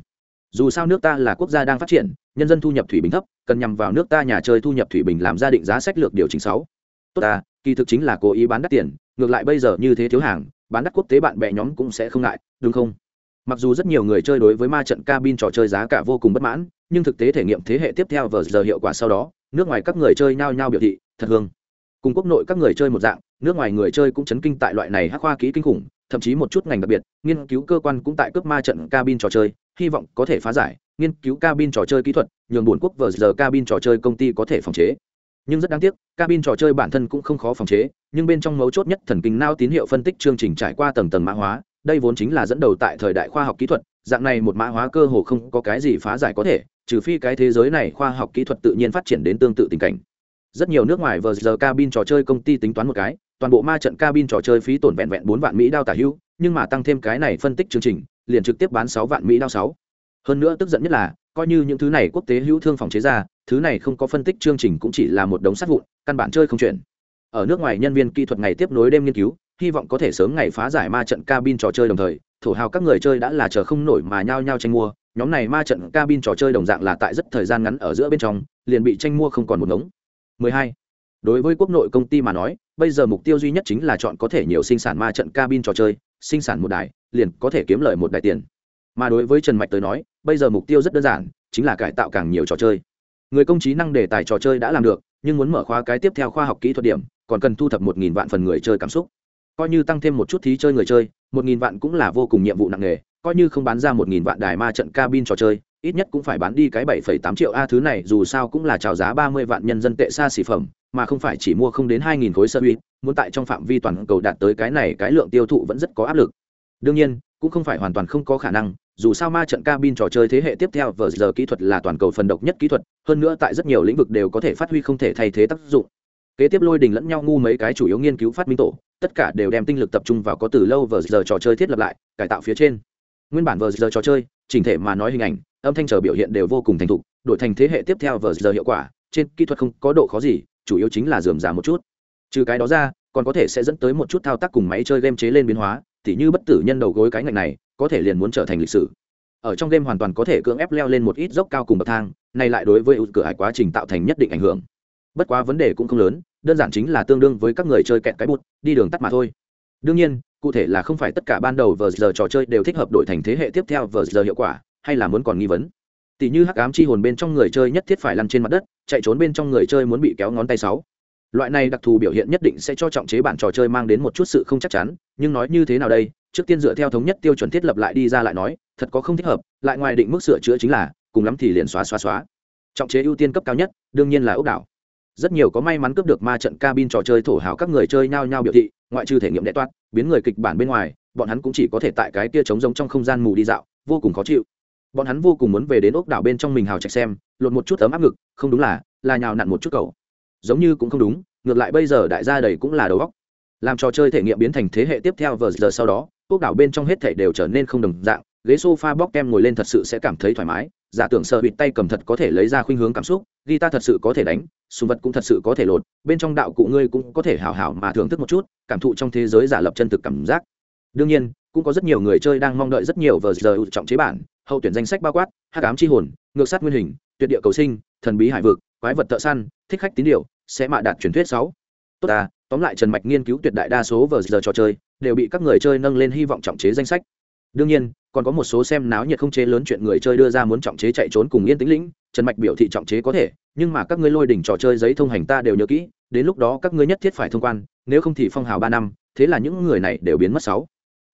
Dù sao nước ta là quốc gia đang phát triển, nhân dân thu nhập thủy bình thấp, cần nhằm vào nước ta nhà chơi thu nhập thủy bình làm gia định giá sách lược điều chỉnh sáu. Tốt ta, kỳ thực chính là cố ý bán đắt tiền, ngược lại bây giờ như thế thiếu hàng, bán đắt quốc tế bạn bè nhóm cũng sẽ không ngại, đúng không? Mặc dù rất nhiều người chơi đối với ma trận cabin trò chơi giá cả vô cùng bất mãn, nhưng thực tế thể nghiệm thế hệ tiếp theo vờ giờ hiệu quả sau đó, nước ngoài các người chơi nhao nhao biểu thị, thật hương. Cùng quốc nội các người chơi một dạng, nước ngoài người chơi cũng chấn kinh tại loại này hắc khoa kỹ kinh khủng, thậm chí một chút ngành đặc biệt, nghiên cứu cơ quan cũng tại cướp ma trận cabin trò chơi hy vọng có thể phá giải, nghiên cứu cabin trò chơi kỹ thuật, nhường buồn quốc vờ giờ cabin trò chơi công ty có thể phòng chế. Nhưng rất đáng tiếc, cabin trò chơi bản thân cũng không khó phòng chế, nhưng bên trong mấu chốt nhất thần kinh nao tín hiệu phân tích chương trình trải qua tầng tầng mã hóa, đây vốn chính là dẫn đầu tại thời đại khoa học kỹ thuật, dạng này một mã hóa cơ hồ không có cái gì phá giải có thể, trừ phi cái thế giới này khoa học kỹ thuật tự nhiên phát triển đến tương tự tình cảnh. Rất nhiều nước ngoài vờ giờ cabin trò chơi công ty tính toán một cái, toàn bộ ma trận cabin trò chơi phí tổn vẹn vẹn bốn vạn mỹ đao tả hữu, nhưng mà tăng thêm cái này phân tích chương trình liền trực tiếp bán sáu vạn mỹ đao sáu. Hơn nữa tức giận nhất là, coi như những thứ này quốc tế hữu thương phòng chế ra, thứ này không có phân tích chương trình cũng chỉ là một đống sắt vụn, căn bản chơi không chuyển. Ở nước ngoài nhân viên kỹ thuật ngày tiếp nối đêm nghiên cứu, hy vọng có thể sớm ngày phá giải ma trận cabin trò chơi đồng thời, thổ hào các người chơi đã là chờ không nổi mà nhao nhao tranh mua, nhóm này ma trận cabin trò chơi đồng dạng là tại rất thời gian ngắn ở giữa bên trong, liền bị tranh mua không còn một ngống. 12. đối với quốc nội công ty mà nói, bây giờ mục tiêu duy nhất chính là chọn có thể nhiều sinh sản ma trận cabin trò chơi, sinh sản một đài liền có thể kiếm lời một đại tiền. Mà đối với trần mạch tới nói, bây giờ mục tiêu rất đơn giản, chính là cải tạo càng nhiều trò chơi. Người công trí năng đề tài trò chơi đã làm được, nhưng muốn mở khóa cái tiếp theo khoa học kỹ thuật điểm, còn cần thu thập một nghìn vạn phần người chơi cảm xúc. Coi như tăng thêm một chút thí chơi người chơi, một nghìn vạn cũng là vô cùng nhiệm vụ nặng nề, coi như không bán ra một nghìn vạn đài ma trận cabin trò chơi, ít nhất cũng phải bán đi cái bảy phẩy tám triệu a thứ này, dù sao cũng là chào giá ba mươi vạn nhân dân tệ xa xỉ phẩm, mà không phải chỉ mua không đến hai nghìn khối sơ uy, muốn tại trong phạm vi toàn cầu đạt tới cái này, cái lượng tiêu thụ vẫn rất có áp lực đương nhiên, cũng không phải hoàn toàn không có khả năng, dù sao ma trận cabin trò chơi thế hệ tiếp theo vờ giờ kỹ thuật là toàn cầu phần độc nhất kỹ thuật, hơn nữa tại rất nhiều lĩnh vực đều có thể phát huy không thể thay thế tác dụng. Kế tiếp lôi đình lẫn nhau ngu mấy cái chủ yếu nghiên cứu phát minh tổ, tất cả đều đem tinh lực tập trung vào có từ lâu vờ giờ trò chơi thiết lập lại, cải tạo phía trên. Nguyên bản vờ giờ trò chơi, chỉnh thể mà nói hình ảnh, âm thanh chờ biểu hiện đều vô cùng thành thục, đổi thành thế hệ tiếp theo vờ giờ hiệu quả, trên kỹ thuật không có độ khó gì, chủ yếu chính là dườm già một chút. Trừ cái đó ra, còn có thể sẽ dẫn tới một chút thao tác cùng máy chơi game chế lên biến hóa tỉ như bất tử nhân đầu gối cái ngạch này, có thể liền muốn trở thành lịch sử. Ở trong game hoàn toàn có thể cưỡng ép leo lên một ít dốc cao cùng bậc thang, này lại đối với cửa hải quá trình tạo thành nhất định ảnh hưởng. Bất quá vấn đề cũng không lớn, đơn giản chính là tương đương với các người chơi kẹt cái bút đi đường tắt mà thôi. Đương nhiên, cụ thể là không phải tất cả ban đầu vờ giờ trò chơi đều thích hợp đổi thành thế hệ tiếp theo vờ giờ hiệu quả, hay là muốn còn nghi vấn. Tỷ như hắc ám chi hồn bên trong người chơi nhất thiết phải lăn trên mặt đất, chạy trốn bên trong người chơi muốn bị kéo ngón tay sáu loại này đặc thù biểu hiện nhất định sẽ cho trọng chế bản trò chơi mang đến một chút sự không chắc chắn, nhưng nói như thế nào đây? Trước tiên dựa theo thống nhất tiêu chuẩn thiết lập lại đi ra lại nói, thật có không thích hợp, lại ngoài định mức sửa chữa chính là, cùng lắm thì liền xóa xóa xóa. Trọng chế ưu tiên cấp cao nhất, đương nhiên là ốc đảo. Rất nhiều có may mắn cướp được ma trận cabin trò chơi thổ hào các người chơi nhao nhao biểu thị, ngoại trừ thể nghiệm đệ toát, biến người kịch bản bên ngoài, bọn hắn cũng chỉ có thể tại cái kia trống giống trong không gian mù đi dạo, vô cùng khó chịu. Bọn hắn vô cùng muốn về đến ốc đảo bên trong mình hào chạy xem, lột một chút ấm áp ngực, không đúng là là nhào nặn một chút cầu giống như cũng không đúng, ngược lại bây giờ đại gia đầy cũng là đầu góc làm trò chơi thể nghiệm biến thành thế hệ tiếp theo vờ giờ sau đó, quốc đảo bên trong hết thể đều trở nên không đồng dạng, ghế sofa bóc kem ngồi lên thật sự sẽ cảm thấy thoải mái, giả tưởng sợ bịt tay cầm thật có thể lấy ra khuynh hướng cảm xúc, guitar thật sự có thể đánh, súng vật cũng thật sự có thể lột, bên trong đạo cụ ngươi cũng có thể hào hảo mà thưởng thức một chút, cảm thụ trong thế giới giả lập chân thực cảm giác. Đương nhiên, cũng có rất nhiều người chơi đang mong đợi rất nhiều vờ giờ trọng chế bản, hậu tuyển danh sách bao quát, hát cám chi hồn, ngược sát nguyên hình, tuyệt địa cầu sinh, thần bí hải vực, quái vật thợ săn, thích khách tín điều sẽ mạ đạt truyền thuyết sáu. Tốt à tóm lại trần mạch nghiên cứu tuyệt đại đa số vờ giờ trò chơi đều bị các người chơi nâng lên hy vọng trọng chế danh sách. Đương nhiên còn có một số xem náo nhiệt không chế lớn chuyện người chơi đưa ra muốn trọng chế chạy trốn cùng yên tĩnh lĩnh trần mạch biểu thị trọng chế có thể nhưng mà các ngươi lôi đỉnh trò chơi giấy thông hành ta đều nhớ kỹ đến lúc đó các ngươi nhất thiết phải thông quan nếu không thì phong hào ba năm thế là những người này đều biến mất sáu.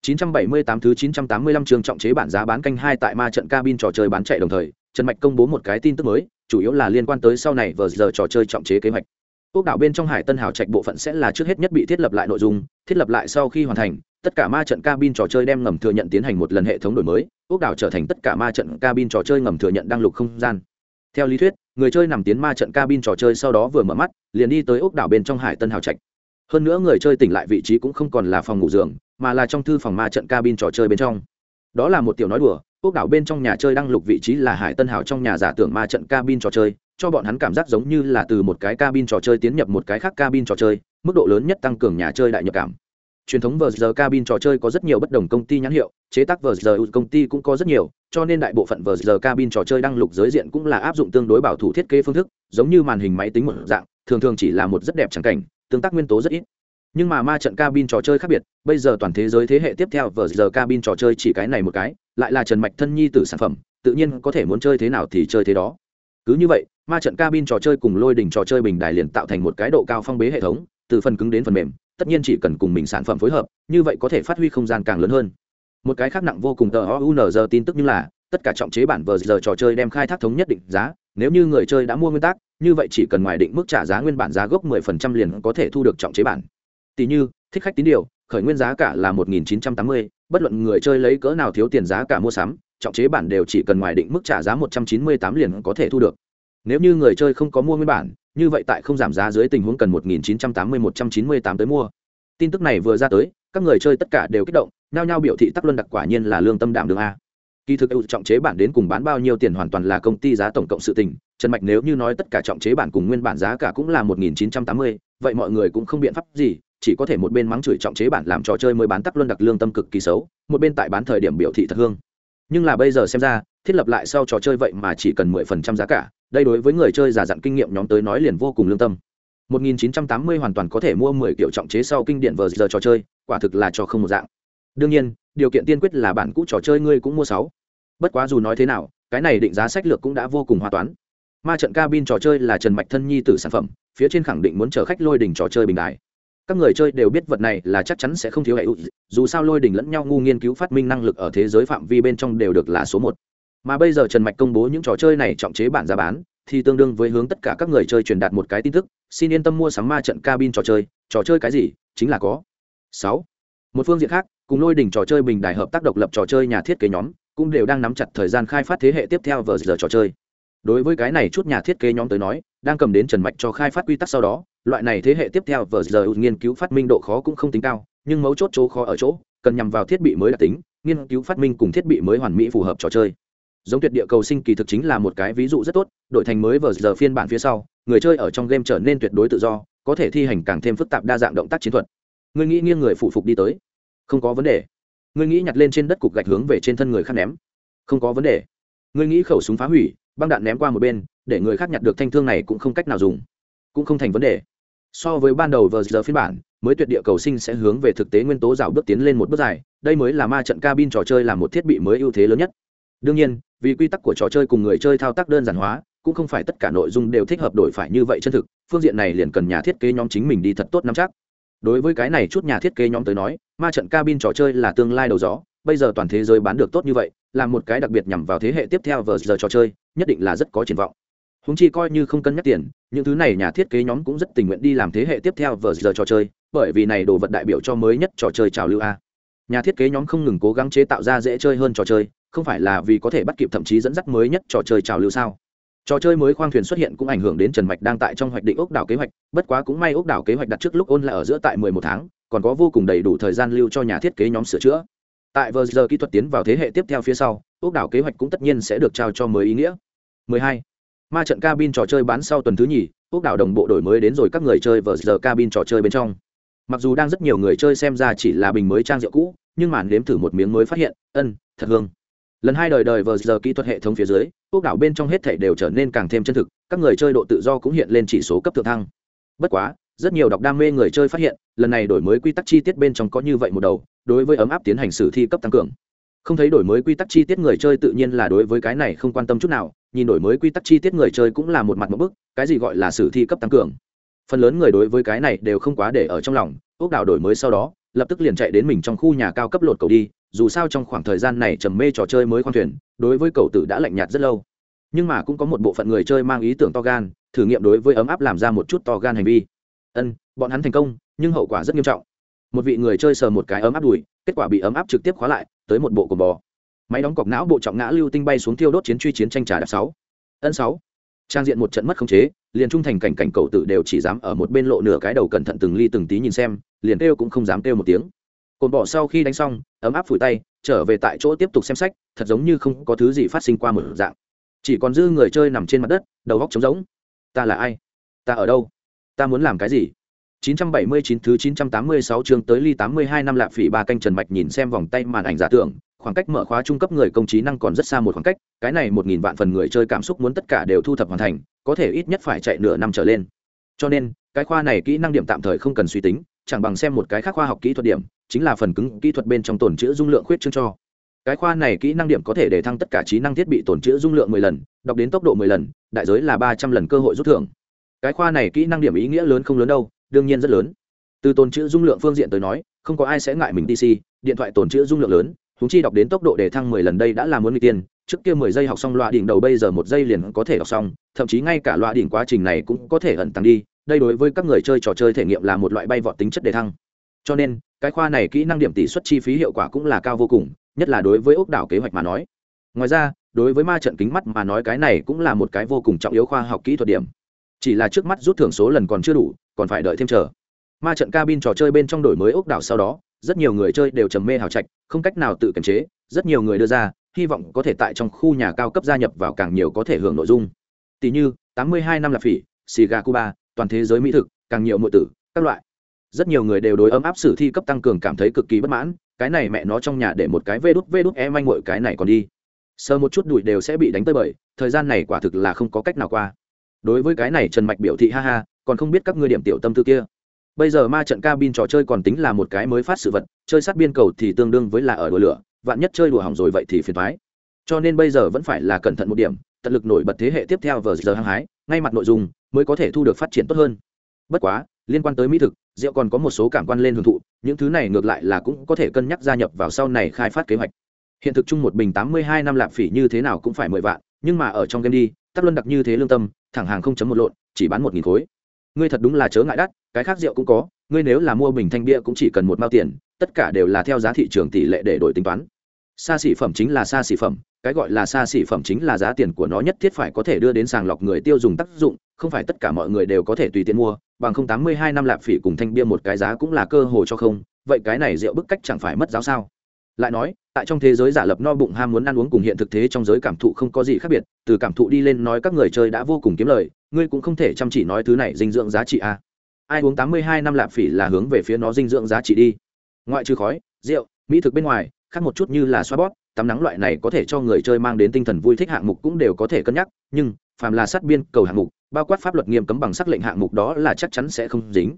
978 thứ 985 trường trọng chế bản giá bán canh hai tại ma trận cabin trò chơi bán chạy đồng thời, Trần Mạch công bố một cái tin tức mới, chủ yếu là liên quan tới sau này vở giờ trò chơi trọng chế kế hoạch. Ốc đảo bên trong Hải Tân Hào trạch bộ phận sẽ là trước hết nhất bị thiết lập lại nội dung, thiết lập lại sau khi hoàn thành, tất cả ma trận cabin trò chơi đem ngầm thừa nhận tiến hành một lần hệ thống đổi mới, ốc đảo trở thành tất cả ma trận cabin trò chơi ngầm thừa nhận đang lục không gian. Theo lý thuyết, người chơi nằm tiến ma trận cabin trò chơi sau đó vừa mở mắt, liền đi tới ốc đảo bên trong Hải Tân Hào trạch. Hơn nữa người chơi tỉnh lại vị trí cũng không còn là phòng ngủ giường, mà là trong thư phòng ma trận cabin trò chơi bên trong đó là một tiểu nói đùa ốc đảo bên trong nhà chơi đăng lục vị trí là hải tân hảo trong nhà giả tưởng ma trận cabin trò chơi, cho bọn hắn cảm giác giống như là từ một cái cabin trò chơi tiến nhập một cái khác cabin trò chơi, mức độ lớn nhất tăng cường nhà chơi đại nhập cảm. Truyền thống vờ giờ cabin trò chơi có rất nhiều bất đồng công ty nhãn hiệu, chế tác vờ giờ công ty cũng có rất nhiều, cho nên đại bộ phận vờ giờ cabin trò chơi đăng lục giới diện cũng là áp dụng tương đối bảo thủ thiết kế phương thức, giống như màn hình máy tính một dạng, thường thường chỉ là một rất đẹp trắng cảnh, tương tác nguyên tố rất ít nhưng mà ma trận cabin trò chơi khác biệt, bây giờ toàn thế giới thế hệ tiếp theo vờ giờ cabin trò chơi chỉ cái này một cái, lại là trần mạch thân nhi từ sản phẩm, tự nhiên có thể muốn chơi thế nào thì chơi thế đó. Cứ như vậy, ma trận cabin trò chơi cùng lôi đình trò chơi bình đài liền tạo thành một cái độ cao phong bế hệ thống, từ phần cứng đến phần mềm, tất nhiên chỉ cần cùng mình sản phẩm phối hợp, như vậy có thể phát huy không gian càng lớn hơn. Một cái khác nặng vô cùng tờ ounz tin tức như là, tất cả trọng chế bản vờ giờ trò chơi đem khai thác thống nhất định giá, nếu như người chơi đã mua nguyên tắc, như vậy chỉ cần ngoài định mức trả giá nguyên bản giá gốc 10% liền có thể thu được trọng chế bản tỷ như, thích khách tín điều, khởi nguyên giá cả là một nghìn chín trăm tám mươi, bất luận người chơi lấy cỡ nào thiếu tiền giá cả mua sắm, trọng chế bản đều chỉ cần ngoài định mức trả giá một trăm chín mươi tám liền có thể thu được. Nếu như người chơi không có mua nguyên bản, như vậy tại không giảm giá dưới tình huống cần một nghìn chín trăm tám mươi, một trăm chín mươi tám tới mua. Tin tức này vừa ra tới, các người chơi tất cả đều kích động, nhao nhao biểu thị tắc luân đặc quả nhiên là lương tâm đảm đường a. Kỳ thực ưu trọng chế bản đến cùng bán bao nhiêu tiền hoàn toàn là công ty giá tổng cộng sự tình, trần mạch nếu như nói tất cả trọng chế bản cùng nguyên bản giá cả cũng là một nghìn chín trăm tám mươi, vậy mọi người cũng không biện pháp gì chỉ có thể một bên mắng chửi trọng chế bản làm trò chơi mới bán tắc luân đặc lương tâm cực kỳ xấu, một bên tại bán thời điểm biểu thị thật hương. Nhưng là bây giờ xem ra, thiết lập lại sau trò chơi vậy mà chỉ cần mười phần trăm giá cả, đây đối với người chơi giả dặn kinh nghiệm nhóm tới nói liền vô cùng lương tâm. 1980 hoàn toàn có thể mua 10 kiểu trọng chế sau kinh điển vờ giờ trò chơi, quả thực là cho không một dạng. Đương nhiên, điều kiện tiên quyết là bản cũ trò chơi ngươi cũng mua sáu. Bất quá dù nói thế nào, cái này định giá sách lược cũng đã vô cùng hòa toán. Ma trận cabin trò chơi là trần mạch thân nhi tử sản phẩm, phía trên khẳng định muốn chở khách lôi đỉnh trò chơi bình đại các người chơi đều biết vật này là chắc chắn sẽ không thiếu hệ dù sao lôi đỉnh lẫn nhau ngu nghiên cứu phát minh năng lực ở thế giới phạm vi bên trong đều được là số một. Mà bây giờ trần mạch công bố những trò chơi này trọng chế bản giá bán, thì tương đương với hướng tất cả các người chơi truyền đạt một cái tin tức, xin yên tâm mua sắm ma trận cabin trò chơi trò chơi cái gì, chính là có. Sáu. Một phương diện khác, cùng lôi đỉnh trò chơi bình đài hợp tác độc lập trò chơi nhà thiết kế nhóm, cũng đều đang nắm chặt thời gian khai phát thế hệ tiếp theo vờ giờ trò chơi đối với cái này chút nhà thiết kế nhóm tới nói, đang cầm đến trần mạch cho khai phát quy tắc sau đó, loại này thế hệ tiếp theo vờ giờ nghiên cứu phát minh độ khó cũng không tính cao, nhưng mấu chốt chỗ khó ở chỗ, cần nhằm vào thiết bị mới đặc tính, nghiên cứu phát minh cùng thiết bị mới hoàn mỹ phù hợp trò chơi. Giống tuyệt địa cầu sinh kỳ thực chính là một cái ví dụ rất tốt đội thành mới vờ giờ phiên bản phía sau, người chơi ở trong game trở nên tuyệt đối tự do, có thể thi hành càng thêm phức tạp đa dạng động tác chiến thuật. Người nghĩ nghiêng người phụ phục đi tới. Không có vấn đề. Người nghĩ nhặt lên trên đất cục gạch hướng về trên thân người khác ném. Không có vấn đề. Người nghĩ khẩu súng phá hủy băng đạn ném qua một bên, để người khác nhặt được thanh thương này cũng không cách nào dùng. Cũng không thành vấn đề. So với ban đầu vờ giờ phiên bản, mới tuyệt địa cầu sinh sẽ hướng về thực tế nguyên tố rào bước tiến lên một bước dài. Đây mới là ma trận cabin trò chơi là một thiết bị mới ưu thế lớn nhất. Đương nhiên, vì quy tắc của trò chơi cùng người chơi thao tác đơn giản hóa, cũng không phải tất cả nội dung đều thích hợp đổi phải như vậy chân thực. Phương diện này liền cần nhà thiết kế nhóm chính mình đi thật tốt nắm chắc. Đối với cái này chút nhà thiết kế nhóm tới nói, ma trận cabin trò chơi là tương lai đầu gió. Bây giờ toàn thế giới bán được tốt như vậy, là một cái đặc biệt nhằm vào thế hệ tiếp theo vờ giờ trò chơi nhất định là rất có triển vọng. Húng chi coi như không cân nhắc tiền, những thứ này nhà thiết kế nhóm cũng rất tình nguyện đi làm thế hệ tiếp theo vờ giờ trò chơi, bởi vì này đồ vật đại biểu cho mới nhất trò chơi trào lưu a. Nhà thiết kế nhóm không ngừng cố gắng chế tạo ra dễ chơi hơn trò chơi, không phải là vì có thể bắt kịp thậm chí dẫn dắt mới nhất trò chơi trào lưu sao? Trò chơi mới khoang thuyền xuất hiện cũng ảnh hưởng đến trần mạch đang tại trong hoạch định ốc đảo kế hoạch, bất quá cũng may ốc đảo kế hoạch đặt trước lúc ôn lại ở giữa tại mười một tháng, còn có vô cùng đầy đủ thời gian lưu cho nhà thiết kế nhóm sửa chữa. Tại vờ giờ kỹ thuật tiến vào thế hệ tiếp theo phía sau ốc đảo kế hoạch cũng tất nhiên sẽ được trao cho mới ý nghĩa. 12. ma trận cabin trò chơi bán sau tuần thứ nhì ốc đảo đồng bộ đổi mới đến rồi các người chơi vờ giờ cabin trò chơi bên trong. Mặc dù đang rất nhiều người chơi xem ra chỉ là bình mới trang rượu cũ, nhưng màn nếm thử một miếng mới phát hiện, ân, thật hương. Lần hai đời đời vờ giờ kỹ thuật hệ thống phía dưới ốc đảo bên trong hết thảy đều trở nên càng thêm chân thực, các người chơi độ tự do cũng hiện lên chỉ số cấp thượng thăng. Bất quá, rất nhiều đọc đam mê người chơi phát hiện, lần này đổi mới quy tắc chi tiết bên trong có như vậy một đầu, đối với ấm áp tiến hành sử thi cấp tăng cường không thấy đổi mới quy tắc chi tiết người chơi tự nhiên là đối với cái này không quan tâm chút nào, nhìn đổi mới quy tắc chi tiết người chơi cũng là một mặt một bức, cái gì gọi là sử thi cấp tăng cường. Phần lớn người đối với cái này đều không quá để ở trong lòng ốc đảo đổi mới sau đó, lập tức liền chạy đến mình trong khu nhà cao cấp lột cầu đi, dù sao trong khoảng thời gian này trầm mê trò chơi mới khoan thuyền, đối với cầu tử đã lạnh nhạt rất lâu. Nhưng mà cũng có một bộ phận người chơi mang ý tưởng to gan, thử nghiệm đối với ấm áp làm ra một chút to gan hành vi. Ân, bọn hắn thành công, nhưng hậu quả rất nghiêm trọng. Một vị người chơi sờ một cái ấm áp đùi, kết quả bị ấm áp trực tiếp khóa lại tới một bộ của bò. Máy đóng cọc não bộ trọng ngã lưu tinh bay xuống tiêu đốt chiến truy chiến tranh trà đạp sáu. Ân sáu. Trang diện một trận mất khống chế, liền trung thành cảnh cảnh cậu tử đều chỉ dám ở một bên lộ nửa cái đầu cẩn thận từng ly từng tí nhìn xem, liền kêu cũng không dám kêu một tiếng. Cồn bỏ sau khi đánh xong, ấm áp phủi tay, trở về tại chỗ tiếp tục xem sách, thật giống như không có thứ gì phát sinh qua một dạng. Chỉ còn dư người chơi nằm trên mặt đất, đầu góc trống rỗng. Ta là ai? Ta ở đâu? Ta muốn làm cái gì? 979 thứ 986 chương tới ly 82 năm lạp phỉ ba canh Trần Mạch nhìn xem vòng tay màn ảnh giả tưởng, khoảng cách mở khóa trung cấp người công trí năng còn rất xa một khoảng cách, cái này 1000 vạn phần người chơi cảm xúc muốn tất cả đều thu thập hoàn thành, có thể ít nhất phải chạy nửa năm trở lên. Cho nên, cái khoa này kỹ năng điểm tạm thời không cần suy tính, chẳng bằng xem một cái khác khoa học kỹ thuật điểm, chính là phần cứng kỹ thuật bên trong tổn trữ dung lượng khuyết chương cho. Cái khoa này kỹ năng điểm có thể để thăng tất cả trí năng thiết bị tổn trữ dung lượng 10 lần, đọc đến tốc độ 10 lần, đại giới là 300 lần cơ hội rút thưởng. Cái khoa này kỹ năng điểm ý nghĩa lớn không lớn đâu, đương nhiên rất lớn. Từ tồn chữ dung lượng phương diện tới nói, không có ai sẽ ngại mình tc điện thoại tồn chữ dung lượng lớn húng chi đọc đến tốc độ để thăng mười lần đây đã là muốn người tiên, trước kia mười giây học xong loa đỉnh đầu bây giờ một giây liền có thể đọc xong, thậm chí ngay cả loa đỉnh quá trình này cũng có thể ẩn tăng đi, đây đối với các người chơi trò chơi thể nghiệm là một loại bay vọt tính chất đề thăng. Cho nên, cái khoa này kỹ năng điểm tỷ suất chi phí hiệu quả cũng là cao vô cùng, nhất là đối với ốc đảo kế hoạch mà nói. Ngoài ra, đối với ma trận kính mắt mà nói cái này cũng là một cái vô cùng trọng yếu khoa học kỹ thuật điểm chỉ là trước mắt rút thưởng số lần còn chưa đủ, còn phải đợi thêm chờ. Ma trận cabin trò chơi bên trong đổi mới ốc đảo sau đó, rất nhiều người chơi đều trầm mê hào trạch, không cách nào tự kiềm chế, rất nhiều người đưa ra, hy vọng có thể tại trong khu nhà cao cấp gia nhập vào càng nhiều có thể hưởng nội dung. Tỷ như 82 năm là phỉ xì gà cuba toàn thế giới mỹ thực, càng nhiều nội tử, các loại. Rất nhiều người đều đối ấm áp sử thi cấp tăng cường cảm thấy cực kỳ bất mãn, cái này mẹ nó trong nhà để một cái vê đút vê đút em anh ngội cái này còn đi. Sơ một chút đùi đều sẽ bị đánh tới bởi thời gian này quả thực là không có cách nào qua đối với cái này trần mạch biểu thị ha ha, còn không biết các ngươi điểm tiểu tâm tư kia. Bây giờ ma trận cabin trò chơi còn tính là một cái mới phát sự vật, chơi sát biên cầu thì tương đương với là ở đùa lửa, vạn nhất chơi đùa hỏng rồi vậy thì phiền thoái cho nên bây giờ vẫn phải là cẩn thận một điểm, tận lực nổi bật thế hệ tiếp theo vờ giờ hăng hái, ngay mặt nội dung mới có thể thu được phát triển tốt hơn. Bất quá, liên quan tới mỹ thực, rượu còn có một số cảm quan lên hưởng thụ, những thứ này ngược lại là cũng có thể cân nhắc gia nhập vào sau này khai phát kế hoạch. Hiện thực chung một bình tám mươi hai năm lạp phỉ như thế nào cũng phải mười vạn, nhưng mà ở trong game đi tắc luân đặc như thế lương tâm, thẳng hàng không chấm một lộn, chỉ bán một nghìn khối. Ngươi thật đúng là chớ ngại đắt, cái khác rượu cũng có, ngươi nếu là mua bình thanh bia cũng chỉ cần một mao tiền, tất cả đều là theo giá thị trường tỷ lệ để đổi tính toán. Xa xỉ phẩm chính là xa xỉ phẩm, cái gọi là xa xỉ phẩm chính là giá tiền của nó nhất thiết phải có thể đưa đến sàng lọc người tiêu dùng tác dụng, không phải tất cả mọi người đều có thể tùy tiện mua, bằng không tám mươi hai năm lạp phỉ cùng thanh bia một cái giá cũng là cơ hồ cho không, vậy cái này rượu bức cách chẳng phải mất giáo sao? Lại nói, tại trong thế giới giả lập no bụng ham muốn ăn uống cùng hiện thực thế trong giới cảm thụ không có gì khác biệt, từ cảm thụ đi lên nói các người chơi đã vô cùng kiếm lời, ngươi cũng không thể chăm chỉ nói thứ này dinh dưỡng giá trị a à. ai uống tám mươi hai năm lạp phỉ là hướng về phía nó dinh dưỡng giá trị đi ngoại trừ khói, rượu, mỹ thực bên ngoài, khác một chút như là xoa bóp, tắm nắng loại này có thể cho người chơi mang đến tinh thần vui thích hạng mục cũng đều có thể cân nhắc, nhưng, phàm là sát biên cầu hạng mục, bao quát pháp luật nghiêm cấm bằng sắc lệnh hạng mục đó là chắc chắn sẽ không dính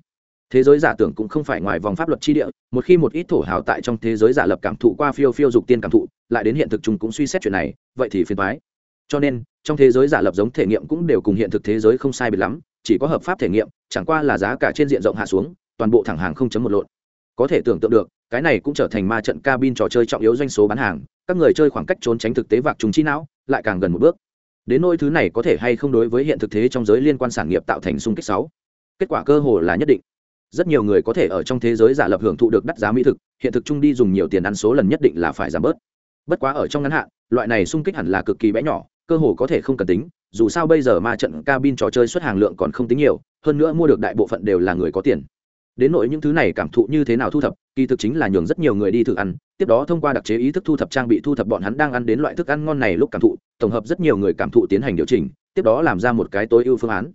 thế giới giả tưởng cũng không phải ngoài vòng pháp luật chi địa, một khi một ít thổ hào tại trong thế giới giả lập cảm thụ qua phiêu phiêu dục tiên cảm thụ, lại đến hiện thực chúng cũng suy xét chuyện này, vậy thì phiền thoái cho nên, trong thế giới giả lập giống thể nghiệm cũng đều cùng hiện thực thế giới không sai biệt lắm, chỉ có hợp pháp thể nghiệm, chẳng qua là giá cả trên diện rộng hạ xuống, toàn bộ thẳng hàng không chấm một lộn. Có thể tưởng tượng được, cái này cũng trở thành ma trận cabin trò chơi trọng yếu doanh số bán hàng, các người chơi khoảng cách trốn tránh thực tế vạc chúng chi não, lại càng gần một bước. Đến nỗi thứ này có thể hay không đối với hiện thực thế trong giới liên quan sản nghiệp tạo thành xung kích sáu kết quả cơ hồ là nhất định rất nhiều người có thể ở trong thế giới giả lập hưởng thụ được đắt giá mỹ thực, hiện thực chung đi dùng nhiều tiền ăn số lần nhất định là phải giảm bớt. Bất quá ở trong ngắn hạn, loại này xung kích hẳn là cực kỳ bé nhỏ, cơ hồ có thể không cần tính, dù sao bây giờ ma trận cabin trò chơi xuất hàng lượng còn không tính nhiều, hơn nữa mua được đại bộ phận đều là người có tiền. Đến nội những thứ này cảm thụ như thế nào thu thập, kỳ thực chính là nhường rất nhiều người đi thử ăn, tiếp đó thông qua đặc chế ý thức thu thập trang bị thu thập bọn hắn đang ăn đến loại thức ăn ngon này lúc cảm thụ, tổng hợp rất nhiều người cảm thụ tiến hành điều chỉnh, tiếp đó làm ra một cái tối ưu phương án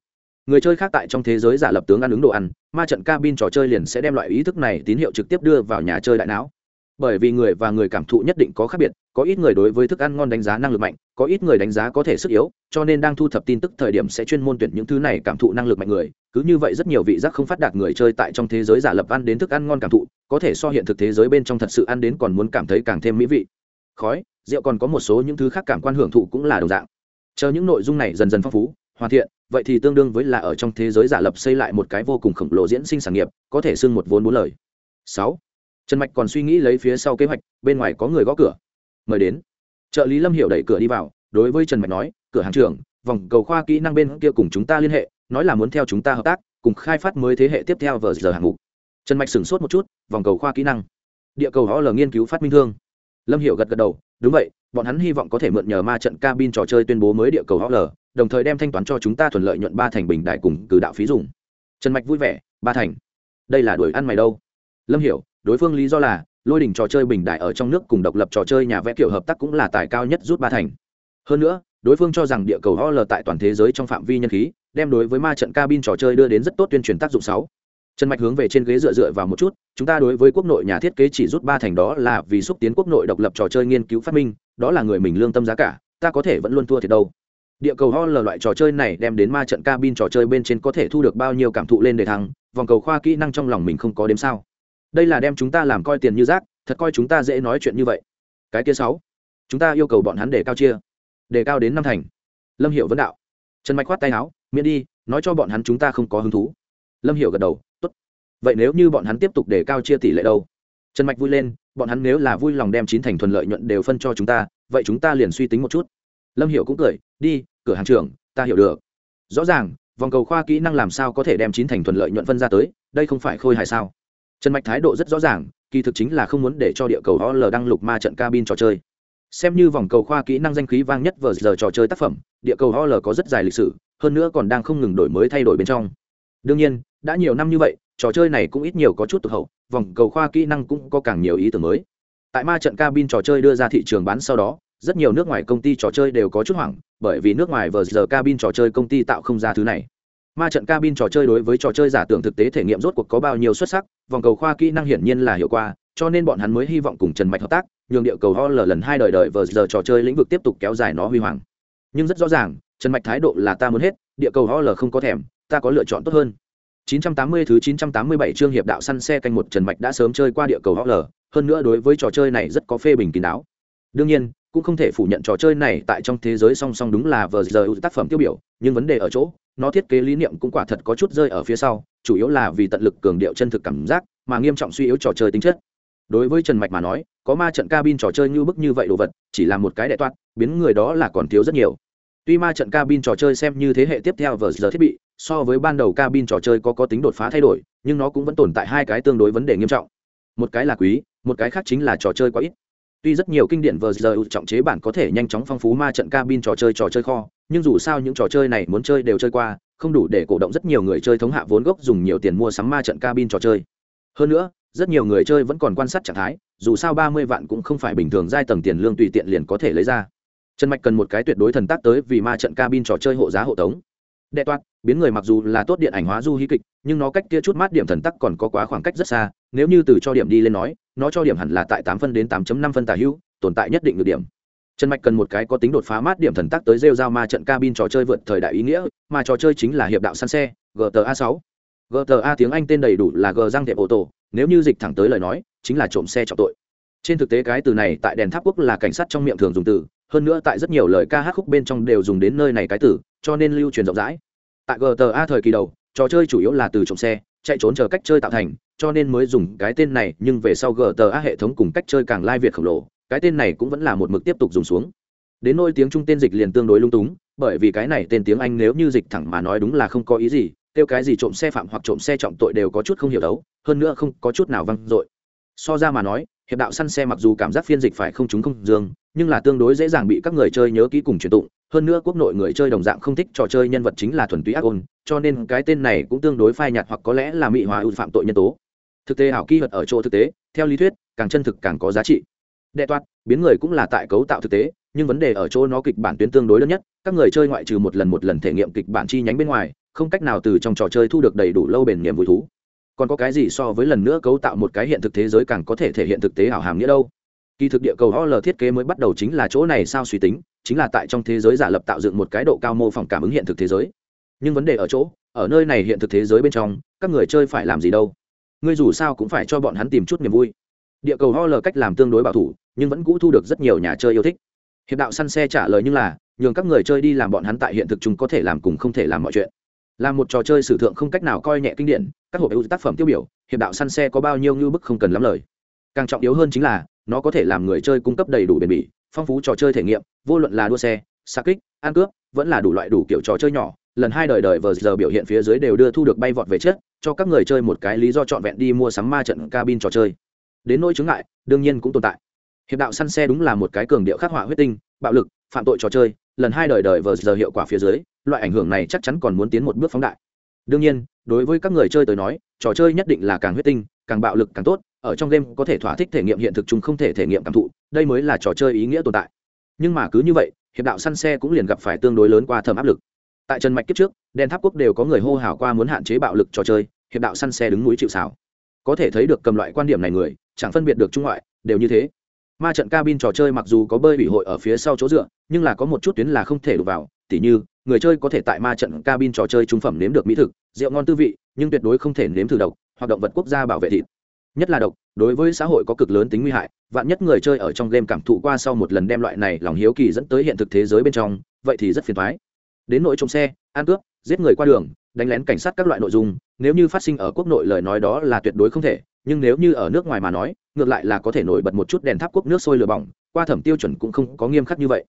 người chơi khác tại trong thế giới giả lập tướng ăn ứng đồ ăn, ma trận cabin trò chơi liền sẽ đem loại ý thức này tín hiệu trực tiếp đưa vào nhà chơi đại não. Bởi vì người và người cảm thụ nhất định có khác biệt, có ít người đối với thức ăn ngon đánh giá năng lực mạnh, có ít người đánh giá có thể sức yếu, cho nên đang thu thập tin tức thời điểm sẽ chuyên môn tuyển những thứ này cảm thụ năng lực mạnh người. Cứ như vậy rất nhiều vị giác không phát đạt người chơi tại trong thế giới giả lập ăn đến thức ăn ngon cảm thụ, có thể so hiện thực thế giới bên trong thật sự ăn đến còn muốn cảm thấy càng thêm mỹ vị. Khói, rượu còn có một số những thứ khác cảm quan hưởng thụ cũng là đồng dạng. Chờ những nội dung này dần dần phong phú hoàn thiện, vậy thì tương đương với là ở trong thế giới giả lập xây lại một cái vô cùng khổng lồ diễn sinh sản nghiệp, có thể xưng một vốn bốn lời. Sáu. Trần mạch còn suy nghĩ lấy phía sau kế hoạch, bên ngoài có người gõ cửa. Mời đến. Trợ lý lâm hiểu đẩy cửa đi vào, đối với trần mạch nói, cửa hàng trưởng, vòng cầu khoa kỹ năng bên kia cùng chúng ta liên hệ, nói là muốn theo chúng ta hợp tác, cùng khai phát mới thế hệ tiếp theo vờ giờ hạng mục. Trần mạch sửng sốt một chút, vòng cầu khoa kỹ năng. Địa cầu họ là nghiên cứu phát minh thương lâm hiểu gật gật đầu, đúng vậy, bọn hắn hy vọng có thể mượn nhờ ma trận cabin trò chơi tuyên bố mới địa cầu họ l đồng thời đem thanh toán cho chúng ta thuận lợi nhuận ba thành bình đại cùng cử đạo phí dùng. Trần mạch vui vẻ, ba thành? Đây là đuổi ăn mày đâu? Lâm hiểu, đối phương lý do là, lôi đỉnh trò chơi bình đại ở trong nước cùng độc lập trò chơi nhà vẽ kiểu hợp tác cũng là tài cao nhất rút ba thành. Hơn nữa, đối phương cho rằng địa cầu ho l tại toàn thế giới trong phạm vi nhân khí, đem đối với ma trận cabin trò chơi đưa đến rất tốt tuyên truyền tác dụng sáu trần mạch hướng về trên ghế dựa dựa vào một chút, chúng ta đối với quốc nội nhà thiết kế chỉ rút ba thành đó là vì xúc tiến quốc nội độc lập trò chơi nghiên cứu phát minh, đó là người mình lương tâm giá cả, ta có thể vẫn luôn thua thiệt đâu. Địa cầu ho là loại trò chơi này đem đến ma trận cabin trò chơi bên trên có thể thu được bao nhiêu cảm thụ lên để thăng vòng cầu khoa kỹ năng trong lòng mình không có đếm sao. Đây là đem chúng ta làm coi tiền như rác, thật coi chúng ta dễ nói chuyện như vậy. Cái kia sáu, chúng ta yêu cầu bọn hắn để cao chia, để cao đến năm thành. Lâm hiệu vấn đạo. Trần mạch khoát tay áo, miễn đi, nói cho bọn hắn chúng ta không có hứng thú. Lâm hiệu gật đầu vậy nếu như bọn hắn tiếp tục để cao chia tỷ lệ đâu? Trần mạch vui lên, bọn hắn nếu là vui lòng đem chín thành thuần lợi nhuận đều phân cho chúng ta, vậy chúng ta liền suy tính một chút. Lâm hiểu cũng cười, đi, cửa hàng trưởng, ta hiểu được. Rõ ràng, vòng cầu khoa kỹ năng làm sao có thể đem chín thành thuần lợi nhuận phân ra tới, đây không phải khôi hài sao? Trần mạch thái độ rất rõ ràng, kỳ thực chính là không muốn để cho địa cầu o l đăng lục ma trận cabin trò chơi. Xem như vòng cầu khoa kỹ năng danh khí vang nhất vờ giờ trò chơi tác phẩm, địa cầu o l có rất dài lịch sử, hơn nữa còn đang không ngừng đổi mới thay đổi bên trong. Đương nhiên, đã nhiều năm như vậy trò chơi này cũng ít nhiều có chút tụt hậu, vòng cầu khoa kỹ năng cũng có càng nhiều ý tưởng mới. Tại ma trận cabin trò chơi đưa ra thị trường bán sau đó, rất nhiều nước ngoài công ty trò chơi đều có chút hoảng, bởi vì nước ngoài vờ giờ cabin trò chơi công ty tạo không ra thứ này. Ma trận cabin trò chơi đối với trò chơi giả tưởng thực tế thể nghiệm rốt cuộc có bao nhiêu xuất sắc, vòng cầu khoa kỹ năng hiển nhiên là hiệu quả cho nên bọn hắn mới hy vọng cùng trần mạch hợp tác, nhường địa cầu ho l lần hai đời đời vờ giờ trò chơi lĩnh vực tiếp tục kéo dài nó huy hoàng. Nhưng rất rõ ràng, trần mạch thái độ là ta muốn hết, địa cầu ho l không có thèm, ta có lựa chọn tốt hơn. 980 thứ 987 chương hiệp đạo săn xe canh một Trần Mạch đã sớm chơi qua địa cầu HL, hơn nữa đối với trò chơi này rất có phê bình kín đáo. Đương nhiên, cũng không thể phủ nhận trò chơi này tại trong thế giới song song đúng là vừa giờ tác phẩm tiêu biểu, nhưng vấn đề ở chỗ, nó thiết kế lý niệm cũng quả thật có chút rơi ở phía sau chủ yếu là vì tận lực cường điệu chân thực cảm giác mà nghiêm trọng suy yếu trò chơi tính chất đối với trần mạch mà nói có ma trận cabin trò chơi như bức như vậy đồ vật chỉ là một cái đại toát biến người đó là còn thiếu rất nhiều tuy ma trận cabin trò chơi xem như thế hệ tiếp theo vở giờ thiết bị so với ban đầu cabin trò chơi có có tính đột phá thay đổi, nhưng nó cũng vẫn tồn tại hai cái tương đối vấn đề nghiêm trọng. Một cái là quý, một cái khác chính là trò chơi quá ít. Tuy rất nhiều kinh điển vờ giờ trọng chế bản có thể nhanh chóng phong phú ma trận cabin trò chơi trò chơi kho, nhưng dù sao những trò chơi này muốn chơi đều chơi qua, không đủ để cổ động rất nhiều người chơi thống hạ vốn gốc dùng nhiều tiền mua sắm ma trận cabin trò chơi. Hơn nữa, rất nhiều người chơi vẫn còn quan sát trạng thái, dù sao ba mươi vạn cũng không phải bình thường giai tầng tiền lương tùy tiện liền có thể lấy ra. Trần mạch cần một cái tuyệt đối thần tác tới vì ma trận cabin trò chơi hộ giá hộ tống đệ toát biến người mặc dù là tốt điện ảnh hóa du hí kịch, nhưng nó cách kia chút mát điểm thần tắc còn có quá khoảng cách rất xa, nếu như từ cho điểm đi lên nói, nó cho điểm hẳn là tại tám phân đến tám năm phân tả hữu, tồn tại nhất định được điểm. Trần mạch cần một cái có tính đột phá mát điểm thần tắc tới rêu giao ma trận cabin trò chơi vượt thời đại ý nghĩa, mà trò chơi chính là hiệp đạo săn xe gta sáu. Gta tiếng anh tên đầy đủ là g răng thẹp ô tô, nếu như dịch thẳng tới lời nói, chính là trộm xe trọng tội. Trên thực tế cái từ này tại đèn tháp quốc là cảnh sát trong miệng thường dùng từ, hơn nữa tại rất nhiều lời ca hát khúc bên trong đều dùng đến nơi này cái từ cho nên lưu truyền rộng rãi. Tại gta thời kỳ đầu, trò chơi chủ yếu là từ trộm xe, chạy trốn chờ cách chơi tạo thành, cho nên mới dùng cái tên này, nhưng về sau gta hệ thống cùng cách chơi càng lai việt khổng lồ, cái tên này cũng vẫn là một mực tiếp tục dùng xuống. Đến nôi tiếng trung tên dịch liền tương đối lung túng, bởi vì cái này tên tiếng anh nếu như dịch thẳng mà nói đúng là không có ý gì, kêu cái gì trộm xe phạm hoặc trộm xe trọng tội đều có chút không hiểu đấu, hơn nữa không có chút nào văng dội. So ra mà nói, hiệp đạo săn xe mặc dù cảm giác phiên dịch phải không chúng không dương, nhưng là tương đối dễ dàng bị các người chơi nhớ kỹ cùng truyền tụng hơn nữa quốc nội người chơi đồng dạng không thích trò chơi nhân vật chính là thuần túy ác ôn, cho nên cái tên này cũng tương đối phai nhạt hoặc có lẽ là mỹ hóa ưu phạm tội nhân tố. Thực tế ảo kỹ thuật ở chỗ thực tế, theo lý thuyết, càng chân thực càng có giá trị. Đệ toát biến người cũng là tại cấu tạo thực tế, nhưng vấn đề ở chỗ nó kịch bản tuyến tương đối lớn nhất, các người chơi ngoại trừ một lần một lần thể nghiệm kịch bản chi nhánh bên ngoài, không cách nào từ trong trò chơi thu được đầy đủ lâu bền niềm vui thú. Còn có cái gì so với lần nữa cấu tạo một cái hiện thực thế giới càng có thể thể hiện thực tế ảo hàm nghĩa đâu? Kỳ thực địa cầu o l thiết kế mới bắt đầu chính là chỗ này sao suy tính chính là tại trong thế giới giả lập tạo dựng một cái độ cao mô phỏng cảm ứng hiện thực thế giới. Nhưng vấn đề ở chỗ, ở nơi này hiện thực thế giới bên trong, các người chơi phải làm gì đâu? Ngươi dù sao cũng phải cho bọn hắn tìm chút niềm vui. Địa cầu ho lờ cách làm tương đối bảo thủ, nhưng vẫn cũ thu được rất nhiều nhà chơi yêu thích. Hiệp đạo săn xe trả lời như là, nhường các người chơi đi làm bọn hắn tại hiện thực chúng có thể làm cùng không thể làm mọi chuyện. Là một trò chơi sử thượng không cách nào coi nhẹ kinh điển, các hộp ưu tác phẩm tiêu biểu, hiệp đạo săn xe có bao nhiêu ngư bức không cần lắm lời. Càng trọng yếu hơn chính là, nó có thể làm người chơi cung cấp đầy đủ bền bỉ phong phú trò chơi thể nghiệm, vô luận là đua xe xa kích, ăn cướp, vẫn là đủ loại đủ kiểu trò chơi nhỏ, lần hai đời đời vờ giờ biểu hiện phía dưới đều đưa thu được bay vọt về chết cho các người chơi một cái lý do trọn vẹn đi mua sắm ma trận cabin trò chơi. Đến nỗi chứng ngại, đương nhiên cũng tồn tại. Hiệp đạo săn xe đúng là một cái cường điệu khắc họa huyết tinh, bạo lực, phạm tội trò chơi, lần hai đời đời vờ giờ hiệu quả phía dưới, loại ảnh hưởng này chắc chắn còn muốn tiến một bước phóng đại. Đương nhiên, đối với các người chơi tới nói, trò chơi nhất định là càng huyết tinh càng bạo lực càng tốt, ở trong game có thể thỏa thích thể nghiệm hiện thực chúng không thể thể nghiệm cảm thụ, đây mới là trò chơi ý nghĩa tồn tại. Nhưng mà cứ như vậy, hiệp đạo săn xe cũng liền gặp phải tương đối lớn qua thầm áp lực. Tại trần mạch kiếp trước đen tháp quốc đều có người hô hào qua muốn hạn chế bạo lực trò chơi, hiệp đạo săn xe đứng núi chịu xảo có thể thấy được cầm loại quan điểm này người, chẳng phân biệt được trung ngoại, đều như thế. Ma trận cabin trò chơi mặc dù có bơi ủy hội ở phía sau chỗ dựa, nhưng là có một chút tuyến là không thể đụng vào, tỉ như, người chơi có thể tại ma trận cabin trò chơi trung phẩm nếm được mỹ thực, rượu ngon tư vị, nhưng tuyệt đối không thể nếm thử độc hoặc động vật quốc gia bảo vệ thịt. Nhất là độc, đối với xã hội có cực lớn tính nguy hại, vạn nhất người chơi ở trong game cảm thụ qua sau một lần đem loại này lòng hiếu kỳ dẫn tới hiện thực thế giới bên trong, vậy thì rất phiền thoái đến nỗi trông xe, ăn cướp, giết người qua đường, đánh lén cảnh sát các loại nội dung, nếu như phát sinh ở quốc nội lời nói đó là tuyệt đối không thể, nhưng nếu như ở nước ngoài mà nói, ngược lại là có thể nổi bật một chút đèn tháp quốc nước sôi lửa bỏng, qua thẩm tiêu chuẩn cũng không có nghiêm khắc như vậy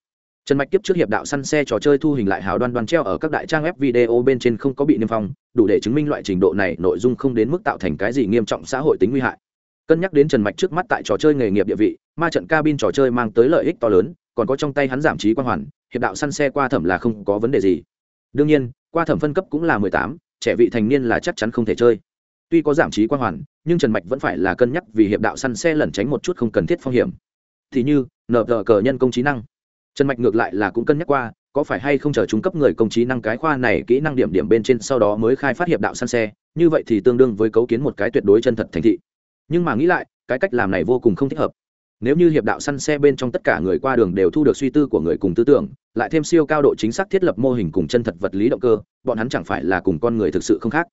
trần mạch kiếp trước hiệp đạo săn xe trò chơi thu hình lại hào đoan đoan treo ở các đại trang web video bên trên không có bị niêm phong, đủ để chứng minh loại trình độ này nội dung không đến mức tạo thành cái gì nghiêm trọng xã hội tính nguy hại. Cân nhắc đến trần mạch trước mắt tại trò chơi nghề nghiệp địa vị, ma trận cabin trò chơi mang tới lợi ích to lớn, còn có trong tay hắn giảm trí quan hoàn, hiệp đạo săn xe qua thẩm là không có vấn đề gì. Đương nhiên, qua thẩm phân cấp cũng là mười tám, trẻ vị thành niên là chắc chắn không thể chơi. Tuy có giảm trí quan hoàn, nhưng trần mạch vẫn phải là cân nhắc vì hiệp đạo săn xe lẩn tránh một chút không cần thiết phong hiểm. Thì như, nợ cờ nhân công trí năng trần mạch ngược lại là cũng cân nhắc qua, có phải hay không chờ trung cấp người công trí năng cái khoa này kỹ năng điểm điểm bên trên sau đó mới khai phát hiệp đạo săn xe, như vậy thì tương đương với cấu kiến một cái tuyệt đối chân thật thành thị. Nhưng mà nghĩ lại, cái cách làm này vô cùng không thích hợp. Nếu như hiệp đạo săn xe bên trong tất cả người qua đường đều thu được suy tư của người cùng tư tưởng, lại thêm siêu cao độ chính xác thiết lập mô hình cùng chân thật vật lý động cơ, bọn hắn chẳng phải là cùng con người thực sự không khác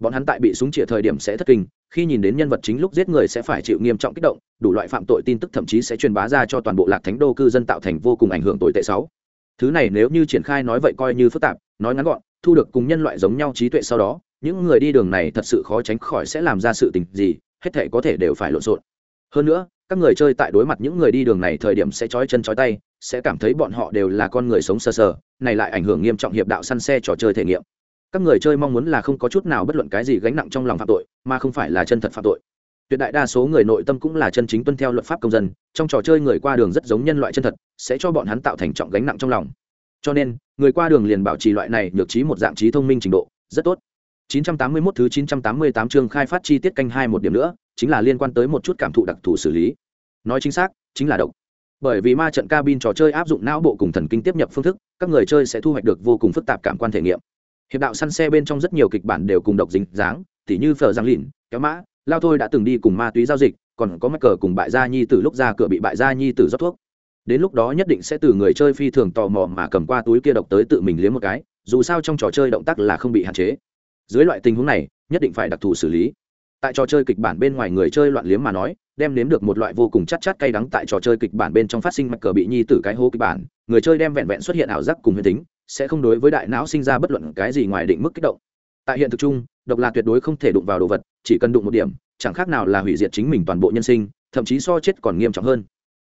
bọn hắn tại bị súng chĩa thời điểm sẽ thất kinh, khi nhìn đến nhân vật chính lúc giết người sẽ phải chịu nghiêm trọng kích động, đủ loại phạm tội tin tức thậm chí sẽ truyền bá ra cho toàn bộ lạc thánh đô cư dân tạo thành vô cùng ảnh hưởng tồi tệ sáu thứ này nếu như triển khai nói vậy coi như phức tạp, nói ngắn gọn, thu được cùng nhân loại giống nhau trí tuệ sau đó, những người đi đường này thật sự khó tránh khỏi sẽ làm ra sự tình gì, hết thể có thể đều phải lộn xộn. Hơn nữa, các người chơi tại đối mặt những người đi đường này thời điểm sẽ trói chân trói tay, sẽ cảm thấy bọn họ đều là con người sống sờ sờ, này lại ảnh hưởng nghiêm trọng hiệp đạo săn xe trò chơi thể nghiệm các người chơi mong muốn là không có chút nào bất luận cái gì gánh nặng trong lòng phạm tội, mà không phải là chân thật phạm tội. Tuyệt đại đa số người nội tâm cũng là chân chính tuân theo luật pháp công dân, trong trò chơi người qua đường rất giống nhân loại chân thật, sẽ cho bọn hắn tạo thành trọng gánh nặng trong lòng. Cho nên, người qua đường liền bảo trì loại này nhược trí một dạng trí thông minh trình độ, rất tốt. 981 thứ 988 chương khai phát chi tiết canh hai một điểm nữa, chính là liên quan tới một chút cảm thụ đặc thù xử lý. Nói chính xác, chính là độc. Bởi vì ma trận cabin trò chơi áp dụng não bộ cùng thần kinh tiếp nhập phương thức, các người chơi sẽ thu hoạch được vô cùng phức tạp cảm quan thể nghiệm hiệp đạo săn xe bên trong rất nhiều kịch bản đều cùng độc dính dáng, tỉ như phở giang lìn, kéo mã, lao thôi đã từng đi cùng ma túy giao dịch, còn có mắc cờ cùng bại gia nhi từ lúc ra cửa bị bại gia nhi từ rót thuốc. Đến lúc đó nhất định sẽ từ người chơi phi thường tò mò mà cầm qua túi kia độc tới tự mình liếm một cái, dù sao trong trò chơi động tác là không bị hạn chế. Dưới loại tình huống này, nhất định phải đặc thù xử lý. Tại trò chơi kịch bản bên ngoài người chơi loạn liếm mà nói, đem nếm được một loại vô cùng chắc chắc cay đắng tại trò chơi kịch bản bên trong phát sinh mạch cờ bị nhi tử cái hô kịch bản, người chơi đem vẹn vẹn xuất hiện ảo giác cùng huyền tính sẽ không đối với đại não sinh ra bất luận cái gì ngoài định mức kích động. Tại hiện thực chung, độc là tuyệt đối không thể đụng vào đồ vật, chỉ cần đụng một điểm, chẳng khác nào là hủy diệt chính mình toàn bộ nhân sinh, thậm chí so chết còn nghiêm trọng hơn.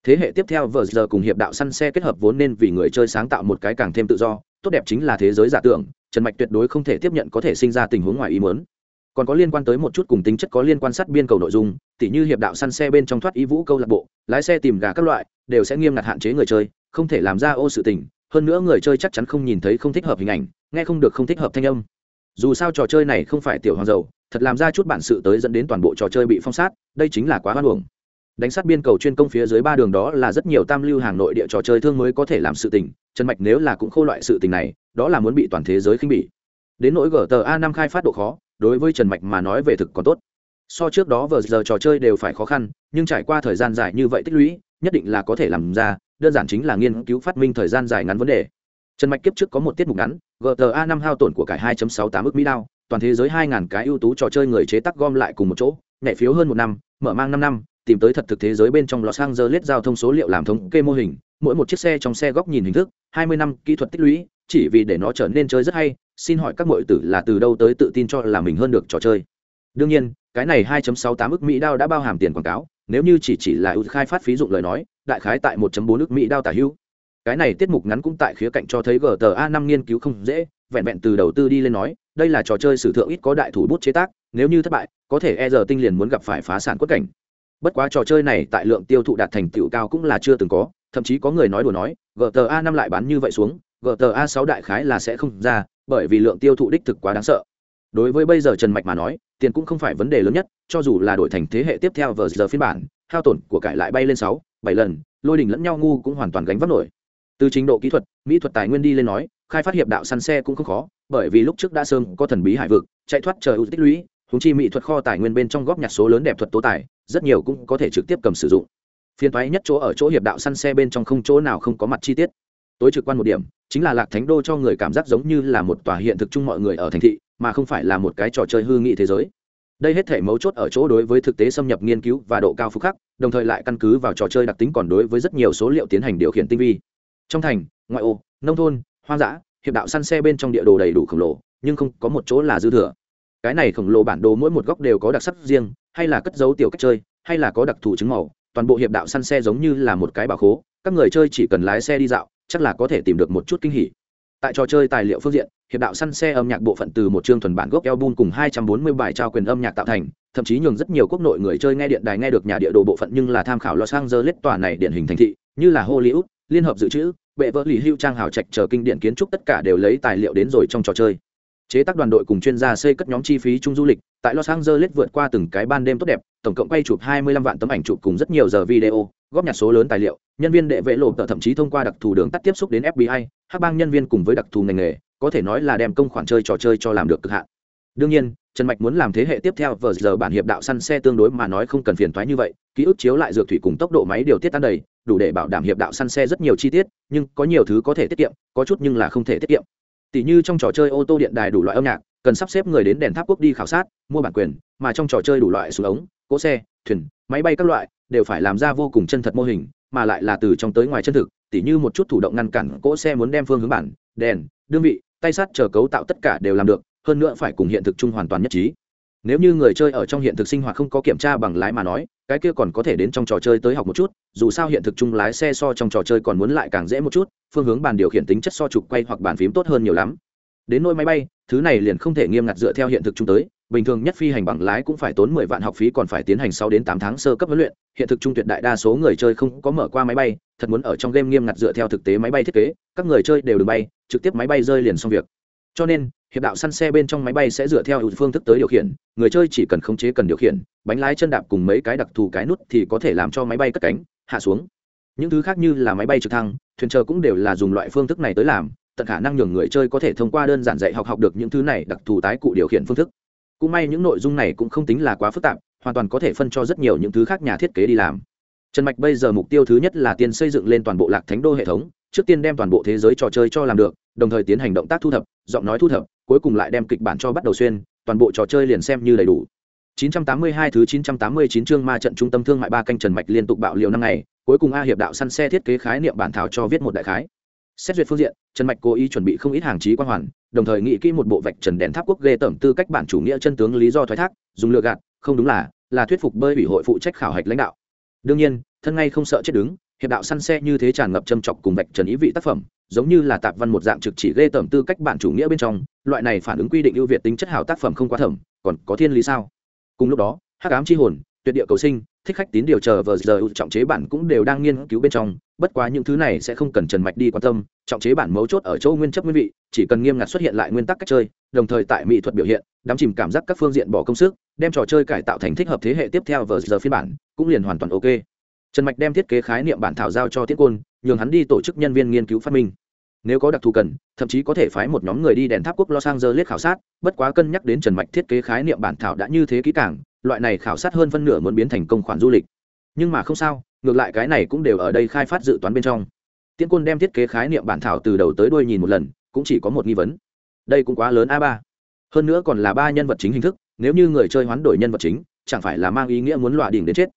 Thế hệ tiếp theo vờ giờ cùng hiệp đạo săn xe kết hợp vốn nên vì người chơi sáng tạo một cái càng thêm tự do, tốt đẹp chính là thế giới giả tưởng, trần mạch tuyệt đối không thể tiếp nhận có thể sinh ra tình huống ngoài ý muốn. Còn có liên quan tới một chút cùng tính chất có liên quan sát biên cầu nội dung, tỉ như hiệp đạo săn xe bên trong thoát ý vũ câu lạc bộ, lái xe tìm gà các loại, đều sẽ nghiêm ngặt hạn chế người chơi, không thể làm ra ô sự tình hơn nữa người chơi chắc chắn không nhìn thấy không thích hợp hình ảnh, nghe không được không thích hợp thanh âm. Dù sao trò chơi này không phải tiểu hoàng dầu, thật làm ra chút bản sự tới dẫn đến toàn bộ trò chơi bị phong sát, đây chính là quá hoan hưởng đánh sát biên cầu chuyên công phía dưới ba đường đó là rất nhiều tam lưu hàng nội địa trò chơi thương mới có thể làm sự tình, trần mạch nếu là cũng khô loại sự tình này, đó là muốn bị toàn thế giới khinh bỉ. Đến nỗi gta năm khai phát độ khó, đối với trần mạch mà nói về thực còn tốt. So trước đó vờ giờ trò chơi đều phải khó khăn, nhưng trải qua thời gian dài như vậy tích lũy, nhất định là có thể làm ra đơn giản chính là nghiên cứu phát minh thời gian dài ngắn vấn đề trần mạch kiếp trước có một tiết mục ngắn gta năm hao tổn của cải 2.68 ước mỹ đao toàn thế giới 2.000 cái ưu tú trò chơi người chế tác gom lại cùng một chỗ nhảy phiếu hơn một năm mở mang năm năm tìm tới thật thực thế giới bên trong Los Angeles giao thông số liệu làm thống kê mô hình, mỗi một chiếc xe trong xe góc nhìn hình thức, 20 năm kỹ thuật tích lũy, chỉ vì để nó trở nên chơi rất hay, xin hỏi các muội tử là từ đâu tới tự tin cho là mình hơn được trò chơi. Đương nhiên, cái này 2.68 ức Mỹ đao đã bao hàm tiền quảng cáo, nếu như chỉ chỉ là ưu khai phát phí dụng lời nói, đại khái tại 1.4 nước Mỹ đao tả hữu. Cái này tiết mục ngắn cũng tại khía cạnh cho thấy GTA năm nghiên cứu không dễ, vẹn vẹn từ đầu tư đi lên nói, đây là trò chơi sử thượng ít có đại thủ bút chế tác, nếu như thất bại, có thể e giờ tinh liền muốn gặp phải phá sản quất cảnh bất quá trò chơi này tại lượng tiêu thụ đạt thành tựu cao cũng là chưa từng có thậm chí có người nói đùa nói gta năm lại bán như vậy xuống gta sáu đại khái là sẽ không ra bởi vì lượng tiêu thụ đích thực quá đáng sợ đối với bây giờ trần mạch mà nói tiền cũng không phải vấn đề lớn nhất, cho dù là đổi thành thế hệ tiếp theo vờ giờ phiên bản, hao tổn của cải lại bay lên sáu, bảy lần, lôi đình lẫn nhau ngu cũng hoàn toàn gánh vác nổi. Từ trình độ kỹ thuật, mỹ thuật tài nguyên đi lên nói, khai phát hiệp đạo săn xe cũng không khó, bởi vì lúc trước đã sơn có thần bí hải vực, chạy thoát trời ưu tích lũy húng chi mỹ thuật kho tài nguyên bên trong góp nhặt số lớn đẹp thuật tố tài, rất nhiều cũng có thể trực tiếp cầm sử dụng. Phiên thoái nhất chỗ ở chỗ hiệp đạo săn xe bên trong không chỗ nào không có mặt chi tiết. Tối trực quan một điểm, chính là lạc thánh đô cho người cảm giác giống như là một tòa hiện thực chung mọi người ở thành thị mà không phải là một cái trò chơi hư nghị thế giới. Đây hết thể mấu chốt ở chỗ đối với thực tế xâm nhập nghiên cứu và độ cao phúc khắc, đồng thời lại căn cứ vào trò chơi đặc tính còn đối với rất nhiều số liệu tiến hành điều khiển tinh vi. Trong thành, ngoại ô, nông thôn, hoang dã, hiệp đạo săn xe bên trong địa đồ đầy đủ khổng lồ, nhưng không có một chỗ là dư thừa. Cái này khổng lồ bản đồ mỗi một góc đều có đặc sắc riêng, hay là cất dấu tiểu cách chơi, hay là có đặc thù chứng màu, toàn bộ hiệp đạo săn xe giống như là một cái bảo khố, các người chơi chỉ cần lái xe đi dạo, chắc là có thể tìm được một chút kinh hỉ tại trò chơi tài liệu phương diện, hiệp đạo săn xe âm nhạc bộ phận từ một chương thuần bản gốc album cùng 240 bài trao quyền âm nhạc tạo thành, thậm chí nhường rất nhiều quốc nội người chơi nghe điện đài nghe được nhà địa đồ bộ phận nhưng là tham khảo Los Angeles tòa này điển hình thành thị, như là Hollywood, liên hợp dự trữ, bệ vỡ lì hưu trang hào trạch chờ kinh điển kiến trúc tất cả đều lấy tài liệu đến rồi trong trò chơi. Chế tác đoàn đội cùng chuyên gia xây cất nhóm chi phí chung du lịch, tại los angeles vượt qua từng cái ban đêm tốt đẹp, tổng cộng quay chụp 25 vạn tấm ảnh chụp cùng rất nhiều giờ video góp nhặt số lớn tài liệu nhân viên đệ vệ lộ tờ thậm chí thông qua đặc thù đường tắt tiếp xúc đến fbi hắc bang nhân viên cùng với đặc thù ngành nghề có thể nói là đem công khoản chơi trò chơi cho làm được cực hạn. Đương nhiên trần mạch muốn làm thế hệ tiếp theo vờ giờ bản hiệp đạo săn xe tương đối mà nói không cần phiền thoái như vậy ký ức chiếu lại dược thủy cùng tốc độ máy điều tiết tan đầy đủ để bảo đảm hiệp đạo săn xe rất nhiều chi tiết nhưng có nhiều thứ có thể tiết kiệm có chút nhưng là không thể tiết kiệm. Tỷ như trong trò chơi ô tô điện đài đủ loại âm nhạc, cần sắp xếp người đến đèn tháp quốc đi khảo sát, mua bản quyền, mà trong trò chơi đủ loại súng ống, cỗ xe, thuyền, máy bay các loại, đều phải làm ra vô cùng chân thật mô hình, mà lại là từ trong tới ngoài chân thực, tỉ như một chút thủ động ngăn cản cỗ xe muốn đem phương hướng bản, đèn, đương vị, tay sắt chờ cấu tạo tất cả đều làm được, hơn nữa phải cùng hiện thực chung hoàn toàn nhất trí. Nếu như người chơi ở trong hiện thực sinh hoạt không có kiểm tra bằng lái mà nói cái kia còn có thể đến trong trò chơi tới học một chút dù sao hiện thực chung lái xe so trong trò chơi còn muốn lại càng dễ một chút phương hướng bàn điều khiển tính chất so trục quay hoặc bàn phím tốt hơn nhiều lắm. Đến nỗi máy bay thứ này liền không thể nghiêm ngặt dựa theo hiện thực chung tới bình thường nhất phi hành bằng lái cũng phải tốn mười vạn học phí, còn phải tiến hành sáu đến tám tháng sơ cấp huấn luyện. Hiện thực trung tuyệt đại đa số người chơi không có mở qua máy bay, thật muốn ở trong game nghiêm ngặt dựa theo thực tế máy bay thiết kế, các người chơi đều đừng bay, trực tiếp máy bay rơi liền xong việc. Cho nên, hiệp đạo săn xe bên trong máy bay sẽ dựa theo phương thức tới điều khiển, người chơi chỉ cần khống chế cần điều khiển, bánh lái chân đạp cùng mấy cái đặc thù cái nút thì có thể làm cho máy bay cất cánh, hạ xuống. Những thứ khác như là máy bay trực thăng, thuyền chờ cũng đều là dùng loại phương thức này tới làm, tận khả năng nhường người chơi có thể thông qua đơn giản dạy học học được những thứ này đặc thù tái cụ điều khiển phương thức cũng may những nội dung này cũng không tính là quá phức tạp, hoàn toàn có thể phân cho rất nhiều những thứ khác nhà thiết kế đi làm. Trần mạch bây giờ mục tiêu thứ nhất là tiên xây dựng lên toàn bộ lạc thánh đô hệ thống, trước tiên đem toàn bộ thế giới trò chơi cho làm được, đồng thời tiến hành động tác thu thập, giọng nói thu thập, cuối cùng lại đem kịch bản cho bắt đầu xuyên, toàn bộ trò chơi liền xem như đầy đủ. 982 thứ 989 chương ma trận trung tâm thương mại ba canh trần mạch liên tục bạo liều năm ngày, cuối cùng a hiệp đạo săn xe thiết kế khái niệm bản thảo cho viết một đại khái xét duyệt phương diện, trần mạch cố ý chuẩn bị không ít hàng trí quan hoàn, đồng thời nghĩ kỹ một bộ vạch trần đèn tháp quốc ghê tởm tư cách bản chủ nghĩa chân tướng lý do thoái thác, dùng lừa gạt, không đúng là là thuyết phục bơi ủy hội phụ trách khảo hạch lãnh đạo. Đương nhiên, thân ngay không sợ chết đứng, hiệp đạo săn xe như thế tràn ngập châm chọc cùng vạch trần ý vị tác phẩm, giống như là tạp văn một dạng trực chỉ ghê tởm tư cách bản chủ nghĩa bên trong, loại này phản ứng quy định ưu việt tính chất hào tác phẩm không quá thẩm, còn có thiên lý sao? Cùng lúc đó, hắc ám c hồn, tuyệt địa cầu sinh, thích khách tín điều chờ vờ giờ, trọng chế bản cũng đều đang nghiên cứu bên trong bất quá những thứ này sẽ không cần trần mạch đi quan tâm, trọng chế bản mấu chốt ở chỗ nguyên chấp nguyên vị, chỉ cần nghiêm ngặt xuất hiện lại nguyên tắc cách chơi, đồng thời tại mỹ thuật biểu hiện, đắm chìm cảm giác các phương diện bỏ công sức, đem trò chơi cải tạo thành thích hợp thế hệ tiếp theo vờ giờ phiên bản, cũng liền hoàn toàn ok. Trần mạch đem thiết kế khái niệm bản thảo giao cho tiết côn, nhường hắn đi tổ chức nhân viên nghiên cứu phát minh. Nếu có đặc thù cần, thậm chí có thể phái một nhóm người đi đèn tháp quốc los angeles khảo sát, bất quá cân nhắc đến trần mạch thiết kế khái niệm bản thảo đã như thế kỹ càng, loại này khảo sát hơn phân nửa muốn biến thành công khoản du lịch. Nhưng mà không sao ngược lại cái này cũng đều ở đây khai phát dự toán bên trong. Tiễn côn đem thiết kế khái niệm bản thảo từ đầu tới đuôi nhìn một lần, cũng chỉ có một nghi vấn. Đây cũng quá lớn a ba. Hơn nữa còn là ba nhân vật chính hình thức, nếu như người chơi hoán đổi nhân vật chính, chẳng phải là mang ý nghĩa muốn lọa đỉnh đến chết.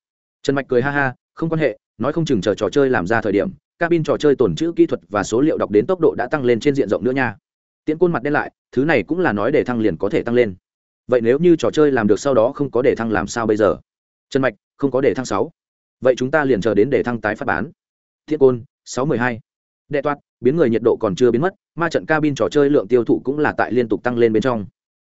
Trần mạch cười ha ha, không quan hệ, nói không chừng chờ trò chơi làm ra thời điểm, cabin trò chơi tồn chữ kỹ thuật và số liệu đọc đến tốc độ đã tăng lên trên diện rộng nữa nha. Tiễn côn mặt đen lại, thứ này cũng là nói để thăng liền có thể tăng lên. Vậy nếu như trò chơi làm được sau đó không có để thăng làm sao bây giờ? Trần mạch, không có để thăng sáu vậy chúng ta liền chờ đến để thăng tái phát bán. Thiết côn, sáu mười hai. Đệ toát, biến người nhiệt độ còn chưa biến mất, ma trận cabin trò chơi lượng tiêu thụ cũng là tại liên tục tăng lên bên trong.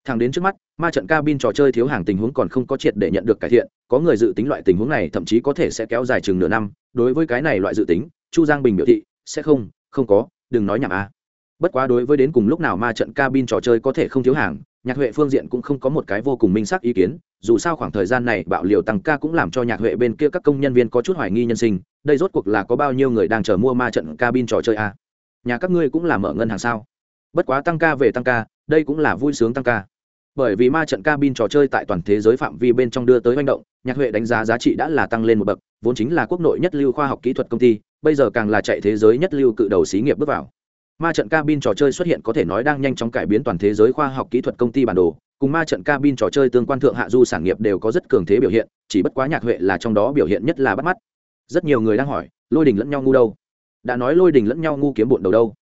Thẳng đến trước mắt, ma trận cabin trò chơi thiếu hàng tình huống còn không có triệt để nhận được cải thiện, có người dự tính loại tình huống này thậm chí có thể sẽ kéo dài chừng nửa năm. Đối với cái này loại dự tính, chu giang bình biểu thị, sẽ không không có, đừng nói nhảm a. Bất quá đối với đến cùng lúc nào ma trận cabin trò chơi có thể không thiếu hàng nhạc huệ phương diện cũng không có một cái vô cùng minh xác ý kiến, dù sao khoảng thời gian này bạo liều tăng ca cũng làm cho nhạc huệ bên kia các công nhân viên có chút hoài nghi nhân sinh, đây rốt cuộc là có bao nhiêu người đang chờ mua ma trận cabin trò chơi a nhà các ngươi cũng là mở ngân hàng sao? Bất quá tăng ca về tăng ca, đây cũng là vui sướng tăng ca. Bởi vì ma trận cabin trò chơi tại toàn thế giới phạm vi bên trong đưa tới manh động, nhạc huệ đánh giá giá trị đã là tăng lên một bậc, vốn chính là quốc nội nhất lưu khoa học kỹ thuật công ty, bây giờ càng là chạy thế giới nhất lưu cự đầu xí nghiệp bước vào ma trận cabin trò chơi xuất hiện có thể nói đang nhanh chóng cải biến toàn thế giới khoa học kỹ thuật công ty bản đồ, cùng ma trận cabin trò chơi tương quan thượng hạ du sản nghiệp đều có rất cường thế biểu hiện, chỉ bất quá nhạc huệ là trong đó biểu hiện nhất là bắt mắt. Rất nhiều người đang hỏi, lôi đình lẫn nhau ngu đâu? Đã nói lôi đình lẫn nhau ngu kiếm bộn đầu đâu?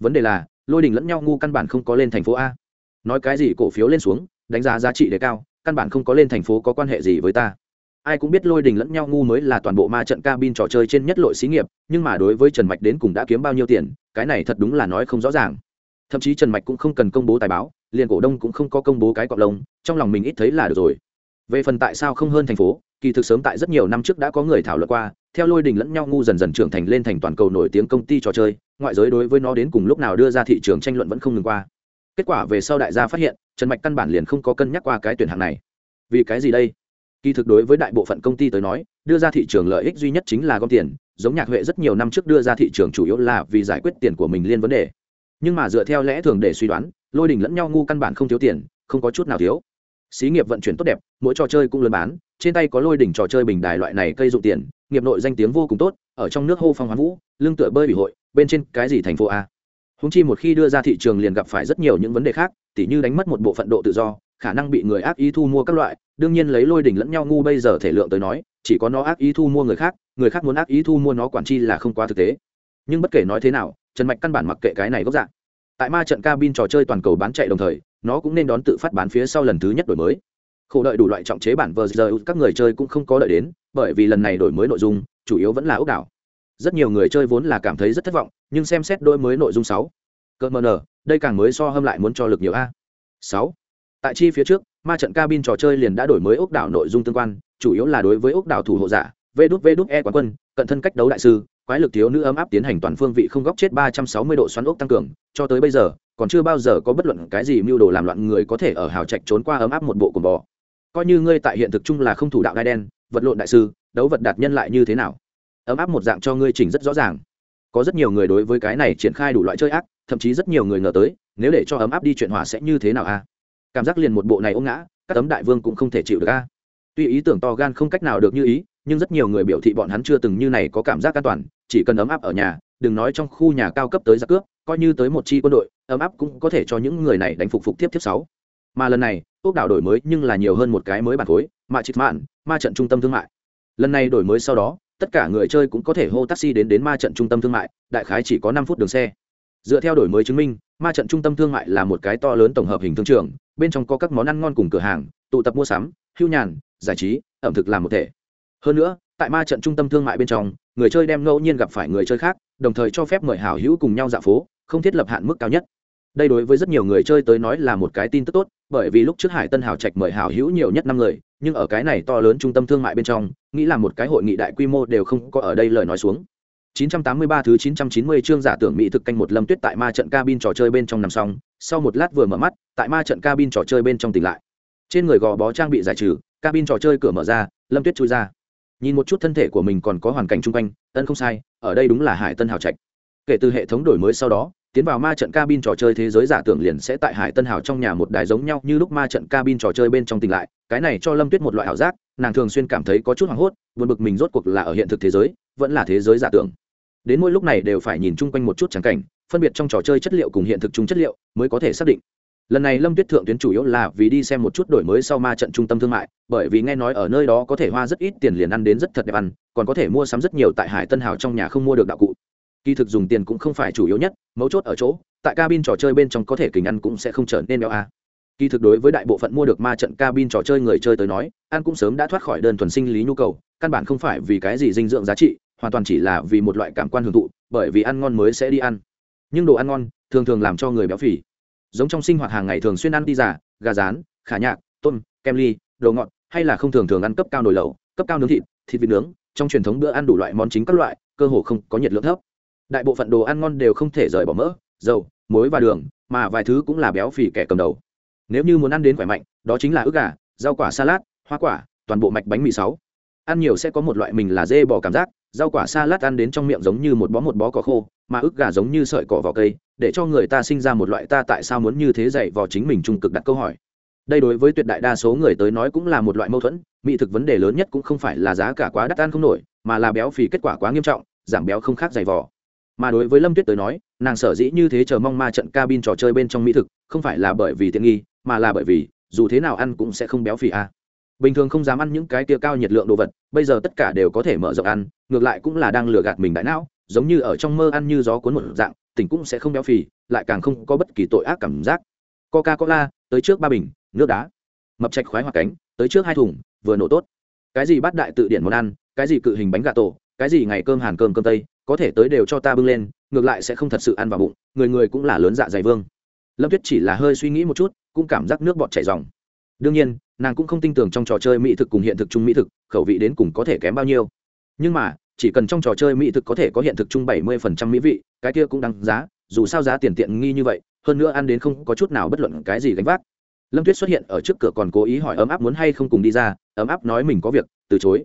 Vấn đề là, lôi đình lẫn nhau ngu căn bản không có lên thành phố a. Nói cái gì cổ phiếu lên xuống, đánh giá giá trị đề cao, căn bản không có lên thành phố có quan hệ gì với ta ai cũng biết lôi đình lẫn nhau ngu mới là toàn bộ ma trận cabin trò chơi trên nhất lội xí nghiệp, nhưng mà đối với trần mạch đến cùng đã kiếm bao nhiêu tiền, cái này thật đúng là nói không rõ ràng. Thậm chí trần mạch cũng không cần công bố tài báo, liền cổ đông cũng không có công bố cái cọc lông, trong lòng mình ít thấy là được rồi. Về phần tại sao không hơn thành phố, kỳ thực sớm tại rất nhiều năm trước đã có người thảo luận qua, theo lôi đình lẫn nhau ngu dần dần trưởng thành lên thành toàn cầu nổi tiếng công ty trò chơi, ngoại giới đối với nó đến cùng lúc nào đưa ra thị trường tranh luận vẫn không ngừng qua. Kết quả về sau đại gia phát hiện, trần mạch căn bản liền không có cân nhắc qua cái tuyển hạng này. Vì cái gì đây? Kỳ thực đối với đại bộ phận công ty tới nói, đưa ra thị trường lợi ích duy nhất chính là gom tiền. Giống nhạc huệ rất nhiều năm trước đưa ra thị trường chủ yếu là vì giải quyết tiền của mình liên vấn đề. Nhưng mà dựa theo lẽ thường để suy đoán, lôi đình lẫn nhau ngu căn bản không thiếu tiền, không có chút nào thiếu. Xí nghiệp vận chuyển tốt đẹp, mỗi trò chơi cũng lớn bán, trên tay có lôi đỉnh trò chơi bình đài loại này cây dụng tiền, nghiệp nội danh tiếng vô cùng tốt, ở trong nước hô phong hoán vũ lương tựa bơi bị hội, bên trên cái gì thành phố a. Húng chi một khi đưa ra thị trường liền gặp phải rất nhiều những vấn đề khác, tỉ như đánh mất một bộ phận độ tự do khả năng bị người ác ý thu mua các loại, đương nhiên lấy lôi đỉnh lẫn nhau ngu bây giờ thể lượng tới nói, chỉ có nó ác ý thu mua người khác người khác muốn ác ý thu mua nó quản chi là không quá thực tế. Nhưng bất kể nói thế nào, trần mạch căn bản mặc kệ cái này gốc dạng. Tại ma trận cabin trò chơi toàn cầu bán chạy đồng thời, nó cũng nên đón tự phát bán phía sau lần thứ nhất đổi mới. Khổ đợi đủ loại trọng chế bản vờ giờ, các người chơi cũng không có đợi đến, bởi vì lần này đổi mới nội dung, chủ yếu vẫn là ốc đảo. Rất nhiều người chơi vốn là cảm thấy rất thất vọng, nhưng xem xét đổi mới nội dung sáu. Cơn mờ nở đây càng mới so hâm lại muốn cho lực nhiều a. Sáu tại chi phía trước, ma trận cabin trò chơi liền đã đổi mới ốc đảo nội dung tương quan, chủ yếu là đối với ốc đảo thủ hộ giả vê đút vê đút e quán quân, cận thân cách đấu đại sư, quái lực thiếu nữ ấm áp tiến hành toàn phương vị không góc chết ba trăm sáu mươi độ xoắn ốc tăng cường, cho tới bây giờ, còn chưa bao giờ có bất luận cái gì mưu đồ làm loạn người có thể ở hào trạch trốn qua ấm áp một bộ cùng bò. Coi như ngươi tại hiện thực chung là không thủ đạo đai đen, vật lộn đại sư, đấu vật đạt nhân lại như thế nào? Ấm áp một dạng cho ngươi chỉnh rất rõ ràng. Có rất nhiều người đối với cái này triển khai đủ loại chơi ác, thậm chí rất nhiều người ngờ tới, nếu để cho ấm áp đi chuyện hòa sẽ như thế nào a? Cảm giác liền một bộ này ôm ngã, các tấm đại vương cũng không thể chịu được a. Tuy ý tưởng to gan không cách nào được như ý, nhưng rất nhiều người biểu thị bọn hắn chưa từng như này có cảm giác an toàn, chỉ cần ấm áp ở nhà, đừng nói trong khu nhà cao cấp tới giặc cướp, coi như tới một chi quân đội, ấm áp cũng có thể cho những người này đánh phục phục tiếp tiếp sáu. Mà lần này ốc đảo đổi mới nhưng là nhiều hơn một cái mới bản khối mà chịt mạn, ma trận trung tâm thương mại. Lần này đổi mới sau đó, tất cả người chơi cũng có thể hô taxi đến đến ma trận trung tâm thương mại, đại khái chỉ có năm phút đường xe. Dựa theo đổi mới chứng minh, ma trận trung tâm thương mại là một cái to lớn tổng hợp hình thương trường bên trong có các món ăn ngon cùng cửa hàng, tụ tập mua sắm, hưu nhàn, giải trí, ẩm thực làm một thể. Hơn nữa, tại ma trận trung tâm thương mại bên trong, người chơi đem ngẫu nhiên gặp phải người chơi khác, đồng thời cho phép mời hảo hữu cùng nhau dạo phố, không thiết lập hạn mức cao nhất. Đây đối với rất nhiều người chơi tới nói là một cái tin tức tốt, bởi vì lúc trước hải tân hào trạch mời hảo hữu nhiều nhất năm người, nhưng ở cái này to lớn trung tâm thương mại bên trong, nghĩ là một cái hội nghị đại quy mô đều không có ở đây lời nói xuống. 983 thứ 990 chương giả tưởng mỹ thực canh một lâm tuyết tại ma trận cabin trò chơi bên trong nằm xong, sau một lát vừa mở mắt, tại ma trận cabin trò chơi bên trong tỉnh lại. Trên người gò bó trang bị giải trừ, cabin trò chơi cửa mở ra, lâm tuyết chui ra. Nhìn một chút thân thể của mình còn có hoàn cảnh chung quanh, tân không sai, ở đây đúng là Hải Tân Hào Trạch. Kể từ hệ thống đổi mới sau đó, tiến vào ma trận cabin trò chơi thế giới giả tưởng liền sẽ tại Hải Tân Hào trong nhà một đài giống nhau như lúc ma trận cabin trò chơi bên trong tỉnh lại, cái này cho Lâm Tuyết một loại ảo giác, nàng thường xuyên cảm thấy có chút hoảng hốt, buồn bực mình rốt cuộc là ở hiện thực thế giới, vẫn là thế giới giả tưởng đến mỗi lúc này đều phải nhìn chung quanh một chút trắng cảnh, phân biệt trong trò chơi chất liệu cùng hiện thực chung chất liệu mới có thể xác định. Lần này lâm tuyết thượng tuyến chủ yếu là vì đi xem một chút đổi mới sau ma trận trung tâm thương mại, bởi vì nghe nói ở nơi đó có thể hoa rất ít tiền liền ăn đến rất thật đẹp ăn, còn có thể mua sắm rất nhiều tại hải tân hào trong nhà không mua được đạo cụ. Kỳ thực dùng tiền cũng không phải chủ yếu nhất, mấu chốt ở chỗ, tại cabin trò chơi bên trong có thể kình ăn cũng sẽ không trở nên béo a. Kỳ thực đối với đại bộ phận mua được ma trận cabin trò chơi người chơi tới nói, ăn cũng sớm đã thoát khỏi đơn thuần sinh lý nhu cầu, căn bản không phải vì cái gì dinh dưỡng giá trị hoàn toàn chỉ là vì một loại cảm quan hưởng thụ, bởi vì ăn ngon mới sẽ đi ăn. Nhưng đồ ăn ngon thường thường làm cho người béo phì. Giống trong sinh hoạt hàng ngày thường xuyên ăn đi giả gà rán, khả nhạc, tôm, kem ly, đồ ngọt, hay là không thường thường ăn cấp cao nồi lẩu, cấp cao nướng thịt thịt vịt nướng, trong truyền thống bữa ăn đủ loại món chính các loại, cơ hồ không có nhiệt lượng thấp. Đại bộ phận đồ ăn ngon đều không thể rời bỏ mỡ, dầu, muối và đường, mà vài thứ cũng là béo phì kẻ cầm đầu. Nếu như muốn ăn đến khỏe mạnh, đó chính là ức gà, rau quả, salad, hoa quả, toàn bộ mạch bánh mì sáu ăn nhiều sẽ có một loại mình là dê bò cảm giác, rau quả salad ăn đến trong miệng giống như một bó một bó cỏ khô, mà ức gà giống như sợi cỏ vỏ cây, để cho người ta sinh ra một loại ta tại sao muốn như thế dạy vào chính mình trung cực đặt câu hỏi đây đối với tuyệt đại đa số người tới nói cũng là một loại mâu thuẫn, mỹ thực vấn đề lớn nhất cũng không phải là giá cả quá đắt ăn không nổi, mà là béo phì kết quả quá nghiêm trọng, giảm béo không khác dày vò. mà đối với lâm tuyết tới nói, nàng sở dĩ như thế chờ mong ma trận cabin trò chơi bên trong mỹ thực, không phải là bởi vì tiện nghi, mà là bởi vì dù thế nào ăn cũng sẽ không béo phì à bình thường không dám ăn những cái tia cao nhiệt lượng đồ vật, bây giờ tất cả đều có thể mở rộng ăn, ngược lại cũng là đang lừa gạt mình đại não, giống như ở trong mơ ăn như gió cuốn một dạng, tỉnh cũng sẽ không béo phì, lại càng không có bất kỳ tội ác cảm giác. Coca cola tới trước ba bình, nước đá. Mập trạch khoái hoặc cánh, tới trước hai thùng, vừa nổ tốt. Cái gì bắt đại tự điển món ăn, cái gì cự hình bánh gà tổ, cái gì ngày cơm hàn cơm cơm tây, có thể tới đều cho ta bưng lên, ngược lại sẽ không thật sự ăn vào bụng, người người cũng là lớn dạ dày vương. Lâm tuyết chỉ là hơi suy nghĩ một chút, cũng cảm giác nước bọt chảy dòng. Đương nhiên nàng cũng không tin tưởng trong trò chơi mỹ thực cùng hiện thực chung mỹ thực, khẩu vị đến cùng có thể kém bao nhiêu. Nhưng mà, chỉ cần trong trò chơi mỹ thực có thể có hiện thực chung bảy mươi phần trăm mỹ vị, cái kia cũng đáng giá, dù sao giá tiền tiện nghi như vậy, hơn nữa ăn đến không có chút nào bất luận cái gì gánh vác. Lâm tuyết xuất hiện ở trước cửa còn cố ý hỏi ấm áp muốn hay không cùng đi ra, ấm áp nói mình có việc, từ chối.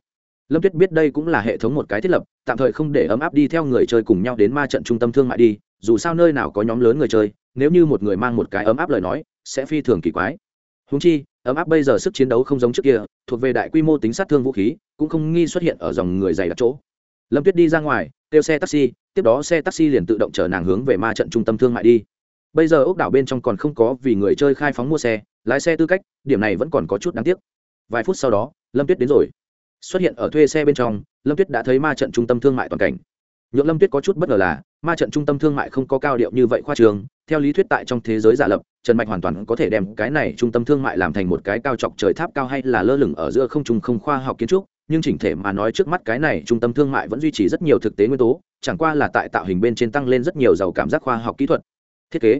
Lâm tuyết biết đây cũng là hệ thống một cái thiết lập, tạm thời không để ấm áp đi theo người chơi cùng nhau đến ma trận trung tâm thương mại đi, dù sao nơi nào có nhóm lớn người chơi, nếu như một người mang một cái ấm áp lời nói, sẽ phi thường kỳ quái. Húng chi ấm áp bây giờ sức chiến đấu không giống trước kia, thuộc về đại quy mô tính sát thương vũ khí, cũng không nghi xuất hiện ở dòng người dày đặc chỗ. Lâm tuyết đi ra ngoài, kêu xe taxi, tiếp đó xe taxi liền tự động chở nàng hướng về ma trận trung tâm thương mại đi. Bây giờ ốc đảo bên trong còn không có vì người chơi khai phóng mua xe, lái xe tư cách, điểm này vẫn còn có chút đáng tiếc. Vài phút sau đó, lâm tuyết đến rồi. Xuất hiện ở thuê xe bên trong, lâm tuyết đã thấy ma trận trung tâm thương mại toàn cảnh. Nhượng lâm tuyết có chút bất ngờ là, ma trận trung tâm thương mại không có cao điệu như vậy khoa trường, theo lý thuyết tại trong thế giới giả lập trần mạch hoàn toàn có thể đem cái này trung tâm thương mại làm thành một cái cao chọc trời tháp cao hay là lơ lửng ở giữa không trung không khoa học kiến trúc, nhưng chỉnh thể mà nói trước mắt cái này trung tâm thương mại vẫn duy trì rất nhiều thực tế nguyên tố, chẳng qua là tại tạo hình bên trên tăng lên rất nhiều giàu cảm giác khoa học kỹ thuật. Thiết kế.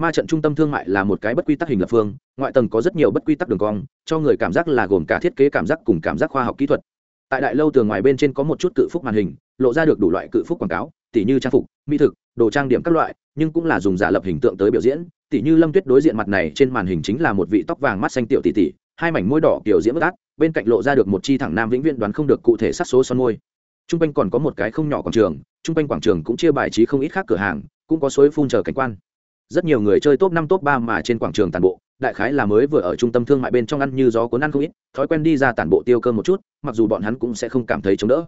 Ma trận trung tâm thương mại là một cái bất quy tắc hình lập phương, ngoại tầng có rất nhiều bất quy tắc đường cong, cho người cảm giác là gồm cả thiết kế cảm giác cùng cảm giác khoa học kỹ thuật. Tại đại lâu tường ngoài bên trên có một chút cự phúc màn hình, lộ ra được đủ loại cự phúc quảng cáo, tỉ như trang phục, mỹ thực, đồ trang điểm các loại nhưng cũng là dùng giả lập hình tượng tới biểu diễn. Tỷ như lâm tuyết đối diện mặt này, trên màn hình chính là một vị tóc vàng mắt xanh tiểu tỷ tỷ, hai mảnh môi đỏ kiểu diễm bất át, bên cạnh lộ ra được một chi thẳng nam vĩnh viễn đoán không được cụ thể sắc số son môi. T r u n g quanh còn có một cái không nhỏ quảng trường t r u n g quanh quảng trường cũng chia bài trí không ít khác cửa hàng, cũng có suối phun chờ cảnh quan. Rất nhiều người chơi top năm, top ba mà trên quảng trường tàn bộ, đại khái là mới vừa ở trung tâm thương mại bên trong ăn như gió cuốn ăn không ít, thói quen đi ra tản bộ tiêu cơm một chút, mặc dù bọn hắn cũng sẽ không cảm thấy chống đỡ.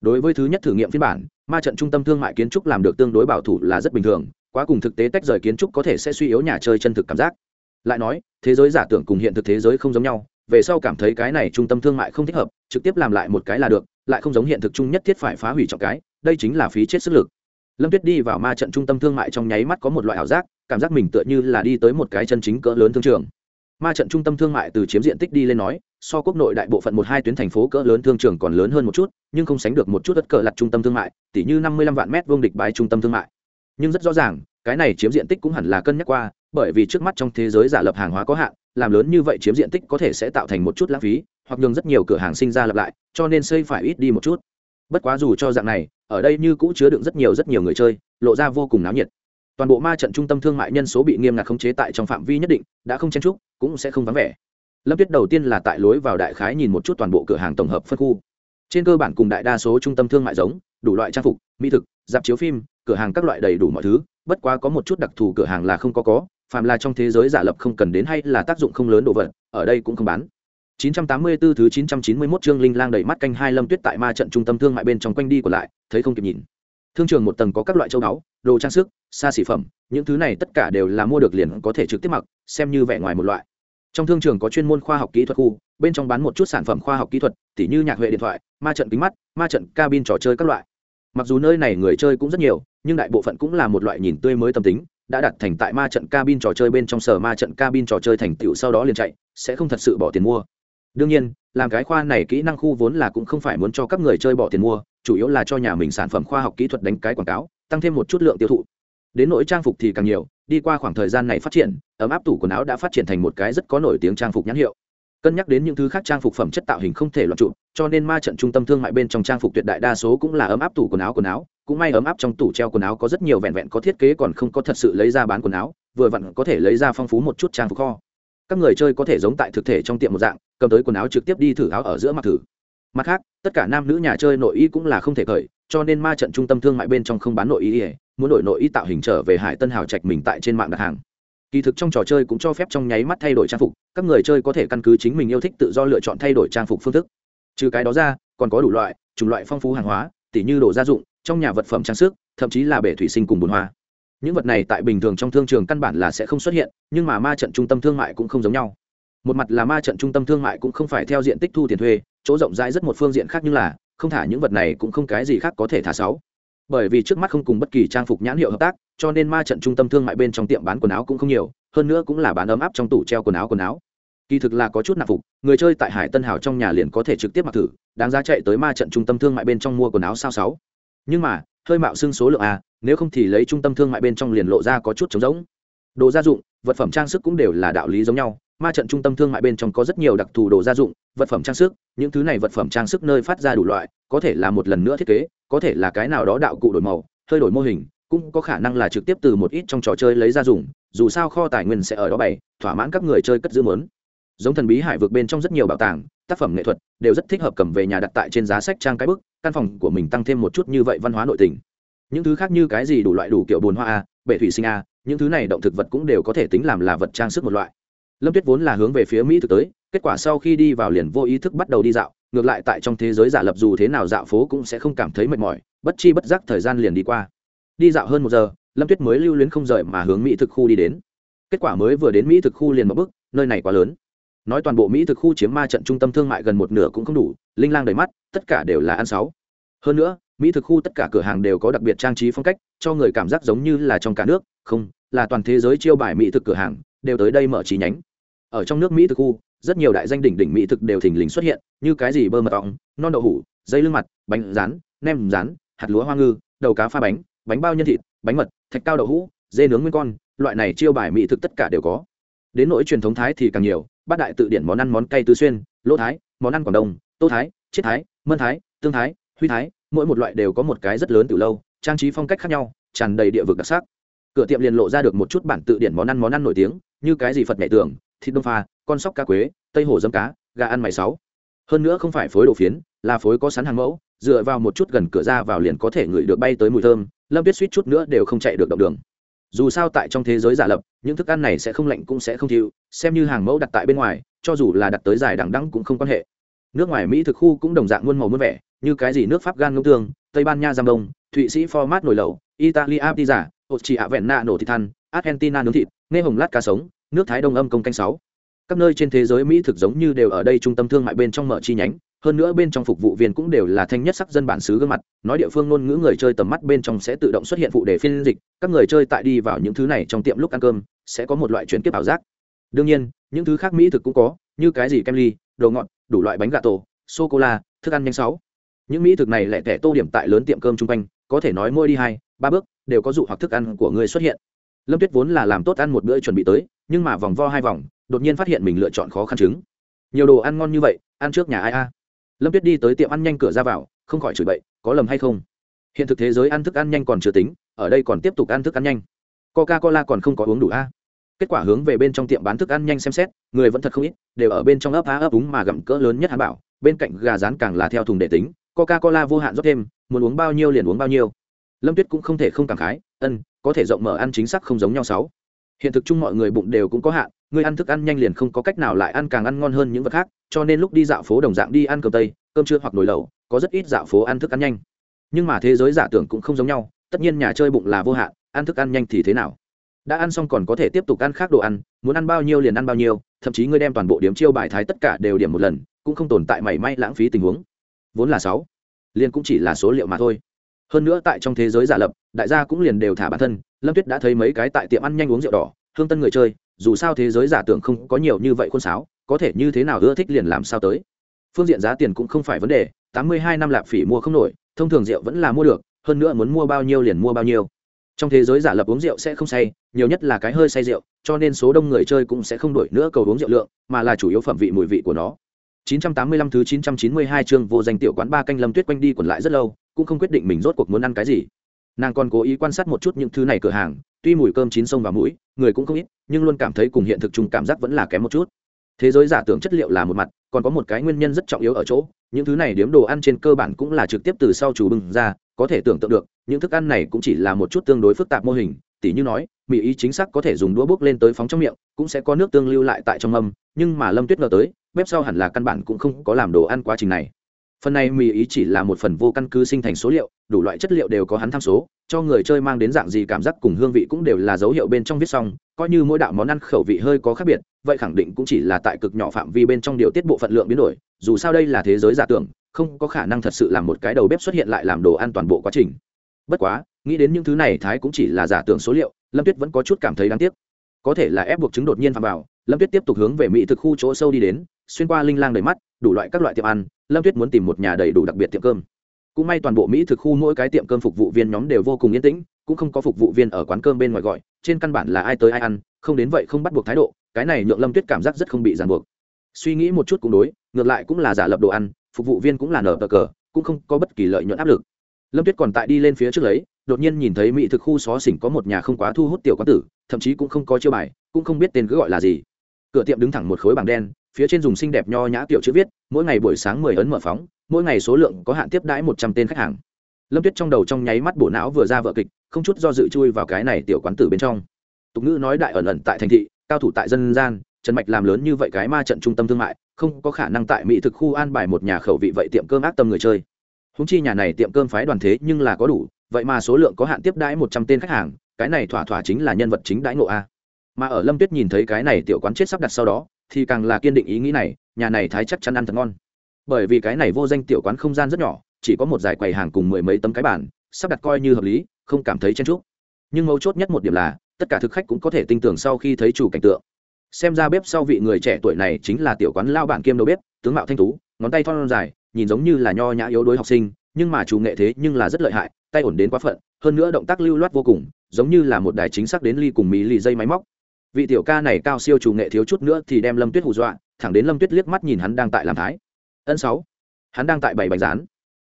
Đối với thứ nhất thử nghiệm phiên bản, ma trận trung tâm thương mại kiến trúc làm được tương đối bảo thủ là rất bình thường quá cùng thực tế tách rời kiến trúc có thể sẽ suy yếu nhà chơi chân thực cảm giác. Lại nói, thế giới giả tưởng cùng hiện thực thế giới không giống nhau, về sau cảm thấy cái này trung tâm thương mại không thích hợp, trực tiếp làm lại một cái là được, lại không giống hiện thực chung nhất thiết phải phá hủy trọng cái, đây chính là phí chết sức lực. Lâm tuyết đi vào ma trận trung tâm thương mại trong nháy mắt có một loại ảo giác, cảm giác mình tựa như là đi tới một cái chân chính cỡ lớn thương trường. Ma trận trung tâm thương mại từ chiếm diện tích đi lên nói, so quốc nội đại bộ phận một hai tuyến thành phố cỡ lớn thương trường còn lớn hơn một chút, nhưng không sánh được một chút đất cờ lặt trung tâm thương mại tỷ như năm mươi lăm vạn mét vuông địch bái trung tâm thương mại nhưng rất rõ ràng, cái này chiếm diện tích cũng hẳn là cân nhắc qua, bởi vì trước mắt trong thế giới giả lập hàng hóa có hạn, làm lớn như vậy chiếm diện tích có thể sẽ tạo thành một chút lãng phí, hoặc nhường rất nhiều cửa hàng sinh ra lập lại, cho nên xây phải ít đi một chút. Bất quá dù cho dạng này, ở đây như cũ chứa đựng rất nhiều rất nhiều người chơi, lộ ra vô cùng náo nhiệt. Toàn bộ ma trận trung tâm thương mại nhân số bị nghiêm ngặt khống chế tại trong phạm vi nhất định, đã không chen trúc cũng sẽ không vắng vẻ. Lâm tuyết đầu tiên là tại lối vào đại khái nhìn một chút toàn bộ cửa hàng tổng hợp phân khu. Trên cơ bản cùng đại đa số trung tâm thương mại giống, đủ loại trang phục, mỹ thực, dạp chiếu phim cửa hàng các loại đầy đủ mọi thứ, bất quá có một chút đặc thù cửa hàng là không có có, phàm là trong thế giới giả lập không cần đến hay là tác dụng không lớn đồ vật, ở đây cũng không bán. 984 thứ 991 chương linh lang đẩy mắt canh hai lâm tuyết tại ma trận trung tâm thương mại bên trong quanh đi còn lại, thấy không kịp nhìn. Thương trường một tầng có các loại châu báu, đồ trang sức, xa xỉ phẩm, những thứ này tất cả đều là mua được liền có thể trực tiếp mặc, xem như vẻ ngoài một loại. Trong thương trường có chuyên môn khoa học kỹ thuật khu, bên trong bán một chút sản phẩm khoa học kỹ thuật, tỉ như nhạc huệ điện thoại, ma trận kính mắt, ma trận cabin trò chơi các loại mặc dù nơi này người chơi cũng rất nhiều, nhưng đại bộ phận cũng là một loại nhìn tươi mới tâm tính, đã đặt thành tại ma trận cabin trò chơi bên trong sở ma trận cabin trò chơi thành tựu sau đó liền chạy, sẽ không thật sự bỏ tiền mua. Đương nhiên, làm cái khoa này kỹ năng khu vốn là cũng không phải muốn cho các người chơi bỏ tiền mua, chủ yếu là cho nhà mình sản phẩm khoa học kỹ thuật đánh cái quảng cáo, tăng thêm một chút lượng tiêu thụ. Đến nỗi trang phục thì càng nhiều, đi qua khoảng thời gian này phát triển, ấm áp tủ quần áo đã phát triển thành một cái rất có nổi tiếng trang phục nhãn hiệu cân nhắc đến những thứ khác trang phục phẩm chất tạo hình không thể loạn trụ, cho nên ma trận trung tâm thương mại bên trong trang phục tuyệt đại đa số cũng là ấm áp tủ quần áo quần áo, cũng may ấm áp trong tủ treo quần áo có rất nhiều vẹn vẹn có thiết kế còn không có thật sự lấy ra bán quần áo, vừa vặn có thể lấy ra phong phú một chút trang phục kho. Các người chơi có thể giống tại thực thể trong tiệm một dạng, cầm tới quần áo trực tiếp đi thử áo ở giữa mặc thử. Mặt khác, tất cả nam nữ nhà chơi nội y cũng là không thể khởi, cho nên ma trận trung tâm thương mại bên trong không bán nội y, muốn đổi nội y tạo hình trở về hải tân hào trạch mình tại trên mạng đặt hàng kỳ thực trong trò chơi cũng cho phép trong nháy mắt thay đổi trang phục, các người chơi có thể căn cứ chính mình yêu thích tự do lựa chọn thay đổi trang phục phương thức. Trừ cái đó ra, còn có đủ loại, chủng loại phong phú hàng hóa, tỉ như đồ gia dụng, trong nhà vật phẩm trang sức, thậm chí là bể thủy sinh cùng bùn hoa. Những vật này tại bình thường trong thương trường căn bản là sẽ không xuất hiện, nhưng mà ma trận trung tâm thương mại cũng không giống nhau. Một mặt là ma trận trung tâm thương mại cũng không phải theo diện tích thu tiền thuê, chỗ rộng rãi rất một phương diện khác như là, không thả những vật này cũng không cái gì khác có thể thả sáu bởi vì trước mắt không cùng bất kỳ trang phục nhãn hiệu hợp tác, cho nên ma trận trung tâm thương mại bên trong tiệm bán quần áo cũng không nhiều, hơn nữa cũng là bán ấm áp trong tủ treo quần áo quần áo. Kỳ thực là có chút nạp phục, người chơi tại hải tân hào trong nhà liền có thể trực tiếp mặc thử, đáng giá chạy tới ma trận trung tâm thương mại bên trong mua quần áo sao sáu. Nhưng mà, hơi mạo xưng số lượng a nếu không thì lấy trung tâm thương mại bên trong liền lộ ra có chút trống rỗng. Đồ gia dụng, vật phẩm trang sức cũng đều là đạo lý giống nhau, ma trận trung tâm thương mại bên trong có rất nhiều đặc thù đồ gia dụng, vật phẩm trang sức, những thứ này vật phẩm trang sức nơi phát ra đủ loại có thể là một lần nữa thiết kế, có thể là cái nào đó đạo cụ đổi màu, hơi đổi mô hình, cũng có khả năng là trực tiếp từ một ít trong trò chơi lấy ra dùng, dù sao kho tài nguyên sẽ ở đó bày, thỏa mãn các người chơi cất giữ mớn giống thần bí hải vực bên trong rất nhiều bảo tàng, tác phẩm nghệ thuật đều rất thích hợp cầm về nhà đặt tại trên giá sách trang cái bức, căn phòng của mình tăng thêm một chút như vậy văn hóa nội tình. Những thứ khác như cái gì đủ loại đủ kiểu bồn hoa a bệ thủy sinh a, những thứ này động thực vật cũng đều có thể tính làm là vật trang sức một loại. Lâm tuyết vốn là hướng về phía mỹ thực tới kết quả sau khi đi vào liền vô ý thức bắt đầu đi dạo, ngược lại tại trong thế giới giả lập dù thế nào dạo phố cũng sẽ không cảm thấy mệt mỏi, bất chi bất giác thời gian liền đi qua. Đi dạo hơn một giờ, lâm tuyết mới lưu luyến không rời mà hướng mỹ thực khu đi đến. Kết quả mới vừa đến mỹ thực khu liền một bước, nơi này quá lớn. Nói toàn bộ mỹ thực khu chiếm ma trận trung tâm thương mại gần một nửa cũng không đủ, linh lang đầy mắt, tất cả đều là ăn sáu. Hơn nữa, mỹ thực khu tất cả cửa hàng đều có đặc biệt trang trí phong cách, cho người cảm giác giống như là trong cả nước, không, là toàn thế giới chiêu bài mỹ thực cửa hàng, đều tới đây mở chi nhánh. Ở trong nước mỹ thực khu rất nhiều đại danh đỉnh đỉnh mỹ thực đều thình lình xuất hiện, như cái gì bơ mật ong, non đậu hủ, dây lưng mặt, bánh rán, nem rán, hạt lúa hoa ngư, đầu cá pha bánh bánh bao nhân thịt, bánh mật, thạch cao đậu hũ, dê nướng nguyên con, loại này chiêu bài mỹ thực tất cả đều có. Đến nỗi truyền thống thái thì càng nhiều, bát đại tự điển món ăn món cay tứ xuyên, lỗ thái, món ăn quảng đông, tô thái, chiết thái, mân thái, tương thái, huy thái, mỗi một loại đều có một cái rất lớn từ lâu, trang trí phong cách khác nhau, tràn đầy địa vực đặc sắc. Cửa tiệm liền lộ ra được một chút bản tự điển món ăn món ăn nổi tiếng, như cái gì phật mẹ tường thịt đông pha con sóc cá quế, tây hồ dâm cá, gà ăn mày sáu. Hơn nữa không phải phối đồ phiến, là phối có sắn hàng mẫu, dựa vào một chút gần cửa ra vào liền có thể ngửi được bay tới mùi thơm, lâm tuyết suýt chút nữa đều không chạy được động đường. Dù sao tại trong thế giới giả lập, những thức ăn này sẽ không lạnh cũng sẽ không thiêu, xem như hàng mẫu đặt tại bên ngoài, cho dù là đặt tới dài đằng đẵng cũng không quan hệ. Nước ngoài mỹ thực khu cũng đồng dạng muôn màu muôn vẻ, như cái gì nước pháp gan ngông tương, tây ban nha giam đông, thụy sĩ format nồi lẩu, italia pizza ột chỉ ạ vẹn nạ nổ thịt than, argentina nướng thịt, nghe hồng lát cá sống, nước thái đông âm công canh sáu các nơi trên thế giới mỹ thực giống như đều ở đây trung tâm thương mại bên trong mở chi nhánh, hơn nữa bên trong phục vụ viên cũng đều là thanh nhất sắc dân bản xứ gương mặt, nói địa phương ngôn ngữ người chơi tầm mắt bên trong sẽ tự động xuất hiện phụ đề phiên dịch, các người chơi tại đi vào những thứ này trong tiệm lúc ăn cơm, sẽ có một loại chuyển kiếp ảo giác. Đương nhiên, những thứ khác mỹ thực cũng có, như cái gì kem ly, đồ ngọt, đủ loại bánh gà tổ sô cô la thức ăn nhanh sáu. Những mỹ thực này lẻ tẻ tô điểm tại lớn tiệm cơm chung quanh, có thể nói mỗi đi hai, ba bước, đều có dụ hoặc thức ăn của người xuất hiện lâm tuyết vốn là làm tốt ăn một bữa chuẩn bị tới, nhưng mà vòng vo hai vòng, đột nhiên phát hiện mình lựa chọn khó khăn chứng. Nhiều đồ ăn ngon như vậy, ăn trước nhà ai a? Lâm tuyết đi tới tiệm ăn nhanh cửa ra vào, không khỏi chửi bậy, có lầm hay không? Hiện thực thế giới ăn thức ăn nhanh còn chưa tính, ở đây còn tiếp tục ăn thức ăn nhanh. Coca cola còn không có uống đủ a? Kết quả hướng về bên trong tiệm bán thức ăn nhanh xem xét, người vẫn thật không ít, đều ở bên trong ấp á ấp úng mà gặm cỡ lớn nhất hắn bảo, bên cạnh gà rán càng là theo thùng để tính coca cola vô hạn rót thêm, muốn uống bao nhiêu liền uống bao nhiêu. Lâm tuyết cũng không thể không cảm khái, ân có thể rộng mở ăn chính xác không giống nhau sáu. Hiện thực chung mọi người bụng đều cũng có hạn, người ăn thức ăn nhanh liền không có cách nào lại ăn càng ăn ngon hơn những vật khác, cho nên lúc đi dạo phố đồng dạng đi ăn cơm tây, cơm trưa hoặc nồi lẩu, có rất ít dạo phố ăn thức ăn nhanh. Nhưng mà thế giới giả tưởng cũng không giống nhau, tất nhiên nhà chơi bụng là vô hạn, ăn thức ăn nhanh thì thế nào? Đã ăn xong còn có thể tiếp tục ăn khác đồ ăn, muốn ăn bao nhiêu liền ăn bao nhiêu, thậm chí ngươi đem toàn bộ điểm chiêu bài thái tất cả đều điểm một lần, cũng không tồn tại mảy may lãng phí tình huống. Vốn là sáu, liền cũng chỉ là số liệu mà thôi hơn nữa tại trong thế giới giả lập, đại gia cũng liền đều thả bản thân. Lâm tuyết đã thấy mấy cái tại tiệm ăn nhanh uống rượu đỏ, hương tân người chơi, dù sao thế giới giả tưởng không có nhiều như vậy khôn sáo, có thể như thế nào ưa thích liền làm sao tới. Phương diện giá tiền cũng không phải vấn đề, tám mươi hai năm lạp phỉ mua không nổi, thông thường rượu vẫn là mua được, hơn nữa muốn mua bao nhiêu liền mua bao nhiêu. Trong thế giới giả lập uống rượu sẽ không say, nhiều nhất là cái hơi say rượu, cho nên số đông người chơi cũng sẽ không đổi nữa cầu uống rượu lượng, mà là chủ yếu phẩm vị mùi vị của nó. 985 thứ 992 chương vô danh tiểu quán ba canh lâm tuyết quanh đi quẩn lại rất lâu, cũng không quyết định mình rốt cuộc muốn ăn cái gì. Nàng còn cố ý quan sát một chút những thứ này cửa hàng, tuy mùi cơm chín sông vào mũi, người cũng không ít, nhưng luôn cảm thấy cùng hiện thực chung cảm giác vẫn là kém một chút. Thế giới giả tưởng chất liệu là một mặt, còn có một cái nguyên nhân rất trọng yếu ở chỗ, những thứ này điếm đồ ăn trên cơ bản cũng là trực tiếp từ sau chủ bưng ra, có thể tưởng tượng được, những thức ăn này cũng chỉ là một chút tương đối phức tạp mô hình tỉ như nói mỹ ý chính xác có thể dùng đũa bốc lên tới phóng trong miệng, cũng sẽ có nước tương lưu lại tại trong âm nhưng mà lâm tuyết ngờ tới, bếp sau hẳn là căn bản cũng không có làm đồ ăn quá trình này. Phần này mì ý chỉ là một phần vô căn cứ sinh thành số liệu, đủ loại chất liệu đều có hắn tham số, cho người chơi mang đến dạng gì cảm giác cùng hương vị cũng đều là dấu hiệu bên trong viết xong, coi như mỗi đạo món ăn khẩu vị hơi có khác biệt, vậy khẳng định cũng chỉ là tại cực nhỏ phạm vi bên trong điều tiết bộ phận lượng biến đổi, dù sao đây là thế giới giả tưởng, không có khả năng thật sự làm một cái đầu bếp xuất hiện lại làm đồ ăn toàn bộ quá trình bất quá, nghĩ đến những thứ này thái cũng chỉ là giả tưởng số liệu, lâm tuyết vẫn có chút cảm thấy đáng tiếc. Có thể là ép buộc chứng đột nhiên phạm vào, lâm tuyết tiếp tục hướng về mỹ thực khu chỗ sâu đi đến, xuyên qua linh lang đầy mắt, đủ loại các loại tiệm ăn, lâm tuyết muốn tìm một nhà đầy đủ đặc biệt tiệm cơm. Cũng may toàn bộ mỹ thực khu mỗi cái tiệm cơm phục vụ viên nhóm đều vô cùng yên tĩnh, cũng không có phục vụ viên ở quán cơm bên ngoài gọi, trên căn bản là ai tới ai ăn, không đến vậy không bắt buộc thái độ, cái này nhượng lâm tuyết cảm giác rất không bị ràng buộc. Suy nghĩ một chút cũng đối, ngược lại cũng là giả lập đồ ăn, phục vụ viên cũng là nở cờ cờ, cũng không có bất kỳ lợi nhuận áp lực lâm tuyết còn tại đi lên phía trước lấy, đột nhiên nhìn thấy mỹ thực khu xó xỉnh có một nhà không quá thu hút tiểu quán tử, thậm chí cũng không có chiêu bài, cũng không biết tên cứ gọi là gì. Cửa tiệm đứng thẳng một khối bảng đen, phía trên dùng xinh đẹp nho nhã tiểu chữ viết, mỗi ngày buổi sáng mười ấn mở phóng, mỗi ngày số lượng có hạn tiếp đãi một trăm tên khách hàng. Lâm tuyết trong đầu trong nháy mắt bộ não vừa ra vợ kịch, không chút do dự chui vào cái này tiểu quán tử bên trong. Tục ngữ nói đại ẩn ẩn tại thành thị, cao thủ tại dân gian, trần mạch làm lớn như vậy cái ma trận trung tâm thương mại, không có khả năng tại mỹ thực khu an bài một nhà khẩu vị vậy tiệm cơm ác tâm người chơi húng chi nhà này tiệm cơm phái đoàn thế nhưng là có đủ, vậy mà số lượng có hạn tiếp đãi một trăm tên khách hàng, cái này thỏa thỏa chính là nhân vật chính đãi ngộ a. Mà ở lâm tuyết nhìn thấy cái này tiểu quán chết sắp đặt sau đó, thì càng là kiên định ý nghĩ này, nhà này thái chắc chắn ăn thật ngon. Bởi vì cái này vô danh tiểu quán không gian rất nhỏ, chỉ có một dài quầy hàng cùng mười mấy tấm cái bản sắp đặt coi như hợp lý, không cảm thấy chen trúc nhưng mấu chốt nhất một điểm là, tất cả thực khách cũng có thể tin tưởng sau khi thấy chủ cảnh tượng. Xem ra bếp sau vị người trẻ tuổi này chính là tiểu quán lao bản kiêm đầu bếp, tướng mạo thanh tú, ngón tay thon dài nhìn giống như là nho nhã yếu đuối học sinh, nhưng mà chủ nghệ thế nhưng là rất lợi hại, tay ổn đến quá phận, hơn nữa động tác lưu loát vô cùng, giống như là một đài chính xác đến ly cùng mỹ lì dây máy móc. Vị tiểu ca này cao siêu chủ nghệ thiếu chút nữa thì đem lâm tuyết hù dọa, thẳng đến lâm tuyết liếc mắt nhìn hắn đang tại làm thái. Ân sáu. Hắn đang tại bảy bánh rán.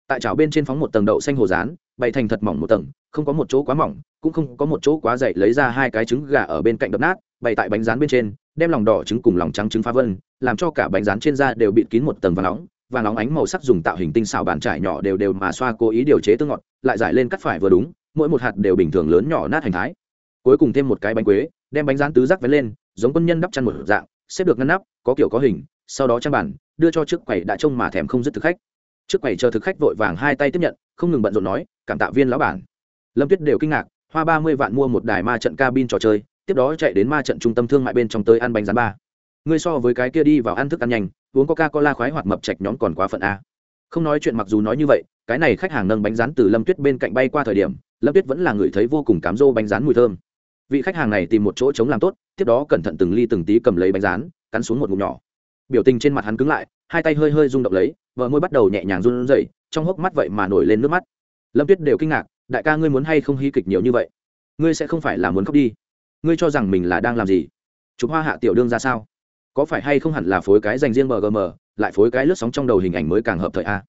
Tại chảo bên trên phóng một tầng đậu xanh hồ rán, bày thành thật mỏng một tầng, không có một chỗ quá mỏng, cũng không có một chỗ quá dày, lấy ra hai cái trứng gà ở bên cạnh đập nát, bày tại bánh rán bên trên, đem lòng đỏ trứng cùng lòng trắng trứng phá vân, làm cho cả bánh rán trên da đều bịt kín một tầng vàng nóng và nóng ánh màu sắc dùng tạo hình tinh xào bàn trải nhỏ đều đều mà xoa cố ý điều chế tương ngọt, lại giải lên cắt phải vừa đúng, mỗi một hạt đều bình thường lớn nhỏ nát hành thái. Cuối cùng thêm một cái bánh quế, đem bánh rán tứ rắc vén lên, giống quân nhân đắp chăn một dạng, xếp được ngăn nắp, có kiểu có hình, sau đó trang bản đưa cho trước quầy đã trông mà thèm không dứt thực khách. Trước quầy chờ thực khách vội vàng hai tay tiếp nhận, không ngừng bận rộn nói, cảm tạ viên lão bản. Lâm tuyết đều kinh ngạc, hoa ba mươi vạn mua một đài ma trận cabin trò chơi, tiếp đó chạy đến ma trận trung tâm thương mại bên trong tới ăn bánh rán ba ngươi so với cái kia đi vào ăn thức ăn nhanh, uống coca cola khoái hoạt mập chạch nhóm còn quá phận a. Không nói chuyện mặc dù nói như vậy, cái này khách hàng nâng bánh rán từ lâm tuyết bên cạnh bay qua thời điểm, lâm tuyết vẫn là người thấy vô cùng cám rô bánh rán mùi thơm. Vị khách hàng này tìm một chỗ chống làm tốt, tiếp đó cẩn thận từng ly từng tí cầm lấy bánh rán, cắn xuống một ngụm nhỏ. Biểu tình trên mặt hắn cứng lại, hai tay hơi hơi rung động lấy vợ môi bắt đầu nhẹ nhàng run rẩy, trong hốc mắt vậy mà nổi lên nước mắt. Lâm tuyết đều kinh ngạc, đại ca ngươi muốn hay không hy kịch nhiều như vậy? Ngươi sẽ không phải là muốn khóc đi. Ngươi cho rằng mình là đang làm gì? Chụp hoa hạ tiểu đương ra sao? Có phải hay không hẳn là phối cái dành riêng mgm lại phối cái lướt sóng trong đầu hình ảnh mới càng hợp thời a?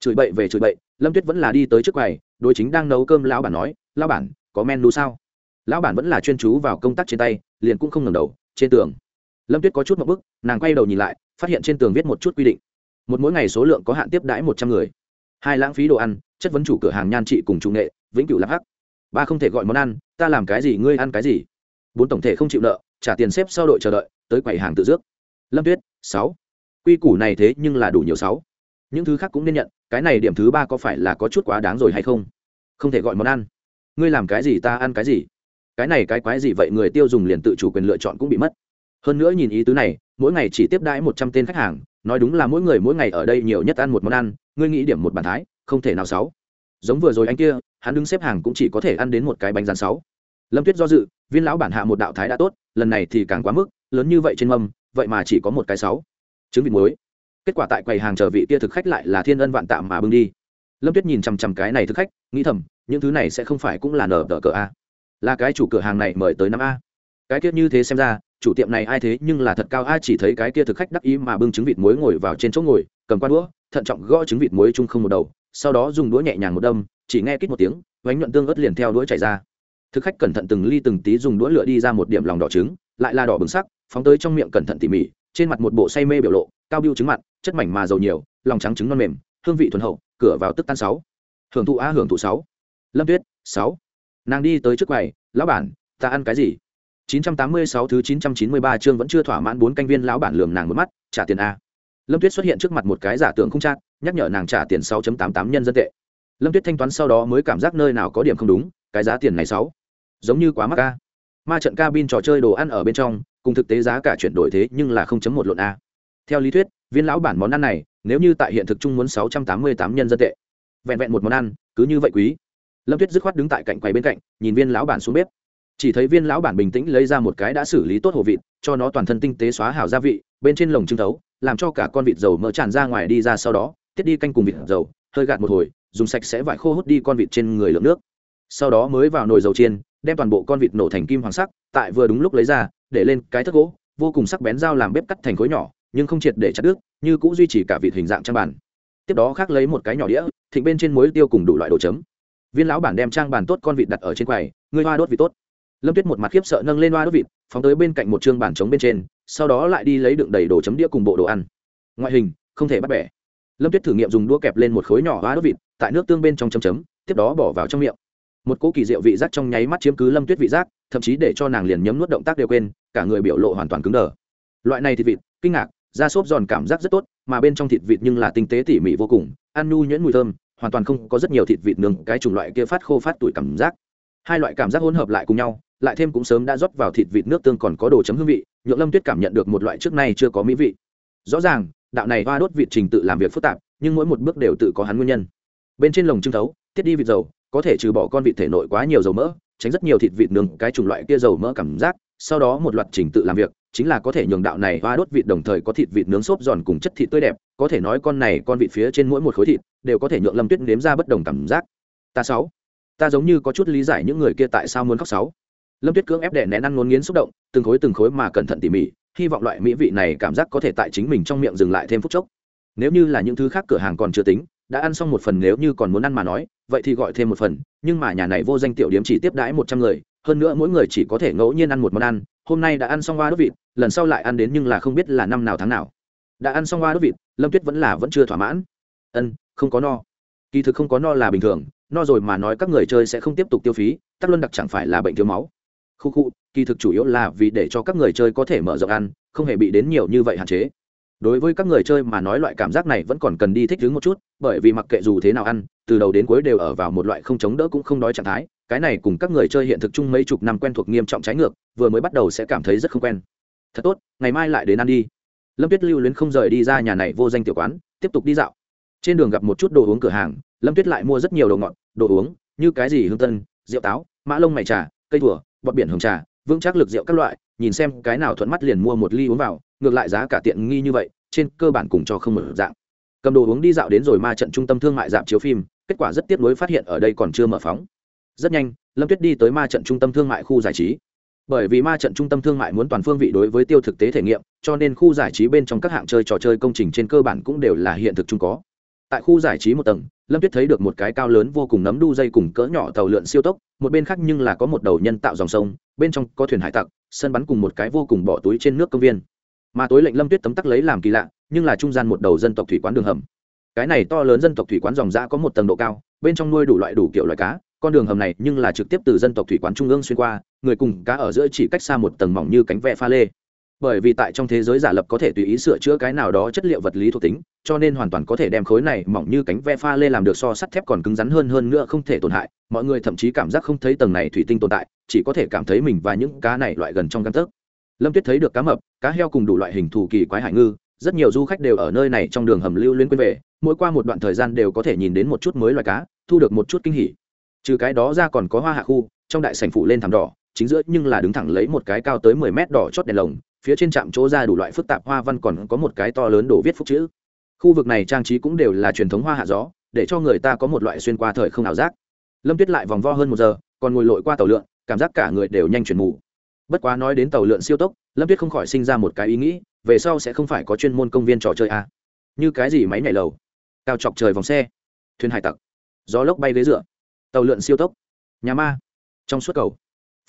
Chửi bậy về chửi bậy, lâm tuyết vẫn là đi tới trước quầy, đối chính đang nấu cơm lão bản nói, lão bản, có menu sao? Lão bản vẫn là chuyên chú vào công tác trên tay, liền cũng không ngẩng đầu, trên tường. Lâm tuyết có chút một bức, nàng quay đầu nhìn lại, phát hiện trên tường viết một chút quy định. Một mỗi ngày số lượng có hạn tiếp đãi một trăm người. Hai lãng phí đồ ăn, chất vấn chủ cửa hàng nhan trị cùng chủ nghệ, vĩnh cửu lạc hắc. Ba không thể gọi món ăn, ta làm cái gì, ngươi ăn cái gì? Bốn tổng thể không chịu nợ, trả tiền xếp sau đội chờ đợi, tới quầy hàng tự dước lâm tuyết, sáu. Quy củ này thế nhưng là đủ nhiều sáu. Những thứ khác cũng nên nhận, cái này điểm thứ ba có phải là có chút quá đáng rồi hay không? Không thể gọi món ăn. Ngươi làm cái gì ta ăn cái gì? Cái này cái quái gì vậy người tiêu dùng liền tự chủ quyền lựa chọn cũng bị mất. Hơn nữa nhìn ý tứ này, mỗi ngày chỉ tiếp đãi một trăm tên khách hàng, nói đúng là mỗi người mỗi ngày ở đây nhiều nhất ăn một món ăn, ngươi nghĩ điểm một bàn thái, không thể nào sáu. Giống vừa rồi anh kia, hắn đứng xếp hàng cũng chỉ có thể ăn đến một cái bánh rán sáu. Lâm tuyết do dự, viên lão bản hạ một đạo thái đã tốt, lần này thì càng quá mức, lớn như vậy trên mâm vậy mà chỉ có một cái sáu. Trứng vịt muối. Kết quả tại quầy hàng chờ vị kia thực khách lại là thiên ân vạn tạm mà bưng đi. Lâm tuyết nhìn chằm chằm cái này thực khách, nghĩ thầm, những thứ này sẽ không phải cũng là nở tờ cờ a. Là cái chủ cửa hàng này mời tới năm a. Cái kia như thế xem ra, chủ tiệm này ai thế nhưng là thật cao a, chỉ thấy cái kia thực khách đắc ý mà bưng trứng vịt muối ngồi vào trên chỗ ngồi, cầm qua đũa, thận trọng gõ trứng vịt muối chung không một đầu, sau đó dùng đũa nhẹ nhàng một đâm, chỉ nghe kít một tiếng, bánh nhuận tương ớt liền theo đũa chảy ra. Thực khách cẩn thận từng ly từng tí dùng đũa lựa đi ra một điểm lòng đỏ trứng, lại là đỏ bừng sắc phóng tới trong miệng cẩn thận tỉ mỉ, trên mặt một bộ say mê biểu lộ, cao biêu trứng mặn chất mảnh mà dầu nhiều, lòng trắng trứng non mềm, hương vị thuần hậu, cửa vào tức tan sáu. Hưởng thụ a, hưởng thụ sáu. Lâm tuyết, sáu. Nàng đi tới trước quầy, lão bản, ta ăn cái gì? 986 thứ 993 chương vẫn chưa thỏa mãn bốn canh viên lão bản lườm nàng một mắt, trả tiền a. Lâm tuyết xuất hiện trước mặt một cái giả tưởng không chát, nhắc nhở nàng trả tiền 6.88 nhân dân tệ. Lâm tuyết thanh toán sau đó mới cảm giác nơi nào có điểm không đúng, cái giá tiền này sáu, giống như quá mắc a. Ma trận cabin trò chơi đồ ăn ở bên trong cùng thực tế giá cả chuyển đổi thế nhưng là 0.1 lộn a. Theo lý thuyết, viên lão bản món ăn này, nếu như tại hiện thực chung muốn 688 nhân dân tệ, vẹn vẹn một món ăn, cứ như vậy quý. Lâm tuyết dứt khoát đứng tại cạnh quầy bên cạnh, nhìn viên lão bản xuống bếp. Chỉ thấy viên lão bản bình tĩnh lấy ra một cái đã xử lý tốt hồ vịt, cho nó toàn thân tinh tế xóa hảo gia vị, bên trên lồng trưng thấu, làm cho cả con vịt dầu mỡ tràn ra ngoài đi ra sau đó, tiết đi canh cùng vịt dầu, hơi gạt một hồi, dùng sạch sẽ vải khô hút đi con vịt trên người lượng nước. Sau đó mới vào nồi dầu chiên, đem toàn bộ con vịt nổ thành kim hoàng sắc, tại vừa đúng lúc lấy ra để lên cái thất gỗ, vô cùng sắc bén dao làm bếp cắt thành khối nhỏ, nhưng không triệt để chặt đứt, như cũng duy trì cả vịt hình dạng trang bàn. Tiếp đó khác lấy một cái nhỏ đĩa, thịnh bên trên muối tiêu cùng đủ loại đồ chấm. Viên lão bản đem trang bàn tốt con vịt đặt ở trên quầy, ngươi hoa đốt vịt tốt. Lâm tuyết một mặt khiếp sợ nâng lên hoa đốt vịt, phóng tới bên cạnh một chương bàn trống bên trên, sau đó lại đi lấy đựng đầy đồ chấm đĩa cùng bộ đồ ăn. Ngoại hình, không thể bắt bẻ. Lâm tuyết thử nghiệm dùng đũa kẹp lên một khối nhỏ hoa đốt vịt, tại nước tương bên trong chấm chấm, tiếp đó bỏ vào trong miệng một cỗ kỳ diệu vị giác trong nháy mắt chiếm cứ lâm tuyết vị giác, thậm chí để cho nàng liền nhấm nuốt động tác đều quên, cả người biểu lộ hoàn toàn cứng đờ. Loại này thịt vịt, kinh ngạc, da xốp giòn cảm giác rất tốt, mà bên trong thịt vịt nhưng là tinh tế tỉ mỉ vô cùng, ăn nhu nhuyễn mùi thơm, hoàn toàn không có rất nhiều thịt vịt nướng, cái chủng loại kia phát khô phát tuổi cảm giác. Hai loại cảm giác hỗn hợp lại cùng nhau, lại thêm cũng sớm đã rót vào thịt vịt nước tương còn có đồ chấm hương vị, nhượng lâm tuyết cảm nhận được một loại trước nay chưa có mỹ vị. Rõ ràng, đạo này hoa đốt vịt trình tự làm việc phức tạp, nhưng mỗi một bước đều tự có hắn nguyên nhân. Bên trên lồng trưng thấu, tiết đi vịt dầu có thể trừ bỏ con vịt thể nội quá nhiều dầu mỡ, tránh rất nhiều thịt vịt nướng, cái chủng loại kia dầu mỡ cảm giác. Sau đó một loạt trình tự làm việc, chính là có thể nhường đạo này hoa đốt vịt đồng thời có thịt vịt nướng xốp giòn cùng chất thịt tươi đẹp. Có thể nói con này con vịt phía trên mỗi một khối thịt đều có thể nhượng lâm tuyết nếm ra bất đồng cảm giác. Ta sáu, ta giống như có chút lý giải những người kia tại sao muốn khóc sáu. Lâm tuyết cưỡng ép đẻ nén ăn ngốn nghiến xúc động, từng khối từng khối mà cẩn thận tỉ mỉ, hy vọng loại mỹ vị này cảm giác có thể tại chính mình trong miệng dừng lại thêm phút chốc. Nếu như là những thứ khác cửa hàng còn chưa tính, đã ăn xong một phần nếu như còn muốn ăn mà nói vậy thì gọi thêm một phần, nhưng mà nhà này vô danh tiểu điếm chỉ tiếp đãi một trăm người, hơn nữa mỗi người chỉ có thể ngẫu nhiên ăn một món ăn. Hôm nay đã ăn xong hoa đốt vịt, lần sau lại ăn đến nhưng là không biết là năm nào tháng nào. Đã ăn xong hoa đốt vịt, lâm tuyết vẫn là vẫn chưa thỏa mãn. Ân, không có no. Kỳ thực không có no là bình thường, no rồi mà nói các người chơi sẽ không tiếp tục tiêu phí, tắc luân đặc chẳng phải là bệnh thiếu máu. Khu khu, kỳ thực chủ yếu là vì để cho các người chơi có thể mở rộng ăn, không hề bị đến nhiều như vậy hạn chế đối với các người chơi mà nói loại cảm giác này vẫn còn cần đi thích ứng một chút, bởi vì mặc kệ dù thế nào ăn, từ đầu đến cuối đều ở vào một loại không chống đỡ cũng không đói trạng thái, cái này cùng các người chơi hiện thực chung mấy chục năm quen thuộc nghiêm trọng trái ngược, vừa mới bắt đầu sẽ cảm thấy rất không quen. Thật tốt, ngày mai lại đến ăn đi. Lâm tuyết lưu luyến không rời đi ra nhà này vô danh tiểu quán, tiếp tục đi dạo. Trên đường gặp một chút đồ uống cửa hàng, lâm tuyết lại mua rất nhiều đồ ngọt, đồ uống như cái gì hương tân, rượu táo, mã lông mày trà, cây thủa bọt biển hồng trà, vững chắc lực rượu các loại, nhìn xem cái nào thuận mắt liền mua một ly uống vào ngược lại giá cả tiện nghi như vậy, trên cơ bản cùng cho không mở dạng. Cầm đồ uống đi dạo đến rồi ma trận trung tâm thương mại dạp chiếu phim, kết quả rất tiếc nuối phát hiện ở đây còn chưa mở phóng. Rất nhanh, lâm tuyết đi tới ma trận trung tâm thương mại khu giải trí. Bởi vì ma trận trung tâm thương mại muốn toàn phương vị đối với tiêu thực tế thể nghiệm, cho nên khu giải trí bên trong các hạng chơi trò chơi công trình trên cơ bản cũng đều là hiện thực chung có. Tại khu giải trí một tầng, lâm tuyết thấy được một cái cao lớn vô cùng nấm đu dây cùng cỡ nhỏ tàu lượn siêu tốc, một bên khác nhưng là có một đầu nhân tạo dòng sông, bên trong có thuyền hải tặc, sân bắn cùng một cái vô cùng bỏ túi trên nước công viên mà tối lệnh lâm tuyết tấm tắc lấy làm kỳ lạ, nhưng là trung gian một đầu dân tộc thủy quán đường hầm. Cái này to lớn dân tộc thủy quán dòng dã có một tầng độ cao, bên trong nuôi đủ loại đủ kiểu loại cá, con đường hầm này nhưng là trực tiếp từ dân tộc thủy quán trung ương xuyên qua, người cùng cá ở giữa chỉ cách xa một tầng mỏng như cánh vẽ pha lê. Bởi vì tại trong thế giới giả lập có thể tùy ý sửa chữa cái nào đó chất liệu vật lý thuộc tính, cho nên hoàn toàn có thể đem khối này mỏng như cánh ve pha lê làm được so sắt thép còn cứng rắn hơn hơn nữa không thể tổn hại, mọi người thậm chí cảm giác không thấy tầng này thủy tinh tồn tại, chỉ có thể cảm thấy mình và những cá này loại gần trong căn tấc lâm tuyết thấy được cá mập, cá heo cùng đủ loại hình thù kỳ quái hải ngư, rất nhiều du khách đều ở nơi này trong đường hầm lưu liên quên về, mỗi qua một đoạn thời gian đều có thể nhìn đến một chút mới loài cá, thu được một chút kinh hỉ. Trừ cái đó ra còn có hoa hạ khu, trong đại sảnh phủ lên thảm đỏ, chính giữa nhưng là đứng thẳng lấy một cái cao tới mười mét đỏ chót đèn lồng, phía trên trạm chỗ ra đủ loại phức tạp hoa văn còn có một cái to lớn đổ viết phúc chữ. Khu vực này trang trí cũng đều là truyền thống hoa hạ gió, để cho người ta có một loại xuyên qua thời không ảo giác. Lâm tuyết lại vòng vo hơn một giờ, còn ngồi lội qua tàu lượn, cảm giác cả người đều nhanh chuyển mù bất quá nói đến tàu lượn siêu tốc, lâm tuyết không khỏi sinh ra một cái ý nghĩ, về sau sẽ không phải có chuyên môn công viên trò chơi à. như cái gì máy nhảy lầu? Cao chọc trời vòng xe. Thuyền hải tặc. Gió lốc bay ghế dựa. Tàu lượn siêu tốc. Nhà ma. Trong suốt cầu.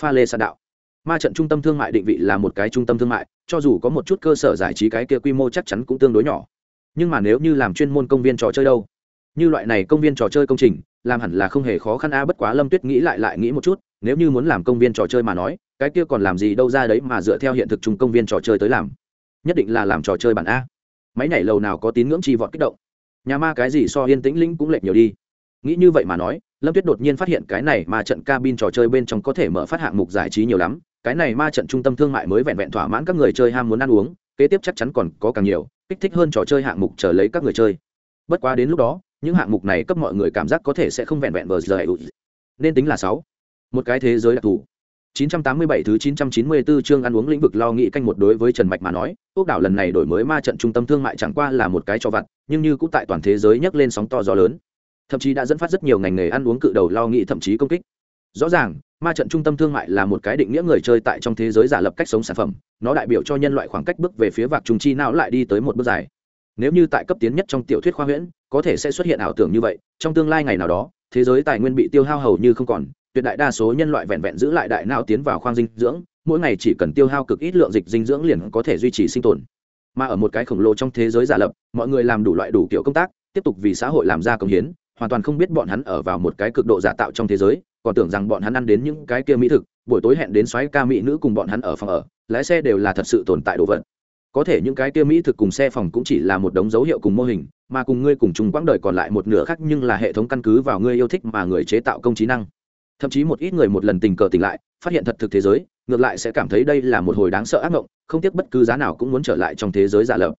Pha lê sàn đạo. Ma trận trung tâm thương mại định vị là một cái trung tâm thương mại, cho dù có một chút cơ sở giải trí cái kia quy mô chắc chắn cũng tương đối nhỏ. Nhưng mà nếu như làm chuyên môn công viên trò chơi đâu? Như loại này công viên trò chơi công trình, làm hẳn là không hề khó khăn a, bất quá lâm tuyết nghĩ lại lại nghĩ một chút nếu như muốn làm công viên trò chơi mà nói, cái kia còn làm gì đâu ra đấy mà dựa theo hiện thực chung công viên trò chơi tới làm. Nhất định là làm trò chơi bản a. Máy nhảy lầu nào có tín ngưỡng chi vọt kích động. Nhà ma cái gì so yên tĩnh linh cũng lệch nhiều đi. Nghĩ như vậy mà nói, lâm tuyết đột nhiên phát hiện cái này mà trận cabin trò chơi bên trong có thể mở phát hạng mục giải trí nhiều lắm. Cái này ma trận trung tâm thương mại mới vẹn vẹn thỏa mãn các người chơi ham muốn ăn uống, kế tiếp chắc chắn còn có càng nhiều, kích thích hơn trò chơi hạng mục chờ lấy các người chơi. Bất quá đến lúc đó, những hạng mục này cấp mọi người cảm giác có thể sẽ không vẹn vẹn vờ giờ nên tính là sáu một cái thế giới đặc thù 987 thứ 994 chương ăn uống lĩnh vực lo nghĩ canh một đối với Trần Mạch mà nói, quốc đảo lần này đổi mới ma trận trung tâm thương mại chẳng qua là một cái cho vặt, nhưng như cũng tại toàn thế giới nhấc lên sóng to gió lớn. Thậm chí đã dẫn phát rất nhiều ngành nghề ăn uống cự đầu lo nghĩ thậm chí công kích. Rõ ràng, ma trận trung tâm thương mại là một cái định nghĩa người chơi tại trong thế giới giả lập cách sống sản phẩm nó đại biểu cho nhân loại khoảng cách bước về phía vạc trùng chi não lại đi tới một bước dài nếu như tại cấp tiến nhất trong tiểu thuyết khoa huyễn có thể sẽ xuất hiện ảo tưởng như vậy trong tương lai ngày nào đó thế giới tài nguyên bị tiêu hao hầu như không còn, tuyệt đại đa số nhân loại vẹn vẹn giữ lại đại não tiến vào khoang dinh dưỡng, mỗi ngày chỉ cần tiêu hao cực ít lượng dịch dinh dưỡng liền có thể duy trì sinh tồn. Mà ở một cái khổng lồ trong thế giới giả lập, mọi người làm đủ loại đủ kiểu công tác, tiếp tục vì xã hội làm ra công hiến, hoàn toàn không biết bọn hắn ở vào một cái cực độ giả tạo trong thế giới, còn tưởng rằng bọn hắn ăn đến những cái kia mỹ thực, buổi tối hẹn đến xoáy ca mỹ nữ cùng bọn hắn ở phòng ở, lái xe đều là thật sự tồn tại đồ vật. Có thể những cái kia mỹ thực cùng xe phòng cũng chỉ là một đống dấu hiệu cùng mô hình mà cùng ngươi cùng chung quãng đời còn lại một nửa khác nhưng là hệ thống căn cứ vào ngươi yêu thích mà người chế tạo công trí năng. Thậm chí một ít người một lần tình cờ tỉnh lại, phát hiện thật thực thế giới, ngược lại sẽ cảm thấy đây là một hồi đáng sợ ác mộng, không tiếc bất cứ giá nào cũng muốn trở lại trong thế giới giả lập.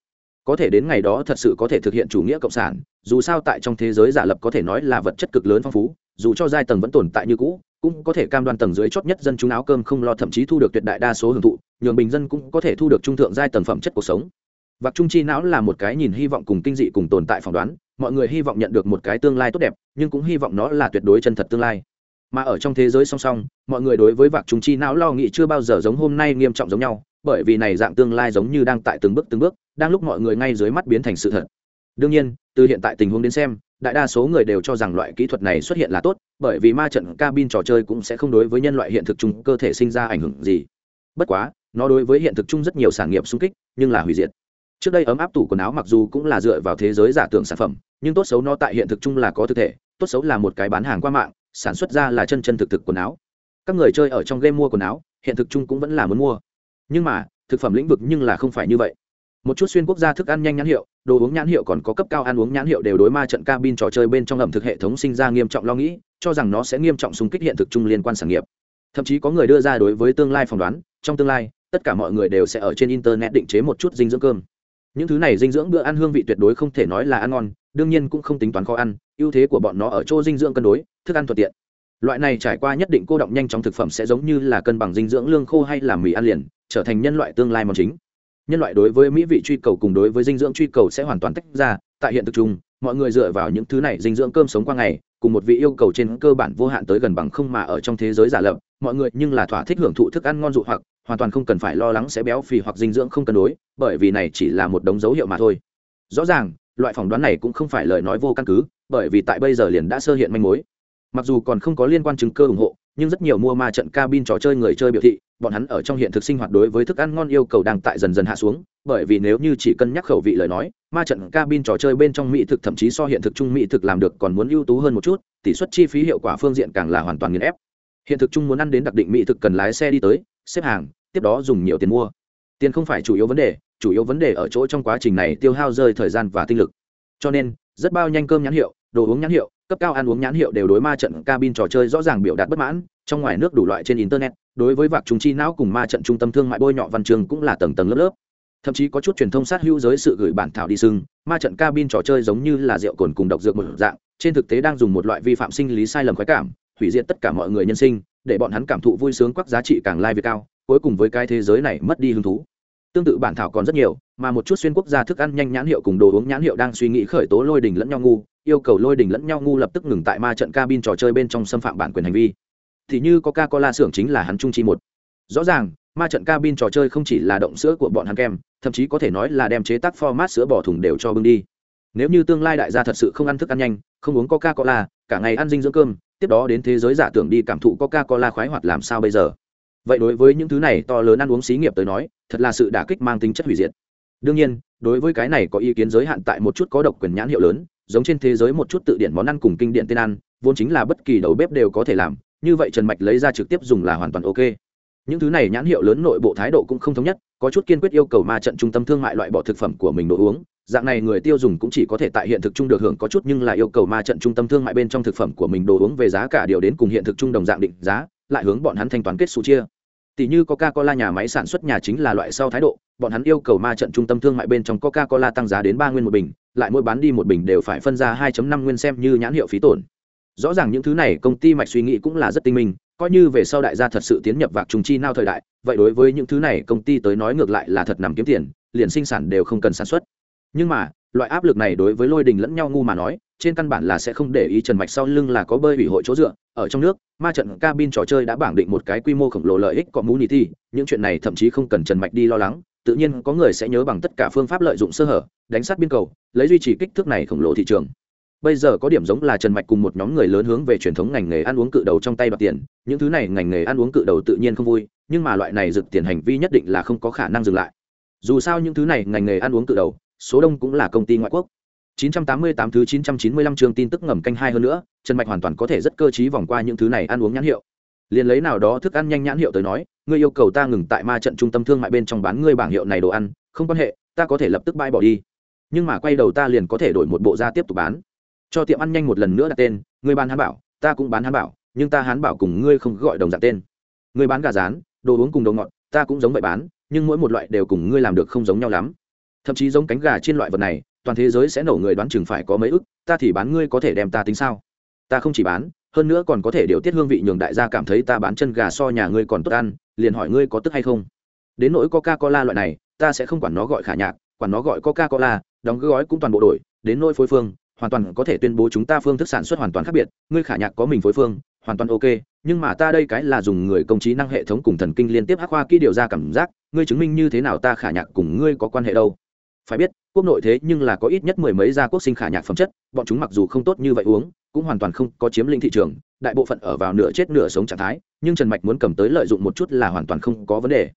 Có thể đến ngày đó thật sự có thể thực hiện chủ nghĩa cộng sản, dù sao tại trong thế giới giả lập có thể nói là vật chất cực lớn phong phú, dù cho giai tầng vẫn tồn tại như cũ, cũng có thể cam đoan tầng dưới chót nhất dân chúng áo cơm không lo thậm chí thu được tuyệt đại đa số hưởng thụ, nhường bình dân cũng có thể thu được trung thượng giai tầng phẩm chất cuộc sống vạc trung chi não là một cái nhìn hy vọng cùng kinh dị cùng tồn tại phỏng đoán, mọi người hy vọng nhận được một cái tương lai tốt đẹp, nhưng cũng hy vọng nó là tuyệt đối chân thật tương lai. Mà ở trong thế giới song song, mọi người đối với vạc trung chi não lo nghĩ chưa bao giờ giống hôm nay nghiêm trọng giống nhau, bởi vì này dạng tương lai giống như đang tại từng bước từng bước, đang lúc mọi người ngay dưới mắt biến thành sự thật. Đương nhiên, từ hiện tại tình huống đến xem, đại đa số người đều cho rằng loại kỹ thuật này xuất hiện là tốt, bởi vì ma trận cabin trò chơi cũng sẽ không đối với nhân loại hiện thực chung cơ thể sinh ra ảnh hưởng gì. Bất quá, nó đối với hiện thực chung rất nhiều sản nghiệp xung kích, nhưng là hủy diệt trước đây ấm áp tủ quần áo mặc dù cũng là dựa vào thế giới giả tưởng sản phẩm, nhưng tốt xấu nó tại hiện thực chung là có thực thể, tốt xấu là một cái bán hàng qua mạng, sản xuất ra là chân chân thực thực quần áo. Các người chơi ở trong game mua quần áo, hiện thực chung cũng vẫn là muốn mua. Nhưng mà, thực phẩm lĩnh vực nhưng là không phải như vậy. Một chút xuyên quốc gia thức ăn nhanh nhãn hiệu, đồ uống nhãn hiệu còn có cấp cao ăn uống nhãn hiệu đều đối ma trận cabin trò chơi bên trong ẩm thực hệ thống sinh ra nghiêm trọng lo nghĩ, cho rằng nó sẽ nghiêm trọng xung kích hiện thực chung liên quan sản nghiệp. Thậm chí có người đưa ra đối với tương lai phỏng đoán, trong tương lai, tất cả mọi người đều sẽ ở trên internet định chế một chút dinh dưỡng cơm những thứ này dinh dưỡng bữa ăn hương vị tuyệt đối không thể nói là ăn ngon, đương nhiên cũng không tính toán khó ăn, ưu thế của bọn nó ở chỗ dinh dưỡng cân đối, thức ăn thuận tiện. Loại này trải qua nhất định cô động nhanh trong thực phẩm sẽ giống như là cân bằng dinh dưỡng lương khô hay là mì ăn liền, trở thành nhân loại tương lai món chính. Nhân loại đối với mỹ vị truy cầu cùng đối với dinh dưỡng truy cầu sẽ hoàn toàn tách ra, tại hiện thực chung, mọi người dựa vào những thứ này dinh dưỡng cơm sống qua ngày, cùng một vị yêu cầu trên cơ bản vô hạn tới gần bằng không mà ở trong thế giới giả lập, mọi người nhưng là thỏa thích hưởng thụ thức ăn ngon dụ hoặc hoàn toàn không cần phải lo lắng sẽ béo phì hoặc dinh dưỡng không cân đối, bởi vì này chỉ là một đống dấu hiệu mà thôi. Rõ ràng, loại phỏng đoán này cũng không phải lời nói vô căn cứ, bởi vì tại bây giờ liền đã sơ hiện manh mối. Mặc dù còn không có liên quan chứng cơ ủng hộ, nhưng rất nhiều mua ma trận cabin trò chơi người chơi biểu thị, bọn hắn ở trong hiện thực sinh hoạt đối với thức ăn ngon yêu cầu đang tại dần dần hạ xuống, bởi vì nếu như chỉ cân nhắc khẩu vị lời nói, ma trận cabin trò chơi bên trong mỹ thực thậm chí so hiện thực chung mỹ thực làm được còn muốn ưu tú hơn một chút, tỷ suất chi phí hiệu quả phương diện càng là hoàn toàn nghiền ép. Hiện thực chung muốn ăn đến đặc định mỹ thực cần lái xe đi tới, xếp hàng tiếp đó dùng nhiều tiền mua. Tiền không phải chủ yếu vấn đề, chủ yếu vấn đề ở chỗ trong quá trình này tiêu hao rơi thời gian và tinh lực. Cho nên, rất bao nhanh cơm nhãn hiệu, đồ uống nhãn hiệu, cấp cao ăn uống nhãn hiệu đều đối ma trận cabin trò chơi rõ ràng biểu đạt bất mãn, trong ngoài nước đủ loại trên internet, đối với vạc chúng chi não cùng ma trận trung tâm thương mại bôi nhọ văn trường cũng là tầng tầng lớp lớp. Thậm chí có chút truyền thông sát hữu giới sự gửi bản thảo đi sưng, ma trận cabin trò chơi giống như là rượu cồn cùng độc dược một dạng, trên thực tế đang dùng một loại vi phạm sinh lý sai lầm khoái cảm, hủy diệt tất cả mọi người nhân sinh, để bọn hắn cảm thụ vui sướng quắc giá trị càng lai việt cao cuối cùng với cái thế giới này mất đi hứng thú. Tương tự bản thảo còn rất nhiều, mà một chút xuyên quốc gia thức ăn nhanh nhãn hiệu cùng đồ uống nhãn hiệu đang suy nghĩ khởi tố lôi đình lẫn nhau ngu, yêu cầu lôi đình lẫn nhau ngu lập tức ngừng tại ma trận cabin trò chơi bên trong xâm phạm bản quyền hành vi. Thì như coca cola xưởng chính là hắn trung chi một. Rõ ràng, ma trận cabin trò chơi không chỉ là động sữa của bọn hắn kem, thậm chí có thể nói là đem chế tác format sữa bỏ thùng đều cho bưng đi. Nếu như tương lai đại gia thật sự không ăn thức ăn nhanh, không uống coca cola cả ngày ăn dinh dưỡng cơm, tiếp đó đến thế giới giả tưởng đi cảm thụ coca cola khoái hoạt làm sao bây giờ? Vậy đối với những thứ này to lớn ăn uống xí nghiệp tới nói, thật là sự đả kích mang tính chất hủy diệt. Đương nhiên, đối với cái này có ý kiến giới hạn tại một chút có độc quyền nhãn hiệu lớn, giống trên thế giới một chút tự điển món ăn cùng kinh điển tên ăn, vốn chính là bất kỳ đầu bếp đều có thể làm, như vậy trần mạch lấy ra trực tiếp dùng là hoàn toàn ok. Những thứ này nhãn hiệu lớn nội bộ thái độ cũng không thống nhất, có chút kiên quyết yêu cầu ma trận trung tâm thương mại loại bỏ thực phẩm của mình đồ uống, dạng này người tiêu dùng cũng chỉ có thể tại hiện thực chung được hưởng có chút nhưng là yêu cầu ma trận trung tâm thương mại bên trong thực phẩm của mình đồ uống về giá cả điều đến cùng hiện thực chung đồng dạng định giá, lại hướng bọn hắn thanh toán kết số chia tỷ như coca-cola nhà máy sản xuất nhà chính là loại sau thái độ, bọn hắn yêu cầu ma trận trung tâm thương mại bên trong coca-cola tăng giá đến ba nguyên một bình, lại mỗi bán đi một bình đều phải phân ra 2.5 nguyên xem như nhãn hiệu phí tổn. Rõ ràng những thứ này công ty mạch suy nghĩ cũng là rất tinh minh, coi như về sau đại gia thật sự tiến nhập vạc trùng chi nao thời đại, vậy đối với những thứ này công ty tới nói ngược lại là thật nằm kiếm tiền, liền sinh sản đều không cần sản xuất. Nhưng mà loại áp lực này đối với lôi đình lẫn nhau ngu mà nói, trên căn bản là sẽ không để ý trần mạch sau lưng là có bơi ủy hội chỗ dựa, ở trong nước, ma trận cabin trò chơi đã bảng định một cái quy mô khổng lồ lợi ích có community, những chuyện này thậm chí không cần trần mạch đi lo lắng, tự nhiên có người sẽ nhớ bằng tất cả phương pháp lợi dụng sơ hở, đánh sát biên cầu, lấy duy trì kích thước này khổng lồ thị trường. Bây giờ có điểm giống là trần mạch cùng một nhóm người lớn hướng về truyền thống ngành nghề ăn uống cự đầu trong tay bạc tiền, những thứ này ngành nghề ăn uống cự đầu tự nhiên không vui, nhưng mà loại này rực tiền hành vi nhất định là không có khả năng dừng lại. Dù sao những thứ này ngành nghề ăn uống cự đầu số đông cũng là công ty ngoại quốc 988 thứ 995 chương tin tức ngầm canh hai hơn nữa, Trần Mạch hoàn toàn có thể rất cơ trí vòng qua những thứ này ăn uống nhãn hiệu. Liên lấy nào đó thức ăn nhanh nhãn hiệu tới nói, ngươi yêu cầu ta ngừng tại ma trận trung tâm thương mại bên trong bán ngươi bảng hiệu này đồ ăn, không quan hệ, ta có thể lập tức bãi bỏ đi. Nhưng mà quay đầu ta liền có thể đổi một bộ ra tiếp tục bán. Cho tiệm ăn nhanh một lần nữa đặt tên, ngươi bán hán bảo, ta cũng bán hán bảo, nhưng ta hán bảo cùng ngươi không gọi đồng dạng tên. Ngươi bán gà rán, đồ uống cùng đồ ngọt, ta cũng giống vậy bán, nhưng mỗi một loại đều cùng ngươi làm được không giống nhau lắm. Thậm chí giống cánh gà trên loại vật này, toàn thế giới sẽ nổ người đoán chừng phải có mấy ức ta thì bán ngươi có thể đem ta tính sao? Ta không chỉ bán hơn nữa còn có thể điều tiết hương vị nhường đại gia cảm thấy ta bán chân gà so nhà ngươi còn tốt ăn liền hỏi ngươi có tức hay không? Đến nỗi coca cola loại này ta sẽ không quản nó gọi khả nhạc quản nó gọi coca cola đóng gói cũng toàn bộ đổi đến nỗi phối phương hoàn toàn có thể tuyên bố chúng ta phương thức sản xuất hoàn toàn khác biệt ngươi khả nhạc có mình phối phương hoàn toàn ok nhưng mà ta đây cái là dùng người công trí năng hệ thống cùng thần kinh liên tiếp hắc khoa kỹ điều ra cảm giác ngươi chứng minh như thế nào ta khả nhạc cùng ngươi có quan hệ đâu? Phải biết, quốc nội thế nhưng là có ít nhất mười mấy gia quốc sinh khả nhạc phẩm chất, bọn chúng mặc dù không tốt như vậy uống, cũng hoàn toàn không có chiếm lĩnh thị trường, đại bộ phận ở vào nửa chết nửa sống trạng thái, nhưng trần mạch muốn cầm tới lợi dụng một chút là hoàn toàn không có vấn đề.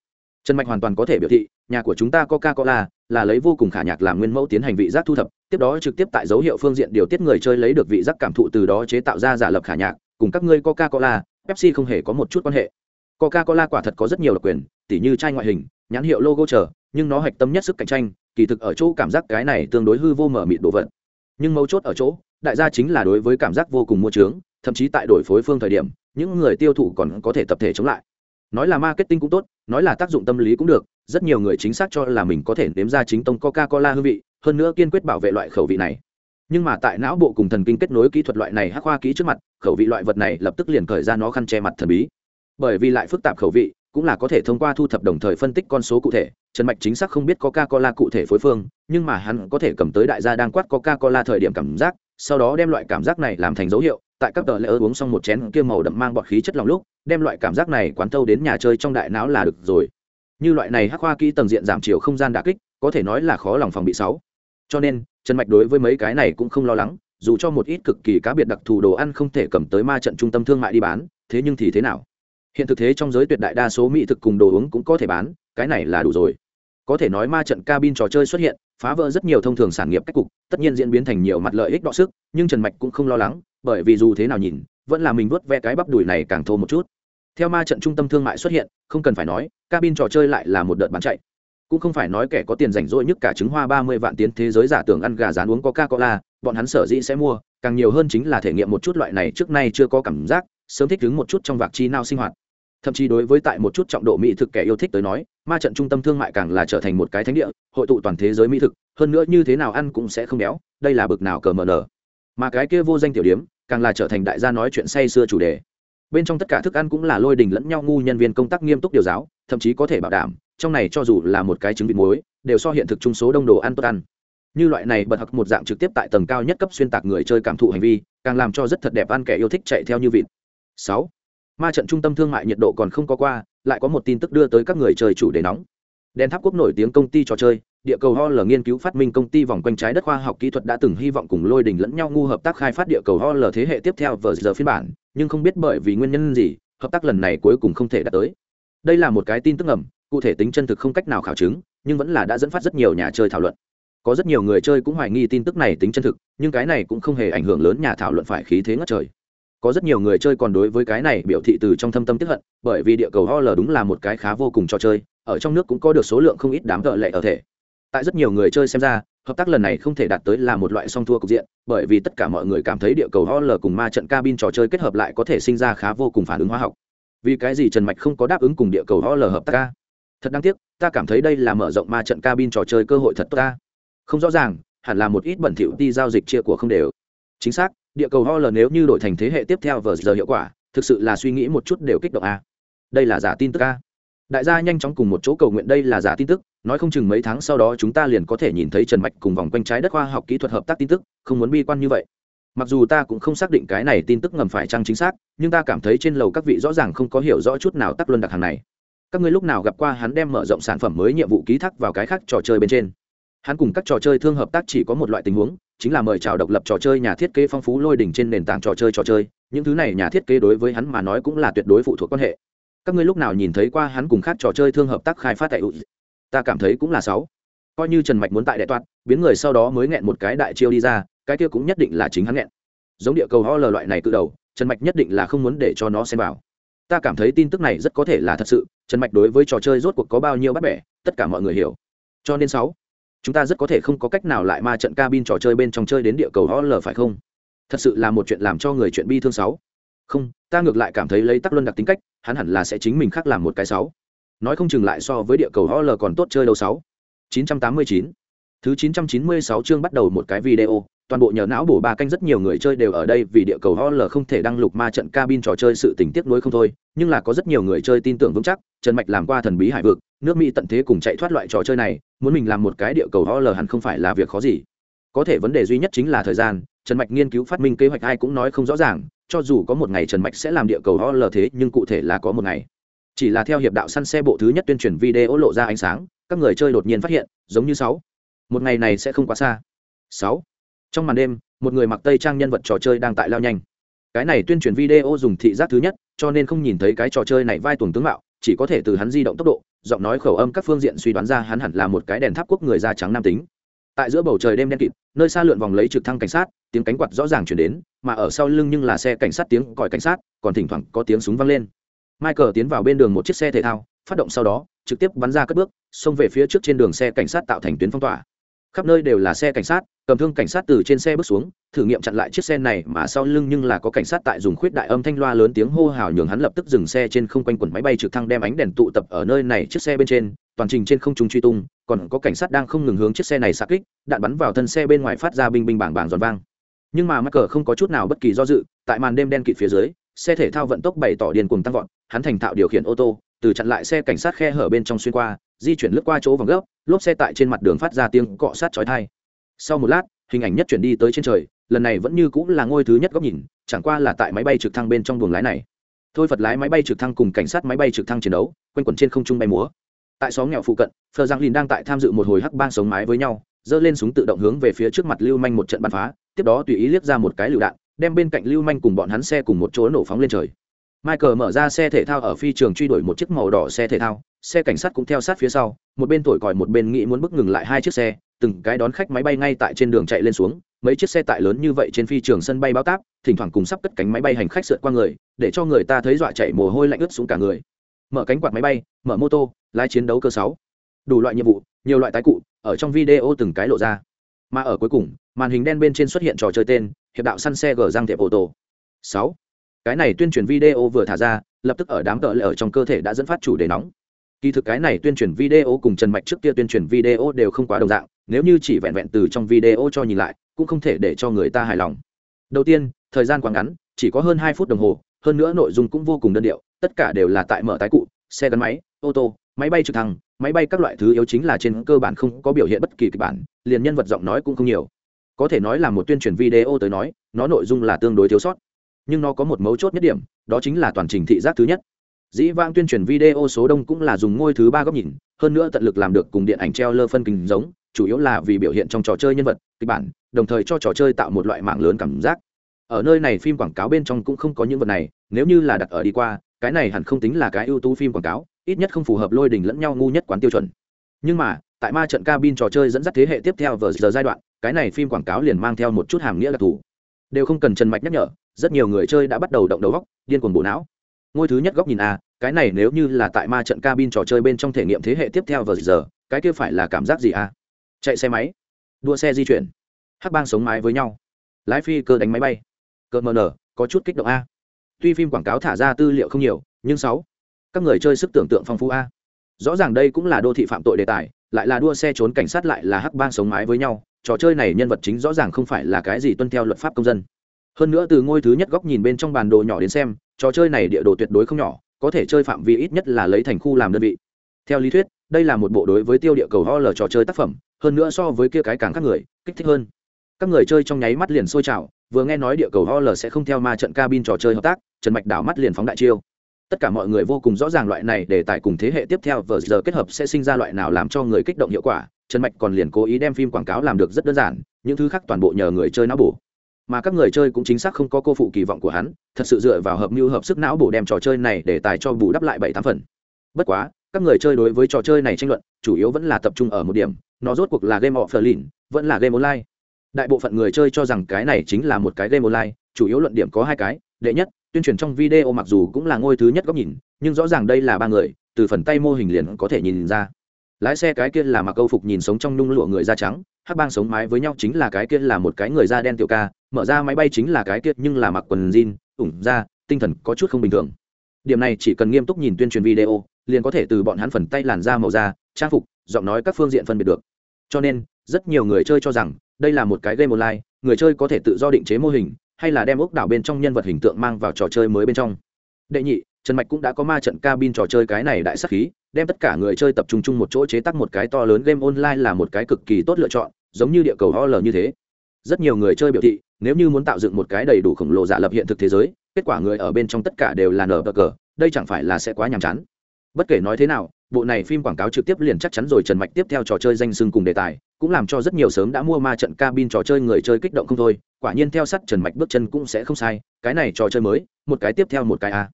Trần mạch hoàn toàn có thể biểu thị, nhà của chúng ta coca cola là lấy vô cùng khả nhạc làm nguyên mẫu tiến hành vị giác thu thập, tiếp đó trực tiếp tại dấu hiệu phương diện điều tiết người chơi lấy được vị giác cảm thụ từ đó chế tạo ra giả lập khả nhạc, cùng các ngươi coca cola pepsi không hề có một chút quan hệ. Coca cola quả thật có rất nhiều độc quyền, tỉ như chai ngoại hình, nhãn hiệu logo chờ, nhưng nó hạch tâm nhất sức cạnh tranh kỳ thực ở chỗ cảm giác cái này tương đối hư vô mở mịt đồ vật. Nhưng mấu chốt ở chỗ, đại gia chính là đối với cảm giác vô cùng mua trướng thậm chí tại đổi phối phương thời điểm, những người tiêu thụ còn có thể tập thể chống lại. Nói là marketing cũng tốt, nói là tác dụng tâm lý cũng được, rất nhiều người chính xác cho là mình có thể nếm ra chính tông coca cola hương vị, hơn nữa kiên quyết bảo vệ loại khẩu vị này. Nhưng mà tại não bộ cùng thần kinh kết nối kỹ thuật loại này hắc hoa kỹ trước mặt, khẩu vị loại vật này lập tức liền khởi ra nó khăn che mặt thần bí. Bởi vì lại phức tạp khẩu vị cũng là có thể thông qua thu thập đồng thời phân tích con số cụ thể. Trần mạch chính xác không biết coca cola cụ thể phối phương, nhưng mà hắn có thể cầm tới đại gia đang quát coca cola thời điểm cảm giác, sau đó đem loại cảm giác này làm thành dấu hiệu. Tại các tờ lễ uống xong một chén kia màu đậm mang bọt khí chất lòng lúc, đem loại cảm giác này quán thâu đến nhà chơi trong đại não là được rồi. Như loại này hắc khoa kỹ tầng diện giảm chiều không gian đà kích, có thể nói là khó lòng phòng bị sáu. Cho nên, trần mạch đối với mấy cái này cũng không lo lắng, dù cho một ít cực kỳ cá biệt đặc thù đồ ăn không thể cầm tới ma trận trung tâm thương mại đi bán, thế nhưng thì thế nào? Hiện thực thế trong giới tuyệt đại đa số mỹ thực cùng đồ uống cũng có thể bán, cái này là đủ rồi. Có thể nói ma trận cabin trò chơi xuất hiện, phá vỡ rất nhiều thông thường sản nghiệp cách cục, tất nhiên diễn biến thành nhiều mặt lợi ích đọ sức, nhưng trần mạch cũng không lo lắng, bởi vì dù thế nào nhìn, vẫn là mình vớt ve cái bắp đùi này càng thô một chút. Theo ma trận trung tâm thương mại xuất hiện, không cần phải nói, cabin trò chơi lại là một đợt bán chạy. Cũng không phải nói kẻ có tiền rảnh rỗi nhất cả trứng hoa ba mươi vạn tiến thế giới giả tưởng ăn gà rán uống coca cola bọn hắn sở dĩ sẽ mua, càng nhiều hơn chính là thể nghiệm một chút loại này trước nay chưa có cảm giác sớm thích ứng một chút trong vạc chi nao sinh hoạt. Thậm chí đối với tại một chút trọng độ mỹ thực kẻ yêu thích tới nói, ma trận trung tâm thương mại càng là trở thành một cái thánh địa, hội tụ toàn thế giới mỹ thực, hơn nữa như thế nào ăn cũng sẽ không béo, đây là bực nào cờ mờ nở mà cái kia vô danh tiểu điếm, càng là trở thành đại gia nói chuyện say xưa chủ đề. Bên trong tất cả thức ăn cũng là lôi đình lẫn nhau ngu nhân viên công tác nghiêm túc điều giáo, thậm chí có thể bảo đảm, trong này cho dù là một cái trứng vịt muối, đều so hiện thực trung số đông đồ ăn tốt ăn. Như loại này bật học một dạng trực tiếp tại tầng cao nhất cấp xuyên tạc người chơi cảm thụ hành vi, càng làm cho rất thật đẹp ăn kẻ yêu thích chạy theo như vịt sáu. Ma trận trung tâm thương mại nhiệt độ còn không có qua, lại có một tin tức đưa tới các người chơi chủ đề nóng. Đèn tháp quốc nổi tiếng công ty trò chơi, địa cầu ho l nghiên cứu phát minh công ty vòng quanh trái đất khoa học kỹ thuật đã từng hy vọng cùng lôi đình lẫn nhau ngu hợp tác khai phát địa cầu ho l thế hệ tiếp theo vờ giờ phiên bản, nhưng không biết bởi vì nguyên nhân gì, hợp tác lần này cuối cùng không thể đạt tới. Đây là một cái tin tức ngầm, cụ thể tính chân thực không cách nào khảo chứng, nhưng vẫn là đã dẫn phát rất nhiều nhà chơi thảo luận. Có rất nhiều người chơi cũng hoài nghi tin tức này tính chân thực, nhưng cái này cũng không hề ảnh hưởng lớn nhà thảo luận phải khí thế ngất trời có rất nhiều người chơi còn đối với cái này biểu thị từ trong thâm tâm tiếp hận, bởi vì địa cầu ho l đúng là một cái khá vô cùng trò chơi, ở trong nước cũng có được số lượng không ít đám vợ lệ ở thể. Tại rất nhiều người chơi xem ra, hợp tác lần này không thể đạt tới là một loại song thua cục diện, bởi vì tất cả mọi người cảm thấy địa cầu ho l cùng ma trận cabin trò chơi kết hợp lại có thể sinh ra khá vô cùng phản ứng hóa học. Vì cái gì trần mạch không có đáp ứng cùng địa cầu ho l hợp tác ca? Thật đáng tiếc, ta cảm thấy đây là mở rộng ma trận cabin trò chơi cơ hội thật tốt ta. Không rõ ràng, hẳn là một ít bẩn thỉu đi giao dịch chia của không đều. Chính xác địa cầu ho l nếu như đổi thành thế hệ tiếp theo vờ giờ hiệu quả, thực sự là suy nghĩ một chút đều kích động a. Đây là giả tin tức a. Đại gia nhanh chóng cùng một chỗ cầu nguyện đây là giả tin tức, nói không chừng mấy tháng sau đó chúng ta liền có thể nhìn thấy trần mạch cùng vòng quanh trái đất khoa học kỹ thuật hợp tác tin tức, không muốn bi quan như vậy. Mặc dù ta cũng không xác định cái này tin tức ngầm phải chăng chính xác, nhưng ta cảm thấy trên lầu các vị rõ ràng không có hiểu rõ chút nào tắc luân đặc hàng này. Các ngươi lúc nào gặp qua hắn đem mở rộng sản phẩm mới nhiệm vụ ký thác vào cái khác trò chơi bên trên? Hắn cùng các trò chơi thương hợp tác chỉ có một loại tình huống, chính là mời chào độc lập trò chơi nhà thiết kế phong phú lôi đỉnh trên nền tảng trò chơi trò chơi. Những thứ này nhà thiết kế đối với hắn mà nói cũng là tuyệt đối phụ thuộc quan hệ. Các ngươi lúc nào nhìn thấy qua hắn cùng khác trò chơi thương hợp tác khai phát tại ụ ta cảm thấy cũng là sáu. Coi như trần mạch muốn tại đại toát biến người sau đó mới nghẹn một cái đại chiêu đi ra, cái kia cũng nhất định là chính hắn nghẹn. Giống địa cầu ho lờ loại này từ đầu, trần mạch nhất định là không muốn để cho nó xem vào. Ta cảm thấy tin tức này rất có thể là thật sự, trần mạch đối với trò chơi rốt cuộc có bao nhiêu bắt bẻ, tất cả mọi người hiểu. Cho nên sáu chúng ta rất có thể không có cách nào lại ma trận cabin trò chơi bên trong chơi đến địa cầu ho lờ phải không? Thật sự là một chuyện làm cho người chuyện bi thương sáu. Không, ta ngược lại cảm thấy lấy tắc luân đặc tính cách, hắn hẳn là sẽ chính mình khác làm một cái sáu. Nói không chừng lại so với địa cầu ho l còn tốt chơi đâu sáu. 989 thứ 996 chương bắt đầu một cái video toàn bộ nhờ não bổ ba canh rất nhiều người chơi đều ở đây vì địa cầu ho lờ không thể đăng lục ma trận cabin trò chơi sự tình tiếc nuối không thôi, nhưng là có rất nhiều người chơi tin tưởng vững chắc, trần mạch làm qua thần bí hải vực, nước mỹ tận thế cùng chạy thoát loại trò chơi này, muốn mình làm một cái địa cầu ho lờ hẳn không phải là việc khó gì. Có thể vấn đề duy nhất chính là thời gian, trần mạch nghiên cứu phát minh kế hoạch ai cũng nói không rõ ràng, cho dù có một ngày trần mạch sẽ làm địa cầu ho lờ thế, nhưng cụ thể là có một ngày. Chỉ là theo hiệp đạo săn xe bộ thứ nhất tuyên truyền video lộ ra ánh sáng, các người chơi đột nhiên phát hiện, giống như sáu. Một ngày này sẽ không quá xa. Sáu trong màn đêm, một người mặc tây trang nhân vật trò chơi đang tại lao nhanh. Cái này tuyên truyền video dùng thị giác thứ nhất, cho nên không nhìn thấy cái trò chơi này vai tuồng tướng mạo, chỉ có thể từ hắn di động tốc độ, giọng nói khẩu âm các phương diện suy đoán ra hắn hẳn là một cái đèn tháp quốc người da trắng nam tính. Tại giữa bầu trời đêm đen kịt, nơi xa lượn vòng lấy trực thăng cảnh sát, tiếng cánh quạt rõ ràng chuyển đến, mà ở sau lưng nhưng là xe cảnh sát tiếng còi cảnh sát, còn thỉnh thoảng có tiếng súng vang lên. Michael tiến vào bên đường một chiếc xe thể thao, phát động sau đó, trực tiếp bắn ra cất bước, xông về phía trước trên đường xe cảnh sát tạo thành tuyến phong tỏa khắp nơi đều là xe cảnh sát, cầm thương cảnh sát từ trên xe bước xuống, thử nghiệm chặn lại chiếc xe này mà sau lưng nhưng là có cảnh sát tại dùng khuyết đại âm thanh loa lớn tiếng hô hào nhường hắn lập tức dừng xe trên không quanh quần máy bay trực thăng đem ánh đèn tụ tập ở nơi này chiếc xe bên trên, toàn trình trên không trung truy tung, còn có cảnh sát đang không ngừng hướng chiếc xe này xa kích, đạn bắn vào thân xe bên ngoài phát ra binh binh bảng bảng giòn vang. Nhưng mà mắc cờ không có chút nào bất kỳ do dự, tại màn đêm đen kịt phía dưới, xe thể thao vận tốc bày tỏ điên cuồng tăng vọt, hắn thành thạo điều khiển ô tô, từ chặn lại xe cảnh sát khe hở bên trong xuyên qua di chuyển lướt qua chỗ vòng gấp lốp xe tại trên mặt đường phát ra tiếng cọ sát chói thai sau một lát, hình ảnh nhất chuyển đi tới trên trời, lần này vẫn như cũng là ngôi thứ nhất góc nhìn, chẳng qua là tại máy bay trực thăng bên trong buồng lái này. Thôi phật lái máy bay trực thăng cùng cảnh sát máy bay trực thăng chiến đấu, quanh quẩn trên không trung bay múa. Tại xóm nghèo phụ cận, phờ giang lìn đang tại tham dự một hồi hắc bang sống mái với nhau, giơ lên súng tự động hướng về phía trước mặt lưu manh một trận bắn phá, tiếp đó tùy ý liếc ra một cái lựu đạn, đem bên cạnh lưu manh cùng bọn hắn xe cùng một chỗ nổ phóng lên trời. Michael mở ra xe thể thao ở phi trường truy đuổi một chiếc màu đỏ xe thể thao xe cảnh sát cũng theo sát phía sau, một bên thổi còi một bên nghĩ muốn bước ngừng lại hai chiếc xe, từng cái đón khách máy bay ngay tại trên đường chạy lên xuống, mấy chiếc xe tải lớn như vậy trên phi trường sân bay báo táp, thỉnh thoảng cùng sắp cất cánh máy bay hành khách sượt qua người, để cho người ta thấy dọa chạy mồ hôi lạnh ướt xuống cả người. Mở cánh quạt máy bay, mở mô tô, lái chiến đấu cơ sáu. Đủ loại nhiệm vụ, nhiều loại tái cụ, ở trong video từng cái lộ ra. Mà ở cuối cùng, màn hình đen bên trên xuất hiện trò chơi tên, hiệp đạo săn xe gờ răng tiệp ô tô. Sáu. Cái này tuyên truyền video vừa thả ra, lập tức ở đám tợ lệ ở trong cơ thể đã dẫn phát chủ đề nóng kỳ thực cái này tuyên truyền video cùng trần mạch trước kia tuyên truyền video đều không quá đồng dạng, nếu như chỉ vẹn vẹn từ trong video cho nhìn lại, cũng không thể để cho người ta hài lòng. Đầu tiên, thời gian quá ngắn, chỉ có hơn hai phút đồng hồ, hơn nữa nội dung cũng vô cùng đơn điệu, tất cả đều là tại mở tái cụ, xe gắn máy, ô tô, máy bay trực thăng, máy bay các loại thứ yếu chính là trên cơ bản không có biểu hiện bất kỳ kịch bản, liền nhân vật giọng nói cũng không nhiều. Có thể nói là một tuyên truyền video tới nói, nó nội dung là tương đối thiếu sót. Nhưng nó có một mấu chốt nhất điểm, đó chính là toàn trình thị giác thứ nhất dĩ vãng tuyên truyền video số đông cũng là dùng ngôi thứ ba góc nhìn, hơn nữa tận lực làm được cùng điện ảnh treo lơ phân kính giống, chủ yếu là vì biểu hiện trong trò chơi nhân vật, kịch bản, đồng thời cho trò chơi tạo một loại mạng lớn cảm giác. Ở nơi này phim quảng cáo bên trong cũng không có những vật này, nếu như là đặt ở đi qua, cái này hẳn không tính là cái ưu tú phim quảng cáo, ít nhất không phù hợp lôi đình lẫn nhau ngu nhất quán tiêu chuẩn. Nhưng mà, tại ma trận cabin trò chơi dẫn dắt thế hệ tiếp theo vào giờ giai đoạn, cái này phim quảng cáo liền mang theo một chút hàm nghĩa đặc thù. Đều không cần trần mạch nhắc nhở, rất nhiều người chơi đã bắt đầu động đầu góc điên cuồng bộ não ngôi thứ nhất góc nhìn a, cái này nếu như là tại ma trận cabin trò chơi bên trong thể nghiệm thế hệ tiếp theo vào giờ, cái kia phải là cảm giác gì a? Chạy xe máy, đua xe di chuyển, hắc bang sống mái với nhau, lái phi cơ đánh máy bay. Cơ mờ nở, có chút kích động a. Tuy phim quảng cáo thả ra tư liệu không nhiều, nhưng sáu, các người chơi sức tưởng tượng phong phú a. Rõ ràng đây cũng là đô thị phạm tội đề tài, lại là đua xe trốn cảnh sát lại là hắc bang sống mái với nhau, trò chơi này nhân vật chính rõ ràng không phải là cái gì tuân theo luật pháp công dân hơn nữa từ ngôi thứ nhất góc nhìn bên trong bản đồ nhỏ đến xem, trò chơi này địa đồ tuyệt đối không nhỏ, có thể chơi phạm vi ít nhất là lấy thành khu làm đơn vị. Theo lý thuyết, đây là một bộ đối với tiêu địa cầu ho lờ trò chơi tác phẩm, hơn nữa so với kia cái càng các người, kích thích hơn. Các người chơi trong nháy mắt liền sôi trào, vừa nghe nói địa cầu ho lờ sẽ không theo ma trận cabin trò chơi hợp tác, trần mạch đảo mắt liền phóng đại chiêu. Tất cả mọi người vô cùng rõ ràng loại này để tại cùng thế hệ tiếp theo vờ giờ kết hợp sẽ sinh ra loại nào làm cho người kích động hiệu quả, trần mạch còn liền cố ý đem phim quảng cáo làm được rất đơn giản, những thứ khác toàn bộ nhờ người chơi não bổ mà các người chơi cũng chính xác không có cô phụ kỳ vọng của hắn, thật sự dựa vào hợp mưu hợp sức não bổ đem trò chơi này để tài cho bù đắp lại bảy tám phần. Bất quá, các người chơi đối với trò chơi này tranh luận, chủ yếu vẫn là tập trung ở một điểm, nó rốt cuộc là game offline, vẫn là game online. Đại bộ phận người chơi cho rằng cái này chính là một cái game online, chủ yếu luận điểm có hai cái, đệ nhất, tuyên truyền trong video mặc dù cũng là ngôi thứ nhất góc nhìn, nhưng rõ ràng đây là ba người, từ phần tay mô hình liền có thể nhìn ra. Lái xe cái kia là mặc câu phục nhìn sống trong nhung lụa người da trắng, hắc bang sống mái với nhau chính là cái kia là một cái người da đen tiểu ca mở ra máy bay chính là cái kia nhưng là mặc quần jean, ủng ra tinh thần có chút không bình thường. Điểm này chỉ cần nghiêm túc nhìn tuyên truyền video, liền có thể từ bọn hắn phần tay làn da màu da, trang phục, giọng nói các phương diện phân biệt được. Cho nên, rất nhiều người chơi cho rằng, đây là một cái game online, người chơi có thể tự do định chế mô hình, hay là đem ốc đảo bên trong nhân vật hình tượng mang vào trò chơi mới bên trong. Đệ nhị, trần mạch cũng đã có ma trận cabin trò chơi cái này đại sắc khí, đem tất cả người chơi tập trung chung một chỗ chế tác một cái to lớn game online là một cái cực kỳ tốt lựa chọn, giống như địa cầu ho l như thế. Rất nhiều người chơi biểu thị nếu như muốn tạo dựng một cái đầy đủ khổng lồ giả lập hiện thực thế giới, kết quả người ở bên trong tất cả đều là nở bờ cờ, đây chẳng phải là sẽ quá nhàm chán. Bất kể nói thế nào, bộ này phim quảng cáo trực tiếp liền chắc chắn rồi trần mạch tiếp theo trò chơi danh sưng cùng đề tài, cũng làm cho rất nhiều sớm đã mua ma trận cabin trò chơi người chơi kích động không thôi. Quả nhiên theo sắt trần mạch bước chân cũng sẽ không sai, cái này trò chơi mới, một cái tiếp theo một cái a.